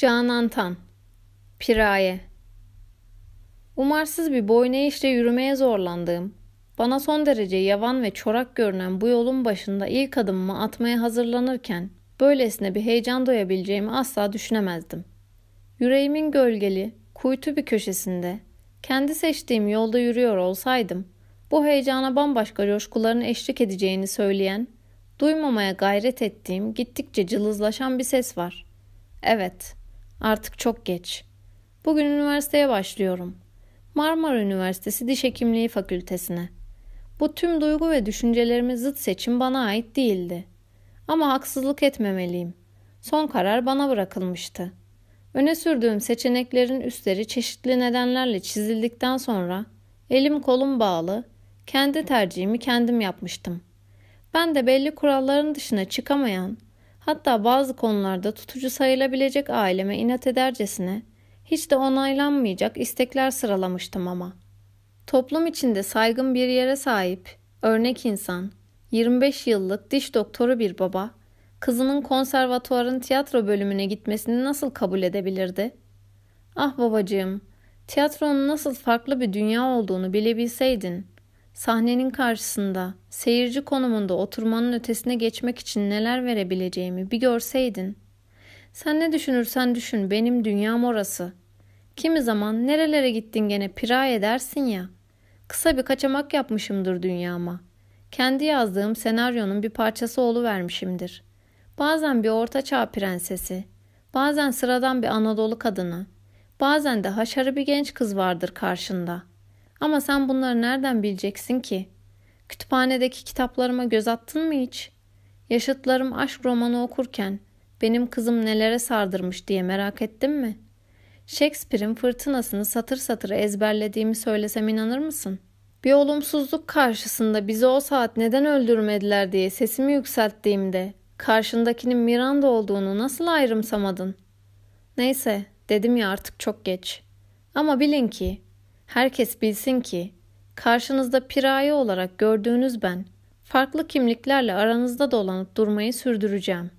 Canan Tan Piraye Umarsız bir boyna işle yürümeye zorlandığım, bana son derece yavan ve çorak görünen bu yolun başında ilk adımımı atmaya hazırlanırken böylesine bir heyecan duyabileceğimi asla düşünemezdim. Yüreğimin gölgeli, kuytu bir köşesinde, kendi seçtiğim yolda yürüyor olsaydım, bu heyecana bambaşka coşkuların eşlik edeceğini söyleyen, duymamaya gayret ettiğim gittikçe cılızlaşan bir ses var. Evet, Artık çok geç. Bugün üniversiteye başlıyorum. Marmara Üniversitesi Diş Hekimliği Fakültesine. Bu tüm duygu ve düşüncelerimi zıt seçim bana ait değildi. Ama haksızlık etmemeliyim. Son karar bana bırakılmıştı. Öne sürdüğüm seçeneklerin üstleri çeşitli nedenlerle çizildikten sonra elim kolum bağlı, kendi tercihimi kendim yapmıştım. Ben de belli kuralların dışına çıkamayan, Hatta bazı konularda tutucu sayılabilecek aileme inat edercesine hiç de onaylanmayacak istekler sıralamıştım ama. Toplum içinde saygın bir yere sahip, örnek insan, 25 yıllık diş doktoru bir baba, kızının konservatuarın tiyatro bölümüne gitmesini nasıl kabul edebilirdi? Ah babacığım, tiyatronun nasıl farklı bir dünya olduğunu bilebilseydin, sahnenin karşısında, seyirci konumunda oturmanın ötesine geçmek için neler verebileceğimi bir görseydin. Sen ne düşünürsen düşün benim dünyam orası. Kimi zaman nerelere gittin gene piray edersin ya. Kısa bir kaçamak yapmışımdır dünyama. Kendi yazdığım senaryonun bir parçası vermişimdir. Bazen bir orta çağ prensesi, bazen sıradan bir Anadolu kadını, bazen de haşarı bir genç kız vardır karşında.'' Ama sen bunları nereden bileceksin ki? Kütüphanedeki kitaplarıma göz attın mı hiç? Yaşıtlarım aşk romanı okurken benim kızım nelere sardırmış diye merak ettin mi? Shakespeare'in fırtınasını satır satır ezberlediğimi söylesem inanır mısın? Bir olumsuzluk karşısında bizi o saat neden öldürmediler diye sesimi yükselttiğimde karşındakinin Miranda olduğunu nasıl ayrımsamadın? Neyse dedim ya artık çok geç. Ama bilin ki Herkes bilsin ki karşınızda piraye olarak gördüğünüz ben farklı kimliklerle aranızda dolanıp durmayı sürdüreceğim.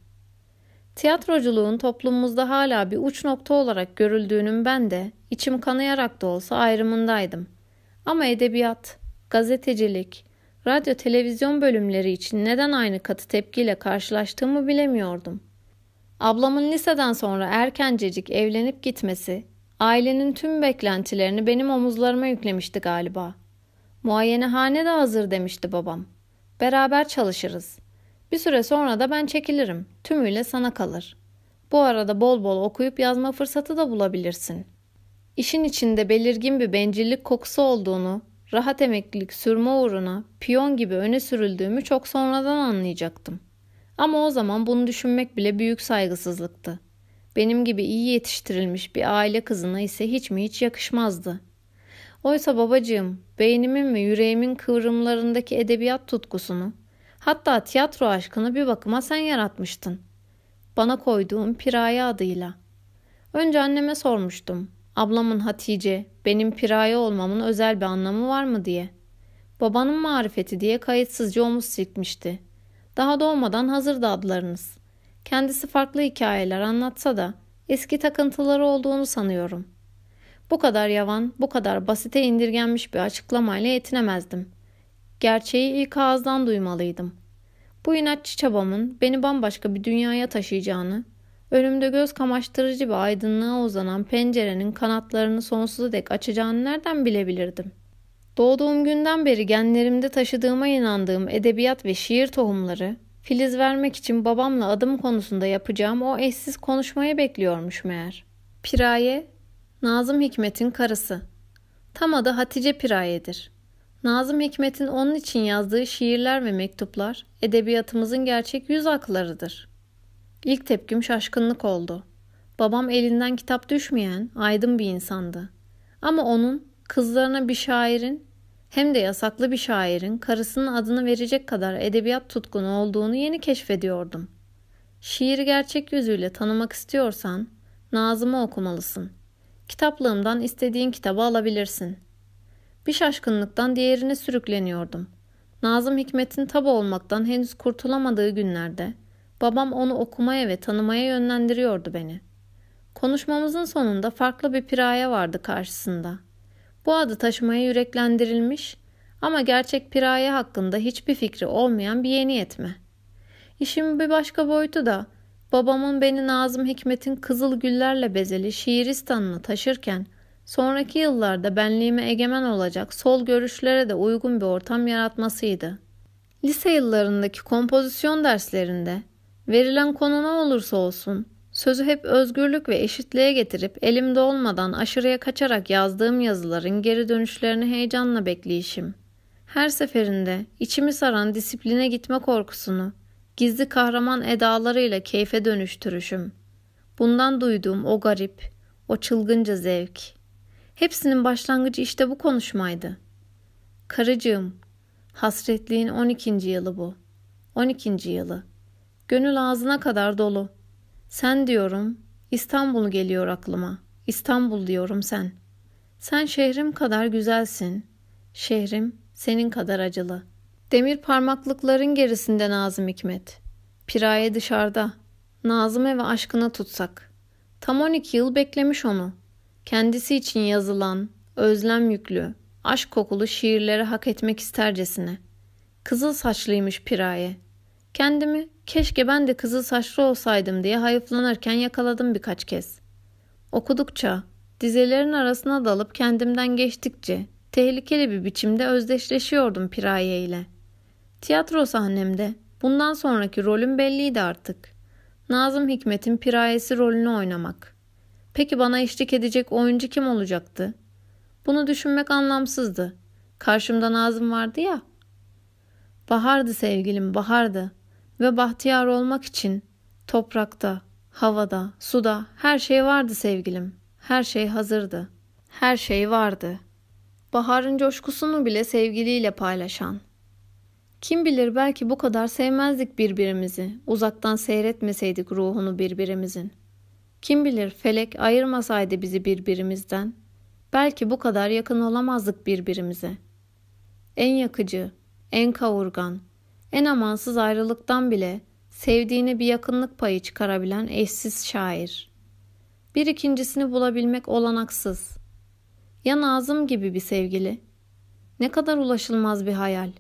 Tiyatroculuğun toplumumuzda hala bir uç nokta olarak görüldüğünün ben de içim kanayarak da olsa ayrımındaydım. Ama edebiyat, gazetecilik, radyo televizyon bölümleri için neden aynı katı tepkiyle karşılaştığımı bilemiyordum. Ablamın liseden sonra erkencecik evlenip gitmesi Ailenin tüm beklentilerini benim omuzlarıma yüklemişti galiba. Muayenehane de hazır demişti babam. Beraber çalışırız. Bir süre sonra da ben çekilirim. Tümüyle sana kalır. Bu arada bol bol okuyup yazma fırsatı da bulabilirsin. İşin içinde belirgin bir bencillik kokusu olduğunu, rahat emeklilik sürme uğruna piyon gibi öne sürüldüğümü çok sonradan anlayacaktım. Ama o zaman bunu düşünmek bile büyük saygısızlıktı. Benim gibi iyi yetiştirilmiş bir aile kızına ise hiç mi hiç yakışmazdı. Oysa babacığım beynimin ve yüreğimin kıvrımlarındaki edebiyat tutkusunu, hatta tiyatro aşkını bir bakıma sen yaratmıştın. Bana koyduğun Piraye adıyla. Önce anneme sormuştum. Ablamın Hatice, benim Piraye olmamın özel bir anlamı var mı diye. Babanın marifeti diye kayıtsızca omuz silkmişti. Daha doğmadan hazırdı adlarınız. Kendisi farklı hikayeler anlatsa da eski takıntıları olduğunu sanıyorum. Bu kadar yavan, bu kadar basite indirgenmiş bir açıklamayla yetinemezdim. Gerçeği ilk ağızdan duymalıydım. Bu inatçı çabamın beni bambaşka bir dünyaya taşıyacağını, önümde göz kamaştırıcı bir aydınlığa uzanan pencerenin kanatlarını sonsuza dek açacağını nereden bilebilirdim? Doğduğum günden beri genlerimde taşıdığıma inandığım edebiyat ve şiir tohumları Filiz vermek için babamla adım konusunda yapacağım o eşsiz konuşmayı bekliyormuş meğer. Piraye, Nazım Hikmet'in karısı. Tam adı Hatice Piraye'dir. Nazım Hikmet'in onun için yazdığı şiirler ve mektuplar edebiyatımızın gerçek yüz aklarıdır. İlk tepkim şaşkınlık oldu. Babam elinden kitap düşmeyen aydın bir insandı. Ama onun kızlarına bir şairin hem de yasaklı bir şairin karısının adını verecek kadar edebiyat tutkunu olduğunu yeni keşfediyordum. Şiiri gerçek yüzüyle tanımak istiyorsan Nazım'ı okumalısın. Kitaplığımdan istediğin kitabı alabilirsin. Bir şaşkınlıktan diğerine sürükleniyordum. Nazım Hikmet'in tab olmaktan henüz kurtulamadığı günlerde babam onu okumaya ve tanımaya yönlendiriyordu beni. Konuşmamızın sonunda farklı bir piraye vardı karşısında. Bu adı taşımaya yüreklendirilmiş ama gerçek piraye hakkında hiçbir fikri olmayan bir yeni yetme. İşin bir başka boyutu da babamın beni Nazım Hikmet'in kızıl güllerle bezeli şiiristanına taşırken sonraki yıllarda benliğime egemen olacak sol görüşlere de uygun bir ortam yaratmasıydı. Lise yıllarındaki kompozisyon derslerinde verilen konu ne olursa olsun sözü hep özgürlük ve eşitliğe getirip elimde olmadan aşırıya kaçarak yazdığım yazıların geri dönüşlerini heyecanla bekleyişim. Her seferinde içimi saran disipline gitme korkusunu, gizli kahraman edalarıyla keyfe dönüştürüşüm. Bundan duyduğum o garip, o çılgınca zevk. Hepsinin başlangıcı işte bu konuşmaydı. Karıcığım, hasretliğin 12. yılı bu. 12. yılı. Gönül ağzına kadar dolu. Sen diyorum, İstanbul geliyor aklıma. İstanbul diyorum sen. Sen şehrim kadar güzelsin. Şehrim senin kadar acılı. Demir parmaklıkların gerisinde Nazım Hikmet. Piraye dışarıda. Nazım ve aşkına tutsak. Tam 12 yıl beklemiş onu. Kendisi için yazılan, özlem yüklü, aşk kokulu şiirleri hak etmek istercesine. Kızıl saçlıymış Piraye. Kendimi keşke ben de kızıl saçlı olsaydım diye hayıflanırken yakaladım birkaç kez. Okudukça, dizelerin arasına dalıp kendimden geçtikçe tehlikeli bir biçimde özdeşleşiyordum Piraye ile. Tiyatro sahnemde bundan sonraki rolüm belliydi artık. Nazım Hikmet'in Pirayesi rolünü oynamak. Peki bana eşlik edecek oyuncu kim olacaktı? Bunu düşünmek anlamsızdı. Karşımda Nazım vardı ya. Bahardı sevgilim, bahardı. Ve bahtiyar olmak için toprakta, havada, suda her şey vardı sevgilim. Her şey hazırdı. Her şey vardı. Baharın coşkusunu bile sevgiliyle paylaşan. Kim bilir belki bu kadar sevmezdik birbirimizi, uzaktan seyretmeseydik ruhunu birbirimizin. Kim bilir felek ayırmasaydı bizi birbirimizden, belki bu kadar yakın olamazdık birbirimize. En yakıcı, en kavurgan, en amansız ayrılıktan bile sevdiğine bir yakınlık payı çıkarabilen eşsiz şair. Bir ikincisini bulabilmek olanaksız. Ya Nazım gibi bir sevgili. Ne kadar ulaşılmaz bir hayal.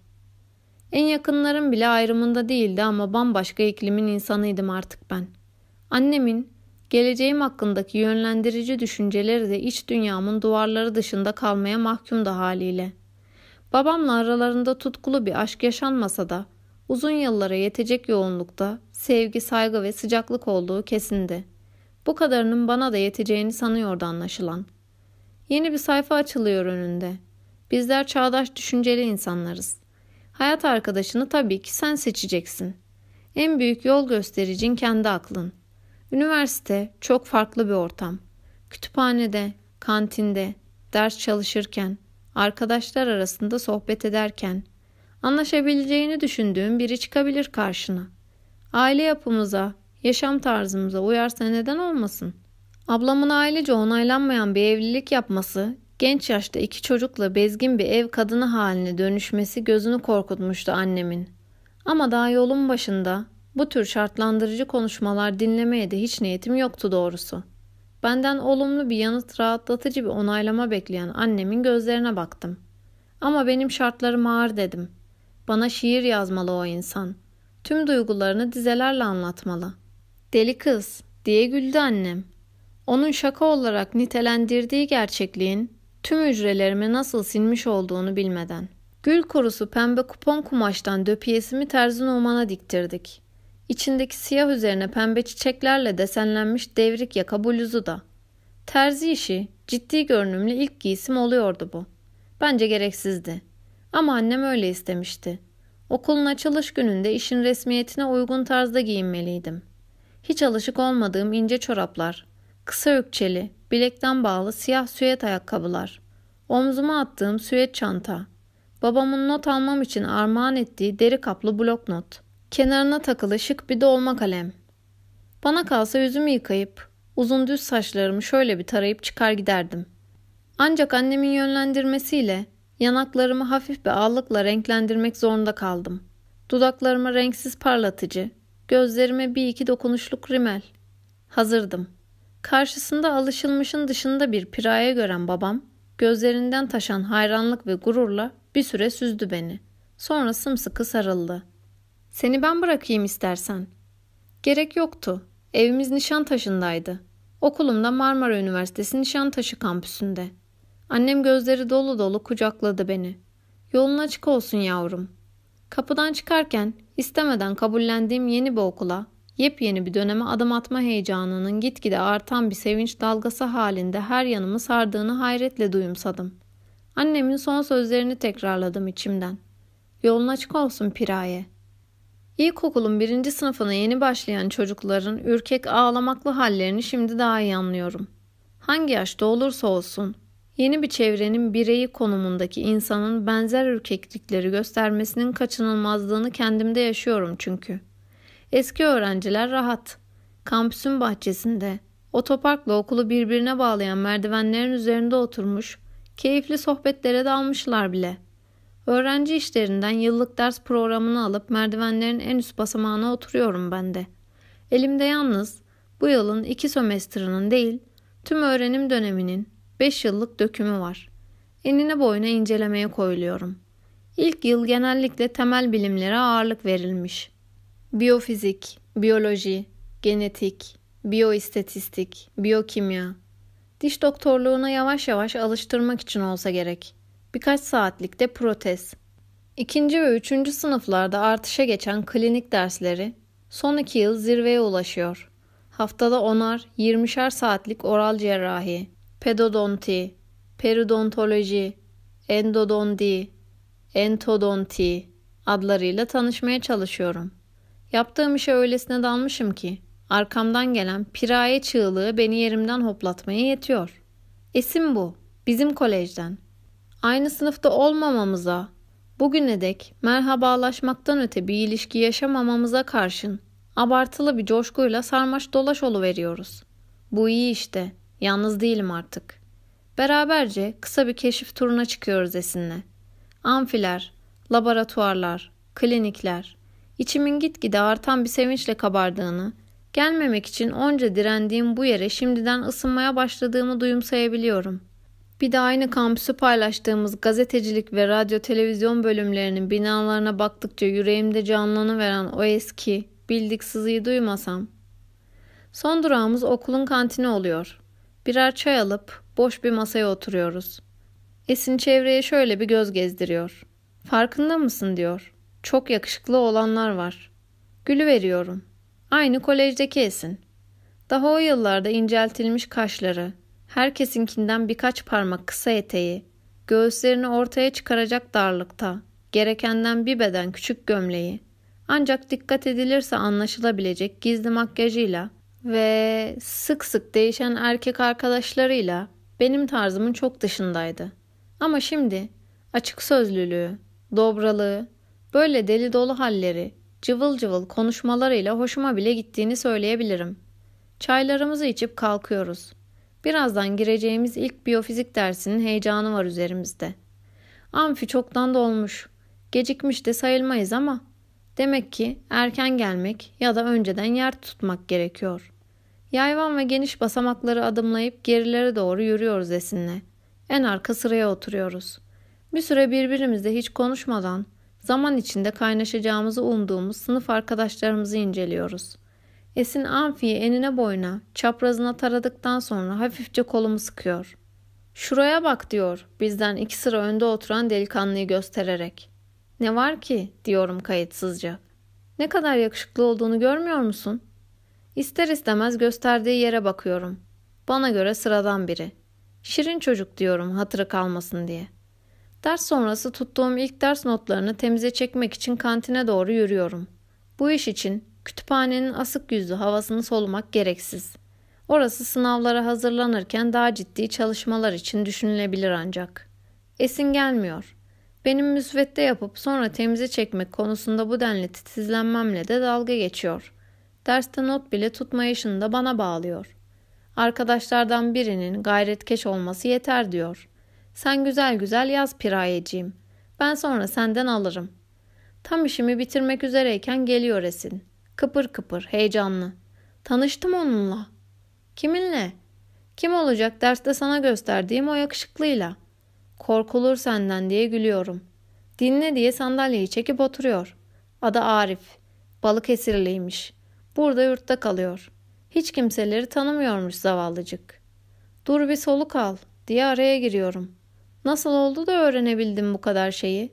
En yakınlarım bile ayrımında değildi ama bambaşka iklimin insanıydım artık ben. Annemin geleceğim hakkındaki yönlendirici düşünceleri de iç dünyamın duvarları dışında kalmaya mahkumdu haliyle. Babamla aralarında tutkulu bir aşk yaşanmasa da uzun yıllara yetecek yoğunlukta sevgi, saygı ve sıcaklık olduğu kesindi. Bu kadarının bana da yeteceğini sanıyordu anlaşılan. Yeni bir sayfa açılıyor önünde. Bizler çağdaş düşünceli insanlarız. Hayat arkadaşını tabii ki sen seçeceksin. En büyük yol göstericin kendi aklın. Üniversite çok farklı bir ortam. Kütüphanede, kantinde, ders çalışırken, arkadaşlar arasında sohbet ederken, anlaşabileceğini düşündüğün biri çıkabilir karşına. Aile yapımıza, yaşam tarzımıza uyarsa neden olmasın? Ablamın ailece onaylanmayan bir evlilik yapması, genç yaşta iki çocukla bezgin bir ev kadını haline dönüşmesi gözünü korkutmuştu annemin. Ama daha yolun başında bu tür şartlandırıcı konuşmalar dinlemeye de hiç niyetim yoktu doğrusu. Benden olumlu bir yanıt rahatlatıcı bir onaylama bekleyen annemin gözlerine baktım. Ama benim şartlarım ağır dedim. Bana şiir yazmalı o insan. Tüm duygularını dizelerle anlatmalı. Deli kız diye güldü annem. Onun şaka olarak nitelendirdiği gerçekliğin tüm hücrelerime nasıl sinmiş olduğunu bilmeden. Gül kurusu pembe kupon kumaştan döpiyesimi terzi Numan'a diktirdik. İçindeki siyah üzerine pembe çiçeklerle desenlenmiş devrik yaka bluzu da. Terzi işi ciddi görünümlü ilk giysim oluyordu bu. Bence gereksizdi. Ama annem öyle istemişti. Okulun açılış gününde işin resmiyetine uygun tarzda giyinmeliydim. Hiç alışık olmadığım ince çoraplar, kısa ökçeli, bilekten bağlı siyah süet ayakkabılar, omzuma attığım süet çanta, babamın not almam için armağan ettiği deri kaplı bloknot, kenarına takılı şık bir dolma kalem. Bana kalsa yüzümü yıkayıp uzun düz saçlarımı şöyle bir tarayıp çıkar giderdim. Ancak annemin yönlendirmesiyle Yanaklarımı hafif bir ağlıkla renklendirmek zorunda kaldım. Dudaklarıma renksiz parlatıcı, gözlerime bir iki dokunuşluk rimel. Hazırdım. Karşısında alışılmışın dışında bir piraya gören babam, gözlerinden taşan hayranlık ve gururla bir süre süzdü beni. Sonra sımsıkı sarıldı. Seni ben bırakayım istersen. Gerek yoktu. Evimiz Nişantaşı'ndaydı. Okulumda Marmara Üniversitesi Nişantaşı kampüsünde. Annem gözleri dolu dolu kucakladı beni. Yolun açık olsun yavrum. Kapıdan çıkarken istemeden kabullendiğim yeni bir okula, yepyeni bir döneme adım atma heyecanının gitgide artan bir sevinç dalgası halinde her yanımı sardığını hayretle duyumsadım. Annemin son sözlerini tekrarladım içimden. Yolun açık olsun Piraye. İlkokulun birinci sınıfına yeni başlayan çocukların ürkek ağlamaklı hallerini şimdi daha iyi anlıyorum. Hangi yaşta olursa olsun yeni bir çevrenin bireyi konumundaki insanın benzer ürkeklikleri göstermesinin kaçınılmazlığını kendimde yaşıyorum çünkü. Eski öğrenciler rahat. Kampüsün bahçesinde, otoparkla okulu birbirine bağlayan merdivenlerin üzerinde oturmuş, keyifli sohbetlere dalmışlar bile.'' Öğrenci işlerinden yıllık ders programını alıp merdivenlerin en üst basamağına oturuyorum ben de. Elimde yalnız bu yılın iki sömestrının değil, tüm öğrenim döneminin beş yıllık dökümü var. Enine boyuna incelemeye koyuluyorum. İlk yıl genellikle temel bilimlere ağırlık verilmiş. Biyofizik, biyoloji, genetik, biyoistatistik, biyokimya. Diş doktorluğuna yavaş yavaş alıştırmak için olsa gerek.'' birkaç saatlikte protez. İkinci ve üçüncü sınıflarda artışa geçen klinik dersleri son iki yıl zirveye ulaşıyor. Haftada onar, yirmişer saatlik oral cerrahi, pedodonti, periodontoloji, endodonti, entodonti adlarıyla tanışmaya çalışıyorum. Yaptığım işe öylesine dalmışım ki arkamdan gelen piraye çığlığı beni yerimden hoplatmaya yetiyor. Esim bu. Bizim kolejden aynı sınıfta olmamamıza, bugüne dek merhabalaşmaktan öte bir ilişki yaşamamamıza karşın abartılı bir coşkuyla sarmaş dolaş veriyoruz. Bu iyi işte. Yalnız değilim artık. Beraberce kısa bir keşif turuna çıkıyoruz Esin'le. Amfiler, laboratuvarlar, klinikler. İçimin gitgide artan bir sevinçle kabardığını, gelmemek için onca direndiğim bu yere şimdiden ısınmaya başladığımı duyumsayabiliyorum.'' Bir de aynı kampüsü paylaştığımız gazetecilik ve radyo televizyon bölümlerinin binalarına baktıkça yüreğimde canlanıveren o eski, bildik sızıyı duymasam. Son durağımız okulun kantini oluyor. Birer çay alıp boş bir masaya oturuyoruz. Esin çevreye şöyle bir göz gezdiriyor. Farkında mısın diyor. Çok yakışıklı olanlar var. Gülü veriyorum. Aynı kolejdeki Esin. Daha o yıllarda inceltilmiş kaşları, herkesinkinden birkaç parmak kısa eteği, göğüslerini ortaya çıkaracak darlıkta, gerekenden bir beden küçük gömleği, ancak dikkat edilirse anlaşılabilecek gizli makyajıyla ve sık sık değişen erkek arkadaşlarıyla benim tarzımın çok dışındaydı. Ama şimdi açık sözlülüğü, dobralığı, böyle deli dolu halleri, cıvıl cıvıl konuşmalarıyla hoşuma bile gittiğini söyleyebilirim. Çaylarımızı içip kalkıyoruz. Birazdan gireceğimiz ilk biyofizik dersinin heyecanı var üzerimizde. Amfi çoktan dolmuş. Gecikmiş de sayılmayız ama demek ki erken gelmek ya da önceden yer tutmak gerekiyor. Yayvan ve geniş basamakları adımlayıp gerilere doğru yürüyoruz Esin'le. En arka sıraya oturuyoruz. Bir süre birbirimizle hiç konuşmadan zaman içinde kaynaşacağımızı umduğumuz sınıf arkadaşlarımızı inceliyoruz. Esin amfiyi enine boyuna, çaprazına taradıktan sonra hafifçe kolumu sıkıyor. Şuraya bak diyor bizden iki sıra önde oturan delikanlıyı göstererek. Ne var ki diyorum kayıtsızca. Ne kadar yakışıklı olduğunu görmüyor musun? İster istemez gösterdiği yere bakıyorum. Bana göre sıradan biri. Şirin çocuk diyorum hatırı kalmasın diye. Ders sonrası tuttuğum ilk ders notlarını temize çekmek için kantine doğru yürüyorum. Bu iş için Kütüphanenin asık yüzlü havasını solumak gereksiz. Orası sınavlara hazırlanırken daha ciddi çalışmalar için düşünülebilir ancak. Esin gelmiyor. Benim müsvedde yapıp sonra temize çekmek konusunda bu denli titizlenmemle de dalga geçiyor. Derste not bile tutmayışını da bana bağlıyor. Arkadaşlardan birinin gayretkeş olması yeter diyor. Sen güzel güzel yaz pirayeciğim. Ben sonra senden alırım. Tam işimi bitirmek üzereyken geliyor Esin. Kıpır kıpır, heyecanlı. Tanıştım onunla. Kiminle? Kim olacak derste sana gösterdiğim o yakışıklıyla. Korkulur senden diye gülüyorum. Dinle diye sandalyeyi çekip oturuyor. Adı Arif. Balıkesirliymiş. Burada yurtta kalıyor. Hiç kimseleri tanımıyormuş zavallıcık. Dur bir soluk al diye araya giriyorum. Nasıl oldu da öğrenebildim bu kadar şeyi?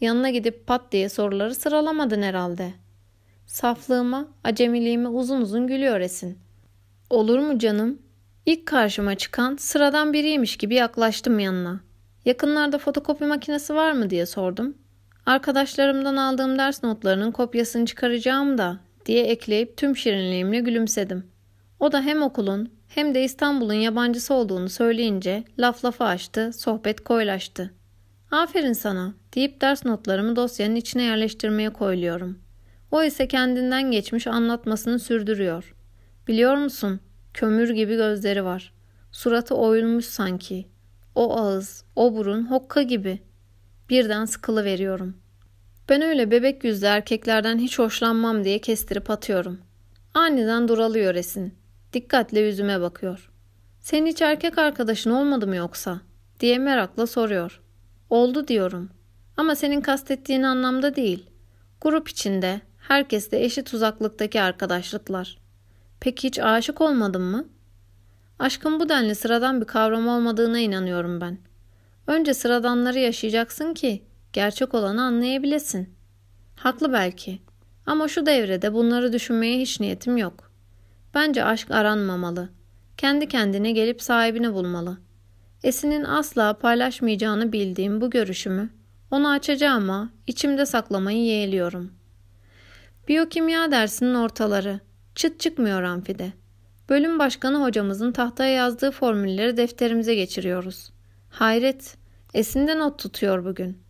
Yanına gidip pat diye soruları sıralamadın herhalde. Saflığıma, acemiliğime uzun uzun gülüyor Esin. Olur mu canım? İlk karşıma çıkan sıradan biriymiş gibi yaklaştım yanına. Yakınlarda fotokopi makinesi var mı diye sordum. Arkadaşlarımdan aldığım ders notlarının kopyasını çıkaracağım da diye ekleyip tüm şirinliğimle gülümsedim. O da hem okulun hem de İstanbul'un yabancısı olduğunu söyleyince laf lafa açtı, sohbet koylaştı. Aferin sana deyip ders notlarımı dosyanın içine yerleştirmeye koyuluyorum. O ise kendinden geçmiş anlatmasını sürdürüyor. Biliyor musun? Kömür gibi gözleri var. Suratı oyulmuş sanki. O ağız, o burun hokka gibi. Birden sıkılı veriyorum. Ben öyle bebek yüzlü erkeklerden hiç hoşlanmam diye kestirip atıyorum. Aniden duralıyor Esin. Dikkatle yüzüme bakıyor. Senin hiç erkek arkadaşın olmadı mı yoksa? diye merakla soruyor. Oldu diyorum. Ama senin kastettiğin anlamda değil. Grup içinde, herkes de eşit uzaklıktaki arkadaşlıklar. Peki hiç aşık olmadın mı? Aşkın bu denli sıradan bir kavram olmadığına inanıyorum ben. Önce sıradanları yaşayacaksın ki gerçek olanı anlayabilesin. Haklı belki. Ama şu devrede bunları düşünmeye hiç niyetim yok. Bence aşk aranmamalı. Kendi kendine gelip sahibini bulmalı. Esin'in asla paylaşmayacağını bildiğim bu görüşümü ona açacağım ama içimde saklamayı yeğliyorum. Biyokimya dersinin ortaları. Çıt çıkmıyor amfide. Bölüm başkanı hocamızın tahtaya yazdığı formülleri defterimize geçiriyoruz. Hayret, Esin'de not tutuyor bugün.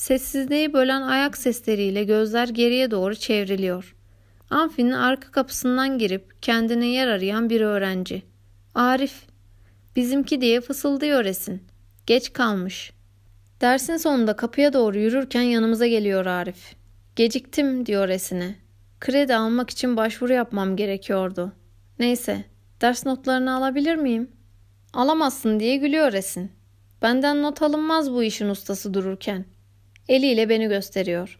Sessizliği bölen ayak sesleriyle gözler geriye doğru çevriliyor. Amfinin arka kapısından girip kendine yer arayan bir öğrenci. Arif, bizimki diye fısıldıyor Esin. Geç kalmış. Dersin sonunda kapıya doğru yürürken yanımıza geliyor Arif. Geciktim diyor Esin'e. Kredi almak için başvuru yapmam gerekiyordu. Neyse, ders notlarını alabilir miyim? Alamazsın diye gülüyor Esin. Benden not alınmaz bu işin ustası dururken. Eliyle beni gösteriyor.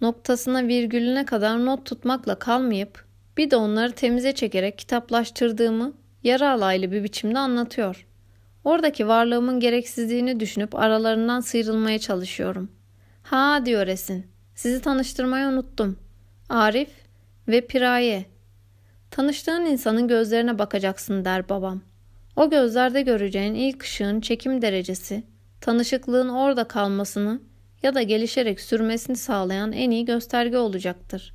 Noktasına virgülüne kadar not tutmakla kalmayıp bir de onları temize çekerek kitaplaştırdığımı yarı alaylı bir biçimde anlatıyor. Oradaki varlığımın gereksizliğini düşünüp aralarından sıyrılmaya çalışıyorum. Ha diyor Esin. Sizi tanıştırmayı unuttum. Arif ve Piraye. Tanıştığın insanın gözlerine bakacaksın der babam. O gözlerde göreceğin ilk ışığın çekim derecesi, tanışıklığın orada kalmasını ya da gelişerek sürmesini sağlayan en iyi gösterge olacaktır.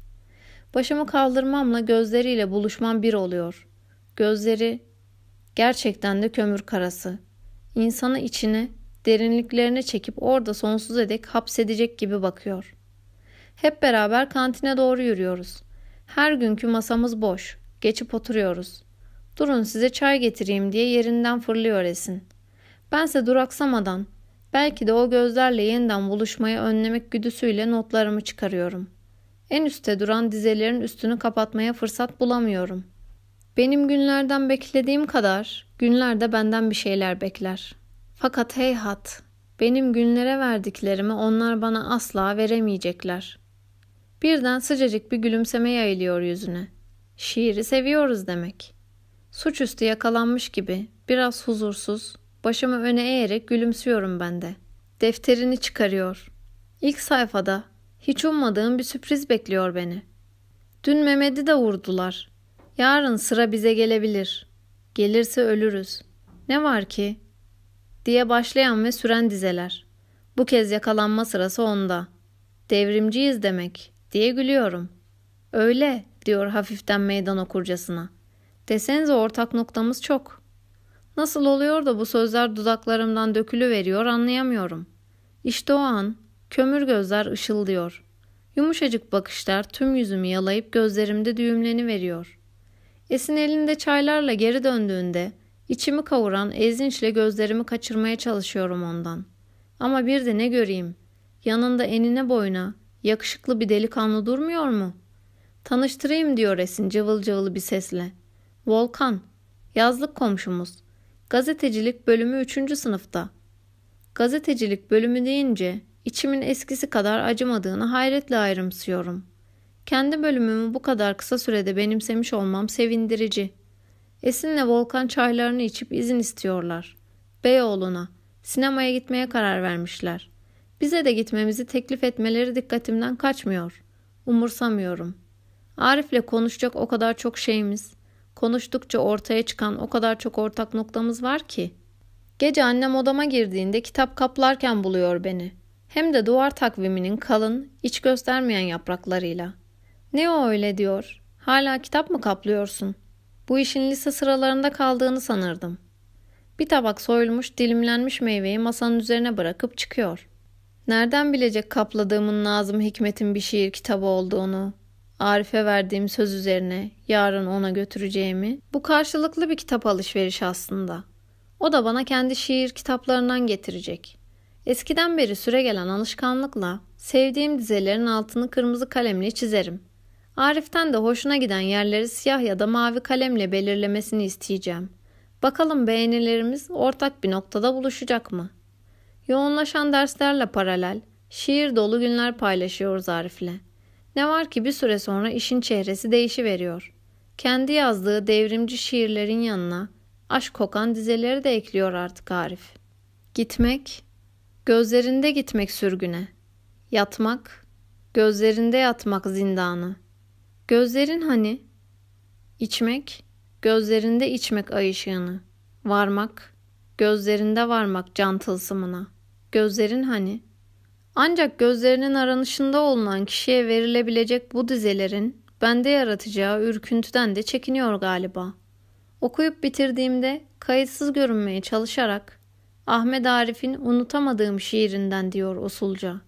Başımı kaldırmamla gözleriyle buluşmam bir oluyor. Gözleri gerçekten de kömür karası. İnsanı içine, derinliklerine çekip orada sonsuz edek hapsedecek gibi bakıyor. Hep beraber kantine doğru yürüyoruz. Her günkü masamız boş. Geçip oturuyoruz. Durun size çay getireyim diye yerinden fırlıyor Esin. Bense duraksamadan belki de o gözlerle yeniden buluşmayı önlemek güdüsüyle notlarımı çıkarıyorum. En üstte duran dizelerin üstünü kapatmaya fırsat bulamıyorum. Benim günlerden beklediğim kadar günler de benden bir şeyler bekler. Fakat heyhat, benim günlere verdiklerimi onlar bana asla veremeyecekler. Birden sıcacık bir gülümseme yayılıyor yüzüne. Şiiri seviyoruz demek. Suçüstü yakalanmış gibi biraz huzursuz, başımı öne eğerek gülümsüyorum ben de. Defterini çıkarıyor. İlk sayfada hiç ummadığım bir sürpriz bekliyor beni. Dün Mehmet'i de vurdular. Yarın sıra bize gelebilir. Gelirse ölürüz. Ne var ki? Diye başlayan ve süren dizeler. Bu kez yakalanma sırası onda. Devrimciyiz demek diye gülüyorum. Öyle diyor hafiften meydan okurcasına. Desenize ortak noktamız çok. Nasıl oluyor da bu sözler dudaklarımdan dökülü veriyor anlayamıyorum. İşte o an kömür gözler ışıldıyor. Yumuşacık bakışlar tüm yüzümü yalayıp gözlerimde düğümleni veriyor. Esin elinde çaylarla geri döndüğünde içimi kavuran ezinçle gözlerimi kaçırmaya çalışıyorum ondan. Ama bir de ne göreyim? Yanında enine boyuna yakışıklı bir delikanlı durmuyor mu? Tanıştırayım diyor Esin cıvıl cıvıl bir sesle. Volkan. Yazlık komşumuz. Gazetecilik bölümü 3. sınıfta. Gazetecilik bölümü deyince içimin eskisi kadar acımadığını hayretle ayrımsıyorum. Kendi bölümümü bu kadar kısa sürede benimsemiş olmam sevindirici. Esin'le Volkan çaylarını içip izin istiyorlar. Beyoğlu'na, sinemaya gitmeye karar vermişler. Bize de gitmemizi teklif etmeleri dikkatimden kaçmıyor. Umursamıyorum. Arif'le konuşacak o kadar çok şeyimiz, konuştukça ortaya çıkan o kadar çok ortak noktamız var ki. Gece annem odama girdiğinde kitap kaplarken buluyor beni. Hem de duvar takviminin kalın, iç göstermeyen yapraklarıyla. Ne o öyle diyor. Hala kitap mı kaplıyorsun? Bu işin lise sıralarında kaldığını sanırdım. Bir tabak soyulmuş, dilimlenmiş meyveyi masanın üzerine bırakıp çıkıyor. Nereden bilecek kapladığımın Nazım Hikmet'in bir şiir kitabı olduğunu? Arif'e verdiğim söz üzerine yarın ona götüreceğimi. Bu karşılıklı bir kitap alışveriş aslında. O da bana kendi şiir kitaplarından getirecek. Eskiden beri süre gelen alışkanlıkla sevdiğim dizelerin altını kırmızı kalemle çizerim. Arif'ten de hoşuna giden yerleri siyah ya da mavi kalemle belirlemesini isteyeceğim. Bakalım beğenilerimiz ortak bir noktada buluşacak mı? Yoğunlaşan derslerle paralel, şiir dolu günler paylaşıyoruz Arif'le. Ne var ki bir süre sonra işin çehresi değişiveriyor. Kendi yazdığı devrimci şiirlerin yanına aşk kokan dizeleri de ekliyor artık Arif. Gitmek, gözlerinde gitmek sürgüne. Yatmak, gözlerinde yatmak zindanı. Gözlerin hani? İçmek, gözlerinde içmek ay ışığını. Varmak, gözlerinde varmak can tılsımına. Gözlerin hani? Ancak gözlerinin aranışında olunan kişiye verilebilecek bu dizelerin bende yaratacağı ürküntüden de çekiniyor galiba. Okuyup bitirdiğimde kayıtsız görünmeye çalışarak Ahmet Arif'in unutamadığım şiirinden diyor usulca.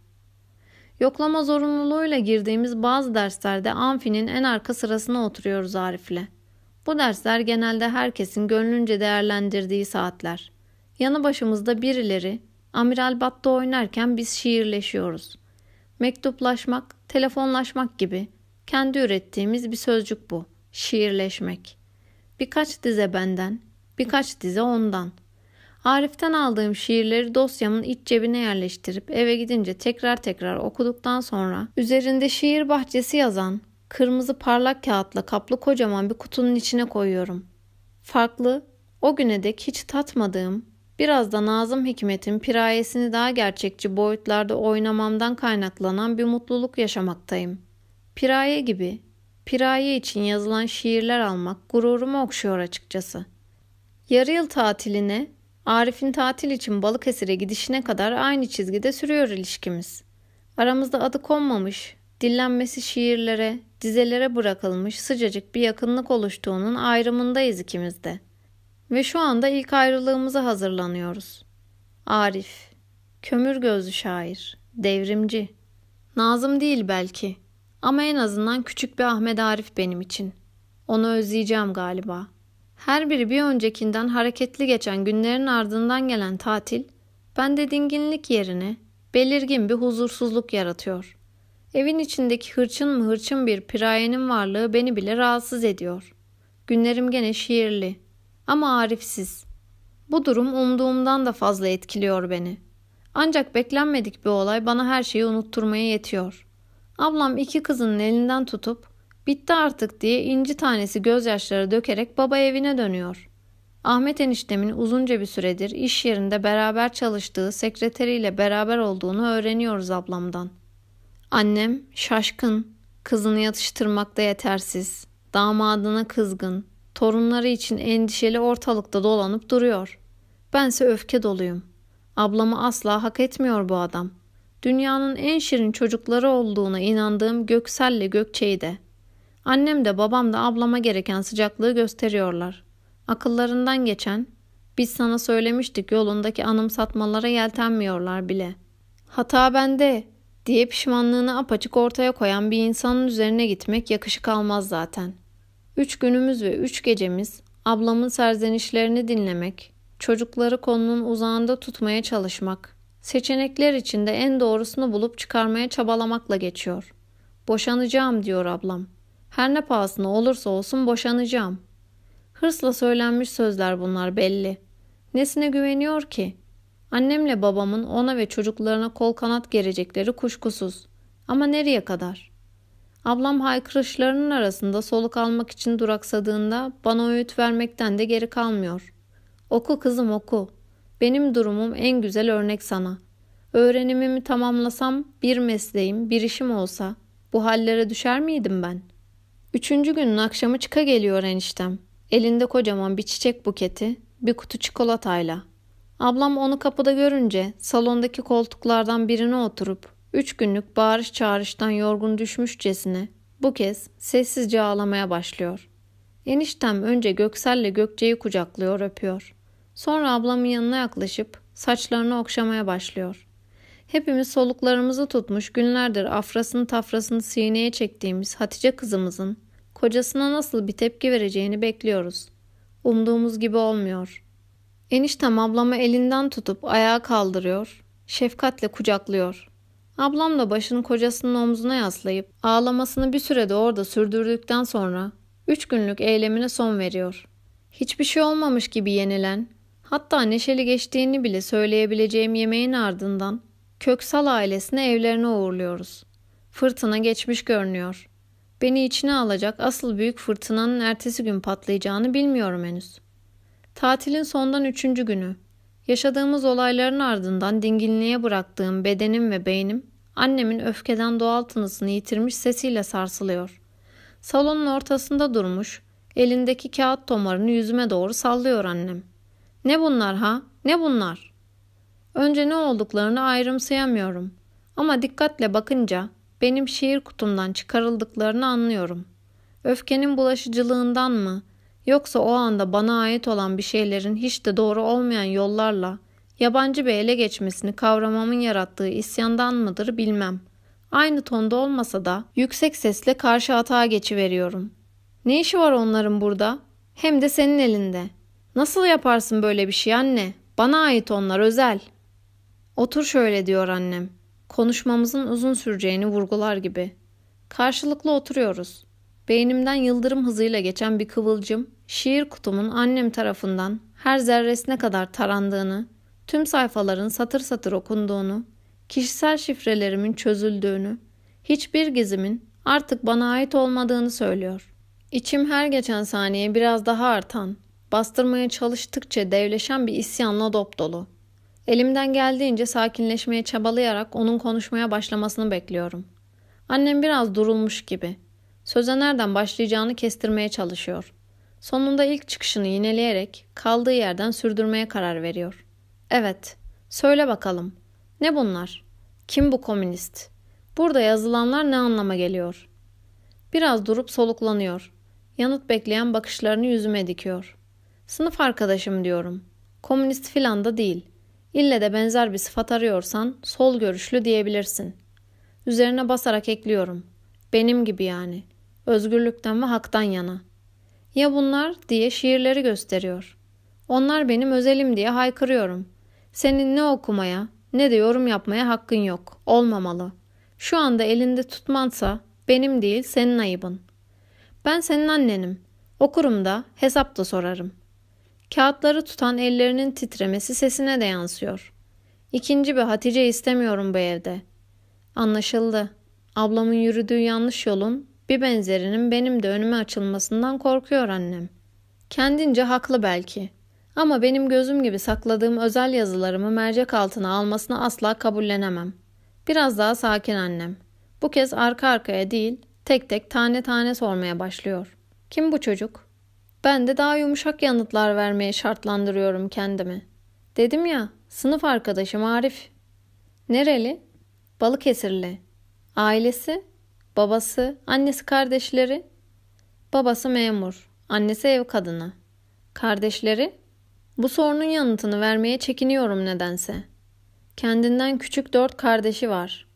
Yoklama zorunluluğuyla girdiğimiz bazı derslerde amfinin en arka sırasına oturuyoruz Arif'le. Bu dersler genelde herkesin gönlünce değerlendirdiği saatler. Yanı başımızda birileri Amiral Battı oynarken biz şiirleşiyoruz. Mektuplaşmak, telefonlaşmak gibi kendi ürettiğimiz bir sözcük bu. Şiirleşmek. Birkaç dize benden, birkaç dize ondan. Arif'ten aldığım şiirleri dosyamın iç cebine yerleştirip eve gidince tekrar tekrar okuduktan sonra üzerinde şiir bahçesi yazan kırmızı parlak kağıtla kaplı kocaman bir kutunun içine koyuyorum. Farklı, o güne dek hiç tatmadığım Biraz da Nazım Hikmet'in pirayesini daha gerçekçi boyutlarda oynamamdan kaynaklanan bir mutluluk yaşamaktayım. Piraye gibi, piraye için yazılan şiirler almak gururumu okşuyor açıkçası. Yarı yıl tatiline, Arif'in tatil için Balıkesir'e gidişine kadar aynı çizgide sürüyor ilişkimiz. Aramızda adı konmamış, dillenmesi şiirlere, dizelere bırakılmış sıcacık bir yakınlık oluştuğunun ayrımındayız ikimiz de.'' Ve şu anda ilk ayrılığımıza hazırlanıyoruz. Arif, kömür gözlü şair, devrimci. Nazım değil belki ama en azından küçük bir Ahmet Arif benim için. Onu özleyeceğim galiba. Her biri bir öncekinden hareketli geçen günlerin ardından gelen tatil, bende dinginlik yerine belirgin bir huzursuzluk yaratıyor. Evin içindeki hırçın mı hırçın bir pirayenin varlığı beni bile rahatsız ediyor. Günlerim gene şiirli, ama Arifsiz. Bu durum umduğumdan da fazla etkiliyor beni. Ancak beklenmedik bir olay bana her şeyi unutturmaya yetiyor. Ablam iki kızının elinden tutup bitti artık diye inci tanesi gözyaşları dökerek baba evine dönüyor. Ahmet eniştemin uzunca bir süredir iş yerinde beraber çalıştığı sekreteriyle beraber olduğunu öğreniyoruz ablamdan. Annem şaşkın, kızını yatıştırmakta yetersiz, damadına kızgın, Torunları için endişeli ortalıkta dolanıp duruyor. Bense öfke doluyum. Ablamı asla hak etmiyor bu adam. Dünyanın en şirin çocukları olduğuna inandığım Göksel'le Gökçe'yi de. Annem de babam da ablama gereken sıcaklığı gösteriyorlar. Akıllarından geçen, biz sana söylemiştik yolundaki anımsatmalara yeltenmiyorlar bile. Hata bende diye pişmanlığını apaçık ortaya koyan bir insanın üzerine gitmek yakışık almaz zaten.'' Üç günümüz ve üç gecemiz ablamın serzenişlerini dinlemek, çocukları konunun uzağında tutmaya çalışmak, seçenekler içinde en doğrusunu bulup çıkarmaya çabalamakla geçiyor. Boşanacağım diyor ablam. Her ne pahasına olursa olsun boşanacağım. Hırsla söylenmiş sözler bunlar belli. Nesine güveniyor ki? Annemle babamın ona ve çocuklarına kol kanat gerecekleri kuşkusuz. Ama nereye kadar? Ablam haykırışlarının arasında soluk almak için duraksadığında bana öğüt vermekten de geri kalmıyor. Oku kızım oku. Benim durumum en güzel örnek sana. Öğrenimimi tamamlasam bir mesleğim, bir işim olsa bu hallere düşer miydim ben? Üçüncü günün akşamı çıka geliyor eniştem. Elinde kocaman bir çiçek buketi, bir kutu çikolatayla. Ablam onu kapıda görünce salondaki koltuklardan birine oturup üç günlük bağırış çağrıştan yorgun düşmüşçesine bu kez sessizce ağlamaya başlıyor. Eniştem önce Göksel'le Gökçe'yi kucaklıyor öpüyor. Sonra ablamın yanına yaklaşıp saçlarını okşamaya başlıyor. Hepimiz soluklarımızı tutmuş günlerdir afrasını tafrasını sineye çektiğimiz Hatice kızımızın kocasına nasıl bir tepki vereceğini bekliyoruz. Umduğumuz gibi olmuyor. Eniştem ablamı elinden tutup ayağa kaldırıyor, şefkatle kucaklıyor. Ablam da başını kocasının omzuna yaslayıp ağlamasını bir sürede orada sürdürdükten sonra üç günlük eylemine son veriyor. Hiçbir şey olmamış gibi yenilen, hatta neşeli geçtiğini bile söyleyebileceğim yemeğin ardından Köksal ailesine evlerine uğurluyoruz. Fırtına geçmiş görünüyor. Beni içine alacak asıl büyük fırtınanın ertesi gün patlayacağını bilmiyorum henüz. Tatilin sondan üçüncü günü. Yaşadığımız olayların ardından dinginliğe bıraktığım bedenim ve beynim annemin öfkeden doğal tınısını yitirmiş sesiyle sarsılıyor. Salonun ortasında durmuş, elindeki kağıt tomarını yüzüme doğru sallıyor annem. Ne bunlar ha? Ne bunlar? Önce ne olduklarını ayrımsayamıyorum. Ama dikkatle bakınca benim şiir kutumdan çıkarıldıklarını anlıyorum. Öfkenin bulaşıcılığından mı yoksa o anda bana ait olan bir şeylerin hiç de doğru olmayan yollarla yabancı bir ele geçmesini kavramamın yarattığı isyandan mıdır bilmem. Aynı tonda olmasa da yüksek sesle karşı atağa geçiveriyorum. Ne işi var onların burada? Hem de senin elinde. Nasıl yaparsın böyle bir şey anne? Bana ait onlar özel. Otur şöyle diyor annem konuşmamızın uzun süreceğini vurgular gibi. Karşılıklı oturuyoruz. Beynimden yıldırım hızıyla geçen bir kıvılcım, şiir kutumun annem tarafından her zerresine kadar tarandığını, tüm sayfaların satır satır okunduğunu, kişisel şifrelerimin çözüldüğünü, hiçbir gizimin artık bana ait olmadığını söylüyor. İçim her geçen saniye biraz daha artan, bastırmaya çalıştıkça devleşen bir isyanla dop dolu. Elimden geldiğince sakinleşmeye çabalayarak onun konuşmaya başlamasını bekliyorum. Annem biraz durulmuş gibi. Söze nereden başlayacağını kestirmeye çalışıyor. Sonunda ilk çıkışını yineleyerek kaldığı yerden sürdürmeye karar veriyor. Evet, söyle bakalım. Ne bunlar? Kim bu komünist? Burada yazılanlar ne anlama geliyor? Biraz durup soluklanıyor. Yanıt bekleyen bakışlarını yüzüme dikiyor. Sınıf arkadaşım diyorum. Komünist filan da değil.'' İlle de benzer bir sıfat arıyorsan sol görüşlü diyebilirsin. Üzerine basarak ekliyorum. Benim gibi yani. Özgürlükten ve haktan yana. Ya bunlar diye şiirleri gösteriyor. Onlar benim özelim diye haykırıyorum. Senin ne okumaya ne de yorum yapmaya hakkın yok. Olmamalı. Şu anda elinde tutmansa benim değil senin ayıbın. Ben senin annenim. Okurum da hesap da sorarım.'' Kağıtları tutan ellerinin titremesi sesine de yansıyor. İkinci bir Hatice istemiyorum bu evde. Anlaşıldı. Ablamın yürüdüğü yanlış yolun bir benzerinin benim de önüme açılmasından korkuyor annem. Kendince haklı belki. Ama benim gözüm gibi sakladığım özel yazılarımı mercek altına almasını asla kabullenemem. Biraz daha sakin annem. Bu kez arka arkaya değil, tek tek tane tane sormaya başlıyor. Kim bu çocuk? Ben de daha yumuşak yanıtlar vermeye şartlandırıyorum kendimi. Dedim ya, sınıf arkadaşım Arif. Nereli? Balıkesirli. Ailesi? Babası, annesi, kardeşleri? Babası memur, annesi ev kadını. Kardeşleri? Bu sorunun yanıtını vermeye çekiniyorum nedense. Kendinden küçük dört kardeşi var.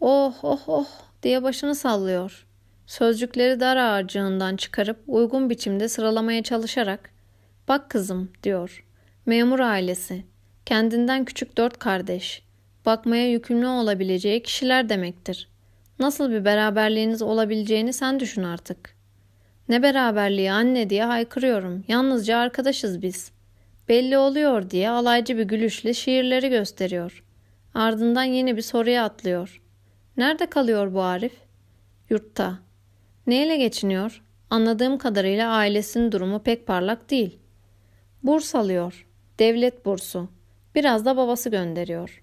Oh oh oh diye başını sallıyor. Sözcükleri dar ağırcığından çıkarıp uygun biçimde sıralamaya çalışarak ''Bak kızım'' diyor. Memur ailesi. Kendinden küçük dört kardeş. Bakmaya yükümlü olabileceği kişiler demektir. Nasıl bir beraberliğiniz olabileceğini sen düşün artık. Ne beraberliği anne diye haykırıyorum. Yalnızca arkadaşız biz. Belli oluyor diye alaycı bir gülüşle şiirleri gösteriyor. Ardından yeni bir soruya atlıyor. Nerede kalıyor bu Arif? Yurtta. Neyle geçiniyor? Anladığım kadarıyla ailesinin durumu pek parlak değil. Burs alıyor. Devlet bursu. Biraz da babası gönderiyor.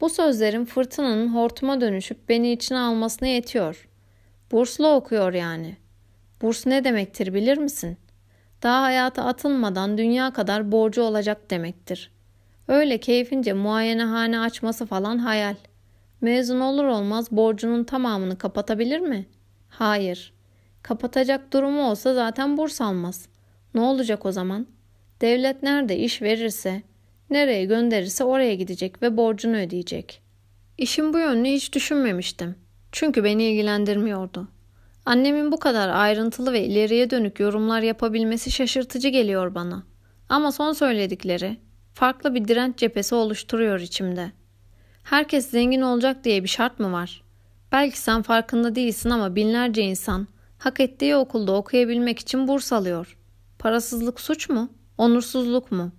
Bu sözlerin fırtınanın hortuma dönüşüp beni içine almasına yetiyor. Burslu okuyor yani. Burs ne demektir bilir misin? Daha hayata atılmadan dünya kadar borcu olacak demektir. Öyle keyfince muayenehane açması falan hayal. Mezun olur olmaz borcunun tamamını kapatabilir mi? Hayır. Kapatacak durumu olsa zaten burs almaz. Ne olacak o zaman? Devlet nerede iş verirse, nereye gönderirse oraya gidecek ve borcunu ödeyecek. İşin bu yönünü hiç düşünmemiştim. Çünkü beni ilgilendirmiyordu. Annemin bu kadar ayrıntılı ve ileriye dönük yorumlar yapabilmesi şaşırtıcı geliyor bana. Ama son söyledikleri farklı bir direnç cephesi oluşturuyor içimde. Herkes zengin olacak diye bir şart mı var? Belki sen farkında değilsin ama binlerce insan hak ettiği okulda okuyabilmek için burs alıyor. Parasızlık suç mu? Onursuzluk mu?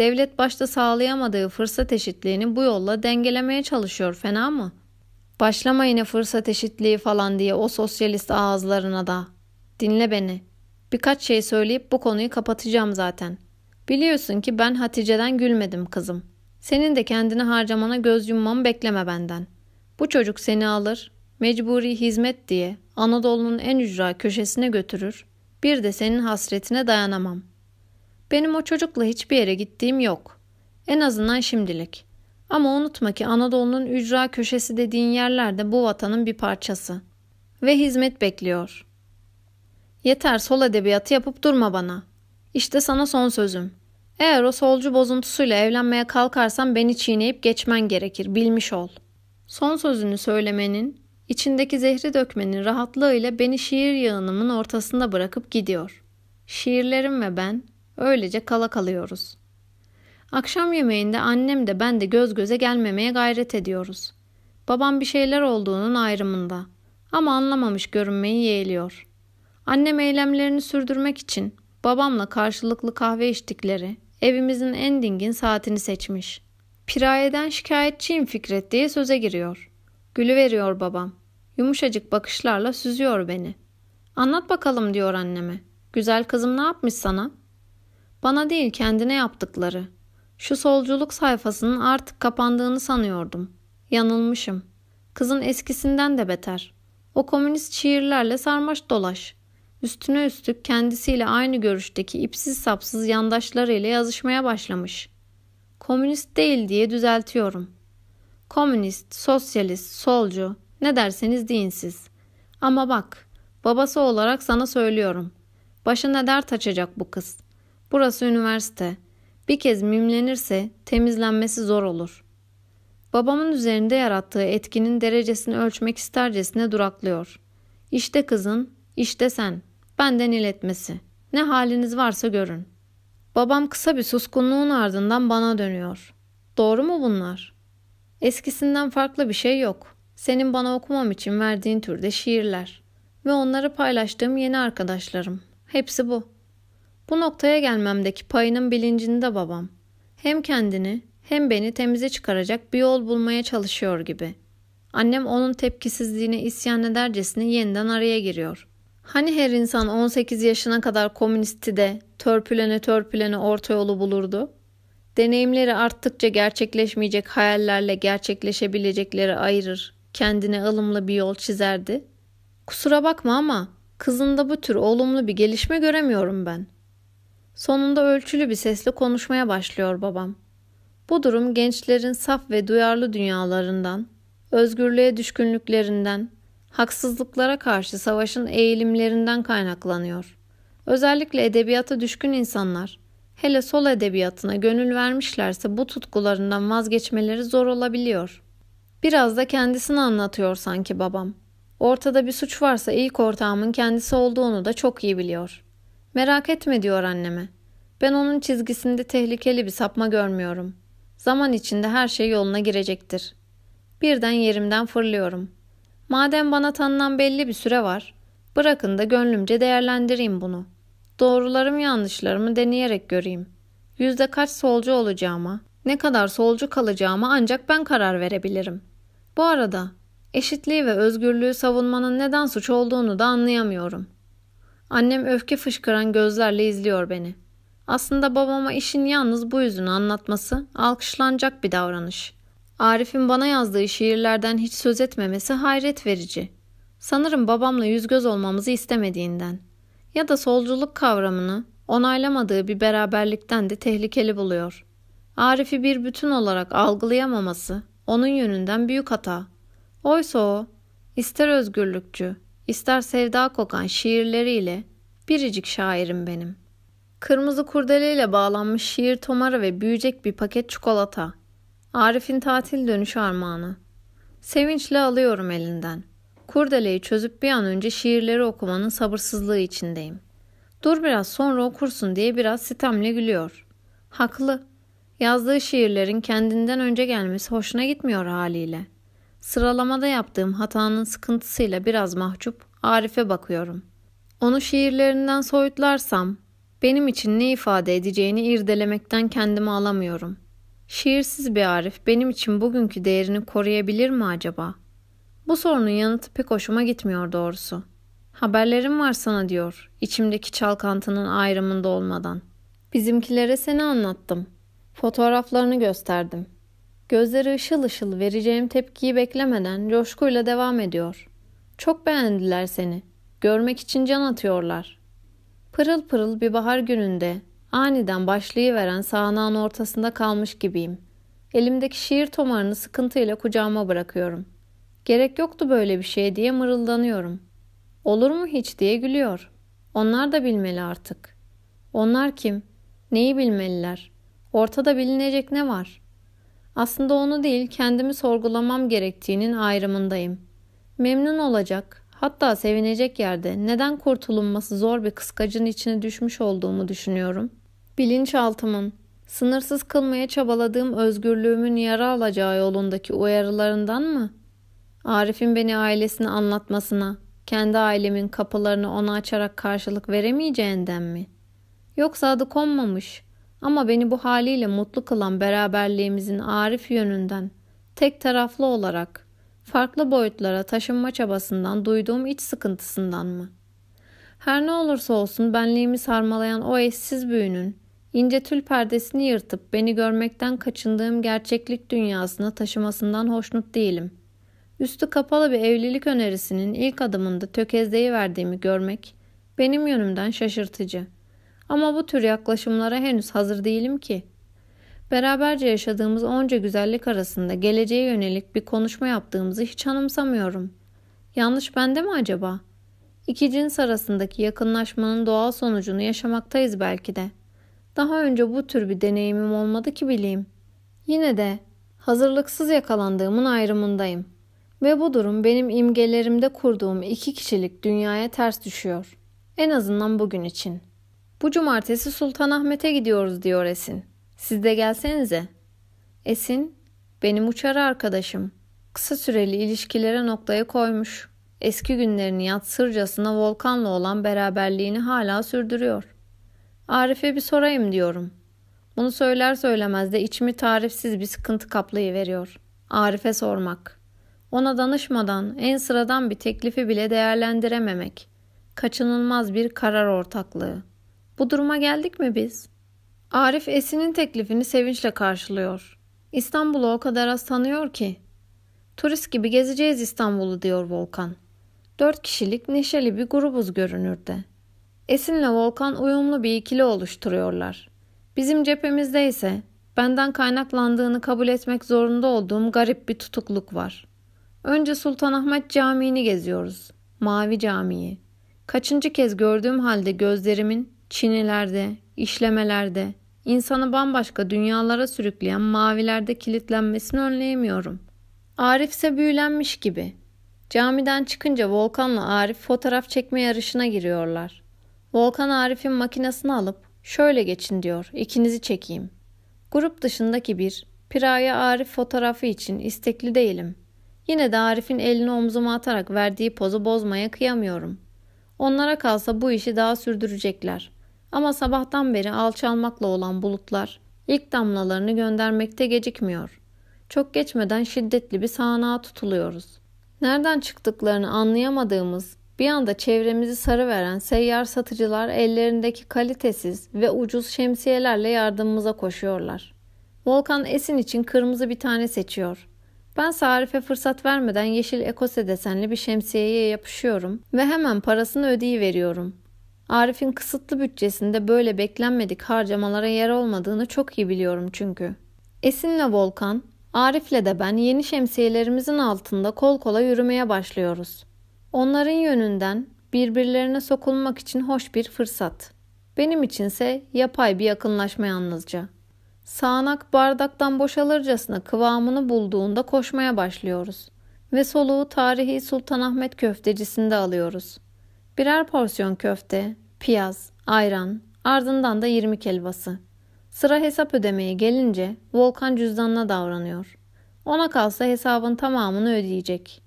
Devlet başta sağlayamadığı fırsat eşitliğini bu yolla dengelemeye çalışıyor fena mı? Başlama yine fırsat eşitliği falan diye o sosyalist ağızlarına da. Dinle beni. Birkaç şey söyleyip bu konuyu kapatacağım zaten. Biliyorsun ki ben Hatice'den gülmedim kızım. Senin de kendini harcamana göz yummamı bekleme benden. Bu çocuk seni alır, mecburi hizmet diye Anadolu'nun en ücra köşesine götürür. Bir de senin hasretine dayanamam. Benim o çocukla hiçbir yere gittiğim yok. En azından şimdilik. Ama unutma ki Anadolu'nun ücra köşesi dediğin yerlerde bu vatanın bir parçası. Ve hizmet bekliyor. Yeter sol edebiyatı yapıp durma bana. İşte sana son sözüm. Eğer o solcu bozuntusuyla evlenmeye kalkarsan beni çiğneyip geçmen gerekir, bilmiş ol. Son sözünü söylemenin, içindeki zehri dökmenin rahatlığıyla beni şiir yığınımın ortasında bırakıp gidiyor. Şiirlerim ve ben öylece kala kalıyoruz. Akşam yemeğinde annem de ben de göz göze gelmemeye gayret ediyoruz. Babam bir şeyler olduğunun ayrımında ama anlamamış görünmeyi yeğliyor. Annem eylemlerini sürdürmek için babamla karşılıklı kahve içtikleri evimizin en dingin saatini seçmiş. Piraye'den şikayetçiyim Fikret diye söze giriyor. Gülü veriyor babam. Yumuşacık bakışlarla süzüyor beni. Anlat bakalım diyor anneme. Güzel kızım ne yapmış sana? Bana değil kendine yaptıkları. Şu solculuk sayfasının artık kapandığını sanıyordum. Yanılmışım. Kızın eskisinden de beter. O komünist şiirlerle sarmaş dolaş. Üstüne üstlük kendisiyle aynı görüşteki ipsiz sapsız yandaşlarıyla yazışmaya başlamış. Komünist değil diye düzeltiyorum. Komünist, sosyalist, solcu, ne derseniz deyin siz. Ama bak, babası olarak sana söylüyorum. Başına dert açacak bu kız. Burası üniversite. Bir kez mimlenirse temizlenmesi zor olur. Babamın üzerinde yarattığı etkinin derecesini ölçmek istercesine duraklıyor. İşte kızın, işte sen. Benden iletmesi. Ne haliniz varsa görün. Babam kısa bir suskunluğun ardından bana dönüyor. Doğru mu bunlar? Eskisinden farklı bir şey yok. Senin bana okumam için verdiğin türde şiirler. Ve onları paylaştığım yeni arkadaşlarım. Hepsi bu. Bu noktaya gelmemdeki payının bilincinde babam. Hem kendini hem beni temize çıkaracak bir yol bulmaya çalışıyor gibi. Annem onun tepkisizliğine isyan edercesine yeniden araya giriyor. Hani her insan 18 yaşına kadar komünisti de törpülene törpülene orta yolu bulurdu? Deneyimleri arttıkça gerçekleşmeyecek hayallerle gerçekleşebilecekleri ayırır, kendine ılımlı bir yol çizerdi. Kusura bakma ama kızında bu tür olumlu bir gelişme göremiyorum ben. Sonunda ölçülü bir sesle konuşmaya başlıyor babam. Bu durum gençlerin saf ve duyarlı dünyalarından, özgürlüğe düşkünlüklerinden, haksızlıklara karşı savaşın eğilimlerinden kaynaklanıyor. Özellikle edebiyata düşkün insanlar, hele sol edebiyatına gönül vermişlerse bu tutkularından vazgeçmeleri zor olabiliyor. Biraz da kendisini anlatıyor sanki babam. Ortada bir suç varsa ilk ortağımın kendisi olduğunu da çok iyi biliyor. Merak etme diyor anneme. Ben onun çizgisinde tehlikeli bir sapma görmüyorum. Zaman içinde her şey yoluna girecektir. Birden yerimden fırlıyorum.'' Madem bana tanınan belli bir süre var, Bırakın da gönlümce değerlendireyim bunu. Doğrularım yanlışlarımı deneyerek göreyim. Yüzde kaç solcu olacağıma, ne kadar solcu kalacağıma ancak ben karar verebilirim. Bu arada eşitliği ve özgürlüğü savunmanın neden suç olduğunu da anlayamıyorum. Annem öfke fışkıran gözlerle izliyor beni. Aslında babama işin yalnız bu yüzünü anlatması alkışlanacak bir davranış. Arif'in bana yazdığı şiirlerden hiç söz etmemesi hayret verici. Sanırım babamla yüz göz olmamızı istemediğinden ya da solculuk kavramını onaylamadığı bir beraberlikten de tehlikeli buluyor. Arif'i bir bütün olarak algılayamaması onun yönünden büyük hata. Oysa o ister özgürlükçü, ister sevda kokan şiirleriyle biricik şairim benim. Kırmızı kurdeleyle bağlanmış şiir tomarı ve büyüyecek bir paket çikolata. Arif'in tatil dönüşü armağanı. Sevinçle alıyorum elinden. Kurdeleyi çözüp bir an önce şiirleri okumanın sabırsızlığı içindeyim. Dur biraz sonra okursun diye biraz sitemle gülüyor. Haklı. Yazdığı şiirlerin kendinden önce gelmesi hoşuna gitmiyor haliyle. Sıralamada yaptığım hatanın sıkıntısıyla biraz mahcup Arif'e bakıyorum. Onu şiirlerinden soyutlarsam benim için ne ifade edeceğini irdelemekten kendimi alamıyorum. Şiirsiz bir Arif benim için bugünkü değerini koruyabilir mi acaba? Bu sorunun yanıtı pek hoşuma gitmiyor doğrusu. Haberlerim var sana diyor, içimdeki çalkantının ayrımında olmadan. Bizimkilere seni anlattım. Fotoğraflarını gösterdim. Gözleri ışıl ışıl vereceğim tepkiyi beklemeden coşkuyla devam ediyor. Çok beğendiler seni. Görmek için can atıyorlar. Pırıl pırıl bir bahar gününde aniden başlayıveren sağanağın ortasında kalmış gibiyim. Elimdeki şiir tomarını sıkıntıyla kucağıma bırakıyorum. Gerek yoktu böyle bir şey diye mırıldanıyorum. Olur mu hiç diye gülüyor. Onlar da bilmeli artık. Onlar kim? Neyi bilmeliler? Ortada bilinecek ne var? Aslında onu değil kendimi sorgulamam gerektiğinin ayrımındayım. Memnun olacak, hatta sevinecek yerde neden kurtulunması zor bir kıskacın içine düşmüş olduğumu düşünüyorum. Bilinçaltımın, sınırsız kılmaya çabaladığım özgürlüğümün yara alacağı yolundaki uyarılarından mı? Arif'in beni ailesine anlatmasına, kendi ailemin kapılarını ona açarak karşılık veremeyeceğinden mi? Yoksa adı konmamış ama beni bu haliyle mutlu kılan beraberliğimizin Arif yönünden tek taraflı olarak farklı boyutlara taşınma çabasından duyduğum iç sıkıntısından mı? Her ne olursa olsun benliğimi sarmalayan o eşsiz büyünün ince tül perdesini yırtıp beni görmekten kaçındığım gerçeklik dünyasına taşımasından hoşnut değilim. Üstü kapalı bir evlilik önerisinin ilk adımında tökezleyi verdiğimi görmek benim yönümden şaşırtıcı. Ama bu tür yaklaşımlara henüz hazır değilim ki. Beraberce yaşadığımız onca güzellik arasında geleceğe yönelik bir konuşma yaptığımızı hiç anımsamıyorum. Yanlış bende mi acaba? İki cins arasındaki yakınlaşmanın doğal sonucunu yaşamaktayız belki de. Daha önce bu tür bir deneyimim olmadı ki bileyim. Yine de hazırlıksız yakalandığımın ayrımındayım. Ve bu durum benim imgelerimde kurduğum iki kişilik dünyaya ters düşüyor. En azından bugün için. Bu cumartesi Sultanahmet'e gidiyoruz diyor Esin. Siz de gelsenize. Esin, benim uçar arkadaşım. Kısa süreli ilişkilere noktaya koymuş. Eski günlerini yatsırcasına Volkan'la olan beraberliğini hala sürdürüyor. Arif'e bir sorayım diyorum. Bunu söyler söylemez de içimi tarifsiz bir sıkıntı kaplayıveriyor. Arif'e sormak. Ona danışmadan en sıradan bir teklifi bile değerlendirememek. Kaçınılmaz bir karar ortaklığı. Bu duruma geldik mi biz? Arif Esin'in teklifini sevinçle karşılıyor. İstanbul'u o kadar az tanıyor ki. Turist gibi gezeceğiz İstanbul'u diyor Volkan. Dört kişilik neşeli bir grubuz görünürde. Esin'le Volkan uyumlu bir ikili oluşturuyorlar. Bizim cephemizde ise benden kaynaklandığını kabul etmek zorunda olduğum garip bir tutukluk var. Önce Sultanahmet Camii'ni geziyoruz. Mavi Camii'yi. Kaçıncı kez gördüğüm halde gözlerimin çinilerde, işlemelerde, insanı bambaşka dünyalara sürükleyen mavilerde kilitlenmesini önleyemiyorum. Arif ise büyülenmiş gibi. Camiden çıkınca Volkan'la Arif fotoğraf çekme yarışına giriyorlar. Volkan Arif'in makinesini alıp şöyle geçin diyor, ikinizi çekeyim. Grup dışındaki bir, Piraya Arif fotoğrafı için istekli değilim. Yine de Arif'in elini omzuma atarak verdiği pozu bozmaya kıyamıyorum. Onlara kalsa bu işi daha sürdürecekler. Ama sabahtan beri alçalmakla olan bulutlar ilk damlalarını göndermekte gecikmiyor. Çok geçmeden şiddetli bir sağanağa tutuluyoruz. Nereden çıktıklarını anlayamadığımız bir anda çevremizi sarı veren seyyar satıcılar ellerindeki kalitesiz ve ucuz şemsiyelerle yardımımıza koşuyorlar. Volkan Esin için kırmızı bir tane seçiyor. Ben Sarif'e fırsat vermeden yeşil ekose desenli bir şemsiyeye yapışıyorum ve hemen parasını ödeyiveriyorum. Arif'in kısıtlı bütçesinde böyle beklenmedik harcamalara yer olmadığını çok iyi biliyorum çünkü. Esin'le Volkan, Arif'le de ben yeni şemsiyelerimizin altında kol kola yürümeye başlıyoruz. Onların yönünden birbirlerine sokulmak için hoş bir fırsat. Benim içinse yapay bir yakınlaşma yalnızca. Sağanak bardaktan boşalırcasına kıvamını bulduğunda koşmaya başlıyoruz. Ve soluğu tarihi Sultanahmet köftecisinde alıyoruz. Birer porsiyon köfte, piyaz, ayran, ardından da 20 kelvası. Sıra hesap ödemeye gelince Volkan cüzdanına davranıyor. Ona kalsa hesabın tamamını ödeyecek.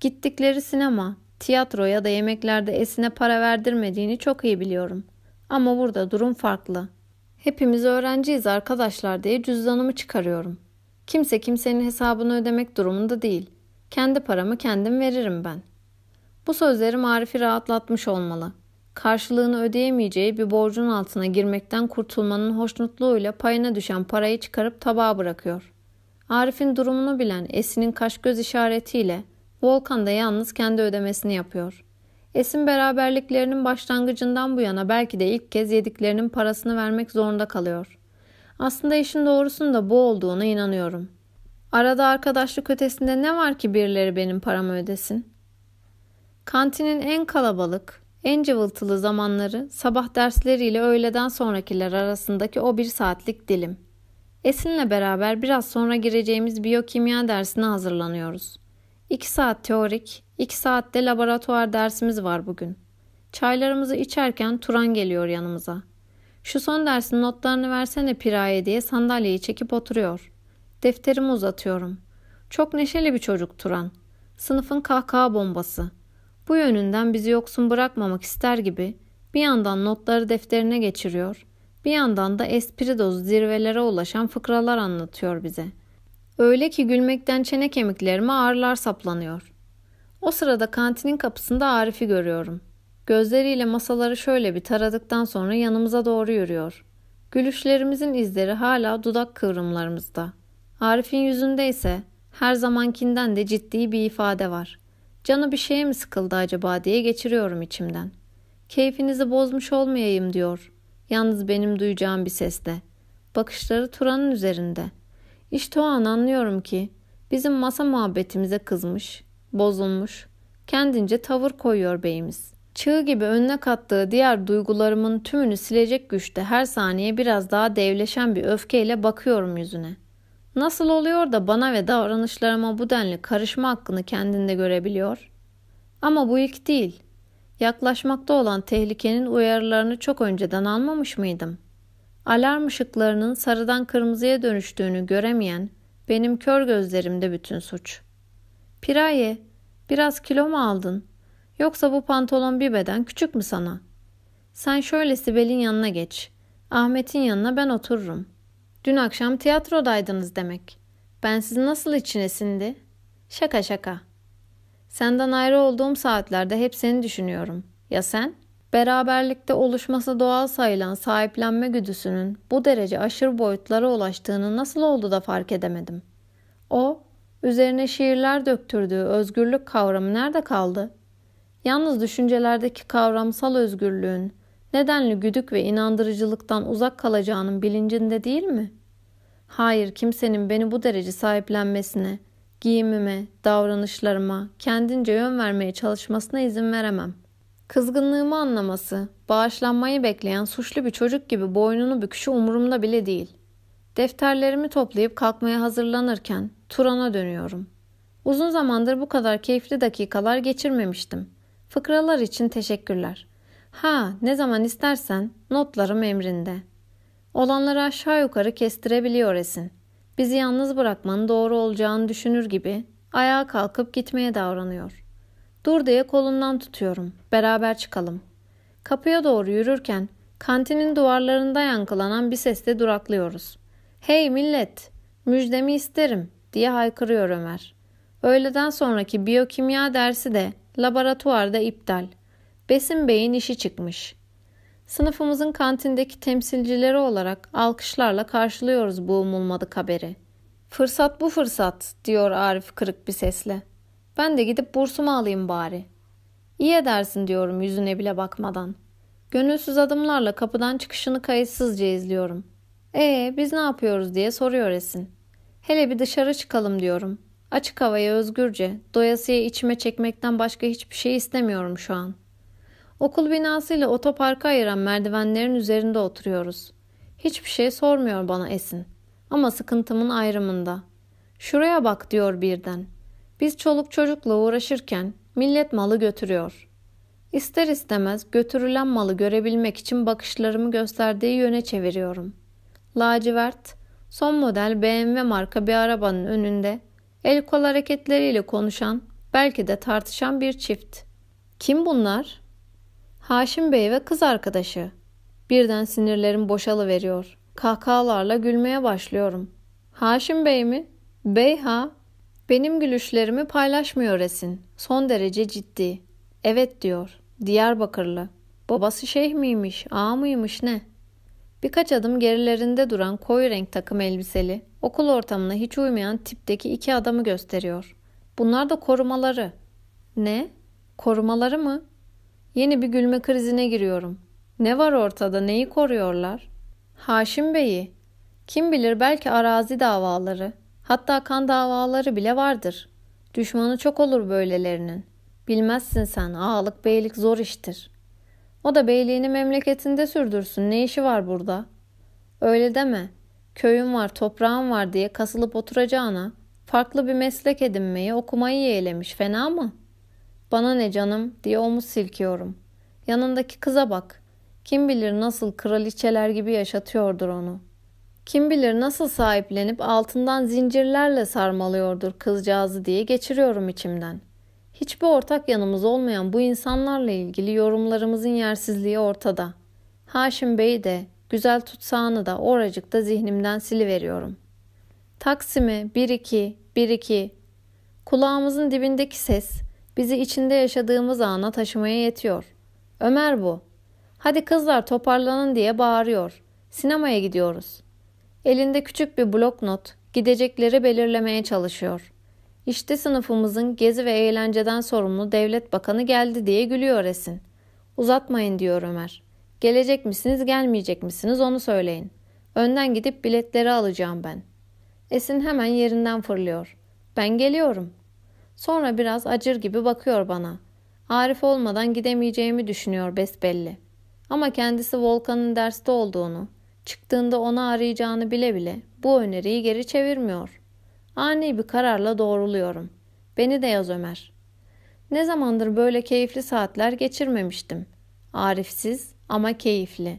Gittikleri sinema, tiyatro ya da yemeklerde Esin'e para verdirmediğini çok iyi biliyorum. Ama burada durum farklı. Hepimiz öğrenciyiz arkadaşlar diye cüzdanımı çıkarıyorum. Kimse kimsenin hesabını ödemek durumunda değil. Kendi paramı kendim veririm ben. Bu sözlerim Arif'i rahatlatmış olmalı. Karşılığını ödeyemeyeceği bir borcun altına girmekten kurtulmanın hoşnutluğuyla payına düşen parayı çıkarıp tabağa bırakıyor. Arif'in durumunu bilen Esin'in kaş göz işaretiyle Volkan da yalnız kendi ödemesini yapıyor. Esin beraberliklerinin başlangıcından bu yana belki de ilk kez yediklerinin parasını vermek zorunda kalıyor. Aslında işin doğrusunda bu olduğuna inanıyorum. Arada arkadaşlık ötesinde ne var ki birileri benim paramı ödesin? Kantinin en kalabalık, en cıvıltılı zamanları sabah dersleriyle öğleden sonrakiler arasındaki o bir saatlik dilim. Esin'le beraber biraz sonra gireceğimiz biyokimya dersine hazırlanıyoruz. İki saat teorik, iki saatte laboratuvar dersimiz var bugün. Çaylarımızı içerken Turan geliyor yanımıza. Şu son dersin notlarını versene Piraye diye sandalyeyi çekip oturuyor. Defterimi uzatıyorum. Çok neşeli bir çocuk Turan. Sınıfın kahkaha bombası. Bu yönünden bizi yoksun bırakmamak ister gibi bir yandan notları defterine geçiriyor, bir yandan da espri dozu zirvelere ulaşan fıkralar anlatıyor bize. Öyle ki gülmekten çene kemiklerime ağrılar saplanıyor. O sırada kantinin kapısında Arif'i görüyorum. Gözleriyle masaları şöyle bir taradıktan sonra yanımıza doğru yürüyor. Gülüşlerimizin izleri hala dudak kıvrımlarımızda. Arif'in yüzünde ise her zamankinden de ciddi bir ifade var. Canı bir şeye mi sıkıldı acaba diye geçiriyorum içimden. Keyfinizi bozmuş olmayayım diyor. Yalnız benim duyacağım bir sesle. Bakışları Turan'ın üzerinde. İşte o an anlıyorum ki bizim masa muhabbetimize kızmış, bozulmuş, kendince tavır koyuyor beyimiz. Çığ gibi önüne kattığı diğer duygularımın tümünü silecek güçte her saniye biraz daha devleşen bir öfkeyle bakıyorum yüzüne. Nasıl oluyor da bana ve davranışlarıma bu denli karışma hakkını kendinde görebiliyor? Ama bu ilk değil. Yaklaşmakta olan tehlikenin uyarılarını çok önceden almamış mıydım? Alarm ışıklarının sarıdan kırmızıya dönüştüğünü göremeyen benim kör gözlerimde bütün suç. Piraye, biraz kilo mu aldın? Yoksa bu pantolon bir beden küçük mü sana? Sen şöyle Sibel'in yanına geç. Ahmet'in yanına ben otururum. Dün akşam tiyatrodaydınız demek. Ben sizi nasıl içine sindi? Şaka şaka. Senden ayrı olduğum saatlerde hep seni düşünüyorum. Ya sen? Beraberlikte oluşması doğal sayılan sahiplenme güdüsünün bu derece aşırı boyutlara ulaştığını nasıl oldu da fark edemedim? O, üzerine şiirler döktürdüğü özgürlük kavramı nerede kaldı? Yalnız düşüncelerdeki kavramsal özgürlüğün, nedenli güdük ve inandırıcılıktan uzak kalacağının bilincinde değil mi? Hayır kimsenin beni bu derece sahiplenmesine, giyimime, davranışlarıma, kendince yön vermeye çalışmasına izin veremem. Kızgınlığımı anlaması, bağışlanmayı bekleyen suçlu bir çocuk gibi boynunu büküşü umurumda bile değil. Defterlerimi toplayıp kalkmaya hazırlanırken Turan'a dönüyorum. Uzun zamandır bu kadar keyifli dakikalar geçirmemiştim. Fıkralar için teşekkürler. Ha, ne zaman istersen notlarım emrinde. Olanları aşağı yukarı kestirebiliyor Esin. Bizi yalnız bırakmanın doğru olacağını düşünür gibi ayağa kalkıp gitmeye davranıyor. Dur diye kolundan tutuyorum. Beraber çıkalım. Kapıya doğru yürürken kantinin duvarlarında yankılanan bir sesle duraklıyoruz. Hey millet! Müjdemi isterim diye haykırıyor Ömer. Öğleden sonraki biyokimya dersi de laboratuvarda iptal. Besin Bey'in işi çıkmış. Sınıfımızın kantindeki temsilcileri olarak alkışlarla karşılıyoruz bu umulmadık haberi. Fırsat bu fırsat diyor Arif kırık bir sesle. Ben de gidip bursumu alayım bari. İyi edersin diyorum yüzüne bile bakmadan. Gönülsüz adımlarla kapıdan çıkışını kayıtsızca izliyorum. Ee biz ne yapıyoruz diye soruyor Esin. Hele bir dışarı çıkalım diyorum. Açık havaya özgürce, doyasıya içime çekmekten başka hiçbir şey istemiyorum şu an. Okul binasıyla otoparka ayıran merdivenlerin üzerinde oturuyoruz. Hiçbir şey sormuyor bana Esin. Ama sıkıntımın ayrımında. Şuraya bak diyor birden. Biz çoluk çocukla uğraşırken millet malı götürüyor. İster istemez götürülen malı görebilmek için bakışlarımı gösterdiği yöne çeviriyorum. Lacivert, son model BMW marka bir arabanın önünde el kol hareketleriyle konuşan, belki de tartışan bir çift. Kim bunlar? Haşim Bey ve kız arkadaşı. Birden sinirlerim boşalıveriyor. Kahkahalarla gülmeye başlıyorum. Haşim Bey mi? Bey ha? Benim gülüşlerimi paylaşmıyor Esin. Son derece ciddi. Evet diyor. Diyarbakırlı. Babası şeyh miymiş, ağa mıymış ne? Birkaç adım gerilerinde duran koyu renk takım elbiseli, okul ortamına hiç uymayan tipteki iki adamı gösteriyor. Bunlar da korumaları. Ne? Korumaları mı? Yeni bir gülme krizine giriyorum. Ne var ortada, neyi koruyorlar? Haşim Bey'i. Kim bilir belki arazi davaları, hatta kan davaları bile vardır. Düşmanı çok olur böylelerinin. Bilmezsin sen, ağalık beylik zor iştir. O da beyliğini memleketinde sürdürsün, ne işi var burada? Öyle deme. Köyüm var, toprağım var diye kasılıp oturacağına, farklı bir meslek edinmeyi, okumayı yeğlemiş, fena mı? Bana ne canım diye omuz silkiyorum. Yanındaki kıza bak. Kim bilir nasıl kraliçeler gibi yaşatıyordur onu. Kim bilir nasıl sahiplenip altından zincirlerle sarmalıyordur kızcağızı diye geçiriyorum içimden. Hiçbir ortak yanımız olmayan bu insanlarla ilgili yorumlarımızın yersizliği ortada. Haşim Bey de, güzel tutsağını da oracıkta zihnimden siliveriyorum. Taksim'e 1-2, 1-2. Kulağımızın dibindeki ses bizi içinde yaşadığımız ana taşımaya yetiyor. Ömer bu. Hadi kızlar toparlanın diye bağırıyor. Sinemaya gidiyoruz. Elinde küçük bir blok not, gidecekleri belirlemeye çalışıyor. İşte sınıfımızın gezi ve eğlenceden sorumlu devlet bakanı geldi diye gülüyor Esin. Uzatmayın diyor Ömer. Gelecek misiniz gelmeyecek misiniz onu söyleyin. Önden gidip biletleri alacağım ben. Esin hemen yerinden fırlıyor. Ben geliyorum. Sonra biraz acır gibi bakıyor bana. Arif olmadan gidemeyeceğimi düşünüyor besbelli. Ama kendisi Volkan'ın derste olduğunu, çıktığında onu arayacağını bile bile bu öneriyi geri çevirmiyor. Ani bir kararla doğruluyorum. Beni de yaz Ömer. Ne zamandır böyle keyifli saatler geçirmemiştim. Arifsiz ama keyifli.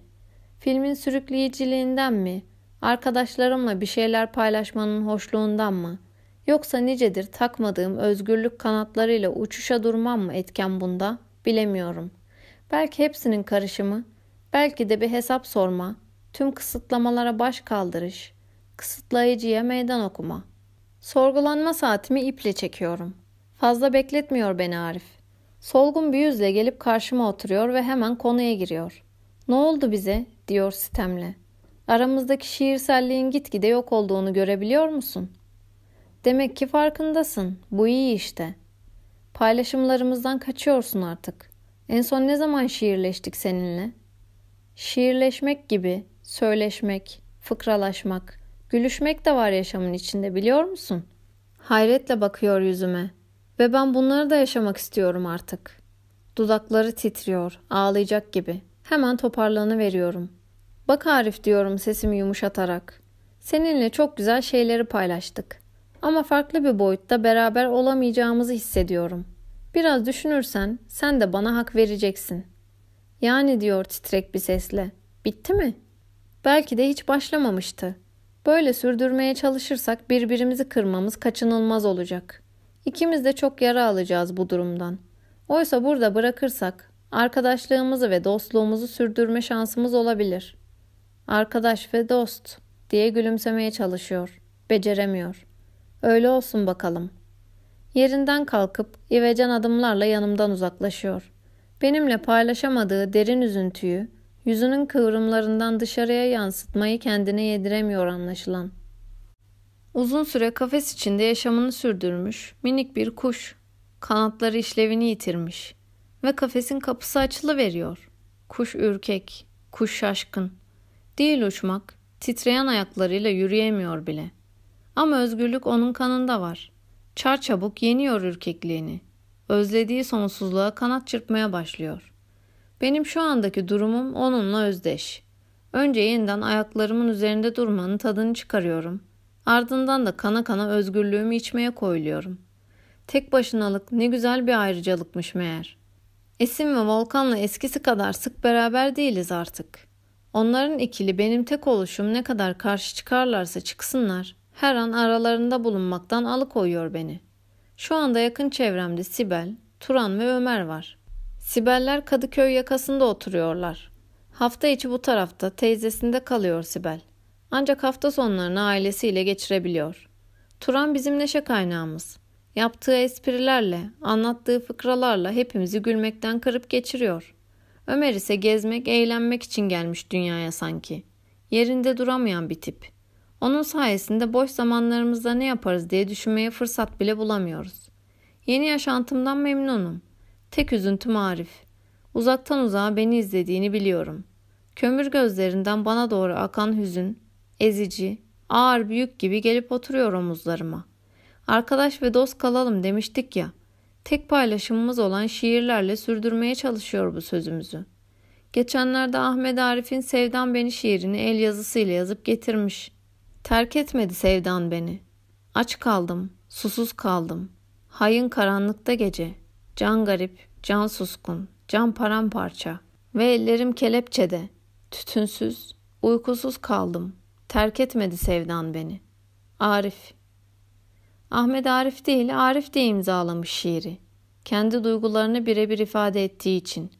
Filmin sürükleyiciliğinden mi? Arkadaşlarımla bir şeyler paylaşmanın hoşluğundan mı? Yoksa nicedir takmadığım özgürlük kanatlarıyla uçuşa durmam mı etken bunda? Bilemiyorum. Belki hepsinin karışımı, belki de bir hesap sorma, tüm kısıtlamalara baş kaldırış, kısıtlayıcıya meydan okuma. Sorgulanma saatimi iple çekiyorum. Fazla bekletmiyor beni Arif. Solgun bir yüzle gelip karşıma oturuyor ve hemen konuya giriyor. Ne oldu bize? diyor sitemle. Aramızdaki şiirselliğin gitgide yok olduğunu görebiliyor musun? Demek ki farkındasın. Bu iyi işte. Paylaşımlarımızdan kaçıyorsun artık. En son ne zaman şiirleştik seninle? Şiirleşmek gibi, söyleşmek, fıkralaşmak, gülüşmek de var yaşamın içinde biliyor musun? Hayretle bakıyor yüzüme ve ben bunları da yaşamak istiyorum artık. Dudakları titriyor, ağlayacak gibi. Hemen toparlanı veriyorum. Bak Arif diyorum sesimi yumuşatarak. Seninle çok güzel şeyleri paylaştık. Ama farklı bir boyutta beraber olamayacağımızı hissediyorum. Biraz düşünürsen sen de bana hak vereceksin. Yani diyor titrek bir sesle. Bitti mi? Belki de hiç başlamamıştı. Böyle sürdürmeye çalışırsak birbirimizi kırmamız kaçınılmaz olacak. İkimiz de çok yara alacağız bu durumdan. Oysa burada bırakırsak arkadaşlığımızı ve dostluğumuzu sürdürme şansımız olabilir. Arkadaş ve dost diye gülümsemeye çalışıyor. Beceremiyor. Öyle olsun bakalım. Yerinden kalkıp ivecen adımlarla yanımdan uzaklaşıyor. Benimle paylaşamadığı derin üzüntüyü yüzünün kıvrımlarından dışarıya yansıtmayı kendine yediremiyor anlaşılan. Uzun süre kafes içinde yaşamını sürdürmüş minik bir kuş. Kanatları işlevini yitirmiş ve kafesin kapısı açılı veriyor. Kuş ürkek, kuş şaşkın. Değil uçmak, titreyen ayaklarıyla yürüyemiyor bile. Ama özgürlük onun kanında var. Çar çabuk yeniyor ürkekliğini. Özlediği sonsuzluğa kanat çırpmaya başlıyor. Benim şu andaki durumum onunla özdeş. Önce yeniden ayaklarımın üzerinde durmanın tadını çıkarıyorum. Ardından da kana kana özgürlüğümü içmeye koyuluyorum. Tek başınalık ne güzel bir ayrıcalıkmış meğer. Esin ve Volkan'la eskisi kadar sık beraber değiliz artık. Onların ikili benim tek oluşum ne kadar karşı çıkarlarsa çıksınlar, her an aralarında bulunmaktan alıkoyuyor beni. Şu anda yakın çevremde Sibel, Turan ve Ömer var. Sibeller Kadıköy yakasında oturuyorlar. Hafta içi bu tarafta teyzesinde kalıyor Sibel. Ancak hafta sonlarını ailesiyle geçirebiliyor. Turan bizim neşe kaynağımız. Yaptığı esprilerle, anlattığı fıkralarla hepimizi gülmekten kırıp geçiriyor. Ömer ise gezmek, eğlenmek için gelmiş dünyaya sanki. Yerinde duramayan bir tip. Onun sayesinde boş zamanlarımızda ne yaparız diye düşünmeye fırsat bile bulamıyoruz. Yeni yaşantımdan memnunum. Tek üzüntüm Arif. Uzaktan uzağa beni izlediğini biliyorum. Kömür gözlerinden bana doğru akan hüzün, ezici, ağır büyük gibi gelip oturuyor omuzlarıma. Arkadaş ve dost kalalım demiştik ya. Tek paylaşımımız olan şiirlerle sürdürmeye çalışıyor bu sözümüzü. Geçenlerde Ahmet Arif'in Sevdan Beni şiirini el yazısıyla yazıp getirmiş. Terk etmedi Sevdan beni. Aç kaldım, susuz kaldım. Hayın karanlıkta gece. Can garip, can suskun, can paramparça. Ve ellerim kelepçede. Tütünsüz, uykusuz kaldım. Terk etmedi Sevdan beni. Arif Ahmet Arif değil, Arif de imzalamış şiiri. Kendi duygularını birebir ifade ettiği için.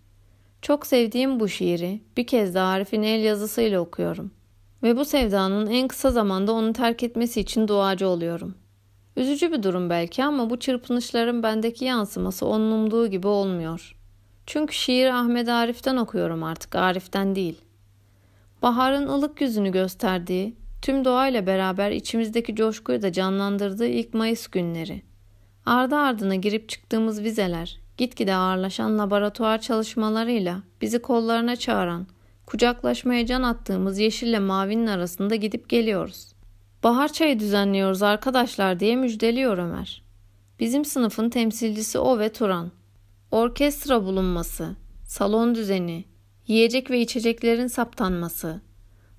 Çok sevdiğim bu şiiri bir kez de Arif'in el yazısıyla okuyorum. Ve bu sevdanın en kısa zamanda onu terk etmesi için duacı oluyorum. Üzücü bir durum belki ama bu çırpınışların bendeki yansıması onun umduğu gibi olmuyor. Çünkü şiiri Ahmet Arif'ten okuyorum artık, Arif'ten değil. Baharın ılık yüzünü gösterdiği, tüm doğayla beraber içimizdeki coşkuyu da canlandırdığı ilk Mayıs günleri. Ardı ardına girip çıktığımız vizeler, gitgide ağırlaşan laboratuvar çalışmalarıyla bizi kollarına çağıran, kucaklaşmaya can attığımız yeşille mavinin arasında gidip geliyoruz. Bahar çayı düzenliyoruz arkadaşlar diye müjdeliyor Ömer. Bizim sınıfın temsilcisi o ve Turan. Orkestra bulunması, salon düzeni, yiyecek ve içeceklerin saptanması.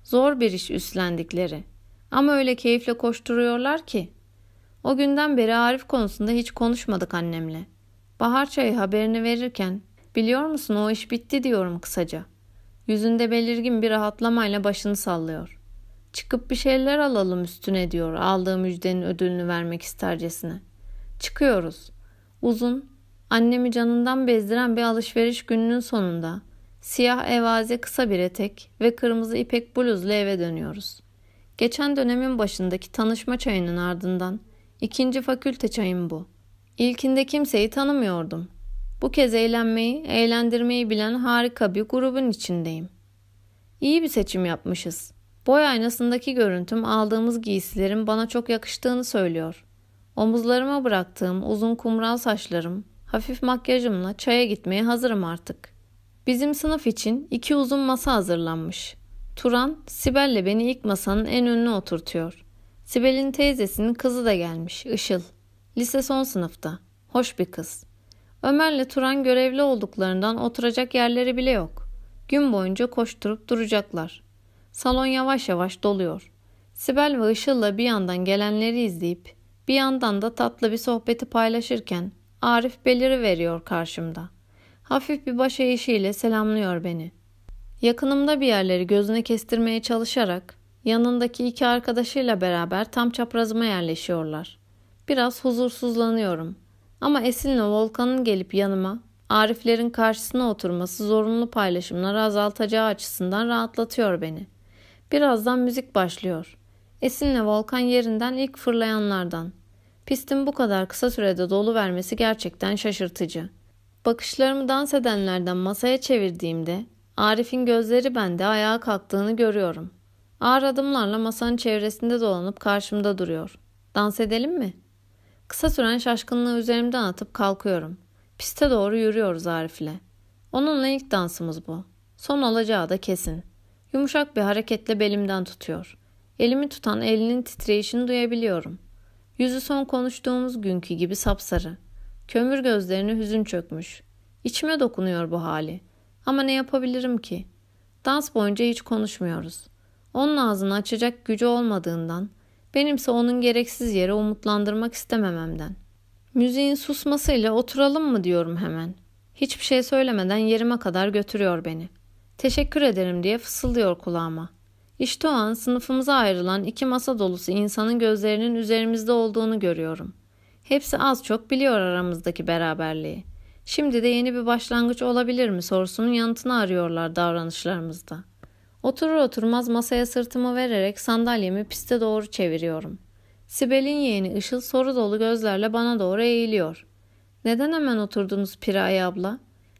Zor bir iş üstlendikleri. Ama öyle keyifle koşturuyorlar ki. O günden beri Arif konusunda hiç konuşmadık annemle. Bahar çayı haberini verirken biliyor musun o iş bitti diyorum kısaca. Yüzünde belirgin bir rahatlamayla başını sallıyor. Çıkıp bir şeyler alalım üstüne diyor aldığı müjdenin ödülünü vermek istercesine. Çıkıyoruz. Uzun, annemi canından bezdiren bir alışveriş gününün sonunda siyah evaze kısa bir etek ve kırmızı ipek bluzla eve dönüyoruz. Geçen dönemin başındaki tanışma çayının ardından ikinci fakülte çayım bu. İlkinde kimseyi tanımıyordum. Bu kez eğlenmeyi, eğlendirmeyi bilen harika bir grubun içindeyim. İyi bir seçim yapmışız. Boy aynasındaki görüntüm aldığımız giysilerin bana çok yakıştığını söylüyor. Omuzlarıma bıraktığım uzun kumral saçlarım, hafif makyajımla çaya gitmeye hazırım artık. Bizim sınıf için iki uzun masa hazırlanmış. Turan, Sibel'le beni ilk masanın en önüne oturtuyor. Sibel'in teyzesinin kızı da gelmiş, Işıl. Lise son sınıfta. Hoş bir kız. Ömer'le Turan görevli olduklarından oturacak yerleri bile yok. Gün boyunca koşturup duracaklar. Salon yavaş yavaş doluyor. Sibel ve Işıl'la bir yandan gelenleri izleyip bir yandan da tatlı bir sohbeti paylaşırken Arif beliri veriyor karşımda. Hafif bir baş eğişiyle selamlıyor beni. Yakınımda bir yerleri gözüne kestirmeye çalışarak yanındaki iki arkadaşıyla beraber tam çaprazıma yerleşiyorlar. Biraz huzursuzlanıyorum. Ama Esin'le Volkan'ın gelip yanıma Ariflerin karşısına oturması zorunlu paylaşımları azaltacağı açısından rahatlatıyor beni. Birazdan müzik başlıyor. Esin'le Volkan yerinden ilk fırlayanlardan. Pistin bu kadar kısa sürede dolu vermesi gerçekten şaşırtıcı. Bakışlarımı dans edenlerden masaya çevirdiğimde Arif'in gözleri bende ayağa kalktığını görüyorum. Ağır adımlarla masanın çevresinde dolanıp karşımda duruyor. Dans edelim mi? Kısa süren şaşkınlığı üzerimden atıp kalkıyorum. Piste doğru yürüyoruz Arif'le. Onunla ilk dansımız bu. Son olacağı da kesin. Yumuşak bir hareketle belimden tutuyor. Elimi tutan elinin titreyişini duyabiliyorum. Yüzü son konuştuğumuz günkü gibi sapsarı. Kömür gözlerine hüzün çökmüş. İçime dokunuyor bu hali. Ama ne yapabilirim ki? Dans boyunca hiç konuşmuyoruz. Onun ağzını açacak gücü olmadığından, benimse onun gereksiz yere umutlandırmak istemememden. Müziğin susmasıyla oturalım mı diyorum hemen. Hiçbir şey söylemeden yerime kadar götürüyor beni. Teşekkür ederim diye fısıldıyor kulağıma. İşte o an sınıfımıza ayrılan iki masa dolusu insanın gözlerinin üzerimizde olduğunu görüyorum. Hepsi az çok biliyor aramızdaki beraberliği. Şimdi de yeni bir başlangıç olabilir mi sorusunun yanıtını arıyorlar davranışlarımızda. Oturur oturmaz masaya sırtımı vererek sandalyemi piste doğru çeviriyorum. Sibel'in yeğeni Işıl soru dolu gözlerle bana doğru eğiliyor. Neden hemen oturdunuz Piraye abla?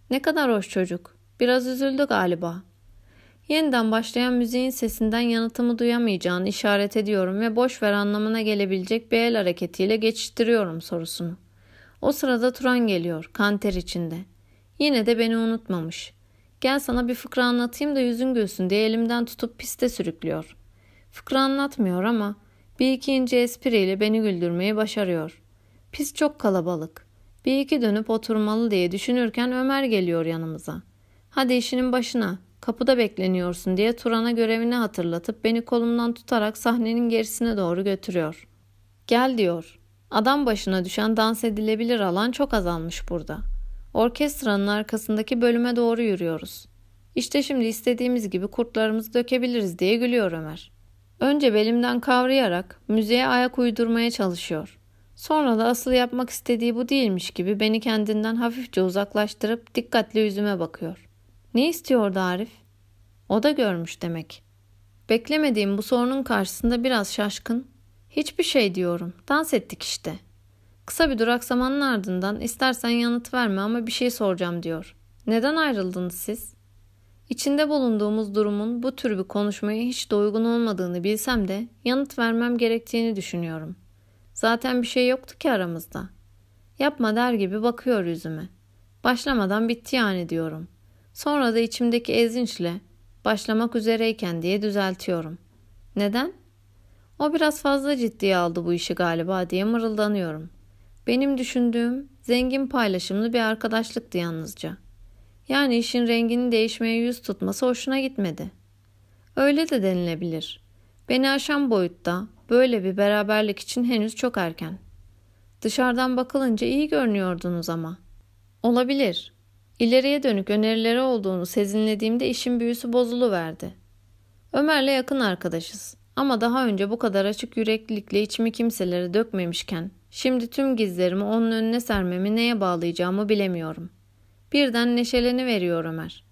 Ne kadar hoş çocuk. Biraz üzüldü galiba. Yeniden başlayan müziğin sesinden yanıtımı duyamayacağını işaret ediyorum ve boş ver anlamına gelebilecek bir el hareketiyle geçiştiriyorum sorusunu. O sırada Turan geliyor, kanter içinde. Yine de beni unutmamış. Gel sana bir fıkra anlatayım da yüzün gülsün diye elimden tutup piste sürüklüyor. Fıkra anlatmıyor ama bir iki ince espriyle beni güldürmeyi başarıyor. Pis çok kalabalık. Bir iki dönüp oturmalı diye düşünürken Ömer geliyor yanımıza. Hadi işinin başına, kapıda bekleniyorsun diye Turan'a görevini hatırlatıp beni kolumdan tutarak sahnenin gerisine doğru götürüyor. Gel diyor. Adam başına düşen dans edilebilir alan çok azalmış burada. Orkestranın arkasındaki bölüme doğru yürüyoruz. İşte şimdi istediğimiz gibi kurtlarımızı dökebiliriz diye gülüyor Ömer. Önce belimden kavrayarak müziğe ayak uydurmaya çalışıyor. Sonra da asıl yapmak istediği bu değilmiş gibi beni kendinden hafifçe uzaklaştırıp dikkatli yüzüme bakıyor. Ne istiyordu Arif? O da görmüş demek. Beklemediğim bu sorunun karşısında biraz şaşkın. Hiçbir şey diyorum. Dans ettik işte. Kısa bir duraksamanın ardından istersen yanıt verme ama bir şey soracağım diyor. Neden ayrıldınız siz? İçinde bulunduğumuz durumun bu tür bir konuşmaya hiç de uygun olmadığını bilsem de yanıt vermem gerektiğini düşünüyorum. Zaten bir şey yoktu ki aramızda. Yapma der gibi bakıyor yüzüme. Başlamadan bitti yani diyorum. Sonra da içimdeki ezinçle başlamak üzereyken diye düzeltiyorum. Neden? O biraz fazla ciddiye aldı bu işi galiba diye mırıldanıyorum. Benim düşündüğüm zengin paylaşımlı bir arkadaşlıktı yalnızca. Yani işin rengini değişmeye yüz tutması hoşuna gitmedi. Öyle de denilebilir. Beni aşan boyutta böyle bir beraberlik için henüz çok erken. Dışarıdan bakılınca iyi görünüyordunuz ama. Olabilir. İleriye dönük önerileri olduğunu sezinlediğimde işin büyüsü bozuluverdi. Ömer'le yakın arkadaşız. Ama daha önce bu kadar açık yüreklilikle içimi kimselere dökmemişken şimdi tüm gizlerimi onun önüne sermemi neye bağlayacağımı bilemiyorum. Birden neşeleni veriyor Ömer.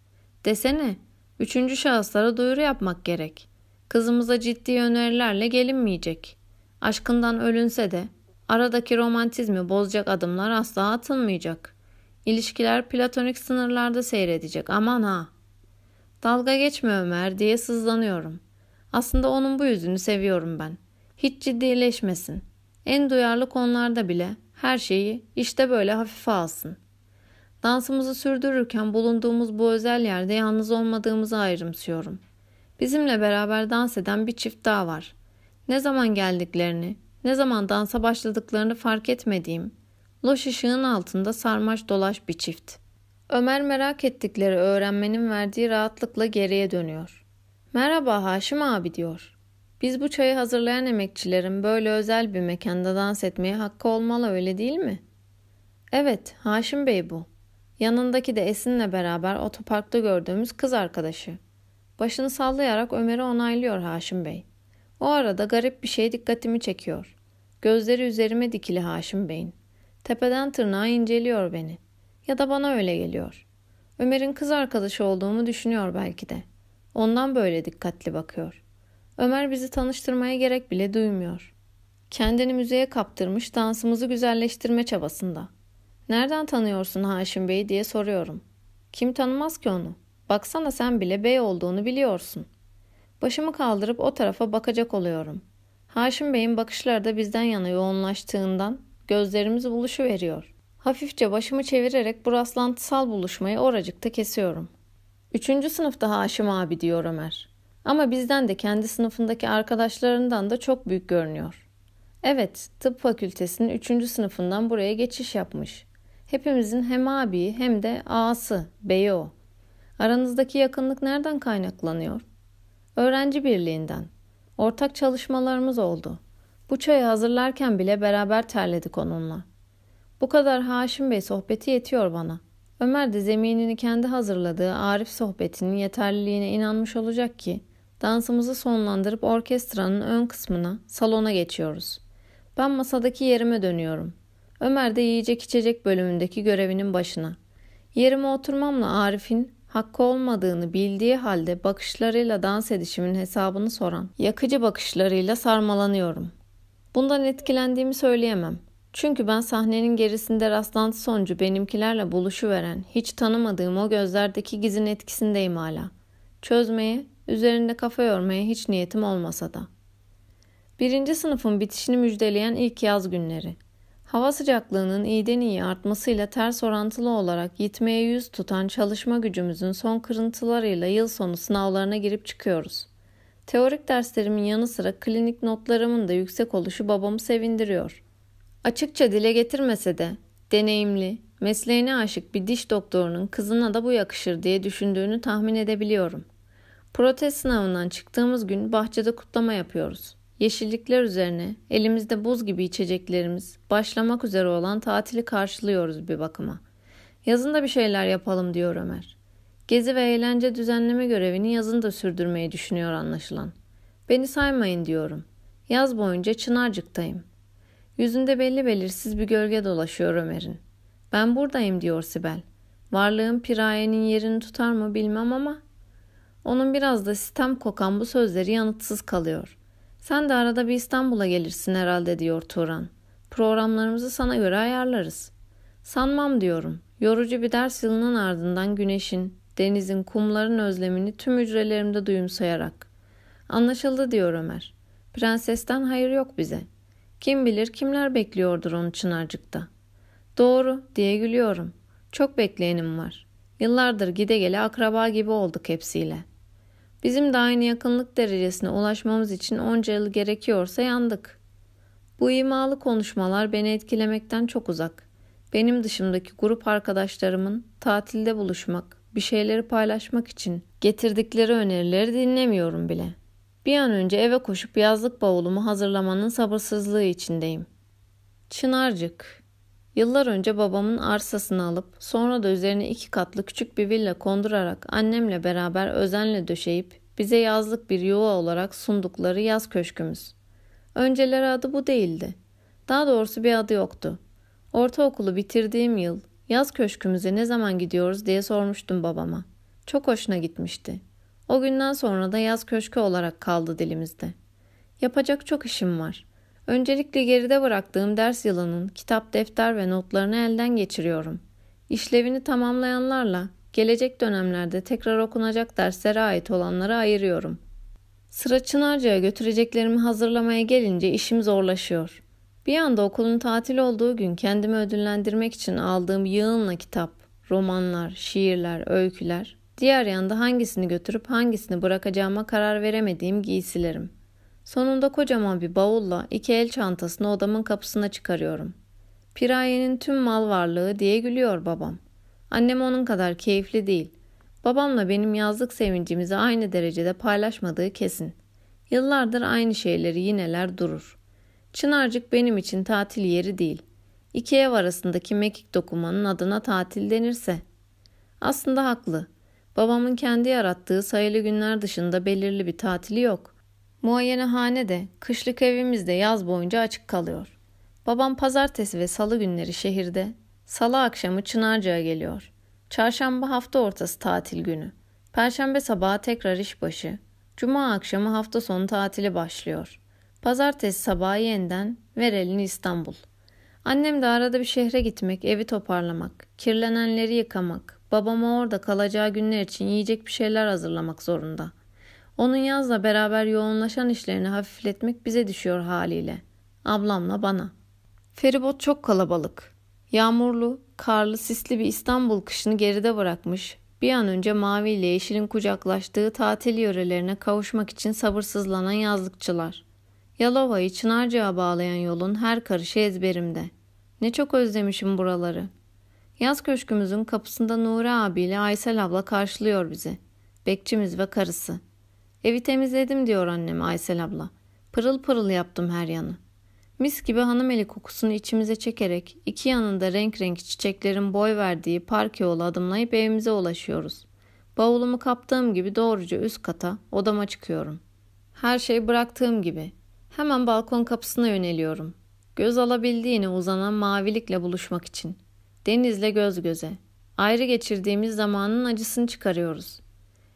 Desene, üçüncü şahıslara duyuru yapmak gerek. Kızımıza ciddi önerilerle gelinmeyecek. Aşkından ölünse de aradaki romantizmi bozacak adımlar asla atılmayacak. İlişkiler platonik sınırlarda seyredecek aman ha. Dalga geçme Ömer diye sızlanıyorum. Aslında onun bu yüzünü seviyorum ben. Hiç ciddileşmesin. En duyarlı konularda bile her şeyi işte böyle hafife alsın. Dansımızı sürdürürken bulunduğumuz bu özel yerde yalnız olmadığımızı ayrımsıyorum. Bizimle beraber dans eden bir çift daha var. Ne zaman geldiklerini, ne zaman dansa başladıklarını fark etmediğim, loş ışığın altında sarmaş dolaş bir çift. Ömer merak ettikleri öğrenmenin verdiği rahatlıkla geriye dönüyor. Merhaba Haşim abi diyor. Biz bu çayı hazırlayan emekçilerin böyle özel bir mekanda dans etmeye hakkı olmalı öyle değil mi? Evet Haşim Bey bu. Yanındaki de Esin'le beraber otoparkta gördüğümüz kız arkadaşı. Başını sallayarak Ömer'i onaylıyor Haşim Bey. O arada garip bir şey dikkatimi çekiyor. Gözleri üzerime dikili Haşim Bey'in. Tepeden tırnağa inceliyor beni. Ya da bana öyle geliyor. Ömer'in kız arkadaşı olduğumu düşünüyor belki de. Ondan böyle dikkatli bakıyor. Ömer bizi tanıştırmaya gerek bile duymuyor. Kendini müzeye kaptırmış dansımızı güzelleştirme çabasında. Nereden tanıyorsun Haşim Bey'i diye soruyorum. Kim tanımaz ki onu? Baksana sen bile bey olduğunu biliyorsun. Başımı kaldırıp o tarafa bakacak oluyorum. Haşim Bey'in bakışları da bizden yana yoğunlaştığından gözlerimiz buluşu veriyor. Hafifçe başımı çevirerek bu rastlantısal buluşmayı oracıkta kesiyorum. Üçüncü sınıfta Haşim abi diyor Ömer. Ama bizden de kendi sınıfındaki arkadaşlarından da çok büyük görünüyor. Evet, tıp fakültesinin üçüncü sınıfından buraya geçiş yapmış. Hepimizin hem abi hem de ağası, beyi o. Aranızdaki yakınlık nereden kaynaklanıyor? Öğrenci birliğinden. Ortak çalışmalarımız oldu. Bu çayı hazırlarken bile beraber terledik onunla. Bu kadar Haşim Bey sohbeti yetiyor bana. Ömer de zeminini kendi hazırladığı Arif sohbetinin yeterliliğine inanmış olacak ki dansımızı sonlandırıp orkestranın ön kısmına, salona geçiyoruz. Ben masadaki yerime dönüyorum. Ömer de yiyecek içecek bölümündeki görevinin başına. Yerime oturmamla Arif'in hakkı olmadığını bildiği halde bakışlarıyla dans edişimin hesabını soran yakıcı bakışlarıyla sarmalanıyorum. Bundan etkilendiğimi söyleyemem. Çünkü ben sahnenin gerisinde rastlantı sonucu benimkilerle buluşu veren, hiç tanımadığım o gözlerdeki gizin etkisindeyim hala. Çözmeye, üzerinde kafa yormaya hiç niyetim olmasa da. Birinci sınıfın bitişini müjdeleyen ilk yaz günleri. Hava sıcaklığının iyiden iyi artmasıyla ters orantılı olarak gitmeye yüz tutan çalışma gücümüzün son kırıntılarıyla yıl sonu sınavlarına girip çıkıyoruz. Teorik derslerimin yanı sıra klinik notlarımın da yüksek oluşu babamı sevindiriyor. Açıkça dile getirmese de deneyimli, mesleğine aşık bir diş doktorunun kızına da bu yakışır diye düşündüğünü tahmin edebiliyorum. Protez sınavından çıktığımız gün bahçede kutlama yapıyoruz. Yeşillikler üzerine elimizde buz gibi içeceklerimiz başlamak üzere olan tatili karşılıyoruz bir bakıma. Yazında bir şeyler yapalım diyor Ömer. Gezi ve eğlence düzenleme görevini yazın da sürdürmeyi düşünüyor anlaşılan. Beni saymayın diyorum. Yaz boyunca Çınarcık'tayım. Yüzünde belli belirsiz bir gölge dolaşıyor Ömer'in. Ben buradayım diyor Sibel. Varlığım Piraye'nin yerini tutar mı bilmem ama onun biraz da sistem kokan bu sözleri yanıtsız kalıyor. Sen de arada bir İstanbul'a gelirsin herhalde diyor Turan. Programlarımızı sana göre ayarlarız. Sanmam diyorum. Yorucu bir ders yılının ardından güneşin, denizin, kumların özlemini tüm hücrelerimde duyumsayarak. Anlaşıldı diyor Ömer. Prensesten hayır yok bize. Kim bilir kimler bekliyordur onu Çınarcık'ta. Doğru diye gülüyorum. Çok bekleyenim var. Yıllardır gide gele akraba gibi olduk hepsiyle. Bizim de aynı yakınlık derecesine ulaşmamız için onca yıl gerekiyorsa yandık. Bu imalı konuşmalar beni etkilemekten çok uzak. Benim dışımdaki grup arkadaşlarımın tatilde buluşmak, bir şeyleri paylaşmak için getirdikleri önerileri dinlemiyorum bile. Bir an önce eve koşup yazlık bavulumu hazırlamanın sabırsızlığı içindeyim. Çınarcık. Yıllar önce babamın arsasını alıp sonra da üzerine iki katlı küçük bir villa kondurarak annemle beraber özenle döşeyip bize yazlık bir yuva olarak sundukları yaz köşkümüz. Önceleri adı bu değildi. Daha doğrusu bir adı yoktu. Ortaokulu bitirdiğim yıl yaz köşkümüze ne zaman gidiyoruz diye sormuştum babama. Çok hoşuna gitmişti. O günden sonra da yaz köşkü olarak kaldı dilimizde. Yapacak çok işim var. Öncelikle geride bıraktığım ders yılının kitap, defter ve notlarını elden geçiriyorum. İşlevini tamamlayanlarla gelecek dönemlerde tekrar okunacak derslere ait olanları ayırıyorum. Sıra Çınarca'ya götüreceklerimi hazırlamaya gelince işim zorlaşıyor. Bir anda okulun tatil olduğu gün kendimi ödüllendirmek için aldığım yığınla kitap, romanlar, şiirler, öyküler, diğer yanda hangisini götürüp hangisini bırakacağıma karar veremediğim giysilerim. Sonunda kocaman bir bavulla iki el çantasını odamın kapısına çıkarıyorum. Piraye'nin tüm mal varlığı diye gülüyor babam. Annem onun kadar keyifli değil. Babamla benim yazlık sevincimizi aynı derecede paylaşmadığı kesin. Yıllardır aynı şeyleri yineler durur. Çınarcık benim için tatil yeri değil. İki ev arasındaki mekik dokumanın adına tatil denirse. Aslında haklı. Babamın kendi yarattığı sayılı günler dışında belirli bir tatili yok. Muayenehane de, kışlık evimizde yaz boyunca açık kalıyor. Babam pazartesi ve salı günleri şehirde, Salı akşamı Çınarca'ya geliyor. Çarşamba hafta ortası tatil günü. Perşembe sabahı tekrar işbaşı. Cuma akşamı hafta sonu tatili başlıyor. Pazartesi sabahı yeniden Verel'in İstanbul. Annem de arada bir şehre gitmek, evi toparlamak, kirlenenleri yıkamak, babama orada kalacağı günler için yiyecek bir şeyler hazırlamak zorunda. Onun yazla beraber yoğunlaşan işlerini hafifletmek bize düşüyor haliyle. Ablamla bana. Feribot çok kalabalık. Yağmurlu, karlı, sisli bir İstanbul kışını geride bırakmış, bir an önce Mavi ile Yeşil'in kucaklaştığı tatil yörelerine kavuşmak için sabırsızlanan yazlıkçılar. Yalova'yı Çınarcık'a bağlayan yolun her karışı ezberimde. Ne çok özlemişim buraları. Yaz köşkümüzün kapısında Nuri abiyle Aysel abla karşılıyor bizi. Bekçimiz ve karısı. Evi temizledim diyor annem Aysel abla. Pırıl pırıl yaptım her yanı. Mis gibi hanım eli kokusunu içimize çekerek iki yanında renk renk çiçeklerin boy verdiği park yolu adımlayıp evimize ulaşıyoruz. Bavulumu kaptığım gibi doğruca üst kata odama çıkıyorum. Her şey bıraktığım gibi. Hemen balkon kapısına yöneliyorum. Göz alabildiğine uzanan mavilikle buluşmak için. Denizle göz göze. Ayrı geçirdiğimiz zamanın acısını çıkarıyoruz.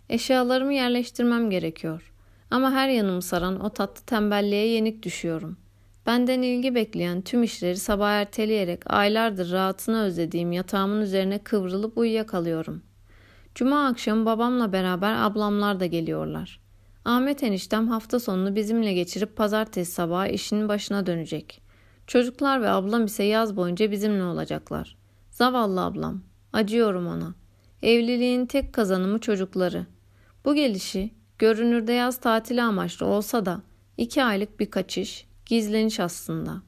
Eşyalarımı yerleştirmem gerekiyor. Ama her yanımı saran o tatlı tembelliğe yenik düşüyorum. Benden ilgi bekleyen tüm işleri sabah erteleyerek aylardır rahatını özlediğim yatağımın üzerine kıvrılıp uyuyakalıyorum. Cuma akşamı babamla beraber ablamlar da geliyorlar. Ahmet eniştem hafta sonunu bizimle geçirip pazartesi sabahı işinin başına dönecek. Çocuklar ve ablam ise yaz boyunca bizimle olacaklar. Zavallı ablam. Acıyorum ona. Evliliğin tek kazanımı çocukları. Bu gelişi görünürde yaz tatili amaçlı olsa da iki aylık bir kaçış, gizleniş aslında.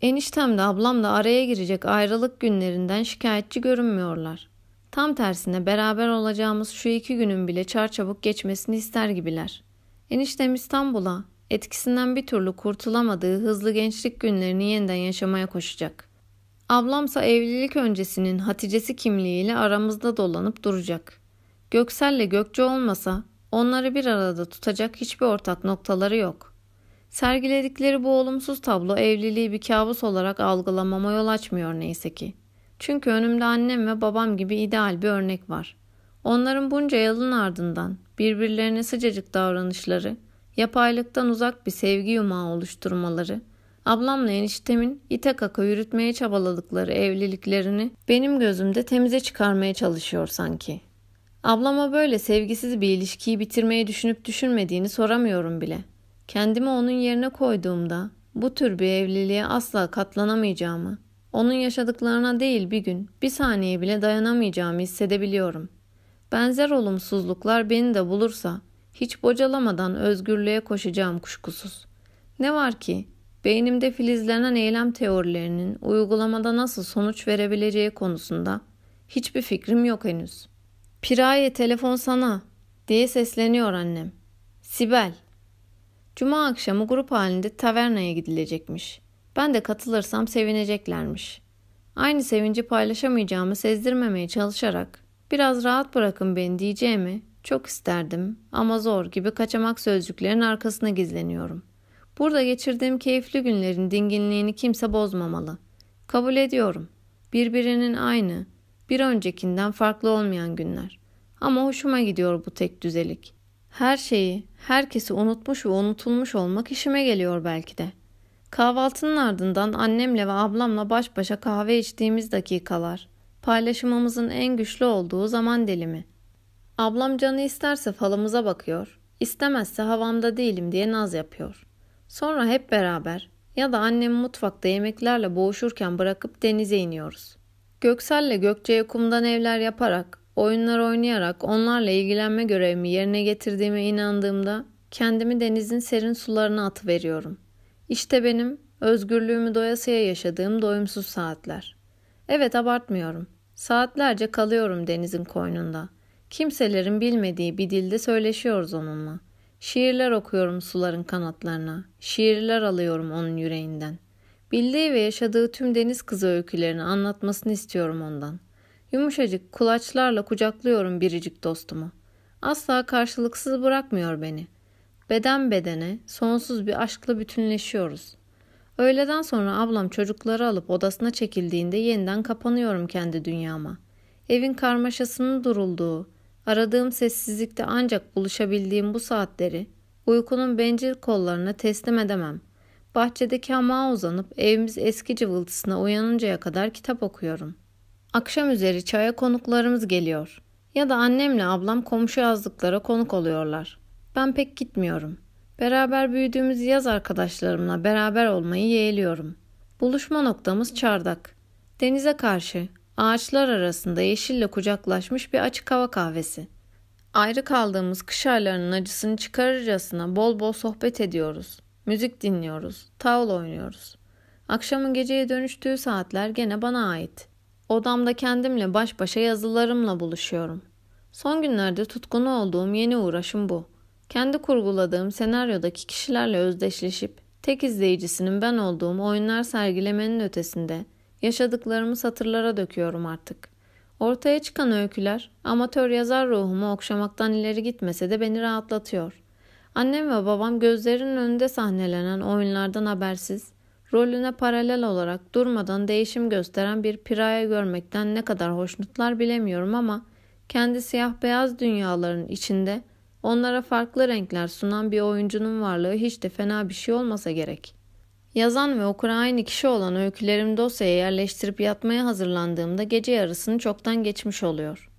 Eniştem de ablam da araya girecek ayrılık günlerinden şikayetçi görünmüyorlar. Tam tersine beraber olacağımız şu iki günün bile çarçabuk geçmesini ister gibiler. Eniştem İstanbul'a, etkisinden bir türlü kurtulamadığı hızlı gençlik günlerini yeniden yaşamaya koşacak. Ablamsa evlilik öncesinin Haticesi kimliğiyle aramızda dolanıp duracak. Göksel'le Gökçe olmasa onları bir arada tutacak hiçbir ortak noktaları yok. Sergiledikleri bu olumsuz tablo evliliği bir kabus olarak algılamama yol açmıyor neyse ki. Çünkü önümde annem ve babam gibi ideal bir örnek var. Onların bunca yılın ardından birbirlerine sıcacık davranışları, yapaylıktan uzak bir sevgi yumağı oluşturmaları, ablamla eniştemin ite kaka yürütmeye çabaladıkları evliliklerini benim gözümde temize çıkarmaya çalışıyor sanki. Ablama böyle sevgisiz bir ilişkiyi bitirmeyi düşünüp düşünmediğini soramıyorum bile. Kendimi onun yerine koyduğumda bu tür bir evliliğe asla katlanamayacağımı, onun yaşadıklarına değil bir gün, bir saniye bile dayanamayacağımı hissedebiliyorum. Benzer olumsuzluklar beni de bulursa hiç bocalamadan özgürlüğe koşacağım kuşkusuz. Ne var ki beynimde filizlenen eylem teorilerinin uygulamada nasıl sonuç verebileceği konusunda hiçbir fikrim yok henüz. Piraye telefon sana diye sesleniyor annem. Sibel. Cuma akşamı grup halinde tavernaya gidilecekmiş. Ben de katılırsam sevineceklermiş. Aynı sevinci paylaşamayacağımı sezdirmemeye çalışarak biraz rahat bırakın beni diyeceğimi çok isterdim ama zor gibi kaçamak sözcüklerin arkasına gizleniyorum. Burada geçirdiğim keyifli günlerin dinginliğini kimse bozmamalı. Kabul ediyorum. Birbirinin aynı, bir öncekinden farklı olmayan günler. Ama hoşuma gidiyor bu tek düzelik. Her şeyi, herkesi unutmuş ve unutulmuş olmak işime geliyor belki de. Kahvaltının ardından annemle ve ablamla baş başa kahve içtiğimiz dakikalar, paylaşımımızın en güçlü olduğu zaman dilimi. Ablam canı isterse falımıza bakıyor, istemezse havamda değilim diye naz yapıyor. Sonra hep beraber ya da annem mutfakta yemeklerle boğuşurken bırakıp denize iniyoruz. Göksel'le Gökçe'ye kumdan evler yaparak, oyunlar oynayarak onlarla ilgilenme görevimi yerine getirdiğime inandığımda kendimi denizin serin sularına atıveriyorum. İşte benim özgürlüğümü doyasıya yaşadığım doyumsuz saatler. Evet abartmıyorum. Saatlerce kalıyorum denizin koynunda. Kimselerin bilmediği bir dilde söyleşiyoruz onunla. Şiirler okuyorum suların kanatlarına. Şiirler alıyorum onun yüreğinden. Bildiği ve yaşadığı tüm deniz kızı öykülerini anlatmasını istiyorum ondan. Yumuşacık kulaçlarla kucaklıyorum biricik dostumu. Asla karşılıksız bırakmıyor beni. Beden bedene sonsuz bir aşkla bütünleşiyoruz. Öğleden sonra ablam çocukları alıp odasına çekildiğinde yeniden kapanıyorum kendi dünyama. Evin karmaşasının durulduğu, aradığım sessizlikte ancak buluşabildiğim bu saatleri uykunun bencil kollarına teslim edemem. Bahçedeki hamağa uzanıp evimiz eski cıvıltısına uyanıncaya kadar kitap okuyorum. Akşam üzeri çaya konuklarımız geliyor. Ya da annemle ablam komşu yazlıklara konuk oluyorlar. Ben pek gitmiyorum. Beraber büyüdüğümüz yaz arkadaşlarımla beraber olmayı yeğliyorum. Buluşma noktamız çardak. Denize karşı, ağaçlar arasında yeşille kucaklaşmış bir açık hava kahvesi. Ayrı kaldığımız kış aylarının acısını çıkarırcasına bol bol sohbet ediyoruz. Müzik dinliyoruz, tavla oynuyoruz. Akşamın geceye dönüştüğü saatler gene bana ait. Odamda kendimle baş başa yazılarımla buluşuyorum. Son günlerde tutkunu olduğum yeni uğraşım bu. Kendi kurguladığım senaryodaki kişilerle özdeşleşip tek izleyicisinin ben olduğum oyunlar sergilemenin ötesinde yaşadıklarımı satırlara döküyorum artık. Ortaya çıkan öyküler amatör yazar ruhumu okşamaktan ileri gitmese de beni rahatlatıyor. Annem ve babam gözlerinin önünde sahnelenen oyunlardan habersiz, rolüne paralel olarak durmadan değişim gösteren bir piraya görmekten ne kadar hoşnutlar bilemiyorum ama kendi siyah beyaz dünyaların içinde onlara farklı renkler sunan bir oyuncunun varlığı hiç de fena bir şey olmasa gerek. Yazan ve okur aynı kişi olan öykülerimi dosyaya yerleştirip yatmaya hazırlandığımda gece yarısını çoktan geçmiş oluyor.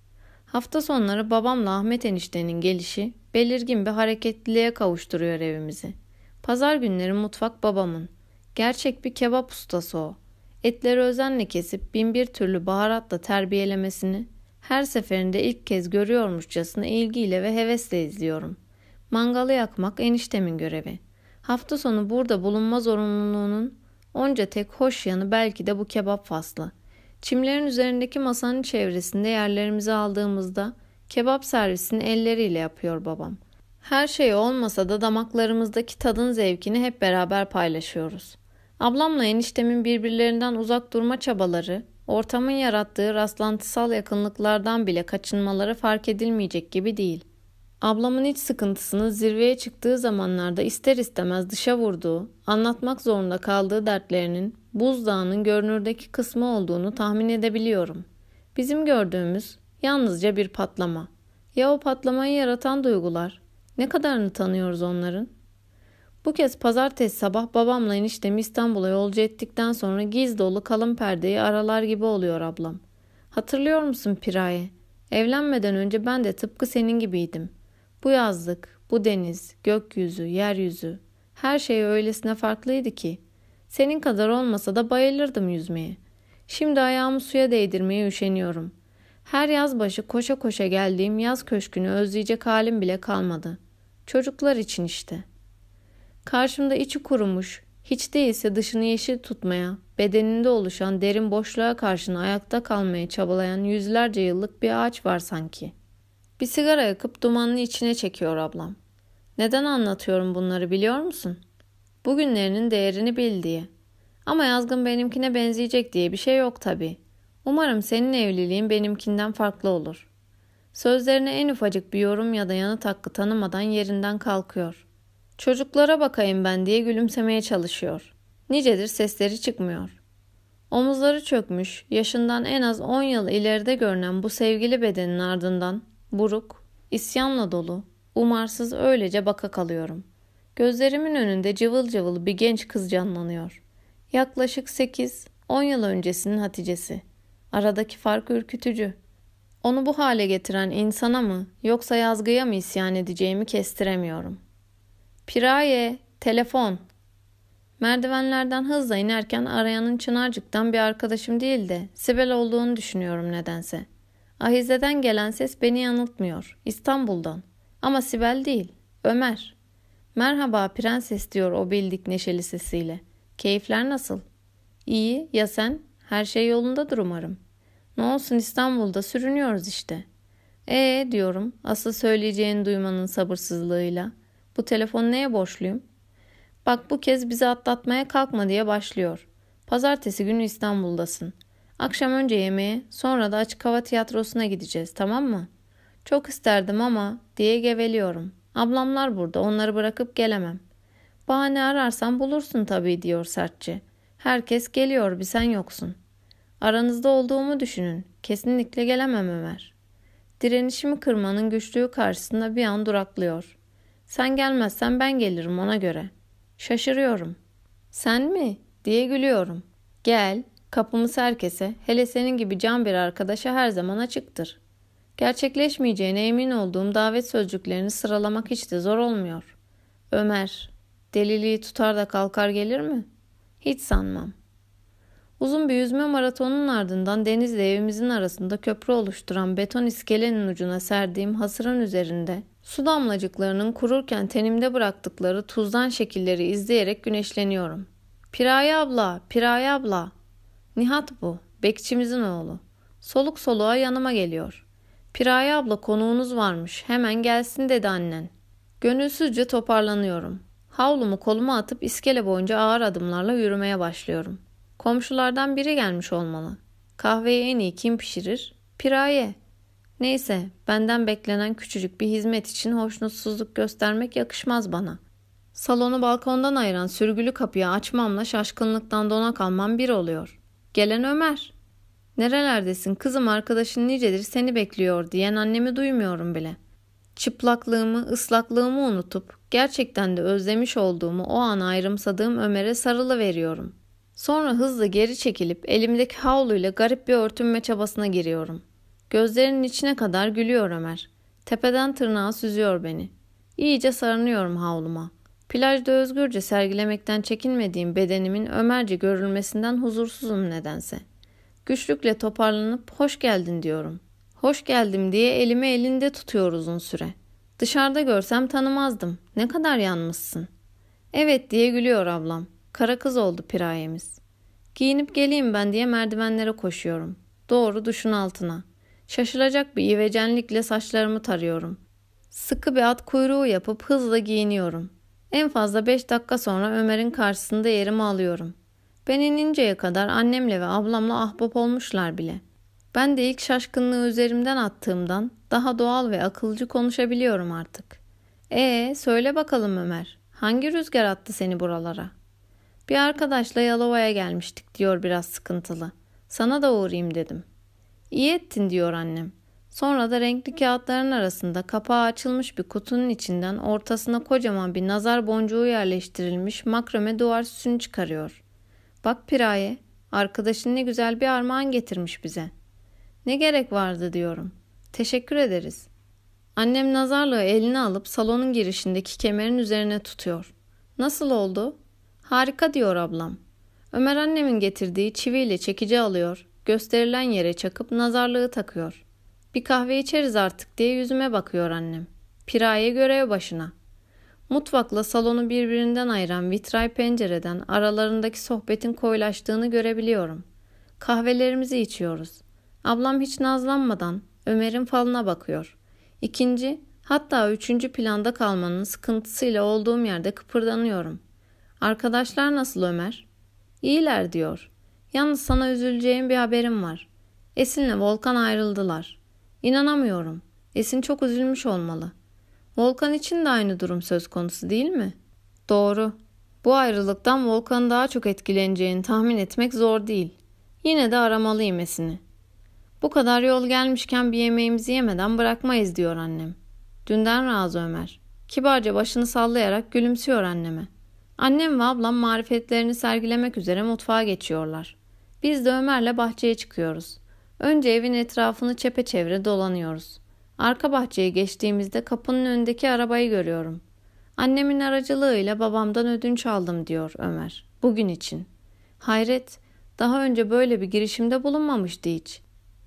Hafta sonları babamla Ahmet eniştenin gelişi belirgin bir hareketliliğe kavuşturuyor evimizi. Pazar günleri mutfak babamın. Gerçek bir kebap ustası o. Etleri özenle kesip binbir türlü baharatla terbiyelemesini her seferinde ilk kez görüyormuşçasına ilgiyle ve hevesle izliyorum. Mangalı yakmak eniştemin görevi. Hafta sonu burada bulunma zorunluluğunun onca tek hoş yanı belki de bu kebap faslı. Çimlerin üzerindeki masanın çevresinde yerlerimizi aldığımızda kebap servisini elleriyle yapıyor babam. Her şey olmasa da damaklarımızdaki tadın zevkini hep beraber paylaşıyoruz. Ablamla eniştemin birbirlerinden uzak durma çabaları, ortamın yarattığı rastlantısal yakınlıklardan bile kaçınmaları fark edilmeyecek gibi değil. Ablamın iç sıkıntısını zirveye çıktığı zamanlarda ister istemez dışa vurduğu, anlatmak zorunda kaldığı dertlerinin buzdağının görünürdeki kısmı olduğunu tahmin edebiliyorum. Bizim gördüğümüz yalnızca bir patlama. Ya o patlamayı yaratan duygular? Ne kadarını tanıyoruz onların? Bu kez pazartesi sabah babamla eniştemi İstanbul'a yolcu ettikten sonra giz dolu kalın perdeyi aralar gibi oluyor ablam. Hatırlıyor musun Piraye? Evlenmeden önce ben de tıpkı senin gibiydim. Bu yazlık, bu deniz, gökyüzü, yeryüzü, her şey öylesine farklıydı ki. Senin kadar olmasa da bayılırdım yüzmeye. Şimdi ayağımı suya değdirmeye üşeniyorum. Her yaz başı koşa koşa geldiğim yaz köşkünü özleyecek halim bile kalmadı. Çocuklar için işte. Karşımda içi kurumuş, hiç değilse dışını yeşil tutmaya, bedeninde oluşan derin boşluğa karşın ayakta kalmaya çabalayan yüzlerce yıllık bir ağaç var sanki. Bir sigara yakıp dumanını içine çekiyor ablam. Neden anlatıyorum bunları biliyor musun? Bugünlerinin değerini bil diye. Ama yazgın benimkine benzeyecek diye bir şey yok tabii. Umarım senin evliliğin benimkinden farklı olur. Sözlerine en ufacık bir yorum ya da yanıt hakkı tanımadan yerinden kalkıyor. Çocuklara bakayım ben diye gülümsemeye çalışıyor. Nicedir sesleri çıkmıyor. Omuzları çökmüş, yaşından en az on yıl ileride görünen bu sevgili bedenin ardından buruk, isyanla dolu, umarsız öylece baka kalıyorum. Gözlerimin önünde cıvıl cıvıl bir genç kız canlanıyor. Yaklaşık 8-10 yıl öncesinin Hatice'si. Aradaki fark ürkütücü. Onu bu hale getiren insana mı yoksa yazgıya mı isyan edeceğimi kestiremiyorum. Piraye, telefon. Merdivenlerden hızla inerken arayanın Çınarcık'tan bir arkadaşım değil de Sibel olduğunu düşünüyorum nedense. Ahize'den gelen ses beni yanıltmıyor. İstanbul'dan. Ama Sibel değil. Ömer. Merhaba prenses diyor o bildik neşeli sesiyle. Keyifler nasıl? İyi ya sen? Her şey yolundadır umarım. Ne olsun İstanbul'da sürünüyoruz işte. Ee diyorum asıl söyleyeceğini duymanın sabırsızlığıyla. Bu telefonu neye borçluyum? Bak bu kez bizi atlatmaya kalkma diye başlıyor. Pazartesi günü İstanbul'dasın. Akşam önce yemeğe sonra da açık hava tiyatrosuna gideceğiz tamam mı? Çok isterdim ama diye geveliyorum. Ablamlar burada onları bırakıp gelemem. Bahane ararsan bulursun tabii diyor sertçe. Herkes geliyor bir sen yoksun. Aranızda olduğumu düşünün. Kesinlikle gelemem Ömer. Direnişimi kırmanın güçlüğü karşısında bir an duraklıyor. Sen gelmezsen ben gelirim ona göre. Şaşırıyorum. Sen mi? diye gülüyorum. Gel, kapımız herkese, hele senin gibi can bir arkadaşa her zaman açıktır. Gerçekleşmeyeceğine emin olduğum davet sözcüklerini sıralamak hiç de zor olmuyor. Ömer, deliliği tutar da kalkar gelir mi? Hiç sanmam. Uzun bir yüzme maratonunun ardından denizle evimizin arasında köprü oluşturan beton iskelenin ucuna serdiğim hasırın üzerinde su damlacıklarının kururken tenimde bıraktıkları tuzdan şekilleri izleyerek güneşleniyorum. Piraye abla, Piraye abla. Nihat bu, bekçimizin oğlu. Soluk soluğa yanıma geliyor. Piraye abla konuğunuz varmış, hemen gelsin dedi annen. Gönülsüzce toparlanıyorum. Havlumu koluma atıp iskele boyunca ağır adımlarla yürümeye başlıyorum. Komşulardan biri gelmiş olmalı. Kahveyi en iyi kim pişirir? Piraye. Neyse, benden beklenen küçücük bir hizmet için hoşnutsuzluk göstermek yakışmaz bana. Salonu balkondan ayıran sürgülü kapıyı açmamla şaşkınlıktan dona kalmam bir oluyor. Gelen Ömer. Nerelerdesin kızım arkadaşın nicedir seni bekliyor diyen annemi duymuyorum bile. Çıplaklığımı, ıslaklığımı unutup gerçekten de özlemiş olduğumu o an ayrımsadığım Ömer'e sarılı veriyorum. Sonra hızlı geri çekilip elimdeki havluyla garip bir örtünme çabasına giriyorum. Gözlerinin içine kadar gülüyor Ömer. Tepeden tırnağa süzüyor beni. İyice sarınıyorum havluma. Plajda özgürce sergilemekten çekinmediğim bedenimin Ömerce görülmesinden huzursuzum nedense. Güçlükle toparlanıp hoş geldin diyorum. Hoş geldim diye elimi elinde tutuyor uzun süre. Dışarıda görsem tanımazdım. Ne kadar yanmışsın. Evet diye gülüyor ablam. Kara kız oldu pirayemiz. Giyinip geleyim ben diye merdivenlere koşuyorum. Doğru duşun altına. Şaşılacak bir ivecenlikle saçlarımı tarıyorum. Sıkı bir at kuyruğu yapıp hızla giyiniyorum. En fazla beş dakika sonra Ömer'in karşısında yerimi alıyorum. Ben ininceye kadar annemle ve ablamla ahbap olmuşlar bile. Ben de ilk şaşkınlığı üzerimden attığımdan daha doğal ve akılcı konuşabiliyorum artık. Ee, söyle bakalım Ömer, hangi rüzgar attı seni buralara? Bir arkadaşla Yalova'ya gelmiştik diyor biraz sıkıntılı. Sana da uğrayayım dedim. İyi ettin diyor annem. Sonra da renkli kağıtların arasında kapağı açılmış bir kutunun içinden ortasına kocaman bir nazar boncuğu yerleştirilmiş makrame duvar süsünü çıkarıyor. Bak Piraye, arkadaşın ne güzel bir armağan getirmiş bize. Ne gerek vardı diyorum. Teşekkür ederiz. Annem nazarlığı eline alıp salonun girişindeki kemerin üzerine tutuyor. Nasıl oldu? Harika diyor ablam. Ömer annemin getirdiği çiviyle çekici alıyor. Gösterilen yere çakıp nazarlığı takıyor. Bir kahve içeriz artık diye yüzüme bakıyor annem. Piraye görev başına. Mutfakla salonu birbirinden ayıran vitray pencereden aralarındaki sohbetin koyulaştığını görebiliyorum. Kahvelerimizi içiyoruz. Ablam hiç nazlanmadan Ömer'in falına bakıyor. İkinci, hatta üçüncü planda kalmanın sıkıntısıyla olduğum yerde kıpırdanıyorum. Arkadaşlar nasıl Ömer? İyiler diyor. Yalnız sana üzüleceğim bir haberim var. Esin'le Volkan ayrıldılar. İnanamıyorum. Esin çok üzülmüş olmalı. Volkan için de aynı durum söz konusu değil mi? Doğru. Bu ayrılıktan Volkan'ın daha çok etkileneceğini tahmin etmek zor değil. Yine de aramalıyım Esin'i. Bu kadar yol gelmişken bir yemeğimizi yemeden bırakmayız diyor annem. Dünden razı Ömer. Kibarca başını sallayarak gülümsüyor anneme. Annem ve ablam marifetlerini sergilemek üzere mutfağa geçiyorlar. Biz de Ömer'le bahçeye çıkıyoruz. Önce evin etrafını çepeçevre dolanıyoruz. Arka bahçeye geçtiğimizde kapının önündeki arabayı görüyorum. Annemin aracılığıyla babamdan ödünç aldım diyor Ömer. Bugün için. Hayret, daha önce böyle bir girişimde bulunmamıştı hiç.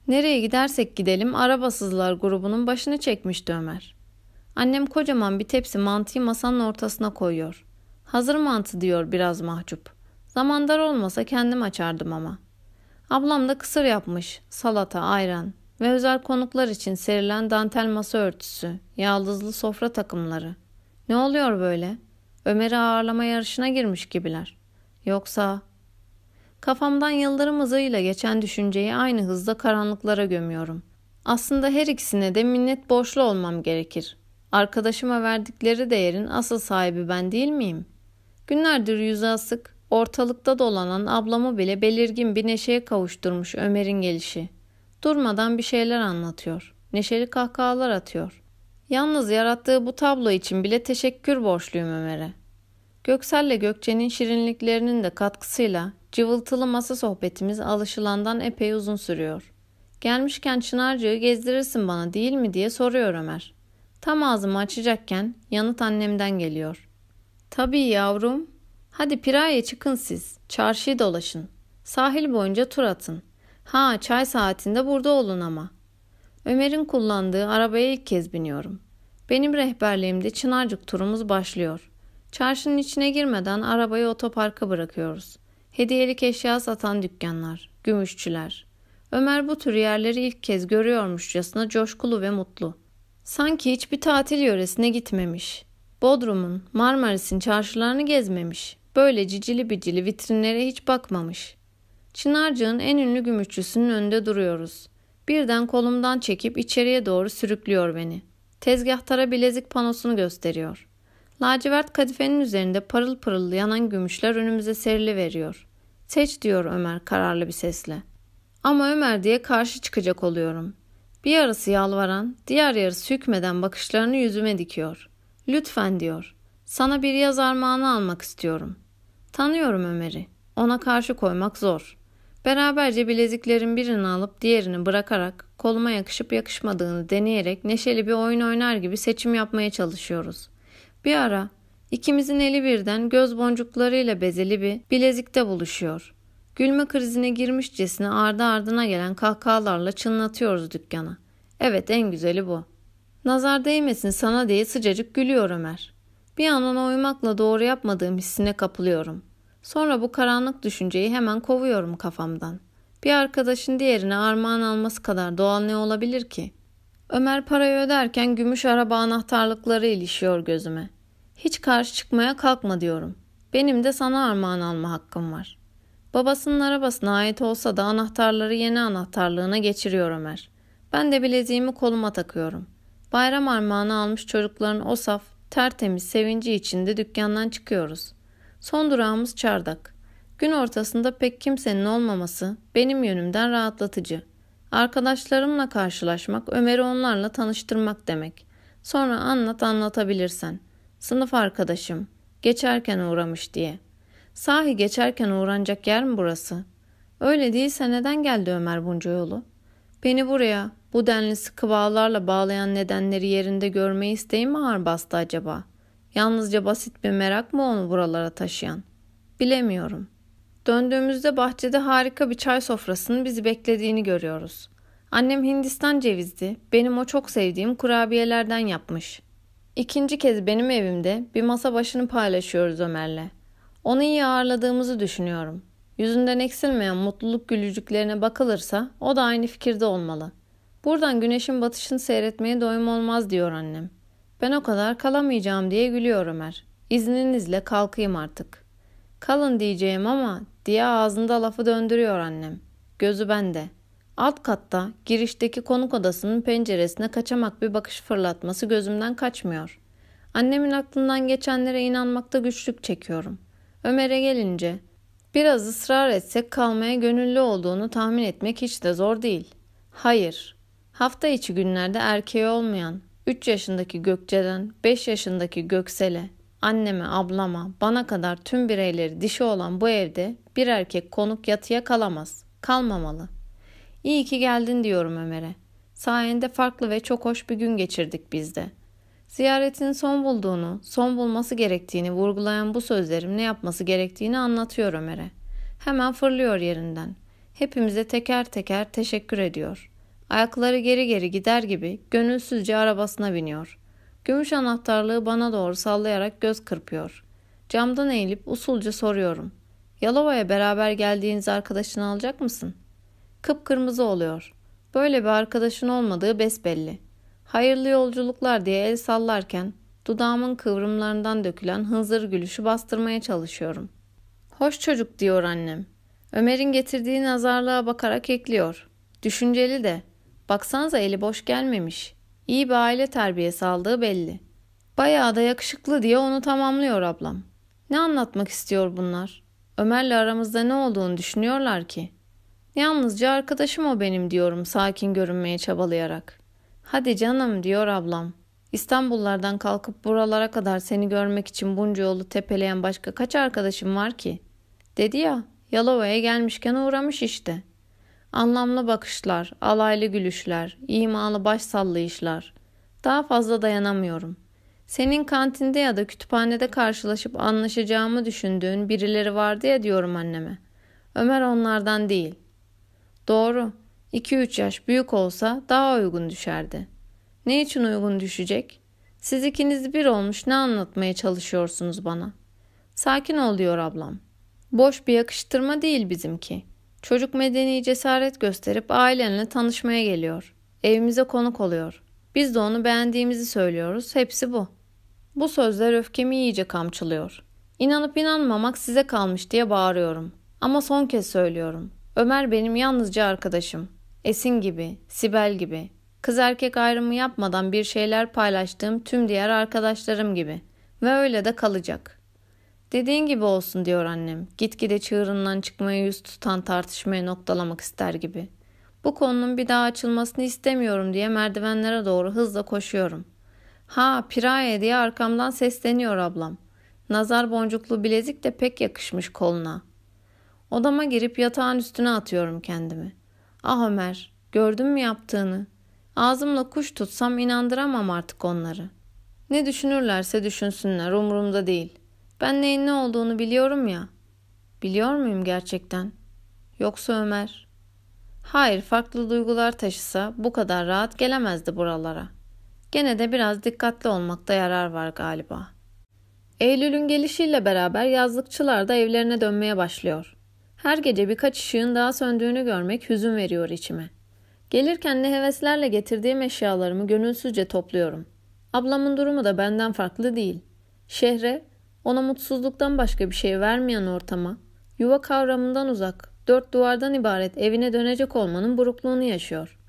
Nereye gidersek gidelim arabasızlar grubunun başını çekmişti Ömer. Annem kocaman bir tepsi mantıyı masanın ortasına koyuyor. Hazır mantı diyor biraz mahcup. Zamandar olmasa kendim açardım ama. Ablam da kısır yapmış, salata, ayran ve özel konuklar için serilen dantel masa örtüsü, yaldızlı sofra takımları. Ne oluyor böyle? Ömer'i ağırlama yarışına girmiş gibiler. Yoksa... Kafamdan yıldırım hızıyla geçen düşünceyi aynı hızda karanlıklara gömüyorum. Aslında her ikisine de minnet borçlu olmam gerekir. Arkadaşıma verdikleri değerin asıl sahibi ben değil miyim? Günlerdir yüzü asık, ortalıkta dolanan ablamı bile belirgin bir neşeye kavuşturmuş Ömer'in gelişi. Durmadan bir şeyler anlatıyor. Neşeli kahkahalar atıyor. Yalnız yarattığı bu tablo için bile teşekkür borçluyum Ömer'e. Göksel'le Gökçe'nin şirinliklerinin de katkısıyla cıvıltılı masa sohbetimiz alışılandan epey uzun sürüyor. Gelmişken Çınarcığı gezdirirsin bana değil mi diye soruyor Ömer. Tam ağzımı açacakken yanıt annemden geliyor. Tabii yavrum. Hadi Piraye çıkın siz. Çarşıyı dolaşın. Sahil boyunca tur atın. Ha çay saatinde burada olun ama. Ömer'in kullandığı arabaya ilk kez biniyorum. Benim rehberliğimde Çınarcık turumuz başlıyor. Çarşının içine girmeden arabayı otoparka bırakıyoruz. Hediyelik eşya satan dükkanlar, gümüşçüler. Ömer bu tür yerleri ilk kez görüyormuşçasına coşkulu ve mutlu. Sanki hiçbir tatil yöresine gitmemiş. Bodrum'un, Marmaris'in çarşılarını gezmemiş. Böyle cicili bicili vitrinlere hiç bakmamış. Çınarcığın en ünlü gümüşçüsünün önünde duruyoruz. Birden kolumdan çekip içeriye doğru sürüklüyor beni. Tezgahtara bilezik panosunu gösteriyor. Lacivert kadifenin üzerinde parıl pırıl yanan gümüşler önümüze serili veriyor. Seç diyor Ömer kararlı bir sesle. Ama Ömer diye karşı çıkacak oluyorum. Bir yarısı yalvaran, diğer yarısı hükmeden bakışlarını yüzüme dikiyor. Lütfen diyor. Sana bir yaz armağanı almak istiyorum. Tanıyorum Ömer'i. Ona karşı koymak zor. Beraberce bileziklerin birini alıp diğerini bırakarak koluma yakışıp yakışmadığını deneyerek neşeli bir oyun oynar gibi seçim yapmaya çalışıyoruz. Bir ara ikimizin eli birden göz boncuklarıyla bezeli bir bilezikte buluşuyor. Gülme krizine girmişcesine ardı ardına gelen kahkahalarla çınlatıyoruz dükkanı. Evet en güzeli bu. Nazar değmesin sana diye sıcacık gülüyor Ömer. Bir yandan oymakla doğru yapmadığım hissine kapılıyorum. Sonra bu karanlık düşünceyi hemen kovuyorum kafamdan. Bir arkadaşın diğerine armağan alması kadar doğal ne olabilir ki? Ömer parayı öderken gümüş araba anahtarlıkları ilişiyor gözüme. Hiç karşı çıkmaya kalkma diyorum. Benim de sana armağan alma hakkım var. Babasının arabasına ait olsa da anahtarları yeni anahtarlığına geçiriyor Ömer. Ben de bileziğimi koluma takıyorum. Bayram armağanı almış çocukların o saf, tertemiz sevinci içinde dükkandan çıkıyoruz. Son durağımız çardak. Gün ortasında pek kimsenin olmaması benim yönümden rahatlatıcı. Arkadaşlarımla karşılaşmak, Ömer'i onlarla tanıştırmak demek. Sonra anlat anlatabilirsen. Sınıf arkadaşım, geçerken uğramış diye.'' Sahi geçerken uğranacak yer mi burası? Öyle değilse neden geldi Ömer bunca yolu? Beni buraya, bu denli sıkı bağlarla bağlayan nedenleri yerinde görmeyi isteği mi ağır bastı acaba? Yalnızca basit bir merak mı onu buralara taşıyan? Bilemiyorum. Döndüğümüzde bahçede harika bir çay sofrasının bizi beklediğini görüyoruz. Annem Hindistan cevizli, benim o çok sevdiğim kurabiyelerden yapmış. İkinci kez benim evimde bir masa başını paylaşıyoruz Ömer'le. Onu iyi ağırladığımızı düşünüyorum. Yüzünden eksilmeyen mutluluk gülücüklerine bakılırsa o da aynı fikirde olmalı. Buradan güneşin batışını seyretmeye doyum olmaz diyor annem. Ben o kadar kalamayacağım diye gülüyor Ömer. İzninizle kalkayım artık. Kalın diyeceğim ama diye ağzında lafı döndürüyor annem. Gözü bende. Alt katta girişteki konuk odasının penceresine kaçamak bir bakış fırlatması gözümden kaçmıyor. Annemin aklından geçenlere inanmakta güçlük çekiyorum.'' Ömer'e gelince biraz ısrar etsek kalmaya gönüllü olduğunu tahmin etmek hiç de zor değil. Hayır. Hafta içi günlerde erkeği olmayan 3 yaşındaki Gökçe'den 5 yaşındaki Göksel'e, anneme, ablama, bana kadar tüm bireyleri dişi olan bu evde bir erkek konuk yatıya kalamaz. Kalmamalı. İyi ki geldin diyorum Ömer'e. Sayende farklı ve çok hoş bir gün geçirdik biz de.'' Ziyaretin son bulduğunu, son bulması gerektiğini vurgulayan bu sözlerim ne yapması gerektiğini anlatıyor Ömer'e. Hemen fırlıyor yerinden. Hepimize teker teker teşekkür ediyor. Ayakları geri geri gider gibi gönülsüzce arabasına biniyor. Gümüş anahtarlığı bana doğru sallayarak göz kırpıyor. Camdan eğilip usulca soruyorum. Yalova'ya beraber geldiğiniz arkadaşını alacak mısın? Kıpkırmızı oluyor. Böyle bir arkadaşın olmadığı besbelli.'' Hayırlı yolculuklar diye el sallarken dudağımın kıvrımlarından dökülen hınzır gülüşü bastırmaya çalışıyorum. Hoş çocuk diyor annem. Ömer'in getirdiği nazarlığa bakarak ekliyor. Düşünceli de. Baksanıza eli boş gelmemiş. İyi bir aile terbiyesi aldığı belli. Bayağı da yakışıklı diye onu tamamlıyor ablam. Ne anlatmak istiyor bunlar? Ömer'le aramızda ne olduğunu düşünüyorlar ki? Yalnızca arkadaşım o benim diyorum sakin görünmeye çabalayarak. Hadi canım diyor ablam. İstanbullardan kalkıp buralara kadar seni görmek için bunca yolu tepeleyen başka kaç arkadaşım var ki? Dedi ya, Yalova'ya gelmişken uğramış işte. Anlamlı bakışlar, alaylı gülüşler, imalı baş sallayışlar. Daha fazla dayanamıyorum. Senin kantinde ya da kütüphanede karşılaşıp anlaşacağımı düşündüğün birileri vardı ya diyorum anneme. Ömer onlardan değil. Doğru. 2-3 yaş büyük olsa daha uygun düşerdi. Ne için uygun düşecek? Siz ikiniz bir olmuş ne anlatmaya çalışıyorsunuz bana? Sakin ol diyor ablam. Boş bir yakıştırma değil bizimki. Çocuk medeni cesaret gösterip ailenle tanışmaya geliyor. Evimize konuk oluyor. Biz de onu beğendiğimizi söylüyoruz. Hepsi bu. Bu sözler öfkemi iyice kamçılıyor. İnanıp inanmamak size kalmış diye bağırıyorum. Ama son kez söylüyorum. Ömer benim yalnızca arkadaşım. Esin gibi, Sibel gibi. Kız erkek ayrımı yapmadan bir şeyler paylaştığım tüm diğer arkadaşlarım gibi. Ve öyle de kalacak. Dediğin gibi olsun diyor annem. Gitgide çığırından çıkmaya yüz tutan tartışmayı noktalamak ister gibi. Bu konunun bir daha açılmasını istemiyorum diye merdivenlere doğru hızla koşuyorum. Ha Piraye diye arkamdan sesleniyor ablam. Nazar boncuklu bilezik de pek yakışmış koluna. Odama girip yatağın üstüne atıyorum kendimi. Ah Ömer, gördün mü yaptığını? Ağzımla kuş tutsam inandıramam artık onları. Ne düşünürlerse düşünsünler, umurumda değil. Ben neyin ne olduğunu biliyorum ya. Biliyor muyum gerçekten? Yoksa Ömer? Hayır, farklı duygular taşısa bu kadar rahat gelemezdi buralara. Gene de biraz dikkatli olmakta yarar var galiba. Eylül'ün gelişiyle beraber yazlıkçılar da evlerine dönmeye başlıyor. Her gece birkaç ışığın daha söndüğünü görmek hüzün veriyor içime. Gelirken ne heveslerle getirdiğim eşyalarımı gönülsüzce topluyorum. Ablamın durumu da benden farklı değil. Şehre, ona mutsuzluktan başka bir şey vermeyen ortama, yuva kavramından uzak, dört duvardan ibaret evine dönecek olmanın burukluğunu yaşıyor.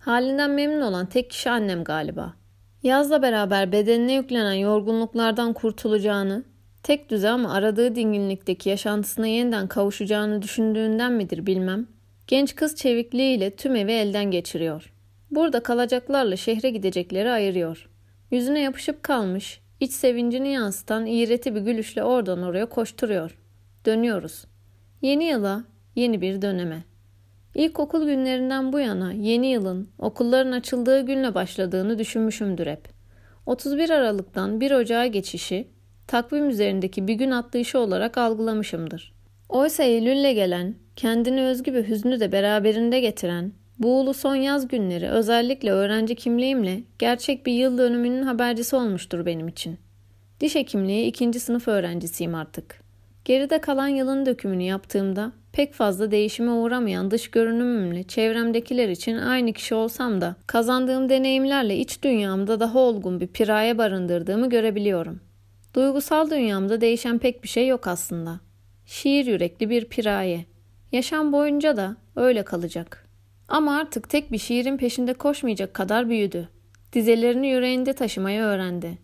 Halinden memnun olan tek kişi annem galiba. Yazla beraber bedenine yüklenen yorgunluklardan kurtulacağını, tek düze ama aradığı dinginlikteki yaşantısına yeniden kavuşacağını düşündüğünden midir bilmem. Genç kız çevikliğiyle tüm evi elden geçiriyor. Burada kalacaklarla şehre gidecekleri ayırıyor. Yüzüne yapışıp kalmış, iç sevincini yansıtan iğreti bir gülüşle oradan oraya koşturuyor. Dönüyoruz. Yeni yıla, yeni bir döneme. İlkokul günlerinden bu yana yeni yılın okulların açıldığı günle başladığını düşünmüşümdür hep. 31 Aralık'tan 1 Ocağa geçişi takvim üzerindeki bir gün atlayışı olarak algılamışımdır. Oysa Eylül'le gelen, kendine özgü bir hüznü de beraberinde getiren, buğulu son yaz günleri özellikle öğrenci kimliğimle gerçek bir yıl dönümünün habercisi olmuştur benim için. Diş hekimliği ikinci sınıf öğrencisiyim artık. Geride kalan yılın dökümünü yaptığımda pek fazla değişime uğramayan dış görünümümle çevremdekiler için aynı kişi olsam da kazandığım deneyimlerle iç dünyamda daha olgun bir piraye barındırdığımı görebiliyorum. Duygusal dünyamda değişen pek bir şey yok aslında. Şiir yürekli bir piraye. Yaşam boyunca da öyle kalacak. Ama artık tek bir şiirin peşinde koşmayacak kadar büyüdü. Dizelerini yüreğinde taşımayı öğrendi.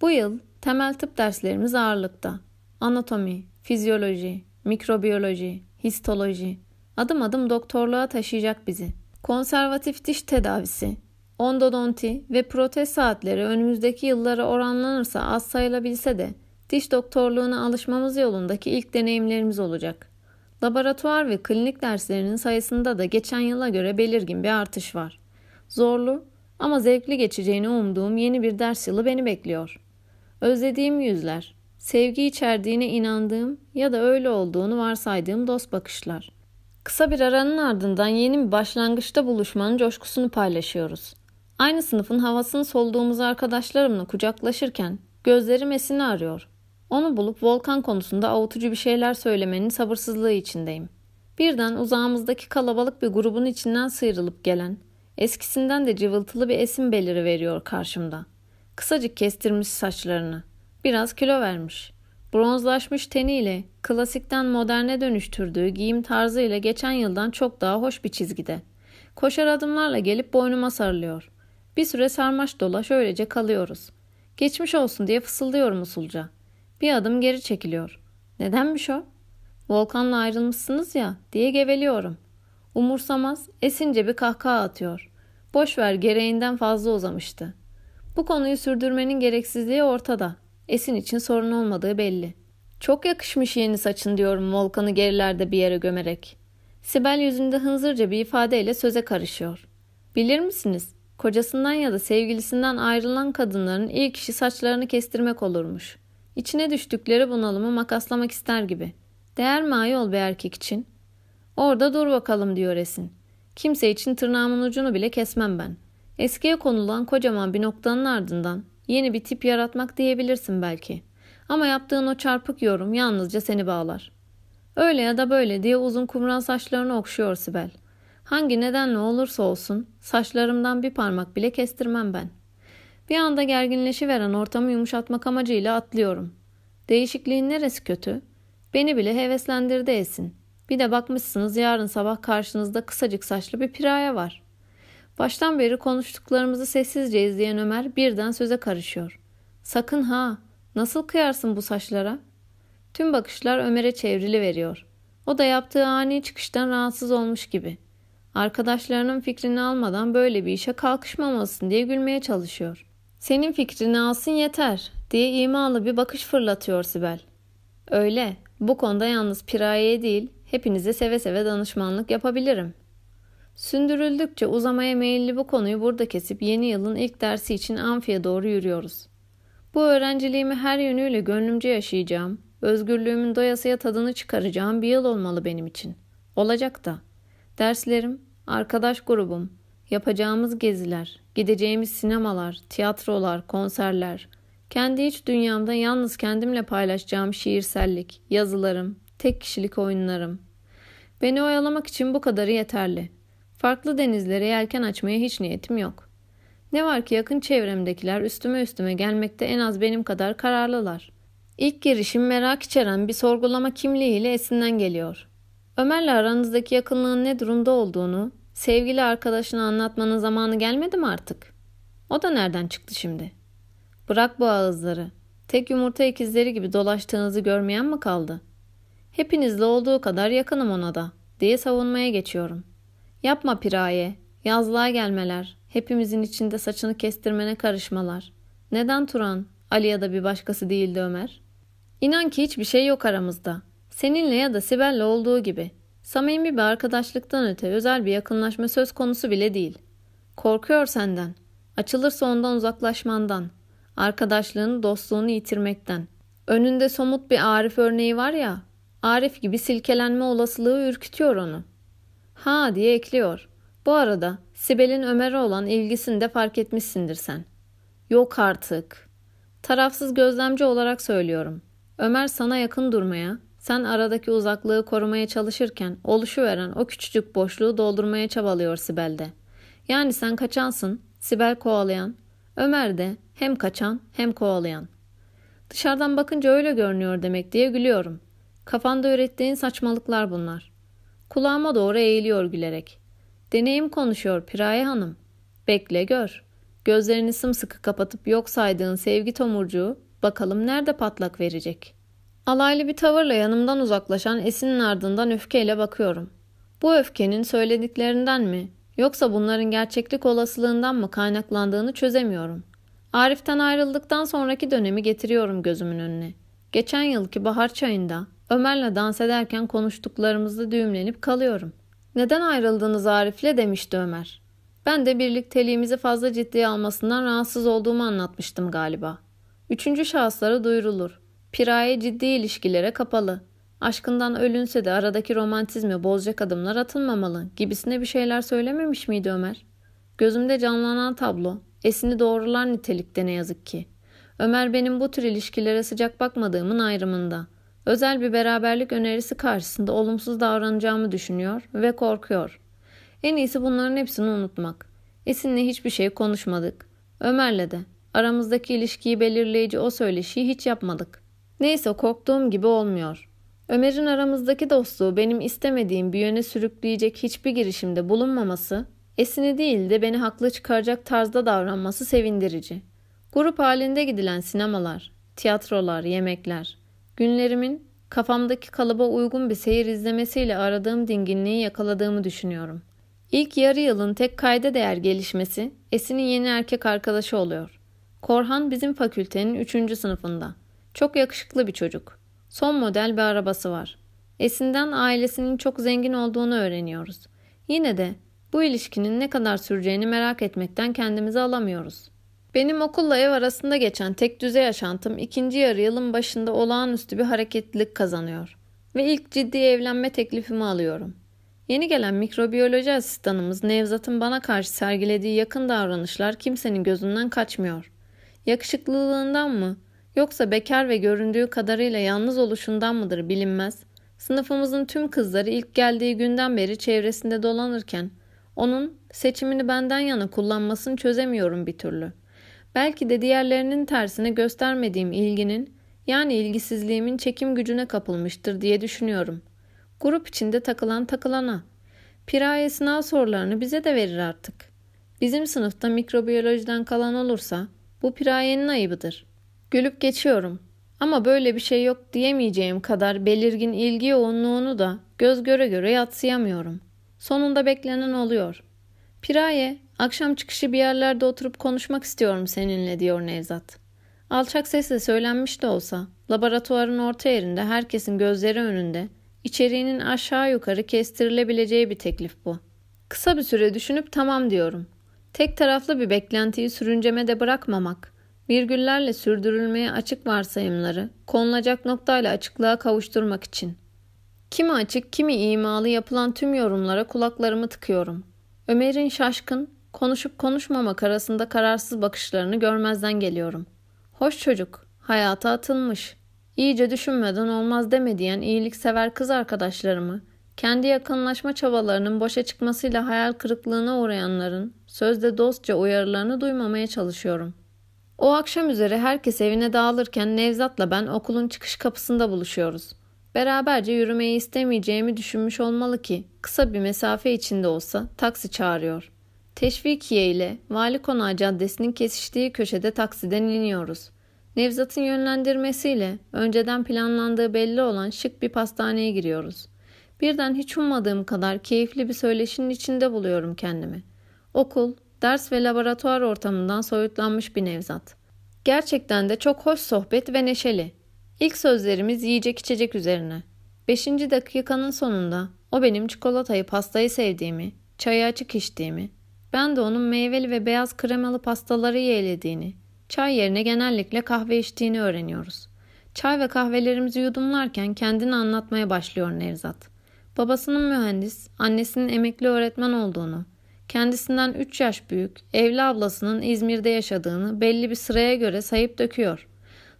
Bu yıl temel tıp derslerimiz ağırlıkta. Anatomi, fizyoloji, mikrobiyoloji, histoloji. Adım adım doktorluğa taşıyacak bizi. Konservatif diş tedavisi, ondodonti ve protez saatleri önümüzdeki yıllara oranlanırsa az sayılabilse de diş doktorluğuna alışmamız yolundaki ilk deneyimlerimiz olacak. Laboratuvar ve klinik derslerinin sayısında da geçen yıla göre belirgin bir artış var. Zorlu ama zevkli geçeceğini umduğum yeni bir ders yılı beni bekliyor. Özlediğim yüzler, sevgi içerdiğine inandığım ya da öyle olduğunu varsaydığım dost bakışlar. Kısa bir aranın ardından yeni bir başlangıçta buluşmanın coşkusunu paylaşıyoruz. Aynı sınıfın havasını soluduğumuz arkadaşlarımla kucaklaşırken gözlerim Esin'i arıyor. Onu bulup volkan konusunda avutucu bir şeyler söylemenin sabırsızlığı içindeyim. Birden uzağımızdaki kalabalık bir grubun içinden sıyrılıp gelen, eskisinden de cıvıltılı bir Esin beliri veriyor karşımda. Kısacık kestirmiş saçlarını. Biraz kilo vermiş. Bronzlaşmış teniyle klasikten moderne dönüştürdüğü giyim tarzıyla geçen yıldan çok daha hoş bir çizgide. Koşar adımlarla gelip boynuma sarılıyor. Bir süre sarmaş dolaş öylece kalıyoruz. Geçmiş olsun diye fısıldıyorum usulca. Bir adım geri çekiliyor. Nedenmiş o? Volkan'la ayrılmışsınız ya diye geveliyorum. Umursamaz, esince bir kahkaha atıyor. Boş ver gereğinden fazla uzamıştı. Bu konuyu sürdürmenin gereksizliği ortada. Esin için sorun olmadığı belli. Çok yakışmış yeni saçın diyorum Volkan'ı gerilerde bir yere gömerek. Sibel yüzünde hınzırca bir ifadeyle söze karışıyor. Bilir misiniz? Kocasından ya da sevgilisinden ayrılan kadınların ilk işi saçlarını kestirmek olurmuş. İçine düştükleri bunalımı makaslamak ister gibi. Değer mi ayol bir erkek için? Orada dur bakalım diyor Esin. Kimse için tırnağımın ucunu bile kesmem ben. Eskiye konulan kocaman bir noktanın ardından yeni bir tip yaratmak diyebilirsin belki. Ama yaptığın o çarpık yorum yalnızca seni bağlar. Öyle ya da böyle diye uzun kumral saçlarını okşuyor Sibel. Hangi nedenle olursa olsun saçlarımdan bir parmak bile kestirmem ben. Bir anda gerginleşiveren ortamı yumuşatmak amacıyla atlıyorum. Değişikliğin neresi kötü? Beni bile heveslendirdi Esin. Bir de bakmışsınız yarın sabah karşınızda kısacık saçlı bir piraya var. Baştan beri konuştuklarımızı sessizce izleyen Ömer birden söze karışıyor. Sakın ha, nasıl kıyarsın bu saçlara? Tüm bakışlar Ömer'e çevrili veriyor. O da yaptığı ani çıkıştan rahatsız olmuş gibi. Arkadaşlarının fikrini almadan böyle bir işe kalkışmamalısın diye gülmeye çalışıyor. Senin fikrini alsın yeter diye imalı bir bakış fırlatıyor Sibel. Öyle, bu konuda yalnız Piraye'ye değil, hepinize seve seve danışmanlık yapabilirim. Sündürüldükçe uzamaya meyilli bu konuyu burada kesip yeni yılın ilk dersi için amfiye doğru yürüyoruz. Bu öğrenciliğimi her yönüyle gönlümce yaşayacağım, özgürlüğümün doyasıya tadını çıkaracağım bir yıl olmalı benim için. Olacak da. Derslerim, arkadaş grubum, yapacağımız geziler, gideceğimiz sinemalar, tiyatrolar, konserler, kendi iç dünyamda yalnız kendimle paylaşacağım şiirsellik, yazılarım, tek kişilik oyunlarım. Beni oyalamak için bu kadarı yeterli. Farklı denizlere yelken açmaya hiç niyetim yok. Ne var ki yakın çevremdekiler üstüme üstüme gelmekte en az benim kadar kararlılar. İlk girişim merak içeren bir sorgulama kimliğiyle esinden geliyor. Ömer'le aranızdaki yakınlığın ne durumda olduğunu sevgili arkadaşına anlatmanın zamanı gelmedi mi artık? O da nereden çıktı şimdi? Bırak bu ağızları. Tek yumurta ikizleri gibi dolaştığınızı görmeyen mi kaldı? Hepinizle olduğu kadar yakınım ona da diye savunmaya geçiyorum. Yapma piraye, yazlığa gelmeler, hepimizin içinde saçını kestirmene karışmalar. Neden Turan, Ali ya da bir başkası değildi Ömer? İnan ki hiçbir şey yok aramızda. Seninle ya da Sibel'le olduğu gibi. Samimi bir arkadaşlıktan öte özel bir yakınlaşma söz konusu bile değil. Korkuyor senden. Açılırsa ondan uzaklaşmandan. Arkadaşlığını, dostluğunu yitirmekten. Önünde somut bir Arif örneği var ya, Arif gibi silkelenme olasılığı ürkütüyor onu. Ha diye ekliyor. Bu arada Sibel'in Ömer'e olan ilgisini de fark etmişsindir sen. Yok artık. Tarafsız gözlemci olarak söylüyorum. Ömer sana yakın durmaya, sen aradaki uzaklığı korumaya çalışırken oluşuveren o küçücük boşluğu doldurmaya çabalıyor Sibel'de. Yani sen kaçansın, Sibel kovalayan, Ömer de hem kaçan hem kovalayan. Dışarıdan bakınca öyle görünüyor demek diye gülüyorum. Kafanda ürettiğin saçmalıklar bunlar. Kulağıma doğru eğiliyor gülerek. Deneyim konuşuyor Piraye Hanım. Bekle gör. Gözlerini sımsıkı kapatıp yok saydığın sevgi tomurcuğu bakalım nerede patlak verecek. Alaylı bir tavırla yanımdan uzaklaşan Esin'in ardından öfkeyle bakıyorum. Bu öfkenin söylediklerinden mi yoksa bunların gerçeklik olasılığından mı kaynaklandığını çözemiyorum. Arif'ten ayrıldıktan sonraki dönemi getiriyorum gözümün önüne. Geçen yılki bahar çayında Ömer'le dans ederken konuştuklarımızda düğümlenip kalıyorum. Neden ayrıldınız Arif'le demişti Ömer. Ben de birlikteliğimizi fazla ciddiye almasından rahatsız olduğumu anlatmıştım galiba. Üçüncü şahıslara duyurulur. Piraye ciddi ilişkilere kapalı. Aşkından ölünse de aradaki romantizmi bozacak adımlar atılmamalı gibisine bir şeyler söylememiş miydi Ömer? Gözümde canlanan tablo, esini doğrular nitelikte ne yazık ki. Ömer benim bu tür ilişkilere sıcak bakmadığımın ayrımında. Özel bir beraberlik önerisi karşısında olumsuz davranacağımı düşünüyor ve korkuyor. En iyisi bunların hepsini unutmak. Esin'le hiçbir şey konuşmadık. Ömer'le de. Aramızdaki ilişkiyi belirleyici o söyleşiyi hiç yapmadık. Neyse korktuğum gibi olmuyor. Ömer'in aramızdaki dostluğu benim istemediğim bir yöne sürükleyecek hiçbir girişimde bulunmaması, Esin'i değil de beni haklı çıkaracak tarzda davranması sevindirici. Grup halinde gidilen sinemalar, tiyatrolar, yemekler. Günlerimin kafamdaki kalıba uygun bir seyir izlemesiyle aradığım dinginliği yakaladığımı düşünüyorum. İlk yarı yılın tek kayda değer gelişmesi Esin'in yeni erkek arkadaşı oluyor. Korhan bizim fakültenin 3. sınıfında. Çok yakışıklı bir çocuk. Son model bir arabası var. Esin'den ailesinin çok zengin olduğunu öğreniyoruz. Yine de bu ilişkinin ne kadar süreceğini merak etmekten kendimizi alamıyoruz. Benim okulla ev arasında geçen tek düze yaşantım ikinci yarı yılın başında olağanüstü bir hareketlilik kazanıyor. Ve ilk ciddi evlenme teklifimi alıyorum. Yeni gelen mikrobiyoloji asistanımız Nevzat'ın bana karşı sergilediği yakın davranışlar kimsenin gözünden kaçmıyor. Yakışıklılığından mı yoksa bekar ve göründüğü kadarıyla yalnız oluşundan mıdır bilinmez. Sınıfımızın tüm kızları ilk geldiği günden beri çevresinde dolanırken onun seçimini benden yana kullanmasını çözemiyorum bir türlü. Belki de diğerlerinin tersine göstermediğim ilginin yani ilgisizliğimin çekim gücüne kapılmıştır diye düşünüyorum. Grup içinde takılan takılana. Piraye sınav sorularını bize de verir artık. Bizim sınıfta mikrobiyolojiden kalan olursa bu pirayenin ayıbıdır. Gülüp geçiyorum. Ama böyle bir şey yok diyemeyeceğim kadar belirgin ilgi yoğunluğunu da göz göre göre yatsıyamıyorum. Sonunda beklenen oluyor. Piraye, akşam çıkışı bir yerlerde oturup konuşmak istiyorum seninle diyor Nevzat. Alçak sesle söylenmiş de olsa, laboratuvarın orta yerinde herkesin gözleri önünde, içeriğinin aşağı yukarı kestirilebileceği bir teklif bu. Kısa bir süre düşünüp tamam diyorum. Tek taraflı bir beklentiyi sürüncemede bırakmamak, virgüllerle sürdürülmeye açık varsayımları konulacak noktayla açıklığa kavuşturmak için. Kimi açık, kimi imalı yapılan tüm yorumlara kulaklarımı tıkıyorum. Ömer'in şaşkın, konuşup konuşmamak arasında kararsız bakışlarını görmezden geliyorum. Hoş çocuk, hayata atılmış. İyice düşünmeden olmaz deme diyen iyiliksever kız arkadaşlarımı, kendi yakınlaşma çabalarının boşa çıkmasıyla hayal kırıklığına uğrayanların sözde dostça uyarılarını duymamaya çalışıyorum. O akşam üzere herkes evine dağılırken Nevzat'la ben okulun çıkış kapısında buluşuyoruz. Beraberce yürümeyi istemeyeceğimi düşünmüş olmalı ki kısa bir mesafe içinde olsa taksi çağırıyor. Teşvikiye ile Vali Konağı Caddesi'nin kesiştiği köşede taksiden iniyoruz. Nevzat'ın yönlendirmesiyle önceden planlandığı belli olan şık bir pastaneye giriyoruz. Birden hiç ummadığım kadar keyifli bir söyleşinin içinde buluyorum kendimi. Okul, ders ve laboratuvar ortamından soyutlanmış bir Nevzat. Gerçekten de çok hoş sohbet ve neşeli. İlk sözlerimiz yiyecek içecek üzerine. Beşinci dakikanın sonunda o benim çikolatayı pastayı sevdiğimi, çayı açık içtiğimi, ben de onun meyveli ve beyaz kremalı pastaları yeğlediğini, çay yerine genellikle kahve içtiğini öğreniyoruz. Çay ve kahvelerimizi yudumlarken kendini anlatmaya başlıyor Nevzat. Babasının mühendis, annesinin emekli öğretmen olduğunu, kendisinden 3 yaş büyük, evli ablasının İzmir'de yaşadığını belli bir sıraya göre sayıp döküyor.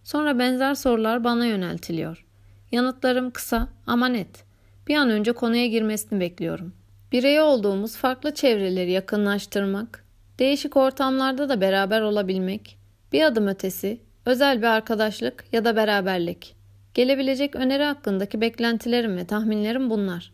Sonra benzer sorular bana yöneltiliyor. Yanıtlarım kısa ama net. Bir an önce konuya girmesini bekliyorum. Birey olduğumuz farklı çevreleri yakınlaştırmak, değişik ortamlarda da beraber olabilmek, bir adım ötesi, özel bir arkadaşlık ya da beraberlik. Gelebilecek öneri hakkındaki beklentilerim ve tahminlerim bunlar.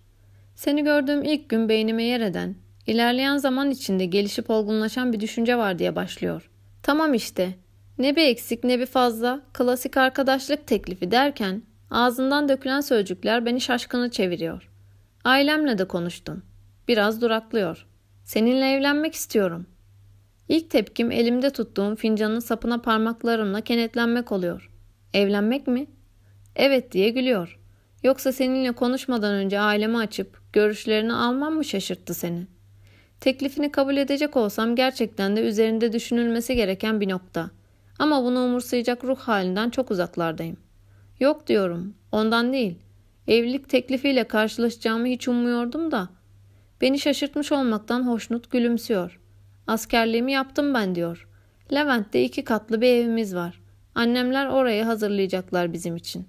Seni gördüğüm ilk gün beynime yer eden, ilerleyen zaman içinde gelişip olgunlaşan bir düşünce var diye başlıyor. Tamam işte, ne bir eksik ne bir fazla, klasik arkadaşlık teklifi derken ağzından dökülen sözcükler beni şaşkına çeviriyor. Ailemle de konuştum. Biraz duraklıyor. Seninle evlenmek istiyorum. İlk tepkim elimde tuttuğum fincanın sapına parmaklarımla kenetlenmek oluyor. Evlenmek mi? Evet diye gülüyor. Yoksa seninle konuşmadan önce ailemi açıp görüşlerini almam mı şaşırttı seni? Teklifini kabul edecek olsam gerçekten de üzerinde düşünülmesi gereken bir nokta. Ama bunu umursayacak ruh halinden çok uzaklardayım. Yok diyorum, ondan değil. Evlilik teklifiyle karşılaşacağımı hiç ummuyordum da. Beni şaşırtmış olmaktan hoşnut gülümsüyor. Askerliğimi yaptım ben diyor. Levent'te iki katlı bir evimiz var. Annemler orayı hazırlayacaklar bizim için.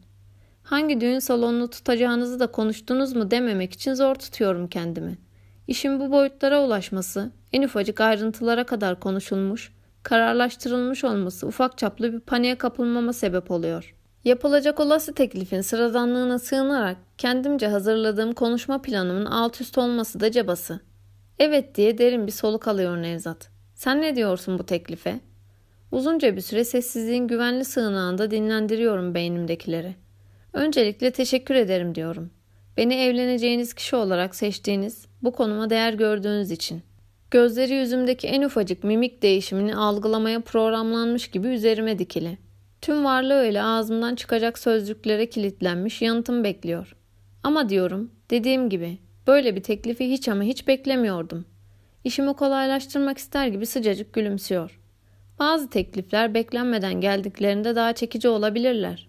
Hangi düğün salonunu tutacağınızı da konuştunuz mu dememek için zor tutuyorum kendimi. İşin bu boyutlara ulaşması, en ufacık ayrıntılara kadar konuşulmuş, kararlaştırılmış olması ufak çaplı bir paniğe kapılmama sebep oluyor. Yapılacak olası teklifin sıradanlığına sığınarak kendimce hazırladığım konuşma planımın alt üst olması da cabası. Evet diye derin bir soluk alıyor Nevzat. Sen ne diyorsun bu teklife? Uzunca bir süre sessizliğin güvenli sığınağında dinlendiriyorum beynimdekileri. Öncelikle teşekkür ederim diyorum. Beni evleneceğiniz kişi olarak seçtiğiniz, bu konuma değer gördüğünüz için. Gözleri yüzümdeki en ufacık mimik değişimini algılamaya programlanmış gibi üzerime dikili. Tüm varlığıyla ağzımdan çıkacak sözcüklere kilitlenmiş yanıtım bekliyor. Ama diyorum, dediğim gibi, böyle bir teklifi hiç ama hiç beklemiyordum. İşimi kolaylaştırmak ister gibi sıcacık gülümsüyor. Bazı teklifler beklenmeden geldiklerinde daha çekici olabilirler.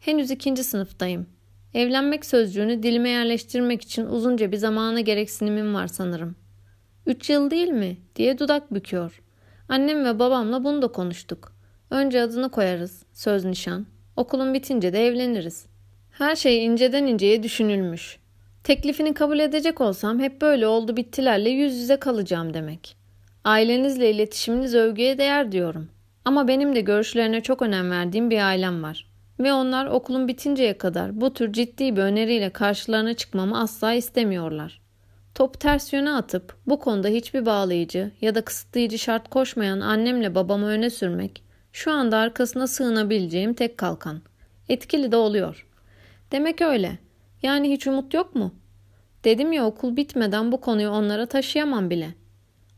Henüz ikinci sınıftayım. Evlenmek sözcüğünü dilime yerleştirmek için uzunca bir zamana gereksinimim var sanırım. Üç yıl değil mi? diye dudak büküyor. Annem ve babamla bunu da konuştuk. Önce adını koyarız, söz nişan. Okulun bitince de evleniriz. Her şey inceden inceye düşünülmüş. Teklifini kabul edecek olsam hep böyle oldu bittilerle yüz yüze kalacağım demek. Ailenizle iletişiminiz övgüye değer diyorum. Ama benim de görüşlerine çok önem verdiğim bir ailem var. Ve onlar okulun bitinceye kadar bu tür ciddi bir öneriyle karşılarına çıkmamı asla istemiyorlar. Top ters yöne atıp bu konuda hiçbir bağlayıcı ya da kısıtlayıcı şart koşmayan annemle babamı öne sürmek şu anda arkasına sığınabileceğim tek kalkan. Etkili de oluyor. Demek öyle. Yani hiç umut yok mu? Dedim ya okul bitmeden bu konuyu onlara taşıyamam bile.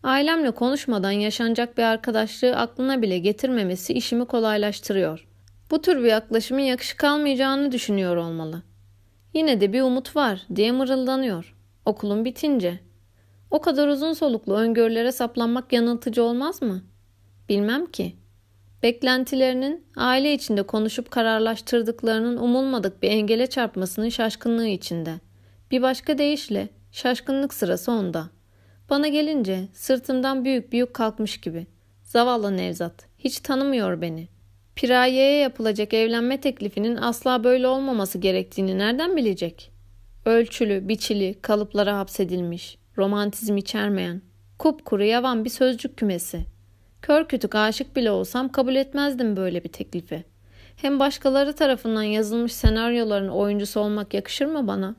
Ailemle konuşmadan yaşanacak bir arkadaşlığı aklına bile getirmemesi işimi kolaylaştırıyor. Bu tür bir yaklaşımın yakışık almayacağını düşünüyor olmalı. Yine de bir umut var diye mırıldanıyor. Okulun bitince. O kadar uzun soluklu öngörülere saplanmak yanıltıcı olmaz mı? Bilmem ki. Beklentilerinin aile içinde konuşup kararlaştırdıklarının umulmadık bir engele çarpmasının şaşkınlığı içinde. Bir başka deyişle şaşkınlık sırası onda. Bana gelince sırtımdan büyük bir yük kalkmış gibi. Zavallı Nevzat. Hiç tanımıyor beni. Piraye'ye yapılacak evlenme teklifinin asla böyle olmaması gerektiğini nereden bilecek? Ölçülü, biçili, kalıplara hapsedilmiş, romantizm içermeyen, kupkuru yavan bir sözcük kümesi. Kör kütük aşık bile olsam kabul etmezdim böyle bir teklifi. Hem başkaları tarafından yazılmış senaryoların oyuncusu olmak yakışır mı bana?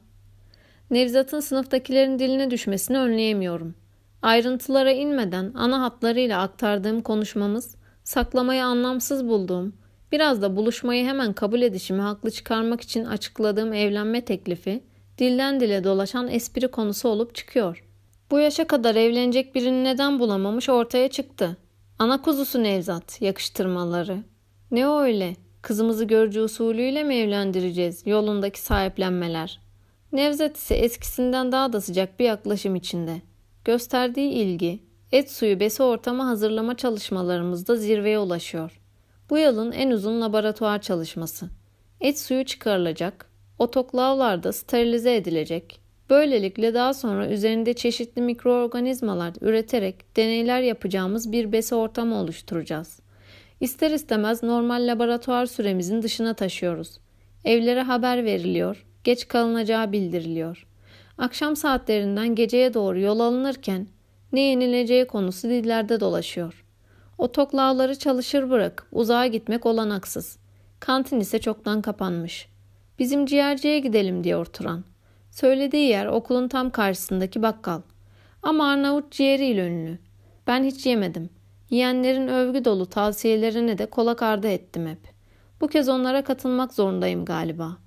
Nevzat'ın sınıftakilerin diline düşmesini önleyemiyorum. Ayrıntılara inmeden ana hatlarıyla aktardığım konuşmamız, saklamayı anlamsız bulduğum, biraz da buluşmayı hemen kabul edişimi haklı çıkarmak için açıkladığım evlenme teklifi, dilden dile dolaşan espri konusu olup çıkıyor. Bu yaşa kadar evlenecek birini neden bulamamış ortaya çıktı. Ana kuzusu Nevzat yakıştırmaları. Ne o öyle? Kızımızı görücü usulüyle mi evlendireceğiz yolundaki sahiplenmeler? Nevzat ise eskisinden daha da sıcak bir yaklaşım içinde. Gösterdiği ilgi, et suyu besi ortamı hazırlama çalışmalarımızda zirveye ulaşıyor. Bu yılın en uzun laboratuvar çalışması. Et suyu çıkarılacak, otoklavlarda sterilize edilecek, Böylelikle daha sonra üzerinde çeşitli mikroorganizmalar üreterek deneyler yapacağımız bir besi ortamı oluşturacağız. İster istemez normal laboratuvar süremizin dışına taşıyoruz. Evlere haber veriliyor, geç kalınacağı bildiriliyor. Akşam saatlerinden geceye doğru yol alınırken ne yenileceği konusu dillerde dolaşıyor. Otoklavları çalışır bırakıp uzağa gitmek olanaksız. Kantin ise çoktan kapanmış. Bizim ciğerciye gidelim diyor Turan. Söylediği yer okulun tam karşısındaki bakkal. Ama Arnavut ciğeriyle ünlü. Ben hiç yemedim. Yiyenlerin övgü dolu tavsiyelerine de kolak ardı ettim hep. Bu kez onlara katılmak zorundayım galiba.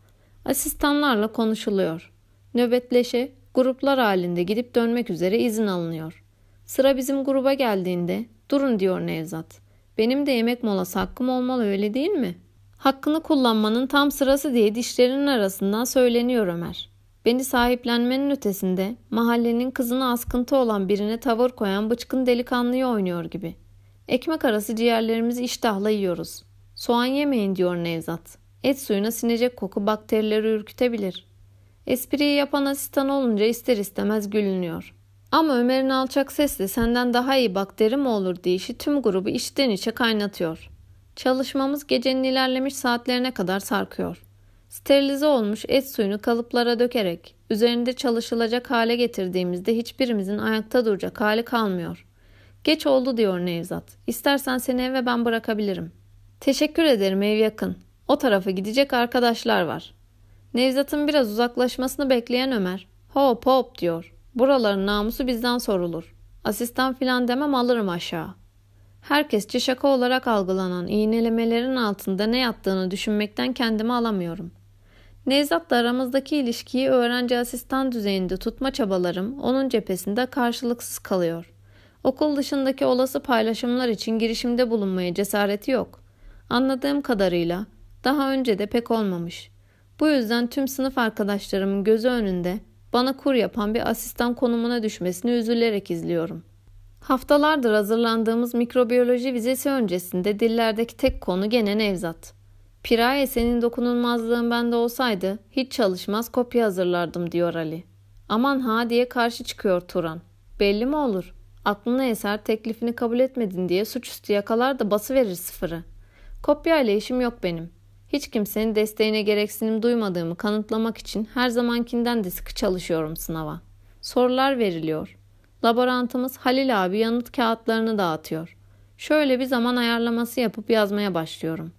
Asistanlarla konuşuluyor. Nöbetleşe, gruplar halinde gidip dönmek üzere izin alınıyor. Sıra bizim gruba geldiğinde durun diyor Nevzat. Benim de yemek molası hakkım olmalı öyle değil mi? Hakkını kullanmanın tam sırası diye dişlerinin arasından söyleniyor Ömer. Beni sahiplenmenin ötesinde mahallenin kızına askıntı olan birine tavır koyan bıçkın delikanlıyı oynuyor gibi. Ekmek arası ciğerlerimizi iştahla yiyoruz. Soğan yemeyin diyor Nevzat. Et suyuna sinecek koku bakterileri ürkütebilir. Espriyi yapan asistan olunca ister istemez gülünüyor. Ama Ömer'in alçak sesle senden daha iyi bakteri mi olur deyişi tüm grubu içten içe kaynatıyor. Çalışmamız gecenin ilerlemiş saatlerine kadar sarkıyor. Sterilize olmuş et suyunu kalıplara dökerek üzerinde çalışılacak hale getirdiğimizde hiçbirimizin ayakta duracak hali kalmıyor. Geç oldu diyor Nevzat. İstersen seni eve ben bırakabilirim. Teşekkür ederim ev yakın. O tarafa gidecek arkadaşlar var. Nevzat'ın biraz uzaklaşmasını bekleyen Ömer hop hop diyor. Buraların namusu bizden sorulur. Asistan filan demem alırım aşağı. Herkesçe şaka olarak algılanan iğnelemelerin altında ne yattığını düşünmekten kendimi alamıyorum. Nevzat'la aramızdaki ilişkiyi öğrenci asistan düzeyinde tutma çabalarım onun cephesinde karşılıksız kalıyor. Okul dışındaki olası paylaşımlar için girişimde bulunmaya cesareti yok. Anladığım kadarıyla daha önce de pek olmamış. Bu yüzden tüm sınıf arkadaşlarımın gözü önünde bana kur yapan bir asistan konumuna düşmesini üzülerek izliyorum. Haftalardır hazırlandığımız mikrobiyoloji vizesi öncesinde dillerdeki tek konu gene Nevzat. Piraye senin dokunulmazlığın bende olsaydı hiç çalışmaz kopya hazırlardım diyor Ali. Aman ha diye karşı çıkıyor Turan. Belli mi olur? Aklına eser teklifini kabul etmedin diye suçüstü yakalar da bası verir sıfırı. Kopya ile işim yok benim. Hiç kimsenin desteğine gereksinim duymadığımı kanıtlamak için her zamankinden de sıkı çalışıyorum sınava. Sorular veriliyor. Laborantımız Halil abi yanıt kağıtlarını dağıtıyor. Şöyle bir zaman ayarlaması yapıp yazmaya başlıyorum.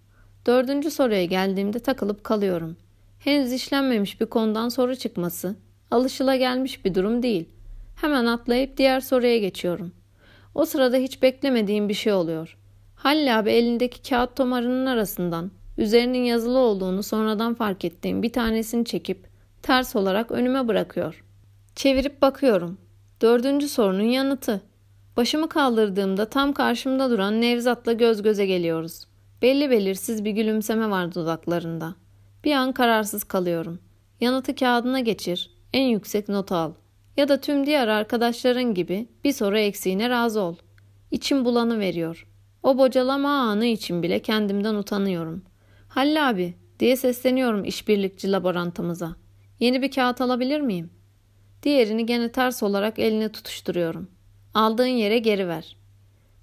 Dördüncü soruya geldiğimde takılıp kalıyorum. Henüz işlenmemiş bir konudan soru çıkması alışıla gelmiş bir durum değil. Hemen atlayıp diğer soruya geçiyorum. O sırada hiç beklemediğim bir şey oluyor. Halil abi elindeki kağıt tomarının arasından üzerinin yazılı olduğunu sonradan fark ettiğim bir tanesini çekip ters olarak önüme bırakıyor. Çevirip bakıyorum. Dördüncü sorunun yanıtı. Başımı kaldırdığımda tam karşımda duran Nevzat'la göz göze geliyoruz. Belli belirsiz bir gülümseme var dudaklarında. Bir an kararsız kalıyorum. Yanıtı kağıdına geçir, en yüksek notu al. Ya da tüm diğer arkadaşların gibi bir soru eksiğine razı ol. İçim bulanı veriyor. O bocalama anı için bile kendimden utanıyorum. Halil abi diye sesleniyorum işbirlikçi laborantımıza. Yeni bir kağıt alabilir miyim? Diğerini gene ters olarak eline tutuşturuyorum. Aldığın yere geri ver.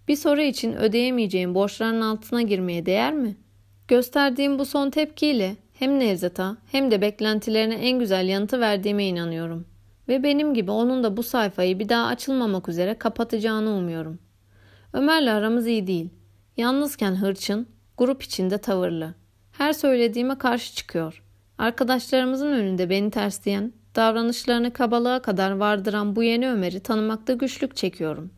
Bir soru için ödeyemeyeceğim borçların altına girmeye değer mi? Gösterdiğim bu son tepkiyle hem Nevzat'a hem de beklentilerine en güzel yanıtı verdiğime inanıyorum. Ve benim gibi onun da bu sayfayı bir daha açılmamak üzere kapatacağını umuyorum. Ömer'le aramız iyi değil. Yalnızken hırçın, grup içinde tavırlı. Her söylediğime karşı çıkıyor. Arkadaşlarımızın önünde beni tersleyen, davranışlarını kabalığa kadar vardıran bu yeni Ömer'i tanımakta güçlük çekiyorum.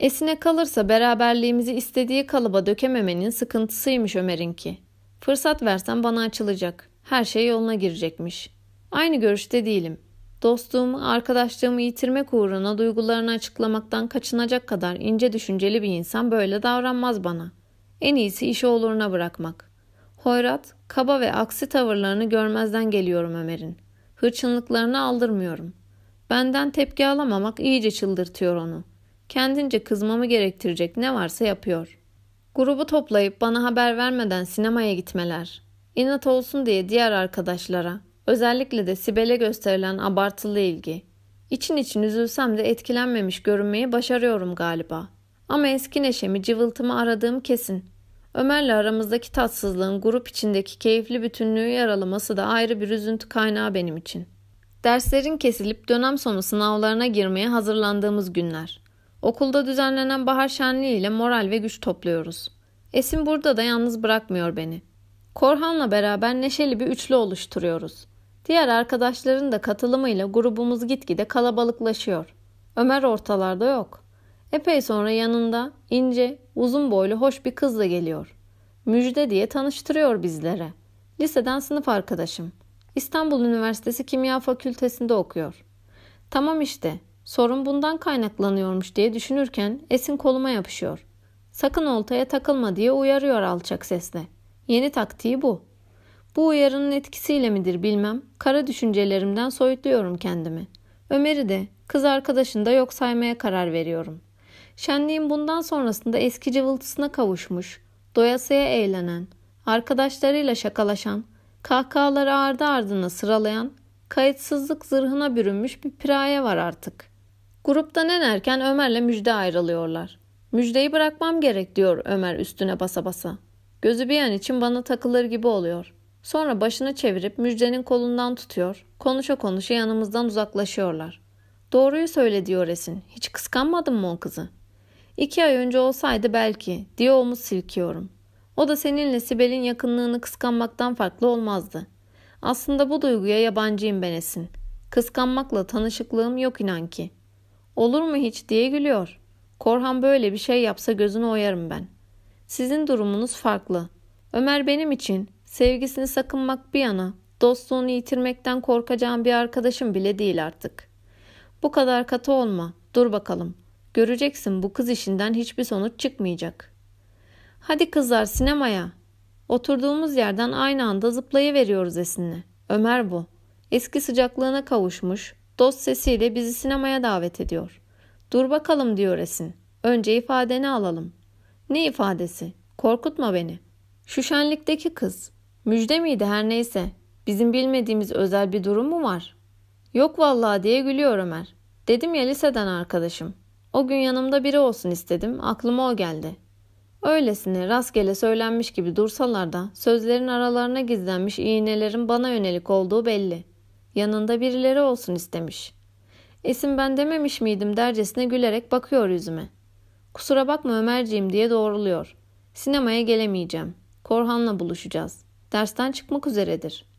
Esine kalırsa beraberliğimizi istediği kalıba dökememenin sıkıntısıymış Ömer'inki. Fırsat versem bana açılacak. Her şey yoluna girecekmiş. Aynı görüşte değilim. Dostluğumu, arkadaşlığımı yitirmek uğruna duygularını açıklamaktan kaçınacak kadar ince düşünceli bir insan böyle davranmaz bana. En iyisi işi oluruna bırakmak. Hoyrat, kaba ve aksi tavırlarını görmezden geliyorum Ömer'in. Hırçınlıklarını aldırmıyorum. Benden tepki alamamak iyice çıldırtıyor onu. Kendince kızmamı gerektirecek ne varsa yapıyor. Grubu toplayıp bana haber vermeden sinemaya gitmeler. İnat olsun diye diğer arkadaşlara, özellikle de Sibel'e gösterilen abartılı ilgi. İçin için üzülsem de etkilenmemiş görünmeyi başarıyorum galiba. Ama eski neşemi, cıvıltımı aradığım kesin. Ömer'le aramızdaki tatsızlığın grup içindeki keyifli bütünlüğü yaralaması da ayrı bir üzüntü kaynağı benim için. Derslerin kesilip dönem sonu sınavlarına girmeye hazırlandığımız günler. Okulda düzenlenen bahar şenliği ile moral ve güç topluyoruz. Esin burada da yalnız bırakmıyor beni. Korhan'la beraber neşeli bir üçlü oluşturuyoruz. Diğer arkadaşların da katılımıyla grubumuz gitgide kalabalıklaşıyor. Ömer ortalarda yok. Epey sonra yanında ince, uzun boylu hoş bir kızla geliyor. Müjde diye tanıştırıyor bizlere. Liseden sınıf arkadaşım. İstanbul Üniversitesi Kimya Fakültesinde okuyor. Tamam işte, sorun bundan kaynaklanıyormuş diye düşünürken Esin koluma yapışıyor. Sakın oltaya takılma diye uyarıyor alçak sesle. Yeni taktiği bu. Bu uyarının etkisiyle midir bilmem, kara düşüncelerimden soyutluyorum kendimi. Ömer'i de, kız arkadaşını da yok saymaya karar veriyorum.'' Şenliğin bundan sonrasında eski cıvıltısına kavuşmuş, doyasıya eğlenen, arkadaşlarıyla şakalaşan, kahkahaları ardı ardına sıralayan, kayıtsızlık zırhına bürünmüş bir piraye var artık. Gruptan en erken Ömer'le Müjde ayrılıyorlar. Müjdeyi bırakmam gerek diyor Ömer üstüne basa basa. Gözü bir an için bana takılır gibi oluyor. Sonra başını çevirip Müjde'nin kolundan tutuyor. Konuşa konuşa yanımızdan uzaklaşıyorlar. Doğruyu söyle diyor Esin. Hiç kıskanmadın mı o kızı?'' İki ay önce olsaydı belki diye omuz silkiyorum. O da seninle Sibel'in yakınlığını kıskanmaktan farklı olmazdı. Aslında bu duyguya yabancıyım ben Esin. Kıskanmakla tanışıklığım yok inan ki. Olur mu hiç diye gülüyor. Korhan böyle bir şey yapsa gözünü oyarım ben. Sizin durumunuz farklı. Ömer benim için sevgisini sakınmak bir yana dostluğunu yitirmekten korkacağım bir arkadaşım bile değil artık. Bu kadar katı olma. Dur bakalım. Göreceksin bu kız işinden hiçbir sonuç çıkmayacak. Hadi kızlar sinemaya. Oturduğumuz yerden aynı anda zıplayıveriyoruz Esin'le. Ömer bu. Eski sıcaklığına kavuşmuş, dost sesiyle bizi sinemaya davet ediyor. Dur bakalım diyor Esin. Önce ifadeni alalım. Ne ifadesi? Korkutma beni. Şu şenlikteki kız. Müjde miydi her neyse. Bizim bilmediğimiz özel bir durum mu var? Yok vallahi diye gülüyor Ömer. Dedim ya liseden arkadaşım. O gün yanımda biri olsun istedim. Aklıma o geldi. Öylesine rastgele söylenmiş gibi dursalar da sözlerin aralarına gizlenmiş iğnelerin bana yönelik olduğu belli. Yanında birileri olsun istemiş. Esin ben dememiş miydim dercesine gülerek bakıyor yüzüme. Kusura bakma Ömerciğim diye doğruluyor. Sinemaya gelemeyeceğim. Korhan'la buluşacağız. Dersten çıkmak üzeredir.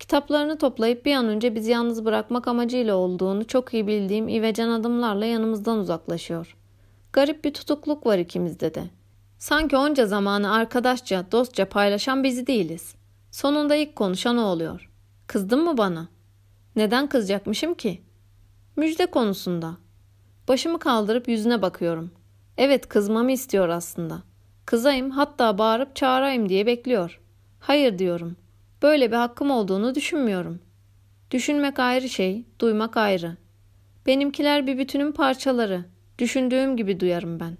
Kitaplarını toplayıp bir an önce bizi yalnız bırakmak amacıyla olduğunu çok iyi bildiğim ivecen adımlarla yanımızdan uzaklaşıyor. Garip bir tutukluk var ikimizde de. Sanki onca zamanı arkadaşça, dostça paylaşan bizi değiliz. Sonunda ilk konuşan o oluyor. Kızdın mı bana? Neden kızacakmışım ki? Müjde konusunda. Başımı kaldırıp yüzüne bakıyorum. Evet kızmamı istiyor aslında. Kızayım hatta bağırıp çağırayım diye bekliyor. Hayır diyorum. Böyle bir hakkım olduğunu düşünmüyorum. Düşünmek ayrı şey, duymak ayrı. Benimkiler bir bütünün parçaları. Düşündüğüm gibi duyarım ben.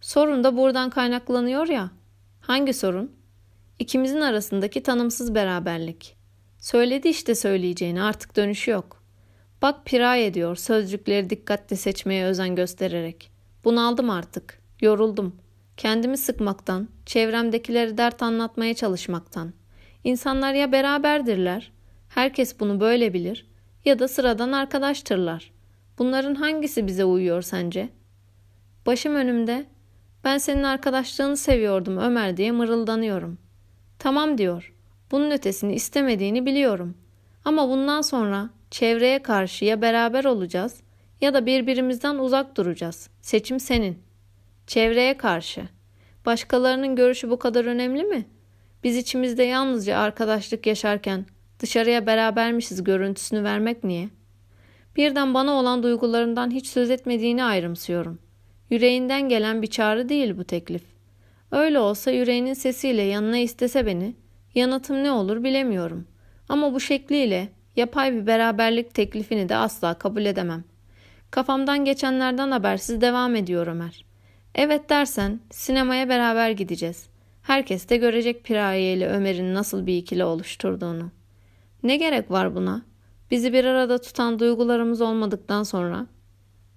Sorun da buradan kaynaklanıyor ya. Hangi sorun? İkimizin arasındaki tanımsız beraberlik. Söyledi işte söyleyeceğini artık dönüşü yok. Bak piray ediyor sözcükleri dikkatle seçmeye özen göstererek. Bunaldım artık. Yoruldum. Kendimi sıkmaktan, çevremdekileri dert anlatmaya çalışmaktan. İnsanlar ya beraberdirler, herkes bunu böyle bilir ya da sıradan arkadaştırlar. Bunların hangisi bize uyuyor sence? Başım önümde, ben senin arkadaşlığını seviyordum Ömer diye mırıldanıyorum. Tamam diyor. Bunun ötesini istemediğini biliyorum. Ama bundan sonra çevreye karşı ya beraber olacağız ya da birbirimizden uzak duracağız. Seçim senin. Çevreye karşı. Başkalarının görüşü bu kadar önemli mi? Biz içimizde yalnızca arkadaşlık yaşarken dışarıya berabermişiz görüntüsünü vermek niye? Birden bana olan duygularından hiç söz etmediğini ayrımsıyorum. Yüreğinden gelen bir çağrı değil bu teklif. Öyle olsa yüreğinin sesiyle yanına istese beni, yanıtım ne olur bilemiyorum. Ama bu şekliyle yapay bir beraberlik teklifini de asla kabul edemem. Kafamdan geçenlerden habersiz devam ediyor Ömer. Evet dersen sinemaya beraber gideceğiz. Herkes de görecek Piraye ile Ömer'in nasıl bir ikili oluşturduğunu. Ne gerek var buna? Bizi bir arada tutan duygularımız olmadıktan sonra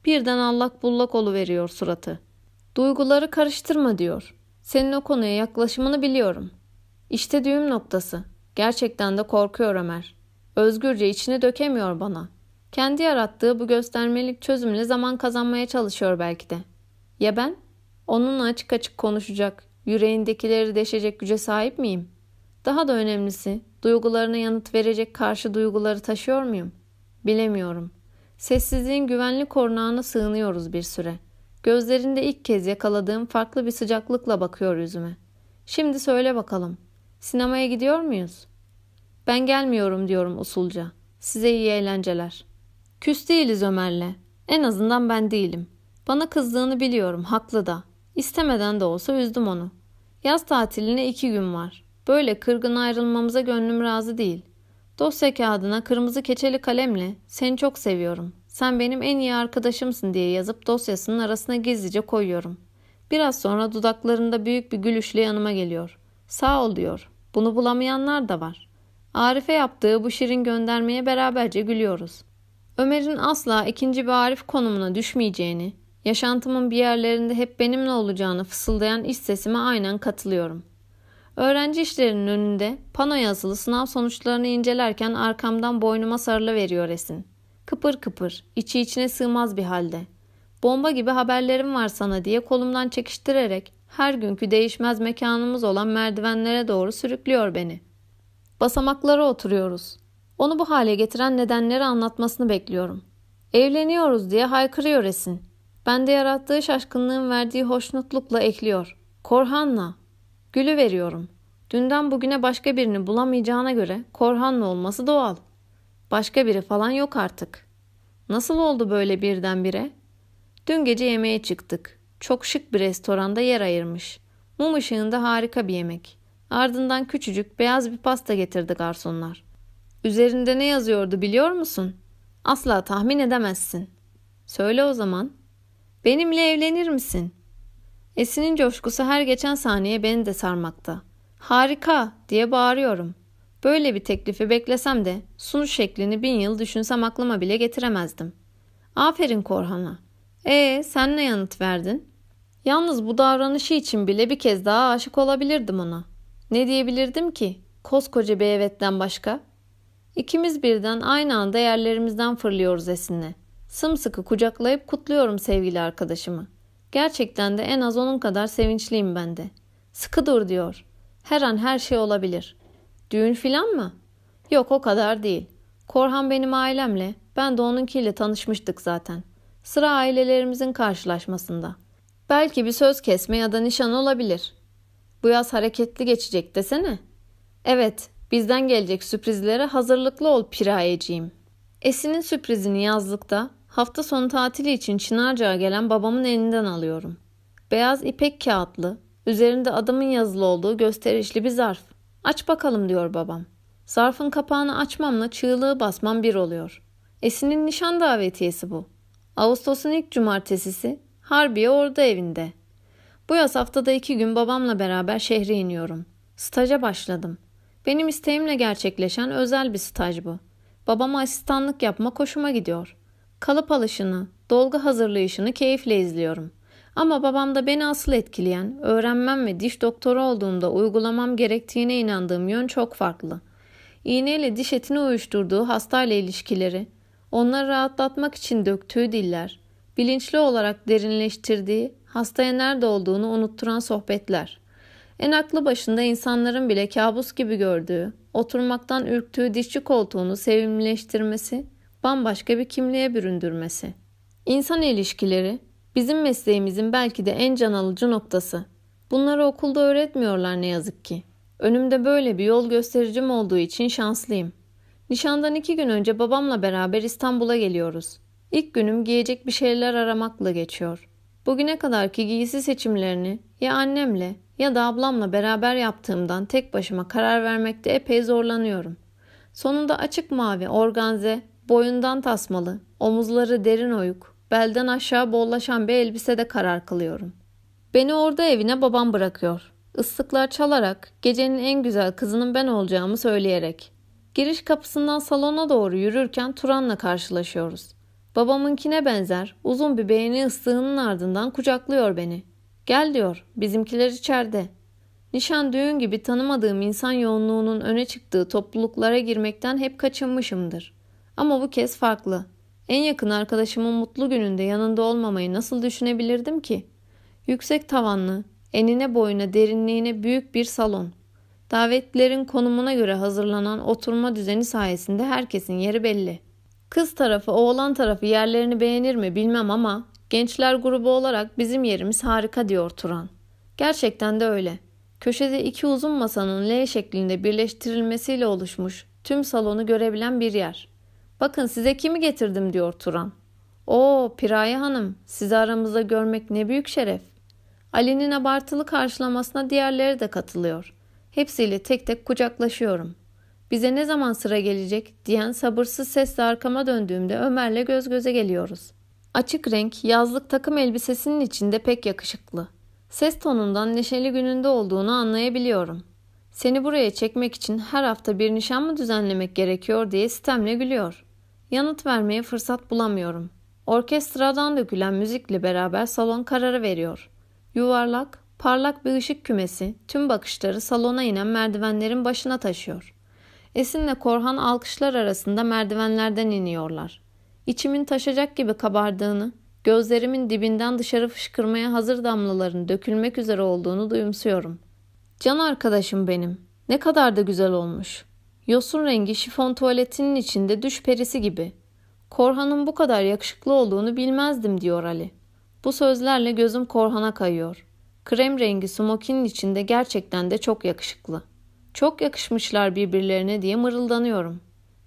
birden allak bullak veriyor suratı. Duyguları karıştırma diyor. Senin o konuya yaklaşımını biliyorum. İşte düğüm noktası. Gerçekten de korkuyor Ömer. Özgürce içini dökemiyor bana. Kendi yarattığı bu göstermelik çözümle zaman kazanmaya çalışıyor belki de. Ya ben? Onunla açık açık konuşacak, yüreğindekileri deşecek güce sahip miyim? Daha da önemlisi, duygularına yanıt verecek karşı duyguları taşıyor muyum? Bilemiyorum. Sessizliğin güvenli korunağına sığınıyoruz bir süre. Gözlerinde ilk kez yakaladığım farklı bir sıcaklıkla bakıyor yüzüme. Şimdi söyle bakalım. Sinemaya gidiyor muyuz? Ben gelmiyorum diyorum usulca. Size iyi eğlenceler. Küs değiliz Ömer'le. En azından ben değilim. Bana kızdığını biliyorum, haklı da. İstemeden de olsa üzdüm onu. Yaz tatiline iki gün var. Böyle kırgın ayrılmamıza gönlüm razı değil. Dosya kağıdına kırmızı keçeli kalemle seni çok seviyorum. Sen benim en iyi arkadaşımsın diye yazıp dosyasının arasına gizlice koyuyorum. Biraz sonra dudaklarında büyük bir gülüşle yanıma geliyor. Sağ ol diyor. Bunu bulamayanlar da var. Arif'e yaptığı bu şirin göndermeye beraberce gülüyoruz. Ömer'in asla ikinci bir Arif konumuna düşmeyeceğini, Yaşantımın bir yerlerinde hep benimle olacağını fısıldayan iş sesime aynen katılıyorum. Öğrenci işlerinin önünde pano yazılı sınav sonuçlarını incelerken arkamdan boynuma sarılı veriyor Esin. Kıpır kıpır, içi içine sığmaz bir halde. Bomba gibi haberlerim var sana diye kolumdan çekiştirerek her günkü değişmez mekanımız olan merdivenlere doğru sürüklüyor beni. Basamaklara oturuyoruz. Onu bu hale getiren nedenleri anlatmasını bekliyorum. Evleniyoruz diye haykırıyor Esin. Bende yarattığı şaşkınlığın verdiği hoşnutlukla ekliyor. Korhan'la. Gülü veriyorum. Dünden bugüne başka birini bulamayacağına göre Korhan'la olması doğal. Başka biri falan yok artık. Nasıl oldu böyle birdenbire? Dün gece yemeğe çıktık. Çok şık bir restoranda yer ayırmış. Mum ışığında harika bir yemek. Ardından küçücük beyaz bir pasta getirdi garsonlar. Üzerinde ne yazıyordu biliyor musun? Asla tahmin edemezsin. Söyle o zaman. Benimle evlenir misin? Esin'in coşkusu her geçen saniye beni de sarmakta. Harika diye bağırıyorum. Böyle bir teklifi beklesem de sunuş şeklini bin yıl düşünsem aklıma bile getiremezdim. Aferin Korhan'a. Ee sen ne yanıt verdin? Yalnız bu davranışı için bile bir kez daha aşık olabilirdim ona. Ne diyebilirdim ki? Koskoca bir evetten başka. İkimiz birden aynı anda yerlerimizden fırlıyoruz Esin'le. Sımsıkı kucaklayıp kutluyorum sevgili arkadaşımı. Gerçekten de en az onun kadar sevinçliyim ben de. Sıkı dur diyor. Her an her şey olabilir. Düğün filan mı? Yok o kadar değil. Korhan benim ailemle, ben de onunkiyle tanışmıştık zaten. Sıra ailelerimizin karşılaşmasında. Belki bir söz kesme ya da nişan olabilir. Bu yaz hareketli geçecek desene. Evet, bizden gelecek sürprizlere hazırlıklı ol pirayeciğim. Esin'in sürprizini yazlıkta hafta sonu tatili için Çınarca'ya gelen babamın elinden alıyorum. Beyaz ipek kağıtlı, üzerinde adımın yazılı olduğu gösterişli bir zarf. Aç bakalım diyor babam. Zarfın kapağını açmamla çığlığı basmam bir oluyor. Esin'in nişan davetiyesi bu. Ağustos'un ilk cumartesisi Harbiye orada evinde. Bu yaz haftada iki gün babamla beraber şehre iniyorum. Staja başladım. Benim isteğimle gerçekleşen özel bir staj bu. Babama asistanlık yapma hoşuma gidiyor. Kalıp alışını, dolgu hazırlayışını keyifle izliyorum. Ama babamda beni asıl etkileyen, öğrenmem ve diş doktoru olduğumda uygulamam gerektiğine inandığım yön çok farklı. İğneyle diş etini uyuşturduğu hastayla ilişkileri, onları rahatlatmak için döktüğü diller, bilinçli olarak derinleştirdiği, hastaya nerede olduğunu unutturan sohbetler. En aklı başında insanların bile kabus gibi gördüğü, oturmaktan ürktüğü dişçi koltuğunu sevimleştirmesi, bambaşka bir kimliğe büründürmesi. İnsan ilişkileri, bizim mesleğimizin belki de en can alıcı noktası. Bunları okulda öğretmiyorlar ne yazık ki. Önümde böyle bir yol göstericim olduğu için şanslıyım. Nişandan iki gün önce babamla beraber İstanbul'a geliyoruz. İlk günüm giyecek bir şeyler aramakla geçiyor. Bugüne kadarki giysi seçimlerini ya annemle ya da ablamla beraber yaptığımdan tek başıma karar vermekte epey zorlanıyorum. Sonunda açık mavi organze, boyundan tasmalı, omuzları derin oyuk, belden aşağı bollaşan bir elbisede karar kılıyorum. Beni orada evine babam bırakıyor. Islıklar çalarak, gecenin en güzel kızının ben olacağımı söyleyerek. Giriş kapısından salona doğru yürürken Turan'la karşılaşıyoruz. Babamınkine benzer uzun bir beğeni ıslığının ardından kucaklıyor beni. Gel diyor bizimkiler içeride. Nişan düğün gibi tanımadığım insan yoğunluğunun öne çıktığı topluluklara girmekten hep kaçınmışımdır. Ama bu kez farklı. En yakın arkadaşımın mutlu gününde yanında olmamayı nasıl düşünebilirdim ki? Yüksek tavanlı, enine boyuna derinliğine büyük bir salon. Davetlilerin konumuna göre hazırlanan oturma düzeni sayesinde herkesin yeri belli.'' Kız tarafı oğlan tarafı yerlerini beğenir mi bilmem ama gençler grubu olarak bizim yerimiz harika diyor Turan. Gerçekten de öyle. Köşede iki uzun masanın L şeklinde birleştirilmesiyle oluşmuş tüm salonu görebilen bir yer. Bakın size kimi getirdim diyor Turan. Oo Piraye Hanım sizi aramızda görmek ne büyük şeref. Ali'nin abartılı karşılamasına diğerleri de katılıyor. Hepsiyle tek tek kucaklaşıyorum bize ne zaman sıra gelecek diyen sabırsız sesle arkama döndüğümde Ömer'le göz göze geliyoruz. Açık renk yazlık takım elbisesinin içinde pek yakışıklı. Ses tonundan neşeli gününde olduğunu anlayabiliyorum. Seni buraya çekmek için her hafta bir nişan mı düzenlemek gerekiyor diye sistemle gülüyor. Yanıt vermeye fırsat bulamıyorum. Orkestradan dökülen müzikle beraber salon kararı veriyor. Yuvarlak, parlak bir ışık kümesi tüm bakışları salona inen merdivenlerin başına taşıyor. Esin'le Korhan alkışlar arasında merdivenlerden iniyorlar. İçimin taşacak gibi kabardığını, gözlerimin dibinden dışarı fışkırmaya hazır damlaların dökülmek üzere olduğunu duyumsuyorum. Can arkadaşım benim. Ne kadar da güzel olmuş. Yosun rengi şifon tuvaletinin içinde düş perisi gibi. Korhan'ın bu kadar yakışıklı olduğunu bilmezdim diyor Ali. Bu sözlerle gözüm Korhan'a kayıyor. Krem rengi smokinin içinde gerçekten de çok yakışıklı. Çok yakışmışlar birbirlerine diye mırıldanıyorum.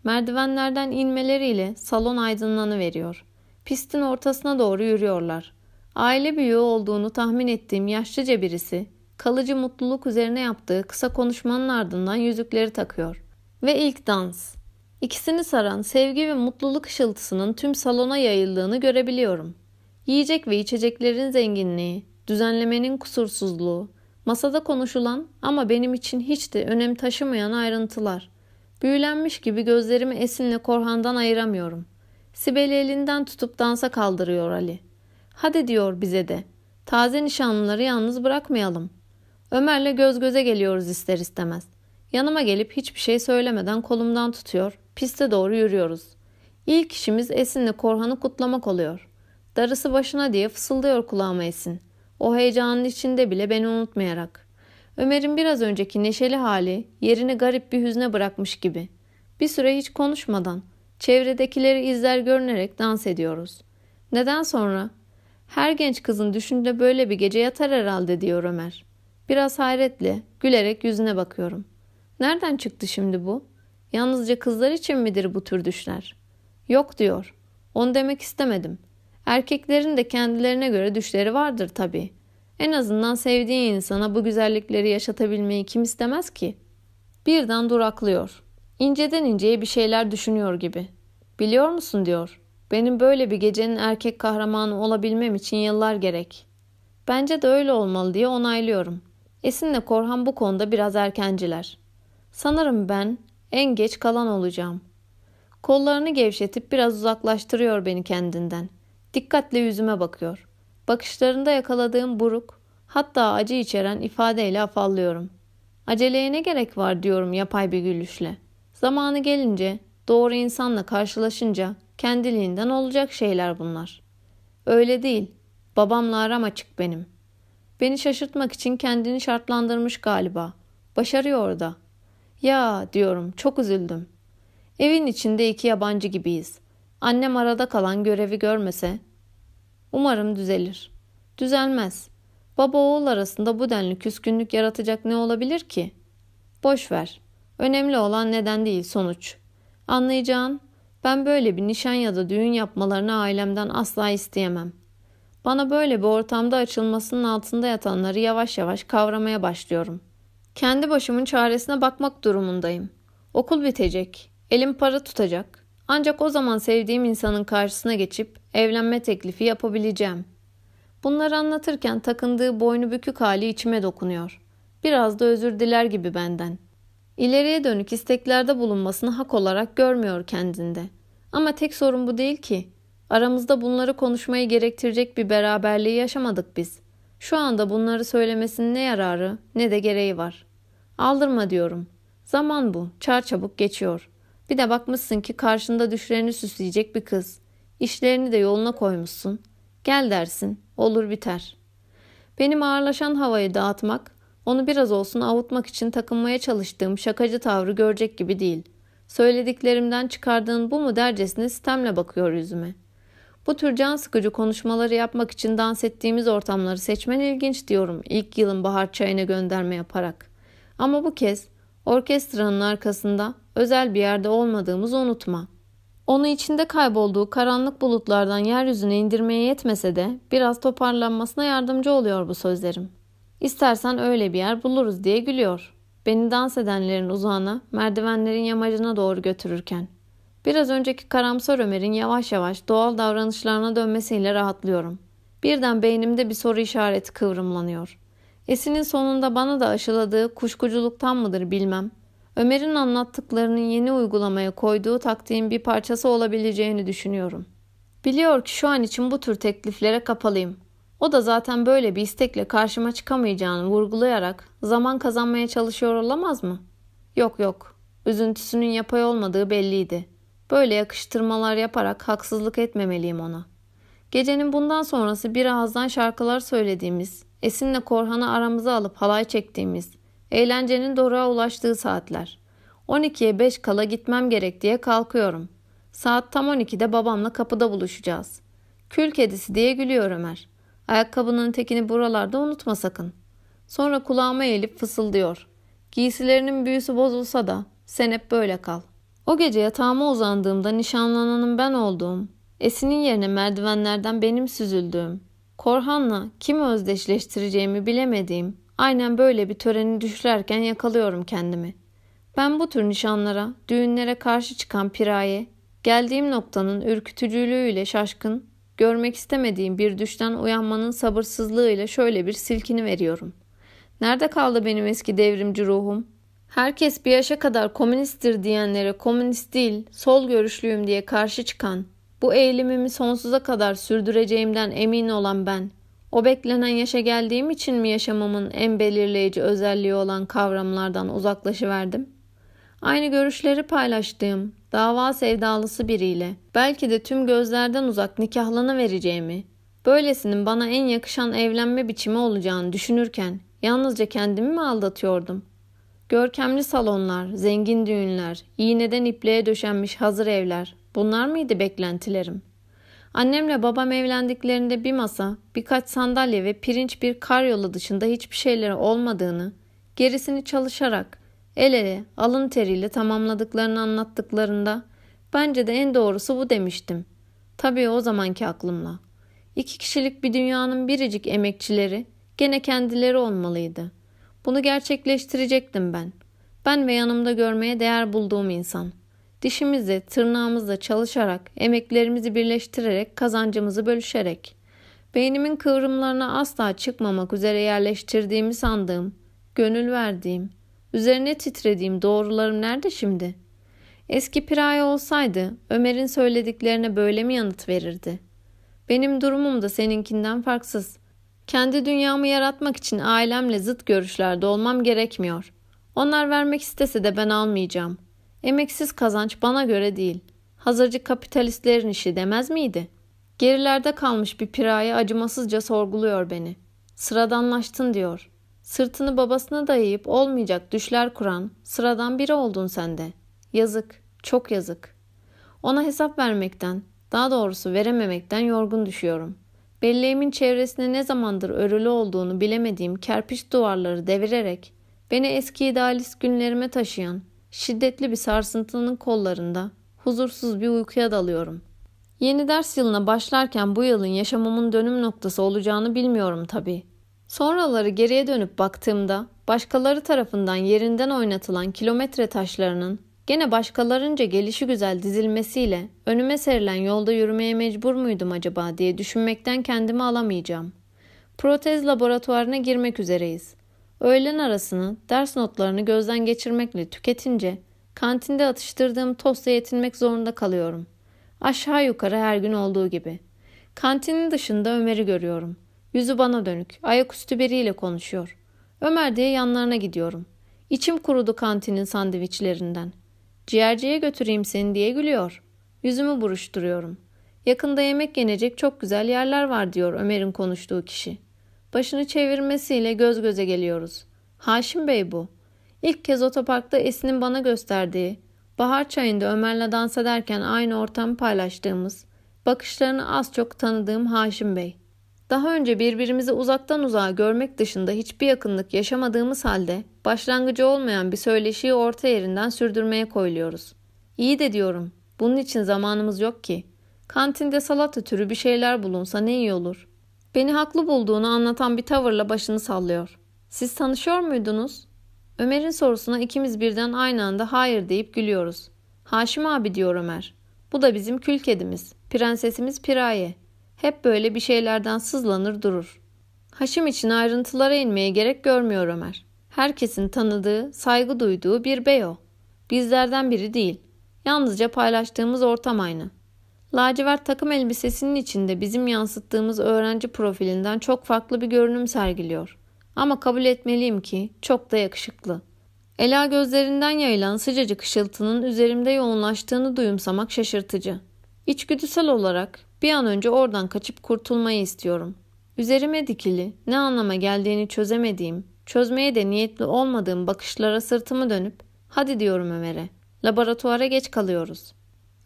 Merdivenlerden inmeleriyle salon aydınlanıveriyor. Pistin ortasına doğru yürüyorlar. Aile büyüğü olduğunu tahmin ettiğim yaşlıca birisi, kalıcı mutluluk üzerine yaptığı kısa konuşmanın ardından yüzükleri takıyor. Ve ilk dans. İkisini saran sevgi ve mutluluk ışıltısının tüm salona yayıldığını görebiliyorum. Yiyecek ve içeceklerin zenginliği, düzenlemenin kusursuzluğu, masada konuşulan ama benim için hiç de önem taşımayan ayrıntılar. Büyülenmiş gibi gözlerimi Esin'le Korhan'dan ayıramıyorum. Sibel'i elinden tutup dansa kaldırıyor Ali. Hadi diyor bize de. Taze nişanlıları yalnız bırakmayalım. Ömer'le göz göze geliyoruz ister istemez. Yanıma gelip hiçbir şey söylemeden kolumdan tutuyor, piste doğru yürüyoruz. İlk işimiz Esin'le Korhan'ı kutlamak oluyor. Darısı başına diye fısıldıyor kulağıma Esin. O heyecanın içinde bile beni unutmayarak. Ömer'in biraz önceki neşeli hali yerini garip bir hüzne bırakmış gibi. Bir süre hiç konuşmadan, çevredekileri izler görünerek dans ediyoruz. Neden sonra? Her genç kızın düşünde böyle bir gece yatar herhalde diyor Ömer. Biraz hayretle, gülerek yüzüne bakıyorum. Nereden çıktı şimdi bu? Yalnızca kızlar için midir bu tür düşler? Yok diyor. Onu demek istemedim. Erkeklerin de kendilerine göre düşleri vardır tabii. En azından sevdiği insana bu güzellikleri yaşatabilmeyi kim istemez ki? Birden duraklıyor. İnceden inceye bir şeyler düşünüyor gibi. Biliyor musun diyor. Benim böyle bir gecenin erkek kahramanı olabilmem için yıllar gerek. Bence de öyle olmalı diye onaylıyorum. Esin'le Korhan bu konuda biraz erkenciler. Sanırım ben en geç kalan olacağım. Kollarını gevşetip biraz uzaklaştırıyor beni kendinden. Dikkatle yüzüme bakıyor. Bakışlarında yakaladığım buruk, hatta acı içeren ifadeyle afallıyorum. Aceleye ne gerek var diyorum yapay bir gülüşle. Zamanı gelince, doğru insanla karşılaşınca kendiliğinden olacak şeyler bunlar. Öyle değil. Babamla aram açık benim. Beni şaşırtmak için kendini şartlandırmış galiba. Başarıyor da. Ya diyorum çok üzüldüm. Evin içinde iki yabancı gibiyiz. Annem arada kalan görevi görmese umarım düzelir. Düzelmez. Baba oğul arasında bu denli küskünlük yaratacak ne olabilir ki? Boş ver. Önemli olan neden değil sonuç. Anlayacağın ben böyle bir nişan ya da düğün yapmalarını ailemden asla isteyemem. Bana böyle bir ortamda açılmasının altında yatanları yavaş yavaş kavramaya başlıyorum. Kendi başımın çaresine bakmak durumundayım. Okul bitecek. Elim para tutacak. Ancak o zaman sevdiğim insanın karşısına geçip evlenme teklifi yapabileceğim. Bunları anlatırken takındığı boynu bükük hali içime dokunuyor. Biraz da özür diler gibi benden. İleriye dönük isteklerde bulunmasını hak olarak görmüyor kendinde. Ama tek sorun bu değil ki. Aramızda bunları konuşmayı gerektirecek bir beraberliği yaşamadık biz. Şu anda bunları söylemesinin ne yararı ne de gereği var. Aldırma diyorum. Zaman bu. Çarçabuk geçiyor. Bir de bakmışsın ki karşında düşlerini süsleyecek bir kız. İşlerini de yoluna koymuşsun. Gel dersin. Olur biter. Benim ağırlaşan havayı dağıtmak, onu biraz olsun avutmak için takınmaya çalıştığım şakacı tavrı görecek gibi değil. Söylediklerimden çıkardığın bu mu dercesine sistemle bakıyor yüzüme. Bu tür can sıkıcı konuşmaları yapmak için dans ettiğimiz ortamları seçmen ilginç diyorum ilk yılın bahar çayına gönderme yaparak. Ama bu kez orkestranın arkasında özel bir yerde olmadığımızı unutma. Onu içinde kaybolduğu karanlık bulutlardan yeryüzüne indirmeye yetmese de biraz toparlanmasına yardımcı oluyor bu sözlerim. İstersen öyle bir yer buluruz diye gülüyor. Beni dans edenlerin uzağına, merdivenlerin yamacına doğru götürürken. Biraz önceki karamsar Ömer'in yavaş yavaş doğal davranışlarına dönmesiyle rahatlıyorum. Birden beynimde bir soru işareti kıvrımlanıyor. Esin'in sonunda bana da aşıladığı kuşkuculuktan mıdır bilmem. Ömer'in anlattıklarının yeni uygulamaya koyduğu taktiğin bir parçası olabileceğini düşünüyorum. Biliyor ki şu an için bu tür tekliflere kapalıyım. O da zaten böyle bir istekle karşıma çıkamayacağını vurgulayarak zaman kazanmaya çalışıyor olamaz mı? Yok yok. Üzüntüsünün yapay olmadığı belliydi. Böyle yakıştırmalar yaparak haksızlık etmemeliyim ona. Gecenin bundan sonrası bir ağızdan şarkılar söylediğimiz, Esin'le Korhan'ı aramıza alıp halay çektiğimiz, eğlencenin doruğa ulaştığı saatler. 12'ye 5 kala gitmem gerek diye kalkıyorum. Saat tam 12'de babamla kapıda buluşacağız. Kül kedisi diye gülüyor Ömer. Ayakkabının tekini buralarda unutma sakın. Sonra kulağıma eğilip fısıldıyor. Giysilerinin büyüsü bozulsa da sen hep böyle kal. O gece yatağıma uzandığımda nişanlananın ben olduğum, Esin'in yerine merdivenlerden benim süzüldüğüm, Korhan'la kimi özdeşleştireceğimi bilemediğim, aynen böyle bir töreni düşlerken yakalıyorum kendimi. Ben bu tür nişanlara, düğünlere karşı çıkan piraye, geldiğim noktanın ürkütücülüğüyle şaşkın, görmek istemediğim bir düşten uyanmanın sabırsızlığıyla şöyle bir silkini veriyorum. Nerede kaldı benim eski devrimci ruhum? Herkes bir yaşa kadar komünisttir diyenlere komünist değil, sol görüşlüyüm diye karşı çıkan, bu eğilimimi sonsuza kadar sürdüreceğimden emin olan ben, o beklenen yaşa geldiğim için mi yaşamamın en belirleyici özelliği olan kavramlardan uzaklaşıverdim? Aynı görüşleri paylaştığım, dava sevdalısı biriyle, belki de tüm gözlerden uzak nikahlanı vereceğimi, böylesinin bana en yakışan evlenme biçimi olacağını düşünürken yalnızca kendimi mi aldatıyordum? Görkemli salonlar, zengin düğünler, iğneden ipliğe döşenmiş hazır evler, bunlar mıydı beklentilerim? Annemle babam evlendiklerinde bir masa, birkaç sandalye ve pirinç bir karyola dışında hiçbir şeyleri olmadığını, gerisini çalışarak, el ele, alın teriyle tamamladıklarını anlattıklarında bence de en doğrusu bu demiştim. Tabii o zamanki aklımla. İki kişilik bir dünyanın biricik emekçileri gene kendileri olmalıydı. Bunu gerçekleştirecektim ben. Ben ve yanımda görmeye değer bulduğum insan. Dişimizle, tırnağımızla çalışarak, emeklerimizi birleştirerek, kazancımızı bölüşerek. Beynimin kıvrımlarına asla çıkmamak üzere yerleştirdiğimi sandığım, gönül verdiğim, üzerine titrediğim doğrularım nerede şimdi? Eski Piraye olsaydı Ömer'in söylediklerine böyle mi yanıt verirdi? Benim durumum da seninkinden farksız. Kendi dünyamı yaratmak için ailemle zıt görüşlerde olmam gerekmiyor. Onlar vermek istese de ben almayacağım. Emeksiz kazanç bana göre değil. Hazırcı kapitalistlerin işi demez miydi? Gerilerde kalmış bir piraya acımasızca sorguluyor beni. Sıradanlaştın diyor. Sırtını babasına dayayıp olmayacak düşler kuran sıradan biri oldun sen de. Yazık, çok yazık. Ona hesap vermekten, daha doğrusu verememekten yorgun düşüyorum. Belleğimin çevresine ne zamandır örülü olduğunu bilemediğim kerpiç duvarları devirerek beni eski idealist günlerime taşıyan şiddetli bir sarsıntının kollarında huzursuz bir uykuya dalıyorum. Yeni ders yılına başlarken bu yılın yaşamımın dönüm noktası olacağını bilmiyorum tabii. Sonraları geriye dönüp baktığımda başkaları tarafından yerinden oynatılan kilometre taşlarının gene başkalarınca gelişi güzel dizilmesiyle önüme serilen yolda yürümeye mecbur muydum acaba diye düşünmekten kendimi alamayacağım. Protez laboratuvarına girmek üzereyiz. Öğlen arasını ders notlarını gözden geçirmekle tüketince kantinde atıştırdığım tostla yetinmek zorunda kalıyorum. Aşağı yukarı her gün olduğu gibi. Kantinin dışında Ömer'i görüyorum. Yüzü bana dönük, ayaküstü biriyle konuşuyor. Ömer diye yanlarına gidiyorum. İçim kurudu kantinin sandviçlerinden. Ciğerciye götüreyim seni diye gülüyor. Yüzümü buruşturuyorum. Yakında yemek yenecek çok güzel yerler var diyor Ömer'in konuştuğu kişi. Başını çevirmesiyle göz göze geliyoruz. Haşim Bey bu. İlk kez otoparkta Esin'in bana gösterdiği, bahar çayında Ömer'le dans ederken aynı ortamı paylaştığımız, bakışlarını az çok tanıdığım Haşim Bey. Daha önce birbirimizi uzaktan uzağa görmek dışında hiçbir yakınlık yaşamadığımız halde başlangıcı olmayan bir söyleşiyi orta yerinden sürdürmeye koyuluyoruz. İyi de diyorum. Bunun için zamanımız yok ki. Kantinde salata türü bir şeyler bulunsa ne iyi olur. Beni haklı bulduğunu anlatan bir tavırla başını sallıyor. Siz tanışıyor muydunuz? Ömer'in sorusuna ikimiz birden aynı anda hayır deyip gülüyoruz. Haşim abi diyor Ömer. Bu da bizim kül kedimiz. Prensesimiz Piraye. Hep böyle bir şeylerden sızlanır durur. Haşim için ayrıntılara inmeye gerek görmüyor Ömer. Herkesin tanıdığı, saygı duyduğu bir bey o. Bizlerden biri değil. Yalnızca paylaştığımız ortam aynı. Lacivert takım elbisesinin içinde bizim yansıttığımız öğrenci profilinden çok farklı bir görünüm sergiliyor. Ama kabul etmeliyim ki çok da yakışıklı. Ela gözlerinden yayılan sıcacık ışıltının üzerimde yoğunlaştığını duyumsamak şaşırtıcı. İçgüdüsel olarak bir an önce oradan kaçıp kurtulmayı istiyorum. Üzerime dikili, ne anlama geldiğini çözemediğim, çözmeye de niyetli olmadığım bakışlara sırtımı dönüp hadi diyorum Ömer'e. Laboratuvara geç kalıyoruz.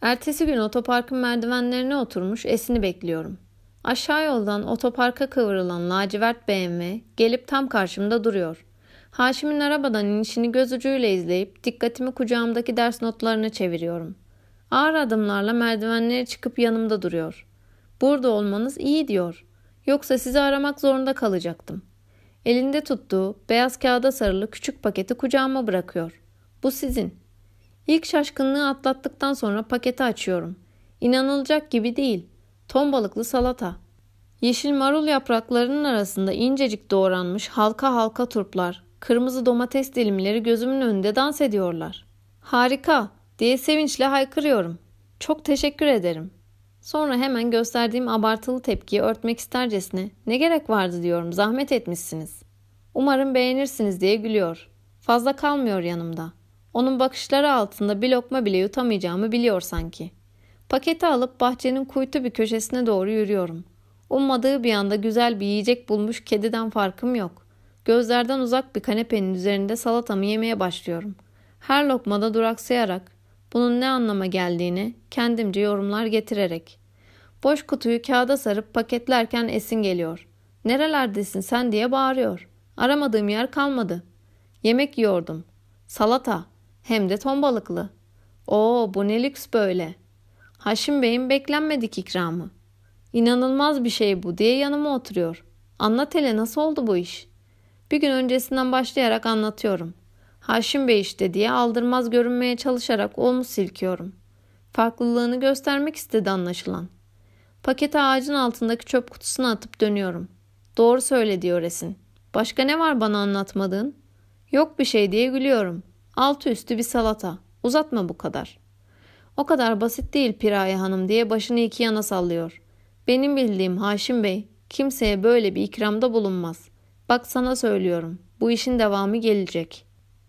Ertesi gün otoparkın merdivenlerine oturmuş Esin'i bekliyorum. Aşağı yoldan otoparka kıvrılan lacivert BMW gelip tam karşımda duruyor. Haşim'in arabadan inişini göz ucuyla izleyip dikkatimi kucağımdaki ders notlarına çeviriyorum. Ağır adımlarla merdivenlere çıkıp yanımda duruyor. Burada olmanız iyi diyor. Yoksa sizi aramak zorunda kalacaktım. Elinde tuttuğu beyaz kağıda sarılı küçük paketi kucağıma bırakıyor. Bu sizin. İlk şaşkınlığı atlattıktan sonra paketi açıyorum. İnanılacak gibi değil. Ton balıklı salata. Yeşil marul yapraklarının arasında incecik doğranmış halka halka turplar, kırmızı domates dilimleri gözümün önünde dans ediyorlar. Harika diye sevinçle haykırıyorum. Çok teşekkür ederim. Sonra hemen gösterdiğim abartılı tepkiyi örtmek istercesine ne gerek vardı diyorum zahmet etmişsiniz. Umarım beğenirsiniz diye gülüyor. Fazla kalmıyor yanımda. Onun bakışları altında bir lokma bile yutamayacağımı biliyor sanki. Paketi alıp bahçenin kuytu bir köşesine doğru yürüyorum. Ummadığı bir anda güzel bir yiyecek bulmuş kediden farkım yok. Gözlerden uzak bir kanepenin üzerinde salatamı yemeye başlıyorum. Her lokmada duraksayarak bunun ne anlama geldiğini kendimce yorumlar getirerek. Boş kutuyu kağıda sarıp paketlerken Esin geliyor. Nerelerdesin sen diye bağırıyor. Aramadığım yer kalmadı. Yemek yiyordum. Salata. Hem de ton balıklı. Oo bu ne lüks böyle. Haşim Bey'in beklenmedik ikramı. İnanılmaz bir şey bu diye yanıma oturuyor. Anlat hele nasıl oldu bu iş? Bir gün öncesinden başlayarak anlatıyorum. Haşim Bey işte diye aldırmaz görünmeye çalışarak omuz silkiyorum. Farklılığını göstermek istedi anlaşılan. Paketi ağacın altındaki çöp kutusuna atıp dönüyorum. Doğru söyle diyor Esin. Başka ne var bana anlatmadığın? Yok bir şey diye gülüyorum. Altı üstü bir salata. Uzatma bu kadar. O kadar basit değil Piraye Hanım diye başını iki yana sallıyor. Benim bildiğim Haşim Bey kimseye böyle bir ikramda bulunmaz. Bak sana söylüyorum. Bu işin devamı gelecek.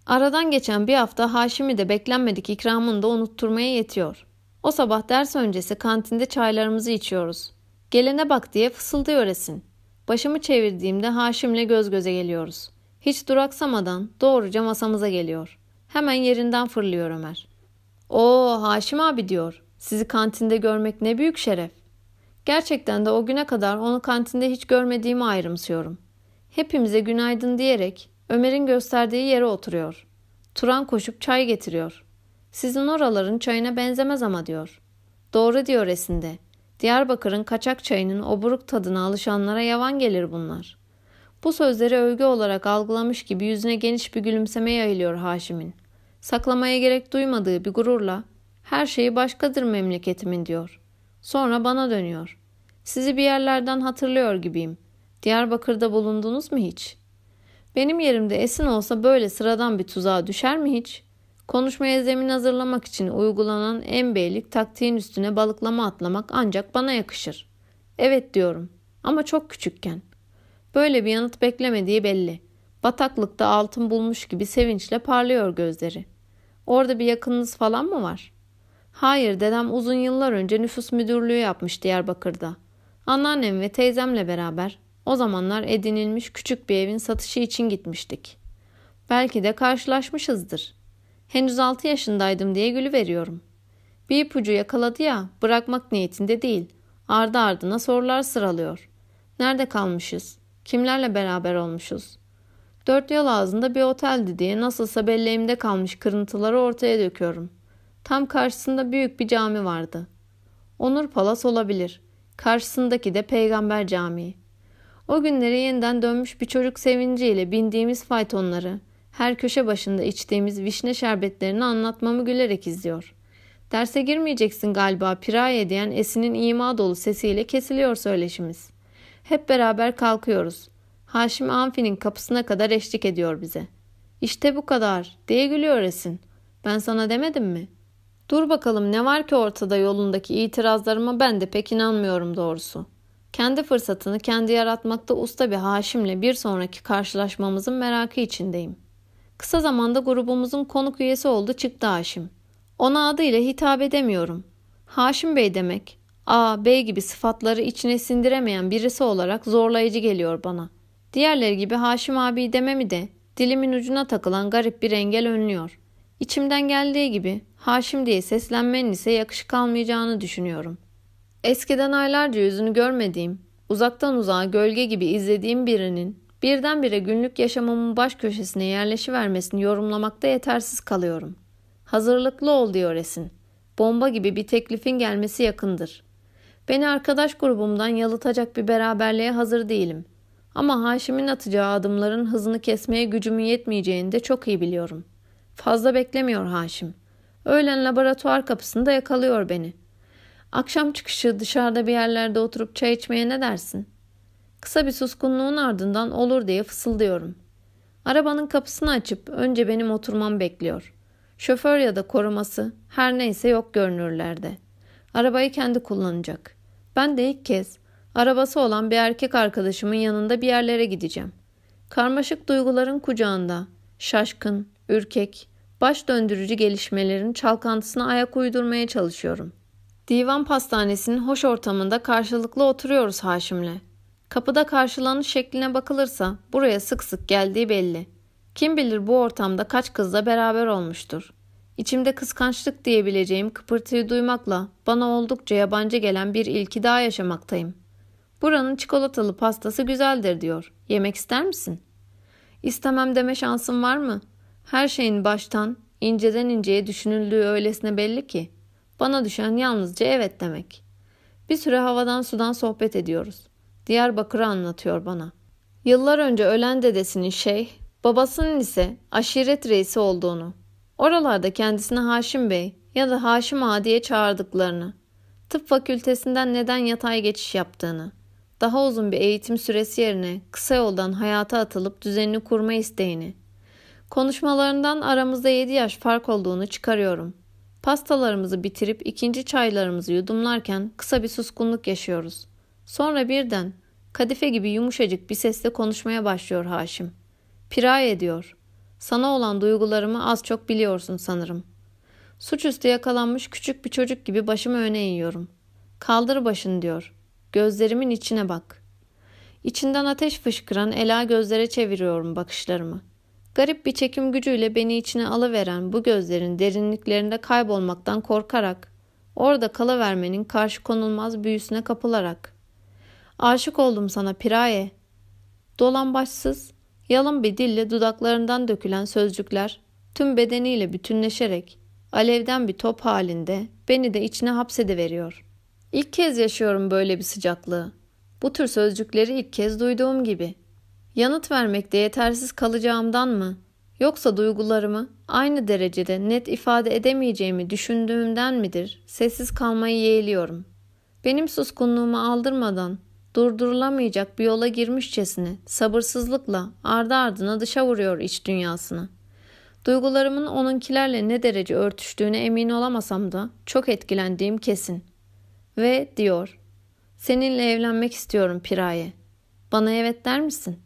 Aradan geçen bir hafta Haşim'i de beklenmedik ikramını da unutturmaya yetiyor. O sabah ders öncesi kantinde çaylarımızı içiyoruz. Gelene bak diye fısıldıyor Esin. Başımı çevirdiğimde Haşim'le göz göze geliyoruz. Hiç duraksamadan doğruca masamıza geliyor. Hemen yerinden fırlıyor Ömer. Oo Haşim abi diyor. Sizi kantinde görmek ne büyük şeref. Gerçekten de o güne kadar onu kantinde hiç görmediğimi ayrımsıyorum. Hepimize günaydın diyerek Ömer'in gösterdiği yere oturuyor. Turan koşup çay getiriyor. Sizin oraların çayına benzemez ama diyor. Doğru diyor Esin'de. Diyarbakır'ın kaçak çayının oburuk tadına alışanlara yavan gelir bunlar. Bu sözleri övgü olarak algılamış gibi yüzüne geniş bir gülümseme yayılıyor Haşim'in. Saklamaya gerek duymadığı bir gururla her şeyi başkadır memleketimin diyor. Sonra bana dönüyor. Sizi bir yerlerden hatırlıyor gibiyim. Diyarbakır'da bulundunuz mu hiç? Benim yerimde Esin olsa böyle sıradan bir tuzağa düşer mi hiç? Konuşmaya zemin hazırlamak için uygulanan en beylik taktiğin üstüne balıklama atlamak ancak bana yakışır. Evet diyorum ama çok küçükken. Böyle bir yanıt beklemediği belli. Bataklıkta altın bulmuş gibi sevinçle parlıyor gözleri. Orada bir yakınınız falan mı var? Hayır dedem uzun yıllar önce nüfus müdürlüğü yapmış Diyarbakır'da. Anneannem ve teyzemle beraber o zamanlar edinilmiş küçük bir evin satışı için gitmiştik. Belki de karşılaşmışızdır. Henüz altı yaşındaydım diye gülü veriyorum. Bir ipucu yakaladı ya bırakmak niyetinde değil. Ardı ardına sorular sıralıyor. Nerede kalmışız? Kimlerle beraber olmuşuz? Dört yol ağzında bir oteldi diye nasılsa belleğimde kalmış kırıntıları ortaya döküyorum. Tam karşısında büyük bir cami vardı. Onur Palas olabilir. Karşısındaki de Peygamber Camii. O günlere yeniden dönmüş bir çocuk sevinciyle bindiğimiz faytonları, her köşe başında içtiğimiz vişne şerbetlerini anlatmamı gülerek izliyor. Derse girmeyeceksin galiba piraye diyen Esin'in ima dolu sesiyle kesiliyor söyleşimiz. Hep beraber kalkıyoruz. Haşim Amfi'nin kapısına kadar eşlik ediyor bize. İşte bu kadar diye gülüyor Esin. Ben sana demedim mi? Dur bakalım ne var ki ortada yolundaki itirazlarıma ben de pek inanmıyorum doğrusu. Kendi fırsatını kendi yaratmakta usta bir Haşim'le bir sonraki karşılaşmamızın merakı içindeyim. Kısa zamanda grubumuzun konuk üyesi oldu çıktı Haşim. Ona adıyla hitap edemiyorum. Haşim Bey demek, A, B gibi sıfatları içine sindiremeyen birisi olarak zorlayıcı geliyor bana. Diğerleri gibi Haşim abi dememi de dilimin ucuna takılan garip bir engel önlüyor. İçimden geldiği gibi Haşim diye seslenmenin ise yakışık almayacağını düşünüyorum. Eskiden aylarca yüzünü görmediğim, uzaktan uzağa gölge gibi izlediğim birinin birdenbire günlük yaşamımın baş köşesine yerleşivermesini yorumlamakta yetersiz kalıyorum. Hazırlıklı ol diyor Esin. Bomba gibi bir teklifin gelmesi yakındır. Beni arkadaş grubumdan yalıtacak bir beraberliğe hazır değilim. Ama Haşim'in atacağı adımların hızını kesmeye gücümün yetmeyeceğini de çok iyi biliyorum. Fazla beklemiyor Haşim. Öğlen laboratuvar kapısında yakalıyor beni. Akşam çıkışı dışarıda bir yerlerde oturup çay içmeye ne dersin? Kısa bir suskunluğun ardından olur diye fısıldıyorum. Arabanın kapısını açıp önce benim oturmam bekliyor. Şoför ya da koruması her neyse yok görünürlerde. Arabayı kendi kullanacak. Ben de ilk kez arabası olan bir erkek arkadaşımın yanında bir yerlere gideceğim. Karmaşık duyguların kucağında şaşkın, ürkek, baş döndürücü gelişmelerin çalkantısına ayak uydurmaya çalışıyorum. Divan pastanesinin hoş ortamında karşılıklı oturuyoruz Haşim'le. Kapıda karşılanış şekline bakılırsa buraya sık sık geldiği belli. Kim bilir bu ortamda kaç kızla beraber olmuştur. İçimde kıskançlık diyebileceğim kıpırtıyı duymakla bana oldukça yabancı gelen bir ilki daha yaşamaktayım. Buranın çikolatalı pastası güzeldir diyor. Yemek ister misin? İstemem deme şansın var mı? Her şeyin baştan, inceden inceye düşünüldüğü öylesine belli ki. Bana düşen yalnızca evet demek. Bir süre havadan sudan sohbet ediyoruz. Diyarbakır'ı anlatıyor bana. Yıllar önce ölen dedesinin şeyh, babasının ise aşiret reisi olduğunu, oralarda kendisine Haşim Bey ya da Haşim Ağa diye çağırdıklarını, tıp fakültesinden neden yatay geçiş yaptığını, daha uzun bir eğitim süresi yerine kısa yoldan hayata atılıp düzenini kurma isteğini, konuşmalarından aramızda 7 yaş fark olduğunu çıkarıyorum. Pastalarımızı bitirip ikinci çaylarımızı yudumlarken kısa bir suskunluk yaşıyoruz. Sonra birden kadife gibi yumuşacık bir sesle konuşmaya başlıyor Haşim. Piraye diyor. Sana olan duygularımı az çok biliyorsun sanırım. Suçüstü yakalanmış küçük bir çocuk gibi başımı öne eğiyorum. Kaldır başını diyor. Gözlerimin içine bak. İçinden ateş fışkıran ela gözlere çeviriyorum bakışlarımı. Garip bir çekim gücüyle beni içine alıveren bu gözlerin derinliklerinde kaybolmaktan korkarak, orada kalıvermenin karşı konulmaz büyüsüne kapılarak. Aşık oldum sana Piraye. Dolambaçsız, yalın bir dille dudaklarından dökülen sözcükler tüm bedeniyle bütünleşerek alevden bir top halinde beni de içine hapsediveriyor. İlk kez yaşıyorum böyle bir sıcaklığı. Bu tür sözcükleri ilk kez duyduğum gibi. Yanıt vermekte yetersiz kalacağımdan mı? Yoksa duygularımı aynı derecede net ifade edemeyeceğimi düşündüğümden midir? Sessiz kalmayı yeğliyorum. Benim suskunluğumu aldırmadan durdurulamayacak bir yola girmişçesine sabırsızlıkla ardı ardına dışa vuruyor iç dünyasını. Duygularımın onunkilerle ne derece örtüştüğüne emin olamasam da çok etkilendiğim kesin. Ve diyor, seninle evlenmek istiyorum Piraye. Bana evet der misin?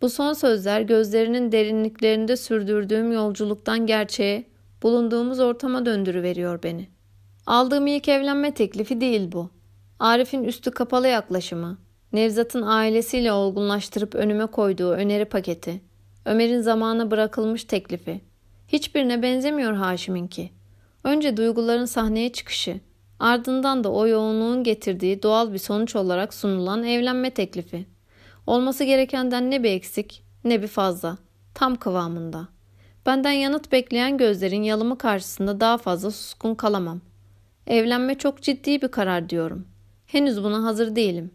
Bu son sözler gözlerinin derinliklerinde sürdürdüğüm yolculuktan gerçeğe, bulunduğumuz ortama döndürüveriyor beni. Aldığım ilk evlenme teklifi değil bu. Arif'in üstü kapalı yaklaşımı, Nevzat'ın ailesiyle olgunlaştırıp önüme koyduğu öneri paketi, Ömer'in zamana bırakılmış teklifi. Hiçbirine benzemiyor Haşim'inki. Önce duyguların sahneye çıkışı, ardından da o yoğunluğun getirdiği doğal bir sonuç olarak sunulan evlenme teklifi. Olması gerekenden ne bir eksik ne bir fazla. Tam kıvamında. Benden yanıt bekleyen gözlerin yalımı karşısında daha fazla suskun kalamam. Evlenme çok ciddi bir karar diyorum. Henüz buna hazır değilim.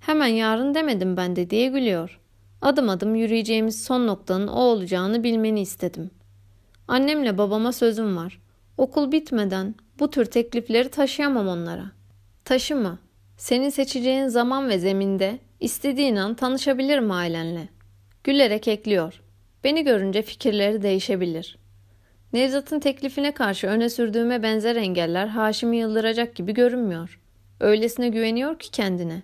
Hemen yarın demedim ben de diye gülüyor. Adım adım yürüyeceğimiz son noktanın o olacağını bilmeni istedim. Annemle babama sözüm var. Okul bitmeden bu tür teklifleri taşıyamam onlara. Taşıma. Senin seçeceğin zaman ve zeminde istediğin an tanışabilirim ailenle. Gülerek ekliyor. Beni görünce fikirleri değişebilir. Nevzat'ın teklifine karşı öne sürdüğüme benzer engeller Haşim'i yıldıracak gibi görünmüyor. Öylesine güveniyor ki kendine.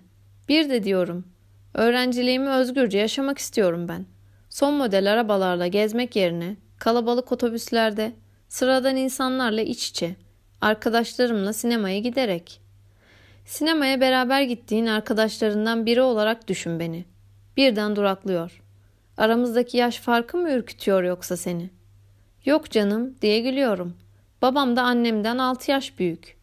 Bir de diyorum, öğrenciliğimi özgürce yaşamak istiyorum ben. Son model arabalarla gezmek yerine kalabalık otobüslerde, sıradan insanlarla iç içe, arkadaşlarımla sinemaya giderek. Sinemaya beraber gittiğin arkadaşlarından biri olarak düşün beni. Birden duraklıyor. Aramızdaki yaş farkı mı ürkütüyor yoksa seni? Yok canım diye gülüyorum. Babam da annemden altı yaş büyük.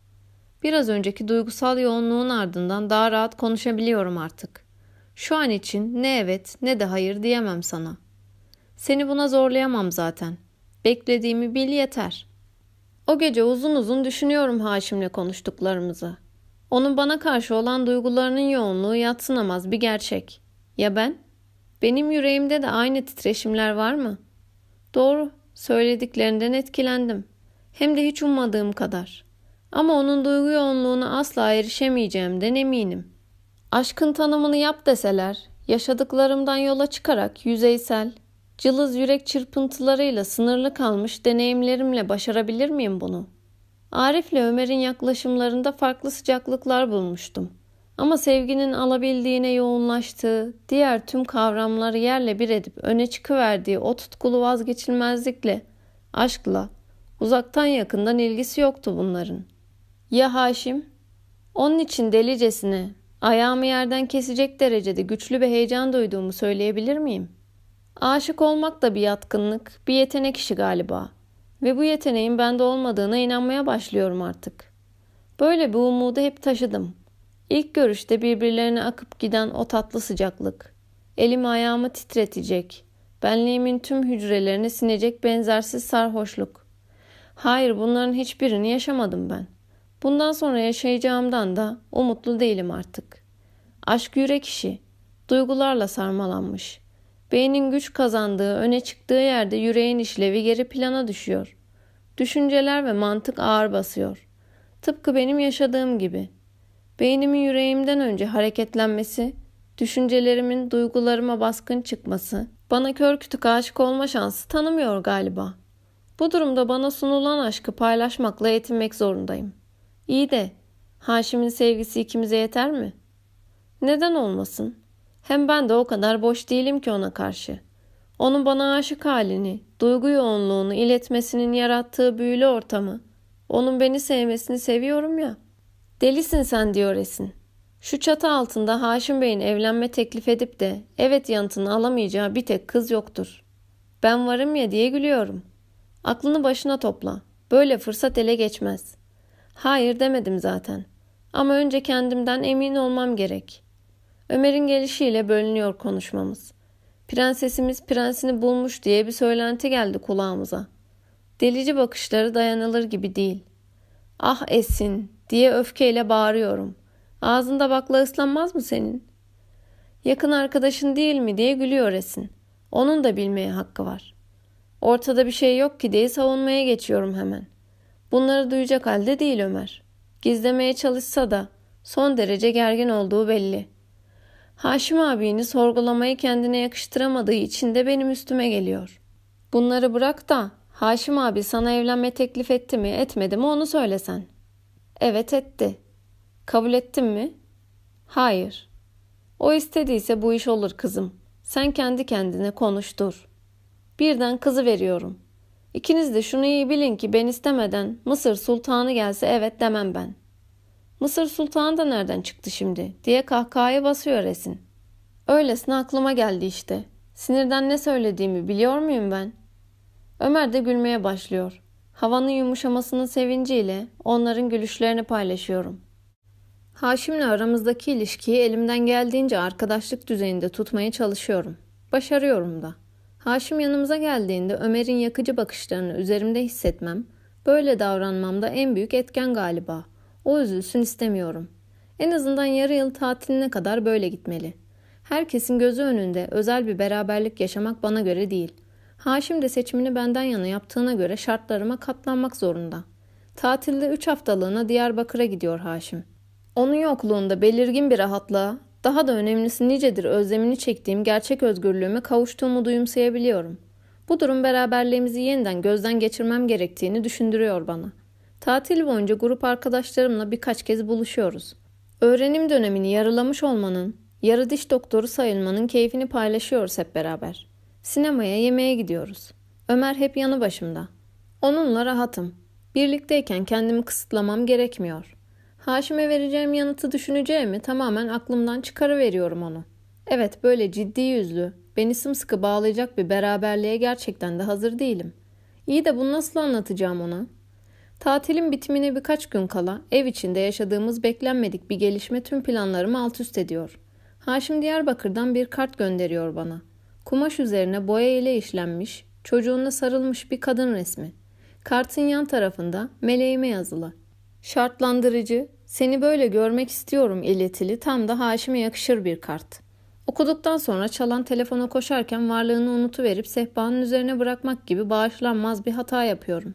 Biraz önceki duygusal yoğunluğun ardından daha rahat konuşabiliyorum artık. Şu an için ne evet ne de hayır diyemem sana. Seni buna zorlayamam zaten. Beklediğimi bil yeter. O gece uzun uzun düşünüyorum Haşim'le konuştuklarımızı. Onun bana karşı olan duygularının yoğunluğu yatsınamaz bir gerçek. Ya ben? Benim yüreğimde de aynı titreşimler var mı? Doğru, söylediklerinden etkilendim. Hem de hiç ummadığım kadar. Ama onun duygu yoğunluğuna asla erişemeyeceğimden eminim. Aşkın tanımını yap deseler, yaşadıklarımdan yola çıkarak yüzeysel, cılız yürek çırpıntılarıyla sınırlı kalmış deneyimlerimle başarabilir miyim bunu? Arif'le Ömer'in yaklaşımlarında farklı sıcaklıklar bulmuştum. Ama sevginin alabildiğine yoğunlaştığı, diğer tüm kavramları yerle bir edip öne çıkıverdiği o tutkulu vazgeçilmezlikle, aşkla, uzaktan yakından ilgisi yoktu bunların. Ya Haşim? Onun için delicesine, ayağımı yerden kesecek derecede güçlü bir heyecan duyduğumu söyleyebilir miyim? Aşık olmak da bir yatkınlık, bir yetenek işi galiba. Ve bu yeteneğin bende olmadığına inanmaya başlıyorum artık. Böyle bir umudu hep taşıdım. İlk görüşte birbirlerine akıp giden o tatlı sıcaklık. Elimi ayağımı titretecek. Benliğimin tüm hücrelerini sinecek benzersiz sarhoşluk. Hayır bunların hiçbirini yaşamadım ben. Bundan sonra yaşayacağımdan da umutlu değilim artık. Aşk yürek işi. Duygularla sarmalanmış. Beynin güç kazandığı, öne çıktığı yerde yüreğin işlevi geri plana düşüyor. Düşünceler ve mantık ağır basıyor. Tıpkı benim yaşadığım gibi. Beynimin yüreğimden önce hareketlenmesi, düşüncelerimin duygularıma baskın çıkması, bana kör kütük aşık olma şansı tanımıyor galiba. Bu durumda bana sunulan aşkı paylaşmakla yetinmek zorundayım. İyi de Haşim'in sevgisi ikimize yeter mi? Neden olmasın? Hem ben de o kadar boş değilim ki ona karşı. Onun bana aşık halini, duygu yoğunluğunu iletmesinin yarattığı büyülü ortamı, onun beni sevmesini seviyorum ya. Delisin sen diyor Esin. Şu çatı altında Haşim Bey'in evlenme teklif edip de evet yanıtını alamayacağı bir tek kız yoktur. Ben varım ya diye gülüyorum. Aklını başına topla. Böyle fırsat ele geçmez. Hayır demedim zaten. Ama önce kendimden emin olmam gerek. Ömer'in gelişiyle bölünüyor konuşmamız. Prensesimiz prensini bulmuş diye bir söylenti geldi kulağımıza. Delici bakışları dayanılır gibi değil. Ah Esin diye öfkeyle bağırıyorum. Ağzında bakla ıslanmaz mı senin? Yakın arkadaşın değil mi diye gülüyor Esin. Onun da bilmeye hakkı var. Ortada bir şey yok ki diye savunmaya geçiyorum hemen. Bunları duyacak halde değil Ömer. Gizlemeye çalışsa da son derece gergin olduğu belli. Haşim abini sorgulamayı kendine yakıştıramadığı için de benim üstüme geliyor. Bunları bırak da Haşim abi sana evlenme teklif etti mi etmedi mi onu söylesen. Evet etti. Kabul ettin mi? Hayır. O istediyse bu iş olur kızım. Sen kendi kendine konuştur. Birden kızı veriyorum. İkiniz de şunu iyi bilin ki ben istemeden Mısır sultanı gelse evet demem ben. Mısır sultanı da nereden çıktı şimdi diye kahkahaya basıyor Esin. Öylesine aklıma geldi işte. Sinirden ne söylediğimi biliyor muyum ben? Ömer de gülmeye başlıyor. Havanın yumuşamasının sevinciyle onların gülüşlerini paylaşıyorum. Haşim'le aramızdaki ilişkiyi elimden geldiğince arkadaşlık düzeyinde tutmaya çalışıyorum. Başarıyorum da. Haşim yanımıza geldiğinde Ömer'in yakıcı bakışlarını üzerimde hissetmem, böyle davranmamda en büyük etken galiba. O üzülsün istemiyorum. En azından yarı yıl tatiline kadar böyle gitmeli. Herkesin gözü önünde özel bir beraberlik yaşamak bana göre değil. Haşim de seçimini benden yana yaptığına göre şartlarıma katlanmak zorunda. Tatilde üç haftalığına Diyarbakır'a gidiyor Haşim. Onun yokluğunda belirgin bir rahatlığa, daha da önemlisi nicedir özlemini çektiğim gerçek özgürlüğüme kavuştuğumu duyumsayabiliyorum. Bu durum beraberliğimizi yeniden gözden geçirmem gerektiğini düşündürüyor bana. Tatil boyunca grup arkadaşlarımla birkaç kez buluşuyoruz. Öğrenim dönemini yarılamış olmanın, yarı diş doktoru sayılmanın keyfini paylaşıyoruz hep beraber. Sinemaya, yemeğe gidiyoruz. Ömer hep yanı başımda. Onunla rahatım. Birlikteyken kendimi kısıtlamam gerekmiyor. Haşim'e vereceğim yanıtı düşüneceğimi tamamen aklımdan çıkarıveriyorum onu. Evet böyle ciddi yüzlü, beni sımsıkı bağlayacak bir beraberliğe gerçekten de hazır değilim. İyi de bunu nasıl anlatacağım ona? Tatilin bitimine birkaç gün kala ev içinde yaşadığımız beklenmedik bir gelişme tüm planlarımı alt üst ediyor. Haşim Diyarbakır'dan bir kart gönderiyor bana. Kumaş üzerine boya ile işlenmiş, çocuğuna sarılmış bir kadın resmi. Kartın yan tarafında meleğime yazılı. Şartlandırıcı, seni böyle görmek istiyorum iletili tam da Haşim'e yakışır bir kart. Okuduktan sonra çalan telefona koşarken varlığını unutuverip sehpanın üzerine bırakmak gibi bağışlanmaz bir hata yapıyorum.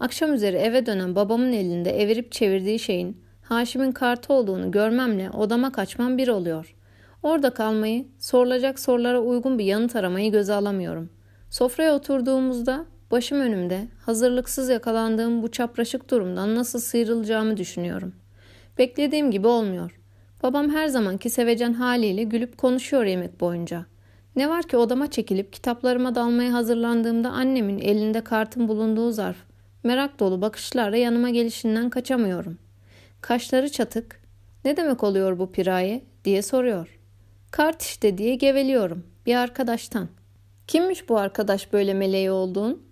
Akşam üzeri eve dönen babamın elinde evirip çevirdiği şeyin Haşim'in kartı olduğunu görmemle odama kaçmam bir oluyor. Orada kalmayı, sorulacak sorulara uygun bir yanıt aramayı göze alamıyorum. Sofraya oturduğumuzda başım önümde hazırlıksız yakalandığım bu çapraşık durumdan nasıl sıyrılacağımı düşünüyorum. Beklediğim gibi olmuyor. Babam her zamanki sevecen haliyle gülüp konuşuyor yemek boyunca. Ne var ki odama çekilip kitaplarıma dalmaya hazırlandığımda annemin elinde kartın bulunduğu zarf, merak dolu bakışlarla yanıma gelişinden kaçamıyorum. Kaşları çatık, ne demek oluyor bu piraye diye soruyor. Kart işte diye geveliyorum bir arkadaştan. Kimmiş bu arkadaş böyle meleği olduğun?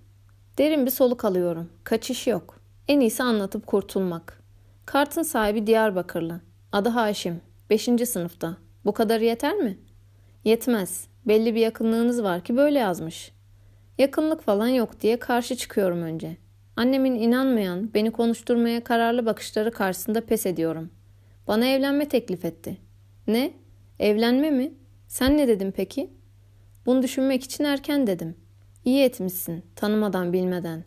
Derin bir soluk alıyorum. Kaçış yok. En iyisi anlatıp kurtulmak. Kartın sahibi Diyarbakırlı. Adı Haşim. Beşinci sınıfta. Bu kadar yeter mi? Yetmez. Belli bir yakınlığınız var ki böyle yazmış. Yakınlık falan yok diye karşı çıkıyorum önce. Annemin inanmayan, beni konuşturmaya kararlı bakışları karşısında pes ediyorum. Bana evlenme teklif etti. Ne? Evlenme mi? Sen ne dedin peki? Bunu düşünmek için erken dedim. İyi etmişsin, tanımadan bilmeden.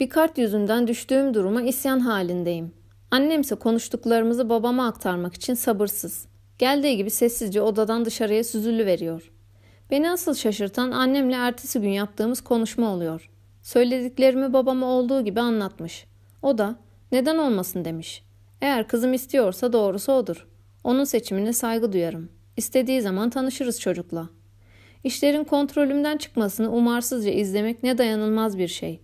Bir kart yüzünden düştüğüm duruma isyan halindeyim. Annemse konuştuklarımızı babama aktarmak için sabırsız. Geldiği gibi sessizce odadan dışarıya süzülü veriyor. Beni asıl şaşırtan annemle ertesi gün yaptığımız konuşma oluyor. Söylediklerimi babama olduğu gibi anlatmış. O da neden olmasın demiş. Eğer kızım istiyorsa doğrusu odur. Onun seçimine saygı duyarım. İstediği zaman tanışırız çocukla. İşlerin kontrolümden çıkmasını umarsızca izlemek ne dayanılmaz bir şey.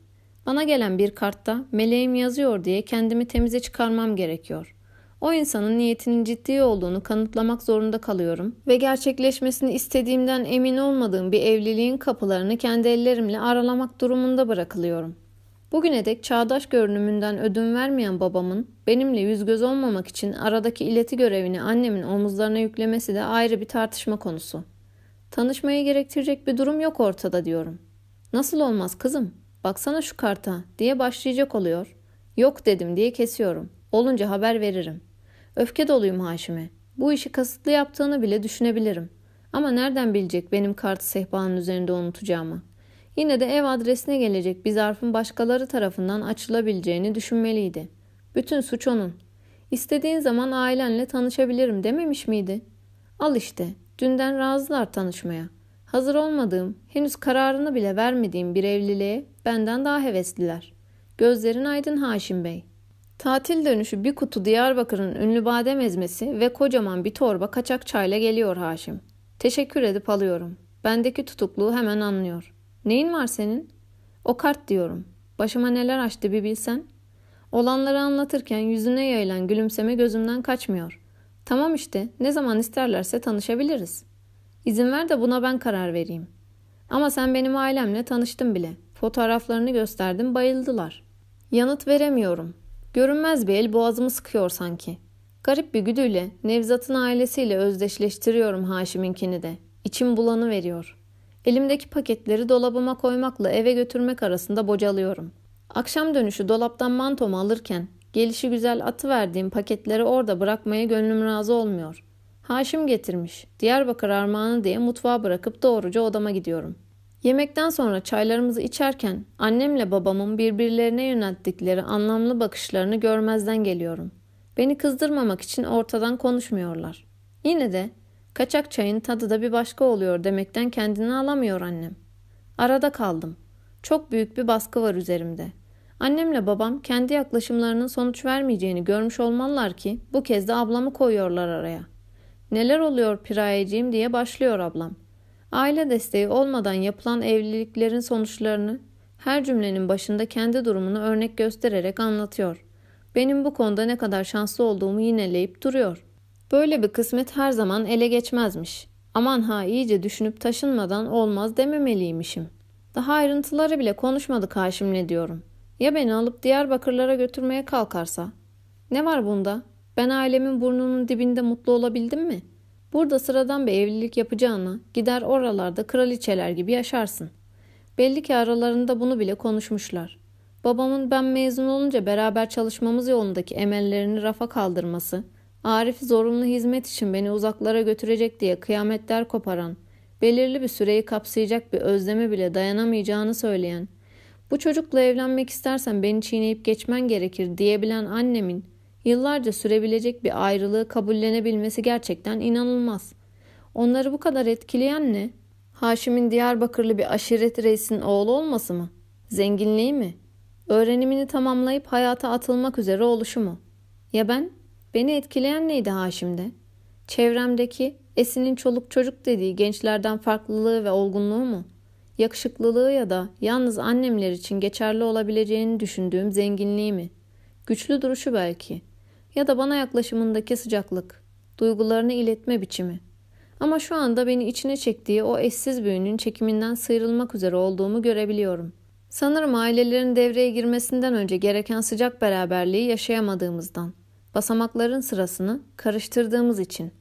Bana gelen bir kartta meleğim yazıyor diye kendimi temize çıkarmam gerekiyor. O insanın niyetinin ciddi olduğunu kanıtlamak zorunda kalıyorum ve gerçekleşmesini istediğimden emin olmadığım bir evliliğin kapılarını kendi ellerimle aralamak durumunda bırakılıyorum. Bugüne dek çağdaş görünümünden ödün vermeyen babamın benimle yüz göz olmamak için aradaki ileti görevini annemin omuzlarına yüklemesi de ayrı bir tartışma konusu. Tanışmayı gerektirecek bir durum yok ortada diyorum. Nasıl olmaz kızım? Baksana şu karta diye başlayacak oluyor. Yok dedim diye kesiyorum. Olunca haber veririm. Öfke doluyum Haşim'e. Bu işi kasıtlı yaptığını bile düşünebilirim. Ama nereden bilecek benim kartı sehpanın üzerinde unutacağımı? Yine de ev adresine gelecek bir zarfın başkaları tarafından açılabileceğini düşünmeliydi. Bütün suç onun. İstediğin zaman ailenle tanışabilirim dememiş miydi? Al işte, dünden razılar tanışmaya. Hazır olmadığım, henüz kararını bile vermediğim bir evliliğe benden daha hevesliler. Gözlerin aydın Haşim Bey. Tatil dönüşü bir kutu Diyarbakır'ın ünlü badem ezmesi ve kocaman bir torba kaçak çayla geliyor Haşim. Teşekkür edip alıyorum. Bendeki tutukluğu hemen anlıyor. Neyin var senin? O kart diyorum. Başıma neler açtı bir bilsen. Olanları anlatırken yüzüne yayılan gülümseme gözümden kaçmıyor. Tamam işte ne zaman isterlerse tanışabiliriz. İzin ver de buna ben karar vereyim. Ama sen benim ailemle tanıştın bile. Fotoğraflarını gösterdim bayıldılar. Yanıt veremiyorum. Görünmez bir el boğazımı sıkıyor sanki. Garip bir güdüyle Nevzat'ın ailesiyle özdeşleştiriyorum Haşim'inkini de. İçim bulanı veriyor. Elimdeki paketleri dolabıma koymakla eve götürmek arasında bocalıyorum. Akşam dönüşü dolaptan mantomu alırken gelişi güzel atı verdiğim paketleri orada bırakmaya gönlüm razı olmuyor. Haşim getirmiş. Diyarbakır armağanı diye mutfağa bırakıp doğruca odama gidiyorum. Yemekten sonra çaylarımızı içerken annemle babamın birbirlerine yönelttikleri anlamlı bakışlarını görmezden geliyorum. Beni kızdırmamak için ortadan konuşmuyorlar. Yine de kaçak çayın tadı da bir başka oluyor demekten kendini alamıyor annem. Arada kaldım. Çok büyük bir baskı var üzerimde. Annemle babam kendi yaklaşımlarının sonuç vermeyeceğini görmüş olmalılar ki bu kez de ablamı koyuyorlar araya. Neler oluyor pirayeciğim diye başlıyor ablam. Aile desteği olmadan yapılan evliliklerin sonuçlarını her cümlenin başında kendi durumunu örnek göstererek anlatıyor. Benim bu konuda ne kadar şanslı olduğumu yineleyip duruyor. Böyle bir kısmet her zaman ele geçmezmiş. Aman ha iyice düşünüp taşınmadan olmaz dememeliymişim. Daha ayrıntıları bile konuşmadık Haşim'le diyorum. Ya beni alıp Diyarbakırlara götürmeye kalkarsa? Ne var bunda? Ben ailemin burnunun dibinde mutlu olabildim mi? Burada sıradan bir evlilik yapacağına gider oralarda kraliçeler gibi yaşarsın. Belli ki aralarında bunu bile konuşmuşlar. Babamın ben mezun olunca beraber çalışmamız yolundaki emellerini rafa kaldırması, Arif'i zorunlu hizmet için beni uzaklara götürecek diye kıyametler koparan, belirli bir süreyi kapsayacak bir özleme bile dayanamayacağını söyleyen, bu çocukla evlenmek istersen beni çiğneyip geçmen gerekir diyebilen annemin yıllarca sürebilecek bir ayrılığı kabullenebilmesi gerçekten inanılmaz. Onları bu kadar etkileyen ne? Haşim'in Diyarbakırlı bir aşiret reisinin oğlu olması mı? Zenginliği mi? Öğrenimini tamamlayıp hayata atılmak üzere oluşu mu? Ya ben? Beni etkileyen neydi Haşim'de? Çevremdeki Esin'in çoluk çocuk dediği gençlerden farklılığı ve olgunluğu mu? Yakışıklılığı ya da yalnız annemler için geçerli olabileceğini düşündüğüm zenginliği mi? Güçlü duruşu belki. Ya da bana yaklaşımındaki sıcaklık, duygularını iletme biçimi. Ama şu anda beni içine çektiği o eşsiz büyünün çekiminden sıyrılmak üzere olduğumu görebiliyorum. Sanırım ailelerin devreye girmesinden önce gereken sıcak beraberliği yaşayamadığımızdan, basamakların sırasını karıştırdığımız için.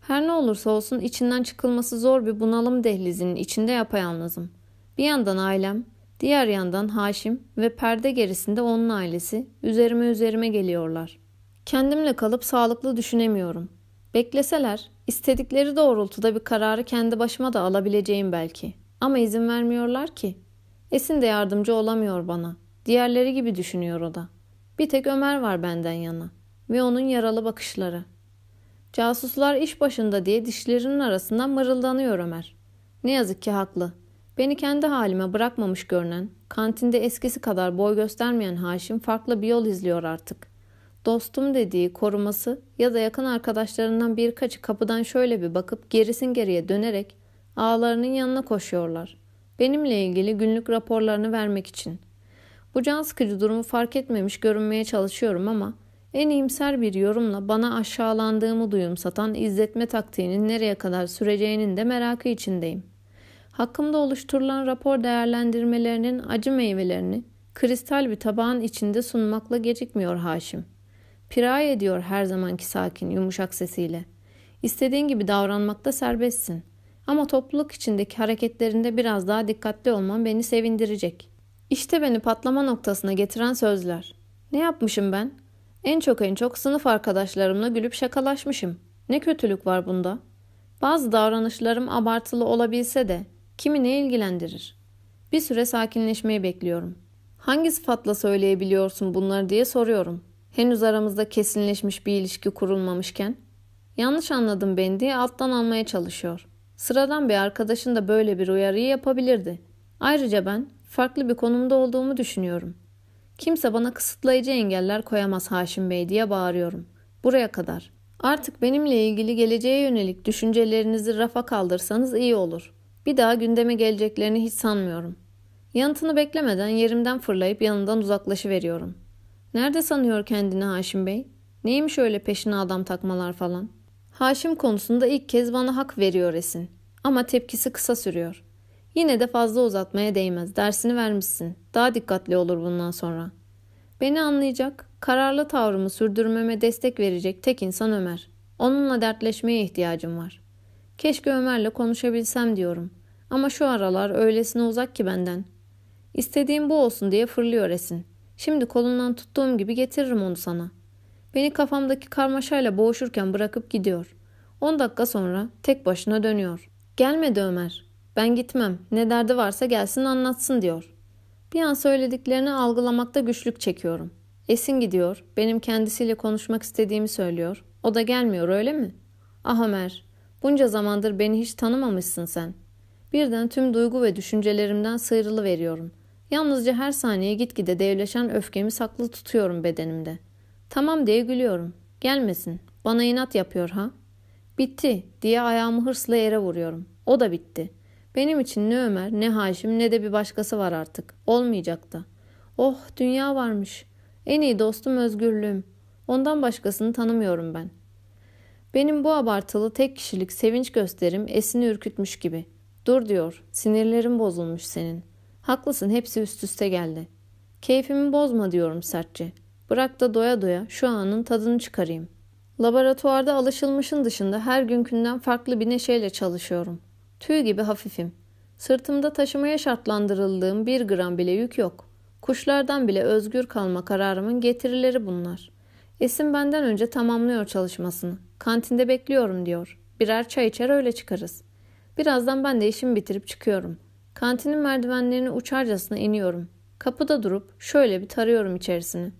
Her ne olursa olsun içinden çıkılması zor bir bunalım dehlizinin içinde yapayalnızım. Bir yandan ailem, diğer yandan Haşim ve perde gerisinde onun ailesi üzerime üzerime geliyorlar. Kendimle kalıp sağlıklı düşünemiyorum. Bekleseler, istedikleri doğrultuda bir kararı kendi başıma da alabileceğim belki. Ama izin vermiyorlar ki. Esin de yardımcı olamıyor bana. Diğerleri gibi düşünüyor o da. Bir tek Ömer var benden yana. Ve onun yaralı bakışları. Casuslar iş başında diye dişlerinin arasından mırıldanıyor Ömer. Ne yazık ki haklı. Beni kendi halime bırakmamış görünen, kantinde eskisi kadar boy göstermeyen Haşim farklı bir yol izliyor artık. Dostum dediği koruması ya da yakın arkadaşlarından birkaçı kapıdan şöyle bir bakıp gerisin geriye dönerek ağlarının yanına koşuyorlar. Benimle ilgili günlük raporlarını vermek için. Bu can sıkıcı durumu fark etmemiş görünmeye çalışıyorum ama en iyimser bir yorumla bana aşağılandığımı duyumsatan izletme taktiğinin nereye kadar süreceğinin de merakı içindeyim. Hakkımda oluşturulan rapor değerlendirmelerinin acı meyvelerini kristal bir tabağın içinde sunmakla gecikmiyor Haşim. Piray ediyor her zamanki sakin, yumuşak sesiyle. İstediğin gibi davranmakta serbestsin. Ama topluluk içindeki hareketlerinde biraz daha dikkatli olman beni sevindirecek. İşte beni patlama noktasına getiren sözler. Ne yapmışım ben? En çok en çok sınıf arkadaşlarımla gülüp şakalaşmışım. Ne kötülük var bunda? Bazı davranışlarım abartılı olabilse de kimi ne ilgilendirir? Bir süre sakinleşmeyi bekliyorum. Hangi sıfatla söyleyebiliyorsun bunları diye soruyorum. Henüz aramızda kesinleşmiş bir ilişki kurulmamışken. Yanlış anladım beni diye alttan almaya çalışıyor. Sıradan bir arkadaşın da böyle bir uyarıyı yapabilirdi. Ayrıca ben farklı bir konumda olduğumu düşünüyorum. Kimse bana kısıtlayıcı engeller koyamaz Haşim Bey diye bağırıyorum. Buraya kadar. Artık benimle ilgili geleceğe yönelik düşüncelerinizi rafa kaldırsanız iyi olur. Bir daha gündeme geleceklerini hiç sanmıyorum. Yanıtını beklemeden yerimden fırlayıp yanından uzaklaşıveriyorum. Nerede sanıyor kendini Haşim Bey? Neymiş öyle peşine adam takmalar falan? Haşim konusunda ilk kez bana hak veriyor Esin. Ama tepkisi kısa sürüyor. Yine de fazla uzatmaya değmez. Dersini vermişsin. Daha dikkatli olur bundan sonra. Beni anlayacak, kararlı tavrımı sürdürmeme destek verecek tek insan Ömer. Onunla dertleşmeye ihtiyacım var. Keşke Ömer'le konuşabilsem diyorum. Ama şu aralar öylesine uzak ki benden. İstediğim bu olsun diye fırlıyor Esin. Şimdi kolundan tuttuğum gibi getiririm onu sana. Beni kafamdaki karmaşayla boğuşurken bırakıp gidiyor. On dakika sonra tek başına dönüyor. Gelmedi Ömer. Ben gitmem. Ne derdi varsa gelsin anlatsın diyor. Bir an söylediklerini algılamakta güçlük çekiyorum. Esin gidiyor. Benim kendisiyle konuşmak istediğimi söylüyor. O da gelmiyor öyle mi? Ah Ömer. Bunca zamandır beni hiç tanımamışsın sen. Birden tüm duygu ve düşüncelerimden sıyrılı veriyorum. Yalnızca her saniye gitgide devleşen öfkemi saklı tutuyorum bedenimde. Tamam diye gülüyorum. Gelmesin. Bana inat yapıyor ha. Bitti diye ayağımı hırsla yere vuruyorum. O da bitti. Benim için ne Ömer, ne Haşim, ne de bir başkası var artık. Olmayacak da. Oh, dünya varmış. En iyi dostum özgürlüğüm. Ondan başkasını tanımıyorum ben. Benim bu abartılı tek kişilik sevinç gösterim esini ürkütmüş gibi. Dur diyor, sinirlerim bozulmuş senin. Haklısın, hepsi üst üste geldi. Keyfimi bozma diyorum sertçe. Bırak da doya doya şu anın tadını çıkarayım. Laboratuvarda alışılmışın dışında her günkünden farklı bir neşeyle çalışıyorum. Tüy gibi hafifim. Sırtımda taşımaya şartlandırıldığım bir gram bile yük yok. Kuşlardan bile özgür kalma kararımın getirileri bunlar. Esin benden önce tamamlıyor çalışmasını. Kantinde bekliyorum diyor. Birer çay içer öyle çıkarız. Birazdan ben de işimi bitirip çıkıyorum. Kantinin merdivenlerini uçarcasına iniyorum. Kapıda durup şöyle bir tarıyorum içerisini.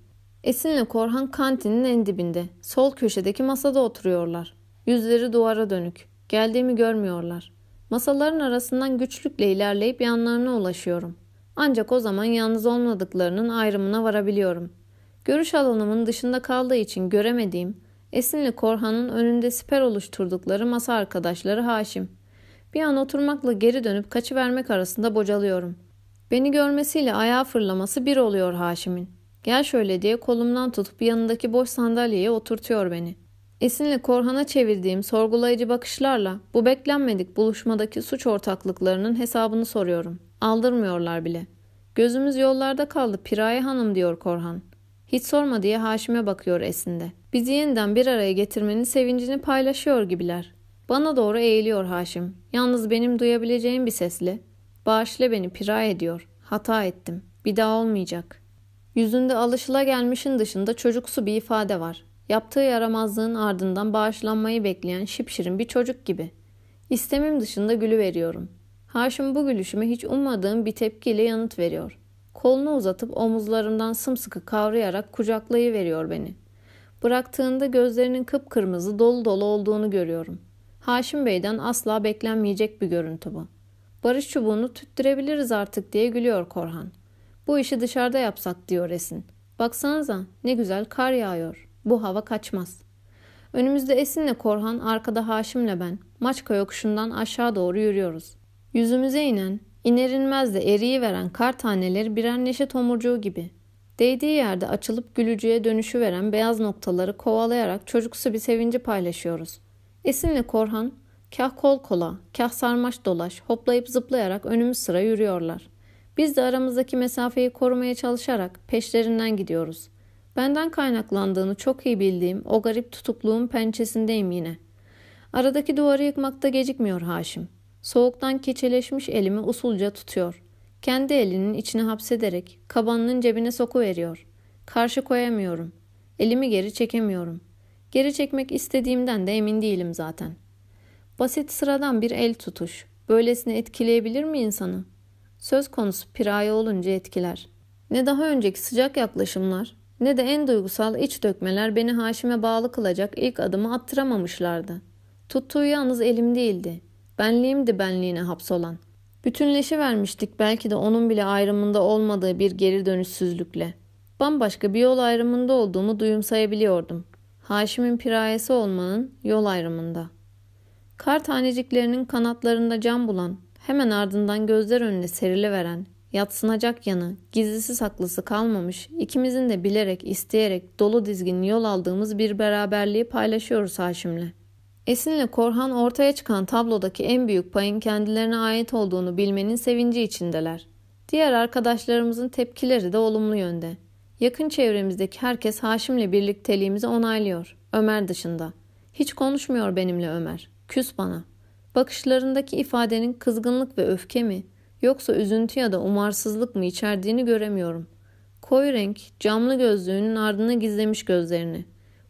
Esin'le Korhan kantinin en dibinde, sol köşedeki masada oturuyorlar. Yüzleri duvara dönük. Geldiğimi görmüyorlar. Masaların arasından güçlükle ilerleyip yanlarına ulaşıyorum. Ancak o zaman yalnız olmadıklarının ayrımına varabiliyorum. Görüş alanımın dışında kaldığı için göremediğim, Esin'le Korhan'ın önünde siper oluşturdukları masa arkadaşları Haşim. Bir an oturmakla geri dönüp kaçıvermek arasında bocalıyorum. Beni görmesiyle ayağa fırlaması bir oluyor Haşim'in. Gel şöyle diye kolumdan tutup yanındaki boş sandalyeye oturtuyor beni. Esin'le Korhan'a çevirdiğim sorgulayıcı bakışlarla bu beklenmedik buluşmadaki suç ortaklıklarının hesabını soruyorum. Aldırmıyorlar bile. Gözümüz yollarda kaldı Piraye Hanım diyor Korhan. Hiç sorma diye Haşim'e bakıyor Esin'de. Bizi yeniden bir araya getirmenin sevincini paylaşıyor gibiler. Bana doğru eğiliyor Haşim. Yalnız benim duyabileceğim bir sesle. Bağışla beni Piraye diyor. Hata ettim. Bir daha olmayacak. Yüzünde alışıla gelmişin dışında çocuksu bir ifade var. Yaptığı yaramazlığın ardından bağışlanmayı bekleyen şipşirin bir çocuk gibi. İstemim dışında gülü veriyorum. Haşim bu gülüşüme hiç ummadığım bir tepkiyle yanıt veriyor. Kolunu uzatıp omuzlarımdan sımsıkı kavrayarak kucaklayıveriyor beni. Bıraktığında gözlerinin kıpkırmızı dolu dolu olduğunu görüyorum. Haşim Bey'den asla beklenmeyecek bir görüntü bu. Barış çubuğunu tüttürebiliriz artık diye gülüyor Korhan. Bu işi dışarıda yapsak diyor Esin. Baksanıza ne güzel kar yağıyor. Bu hava kaçmaz. Önümüzde Esin'le Korhan, arkada Haşim'le ben. Maçka yokuşundan aşağı doğru yürüyoruz. Yüzümüze inen, iner inmez de eriyi veren kar taneleri birer neşe tomurcuğu gibi. Değdiği yerde açılıp gülücüye dönüşü veren beyaz noktaları kovalayarak çocuksu bir sevinci paylaşıyoruz. Esin'le Korhan, kah kol kola, kah sarmaş dolaş, hoplayıp zıplayarak önümüz sıra yürüyorlar. Biz de aramızdaki mesafeyi korumaya çalışarak peşlerinden gidiyoruz. Benden kaynaklandığını çok iyi bildiğim o garip tutukluğun pençesindeyim yine. Aradaki duvarı yıkmakta gecikmiyor Haşim. Soğuktan keçeleşmiş elimi usulca tutuyor. Kendi elinin içine hapsederek kabanının cebine sokuveriyor. Karşı koyamıyorum. Elimi geri çekemiyorum. Geri çekmek istediğimden de emin değilim zaten. Basit sıradan bir el tutuş. Böylesine etkileyebilir mi insanı? Söz konusu piraye olunca etkiler. Ne daha önceki sıcak yaklaşımlar ne de en duygusal iç dökmeler beni Haşim'e bağlı kılacak ilk adımı attıramamışlardı. Tuttuğu yalnız elim değildi. Benliğimdi benliğine hapsolan. Bütünleşi vermiştik belki de onun bile ayrımında olmadığı bir geri dönüşsüzlükle. Bambaşka bir yol ayrımında olduğumu duyumsayabiliyordum. Haşim'in pirayesi olmanın yol ayrımında. Kar taneciklerinin kanatlarında can bulan, hemen ardından gözler önüne seriliveren, yatsınacak yanı, gizlisi saklısı kalmamış, ikimizin de bilerek, isteyerek dolu dizgin yol aldığımız bir beraberliği paylaşıyoruz Haşim'le. Esin'le Korhan ortaya çıkan tablodaki en büyük payın kendilerine ait olduğunu bilmenin sevinci içindeler. Diğer arkadaşlarımızın tepkileri de olumlu yönde. Yakın çevremizdeki herkes Haşim'le birlikteliğimizi onaylıyor. Ömer dışında. Hiç konuşmuyor benimle Ömer. Küs bana. Bakışlarındaki ifadenin kızgınlık ve öfke mi yoksa üzüntü ya da umarsızlık mı içerdiğini göremiyorum. Koyu renk, camlı gözlüğünün ardına gizlemiş gözlerini.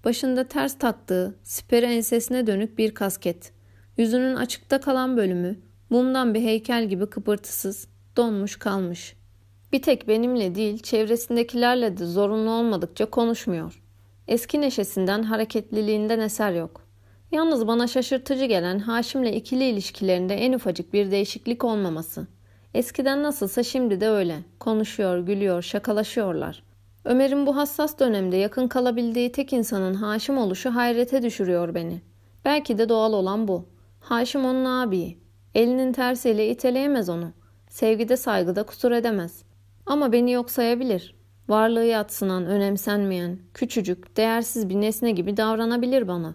Başında ters taktığı, siperi ensesine dönük bir kasket. Yüzünün açıkta kalan bölümü, mumdan bir heykel gibi kıpırtısız, donmuş kalmış. Bir tek benimle değil, çevresindekilerle de zorunlu olmadıkça konuşmuyor. Eski neşesinden, hareketliliğinden eser yok. Yalnız bana şaşırtıcı gelen Haşim'le ikili ilişkilerinde en ufacık bir değişiklik olmaması. Eskiden nasılsa şimdi de öyle. Konuşuyor, gülüyor, şakalaşıyorlar. Ömer'in bu hassas dönemde yakın kalabildiği tek insanın Haşim oluşu hayrete düşürüyor beni. Belki de doğal olan bu. Haşim onun abiyi. Elinin tersiyle iteleyemez onu. Sevgide saygıda kusur edemez. Ama beni yok sayabilir. Varlığı yatsınan, önemsenmeyen, küçücük, değersiz bir nesne gibi davranabilir bana.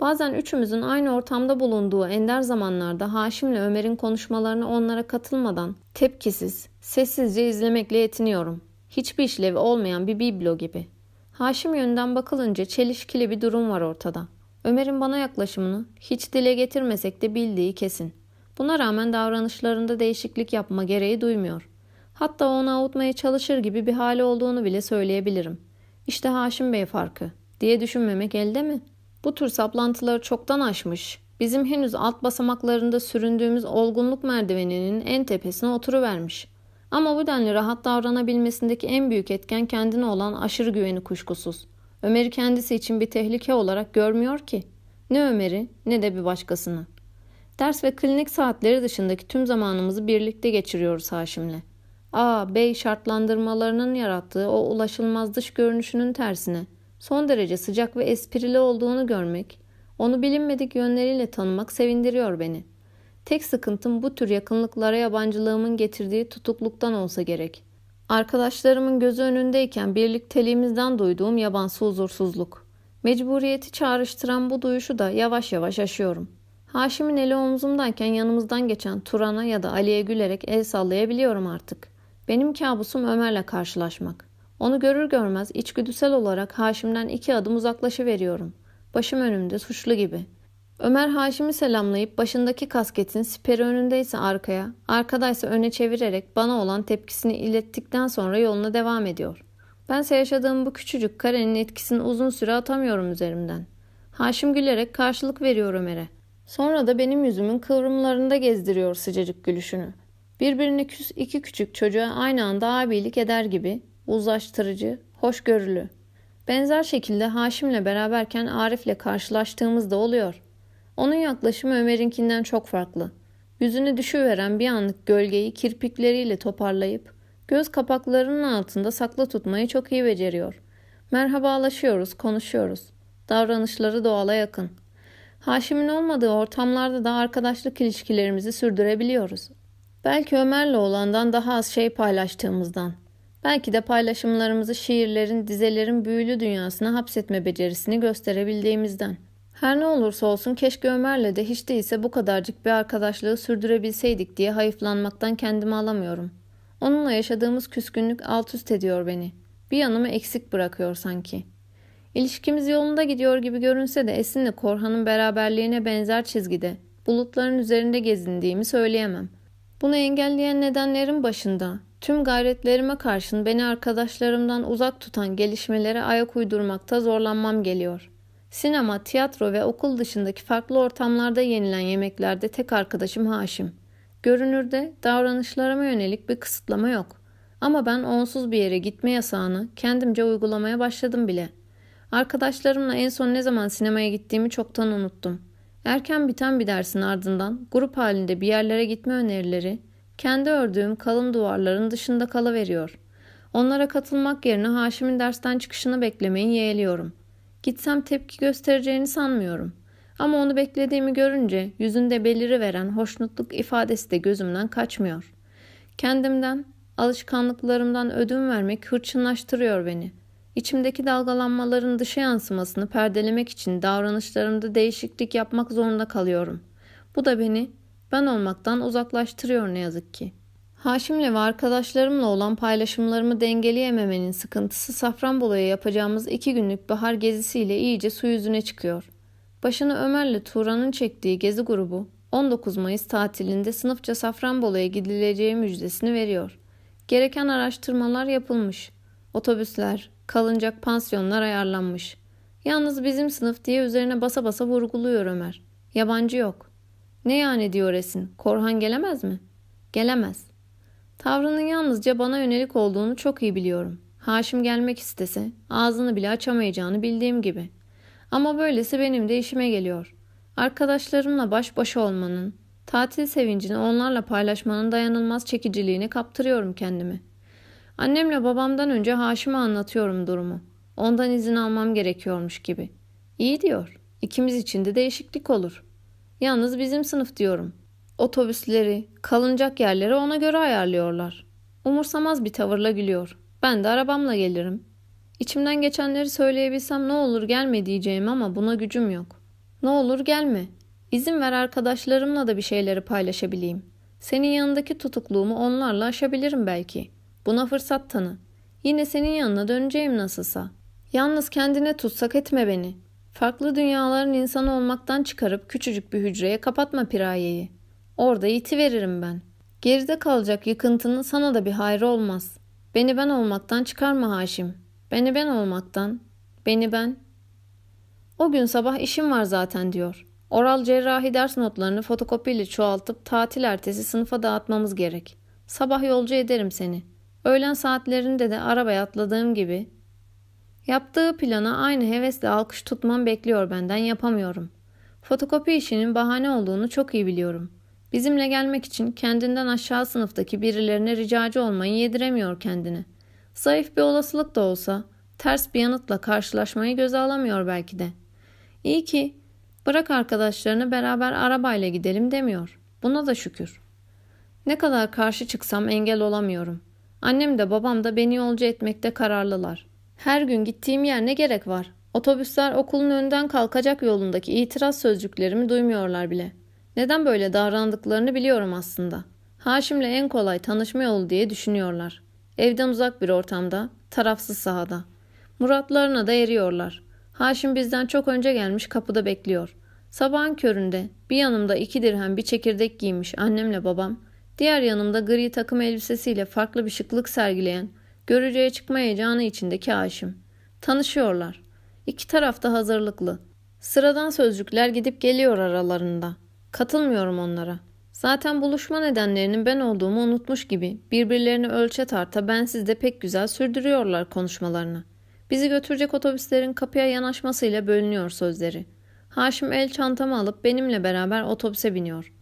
Bazen üçümüzün aynı ortamda bulunduğu ender zamanlarda Haşim'le Ömer'in konuşmalarına onlara katılmadan tepkisiz, sessizce izlemekle yetiniyorum. Hiçbir işlevi olmayan bir biblo gibi. Haşim yönden bakılınca çelişkili bir durum var ortada. Ömer'in bana yaklaşımını hiç dile getirmesek de bildiği kesin. Buna rağmen davranışlarında değişiklik yapma gereği duymuyor. Hatta onu avutmaya çalışır gibi bir hali olduğunu bile söyleyebilirim. İşte Haşim Bey farkı diye düşünmemek elde mi? Bu tür saplantıları çoktan aşmış. Bizim henüz alt basamaklarında süründüğümüz olgunluk merdiveninin en tepesine oturuvermiş. Ama bu denli rahat davranabilmesindeki en büyük etken kendine olan aşırı güveni kuşkusuz. Ömer'i kendisi için bir tehlike olarak görmüyor ki. Ne Ömer'i ne de bir başkasını. Ders ve klinik saatleri dışındaki tüm zamanımızı birlikte geçiriyoruz Haşim'le. A, bey şartlandırmalarının yarattığı o ulaşılmaz dış görünüşünün tersine son derece sıcak ve esprili olduğunu görmek, onu bilinmedik yönleriyle tanımak sevindiriyor beni. Tek sıkıntım bu tür yakınlıklara yabancılığımın getirdiği tutukluktan olsa gerek. Arkadaşlarımın gözü önündeyken birlikteliğimizden duyduğum yabansı huzursuzluk. Mecburiyeti çağrıştıran bu duyuşu da yavaş yavaş aşıyorum. Haşim'in eli omzumdayken yanımızdan geçen Turan'a ya da Ali'ye gülerek el sallayabiliyorum artık. Benim kabusum Ömer'le karşılaşmak. Onu görür görmez içgüdüsel olarak Haşim'den iki adım uzaklaşıveriyorum. Başım önümde suçlu gibi. Ömer Haşim'i selamlayıp başındaki kasketin siperi önündeyse arkaya, arkadaysa öne çevirerek bana olan tepkisini ilettikten sonra yoluna devam ediyor. Bense yaşadığım bu küçücük karenin etkisini uzun süre atamıyorum üzerimden. Haşim gülerek karşılık veriyor Ömer'e. Sonra da benim yüzümün kıvrımlarında gezdiriyor sıcacık gülüşünü. Birbirine küs iki küçük çocuğa aynı anda abilik eder gibi uzlaştırıcı, hoşgörülü. Benzer şekilde Haşim'le beraberken Arif'le karşılaştığımızda oluyor. Onun yaklaşımı Ömer'inkinden çok farklı. Yüzünü düşüveren bir anlık gölgeyi kirpikleriyle toparlayıp göz kapaklarının altında saklı tutmayı çok iyi beceriyor. Merhabalaşıyoruz, konuşuyoruz. Davranışları doğala yakın. Haşim'in olmadığı ortamlarda da arkadaşlık ilişkilerimizi sürdürebiliyoruz. Belki Ömer'le olandan daha az şey paylaştığımızdan. Belki de paylaşımlarımızı şiirlerin, dizelerin büyülü dünyasına hapsetme becerisini gösterebildiğimizden. Her ne olursa olsun keşke Ömer'le de hiç değilse bu kadarcık bir arkadaşlığı sürdürebilseydik diye hayıflanmaktan kendimi alamıyorum. Onunla yaşadığımız küskünlük alt üst ediyor beni. Bir yanımı eksik bırakıyor sanki. İlişkimiz yolunda gidiyor gibi görünse de Esin'le Korhan'ın beraberliğine benzer çizgide, bulutların üzerinde gezindiğimi söyleyemem. Bunu engelleyen nedenlerin başında tüm gayretlerime karşın beni arkadaşlarımdan uzak tutan gelişmelere ayak uydurmakta zorlanmam geliyor. Sinema, tiyatro ve okul dışındaki farklı ortamlarda yenilen yemeklerde tek arkadaşım Haşim. Görünürde davranışlarıma yönelik bir kısıtlama yok. Ama ben onsuz bir yere gitme yasağını kendimce uygulamaya başladım bile. Arkadaşlarımla en son ne zaman sinemaya gittiğimi çoktan unuttum. Erken biten bir dersin ardından grup halinde bir yerlere gitme önerileri kendi ördüğüm kalın duvarların dışında kalıveriyor. Onlara katılmak yerine Haşim'in dersten çıkışını beklemeyi yeğliyorum. Gitsem tepki göstereceğini sanmıyorum. Ama onu beklediğimi görünce yüzünde beliri veren hoşnutluk ifadesi de gözümden kaçmıyor. Kendimden, alışkanlıklarımdan ödün vermek hırçınlaştırıyor beni. İçimdeki dalgalanmaların dışa yansımasını perdelemek için davranışlarımda değişiklik yapmak zorunda kalıyorum. Bu da beni ben olmaktan uzaklaştırıyor ne yazık ki. Haşim'le ve arkadaşlarımla olan paylaşımlarımı dengeleyememenin sıkıntısı Safranbolu'ya yapacağımız iki günlük bahar gezisiyle iyice su yüzüne çıkıyor. Başını Ömer'le Turan'ın çektiği gezi grubu 19 Mayıs tatilinde sınıfça Safranbolu'ya gidileceği müjdesini veriyor. Gereken araştırmalar yapılmış. Otobüsler, kalınacak pansiyonlar ayarlanmış. Yalnız bizim sınıf diye üzerine basa basa vurguluyor Ömer. Yabancı yok. Ne yani diyor Esin. Korhan gelemez mi? Gelemez. Tavrının yalnızca bana yönelik olduğunu çok iyi biliyorum. Haşim gelmek istese ağzını bile açamayacağını bildiğim gibi. Ama böylesi benim de işime geliyor. Arkadaşlarımla baş başa olmanın, tatil sevincini onlarla paylaşmanın dayanılmaz çekiciliğini kaptırıyorum kendimi. Annemle babamdan önce Haşim'e anlatıyorum durumu. Ondan izin almam gerekiyormuş gibi. İyi diyor. İkimiz için de değişiklik olur. Yalnız bizim sınıf diyorum. Otobüsleri, kalınacak yerleri ona göre ayarlıyorlar. Umursamaz bir tavırla gülüyor. Ben de arabamla gelirim. İçimden geçenleri söyleyebilsem ne olur gelme diyeceğim ama buna gücüm yok. Ne olur gelme. İzin ver arkadaşlarımla da bir şeyleri paylaşabileyim. Senin yanındaki tutukluğumu onlarla aşabilirim belki. Buna fırsat tanı. Yine senin yanına döneceğim nasılsa. Yalnız kendine tutsak etme beni. Farklı dünyaların insanı olmaktan çıkarıp küçücük bir hücreye kapatma pirayeyi. Orada iti veririm ben. Geride kalacak yıkıntının sana da bir hayrı olmaz. Beni ben olmaktan çıkarma Haşim. Beni ben olmaktan. Beni ben. O gün sabah işim var zaten diyor. Oral cerrahi ders notlarını fotokopiyle çoğaltıp tatil ertesi sınıfa dağıtmamız gerek. Sabah yolcu ederim seni. Öğlen saatlerinde de arabaya atladığım gibi. Yaptığı plana aynı hevesle alkış tutmam bekliyor benden yapamıyorum. Fotokopi işinin bahane olduğunu çok iyi biliyorum. Bizimle gelmek için kendinden aşağı sınıftaki birilerine ricacı olmayı yediremiyor kendini. Zayıf bir olasılık da olsa ters bir yanıtla karşılaşmayı göze alamıyor belki de. İyi ki bırak arkadaşlarını beraber arabayla gidelim demiyor. Buna da şükür. Ne kadar karşı çıksam engel olamıyorum. Annem de babam da beni yolcu etmekte kararlılar. Her gün gittiğim yer ne gerek var? Otobüsler okulun önden kalkacak yolundaki itiraz sözcüklerimi duymuyorlar bile. Neden böyle davrandıklarını biliyorum aslında. Haşim'le en kolay tanışma yolu diye düşünüyorlar. Evden uzak bir ortamda, tarafsız sahada. Muratlarına da eriyorlar. Haşim bizden çok önce gelmiş kapıda bekliyor. Sabahın köründe bir yanımda iki dirhem bir çekirdek giymiş annemle babam, diğer yanımda gri takım elbisesiyle farklı bir şıklık sergileyen, görücüye çıkma heyecanı içindeki Haşim. Tanışıyorlar. İki tarafta hazırlıklı. Sıradan sözcükler gidip geliyor aralarında. Katılmıyorum onlara. Zaten buluşma nedenlerinin ben olduğumu unutmuş gibi birbirlerini ölçe tarta bensiz de pek güzel sürdürüyorlar konuşmalarını. Bizi götürecek otobüslerin kapıya yanaşmasıyla bölünüyor sözleri. Haşim el çantamı alıp benimle beraber otobüse biniyor.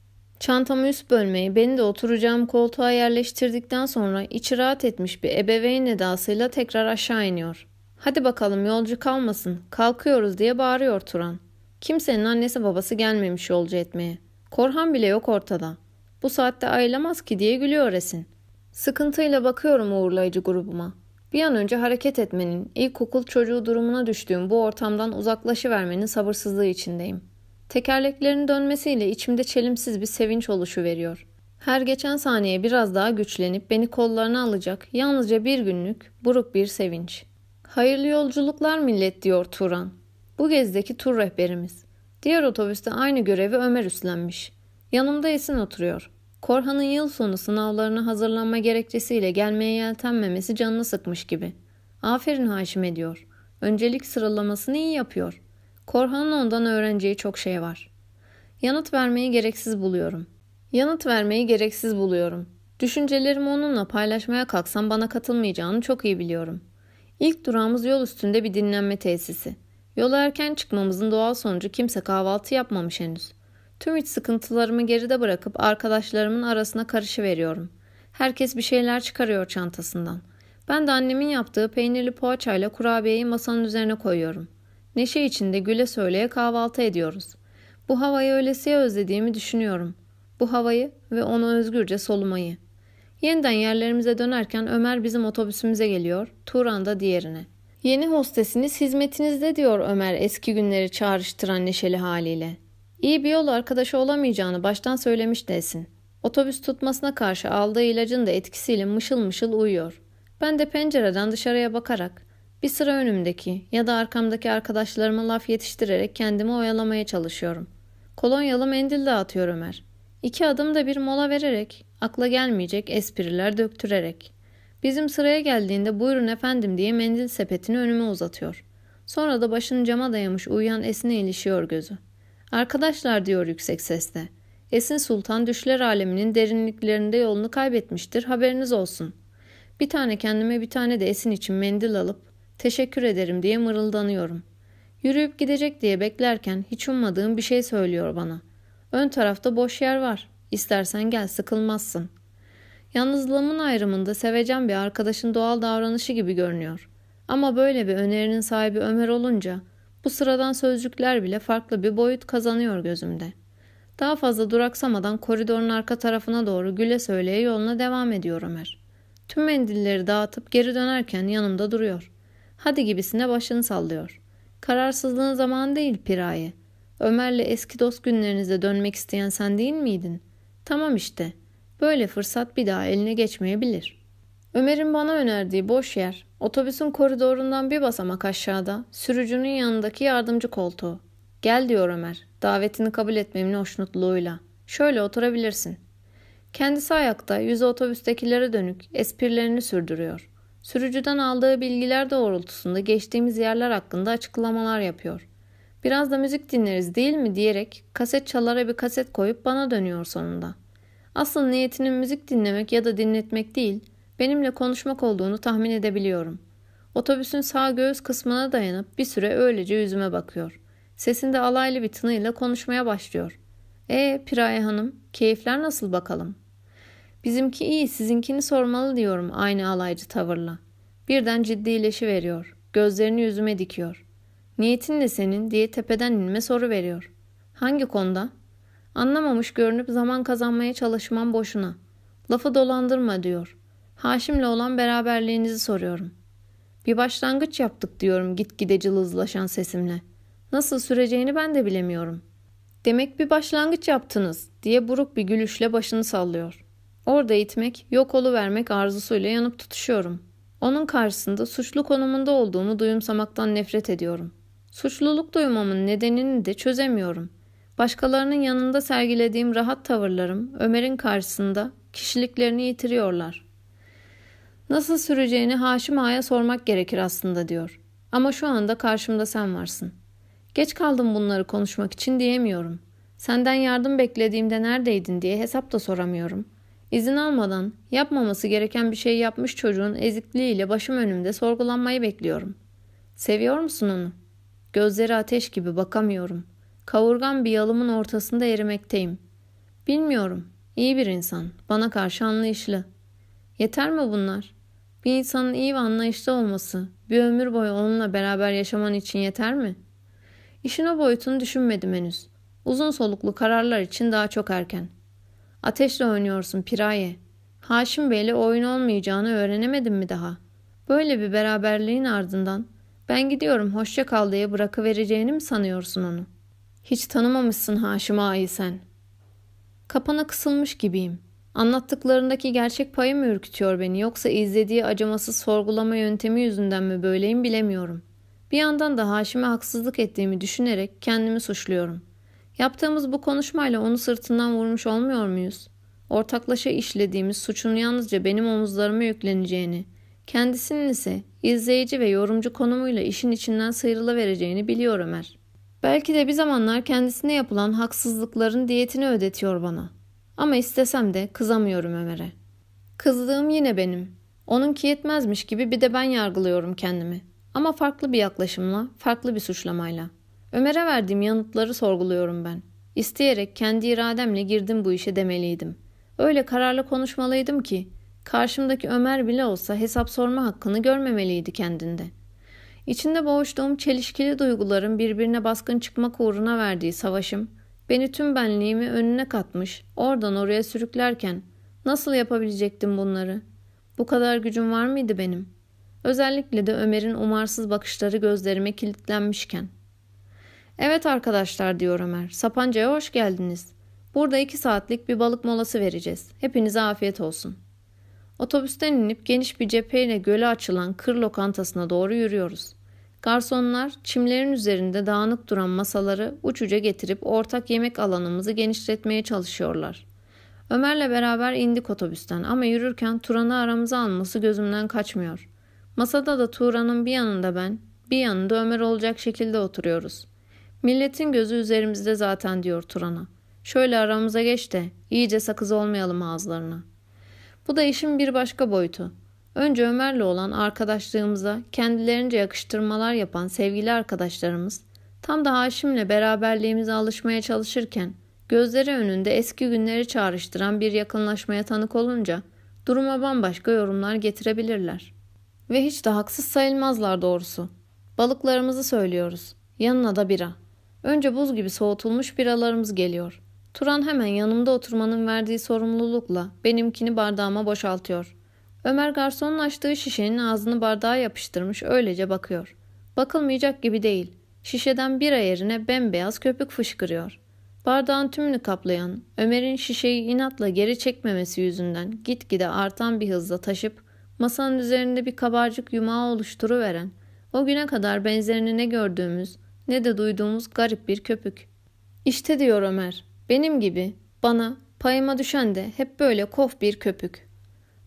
Çantamı üst bölmeyi beni de oturacağım koltuğa yerleştirdikten sonra içi rahat etmiş bir ebeveyn edasıyla tekrar aşağı iniyor. Hadi bakalım yolcu kalmasın, kalkıyoruz diye bağırıyor Turan. Kimsenin annesi babası gelmemiş yolcu etmeye. Korhan bile yok ortada. Bu saatte ayılamaz ki diye gülüyor Esin. Sıkıntıyla bakıyorum uğurlayıcı grubuma. Bir an önce hareket etmenin, ilkokul çocuğu durumuna düştüğüm bu ortamdan uzaklaşıvermenin sabırsızlığı içindeyim. Tekerleklerin dönmesiyle içimde çelimsiz bir sevinç oluşu veriyor. Her geçen saniye biraz daha güçlenip beni kollarına alacak yalnızca bir günlük buruk bir sevinç. Hayırlı yolculuklar millet diyor Turan. Bu gezdeki tur rehberimiz. Diğer otobüste aynı görevi Ömer üstlenmiş. Yanımda Esin oturuyor. Korhan'ın yıl sonu sınavlarına hazırlanma gerekçesiyle gelmeye yeltenmemesi canını sıkmış gibi. Aferin Haşim diyor. Öncelik sıralamasını iyi yapıyor. Korhan'ın ondan öğreneceği çok şey var. Yanıt vermeyi gereksiz buluyorum. Yanıt vermeyi gereksiz buluyorum. Düşüncelerimi onunla paylaşmaya kalksam bana katılmayacağını çok iyi biliyorum. İlk durağımız yol üstünde bir dinlenme tesisi. Yola erken çıkmamızın doğal sonucu kimse kahvaltı yapmamış henüz. Tüm iç sıkıntılarımı geride bırakıp arkadaşlarımın arasına karışıveriyorum. Herkes bir şeyler çıkarıyor çantasından. Ben de annemin yaptığı peynirli poğaçayla kurabiyeyi masanın üzerine koyuyorum. Neşe içinde güle söyleye kahvaltı ediyoruz. Bu havayı öylesiye özlediğimi düşünüyorum. Bu havayı ve onu özgürce solumayı. Yeniden yerlerimize dönerken Ömer bizim otobüsümüze geliyor, Turan da diğerine. Yeni hostesiniz hizmetinizde diyor Ömer eski günleri çağrıştıran neşeli haliyle. İyi bir yol arkadaşı olamayacağını baştan söylemiş desin. Otobüs tutmasına karşı aldığı ilacın da etkisiyle mışıl mışıl uyuyor. Ben de pencereden dışarıya bakarak bir sıra önümdeki ya da arkamdaki arkadaşlarıma laf yetiştirerek kendimi oyalamaya çalışıyorum. Kolonyalı mendil dağıtıyor Ömer. İki adım da bir mola vererek, akla gelmeyecek espriler döktürerek. Bizim sıraya geldiğinde buyurun efendim diye mendil sepetini önüme uzatıyor. Sonra da başını cama dayamış uyuyan Esin'e ilişiyor gözü. Arkadaşlar diyor yüksek sesle. Esin Sultan düşler aleminin derinliklerinde yolunu kaybetmiştir haberiniz olsun. Bir tane kendime bir tane de Esin için mendil alıp teşekkür ederim diye mırıldanıyorum. Yürüyüp gidecek diye beklerken hiç ummadığım bir şey söylüyor bana. Ön tarafta boş yer var. İstersen gel sıkılmazsın.'' Yalnızlığımın ayrımında sevecen bir arkadaşın doğal davranışı gibi görünüyor. Ama böyle bir önerinin sahibi Ömer olunca bu sıradan sözcükler bile farklı bir boyut kazanıyor gözümde. Daha fazla duraksamadan koridorun arka tarafına doğru güle söyleye yoluna devam ediyor Ömer. Tüm mendilleri dağıtıp geri dönerken yanımda duruyor. Hadi gibisine başını sallıyor. Kararsızlığın zamanı değil Piraye. Ömer'le eski dost günlerinize dönmek isteyen sen değil miydin? Tamam işte. Böyle fırsat bir daha eline geçmeyebilir. Ömer'in bana önerdiği boş yer Otobüsün koridorundan bir basamak aşağıda sürücünün yanındaki yardımcı koltuğu. Gel diyor Ömer. Davetini kabul etmemin hoşnutluğuyla. Şöyle oturabilirsin. Kendisi ayakta yüzü otobüstekilere dönük esprilerini sürdürüyor. Sürücüden aldığı bilgiler doğrultusunda geçtiğimiz yerler hakkında açıklamalar yapıyor. Biraz da müzik dinleriz değil mi diyerek kaset çalara bir kaset koyup bana dönüyor sonunda. Asıl niyetinin müzik dinlemek ya da dinletmek değil, benimle konuşmak olduğunu tahmin edebiliyorum. Otobüsün sağ göğüs kısmına dayanıp bir süre öylece yüzüme bakıyor. Sesinde alaylı bir tınıyla konuşmaya başlıyor. E Piraye Hanım, keyifler nasıl bakalım? Bizimki iyi, sizinkini sormalı diyorum aynı alaycı tavırla. Birden ciddileşi veriyor. Gözlerini yüzüme dikiyor. Niyetin ne senin diye tepeden inme soru veriyor. Hangi konuda? Anlamamış görünüp zaman kazanmaya çalışmam boşuna. Lafı dolandırma diyor. Haşim'le olan beraberliğinizi soruyorum. Bir başlangıç yaptık diyorum gitgide cılızlaşan sesimle. Nasıl süreceğini ben de bilemiyorum. Demek bir başlangıç yaptınız diye buruk bir gülüşle başını sallıyor. Orada itmek, yok vermek arzusuyla yanıp tutuşuyorum. Onun karşısında suçlu konumunda olduğumu duyumsamaktan nefret ediyorum. Suçluluk duymamın nedenini de çözemiyorum. Başkalarının yanında sergilediğim rahat tavırlarım Ömer'in karşısında kişiliklerini yitiriyorlar. Nasıl süreceğini Haşim Ağa'ya sormak gerekir aslında diyor. Ama şu anda karşımda sen varsın. Geç kaldım bunları konuşmak için diyemiyorum. Senden yardım beklediğimde neredeydin diye hesap da soramıyorum. İzin almadan yapmaması gereken bir şey yapmış çocuğun ezikliğiyle başım önümde sorgulanmayı bekliyorum. Seviyor musun onu? Gözleri ateş gibi bakamıyorum. Kavurgan bir yalımın ortasında erimekteyim. Bilmiyorum. İyi bir insan. Bana karşı anlayışlı. Yeter mi bunlar? Bir insanın iyi ve anlayışlı olması, bir ömür boyu onunla beraber yaşaman için yeter mi? İşin o boyutunu düşünmedim henüz. Uzun soluklu kararlar için daha çok erken. Ateşle oynuyorsun Piraye. Haşim Bey'le oyun olmayacağını öğrenemedin mi daha? Böyle bir beraberliğin ardından ben gidiyorum hoşça kal diye bırakıvereceğini mi sanıyorsun onu? Hiç tanımamışsın Haşim Ağa'yı sen. Kapana kısılmış gibiyim. Anlattıklarındaki gerçek payı mı ürkütüyor beni yoksa izlediği acımasız sorgulama yöntemi yüzünden mi böyleyim bilemiyorum. Bir yandan da Haşim'e haksızlık ettiğimi düşünerek kendimi suçluyorum. Yaptığımız bu konuşmayla onu sırtından vurmuş olmuyor muyuz? Ortaklaşa işlediğimiz suçun yalnızca benim omuzlarıma yükleneceğini, kendisinin ise izleyici ve yorumcu konumuyla işin içinden sıyrılıvereceğini biliyor Ömer. Belki de bir zamanlar kendisine yapılan haksızlıkların diyetini ödetiyor bana. Ama istesem de kızamıyorum Ömer'e. Kızdığım yine benim. Onunki yetmezmiş gibi bir de ben yargılıyorum kendimi. Ama farklı bir yaklaşımla, farklı bir suçlamayla. Ömer'e verdiğim yanıtları sorguluyorum ben. İsteyerek kendi irademle girdim bu işe demeliydim. Öyle kararlı konuşmalıydım ki karşımdaki Ömer bile olsa hesap sorma hakkını görmemeliydi kendinde. İçinde boğuştuğum çelişkili duyguların birbirine baskın çıkmak uğruna verdiği savaşım beni tüm benliğimi önüne katmış, oradan oraya sürüklerken nasıl yapabilecektim bunları? Bu kadar gücüm var mıydı benim? Özellikle de Ömer'in umarsız bakışları gözlerime kilitlenmişken.'' Evet arkadaşlar diyor Ömer. Sapanca'ya hoş geldiniz. Burada iki saatlik bir balık molası vereceğiz. Hepinize afiyet olsun. Otobüsten inip geniş bir cepheyle göle açılan kır lokantasına doğru yürüyoruz. Garsonlar çimlerin üzerinde dağınık duran masaları uçuca getirip ortak yemek alanımızı genişletmeye çalışıyorlar. Ömer'le beraber indik otobüsten ama yürürken Turan'ı aramıza alması gözümden kaçmıyor. Masada da Turan'ın bir yanında ben, bir yanında Ömer olacak şekilde oturuyoruz. Milletin gözü üzerimizde zaten diyor Turan'a. Şöyle aramıza geç de iyice sakız olmayalım ağızlarına. Bu da işin bir başka boyutu. Önce Ömer'le olan arkadaşlığımıza kendilerince yakıştırmalar yapan sevgili arkadaşlarımız tam da Haşim'le beraberliğimize alışmaya çalışırken gözleri önünde eski günleri çağrıştıran bir yakınlaşmaya tanık olunca duruma bambaşka yorumlar getirebilirler. Ve hiç de haksız sayılmazlar doğrusu. Balıklarımızı söylüyoruz. Yanına da bira. Önce buz gibi soğutulmuş biralarımız geliyor. Turan hemen yanımda oturmanın verdiği sorumlulukla benimkini bardağıma boşaltıyor. Ömer garsonun açtığı şişenin ağzını bardağa yapıştırmış öylece bakıyor. Bakılmayacak gibi değil. Şişeden bira yerine bembeyaz köpük fışkırıyor. Bardağın tümünü kaplayan, Ömer'in şişeyi inatla geri çekmemesi yüzünden gitgide artan bir hızla taşıp masanın üzerinde bir kabarcık yumağı oluşturuveren, o güne kadar benzerini ne gördüğümüz ne de duyduğumuz garip bir köpük. İşte diyor Ömer, benim gibi, bana, payıma düşen de hep böyle kof bir köpük.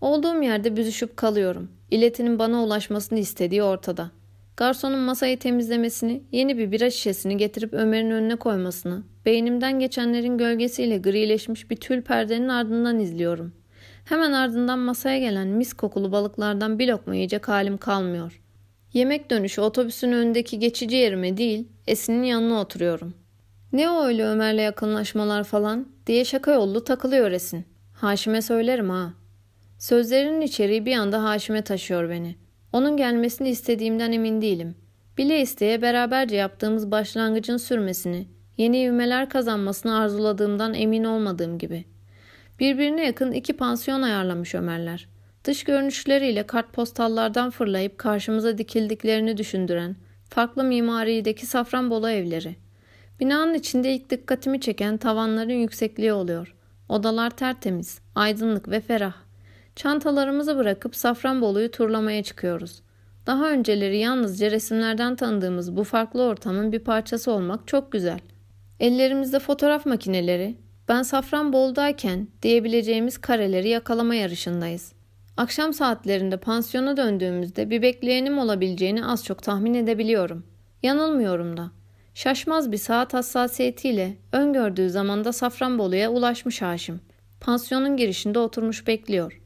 Olduğum yerde büzüşüp kalıyorum. İletinin bana ulaşmasını istediği ortada. Garsonun masayı temizlemesini, yeni bir bira şişesini getirip Ömer'in önüne koymasını, beynimden geçenlerin gölgesiyle grileşmiş bir tül perdenin ardından izliyorum. Hemen ardından masaya gelen mis kokulu balıklardan bir lokma yiyecek halim kalmıyor. Yemek dönüşü otobüsün önündeki geçici yerime değil, Esin'in yanına oturuyorum. Ne o öyle Ömer'le yakınlaşmalar falan diye şaka yollu takılıyor Esin. Haşim'e söylerim ha. Sözlerinin içeriği bir anda Haşim'e taşıyor beni. Onun gelmesini istediğimden emin değilim. Bile isteye beraberce yaptığımız başlangıcın sürmesini, yeni ivmeler kazanmasını arzuladığımdan emin olmadığım gibi. Birbirine yakın iki pansiyon ayarlamış Ömerler. Dış görünüşleriyle kartpostallardan fırlayıp karşımıza dikildiklerini düşündüren, farklı mimarideki Safranbolu evleri. Binanın içinde ilk dikkatimi çeken tavanların yüksekliği oluyor. Odalar tertemiz, aydınlık ve ferah. Çantalarımızı bırakıp Safranbolu'yu turlamaya çıkıyoruz. Daha önceleri yalnızca resimlerden tanıdığımız bu farklı ortamın bir parçası olmak çok güzel. Ellerimizde fotoğraf makineleri, ben Safranbolu'dayken diyebileceğimiz kareleri yakalama yarışındayız. Akşam saatlerinde pansiyona döndüğümüzde bir bekleyenim olabileceğini az çok tahmin edebiliyorum. Yanılmıyorum da. Şaşmaz bir saat hassasiyetiyle öngördüğü zamanda Safranbolu'ya ulaşmış Haşim. Pansiyonun girişinde oturmuş bekliyor.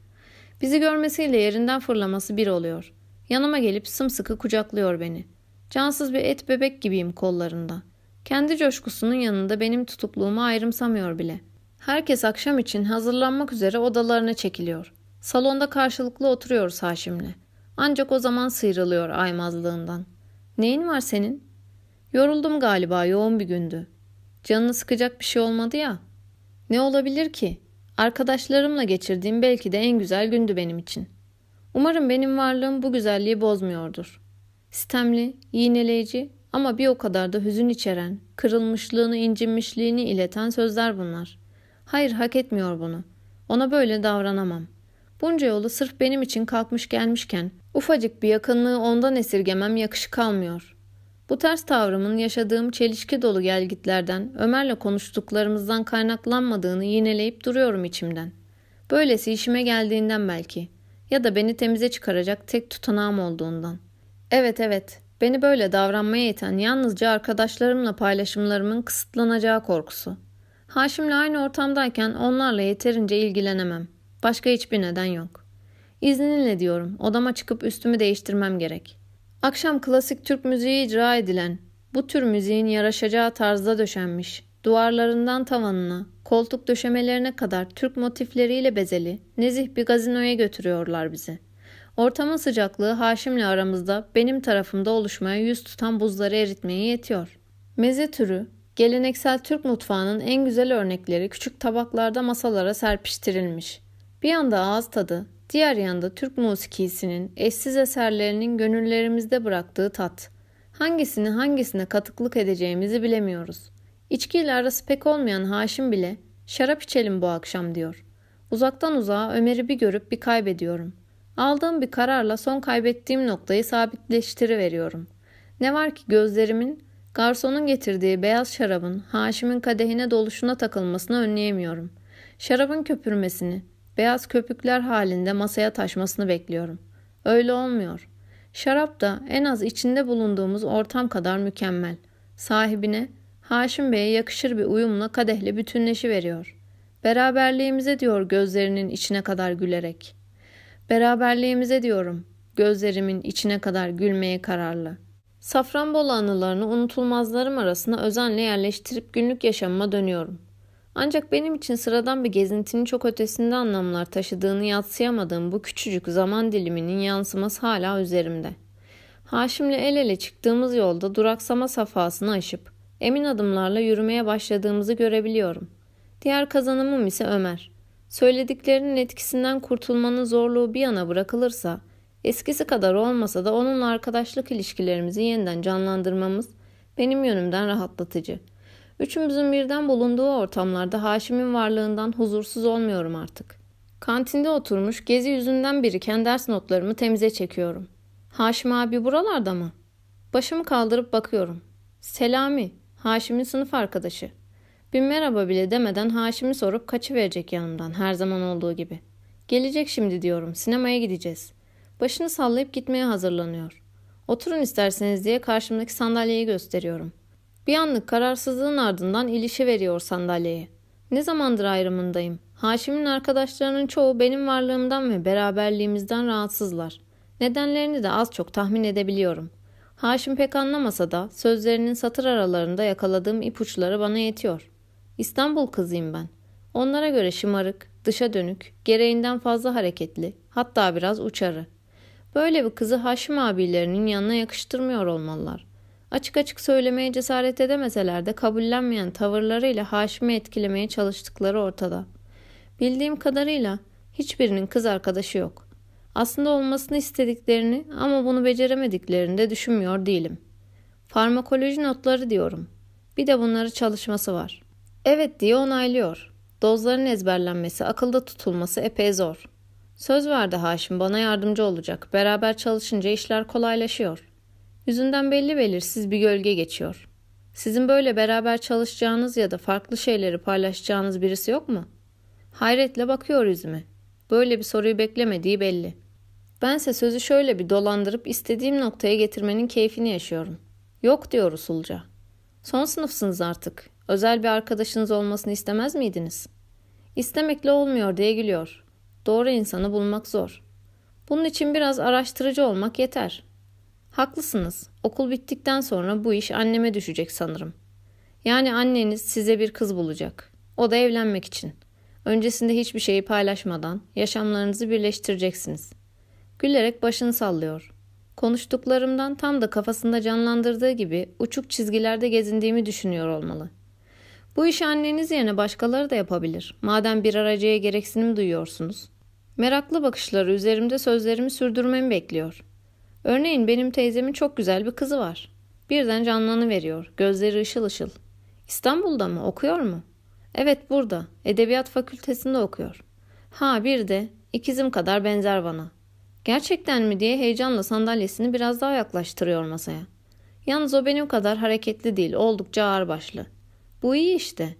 Bizi görmesiyle yerinden fırlaması bir oluyor. Yanıma gelip sımsıkı kucaklıyor beni. Cansız bir et bebek gibiyim kollarında. Kendi coşkusunun yanında benim tutukluğumu ayrımsamıyor bile. Herkes akşam için hazırlanmak üzere odalarına çekiliyor. Salonda karşılıklı oturuyoruz Haşim'le. Ancak o zaman sıyrılıyor aymazlığından. Neyin var senin? Yoruldum galiba yoğun bir gündü. Canını sıkacak bir şey olmadı ya. Ne olabilir ki? Arkadaşlarımla geçirdiğim belki de en güzel gündü benim için. Umarım benim varlığım bu güzelliği bozmuyordur. Sistemli, iğneleyici ama bir o kadar da hüzün içeren, kırılmışlığını, incinmişliğini ileten sözler bunlar. Hayır hak etmiyor bunu. Ona böyle davranamam. Bunca yolu sırf benim için kalkmış gelmişken ufacık bir yakınlığı ondan esirgemem yakışık kalmıyor. Bu ters tavrımın yaşadığım çelişki dolu gelgitlerden, Ömer'le konuştuklarımızdan kaynaklanmadığını yineleyip duruyorum içimden. Böylesi işime geldiğinden belki. Ya da beni temize çıkaracak tek tutanağım olduğundan. Evet evet, beni böyle davranmaya iten yalnızca arkadaşlarımla paylaşımlarımın kısıtlanacağı korkusu. Haşim'le aynı ortamdayken onlarla yeterince ilgilenemem. Başka hiçbir neden yok. İzninle diyorum, odama çıkıp üstümü değiştirmem gerek.'' Akşam klasik Türk müziği icra edilen, bu tür müziğin yaraşacağı tarzda döşenmiş, duvarlarından tavanına, koltuk döşemelerine kadar Türk motifleriyle bezeli, nezih bir gazinoya götürüyorlar bizi. Ortamın sıcaklığı Haşim'le aramızda benim tarafımda oluşmaya yüz tutan buzları eritmeye yetiyor. Meze türü, geleneksel Türk mutfağının en güzel örnekleri küçük tabaklarda masalara serpiştirilmiş. Bir yanda ağız tadı, Diğer yanda Türk musikisinin eşsiz eserlerinin gönüllerimizde bıraktığı tat. Hangisini hangisine katıklık edeceğimizi bilemiyoruz. İçkiyle arası pek olmayan Haşim bile şarap içelim bu akşam diyor. Uzaktan uzağa Ömer'i bir görüp bir kaybediyorum. Aldığım bir kararla son kaybettiğim noktayı sabitleştiriveriyorum. Ne var ki gözlerimin garsonun getirdiği beyaz şarabın Haşim'in kadehine doluşuna takılmasını önleyemiyorum. Şarabın köpürmesini, beyaz köpükler halinde masaya taşmasını bekliyorum. Öyle olmuyor. Şarap da en az içinde bulunduğumuz ortam kadar mükemmel. Sahibine Haşim Bey'e yakışır bir uyumla kadehle bütünleşi veriyor. Beraberliğimize diyor gözlerinin içine kadar gülerek. Beraberliğimize diyorum gözlerimin içine kadar gülmeye kararlı. Safranbolu anılarını unutulmazlarım arasına özenle yerleştirip günlük yaşamıma dönüyorum. Ancak benim için sıradan bir gezintinin çok ötesinde anlamlar taşıdığını yatsıyamadığım bu küçücük zaman diliminin yansıması hala üzerimde. Haşim'le el ele çıktığımız yolda duraksama safhasını aşıp emin adımlarla yürümeye başladığımızı görebiliyorum. Diğer kazanımım ise Ömer. Söylediklerinin etkisinden kurtulmanın zorluğu bir yana bırakılırsa, eskisi kadar olmasa da onunla arkadaşlık ilişkilerimizi yeniden canlandırmamız benim yönümden rahatlatıcı.'' Üçümüzün birden bulunduğu ortamlarda Haşim'in varlığından huzursuz olmuyorum artık. Kantinde oturmuş gezi yüzünden biriken ders notlarımı temize çekiyorum. Haşim abi buralarda mı? Başımı kaldırıp bakıyorum. Selami, Haşim'in sınıf arkadaşı. Bir merhaba bile demeden Haşim'i sorup kaçıverecek yanımdan her zaman olduğu gibi. Gelecek şimdi diyorum, sinemaya gideceğiz. Başını sallayıp gitmeye hazırlanıyor. Oturun isterseniz diye karşımdaki sandalyeyi gösteriyorum. Bir anlık kararsızlığın ardından ilişi veriyor sandalyeye. Ne zamandır ayrımındayım. Haşim'in arkadaşlarının çoğu benim varlığımdan ve beraberliğimizden rahatsızlar. Nedenlerini de az çok tahmin edebiliyorum. Haşim pek anlamasa da sözlerinin satır aralarında yakaladığım ipuçları bana yetiyor. İstanbul kızıyım ben. Onlara göre şımarık, dışa dönük, gereğinden fazla hareketli, hatta biraz uçarı. Böyle bir kızı Haşim abilerinin yanına yakıştırmıyor olmalılar. Açık açık söylemeye cesaret edemeseler de kabullenmeyen tavırlarıyla Haşim'i etkilemeye çalıştıkları ortada. Bildiğim kadarıyla hiçbirinin kız arkadaşı yok. Aslında olmasını istediklerini ama bunu beceremediklerini de düşünmüyor değilim. Farmakoloji notları diyorum. Bir de bunları çalışması var. Evet diye onaylıyor. Dozların ezberlenmesi, akılda tutulması epey zor. Söz verdi Haşim bana yardımcı olacak. Beraber çalışınca işler kolaylaşıyor. Yüzünden belli belirsiz bir gölge geçiyor. Sizin böyle beraber çalışacağınız ya da farklı şeyleri paylaşacağınız birisi yok mu? Hayretle bakıyor yüzüme. Böyle bir soruyu beklemediği belli. Bense sözü şöyle bir dolandırıp istediğim noktaya getirmenin keyfini yaşıyorum. Yok diyor usulca. Son sınıfsınız artık. Özel bir arkadaşınız olmasını istemez miydiniz? İstemekle olmuyor diye gülüyor. Doğru insanı bulmak zor. Bunun için biraz araştırıcı olmak yeter. Haklısınız. Okul bittikten sonra bu iş anneme düşecek sanırım. Yani anneniz size bir kız bulacak. O da evlenmek için. Öncesinde hiçbir şeyi paylaşmadan yaşamlarınızı birleştireceksiniz. Gülerek başını sallıyor. Konuştuklarımdan tam da kafasında canlandırdığı gibi uçuk çizgilerde gezindiğimi düşünüyor olmalı. Bu işi anneniz yerine başkaları da yapabilir. Madem bir aracıya gereksinim duyuyorsunuz. Meraklı bakışları üzerimde sözlerimi sürdürmemi bekliyor. Örneğin benim teyzemin çok güzel bir kızı var. Birden canlanı veriyor. Gözleri ışıl ışıl. İstanbul'da mı? Okuyor mu? Evet burada. Edebiyat fakültesinde okuyor. Ha bir de ikizim kadar benzer bana. Gerçekten mi diye heyecanla sandalyesini biraz daha yaklaştırıyor masaya. Yalnız o benim kadar hareketli değil, oldukça ağırbaşlı. Bu iyi işte.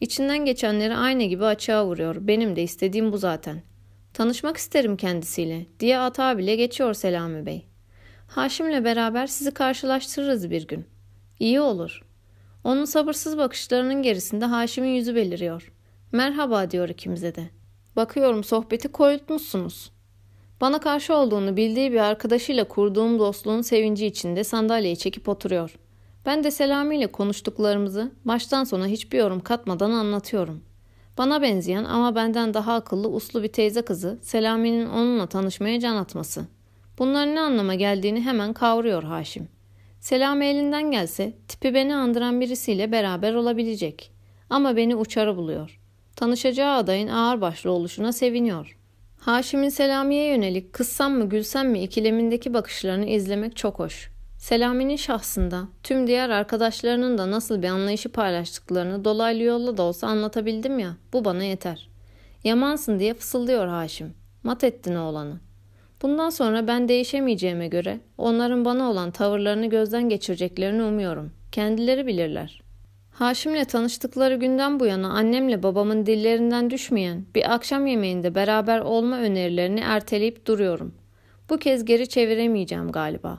İçinden geçenleri aynı gibi açığa vuruyor. Benim de istediğim bu zaten. Tanışmak isterim kendisiyle diye ata bile geçiyor Selami Bey. Haşim'le beraber sizi karşılaştırırız bir gün. İyi olur. Onun sabırsız bakışlarının gerisinde Haşim'in yüzü beliriyor. Merhaba diyor ikimize de. Bakıyorum sohbeti koyutmuşsunuz. Bana karşı olduğunu bildiği bir arkadaşıyla kurduğum dostluğun sevinci içinde sandalyeyi çekip oturuyor. Ben de Selami ile konuştuklarımızı baştan sona hiçbir yorum katmadan anlatıyorum. Bana benzeyen ama benden daha akıllı uslu bir teyze kızı Selami'nin onunla tanışmaya can atması. Bunların ne anlama geldiğini hemen kavruyor Haşim. Selami elinden gelse tipi beni andıran birisiyle beraber olabilecek. Ama beni uçarı buluyor. Tanışacağı adayın ağırbaşlı oluşuna seviniyor. Haşim'in Selami'ye yönelik kızsam mı gülsem mi ikilemindeki bakışlarını izlemek çok hoş. Selami'nin şahsında tüm diğer arkadaşlarının da nasıl bir anlayışı paylaştıklarını dolaylı yolla da olsa anlatabildim ya bu bana yeter. Yamansın diye fısıldıyor Haşim. Mat ettin oğlanı. Bundan sonra ben değişemeyeceğime göre onların bana olan tavırlarını gözden geçireceklerini umuyorum. Kendileri bilirler. Haşim'le tanıştıkları günden bu yana annemle babamın dillerinden düşmeyen bir akşam yemeğinde beraber olma önerilerini erteleyip duruyorum. Bu kez geri çeviremeyeceğim galiba.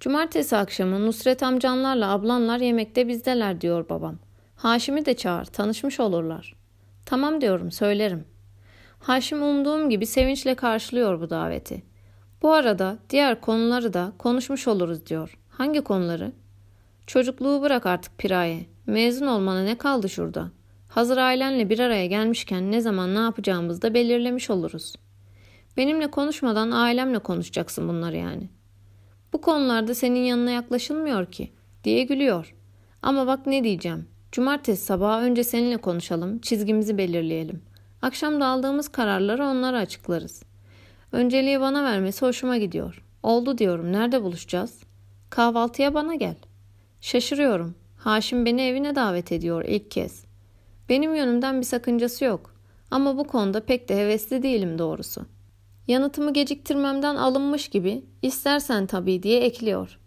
Cumartesi akşamı Nusret amcanlarla ablanlar yemekte bizdeler diyor babam. Haşim'i de çağır, tanışmış olurlar. Tamam diyorum, söylerim. Haşim umduğum gibi sevinçle karşılıyor bu daveti. Bu arada diğer konuları da konuşmuş oluruz diyor. Hangi konuları? Çocukluğu bırak artık Piraye. Mezun olmana ne kaldı şurada? Hazır ailenle bir araya gelmişken ne zaman ne yapacağımızı da belirlemiş oluruz. Benimle konuşmadan ailemle konuşacaksın bunları yani. Bu konularda senin yanına yaklaşılmıyor ki diye gülüyor. Ama bak ne diyeceğim. Cumartesi sabahı önce seninle konuşalım, çizgimizi belirleyelim. Akşam da aldığımız kararları onlara açıklarız. Önceliği bana vermesi hoşuma gidiyor. Oldu diyorum. Nerede buluşacağız? Kahvaltıya bana gel. Şaşırıyorum. Haşim beni evine davet ediyor ilk kez. Benim yönümden bir sakıncası yok. Ama bu konuda pek de hevesli değilim doğrusu. Yanıtımı geciktirmemden alınmış gibi istersen tabii diye ekliyor.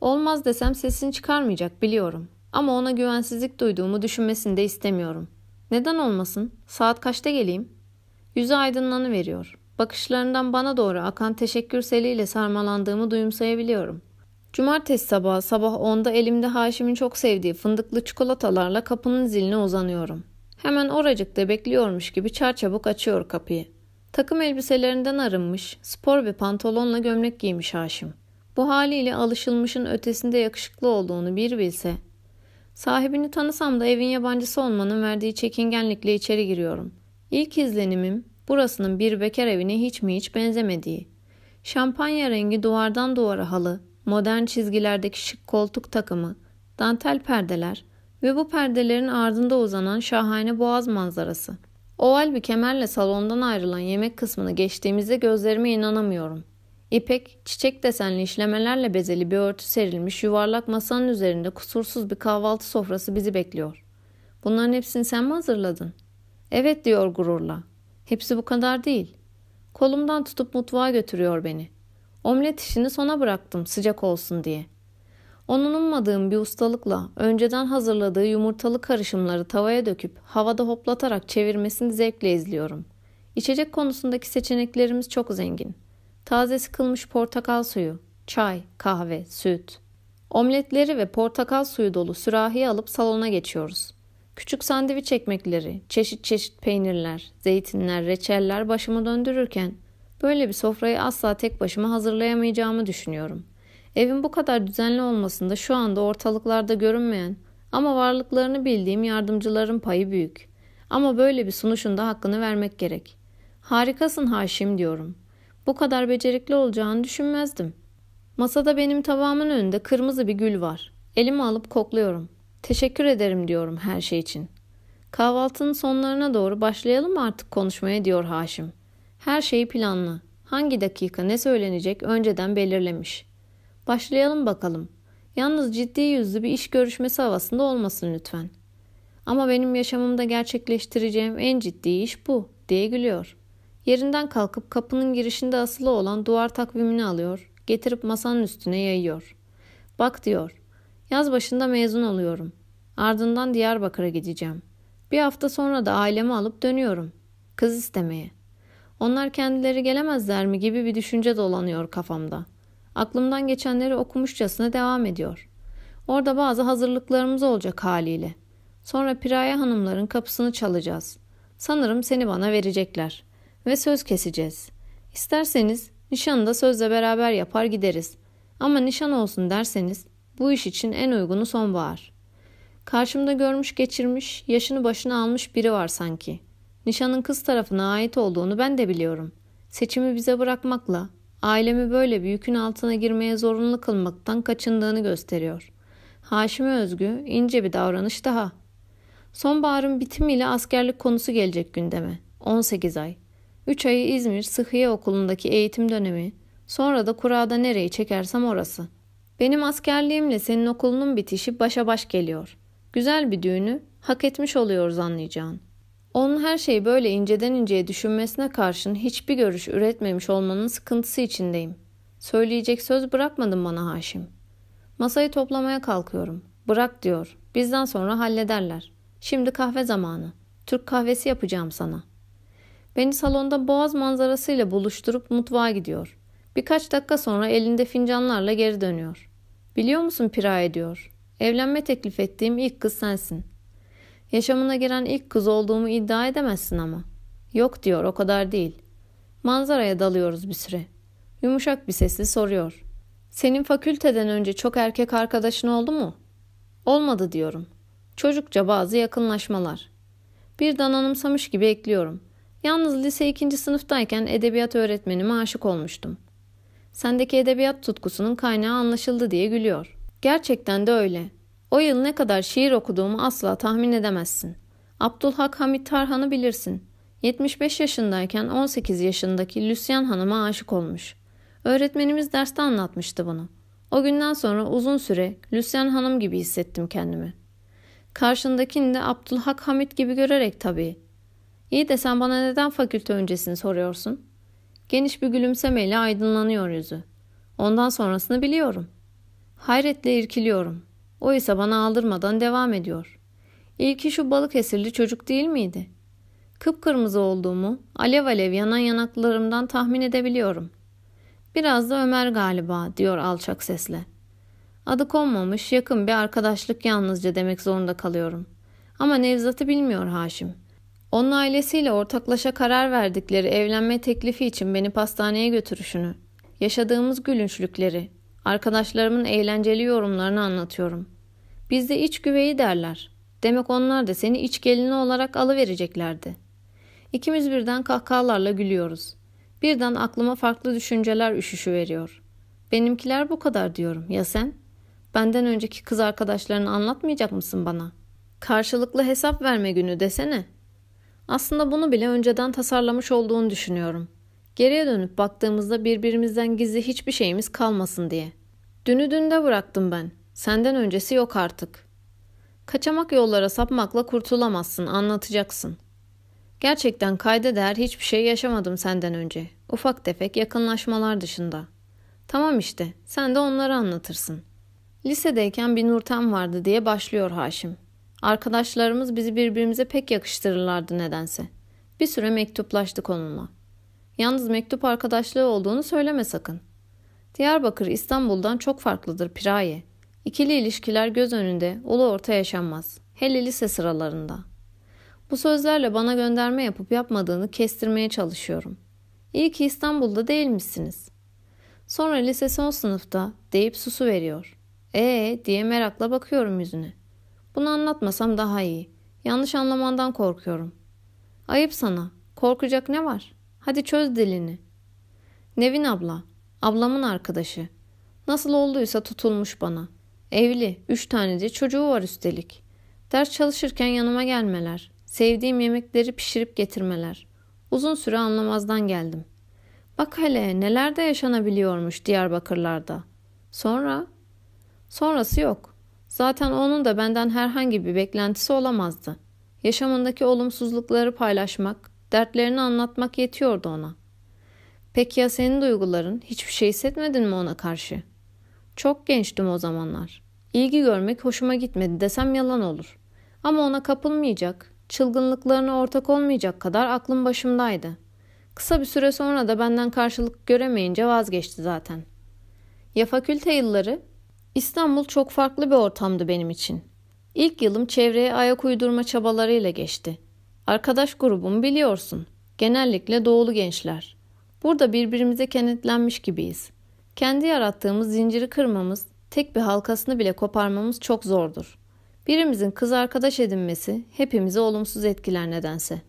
Olmaz desem sesini çıkarmayacak biliyorum. Ama ona güvensizlik duyduğumu düşünmesini de istemiyorum. Neden olmasın? Saat kaçta geleyim? Yüzü aydınlanı veriyor. Bakışlarından bana doğru akan teşekkür seliyle sarmalandığımı duyumsayabiliyorum. Cumartesi sabahı sabah 10'da elimde Haşim'in çok sevdiği fındıklı çikolatalarla kapının ziline uzanıyorum. Hemen oracıkta bekliyormuş gibi çarçabuk açıyor kapıyı. Takım elbiselerinden arınmış, spor bir pantolonla gömlek giymiş Haşim. Bu haliyle alışılmışın ötesinde yakışıklı olduğunu bir bilse. Sahibini tanısam da evin yabancısı olmanın verdiği çekingenlikle içeri giriyorum. İlk izlenimim burasının bir bekar evine hiç mi hiç benzemediği. Şampanya rengi duvardan duvara halı, modern çizgilerdeki şık koltuk takımı, dantel perdeler ve bu perdelerin ardında uzanan şahane boğaz manzarası. Oval bir kemerle salondan ayrılan yemek kısmını geçtiğimizde gözlerime inanamıyorum. İpek, çiçek desenli işlemelerle bezeli bir örtü serilmiş yuvarlak masanın üzerinde kusursuz bir kahvaltı sofrası bizi bekliyor. Bunların hepsini sen mi hazırladın? Evet diyor gururla. Hepsi bu kadar değil. Kolumdan tutup mutfağa götürüyor beni. Omlet işini sona bıraktım sıcak olsun diye. Onun ummadığım bir ustalıkla önceden hazırladığı yumurtalı karışımları tavaya döküp havada hoplatarak çevirmesini zevkle izliyorum. İçecek konusundaki seçeneklerimiz çok zengin. Taze sıkılmış portakal suyu, çay, kahve, süt. Omletleri ve portakal suyu dolu sürahi alıp salona geçiyoruz. Küçük sandviç ekmekleri, çeşit çeşit peynirler, zeytinler, reçeller başımı döndürürken böyle bir sofrayı asla tek başıma hazırlayamayacağımı düşünüyorum. Evin bu kadar düzenli olmasında şu anda ortalıklarda görünmeyen ama varlıklarını bildiğim yardımcıların payı büyük. Ama böyle bir sunuşun da hakkını vermek gerek. Harikasın Haşim diyorum. Bu kadar becerikli olacağını düşünmezdim. Masada benim tabağımın önünde kırmızı bir gül var. Elimi alıp kokluyorum. Teşekkür ederim diyorum her şey için. Kahvaltının sonlarına doğru başlayalım mı artık konuşmaya diyor Haşim. Her şeyi planlı. Hangi dakika ne söylenecek önceden belirlemiş. Başlayalım bakalım. Yalnız ciddi yüzlü bir iş görüşmesi havasında olmasın lütfen. Ama benim yaşamımda gerçekleştireceğim en ciddi iş bu diye gülüyor. Yerinden kalkıp kapının girişinde asılı olan duvar takvimini alıyor, getirip masanın üstüne yayıyor. Bak diyor, yaz başında mezun oluyorum. Ardından Diyarbakır'a gideceğim. Bir hafta sonra da ailemi alıp dönüyorum. Kız istemeye. Onlar kendileri gelemezler mi gibi bir düşünce dolanıyor kafamda. Aklımdan geçenleri okumuşçasına devam ediyor. Orada bazı hazırlıklarımız olacak haliyle. Sonra Piraye hanımların kapısını çalacağız. Sanırım seni bana verecekler ve söz keseceğiz. İsterseniz nişanı da sözle beraber yapar gideriz. Ama nişan olsun derseniz bu iş için en uygunu sonbahar. Karşımda görmüş geçirmiş, yaşını başına almış biri var sanki. Nişanın kız tarafına ait olduğunu ben de biliyorum. Seçimi bize bırakmakla ailemi böyle bir yükün altına girmeye zorunlu kılmaktan kaçındığını gösteriyor. Haşim'e özgü ince bir davranış daha. Sonbaharın bitimiyle askerlik konusu gelecek gündeme. 18 ay. 3 ayı İzmir Sıhhiye Okulu'ndaki eğitim dönemi, sonra da kurada nereyi çekersem orası. Benim askerliğimle senin okulunun bitişi başa baş geliyor. Güzel bir düğünü hak etmiş oluyoruz anlayacağın. Onun her şeyi böyle inceden inceye düşünmesine karşın hiçbir görüş üretmemiş olmanın sıkıntısı içindeyim. Söyleyecek söz bırakmadın bana Haşim. Masayı toplamaya kalkıyorum. Bırak diyor. Bizden sonra hallederler. Şimdi kahve zamanı. Türk kahvesi yapacağım sana.'' Beni salonda boğaz manzarasıyla buluşturup mutfağa gidiyor. Birkaç dakika sonra elinde fincanlarla geri dönüyor. Biliyor musun Piraye diyor. Evlenme teklif ettiğim ilk kız sensin. Yaşamına giren ilk kız olduğumu iddia edemezsin ama. Yok diyor o kadar değil. Manzaraya dalıyoruz bir süre. Yumuşak bir sesle soruyor. Senin fakülteden önce çok erkek arkadaşın oldu mu? Olmadı diyorum. Çocukça bazı yakınlaşmalar. Birden anımsamış gibi ekliyorum. Yalnız lise ikinci sınıftayken edebiyat öğretmenime aşık olmuştum. Sendeki edebiyat tutkusunun kaynağı anlaşıldı diye gülüyor. Gerçekten de öyle. O yıl ne kadar şiir okuduğumu asla tahmin edemezsin. Abdülhak Hamit Tarhan'ı bilirsin. 75 yaşındayken 18 yaşındaki Lüsyan Hanım'a aşık olmuş. Öğretmenimiz derste anlatmıştı bunu. O günden sonra uzun süre Lüsyan Hanım gibi hissettim kendimi. Karşındakini de Abdülhak Hamit gibi görerek tabii. İyi de sen bana neden fakülte öncesini soruyorsun? Geniş bir gülümsemeyle aydınlanıyor yüzü. Ondan sonrasını biliyorum. Hayretle irkiliyorum. O ise bana aldırmadan devam ediyor. İlki şu balık esirli çocuk değil miydi? Kıpkırmızı olduğumu alev alev yanan yanaklarımdan tahmin edebiliyorum. Biraz da Ömer galiba diyor alçak sesle. Adı konmamış yakın bir arkadaşlık yalnızca demek zorunda kalıyorum. Ama Nevzat'ı bilmiyor Haşim. Onun ailesiyle ortaklaşa karar verdikleri evlenme teklifi için beni pastaneye götürüşünü, yaşadığımız gülünçlükleri, arkadaşlarımın eğlenceli yorumlarını anlatıyorum. Bizde iç güveyi derler. Demek onlar da seni iç gelini olarak alıvereceklerdi. İkimiz birden kahkahalarla gülüyoruz. Birden aklıma farklı düşünceler üşüşü veriyor. Benimkiler bu kadar diyorum. Ya sen? Benden önceki kız arkadaşlarını anlatmayacak mısın bana? Karşılıklı hesap verme günü desene. Aslında bunu bile önceden tasarlamış olduğunu düşünüyorum. Geriye dönüp baktığımızda birbirimizden gizli hiçbir şeyimiz kalmasın diye. Dünü dünde bıraktım ben. Senden öncesi yok artık. Kaçamak yollara sapmakla kurtulamazsın, anlatacaksın. Gerçekten kayda değer hiçbir şey yaşamadım senden önce. Ufak tefek yakınlaşmalar dışında. Tamam işte, sen de onları anlatırsın. Lisedeyken bir Nurten vardı diye başlıyor Haşim. Arkadaşlarımız bizi birbirimize pek yakıştırırlardı nedense. Bir süre mektuplaştık onunla. Yalnız mektup arkadaşlığı olduğunu söyleme sakın. Diyarbakır İstanbul'dan çok farklıdır Piraye. İkili ilişkiler göz önünde, ulu orta yaşanmaz. Hele lise sıralarında. Bu sözlerle bana gönderme yapıp yapmadığını kestirmeye çalışıyorum. İyi ki İstanbul'da değilmişsiniz. Sonra lise son sınıfta deyip susu veriyor. Ee diye merakla bakıyorum yüzüne. Bunu anlatmasam daha iyi. Yanlış anlamandan korkuyorum. Ayıp sana. Korkacak ne var? Hadi çöz dilini. Nevin abla. Ablamın arkadaşı. Nasıl olduysa tutulmuş bana. Evli. Üç tane de çocuğu var üstelik. Ders çalışırken yanıma gelmeler. Sevdiğim yemekleri pişirip getirmeler. Uzun süre anlamazdan geldim. Bak hele neler de yaşanabiliyormuş Diyarbakırlarda. Sonra? Sonrası yok. Zaten onun da benden herhangi bir beklentisi olamazdı. Yaşamındaki olumsuzlukları paylaşmak, dertlerini anlatmak yetiyordu ona. Peki ya senin duyguların? Hiçbir şey hissetmedin mi ona karşı? Çok gençtim o zamanlar. İlgi görmek hoşuma gitmedi desem yalan olur. Ama ona kapılmayacak, çılgınlıklarına ortak olmayacak kadar aklım başımdaydı. Kısa bir süre sonra da benden karşılık göremeyince vazgeçti zaten. Ya fakülte yılları? İstanbul çok farklı bir ortamdı benim için. İlk yılım çevreye ayak uydurma çabalarıyla geçti. Arkadaş grubum biliyorsun. Genellikle doğulu gençler. Burada birbirimize kenetlenmiş gibiyiz. Kendi yarattığımız zinciri kırmamız, tek bir halkasını bile koparmamız çok zordur. Birimizin kız arkadaş edinmesi hepimizi olumsuz etkiler nedense.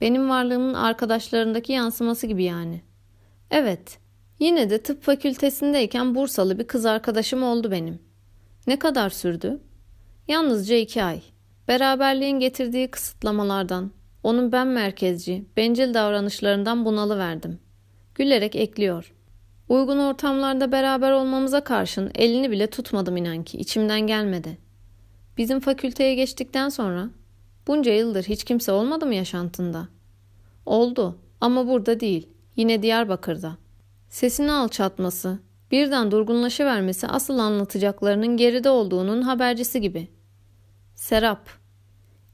Benim varlığımın arkadaşlarındaki yansıması gibi yani. Evet, yine de tıp fakültesindeyken Bursalı bir kız arkadaşım oldu benim. Ne kadar sürdü? Yalnızca iki ay. Beraberliğin getirdiği kısıtlamalardan, onun ben merkezci, bencil davranışlarından bunalı verdim. Gülerek ekliyor. Uygun ortamlarda beraber olmamıza karşın elini bile tutmadım inan ki, içimden gelmedi. Bizim fakülteye geçtikten sonra bunca yıldır hiç kimse olmadı mı yaşantında? Oldu ama burada değil, yine Diyarbakır'da. Sesini alçaltması, birden durgunlaşıvermesi asıl anlatacaklarının geride olduğunun habercisi gibi. Serap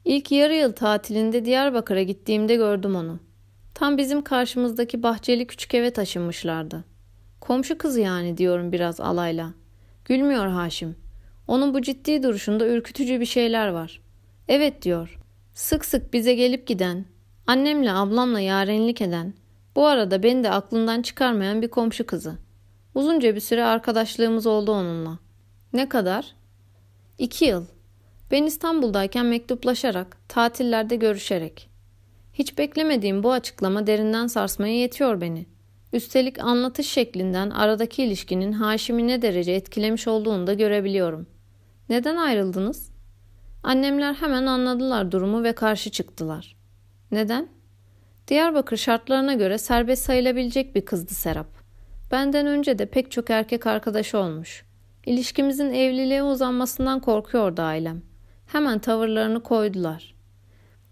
İlk yarı yıl tatilinde Diyarbakır'a gittiğimde gördüm onu. Tam bizim karşımızdaki bahçeli küçük eve taşınmışlardı. Komşu kızı yani diyorum biraz alayla. Gülmüyor Haşim. Onun bu ciddi duruşunda ürkütücü bir şeyler var. Evet diyor. Sık sık bize gelip giden, annemle ablamla yarenlik eden, bu arada beni de aklından çıkarmayan bir komşu kızı. Uzunca bir süre arkadaşlığımız oldu onunla. Ne kadar? İki yıl. Ben İstanbul'dayken mektuplaşarak, tatillerde görüşerek. Hiç beklemediğim bu açıklama derinden sarsmaya yetiyor beni. Üstelik anlatış şeklinden aradaki ilişkinin Haşim'i ne derece etkilemiş olduğunu da görebiliyorum. Neden ayrıldınız? Annemler hemen anladılar durumu ve karşı çıktılar. Neden? Diyarbakır şartlarına göre serbest sayılabilecek bir kızdı Serap. Benden önce de pek çok erkek arkadaşı olmuş. İlişkimizin evliliğe uzanmasından korkuyordu ailem. Hemen tavırlarını koydular.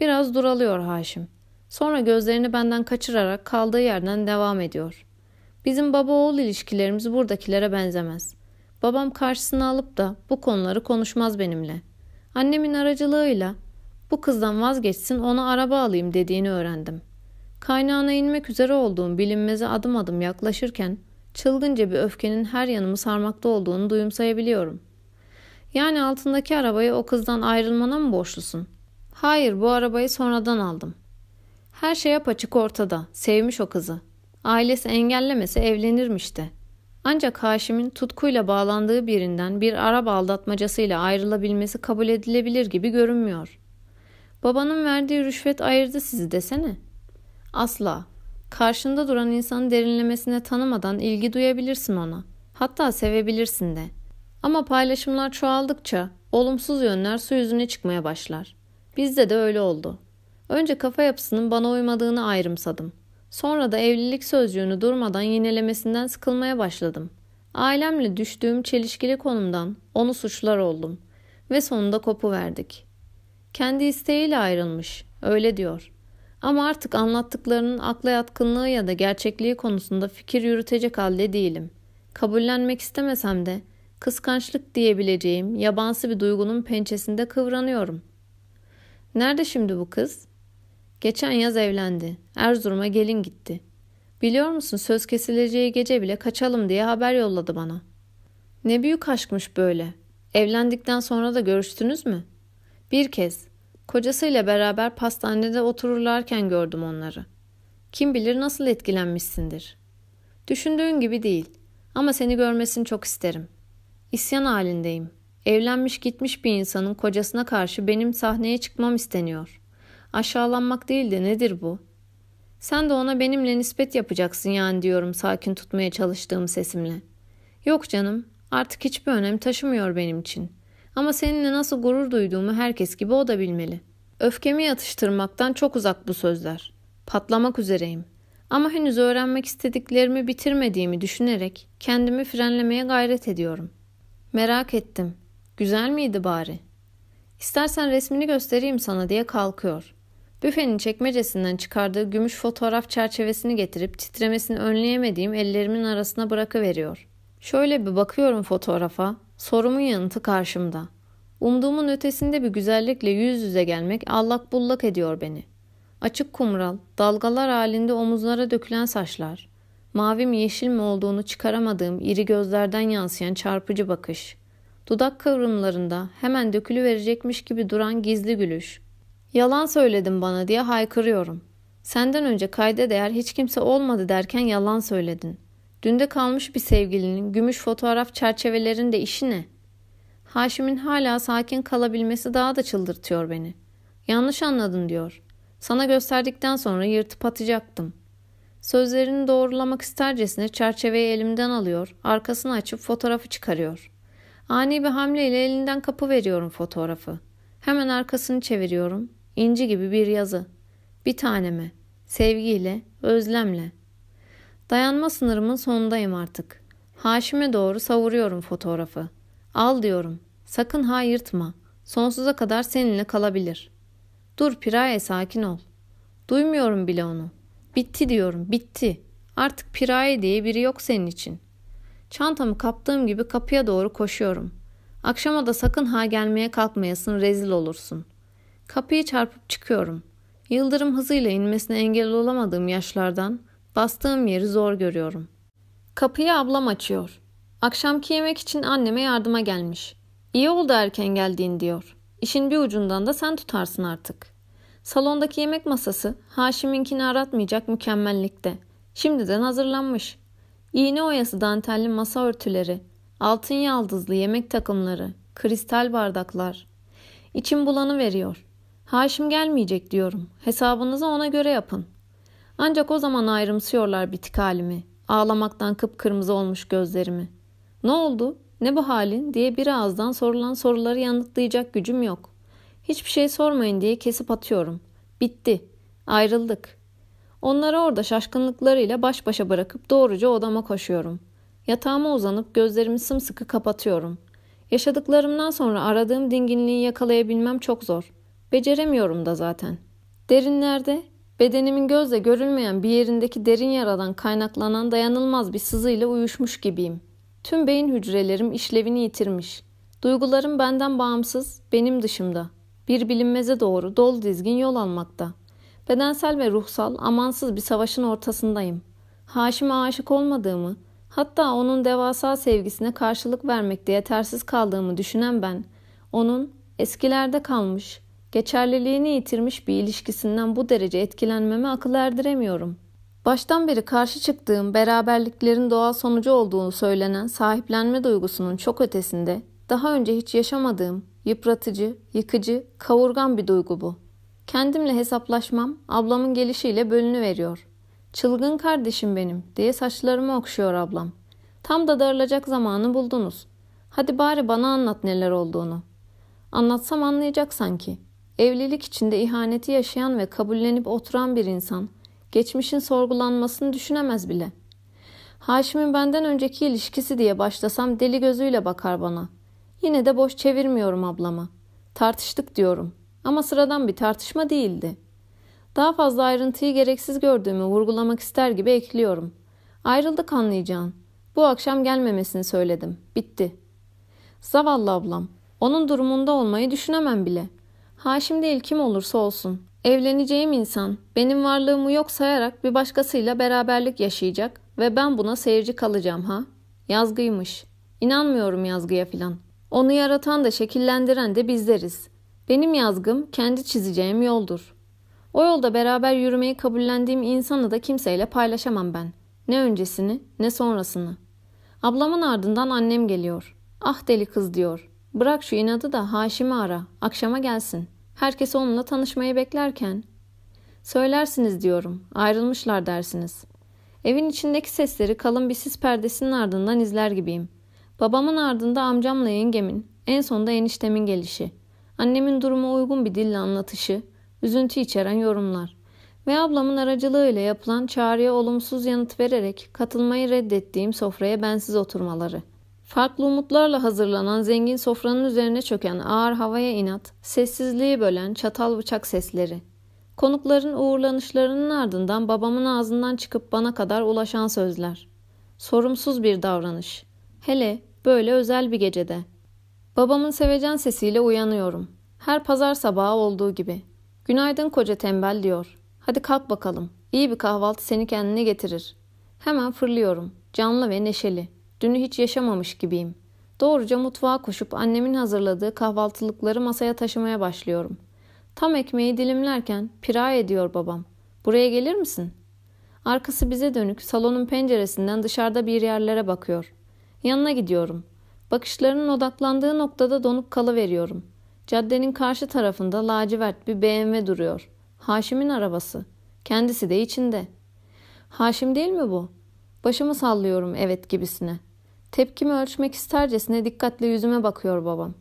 Biraz duralıyor Haşim. Sonra gözlerini benden kaçırarak kaldığı yerden devam ediyor. Bizim baba oğul ilişkilerimiz buradakilere benzemez. Babam karşısına alıp da bu konuları konuşmaz benimle. Annemin aracılığıyla bu kızdan vazgeçsin ona araba alayım dediğini öğrendim. Kaynağına inmek üzere olduğum bilinmeze adım adım yaklaşırken çılgınca bir öfkenin her yanımı sarmakta olduğunu duyumsayabiliyorum. Yani altındaki arabayı o kızdan ayrılmana mı borçlusun? Hayır bu arabayı sonradan aldım. Her şey apaçık ortada. Sevmiş o kızı. Ailesi engellemese evlenirmiş de. Ancak Haşim'in tutkuyla bağlandığı birinden bir araba aldatmacasıyla ayrılabilmesi kabul edilebilir gibi görünmüyor. Babanın verdiği rüşvet ayırdı sizi desene. Asla. Karşında duran insanın derinlemesine tanımadan ilgi duyabilirsin ona. Hatta sevebilirsin de. Ama paylaşımlar çoğaldıkça olumsuz yönler su yüzüne çıkmaya başlar. Bizde de öyle oldu. Önce kafa yapısının bana uymadığını ayrımsadım. Sonra da evlilik sözcüğünü durmadan yinelemesinden sıkılmaya başladım. Ailemle düştüğüm çelişkili konumdan onu suçlar oldum. Ve sonunda kopu verdik. Kendi isteğiyle ayrılmış, öyle diyor. Ama artık anlattıklarının akla yatkınlığı ya da gerçekliği konusunda fikir yürütecek halde değilim. Kabullenmek istemesem de kıskançlık diyebileceğim yabansı bir duygunun pençesinde kıvranıyorum. Nerede şimdi bu kız? Geçen yaz evlendi. Erzurum'a gelin gitti. Biliyor musun söz kesileceği gece bile kaçalım diye haber yolladı bana. Ne büyük aşkmış böyle. Evlendikten sonra da görüştünüz mü? Bir kez. Kocasıyla beraber pastanede otururlarken gördüm onları. Kim bilir nasıl etkilenmişsindir. Düşündüğün gibi değil. Ama seni görmesini çok isterim. İsyan halindeyim. Evlenmiş gitmiş bir insanın kocasına karşı benim sahneye çıkmam isteniyor. Aşağılanmak değil de nedir bu? Sen de ona benimle nispet yapacaksın yani diyorum sakin tutmaya çalıştığım sesimle. Yok canım artık hiçbir önem taşımıyor benim için. Ama seninle nasıl gurur duyduğumu herkes gibi o da bilmeli. Öfkemi yatıştırmaktan çok uzak bu sözler. Patlamak üzereyim. Ama henüz öğrenmek istediklerimi bitirmediğimi düşünerek kendimi frenlemeye gayret ediyorum. Merak ettim. Güzel miydi bari? İstersen resmini göstereyim sana diye kalkıyor. Büfenin çekmecesinden çıkardığı gümüş fotoğraf çerçevesini getirip titremesini önleyemediğim ellerimin arasına bırakıveriyor. Şöyle bir bakıyorum fotoğrafa. Sorumun yanıtı karşımda. Umduğumun ötesinde bir güzellikle yüz yüze gelmek allak bullak ediyor beni. Açık kumral, dalgalar halinde omuzlara dökülen saçlar, mavi mi yeşil mi olduğunu çıkaramadığım iri gözlerden yansıyan çarpıcı bakış, dudak kıvrımlarında hemen dökülü verecekmiş gibi duran gizli gülüş. Yalan söyledin bana diye haykırıyorum. Senden önce kayda değer hiç kimse olmadı derken yalan söyledin. Dünde kalmış bir sevgilinin gümüş fotoğraf çerçevelerinde işi ne? Haşim'in hala sakin kalabilmesi daha da çıldırtıyor beni. Yanlış anladın diyor. Sana gösterdikten sonra yırtıp atacaktım. Sözlerini doğrulamak istercesine çerçeveyi elimden alıyor, arkasını açıp fotoğrafı çıkarıyor. Ani bir hamleyle elinden kapı veriyorum fotoğrafı. Hemen arkasını çeviriyorum. İnci gibi bir yazı. Bir taneme. Sevgiyle, özlemle. Dayanma sınırımın sonundayım artık. Haşim'e doğru savuruyorum fotoğrafı. Al diyorum. Sakın ha yırtma. Sonsuza kadar seninle kalabilir. Dur Piraye sakin ol. Duymuyorum bile onu. Bitti diyorum bitti. Artık Piraye diye biri yok senin için. Çantamı kaptığım gibi kapıya doğru koşuyorum. Akşama da sakın ha gelmeye kalkmayasın rezil olursun. Kapıyı çarpıp çıkıyorum. Yıldırım hızıyla inmesine engel olamadığım yaşlardan bastığım yeri zor görüyorum. Kapıyı ablam açıyor. Akşamki yemek için anneme yardıma gelmiş. İyi oldu erken geldiğin diyor. İşin bir ucundan da sen tutarsın artık. Salondaki yemek masası Haşim'inkini aratmayacak mükemmellikte. Şimdiden hazırlanmış. İğne oyası dantelli masa örtüleri, altın yaldızlı yemek takımları, kristal bardaklar. İçim bulanı veriyor. Haşim gelmeyecek diyorum. Hesabınızı ona göre yapın. Ancak o zaman ayrımsıyorlar bitik halimi. Ağlamaktan kıpkırmızı olmuş gözlerimi. Ne oldu? Ne bu halin? diye bir ağızdan sorulan soruları yanıtlayacak gücüm yok. Hiçbir şey sormayın diye kesip atıyorum. Bitti. Ayrıldık. Onları orada şaşkınlıklarıyla baş başa bırakıp doğruca odama koşuyorum. Yatağıma uzanıp gözlerimi sımsıkı kapatıyorum. Yaşadıklarımdan sonra aradığım dinginliği yakalayabilmem çok zor. Beceremiyorum da zaten. Derinlerde Bedenimin gözle görülmeyen bir yerindeki derin yaradan kaynaklanan dayanılmaz bir sızıyla uyuşmuş gibiyim. Tüm beyin hücrelerim işlevini yitirmiş. Duygularım benden bağımsız, benim dışımda. Bir bilinmeze doğru dol dizgin yol almakta. Bedensel ve ruhsal amansız bir savaşın ortasındayım. Haşim'e aşık olmadığımı, hatta onun devasa sevgisine karşılık vermekte yetersiz kaldığımı düşünen ben, onun eskilerde kalmış, geçerliliğini yitirmiş bir ilişkisinden bu derece etkilenmeme akıl erdiremiyorum. Baştan beri karşı çıktığım beraberliklerin doğal sonucu olduğunu söylenen sahiplenme duygusunun çok ötesinde daha önce hiç yaşamadığım yıpratıcı, yıkıcı, kavurgan bir duygu bu. Kendimle hesaplaşmam ablamın gelişiyle bölünü veriyor. Çılgın kardeşim benim diye saçlarımı okşuyor ablam. Tam da darılacak zamanı buldunuz. Hadi bari bana anlat neler olduğunu. Anlatsam anlayacak sanki. Evlilik içinde ihaneti yaşayan ve kabullenip oturan bir insan geçmişin sorgulanmasını düşünemez bile. Haşim'in benden önceki ilişkisi diye başlasam deli gözüyle bakar bana. Yine de boş çevirmiyorum ablama. Tartıştık diyorum. Ama sıradan bir tartışma değildi. Daha fazla ayrıntıyı gereksiz gördüğümü vurgulamak ister gibi ekliyorum. Ayrıldık anlayacağın. Bu akşam gelmemesini söyledim. Bitti. Zavallı ablam. Onun durumunda olmayı düşünemem bile. Haşim değil kim olursa olsun. Evleneceğim insan benim varlığımı yok sayarak bir başkasıyla beraberlik yaşayacak ve ben buna seyirci kalacağım ha. Yazgıymış. İnanmıyorum yazgıya filan. Onu yaratan da şekillendiren de bizleriz. Benim yazgım kendi çizeceğim yoldur. O yolda beraber yürümeyi kabullendiğim insanı da kimseyle paylaşamam ben. Ne öncesini ne sonrasını. Ablamın ardından annem geliyor. Ah deli kız diyor. Bırak şu inadı da Haşim'i ara. Akşama gelsin. Herkes onunla tanışmayı beklerken. Söylersiniz diyorum. Ayrılmışlar dersiniz. Evin içindeki sesleri kalın bir sis perdesinin ardından izler gibiyim. Babamın ardında amcamla yengemin, en sonunda eniştemin gelişi. Annemin duruma uygun bir dille anlatışı, üzüntü içeren yorumlar ve ablamın aracılığıyla yapılan çağrıya olumsuz yanıt vererek katılmayı reddettiğim sofraya bensiz oturmaları. Farklı umutlarla hazırlanan zengin sofranın üzerine çöken ağır havaya inat, sessizliği bölen çatal bıçak sesleri. Konukların uğurlanışlarının ardından babamın ağzından çıkıp bana kadar ulaşan sözler. Sorumsuz bir davranış. Hele böyle özel bir gecede. Babamın sevecen sesiyle uyanıyorum. Her pazar sabahı olduğu gibi. Günaydın koca tembel diyor. Hadi kalk bakalım. İyi bir kahvaltı seni kendine getirir. Hemen fırlıyorum. Canlı ve neşeli. Dünü hiç yaşamamış gibiyim. Doğruca mutfağa koşup annemin hazırladığı kahvaltılıkları masaya taşımaya başlıyorum. Tam ekmeği dilimlerken pira ediyor babam. Buraya gelir misin? Arkası bize dönük salonun penceresinden dışarıda bir yerlere bakıyor. Yanına gidiyorum. Bakışlarının odaklandığı noktada donup kalıveriyorum. Caddenin karşı tarafında lacivert bir BMW duruyor. Haşim'in arabası. Kendisi de içinde. Haşim değil mi bu? Başımı sallıyorum evet gibisine. Tepkimi ölçmek istercesine dikkatle yüzüme bakıyor babam.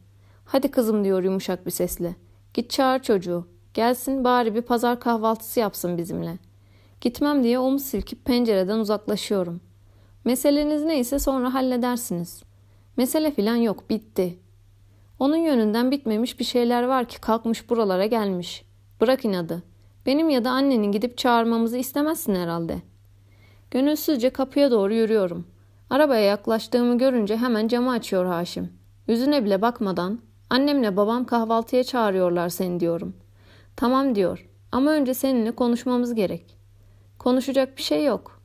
Hadi kızım diyor yumuşak bir sesle. Git çağır çocuğu. Gelsin bari bir pazar kahvaltısı yapsın bizimle. Gitmem diye omuz silkip pencereden uzaklaşıyorum. Meseleniz neyse sonra halledersiniz. Mesele filan yok bitti. Onun yönünden bitmemiş bir şeyler var ki kalkmış buralara gelmiş. Bırak inadı. Benim ya da annenin gidip çağırmamızı istemezsin herhalde. Gönülsüzce kapıya doğru yürüyorum. Arabaya yaklaştığımı görünce hemen camı açıyor Haşim. Yüzüne bile bakmadan annemle babam kahvaltıya çağırıyorlar seni diyorum. Tamam diyor ama önce seninle konuşmamız gerek. Konuşacak bir şey yok.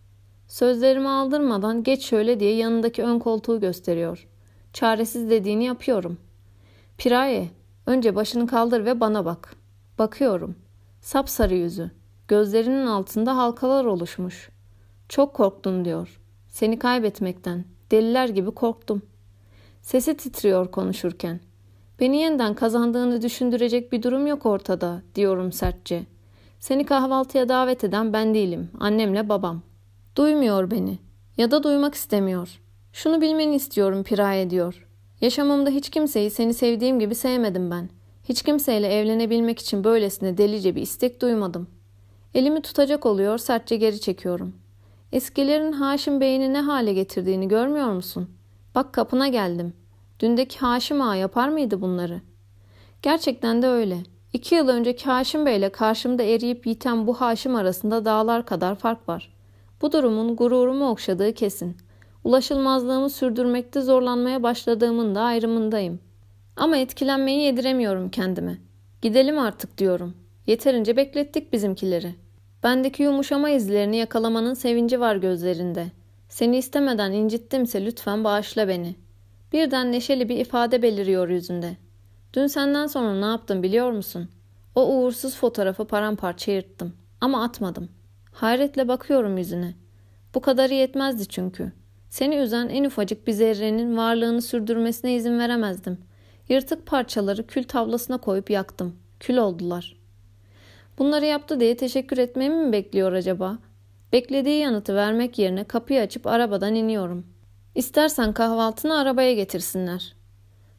Sözlerimi aldırmadan geç şöyle diye yanındaki ön koltuğu gösteriyor. Çaresiz dediğini yapıyorum. Piraye, önce başını kaldır ve bana bak. Bakıyorum. Sapsarı yüzü. Gözlerinin altında halkalar oluşmuş. Çok korktun diyor. Seni kaybetmekten. Deliler gibi korktum. Sesi titriyor konuşurken. Beni yeniden kazandığını düşündürecek bir durum yok ortada diyorum sertçe. Seni kahvaltıya davet eden ben değilim. Annemle babam. Duymuyor beni. Ya da duymak istemiyor. Şunu bilmeni istiyorum Piraye diyor. Yaşamımda hiç kimseyi seni sevdiğim gibi sevmedim ben. Hiç kimseyle evlenebilmek için böylesine delice bir istek duymadım. Elimi tutacak oluyor, sertçe geri çekiyorum. Eskilerin Haşim Bey'ini ne hale getirdiğini görmüyor musun? Bak kapına geldim. Dündeki Haşim Ağa yapar mıydı bunları? Gerçekten de öyle. İki yıl önceki Haşim Bey ile karşımda eriyip yiten bu Haşim arasında dağlar kadar fark var. Bu durumun gururumu okşadığı kesin. Ulaşılmazlığımı sürdürmekte zorlanmaya başladığımın da ayrımındayım. Ama etkilenmeyi yediremiyorum kendime. Gidelim artık diyorum. Yeterince beklettik bizimkileri. Bendeki yumuşama izlerini yakalamanın sevinci var gözlerinde. Seni istemeden incittimse lütfen bağışla beni. Birden neşeli bir ifade beliriyor yüzünde. Dün senden sonra ne yaptım biliyor musun? O uğursuz fotoğrafı paramparça yırttım. Ama atmadım. Hayretle bakıyorum yüzüne. Bu kadarı yetmezdi çünkü. Seni üzen en ufacık bir zerrenin varlığını sürdürmesine izin veremezdim. Yırtık parçaları kül tavlasına koyup yaktım. Kül oldular. Bunları yaptı diye teşekkür etmemi mi bekliyor acaba? Beklediği yanıtı vermek yerine kapıyı açıp arabadan iniyorum. İstersen kahvaltını arabaya getirsinler.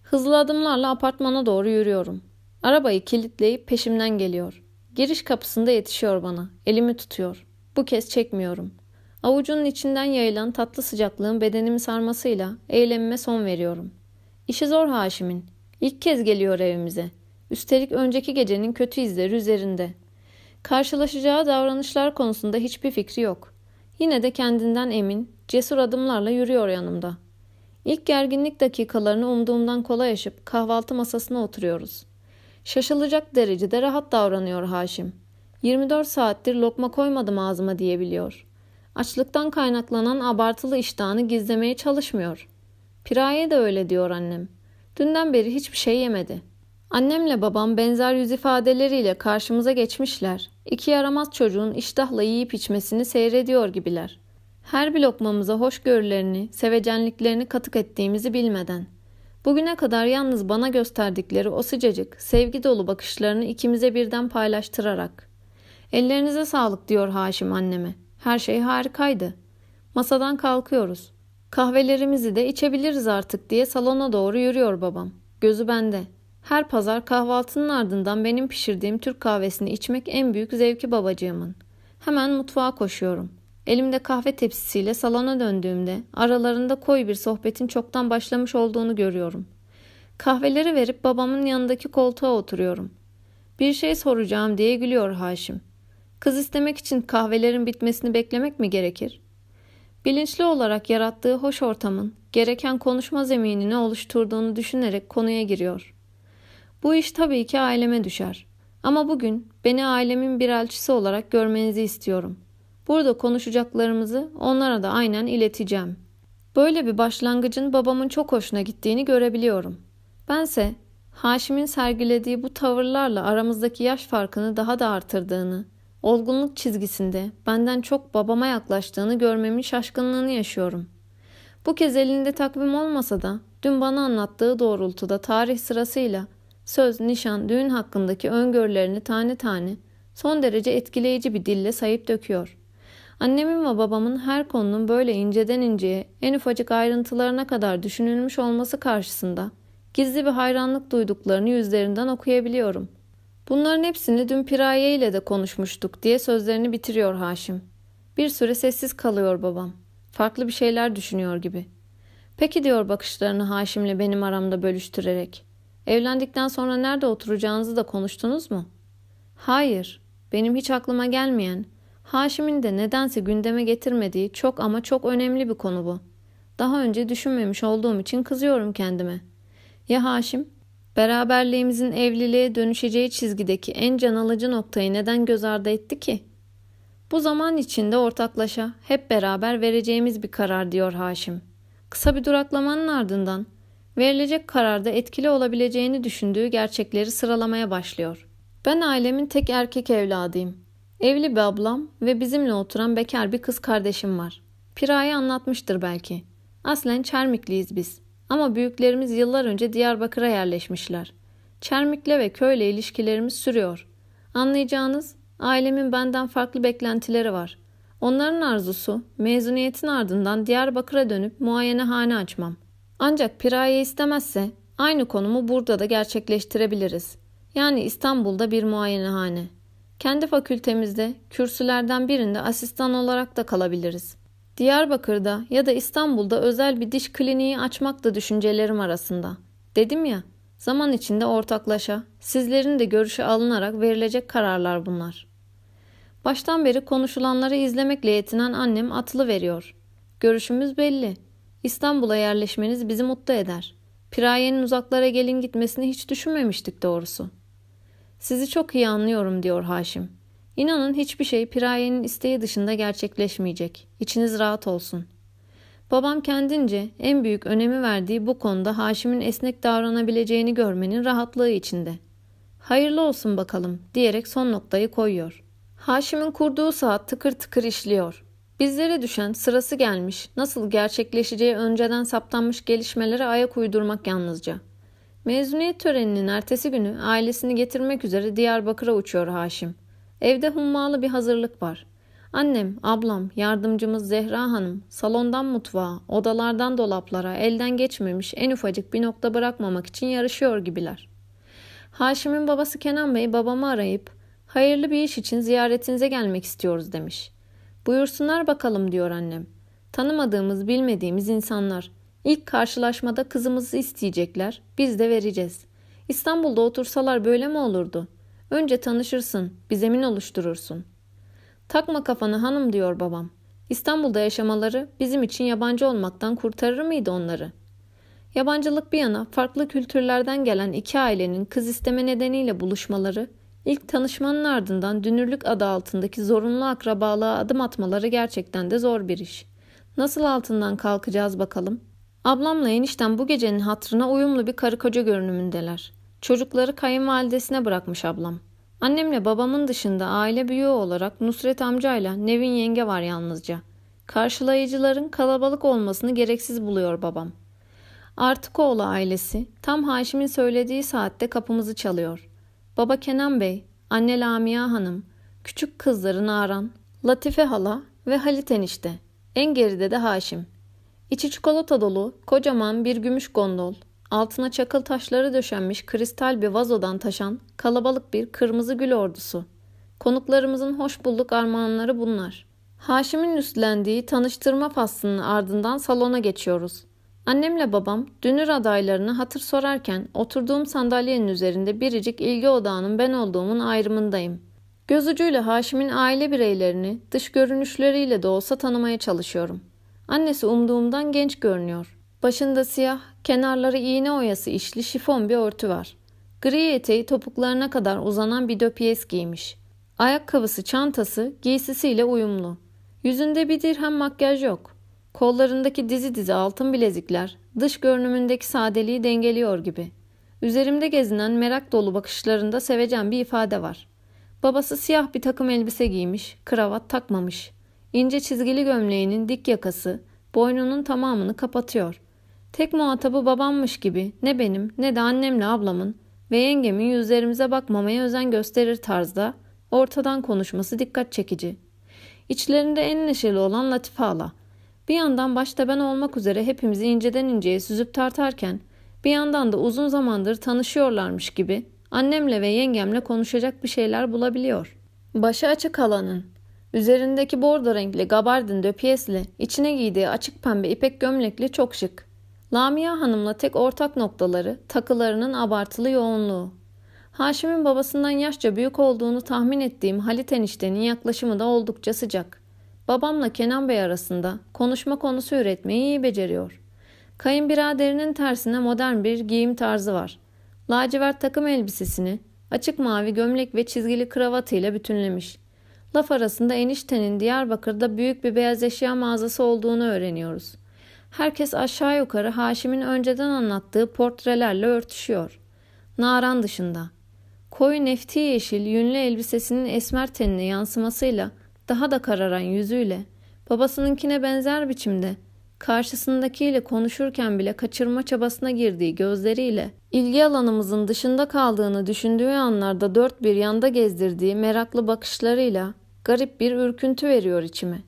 Hızlı adımlarla apartmana doğru yürüyorum. Arabayı kilitleyip peşimden geliyor. Giriş kapısında yetişiyor bana. Elimi tutuyor. Bu kez çekmiyorum. Avucunun içinden yayılan tatlı sıcaklığın bedenimi sarmasıyla eylemime son veriyorum. İşi zor Haşim'in. İlk kez geliyor evimize. Üstelik önceki gecenin kötü izleri üzerinde. Karşılaşacağı davranışlar konusunda hiçbir fikri yok. Yine de kendinden emin, cesur adımlarla yürüyor yanımda. İlk gerginlik dakikalarını umduğumdan kolay aşıp kahvaltı masasına oturuyoruz. Şaşılacak derecede rahat davranıyor Haşim. 24 saattir lokma koymadım ağzıma diyebiliyor. Açlıktan kaynaklanan abartılı iştahını gizlemeye çalışmıyor. Piraye de öyle diyor annem. Dünden beri hiçbir şey yemedi. Annemle babam benzer yüz ifadeleriyle karşımıza geçmişler. İki yaramaz çocuğun iştahla yiyip içmesini seyrediyor gibiler. Her bir lokmamıza hoşgörülerini, sevecenliklerini katık ettiğimizi bilmeden. Bugüne kadar yalnız bana gösterdikleri o sıcacık, sevgi dolu bakışlarını ikimize birden paylaştırarak. Ellerinize sağlık diyor Haşim anneme. Her şey harikaydı. Masadan kalkıyoruz. Kahvelerimizi de içebiliriz artık diye salona doğru yürüyor babam. Gözü bende. Her pazar kahvaltının ardından benim pişirdiğim Türk kahvesini içmek en büyük zevki babacığımın. Hemen mutfağa koşuyorum. Elimde kahve tepsisiyle salona döndüğümde aralarında koyu bir sohbetin çoktan başlamış olduğunu görüyorum. Kahveleri verip babamın yanındaki koltuğa oturuyorum. Bir şey soracağım diye gülüyor Haşim. Kız istemek için kahvelerin bitmesini beklemek mi gerekir? Bilinçli olarak yarattığı hoş ortamın gereken konuşma zeminini oluşturduğunu düşünerek konuya giriyor. Bu iş tabii ki aileme düşer. Ama bugün beni ailemin bir elçisi olarak görmenizi istiyorum. Burada konuşacaklarımızı onlara da aynen ileteceğim. Böyle bir başlangıcın babamın çok hoşuna gittiğini görebiliyorum. Bense Haşim'in sergilediği bu tavırlarla aramızdaki yaş farkını daha da artırdığını, olgunluk çizgisinde benden çok babama yaklaştığını görmemin şaşkınlığını yaşıyorum. Bu kez elinde takvim olmasa da dün bana anlattığı doğrultuda tarih sırasıyla söz, nişan, düğün hakkındaki öngörülerini tane tane son derece etkileyici bir dille sayıp döküyor. Annemin ve babamın her konunun böyle inceden inceye, en ufacık ayrıntılarına kadar düşünülmüş olması karşısında gizli bir hayranlık duyduklarını yüzlerinden okuyabiliyorum. Bunların hepsini dün Piraye ile de konuşmuştuk diye sözlerini bitiriyor Haşim. Bir süre sessiz kalıyor babam. Farklı bir şeyler düşünüyor gibi. Peki diyor bakışlarını Haşim'le benim aramda bölüştürerek. Evlendikten sonra nerede oturacağınızı da konuştunuz mu? Hayır. Benim hiç aklıma gelmeyen, Haşim'in de nedense gündeme getirmediği çok ama çok önemli bir konu bu. Daha önce düşünmemiş olduğum için kızıyorum kendime. Ya Haşim? Beraberliğimizin evliliğe dönüşeceği çizgideki en can alıcı noktayı neden göz ardı etti ki? Bu zaman içinde ortaklaşa hep beraber vereceğimiz bir karar diyor Haşim. Kısa bir duraklamanın ardından verilecek kararda etkili olabileceğini düşündüğü gerçekleri sıralamaya başlıyor. Ben ailemin tek erkek evladıyım. Evli bir ablam ve bizimle oturan bekar bir kız kardeşim var. Pira'yı anlatmıştır belki. Aslen Çermikliyiz biz. Ama büyüklerimiz yıllar önce Diyarbakır'a yerleşmişler. Çermik'le ve köyle ilişkilerimiz sürüyor. Anlayacağınız ailemin benden farklı beklentileri var. Onların arzusu mezuniyetin ardından Diyarbakır'a dönüp muayenehane açmam. Ancak Piraye istemezse aynı konumu burada da gerçekleştirebiliriz. Yani İstanbul'da bir muayenehane. Kendi fakültemizde kürsülerden birinde asistan olarak da kalabiliriz. Diyarbakır'da ya da İstanbul'da özel bir diş kliniği açmak da düşüncelerim arasında. Dedim ya, Zaman içinde ortaklaşa, sizlerin de görüşü alınarak verilecek kararlar bunlar. Baştan beri konuşulanları izlemekle yetinen annem atılı veriyor. Görüşümüz belli. İstanbul'a yerleşmeniz bizi mutlu eder. Piraye'nin uzaklara gelin gitmesini hiç düşünmemiştik doğrusu. Sizi çok iyi anlıyorum diyor Haşim. İnanın hiçbir şey Piraye'nin isteği dışında gerçekleşmeyecek. İçiniz rahat olsun. Babam kendince en büyük önemi verdiği bu konuda Haşim'in esnek davranabileceğini görmenin rahatlığı içinde. Hayırlı olsun bakalım diyerek son noktayı koyuyor. Haşim'in kurduğu saat tıkır tıkır işliyor. Bizlere düşen sırası gelmiş, nasıl gerçekleşeceği önceden saptanmış gelişmelere ayak uydurmak yalnızca. Mezuniyet töreninin ertesi günü ailesini getirmek üzere Diyarbakır'a uçuyor Haşim. Evde hummalı bir hazırlık var. Annem, ablam, yardımcımız Zehra Hanım salondan mutfağa, odalardan dolaplara elden geçmemiş en ufacık bir nokta bırakmamak için yarışıyor gibiler. Haşim'in babası Kenan Bey babamı arayıp hayırlı bir iş için ziyaretinize gelmek istiyoruz demiş. Buyursunlar bakalım diyor annem. Tanımadığımız bilmediğimiz insanlar. İlk karşılaşmada kızımızı isteyecekler, biz de vereceğiz. İstanbul'da otursalar böyle mi olurdu? Önce tanışırsın, bir zemin oluşturursun. Takma kafanı hanım diyor babam. İstanbul'da yaşamaları bizim için yabancı olmaktan kurtarır mıydı onları? Yabancılık bir yana farklı kültürlerden gelen iki ailenin kız isteme nedeniyle buluşmaları, ilk tanışmanın ardından dünürlük adı altındaki zorunlu akrabalığa adım atmaları gerçekten de zor bir iş. Nasıl altından kalkacağız bakalım? Ablamla enişten bu gecenin hatrına uyumlu bir karı koca görünümündeler. Çocukları kayınvalidesine bırakmış ablam. Annemle babamın dışında aile büyüğü olarak Nusret amcayla Nevin yenge var yalnızca. Karşılayıcıların kalabalık olmasını gereksiz buluyor babam. Artıkoğlu ailesi tam Haşim'in söylediği saatte kapımızı çalıyor. Baba Kenan Bey, anne Lamia Hanım, küçük kızları Naran, Latife hala ve Halit enişte. En geride de Haşim. İçi çikolata dolu, kocaman bir gümüş gondol, altına çakıl taşları döşenmiş kristal bir vazodan taşan kalabalık bir kırmızı gül ordusu. Konuklarımızın hoş bulduk armağanları bunlar. Haşim'in üstlendiği tanıştırma faslının ardından salona geçiyoruz. Annemle babam dünür adaylarını hatır sorarken oturduğum sandalyenin üzerinde biricik ilgi odağının ben olduğumun ayrımındayım. Göz ucuyla Haşim'in aile bireylerini dış görünüşleriyle de olsa tanımaya çalışıyorum. Annesi umduğumdan genç görünüyor. Başında siyah, kenarları iğne oyası işli şifon bir örtü var. Gri eteği topuklarına kadar uzanan bir döpiyes giymiş. Ayakkabısı, çantası giysisiyle uyumlu. Yüzünde bir dirhem makyaj yok. Kollarındaki dizi dizi altın bilezikler dış görünümündeki sadeliği dengeliyor gibi. Üzerimde gezinen merak dolu bakışlarında sevecen bir ifade var. Babası siyah bir takım elbise giymiş, kravat takmamış. İnce çizgili gömleğinin dik yakası boynunun tamamını kapatıyor. Tek muhatabı babammış gibi ne benim ne de annemle ablamın ve yengemin yüzlerimize bakmamaya özen gösterir tarzda ortadan konuşması dikkat çekici. İçlerinde en neşeli olan Latife hala. Bir yandan başta ben olmak üzere hepimizi inceden inceye süzüp tartarken bir yandan da uzun zamandır tanışıyorlarmış gibi annemle ve yengemle konuşacak bir şeyler bulabiliyor. Başı açık halanın. Üzerindeki bordo renkli gabardin döpiyesle içine giydiği açık pembe ipek gömlekli çok şık. Lamia Hanım'la tek ortak noktaları takılarının abartılı yoğunluğu. Haşim'in babasından yaşça büyük olduğunu tahmin ettiğim Halit eniştenin yaklaşımı da oldukça sıcak. Babamla Kenan Bey arasında konuşma konusu üretmeyi iyi beceriyor. Kayınbiraderinin tersine modern bir giyim tarzı var. Lacivert takım elbisesini açık mavi gömlek ve çizgili kravatıyla bütünlemiş. Laf arasında eniştenin Diyarbakır'da büyük bir beyaz eşya mağazası olduğunu öğreniyoruz. Herkes aşağı yukarı Haşim'in önceden anlattığı portrelerle örtüşüyor. Naran dışında. Koyu nefti yeşil yünlü elbisesinin esmer tenine yansımasıyla daha da kararan yüzüyle babasınınkine benzer biçimde karşısındakiyle konuşurken bile kaçırma çabasına girdiği gözleriyle ilgi alanımızın dışında kaldığını düşündüğü anlarda dört bir yanda gezdirdiği meraklı bakışlarıyla garip bir ürküntü veriyor içime.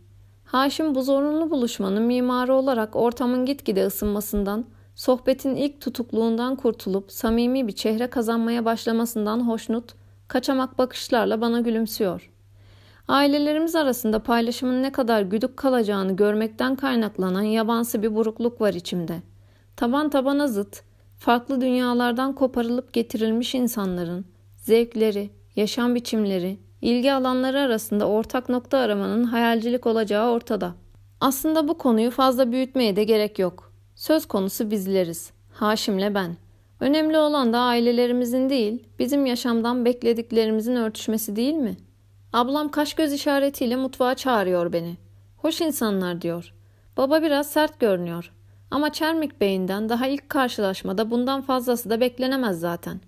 Haşim bu zorunlu buluşmanın mimarı olarak ortamın gitgide ısınmasından, sohbetin ilk tutukluğundan kurtulup samimi bir çehre kazanmaya başlamasından hoşnut, kaçamak bakışlarla bana gülümsüyor. Ailelerimiz arasında paylaşımın ne kadar güdük kalacağını görmekten kaynaklanan yabansı bir burukluk var içimde. Taban tabana zıt, farklı dünyalardan koparılıp getirilmiş insanların zevkleri, yaşam biçimleri, ilgi alanları arasında ortak nokta aramanın hayalcilik olacağı ortada. Aslında bu konuyu fazla büyütmeye de gerek yok. Söz konusu bizleriz. Haşim'le ben. Önemli olan da ailelerimizin değil, bizim yaşamdan beklediklerimizin örtüşmesi değil mi? Ablam kaş göz işaretiyle mutfağa çağırıyor beni. Hoş insanlar diyor. Baba biraz sert görünüyor. Ama Çermik Bey'inden daha ilk karşılaşmada bundan fazlası da beklenemez zaten.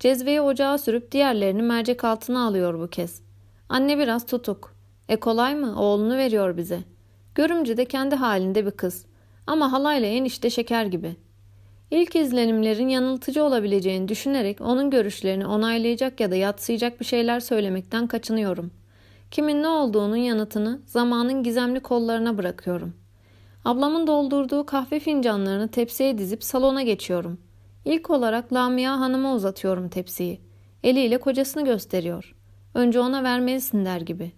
Cezveyi ocağa sürüp diğerlerini mercek altına alıyor bu kez. Anne biraz tutuk. E kolay mı? Oğlunu veriyor bize. Görümce de kendi halinde bir kız. Ama halayla enişte şeker gibi. İlk izlenimlerin yanıltıcı olabileceğini düşünerek onun görüşlerini onaylayacak ya da yatsıyacak bir şeyler söylemekten kaçınıyorum. Kimin ne olduğunun yanıtını zamanın gizemli kollarına bırakıyorum. Ablamın doldurduğu kahve fincanlarını tepsiye dizip salona geçiyorum. İlk olarak Lamia Hanım'a uzatıyorum tepsiyi. Eliyle kocasını gösteriyor. Önce ona vermelisin der gibi.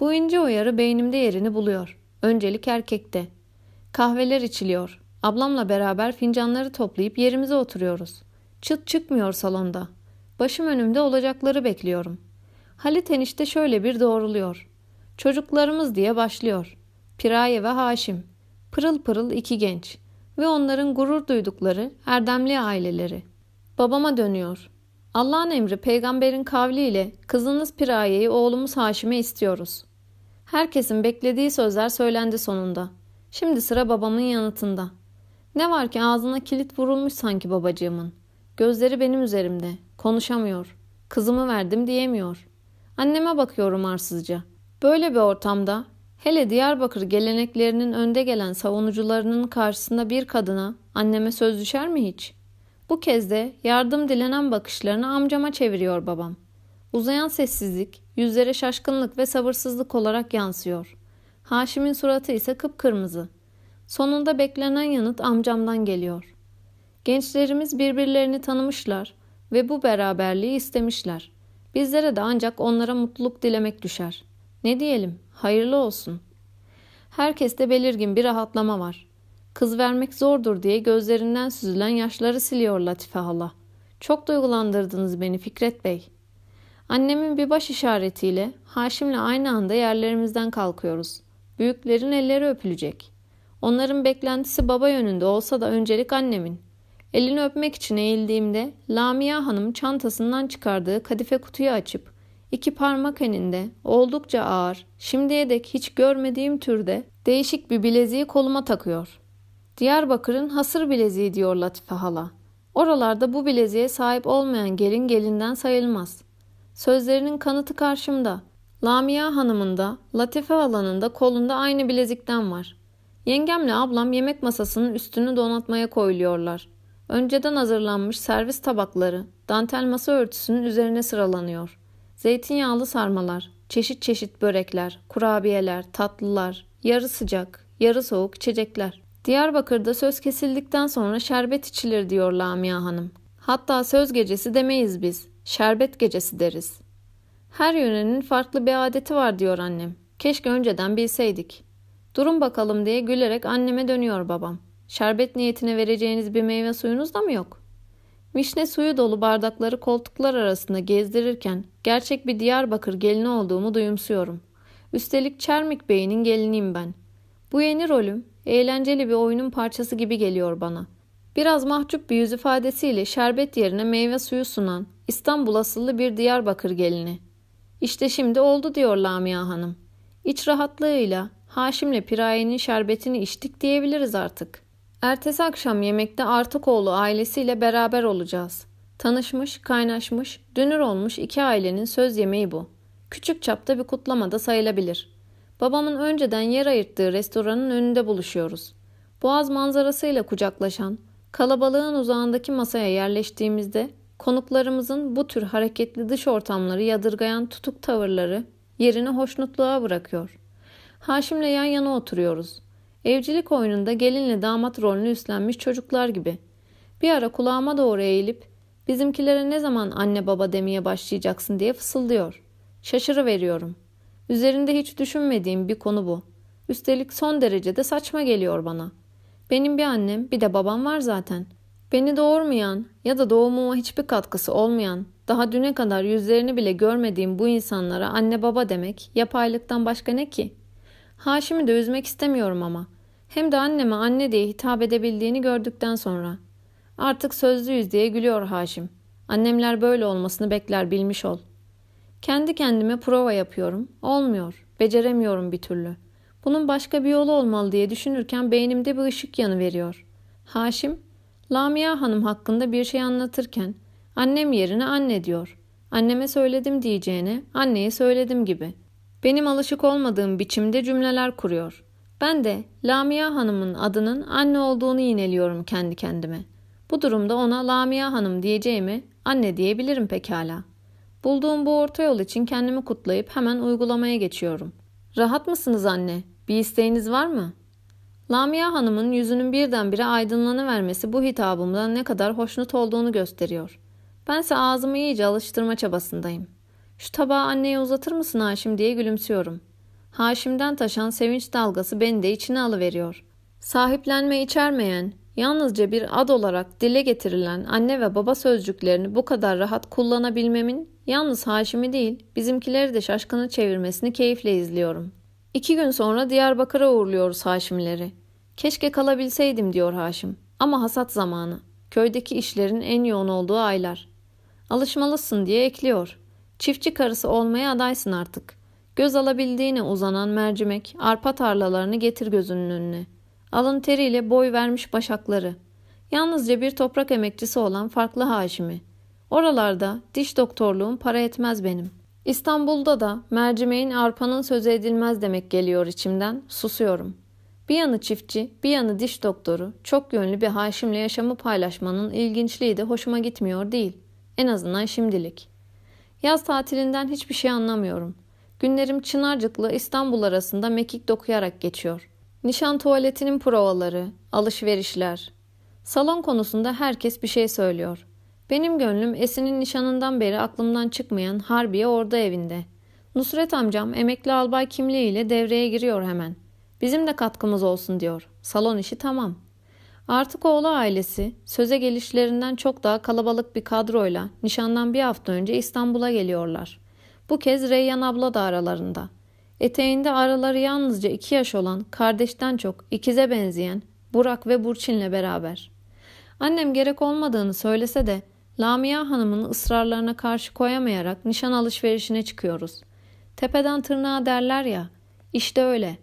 Bu ince uyarı beynimde yerini buluyor. Öncelik erkekte. Kahveler içiliyor. Ablamla beraber fincanları toplayıp yerimize oturuyoruz. Çıt çıkmıyor salonda. Başım önümde olacakları bekliyorum. Halit enişte şöyle bir doğruluyor. Çocuklarımız diye başlıyor. Piraye ve Haşim. Pırıl pırıl iki genç. Ve onların gurur duydukları erdemli aileleri. Babama dönüyor. Allah'ın emri peygamberin kavliyle kızınız Piraye'yi oğlumuz Haşim'e istiyoruz. Herkesin beklediği sözler söylendi sonunda. Şimdi sıra babamın yanıtında. Ne var ki ağzına kilit vurulmuş sanki babacığımın. Gözleri benim üzerimde. Konuşamıyor. Kızımı verdim diyemiyor. Anneme bakıyorum arsızca. Böyle bir ortamda hele Diyarbakır geleneklerinin önde gelen savunucularının karşısında bir kadına anneme söz düşer mi hiç? Bu kez de yardım dilenen bakışlarını amcama çeviriyor babam. Uzayan sessizlik yüzlere şaşkınlık ve sabırsızlık olarak yansıyor. Haşim'in suratı ise kıpkırmızı. Sonunda beklenen yanıt amcamdan geliyor. Gençlerimiz birbirlerini tanımışlar ve bu beraberliği istemişler. Bizlere de ancak onlara mutluluk dilemek düşer. Ne diyelim, hayırlı olsun. Herkeste belirgin bir rahatlama var. Kız vermek zordur diye gözlerinden süzülen yaşları siliyor Latife hala. Çok duygulandırdınız beni Fikret Bey. Annemin bir baş işaretiyle Haşim'le aynı anda yerlerimizden kalkıyoruz. Büyüklerin elleri öpülecek. Onların beklentisi baba yönünde olsa da öncelik annemin. Elini öpmek için eğildiğimde Lamia Hanım çantasından çıkardığı kadife kutuyu açıp iki parmak eninde oldukça ağır, şimdiye dek hiç görmediğim türde değişik bir bileziği koluma takıyor. Diyarbakır'ın hasır bileziği diyor Latife hala. Oralarda bu bileziğe sahip olmayan gelin gelinden sayılmaz. Sözlerinin kanıtı karşımda. Lamia Hanım'ın da Latife halanın da kolunda aynı bilezikten var. Yengemle ablam yemek masasının üstünü donatmaya koyuluyorlar. Önceden hazırlanmış servis tabakları dantel masa örtüsünün üzerine sıralanıyor. Zeytinyağlı sarmalar, çeşit çeşit börekler, kurabiyeler, tatlılar, yarı sıcak, yarı soğuk içecekler. Diyarbakır'da söz kesildikten sonra şerbet içilir diyor Lamia Hanım. Hatta söz gecesi demeyiz biz, şerbet gecesi deriz. Her yörenin farklı bir adeti var diyor annem. Keşke önceden bilseydik. Durun bakalım diye gülerek anneme dönüyor babam. Şerbet niyetine vereceğiniz bir meyve suyunuz da mı yok? Mişne suyu dolu bardakları koltuklar arasında gezdirirken gerçek bir Diyarbakır gelini olduğumu duyumsuyorum. Üstelik Çermik Bey'inin geliniyim ben. Bu yeni rolüm eğlenceli bir oyunun parçası gibi geliyor bana. Biraz mahcup bir yüz ifadesiyle şerbet yerine meyve suyu sunan İstanbul asıllı bir Diyarbakır gelini. İşte şimdi oldu diyor Lamia Hanım. İç rahatlığıyla Haşim'le Piraye'nin şerbetini içtik diyebiliriz artık. Ertesi akşam yemekte Artıkoğlu ailesiyle beraber olacağız. Tanışmış, kaynaşmış, dünür olmuş iki ailenin söz yemeği bu. Küçük çapta bir kutlama da sayılabilir. Babamın önceden yer ayırttığı restoranın önünde buluşuyoruz. Boğaz manzarasıyla kucaklaşan, kalabalığın uzağındaki masaya yerleştiğimizde konuklarımızın bu tür hareketli dış ortamları yadırgayan tutuk tavırları yerini hoşnutluğa bırakıyor. Haşim'le yan yana oturuyoruz. Evcilik oyununda gelinle damat rolünü üstlenmiş çocuklar gibi. Bir ara kulağıma doğru eğilip bizimkilere ne zaman anne baba demeye başlayacaksın diye fısıldıyor. Şaşırı veriyorum. Üzerinde hiç düşünmediğim bir konu bu. Üstelik son derecede saçma geliyor bana. Benim bir annem bir de babam var zaten. Beni doğurmayan ya da doğumuma hiçbir katkısı olmayan, daha düne kadar yüzlerini bile görmediğim bu insanlara anne baba demek yapaylıktan başka ne ki? Haşim'i de üzmek istemiyorum ama. Hem de anneme anne diye hitap edebildiğini gördükten sonra. Artık sözlüyüz diye gülüyor Haşim. Annemler böyle olmasını bekler bilmiş ol. Kendi kendime prova yapıyorum. Olmuyor. Beceremiyorum bir türlü. Bunun başka bir yolu olmalı diye düşünürken beynimde bir ışık yanı veriyor. Haşim, Lamia Hanım hakkında bir şey anlatırken annem yerine anne diyor. Anneme söyledim diyeceğine anneye söyledim gibi. Benim alışık olmadığım biçimde cümleler kuruyor. Ben de Lamia Hanım'ın adının anne olduğunu yineliyorum kendi kendime. Bu durumda ona Lamia Hanım diyeceğimi anne diyebilirim pekala. Bulduğum bu orta yol için kendimi kutlayıp hemen uygulamaya geçiyorum. Rahat mısınız anne? Bir isteğiniz var mı? Lamia Hanım'ın yüzünün birdenbire aydınlanıvermesi bu hitabımdan ne kadar hoşnut olduğunu gösteriyor. Bense ağzımı iyice alıştırma çabasındayım. Şu tabağı anneye uzatır mısın Haşim diye gülümsüyorum. Haşim'den taşan sevinç dalgası beni de içine alıveriyor. Sahiplenme içermeyen, yalnızca bir ad olarak dile getirilen anne ve baba sözcüklerini bu kadar rahat kullanabilmemin yalnız Haşim'i değil bizimkileri de şaşkını çevirmesini keyifle izliyorum. İki gün sonra Diyarbakır'a uğurluyoruz Haşimleri. Keşke kalabilseydim diyor Haşim. Ama hasat zamanı. Köydeki işlerin en yoğun olduğu aylar. Alışmalısın diye ekliyor. Çiftçi karısı olmaya adaysın artık. Göz alabildiğine uzanan mercimek, arpa tarlalarını getir gözünün önüne. Alın teriyle boy vermiş başakları. Yalnızca bir toprak emekçisi olan farklı Haşimi. Oralarda diş doktorluğum para etmez benim. İstanbul'da da mercimeğin arpanın sözü edilmez demek geliyor içimden. Susuyorum. Bir yanı çiftçi, bir yanı diş doktoru, çok yönlü bir Haşim'le yaşamı paylaşmanın ilginçliği de hoşuma gitmiyor değil. En azından şimdilik. Yaz tatilinden hiçbir şey anlamıyorum. Günlerim Çınarcık'la İstanbul arasında mekik dokuyarak geçiyor. Nişan tuvaletinin provaları, alışverişler. Salon konusunda herkes bir şey söylüyor. Benim gönlüm Esin'in nişanından beri aklımdan çıkmayan Harbiye orada evinde. Nusret amcam emekli albay kimliğiyle devreye giriyor hemen. Bizim de katkımız olsun diyor. Salon işi tamam. Artık oğlu ailesi söze gelişlerinden çok daha kalabalık bir kadroyla nişandan bir hafta önce İstanbul'a geliyorlar. Bu kez Reyyan abla da aralarında. Eteğinde araları yalnızca iki yaş olan kardeşten çok ikize benzeyen Burak ve Burçin'le beraber. Annem gerek olmadığını söylese de Lamia Hanım'ın ısrarlarına karşı koyamayarak nişan alışverişine çıkıyoruz. Tepeden tırnağa derler ya, işte öyle.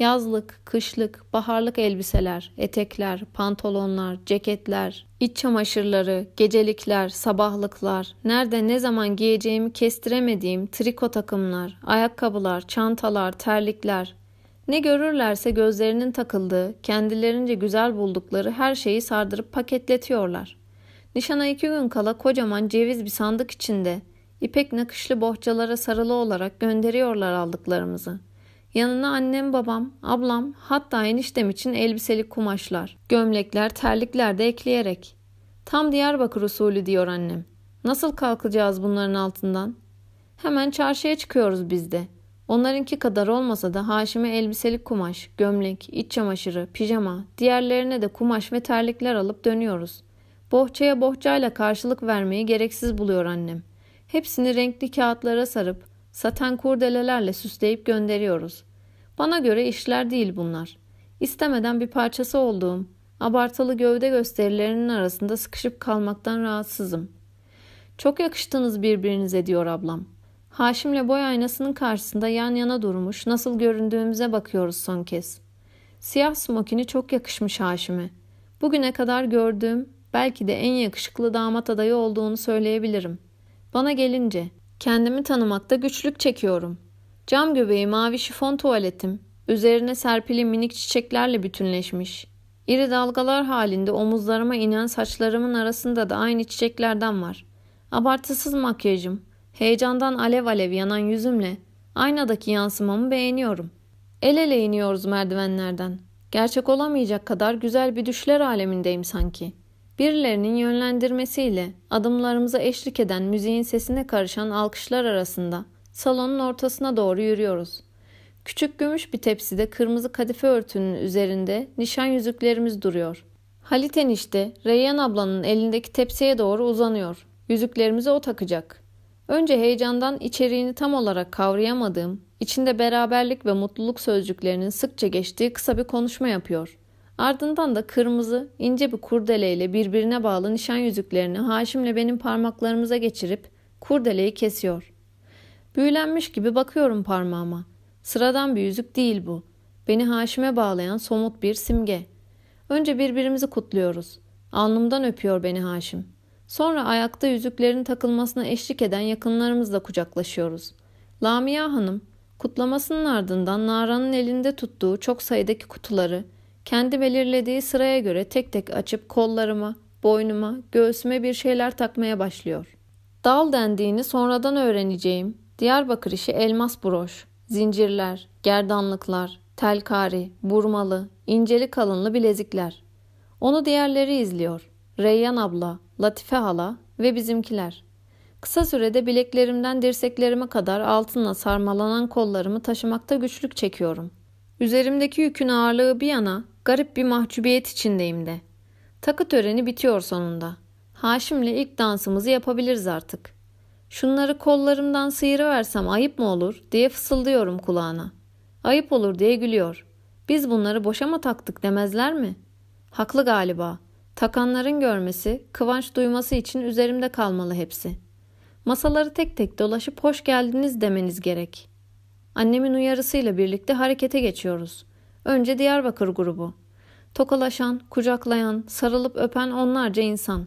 Yazlık, kışlık, baharlık elbiseler, etekler, pantolonlar, ceketler, iç çamaşırları, gecelikler, sabahlıklar, nerede ne zaman giyeceğimi kestiremediğim triko takımlar, ayakkabılar, çantalar, terlikler. Ne görürlerse gözlerinin takıldığı, kendilerince güzel buldukları her şeyi sardırıp paketletiyorlar. Nişana iki gün kala kocaman ceviz bir sandık içinde ipek nakışlı bohçalara sarılı olarak gönderiyorlar aldıklarımızı. Yanına annem, babam, ablam, hatta eniştem için elbiselik kumaşlar, gömlekler, terlikler de ekleyerek. Tam Diyarbakır usulü diyor annem. Nasıl kalkacağız bunların altından? Hemen çarşıya çıkıyoruz biz de. Onlarınki kadar olmasa da Haşim'e elbiselik kumaş, gömlek, iç çamaşırı, pijama, diğerlerine de kumaş ve terlikler alıp dönüyoruz. Bohçaya bohçayla karşılık vermeyi gereksiz buluyor annem. Hepsini renkli kağıtlara sarıp saten kurdelelerle süsleyip gönderiyoruz. Bana göre işler değil bunlar. İstemeden bir parçası olduğum, abartılı gövde gösterilerinin arasında sıkışıp kalmaktan rahatsızım. Çok yakıştınız birbirinize diyor ablam. Haşim'le boy aynasının karşısında yan yana durmuş nasıl göründüğümüze bakıyoruz son kez. Siyah smokini çok yakışmış Haşim'e. Bugüne kadar gördüğüm belki de en yakışıklı damat adayı olduğunu söyleyebilirim. Bana gelince kendimi tanımakta güçlük çekiyorum. Cam göbeği mavi şifon tuvaletim, üzerine serpili minik çiçeklerle bütünleşmiş. İri dalgalar halinde omuzlarıma inen saçlarımın arasında da aynı çiçeklerden var. Abartısız makyajım, heyecandan alev alev yanan yüzümle aynadaki yansımamı beğeniyorum. El ele iniyoruz merdivenlerden. Gerçek olamayacak kadar güzel bir düşler alemindeyim sanki. Birilerinin yönlendirmesiyle adımlarımıza eşlik eden müziğin sesine karışan alkışlar arasında salonun ortasına doğru yürüyoruz. Küçük gümüş bir tepside kırmızı kadife örtünün üzerinde nişan yüzüklerimiz duruyor. Halit enişte Reyyan ablanın elindeki tepsiye doğru uzanıyor. Yüzüklerimizi o takacak. Önce heyecandan içeriğini tam olarak kavrayamadığım, içinde beraberlik ve mutluluk sözcüklerinin sıkça geçtiği kısa bir konuşma yapıyor. Ardından da kırmızı, ince bir kurdeleyle birbirine bağlı nişan yüzüklerini Haşim'le benim parmaklarımıza geçirip kurdeleyi kesiyor. Büyülenmiş gibi bakıyorum parmağıma. Sıradan bir yüzük değil bu. Beni Haşim'e bağlayan somut bir simge. Önce birbirimizi kutluyoruz. Alnımdan öpüyor beni Haşim. Sonra ayakta yüzüklerin takılmasına eşlik eden yakınlarımızla kucaklaşıyoruz. Lamia Hanım, kutlamasının ardından Nara'nın elinde tuttuğu çok sayıdaki kutuları, kendi belirlediği sıraya göre tek tek açıp kollarıma, boynuma, göğsüme bir şeyler takmaya başlıyor. Dal dendiğini sonradan öğreneceğim. Diyarbakır işi elmas broş, zincirler, gerdanlıklar, telkari, burmalı, inceli kalınlı bilezikler. Onu diğerleri izliyor. Reyyan abla, Latife hala ve bizimkiler. Kısa sürede bileklerimden dirseklerime kadar altınla sarmalanan kollarımı taşımakta güçlük çekiyorum. Üzerimdeki yükün ağırlığı bir yana garip bir mahcubiyet içindeyim de. Takı töreni bitiyor sonunda. Haşim'le ilk dansımızı yapabiliriz artık. Şunları kollarımdan sıyırıversem ayıp mı olur diye fısıldıyorum kulağına. Ayıp olur diye gülüyor. Biz bunları boşa mı taktık demezler mi? Haklı galiba. Takanların görmesi, kıvanç duyması için üzerimde kalmalı hepsi. Masaları tek tek dolaşıp hoş geldiniz demeniz gerek. Annemin uyarısıyla birlikte harekete geçiyoruz. Önce Diyarbakır grubu. Tokalaşan, kucaklayan, sarılıp öpen onlarca insan.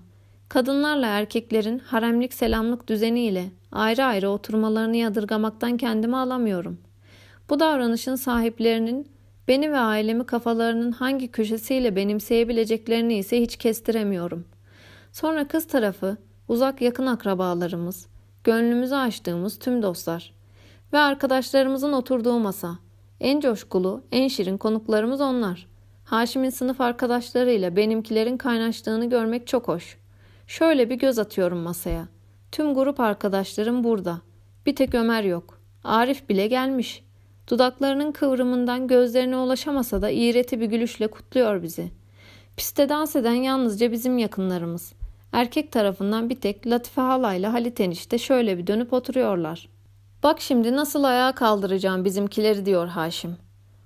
Kadınlarla erkeklerin haremlik selamlık düzeniyle ayrı ayrı oturmalarını yadırgamaktan kendimi alamıyorum. Bu davranışın sahiplerinin beni ve ailemi kafalarının hangi köşesiyle benimseyebileceklerini ise hiç kestiremiyorum. Sonra kız tarafı, uzak yakın akrabalarımız, gönlümüzü açtığımız tüm dostlar ve arkadaşlarımızın oturduğu masa. En coşkulu, en şirin konuklarımız onlar. Haşim'in sınıf arkadaşlarıyla benimkilerin kaynaştığını görmek çok hoş. Şöyle bir göz atıyorum masaya. Tüm grup arkadaşlarım burada. Bir tek Ömer yok. Arif bile gelmiş. Dudaklarının kıvrımından gözlerine ulaşamasa da iğreti bir gülüşle kutluyor bizi. Piste dans eden yalnızca bizim yakınlarımız. Erkek tarafından bir tek Latife halayla Halit enişte şöyle bir dönüp oturuyorlar. Bak şimdi nasıl ayağa kaldıracağım bizimkileri diyor Haşim.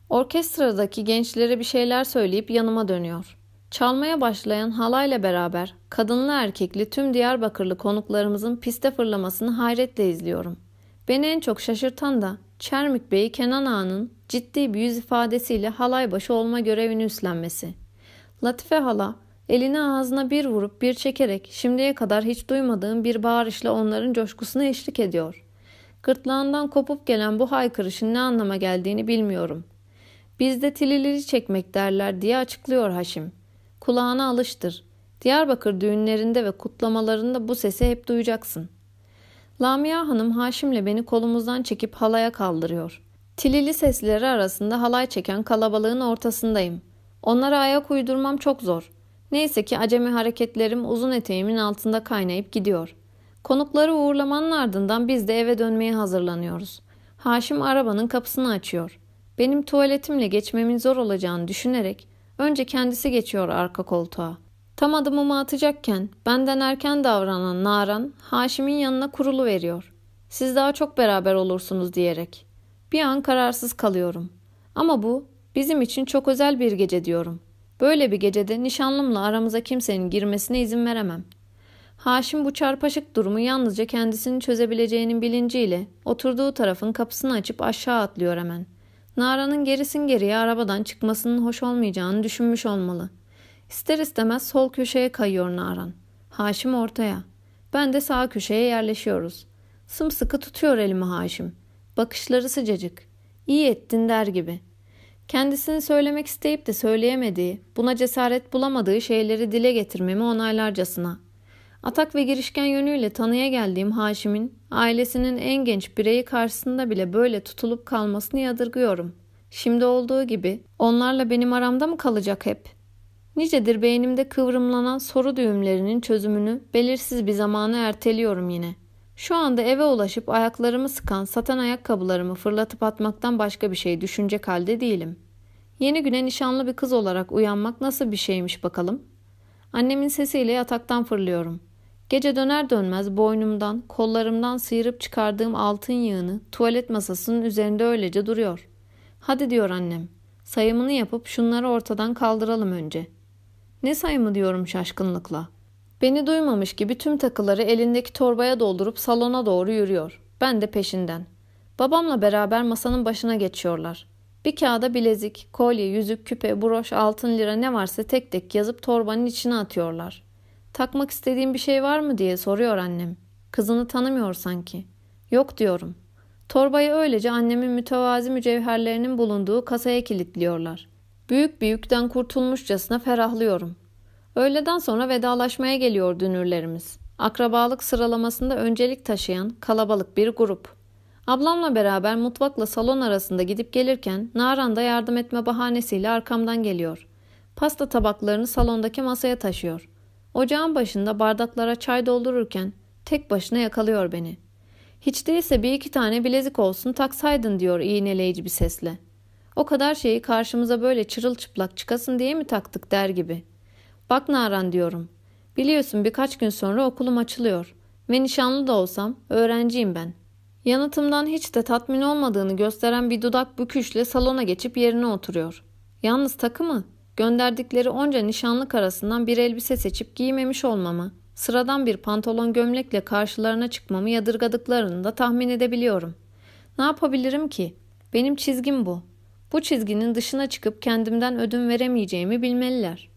Orkestradaki gençlere bir şeyler söyleyip yanıma dönüyor. Çalmaya başlayan halayla beraber kadınlı erkekli tüm Diyarbakırlı konuklarımızın piste fırlamasını hayretle izliyorum. Beni en çok şaşırtan da Çermik Bey Kenan Ağa'nın ciddi bir yüz ifadesiyle halay başı olma görevini üstlenmesi. Latife hala elini ağzına bir vurup bir çekerek şimdiye kadar hiç duymadığım bir bağırışla onların coşkusuna eşlik ediyor. Gırtlağından kopup gelen bu haykırışın ne anlama geldiğini bilmiyorum. Bizde tilileri çekmek derler diye açıklıyor Haşim. Kulağına alıştır. Diyarbakır düğünlerinde ve kutlamalarında bu sesi hep duyacaksın. Lamia Hanım Haşim'le beni kolumuzdan çekip halaya kaldırıyor. Tilili sesleri arasında halay çeken kalabalığın ortasındayım. Onlara ayak uydurmam çok zor. Neyse ki acemi hareketlerim uzun eteğimin altında kaynayıp gidiyor. Konukları uğurlamanın ardından biz de eve dönmeye hazırlanıyoruz. Haşim arabanın kapısını açıyor. Benim tuvaletimle geçmemin zor olacağını düşünerek önce kendisi geçiyor arka koltuğa. Tam adımımı atacakken benden erken davranan Naran Haşim'in yanına kurulu veriyor. Siz daha çok beraber olursunuz diyerek. Bir an kararsız kalıyorum. Ama bu bizim için çok özel bir gece diyorum. Böyle bir gecede nişanlımla aramıza kimsenin girmesine izin veremem. Haşim bu çarpaşık durumu yalnızca kendisini çözebileceğinin bilinciyle oturduğu tarafın kapısını açıp aşağı atlıyor hemen. Nara'nın gerisin geriye arabadan çıkmasının hoş olmayacağını düşünmüş olmalı. İster istemez sol köşeye kayıyor Naran. Haşim ortaya. Ben de sağ köşeye yerleşiyoruz. Sımsıkı tutuyor elimi Haşim. Bakışları sıcacık. İyi ettin der gibi. Kendisini söylemek isteyip de söyleyemediği, buna cesaret bulamadığı şeyleri dile getirmemi onaylarcasına. Atak ve girişken yönüyle tanıya geldiğim Haşim'in ailesinin en genç bireyi karşısında bile böyle tutulup kalmasını yadırgıyorum. Şimdi olduğu gibi onlarla benim aramda mı kalacak hep? Nicedir beynimde kıvrımlanan soru düğümlerinin çözümünü belirsiz bir zamana erteliyorum yine. Şu anda eve ulaşıp ayaklarımı sıkan satan ayakkabılarımı fırlatıp atmaktan başka bir şey düşünecek halde değilim. Yeni güne nişanlı bir kız olarak uyanmak nasıl bir şeymiş bakalım. Annemin sesiyle yataktan fırlıyorum. Gece döner dönmez boynumdan, kollarımdan sıyırıp çıkardığım altın yığını tuvalet masasının üzerinde öylece duruyor. Hadi diyor annem. Sayımını yapıp şunları ortadan kaldıralım önce. Ne sayımı diyorum şaşkınlıkla. Beni duymamış gibi tüm takıları elindeki torbaya doldurup salona doğru yürüyor. Ben de peşinden. Babamla beraber masanın başına geçiyorlar. Bir kağıda bilezik, kolye, yüzük, küpe, broş, altın lira ne varsa tek tek yazıp torbanın içine atıyorlar. Takmak istediğim bir şey var mı diye soruyor annem. Kızını tanımıyor sanki. Yok diyorum. Torbayı öylece annemin mütevazi mücevherlerinin bulunduğu kasaya kilitliyorlar. Büyük bir yükten kurtulmuşçasına ferahlıyorum. Öğleden sonra vedalaşmaya geliyor dünürlerimiz. Akrabalık sıralamasında öncelik taşıyan kalabalık bir grup. Ablamla beraber mutfakla salon arasında gidip gelirken Naran da yardım etme bahanesiyle arkamdan geliyor. Pasta tabaklarını salondaki masaya taşıyor. Ocağın başında bardaklara çay doldururken tek başına yakalıyor beni. Hiç değilse bir iki tane bilezik olsun taksaydın diyor iğneleyici bir sesle. O kadar şeyi karşımıza böyle çırılçıplak çıkasın diye mi taktık der gibi. Bak Naran diyorum. Biliyorsun birkaç gün sonra okulum açılıyor. Ve nişanlı da olsam öğrenciyim ben. Yanıtımdan hiç de tatmin olmadığını gösteren bir dudak büküşle salona geçip yerine oturuyor. Yalnız takı mı? Gönderdikleri onca nişanlık arasından bir elbise seçip giymemiş olmamı, sıradan bir pantolon gömlekle karşılarına çıkmamı yadırgadıklarını da tahmin edebiliyorum. Ne yapabilirim ki? Benim çizgim bu. Bu çizginin dışına çıkıp kendimden ödün veremeyeceğimi bilmeliler.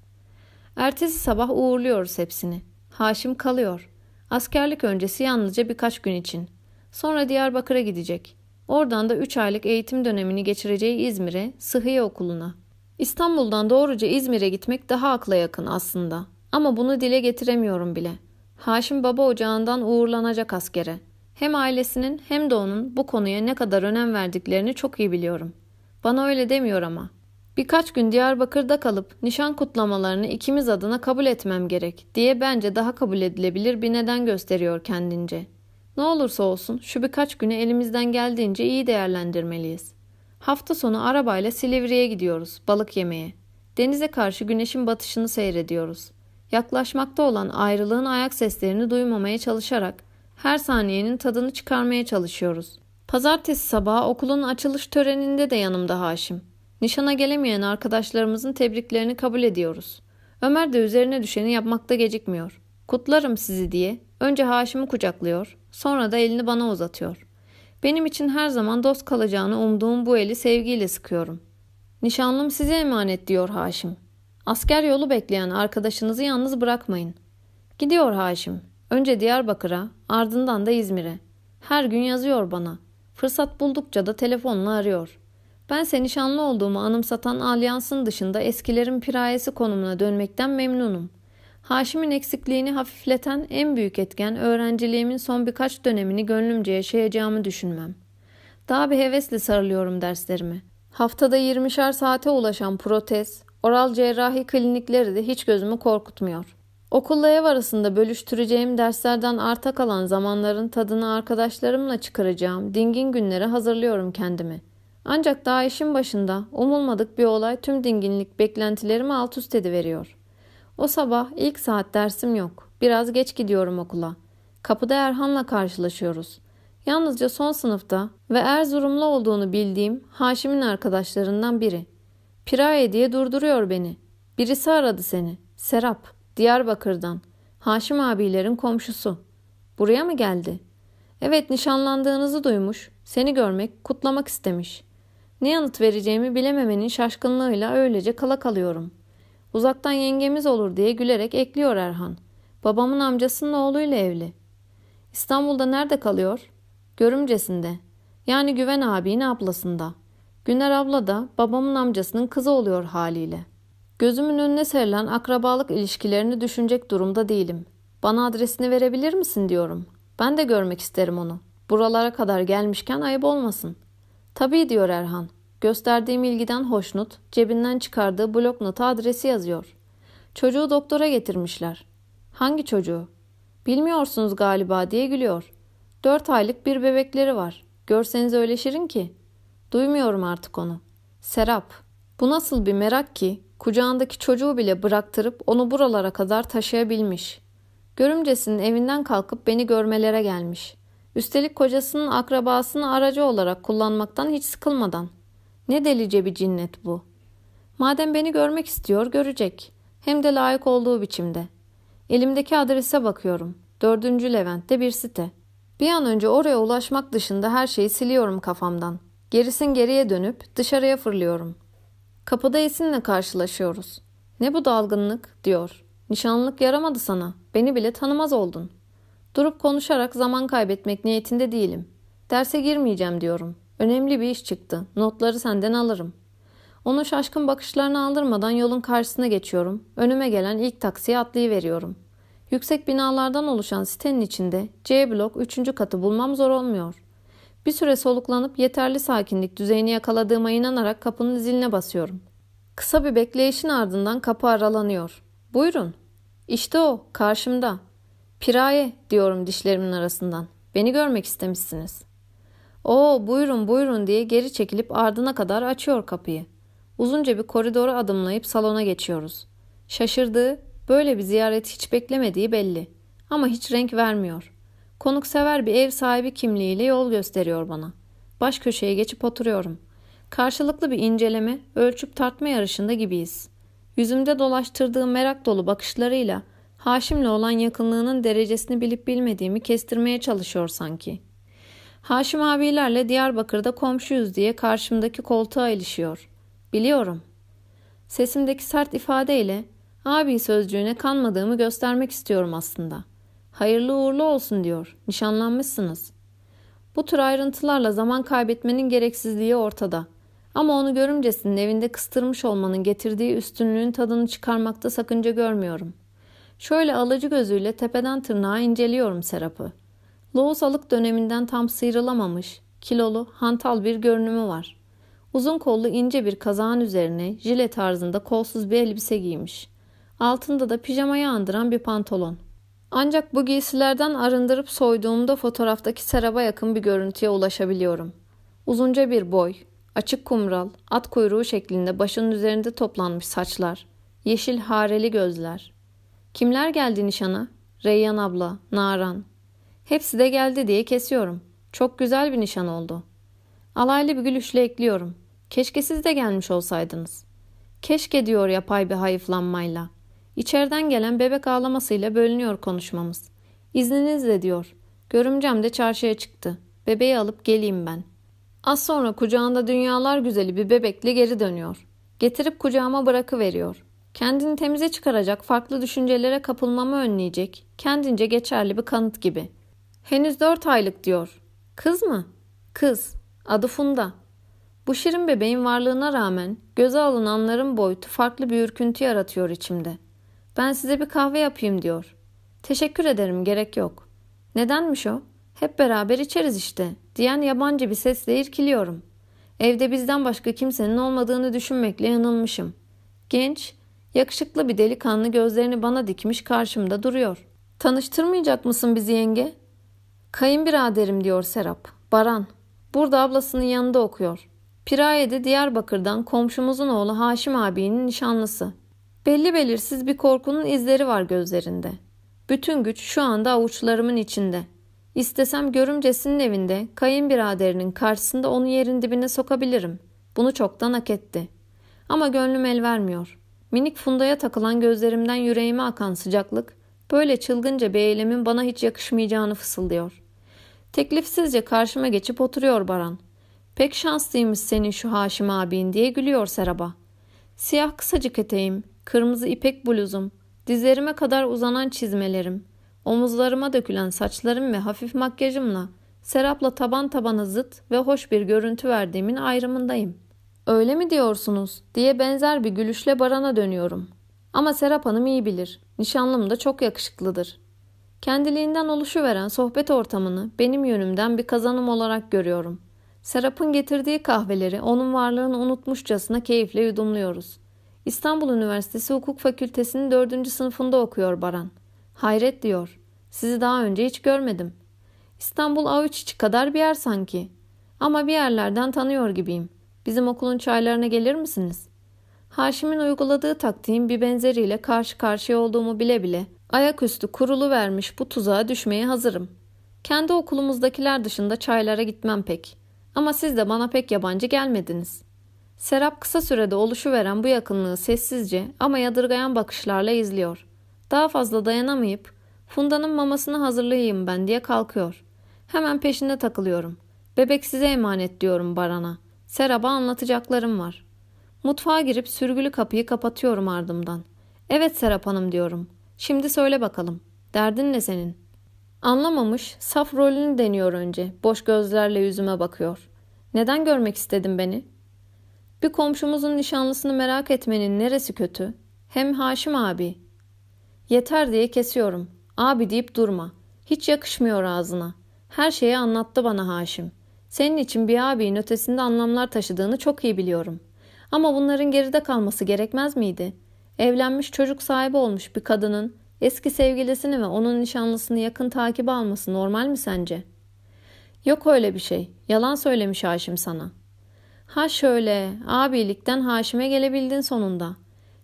Ertesi sabah uğurluyoruz hepsini. Haşim kalıyor. Askerlik öncesi yalnızca birkaç gün için. Sonra Diyarbakır'a gidecek. Oradan da 3 aylık eğitim dönemini geçireceği İzmir'e, Sıhhiye Okulu'na. İstanbul'dan doğruca İzmir'e gitmek daha akla yakın aslında. Ama bunu dile getiremiyorum bile. Haşim baba ocağından uğurlanacak askere. Hem ailesinin hem de onun bu konuya ne kadar önem verdiklerini çok iyi biliyorum. Bana öyle demiyor ama. Birkaç gün Diyarbakır'da kalıp nişan kutlamalarını ikimiz adına kabul etmem gerek diye bence daha kabul edilebilir bir neden gösteriyor kendince. Ne olursa olsun şu birkaç günü elimizden geldiğince iyi değerlendirmeliyiz. Hafta sonu arabayla Silivri'ye gidiyoruz balık yemeye. Denize karşı güneşin batışını seyrediyoruz. Yaklaşmakta olan ayrılığın ayak seslerini duymamaya çalışarak her saniyenin tadını çıkarmaya çalışıyoruz. Pazartesi sabahı okulun açılış töreninde de yanımda Haşim. Nişana gelemeyen arkadaşlarımızın tebriklerini kabul ediyoruz. Ömer de üzerine düşeni yapmakta gecikmiyor. Kutlarım sizi diye önce Haşim'i kucaklıyor, sonra da elini bana uzatıyor. Benim için her zaman dost kalacağını umduğum bu eli sevgiyle sıkıyorum. Nişanlım size emanet diyor Haşim. Asker yolu bekleyen arkadaşınızı yalnız bırakmayın. Gidiyor Haşim. Önce Diyarbakır'a, ardından da İzmir'e. Her gün yazıyor bana. Fırsat buldukça da telefonla arıyor. Ben ise nişanlı olduğumu anımsatan alyansın dışında eskilerin pirayesi konumuna dönmekten memnunum. Haşim'in eksikliğini hafifleten en büyük etken öğrenciliğimin son birkaç dönemini gönlümce yaşayacağımı düşünmem. Daha bir hevesle sarılıyorum derslerime. Haftada 20'şer saate ulaşan protez, oral cerrahi klinikleri de hiç gözümü korkutmuyor. Okulla ev arasında bölüştüreceğim derslerden arta kalan zamanların tadını arkadaşlarımla çıkaracağım dingin günlere hazırlıyorum kendimi. Ancak daha işin başında umulmadık bir olay tüm dinginlik beklentilerimi alt üst ediveriyor. O sabah ilk saat dersim yok. Biraz geç gidiyorum okula. Kapıda Erhan'la karşılaşıyoruz. Yalnızca son sınıfta ve Erzurumlu olduğunu bildiğim Haşim'in arkadaşlarından biri. Piraye diye durduruyor beni. Birisi aradı seni. Serap, Diyarbakır'dan. Haşim abilerin komşusu. Buraya mı geldi? Evet nişanlandığınızı duymuş. Seni görmek, kutlamak istemiş. Ne yanıt vereceğimi bilememenin şaşkınlığıyla öylece kala kalıyorum. Uzaktan yengemiz olur diye gülerek ekliyor Erhan. Babamın amcasının oğluyla evli. İstanbul'da nerede kalıyor? Görümcesinde. Yani Güven abinin ablasında. Güner abla da babamın amcasının kızı oluyor haliyle. Gözümün önüne serilen akrabalık ilişkilerini düşünecek durumda değilim. Bana adresini verebilir misin diyorum. Ben de görmek isterim onu. Buralara kadar gelmişken ayıp olmasın. Tabii diyor Erhan. Gösterdiğim ilgiden hoşnut, cebinden çıkardığı blok notu adresi yazıyor. Çocuğu doktora getirmişler. Hangi çocuğu? Bilmiyorsunuz galiba diye gülüyor. Dört aylık bir bebekleri var. Görseniz öyle şirin ki. Duymuyorum artık onu. Serap. Bu nasıl bir merak ki? Kucağındaki çocuğu bile bıraktırıp onu buralara kadar taşıyabilmiş. Görümcesinin evinden kalkıp beni görmelere gelmiş. Üstelik kocasının akrabasını aracı olarak kullanmaktan hiç sıkılmadan. Ne delice bir cinnet bu. Madem beni görmek istiyor görecek. Hem de layık olduğu biçimde. Elimdeki adrese bakıyorum. Dördüncü Levent'te bir site. Bir an önce oraya ulaşmak dışında her şeyi siliyorum kafamdan. Gerisin geriye dönüp dışarıya fırlıyorum. Kapıda Esin'le karşılaşıyoruz. Ne bu dalgınlık diyor. Nişanlılık yaramadı sana. Beni bile tanımaz oldun. Durup konuşarak zaman kaybetmek niyetinde değilim. Derse girmeyeceğim diyorum. Önemli bir iş çıktı. Notları senden alırım. Onun şaşkın bakışlarını aldırmadan yolun karşısına geçiyorum. Önüme gelen ilk taksiye atlayıveriyorum. Yüksek binalardan oluşan sitenin içinde C blok 3. katı bulmam zor olmuyor. Bir süre soluklanıp yeterli sakinlik düzeyini yakaladığıma inanarak kapının ziline basıyorum. Kısa bir bekleyişin ardından kapı aralanıyor. Buyurun. İşte o, karşımda. Piraye diyorum dişlerimin arasından. Beni görmek istemişsiniz. Oo buyurun buyurun diye geri çekilip ardına kadar açıyor kapıyı. Uzunca bir koridoru adımlayıp salona geçiyoruz. Şaşırdığı, böyle bir ziyaret hiç beklemediği belli. Ama hiç renk vermiyor. Konuksever bir ev sahibi kimliğiyle yol gösteriyor bana. Baş köşeye geçip oturuyorum. Karşılıklı bir inceleme, ölçüp tartma yarışında gibiyiz. Yüzümde dolaştırdığı merak dolu bakışlarıyla Haşim'le olan yakınlığının derecesini bilip bilmediğimi kestirmeye çalışıyor sanki. Haşim abilerle Diyarbakır'da komşuyuz diye karşımdaki koltuğa ilişiyor. Biliyorum. Sesimdeki sert ifadeyle abi sözcüğüne kanmadığımı göstermek istiyorum aslında. Hayırlı uğurlu olsun diyor. Nişanlanmışsınız. Bu tür ayrıntılarla zaman kaybetmenin gereksizliği ortada. Ama onu görümcesinin evinde kıstırmış olmanın getirdiği üstünlüğün tadını çıkarmakta sakınca görmüyorum. Şöyle alıcı gözüyle tepeden tırnağa inceliyorum Serap'ı. Loğusalık döneminden tam sıyrılamamış, kilolu, hantal bir görünümü var. Uzun kollu ince bir kazağın üzerine jile tarzında kolsuz bir elbise giymiş. Altında da pijamayı andıran bir pantolon. Ancak bu giysilerden arındırıp soyduğumda fotoğraftaki Serap'a yakın bir görüntüye ulaşabiliyorum. Uzunca bir boy, açık kumral, at kuyruğu şeklinde başının üzerinde toplanmış saçlar, yeşil hareli gözler. Kimler geldi nişana? Reyyan abla, Naran. Hepsi de geldi diye kesiyorum. Çok güzel bir nişan oldu. Alaylı bir gülüşle ekliyorum. Keşke siz de gelmiş olsaydınız. Keşke diyor yapay bir hayıflanmayla. İçeriden gelen bebek ağlamasıyla bölünüyor konuşmamız. İzninizle diyor. Görümcem de çarşıya çıktı. Bebeği alıp geleyim ben. Az sonra kucağında dünyalar güzeli bir bebekle geri dönüyor. Getirip kucağıma bırakıveriyor. Kendini temize çıkaracak farklı düşüncelere kapılmamı önleyecek, kendince geçerli bir kanıt gibi. Henüz dört aylık diyor. Kız mı? Kız. Adı Funda. Bu şirin bebeğin varlığına rağmen göze alınanların boyutu farklı bir ürküntü yaratıyor içimde. Ben size bir kahve yapayım diyor. Teşekkür ederim gerek yok. Nedenmiş o? Hep beraber içeriz işte diyen yabancı bir sesle irkiliyorum. Evde bizden başka kimsenin olmadığını düşünmekle yanılmışım. Genç, yakışıklı bir delikanlı gözlerini bana dikmiş karşımda duruyor. Tanıştırmayacak mısın bizi yenge? Kayınbiraderim diyor Serap. Baran. Burada ablasının yanında okuyor. Piraye'de Diyarbakır'dan komşumuzun oğlu Haşim abinin nişanlısı. Belli belirsiz bir korkunun izleri var gözlerinde. Bütün güç şu anda avuçlarımın içinde. İstesem görümcesinin evinde kayınbiraderinin karşısında onu yerin dibine sokabilirim. Bunu çoktan hak etti. Ama gönlüm el vermiyor. Minik fundaya takılan gözlerimden yüreğime akan sıcaklık böyle çılgınca bir eylemin bana hiç yakışmayacağını fısıldıyor. Teklifsizce karşıma geçip oturuyor Baran. Pek şanslıymış senin şu Haşim abin diye gülüyor Seraba. Siyah kısacık eteğim, kırmızı ipek bluzum, dizlerime kadar uzanan çizmelerim, omuzlarıma dökülen saçlarım ve hafif makyajımla Serap'la taban tabana zıt ve hoş bir görüntü verdiğimin ayrımındayım. Öyle mi diyorsunuz diye benzer bir gülüşle Baran'a dönüyorum. Ama Serap Hanım iyi bilir. Nişanlım da çok yakışıklıdır. Kendiliğinden oluşuveren sohbet ortamını benim yönümden bir kazanım olarak görüyorum. Serap'ın getirdiği kahveleri onun varlığını unutmuşçasına keyifle yudumluyoruz. İstanbul Üniversitesi Hukuk Fakültesinin dördüncü sınıfında okuyor Baran. Hayret diyor. Sizi daha önce hiç görmedim. İstanbul avuç içi kadar bir yer sanki. Ama bir yerlerden tanıyor gibiyim. Bizim okulun çaylarına gelir misiniz? Haşim'in uyguladığı taktiğin bir benzeriyle karşı karşıya olduğumu bile bile ayaküstü kurulu vermiş bu tuzağa düşmeye hazırım. Kendi okulumuzdakiler dışında çaylara gitmem pek. Ama siz de bana pek yabancı gelmediniz. Serap kısa sürede oluşuveren bu yakınlığı sessizce ama yadırgayan bakışlarla izliyor. Daha fazla dayanamayıp Funda'nın mamasını hazırlayayım ben diye kalkıyor. Hemen peşinde takılıyorum. Bebek size emanet diyorum Baran'a. Serap'a anlatacaklarım var. Mutfağa girip sürgülü kapıyı kapatıyorum ardımdan. Evet Serap Hanım diyorum. Şimdi söyle bakalım. Derdin ne senin? Anlamamış, saf rolünü deniyor önce. Boş gözlerle yüzüme bakıyor. Neden görmek istedin beni? Bir komşumuzun nişanlısını merak etmenin neresi kötü? Hem Haşim abi. Yeter diye kesiyorum. Abi deyip durma. Hiç yakışmıyor ağzına. Her şeyi anlattı bana Haşim. Senin için bir abinin ötesinde anlamlar taşıdığını çok iyi biliyorum. Ama bunların geride kalması gerekmez miydi? Evlenmiş çocuk sahibi olmuş bir kadının eski sevgilisini ve onun nişanlısını yakın takibe alması normal mi sence? Yok öyle bir şey. Yalan söylemiş Haşim sana. Ha şöyle, abilikten Haşim'e gelebildin sonunda.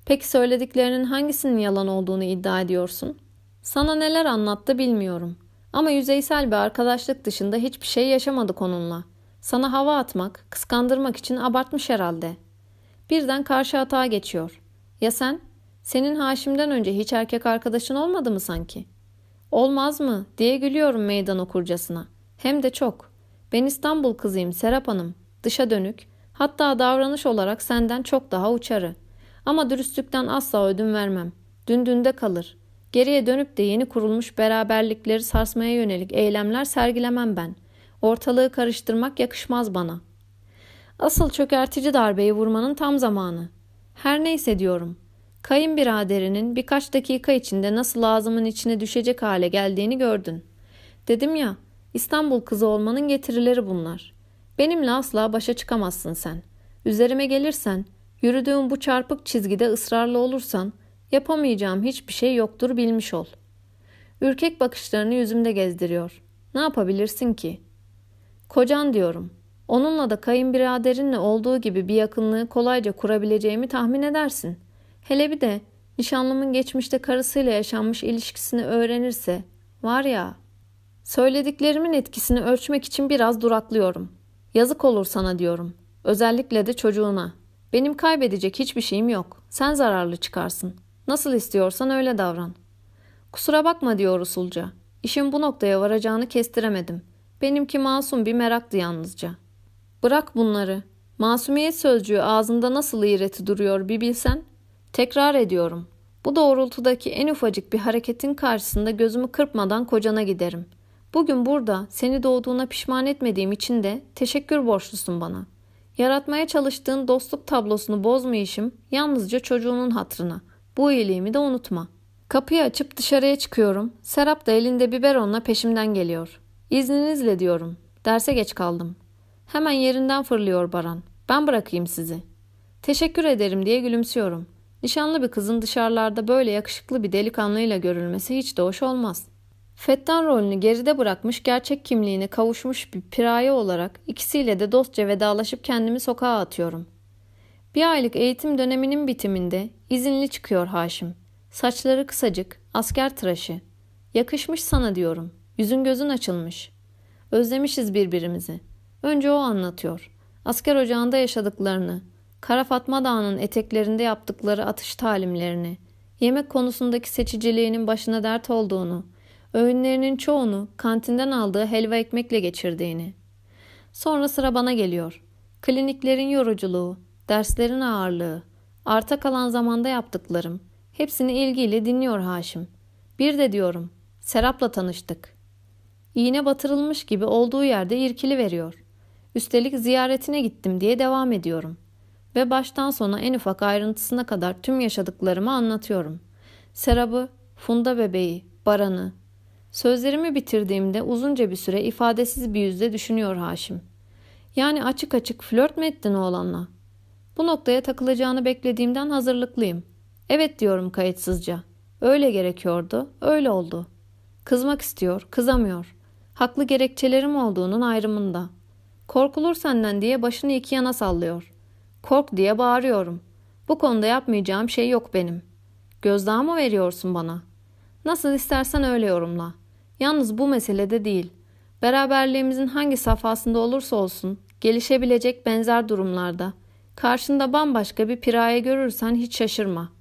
Peki söylediklerinin hangisinin yalan olduğunu iddia ediyorsun? Sana neler anlattı bilmiyorum. Ama yüzeysel bir arkadaşlık dışında hiçbir şey yaşamadık onunla. Sana hava atmak, kıskandırmak için abartmış herhalde. Birden karşı hata geçiyor. Ya sen? Senin Haşim'den önce hiç erkek arkadaşın olmadı mı sanki? Olmaz mı diye gülüyorum meydan okurcasına. Hem de çok. Ben İstanbul kızıyım Serap Hanım. Dışa dönük. Hatta davranış olarak senden çok daha uçarı. Ama dürüstlükten asla ödün vermem. Dün dünde kalır. Geriye dönüp de yeni kurulmuş beraberlikleri sarsmaya yönelik eylemler sergilemem ben. Ortalığı karıştırmak yakışmaz bana. Asıl çökertici darbeyi vurmanın tam zamanı. Her neyse diyorum. Kayınbiraderinin birkaç dakika içinde nasıl ağzımın içine düşecek hale geldiğini gördün. Dedim ya, İstanbul kızı olmanın getirileri bunlar. Benimle asla başa çıkamazsın sen. Üzerime gelirsen, yürüdüğüm bu çarpık çizgide ısrarlı olursan, Yapamayacağım hiçbir şey yoktur bilmiş ol. Ürkek bakışlarını yüzümde gezdiriyor. Ne yapabilirsin ki? Kocan diyorum. Onunla da kayınbiraderinle olduğu gibi bir yakınlığı kolayca kurabileceğimi tahmin edersin. Hele bir de nişanlımın geçmişte karısıyla yaşanmış ilişkisini öğrenirse var ya söylediklerimin etkisini ölçmek için biraz duraklıyorum. Yazık olur sana diyorum. Özellikle de çocuğuna. Benim kaybedecek hiçbir şeyim yok. Sen zararlı çıkarsın. Nasıl istiyorsan öyle davran. Kusura bakma diyor usulca. İşin bu noktaya varacağını kestiremedim. Benimki masum bir meraktı yalnızca. Bırak bunları. Masumiyet sözcüğü ağzında nasıl iğreti duruyor bir bilsen. Tekrar ediyorum. Bu doğrultudaki en ufacık bir hareketin karşısında gözümü kırpmadan kocana giderim. Bugün burada seni doğduğuna pişman etmediğim için de teşekkür borçlusun bana. Yaratmaya çalıştığın dostluk tablosunu bozmayışım yalnızca çocuğunun hatrına.'' Bu iyiliğimi de unutma. Kapıyı açıp dışarıya çıkıyorum. Serap da elinde biberonla peşimden geliyor. İzninizle diyorum. Derse geç kaldım. Hemen yerinden fırlıyor Baran. Ben bırakayım sizi. Teşekkür ederim diye gülümsüyorum. Nişanlı bir kızın dışarılarda böyle yakışıklı bir delikanlıyla görülmesi hiç de hoş olmaz. Fettan rolünü geride bırakmış gerçek kimliğine kavuşmuş bir piraye olarak ikisiyle de dostça vedalaşıp kendimi sokağa atıyorum. Bir aylık eğitim döneminin bitiminde izinli çıkıyor Haşim. Saçları kısacık, asker tıraşı. Yakışmış sana diyorum. Yüzün gözün açılmış. Özlemişiz birbirimizi. Önce o anlatıyor. Asker ocağında yaşadıklarını, Kara Fatma Dağı'nın eteklerinde yaptıkları atış talimlerini, yemek konusundaki seçiciliğinin başına dert olduğunu, öğünlerinin çoğunu kantinden aldığı helva ekmekle geçirdiğini. Sonra sıra bana geliyor. Kliniklerin yoruculuğu, derslerin ağırlığı, arta kalan zamanda yaptıklarım, hepsini ilgiyle dinliyor Haşim. Bir de diyorum, Serap'la tanıştık. İğne batırılmış gibi olduğu yerde irkili veriyor. Üstelik ziyaretine gittim diye devam ediyorum. Ve baştan sona en ufak ayrıntısına kadar tüm yaşadıklarımı anlatıyorum. Serap'ı, Funda bebeği, Baran'ı. Sözlerimi bitirdiğimde uzunca bir süre ifadesiz bir yüzle düşünüyor Haşim. Yani açık açık flört mü ettin oğlanla? Bu noktaya takılacağını beklediğimden hazırlıklıyım. Evet diyorum kayıtsızca. Öyle gerekiyordu, öyle oldu. Kızmak istiyor, kızamıyor. Haklı gerekçelerim olduğunun ayrımında. Korkulur senden diye başını iki yana sallıyor. Kork diye bağırıyorum. Bu konuda yapmayacağım şey yok benim. Gözdağı mı veriyorsun bana? Nasıl istersen öyle yorumla. Yalnız bu meselede değil. Beraberliğimizin hangi safhasında olursa olsun gelişebilecek benzer durumlarda karşında bambaşka bir piraye görürsen hiç şaşırma.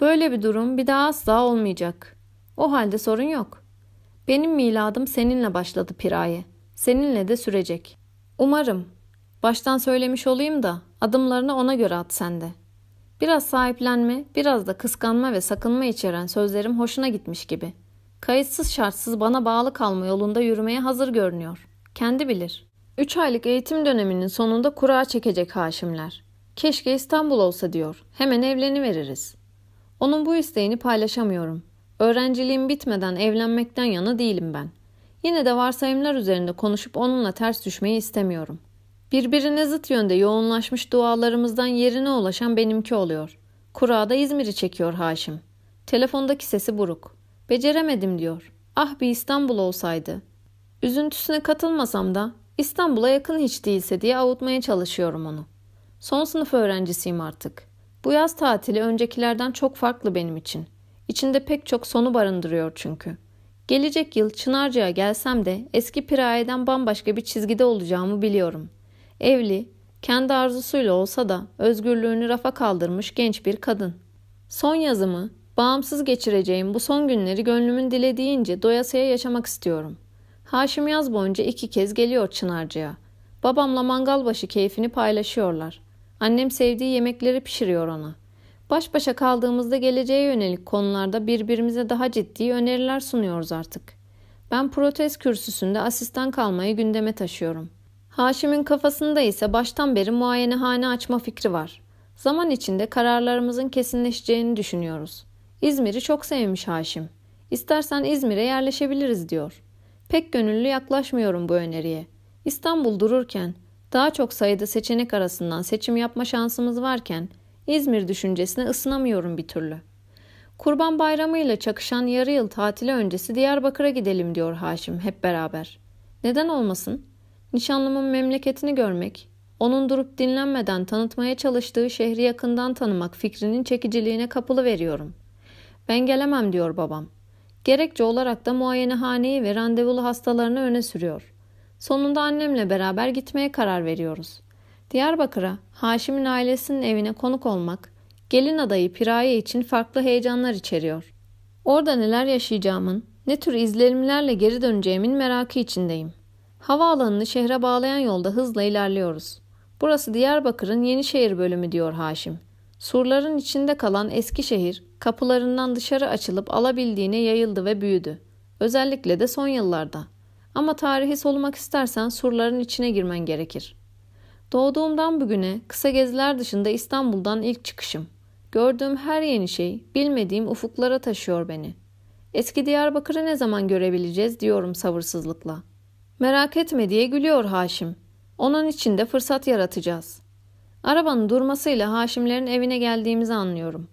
Böyle bir durum bir daha asla olmayacak. O halde sorun yok. Benim miladım seninle başladı piraye. Seninle de sürecek. Umarım. Baştan söylemiş olayım da adımlarını ona göre at sende. Biraz sahiplenme, biraz da kıskanma ve sakınma içeren sözlerim hoşuna gitmiş gibi. Kayıtsız şartsız bana bağlı kalma yolunda yürümeye hazır görünüyor. Kendi bilir. Üç aylık eğitim döneminin sonunda kura çekecek Haşimler. Keşke İstanbul olsa diyor. Hemen evleni veririz. Onun bu isteğini paylaşamıyorum. Öğrenciliğim bitmeden evlenmekten yana değilim ben. Yine de varsayımlar üzerinde konuşup onunla ters düşmeyi istemiyorum. Birbirine zıt yönde yoğunlaşmış dualarımızdan yerine ulaşan benimki oluyor. Kurada İzmir'i çekiyor Haşim. Telefondaki sesi buruk. Beceremedim diyor. Ah bir İstanbul olsaydı. Üzüntüsüne katılmasam da İstanbul'a yakın hiç değilse diye avutmaya çalışıyorum onu. Son sınıf öğrencisiyim artık. Bu yaz tatili öncekilerden çok farklı benim için. İçinde pek çok sonu barındırıyor çünkü. Gelecek yıl Çınarca'ya gelsem de eski pirayeden bambaşka bir çizgide olacağımı biliyorum. Evli, kendi arzusuyla olsa da özgürlüğünü rafa kaldırmış genç bir kadın. Son yazımı, bağımsız geçireceğim bu son günleri gönlümün dilediğince doyasıya yaşamak istiyorum. Haşim yaz boyunca iki kez geliyor Çınarca'ya. Babamla mangal başı keyfini paylaşıyorlar. Annem sevdiği yemekleri pişiriyor ona. Baş başa kaldığımızda geleceğe yönelik konularda birbirimize daha ciddi öneriler sunuyoruz artık. Ben protez kürsüsünde asistan kalmayı gündeme taşıyorum. Haşim'in kafasında ise baştan beri muayenehane açma fikri var. Zaman içinde kararlarımızın kesinleşeceğini düşünüyoruz. İzmir'i çok sevmiş Haşim. İstersen İzmir'e yerleşebiliriz diyor. Pek gönüllü yaklaşmıyorum bu öneriye. İstanbul dururken, daha çok sayıda seçenek arasından seçim yapma şansımız varken İzmir düşüncesine ısınamıyorum bir türlü. Kurban Bayramı ile çakışan yarı yıl tatili öncesi Diyarbakır'a gidelim diyor Haşim hep beraber. Neden olmasın? Nişanlımın memleketini görmek, onun durup dinlenmeden tanıtmaya çalıştığı şehri yakından tanımak fikrinin çekiciliğine kapılı veriyorum. Ben gelemem diyor babam. Gerekçe olarak da muayenehaneyi ve randevulu hastalarını öne sürüyor. Sonunda annemle beraber gitmeye karar veriyoruz. Diyarbakır'a, Haşim'in ailesinin evine konuk olmak, gelin adayı Piraye için farklı heyecanlar içeriyor. Orada neler yaşayacağımın, ne tür izlenimlerle geri döneceğimin merakı içindeyim. Havaalanını şehre bağlayan yolda hızla ilerliyoruz. Burası Diyarbakır'ın Yenişehir bölümü diyor Haşim. Surların içinde kalan eski şehir kapılarından dışarı açılıp alabildiğine yayıldı ve büyüdü. Özellikle de son yıllarda. Ama tarihi solumak istersen surların içine girmen gerekir. Doğduğumdan bugüne kısa geziler dışında İstanbul'dan ilk çıkışım. Gördüğüm her yeni şey bilmediğim ufuklara taşıyor beni. Eski Diyarbakır'ı ne zaman görebileceğiz diyorum sabırsızlıkla. Merak etme diye gülüyor Haşim. Onun için de fırsat yaratacağız. Arabanın durmasıyla Haşimlerin evine geldiğimizi anlıyorum.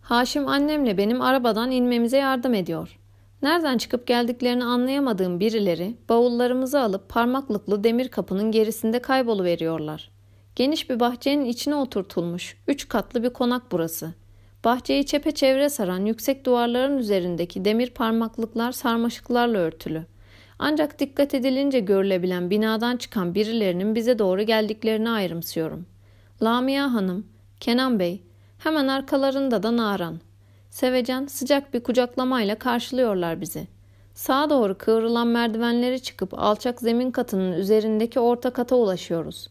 Haşim annemle benim arabadan inmemize yardım ediyor. Nereden çıkıp geldiklerini anlayamadığım birileri bavullarımızı alıp parmaklıklı demir kapının gerisinde kayboluveriyorlar. Geniş bir bahçenin içine oturtulmuş, üç katlı bir konak burası. Bahçeyi çepeçevre saran yüksek duvarların üzerindeki demir parmaklıklar sarmaşıklarla örtülü. Ancak dikkat edilince görülebilen binadan çıkan birilerinin bize doğru geldiklerini ayrımsıyorum. Lamia Hanım, Kenan Bey, hemen arkalarında da Naran. Sevecen sıcak bir kucaklamayla karşılıyorlar bizi. Sağa doğru kıvrılan merdivenleri çıkıp alçak zemin katının üzerindeki orta kata ulaşıyoruz.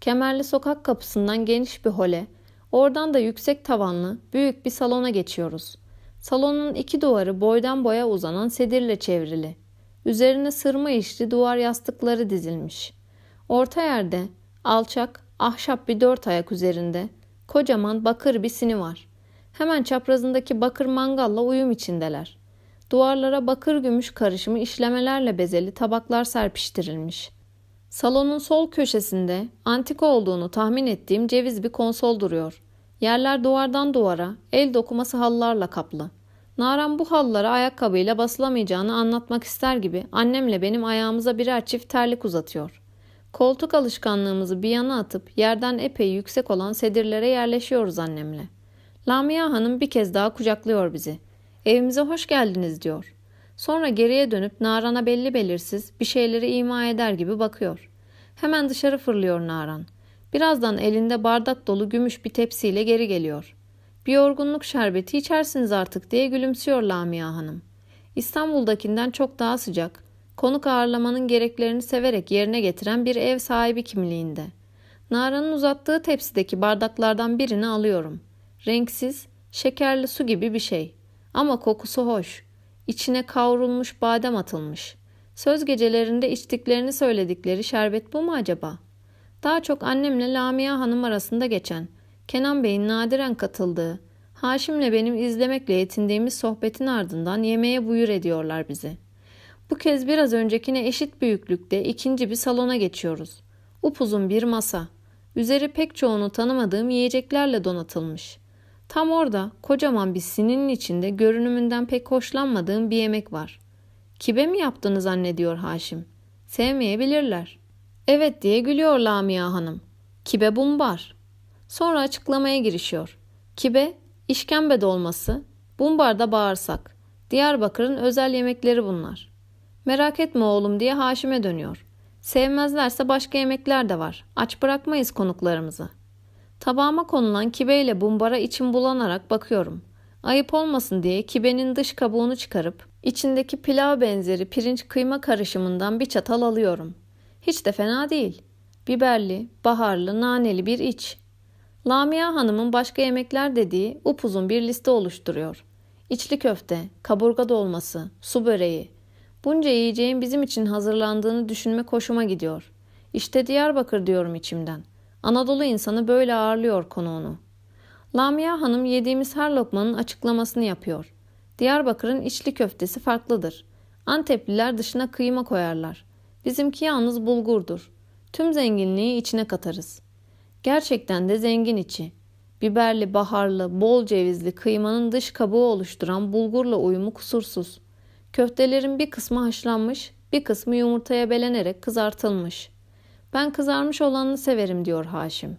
Kemerli sokak kapısından geniş bir hole, oradan da yüksek tavanlı büyük bir salona geçiyoruz. Salonun iki duvarı boydan boya uzanan sedirle çevrili. Üzerine sırma işli duvar yastıkları dizilmiş. Orta yerde alçak, ahşap bir dört ayak üzerinde kocaman bakır bir sini var. Hemen çaprazındaki bakır mangalla uyum içindeler. Duvarlara bakır gümüş karışımı işlemelerle bezeli tabaklar serpiştirilmiş. Salonun sol köşesinde antik olduğunu tahmin ettiğim ceviz bir konsol duruyor. Yerler duvardan duvara, el dokuması halılarla kaplı. Naran bu halılara ayakkabıyla basılamayacağını anlatmak ister gibi annemle benim ayağımıza birer çift terlik uzatıyor. Koltuk alışkanlığımızı bir yana atıp yerden epey yüksek olan sedirlere yerleşiyoruz annemle. Lamia Hanım bir kez daha kucaklıyor bizi. Evimize hoş geldiniz diyor. Sonra geriye dönüp Naran'a belli belirsiz bir şeyleri ima eder gibi bakıyor. Hemen dışarı fırlıyor Naran. Birazdan elinde bardak dolu gümüş bir tepsiyle geri geliyor. Bir yorgunluk şerbeti içersiniz artık diye gülümsüyor Lamia Hanım. İstanbul'dakinden çok daha sıcak, konuk ağırlamanın gereklerini severek yerine getiren bir ev sahibi kimliğinde. Naran'ın uzattığı tepsideki bardaklardan birini alıyorum. Renksiz, şekerli su gibi bir şey. Ama kokusu hoş. İçine kavrulmuş badem atılmış. Söz gecelerinde içtiklerini söyledikleri şerbet bu mu acaba? Daha çok annemle Lamia Hanım arasında geçen, Kenan Bey'in nadiren katıldığı, Haşim'le benim izlemekle yetindiğimiz sohbetin ardından yemeğe buyur ediyorlar bizi. Bu kez biraz öncekine eşit büyüklükte ikinci bir salona geçiyoruz. Upuzun bir masa. Üzeri pek çoğunu tanımadığım yiyeceklerle donatılmış. Tam orada kocaman bir sininin içinde görünümünden pek hoşlanmadığım bir yemek var. Kibe mi yaptığını zannediyor Haşim? Sevmeyebilirler. Evet diye gülüyor Lamia Hanım. Kibe bumbar. Sonra açıklamaya girişiyor. Kibe, işkembe dolması, bumbar da bağırsak. Diyarbakır'ın özel yemekleri bunlar. Merak etme oğlum diye Haşim'e dönüyor. Sevmezlerse başka yemekler de var. Aç bırakmayız konuklarımızı. Tabağıma konulan kibeyle bumbara içim bulanarak bakıyorum. Ayıp olmasın diye kibenin dış kabuğunu çıkarıp içindeki pilav benzeri pirinç kıyma karışımından bir çatal alıyorum. Hiç de fena değil. Biberli, baharlı, naneli bir iç. Lamia Hanım'ın başka yemekler dediği upuzun bir liste oluşturuyor. İçli köfte, kaburga dolması, su böreği. Bunca yiyeceğin bizim için hazırlandığını düşünmek hoşuma gidiyor. İşte Diyarbakır diyorum içimden. Anadolu insanı böyle ağırlıyor konuğunu. Lamia Hanım yediğimiz her lokmanın açıklamasını yapıyor. Diyarbakır'ın içli köftesi farklıdır. Antepliler dışına kıyma koyarlar. Bizimki yalnız bulgurdur. Tüm zenginliği içine katarız. Gerçekten de zengin içi. Biberli, baharlı, bol cevizli kıymanın dış kabuğu oluşturan bulgurla uyumu kusursuz. Köftelerin bir kısmı haşlanmış, bir kısmı yumurtaya belenerek kızartılmış. Ben kızarmış olanını severim diyor Haşim.